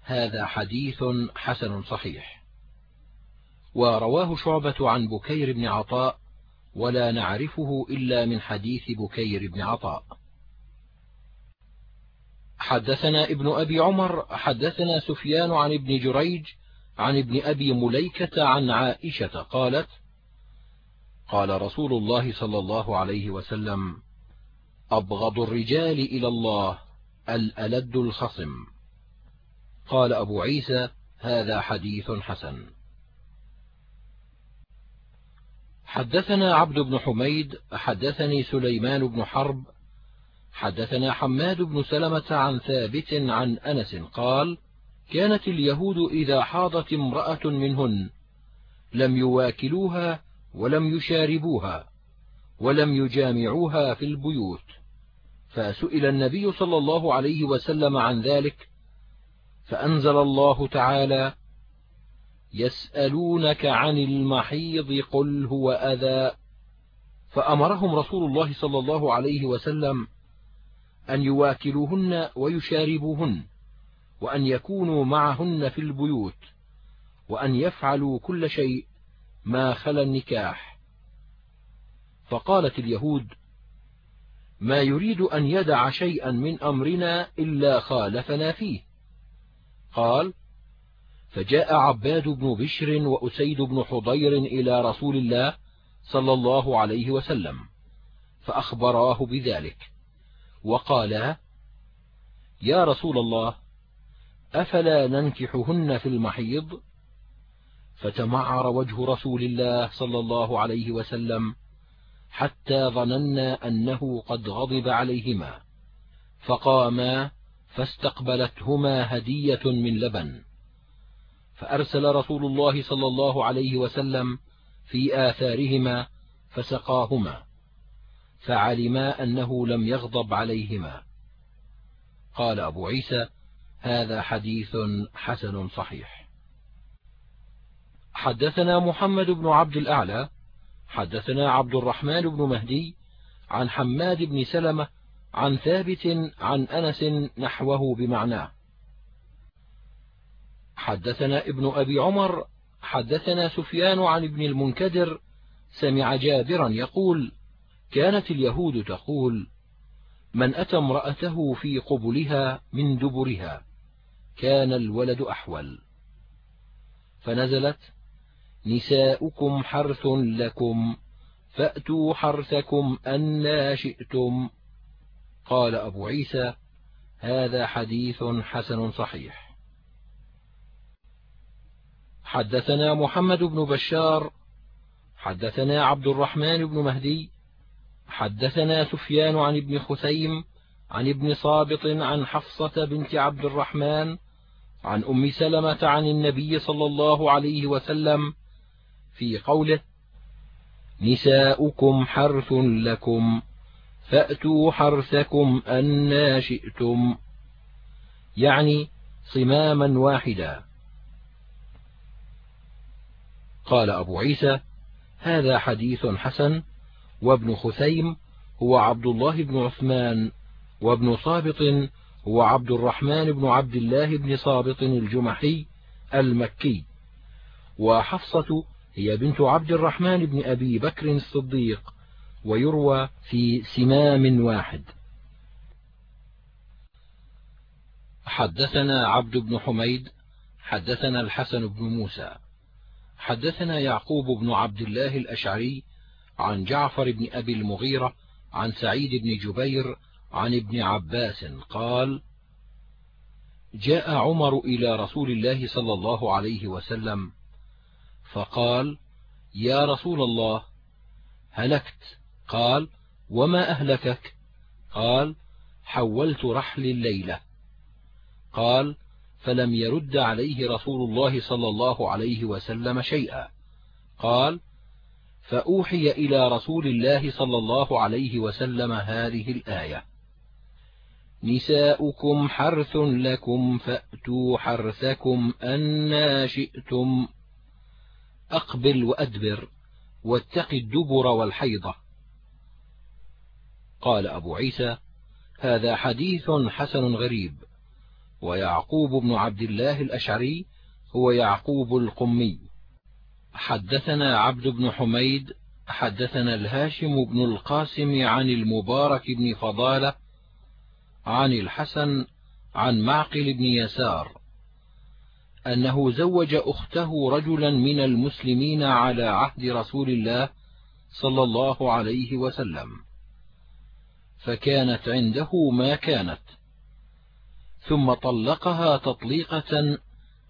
هذا حديث حسن صحيح. ورواه شعبة عن بكير بن عطاء ولا نعرفه إلا من حديث بكير بن عطاء. حدثنا ابن أبي عمر حدثنا سفيان عن ابن جريج عن ابن أبي مليكة عن عائشة قالت قال رسول الله صلى الله عليه وسلم أبغض الرجال إلى الله الألد الخصم. قال أبو عيسى هذا حديث حسن. حدثنا عبد بن حميد حدثني سليمان بن حرب حدثنا حماد بن سلمة عن ثابت عن أنس قال كانت اليهود إذا حاضت امرأة منهن لم يواكلوها ولم يشاربوها ولم يجامعوها في البيوت. فسئل النبي صلى الله عليه وسلم عن ذلك فأنزل الله تعالى يسألونك عن المحيض قل هو أذى. فأمرهم رسول الله صلى الله عليه وسلم أن يواكلوهن ويشاربوهن وأن يكونوا معهن في البيوت وأن يفعلوا كل شيء ما خلا النكاح. فقالت اليهود ما يريد أن يدع شيئا من أمرنا إلا خالفنا فيه. قال فجاء عباد بن بشر وأسيد بن حضير إلى رسول الله صلى الله عليه وسلم فأخبراه بذلك وقالا يا رسول الله أفلا ننكحهن في المحيض؟ فتمعر وجه رسول الله صلى الله عليه وسلم حتى ظننا أنه قد غضب عليهما فقاما فاستقبلتهما هدية من لبن. فأرسل رسول الله صلى الله عليه وسلم في آثارهما فسقاهما فعلما أنه لم يغضب عليهما. قال أبو عيسى هذا حديث حسن صحيح. حدثنا محمد بن عبد الأعلى حدثنا عبد الرحمن بن مهدي عن حماد بن سلمة عن ثابت عن أنس نحوه بمعناه. حدثنا ابن أبي عمر حدثنا سفيان عن ابن المنكدر سمع جابرا يقول كانت اليهود تقول من أتى امرأته في قبلها من دبرها كان الولد أحول فنزلت نساؤكم حرث لكم فأتوا حرثكم أنا شئتم. قال أبو عيسى هذا حديث حسن صحيح. حدثنا محمد بن بشار حدثنا عبد الرحمن بن مهدي حدثنا سفيان عن ابن خثيم عن ابن صابط عن حفصة بنت عبد الرحمن عن أم سلمة عن النبي صلى الله عليه وسلم في قوله نساؤكم حرث لكم فأتوا حرثكم أنا شئتم يعني صماما واحدا. قال أبو عيسى هذا حديث حسن وابن خثيم هو عبد الله بن عثمان وابن صابط هو عبد الرحمن بن عبد الله بن صابط الجمحي المكي وحفصة هي بنت عبد الرحمن بن أبي بكر الصديق ويروى في سمام واحد. حدثنا عبد بن حميد حدثنا الحسن بن موسى حدثنا يعقوب بن عبد الله الأشعري عن جعفر بن أبي المغيرة عن سعيد بن جبير عن ابن عباس قال جاء عمر إلى رسول الله صلى الله عليه وسلم فقال يا رسول الله هلكت. قال وما أهلكك؟ قال حولت رحل الليلة. قال فلم يرد عليه رسول الله صلى الله عليه وسلم شيئا. قال فأوحي إلى رسول الله صلى الله عليه وسلم هذه الآية نساؤكم حرث لكم فأتوا حرثكم أنا شئتم أقبل وأدبر واتق الدبر والحيضة. قال أبو عيسى هذا حديث حسن غريب ويعقوب بن عبد الله الأشعري هو يعقوب القمي. حدثنا عبد بن حميد حدثنا الهاشم بن القاسم عن المبارك بن فضالة عن الحسن عن معقل بن يسار. أنه زوج أخته رجلا من المسلمين على عهد رسول الله صلى الله عليه وسلم فكانت عنده ما كانت ثم طلقها تطليقة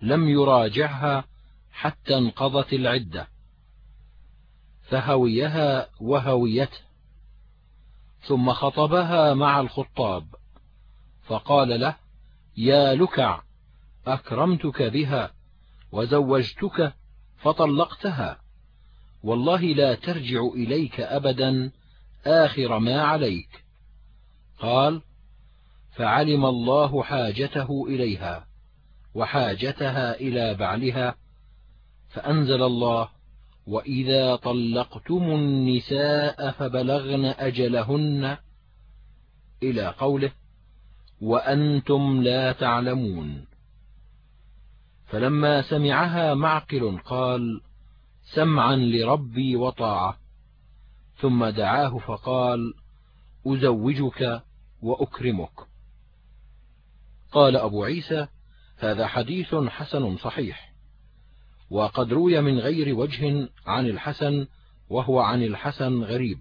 لم يراجعها حتى انقضت العدة فهويها وهويته ثم خطبها مع الخطاب فقال له يا لكع أكرمتك بها وزوجتك فطلقتها. والله لا ترجع إليك أبدا آخر ما عليك. قال فعلم الله حاجته إليها وحاجتها إلى بعلها فأنزل الله وإذا طلقتم النساء فبلغن أجلهن. إلى قوله وأنتم لا تعلمون. فلما سمعها معقل قال سمعا لربي وطاعة. ثم دعاه فقال أزوجك وأكرمك. قال أبو عيسى هذا حديث حسن صحيح. وقد روي من غير وجه عن الحسن وهو عن الحسن غريب.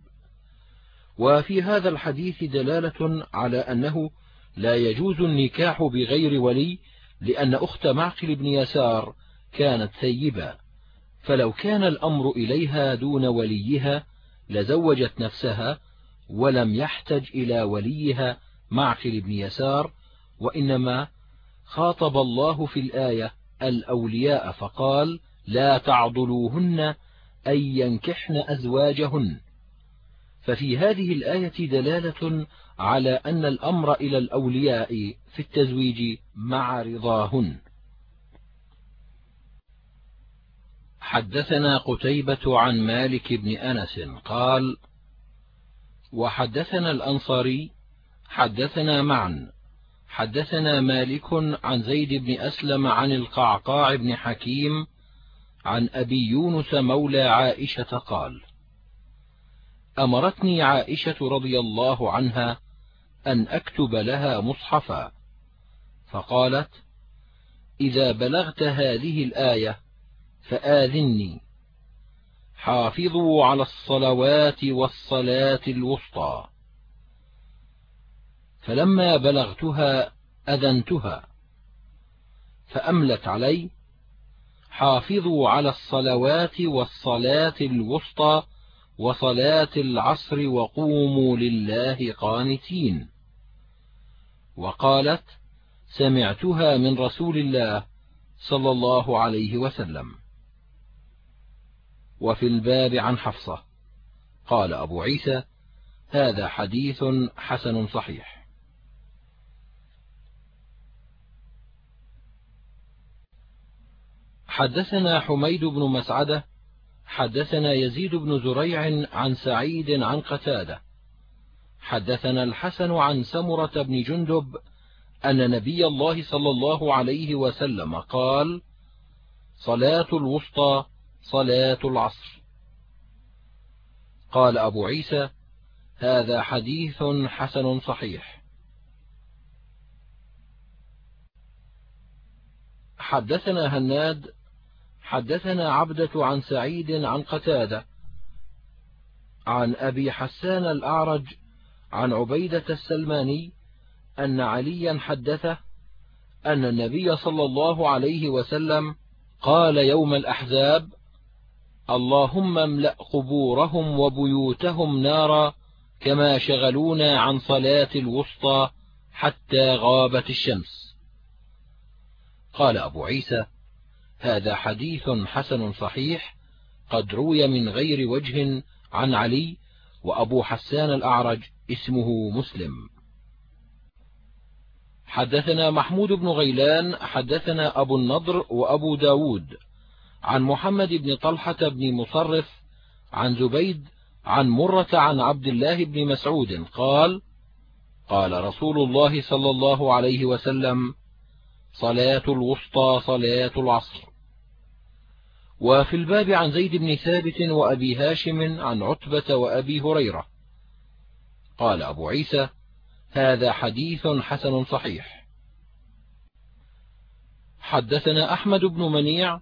وفي هذا الحديث دلالة على أنه لا يجوز النكاح بغير ولي لأن أخت معقل بن يسار كانت ثيبا فلو كان الأمر إليها دون وليها لزوجت نفسها ولم يحتج إلى وليها معقل بن يسار وإنما خاطب الله في الآية الأولياء فقال لا تعضلوهن أن ينكحن أزواجهن. ففي هذه الآية دلالة على أن الأمر إلى الأولياء في التزويج مع رضاهن. حدثنا قتيبة عن مالك بن أنس قال وحدثنا الأنصاري حدثنا معا حدثنا مالك عن زيد بن أسلم عن القعقاع بن حكيم عن أبي يونس مولى عائشة قال أمرتني عائشة رضي الله عنها أن أكتب لها مصحفا فقالت إذا بلغت هذه الآية فآذني. حافظوا على الصلوات والصلاة الوسطى. فلما بلغتها أذنتها. فأملت علي حافظوا على الصلوات والصلاة الوسطى وصلاة العصر وقوموا لله قانتين. وقالت سمعتها من رسول الله صلى الله عليه وسلم. وفي الباب عن حفصة. قال أبو عيسى هذا حديث حسن صحيح. حدثنا حميد بن مسعدة حدثنا يزيد بن زريع عن سعيد عن قتادة. حدثنا الحسن عن سمرة بن جندب أن نبي الله صلى الله عليه وسلم قال صلاة الوسطى صلاة العصر. قال أبو عيسى هذا حديث حسن صحيح. حدثنا هناد حدثنا عبدة عن سعيد عن قتادة عن أبي حسان الأعرج عن عبيدة السلماني أن عليا حدثه أن النبي صلى الله عليه وسلم قال يوم الأحزاب اللهم املأ قبورهم وبيوتهم نارا كما شغلونا عن صلاة الوسطى حتى غابت الشمس. قال أبو عيسى هذا حديث حسن صحيح قد روي من غير وجه عن علي وأبو حسان الأعرج اسمه مسلم. حدثنا محمود بن غيلان حدثنا أبو النضر وأبو داود. عن محمد بن طلحة بن مصرف عن زبيد عن مرة عن عبد الله بن مسعود قال قال رسول الله صلى الله عليه وسلم صلاة الوسطى صلاة العصر. وفي الباب عن زيد بن ثابت وأبي هاشم عن عتبة وأبي هريرة. قال أبو عيسى هذا حديث حسن صحيح. حدثنا أحمد بن منيع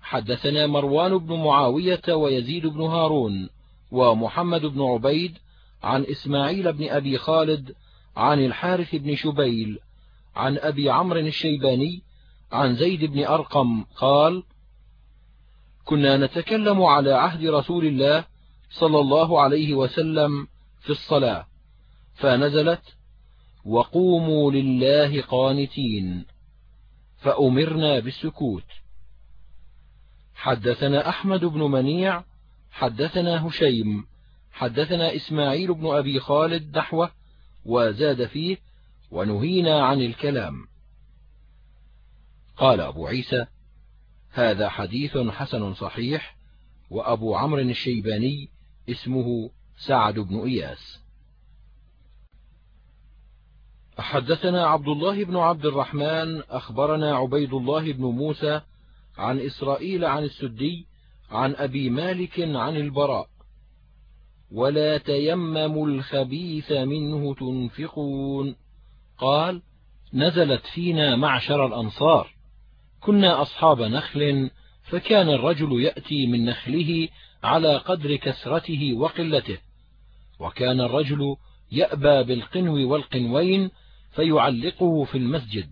حدثنا مروان بن معاوية ويزيد بن هارون ومحمد بن عبيد عن إسماعيل بن أبي خالد عن الحارث بن شبيل عن أبي عمرو الشيباني عن زيد بن أرقم قال كنا نتكلم على عهد رسول الله صلى الله عليه وسلم في الصلاة فنزلت وقوموا لله قانتين. فأمرنا بالسكوت. حدثنا أحمد بن منيع حدثنا هشيم حدثنا إسماعيل بن أبي خالد نحوه وزاد فيه ونهينا عن الكلام. قال أبو عيسى هذا حديث حسن صحيح وأبو عمرو الشيباني اسمه سعد بن إياس. حدثنا عبد الله بن عبد الرحمن أخبرنا عبيد الله بن موسى عن إسرائيل عن السدي عن أبي مالك عن البراء. ولا تيمموا الخبيث منه تنفقون. قال نزلت فينا معشر الأنصار. كنا أصحاب نخل فكان الرجل يأتي من نخله على قدر كسرته وقلته. وكان الرجل يأبى بالقنو والقنوين فيعلقه في المسجد.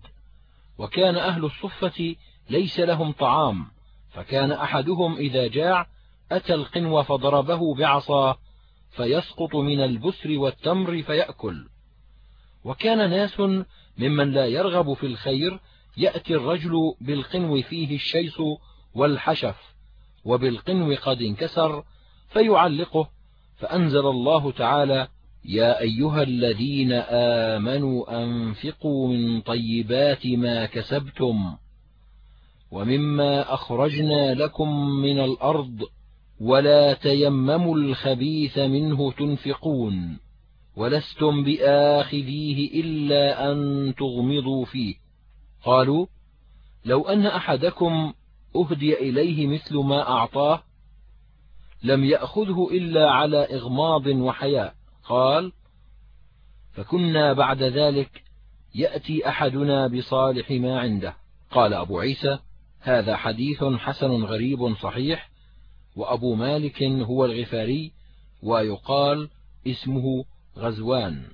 وكان أهل الصفة ليس لهم طعام فكان أحدهم إذا جاع أتى القنو فضربه بعصاه فيسقط من البسر والتمر فيأكل. وكان ناس ممن لا يرغب في الخير يأتي الرجل بالقنو فيه الشيس والحشف وبالقنو قد انكسر فيعلقه فأنزل الله تعالى يا أيها الذين آمنوا أنفقوا من طيبات ما كسبتم ومما أخرجنا لكم من الأرض ولا تيمموا الخبيث منه تنفقون ولستم بآخذيه إلا أن تغمضوا فيه قالوا لو أن أحدكم أهدي إليه مثل ما أعطاه لم يأخذه إلا على إغماض وحياء قال فكنا بعد ذلك يأتي أحدنا بصالح ما عنده. قال أبو عيسى هذا حديث حسن غريب صحيح وأبو مالك هو الغفاري ويقال اسمه غزوان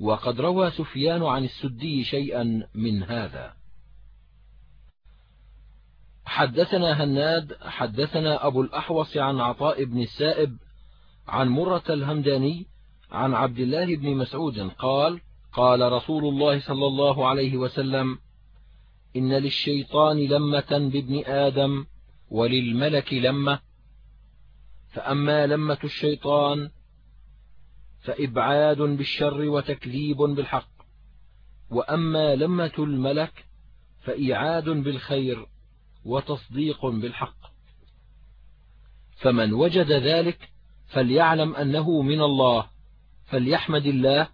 وقد روى سفيان عن السدي شيئا من هذا. حدثنا هناد حدثنا أبو الأحوص عن عطاء بن السائب عن مرة الهمداني عن عبد الله بن مسعود قال قال رسول الله صلى الله عليه وسلم إن للشيطان لمة بابن آدم وللملك لمة فأما لمة الشيطان فإبعاد بالشر وتكذيب بالحق وأما لمة الملك فإيعاد بالخير وتصديق بالحق. فمن وجد ذلك فليعلم أنه من الله. فليحمد الله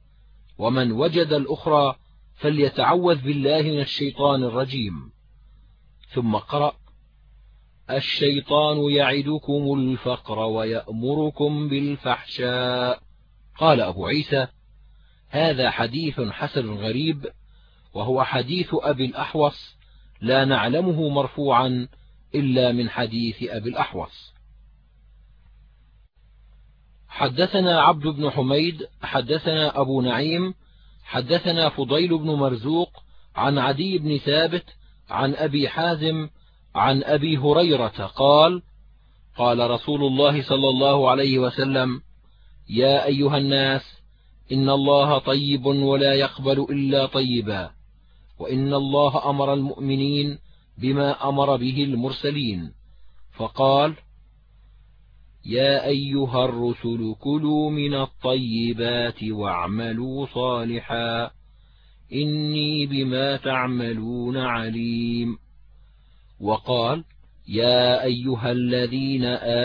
ومن وجد الأخرى فليتعوذ بالله من الشيطان الرجيم. ثم قرأ الشيطان يعدكم الفقر ويأمركم بالفحشاء. قال أبو عيسى هذا حديث حسن غريب وهو حديث أبي الأحوص لا نعلمه مرفوعا إلا من حديث أبي الأحوص. حدثنا عبد بن حميد حدثنا أبو نعيم حدثنا فضيل بن مرزوق عن عدي بن ثابت عن أبي حازم عن أبي هريرة قال قال رسول الله صلى الله عليه وسلم يا أيها الناس إن الله طيب ولا يقبل إلا طيبا وإن الله أمر المؤمنين بما أمر به المرسلين فقال يا أيها الرسل كلوا من الطيبات واعملوا صالحا. إني بما تعملون عليم. وقال يا أيها الذين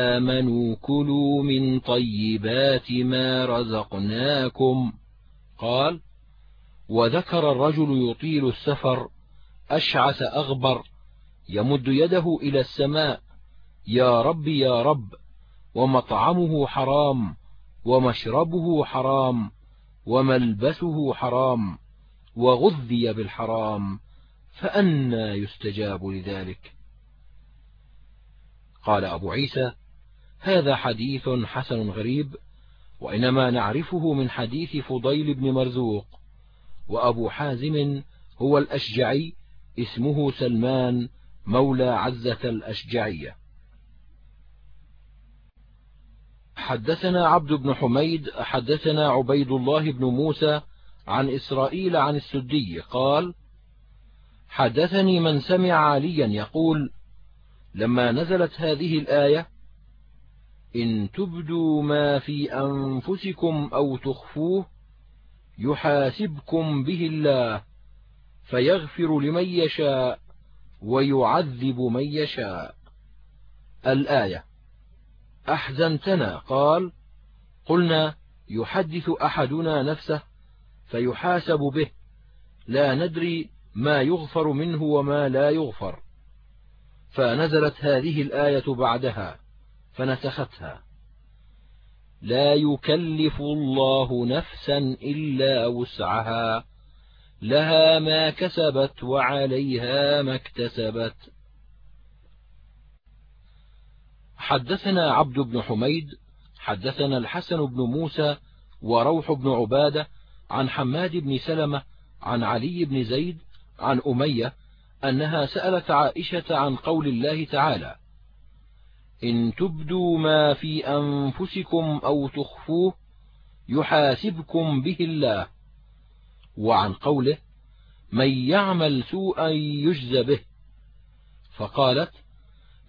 آمنوا كلوا من طيبات ما رزقناكم. قال وذكر الرجل يطيل السفر أشعث أغبر يمد يده إلى السماء. يا رب يا رب ومطعمه حرام ومشربه حرام وملبسه حرام وغذي بالحرام فأنى يستجاب لذلك. قال أبو عيسى هذا حديث حسن غريب وإنما نعرفه من حديث فضيل بن مرزوق وأبو حازم هو الأشجعي اسمه سلمان مولى عزة الأشجعية. حدثنا عبد بن حميد حدثنا عبيد الله بن موسى عن إسرائيل عن السدي قال حدثني من سمع عليا يقول لما نزلت هذه الآية إن تبدوا ما في أنفسكم أو تخفوه يحاسبكم به الله فيغفر لمن يشاء ويعذب من يشاء. الآية أحزنتنا. قال قلنا يحدث أحدنا نفسه فيحاسب به لا ندري ما يغفر منه وما لا يغفر. فنزلت هذه الآية بعدها فنسختها. لا يكلف الله نفسا إلا وسعها لها ما كسبت وعليها ما اكتسبت. حدثنا عبد بن حميد حدثنا الحسن بن موسى وروح بن عبادة عن حماد بن سلمة عن علي بن زيد عن أمية أنها سألت عائشة عن قول الله تعالى إن تبدوا ما في أنفسكم أو تخفوه يحاسبكم به الله وعن قوله من يعمل سوءا يجز به فقالت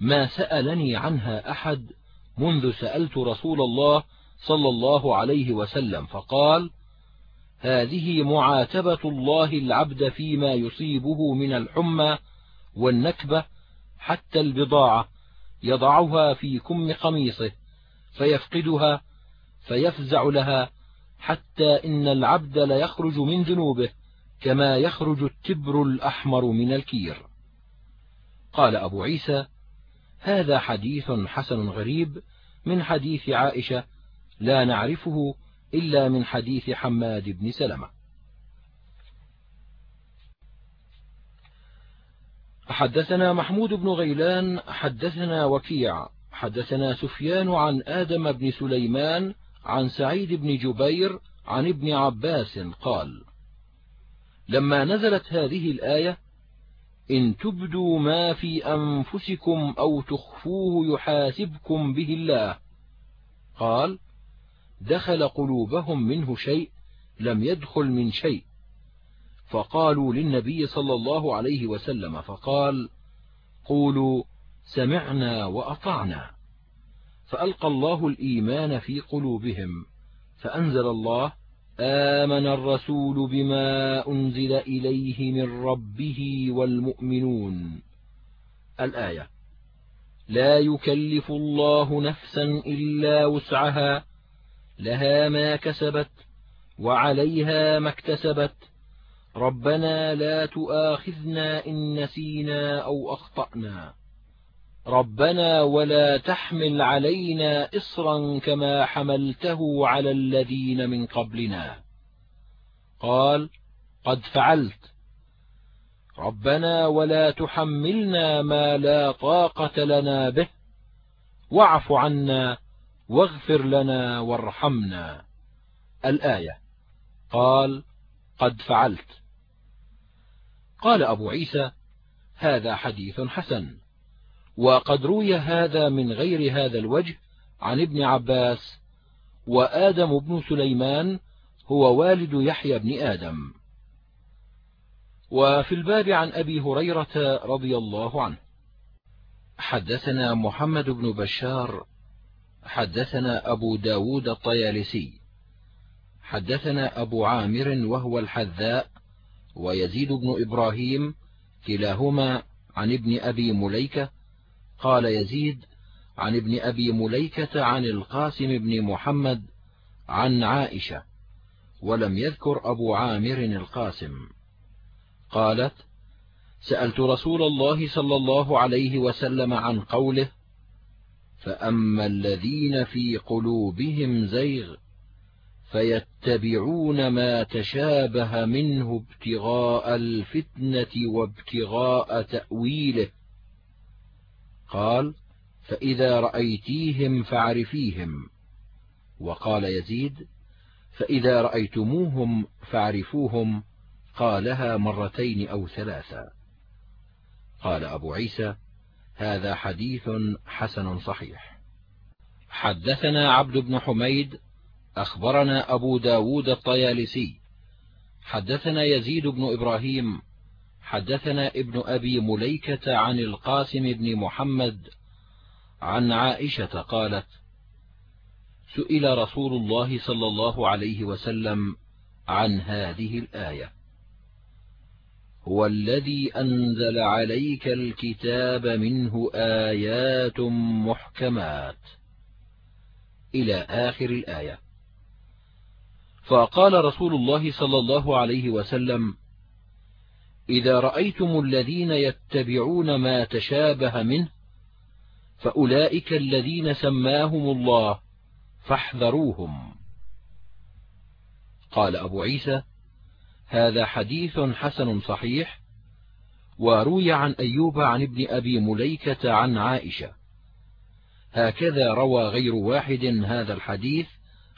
ما سألني عنها أحد منذ سألت رسول الله صلى الله عليه وسلم فقال هذه معاتبة الله العبد فيما يصيبه من الحمى والنكبة حتى البضاعة يضعها في كم قميصه فيفقدها فيفزع لها حتى إن العبد ليخرج من ذنوبه كما يخرج التبر الأحمر من الكير. قال أبو عيسى هذا حديث حسن غريب من حديث عائشة لا نعرفه إلا من حديث حماد بن سلمة. حدثنا محمود بن غيلان حدثنا وكيع حدثنا سفيان عن آدم بن سليمان عن سعيد بن جبير عن ابن عباس قال لما نزلت هذه الآية إن تبدوا ما في أنفسكم أو تخفوه يحاسبكم به الله. قال دخل قلوبهم منه شيء لم يدخل من شيء. فقالوا للنبي صلى الله عليه وسلم فقال قولوا سمعنا وأطعنا. فألقى الله الإيمان في قلوبهم فأنزل الله آمن الرسول بما أنزل إليه من ربه والمؤمنون. الآية لا يكلف الله نفسا إلا وسعها لها ما كسبت وعليها ما اكتسبت. ربنا لا تؤاخذنا إن نسينا أو أخطأنا. ربنا ولا تحمل علينا إصرا كما حملته على الذين من قبلنا. قال قد فعلت. ربنا ولا تحملنا ما لا طاقة لنا به. واعف عنا واغفر لنا وارحمنا. الآية قال قد فعلت. قال أبو عيسى هذا حديث حسن. وقد روي هذا من غير هذا الوجه عن ابن عباس وآدم بن سليمان هو والد يحيى بن آدم. وفي الباب عن أبي هريرة رضي الله عنه. حدثنا محمد بن بشار حدثنا أبو ب داود الطيالسي حدثنا أبو عامر وهو الحذاء ويزيد بن إبراهيم كلاهما عن ابن أبي مليكة قال يزيد عن ابن أبي مليكة عن القاسم بن محمد عن عائشة ولم يذكر أبو عامر القاسم. قالت سألت رسول الله صلى الله عليه وسلم عن قوله فأما الذين في قلوبهم زيغ فيتبعون ما تشابه منه ابتغاء الفتنة وابتغاء تأويله. قال فإذا رأيتيهم فاعرفيهم وقال يزيد فإذا رأيتموهم فاعرفوهم قالها مرتين أو ثلاثا قال أبو عيسى هذا حديث حسن صحيح. حدثنا عبد بن حميد أخبرنا أبو ب داود الطيالسي. حدثنا يزيد بن إبراهيم حدثنا ابن أبي مليكة عن القاسم بن محمد عن عائشة قالت سئل رسول الله صلى الله عليه وسلم عن هذه الآية. هو الذي أنزل عليك الكتاب منه آيات محكمات إلى آخر الآية. فقال رسول الله صلى الله عليه وسلم إذا رأيتم الذين يتبعون ما تشابه منه فأولئك الذين سماهم الله فاحذروهم. قال أبو عيسى هذا حديث حسن صحيح وروي عن أيوب عن ابن أبي مليكة عن عائشة. هكذا روى غير واحد هذا الحديث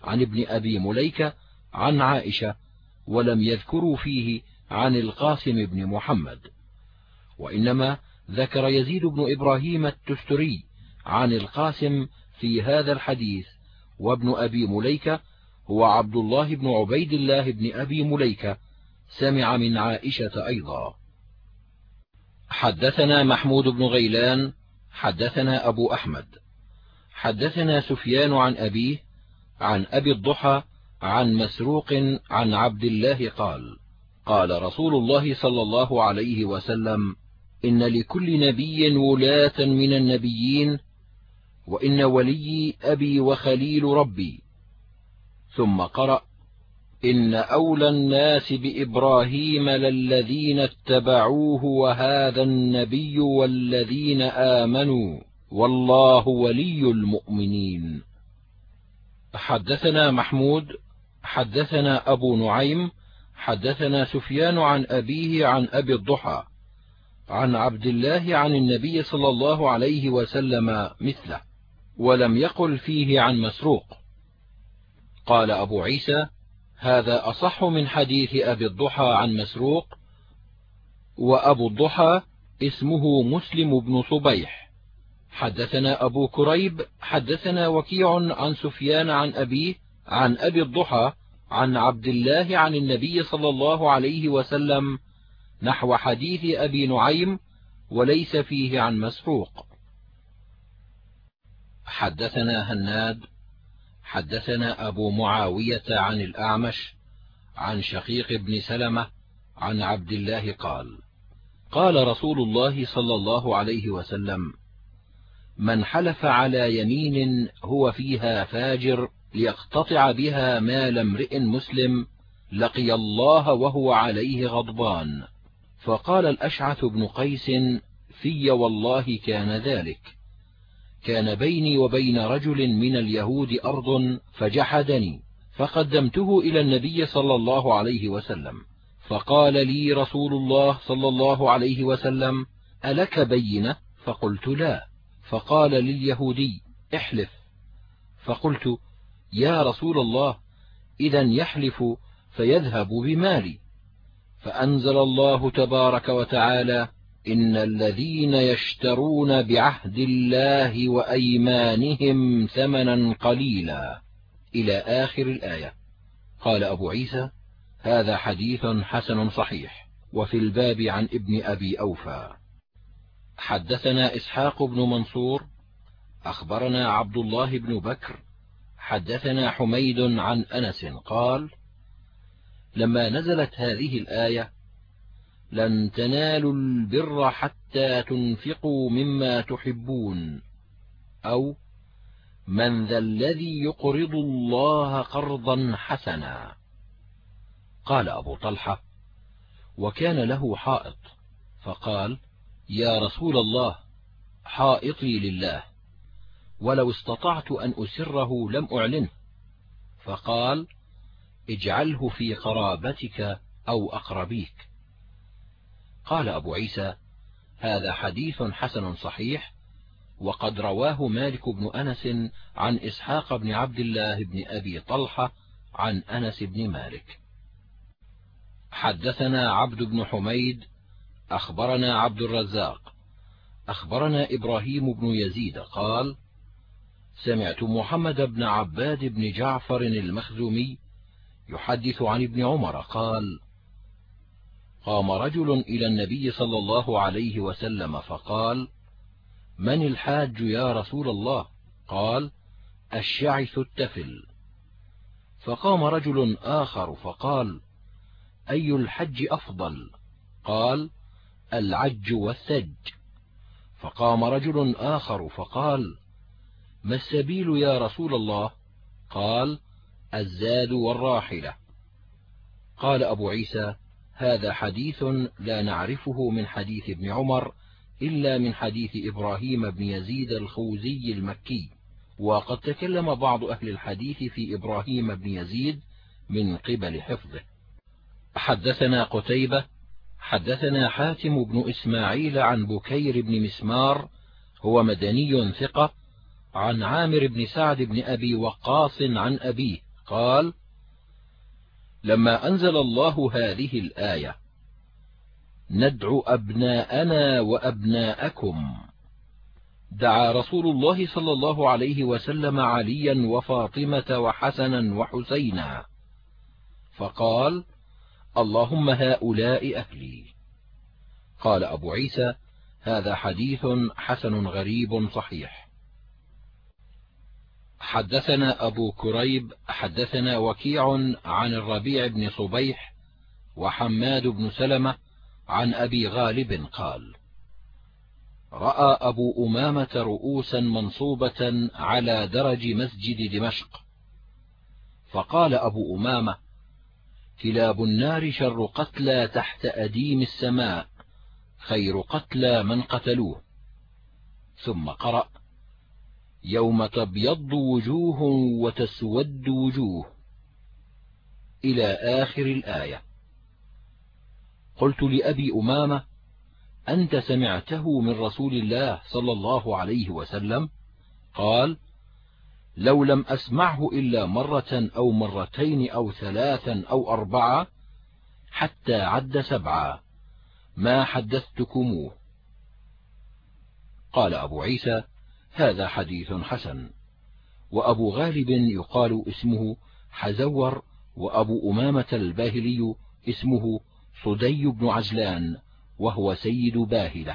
عن ابن أبي مليكة عن عائشة ولم يذكروا فيه عن القاسم بن محمد وإنما ذكر يزيد بن إبراهيم التستري عن القاسم في هذا الحديث وابن أبي مليكة هو عبد الله بن عبيد الله بن أبي مليكة سمع من عائشة أيضا. حدثنا محمود بن غيلان حدثنا أبو أحمد حدثنا سفيان عن أبيه عن أبي الضحى عن مسروق عن عبد الله قال قال رسول الله صلى الله عليه وسلم إن لكل نبي ولاة من النبيين وإن ولي أبي وخليل ربي. ثم قرأ إن أولى الناس بإبراهيم للذين اتبعوه وهذا النبي والذين آمنوا والله ولي المؤمنين. حدثنا محمود حدثنا أبو نعيم حدثنا سفيان عن أبيه عن أبي الضحى عن عبد الله عن النبي صلى الله عليه وسلم مثله ولم يقل فيه عن مسروق. قال أبو عيسى هذا أصح من حديث أبي الضحى عن مسروق وأبو الضحى اسمه مسلم بن صبيح. حدثنا أبو كريب حدثنا وكيع عن سفيان عن أبيه عن أبي الضحى عن عبد الله عن النبي صلى الله عليه وسلم نحو حديث أبي نعيم وليس فيه عن مسروق. حدثنا هناد حدثنا أبو معاوية عن الأعمش عن شقيق بن سلمة عن عبد الله قال قال رسول الله صلى الله عليه وسلم من حلف على يمين هو فيها فاجر ليقتطع بها مال امرئ مسلم لقي الله وهو عليه غضبان. فقال الأشعث بن قيس في والله كان ذلك. كان بيني وبين رجل من اليهود أرض فجحدني فقدمته إلى النبي صلى الله عليه وسلم. فقال لي رسول الله صلى الله عليه وسلم ألك بينة؟ فقلت لا. فقال لليهودي احلف. فقلت يا رسول الله إذا يحلف فيذهب بمالي. فأنزل الله تبارك وتعالى إن الذين يشترون بعهد الله وأيمانهم ثمنا قليلا. إلى آخر الآية. قال أبو عيسى هذا حديث حسن صحيح وفي الباب عن ابن أبي أوفى. حدثنا إسحاق بن منصور أخبرنا عبد الله بن بكر حدثنا حميد عن أنس قال لما نزلت هذه الآية لن تنالوا البر حتى تنفقوا مما تحبون أو من ذا الذي يقرض الله قرضا حسنا. قال أبو طلحة وكان له حائط فقال يا رسول الله حائطي لله. ولو استطعت أن أسره لم أعلنه. فقال اجعله في قرابتك أو أقربيك. قال أبو عيسى هذا حديث حسن صحيح وقد رواه مالك بن أنس عن إسحاق بن عبد الله بن أبي طلحة عن أنس بن مالك. حدثنا عبد بن حميد أخبرنا عبد الرزاق أخبرنا إبراهيم بن يزيد قال سمعت محمد بن عباد بن جعفر المخزومي يحدث عن ابن عمر قال قام رجل إلى النبي صلى الله عليه وسلم فقال من الحاج يا رسول الله؟ قال الشعث التفل. فقام رجل آخر فقال أي الحج أفضل؟ قال العج والثج. فقام رجل آخر فقال ما السبيل يا رسول الله؟ قال الزاد والراحلة. قال أبو عيسى هذا حديث لا نعرفه من حديث ابن عمر إلا من حديث إبراهيم بن يزيد الخوزي المكي. وقد تكلم بعض أهل الحديث في إبراهيم بن يزيد من قبل حفظه. حدثنا قتيبة حدثنا حاتم بن إسماعيل عن بكير بن مسمار هو مدني ثقة عن عامر بن سعد بن أبي وقاص عن أبيه قال لما أنزل الله هذه الآية ندعو أبناءنا وأبناءكم. دعا رسول الله صلى الله عليه وسلم عليا وفاطمة وحسنا وحسينا فقال اللهم هؤلاء أهلي. قال أبو عيسى هذا حديث حسن غريب صحيح. حدثنا أبو كريب حدثنا وكيع عن الربيع بن صبيح وحماد بن سلمة عن أبي غالب قال رأى أبو أمامة رؤوسا منصوبة على درج مسجد دمشق. فقال أبو أمامة كلاب النار شر قتلى تحت أديم السماء خير قتلى من قتلوه. ثم قرأ يوم تبيض وجوه وتسود وجوه. إلى آخر الآية. قلت لأبي أمامة أنت سمعته من رسول الله صلى الله عليه وسلم؟ قال لو لم أسمعه إلا مرة أو مرتين أو ثلاثا أو أربعة حتى عد سبعا. ما حدثتكموه؟ قال أبو عيسى هذا حديث حسن. وأبو غالب يقال اسمه حزور وأبو أمامة الباهلي اسمه صدي بن عجلان وهو سيد باهلة.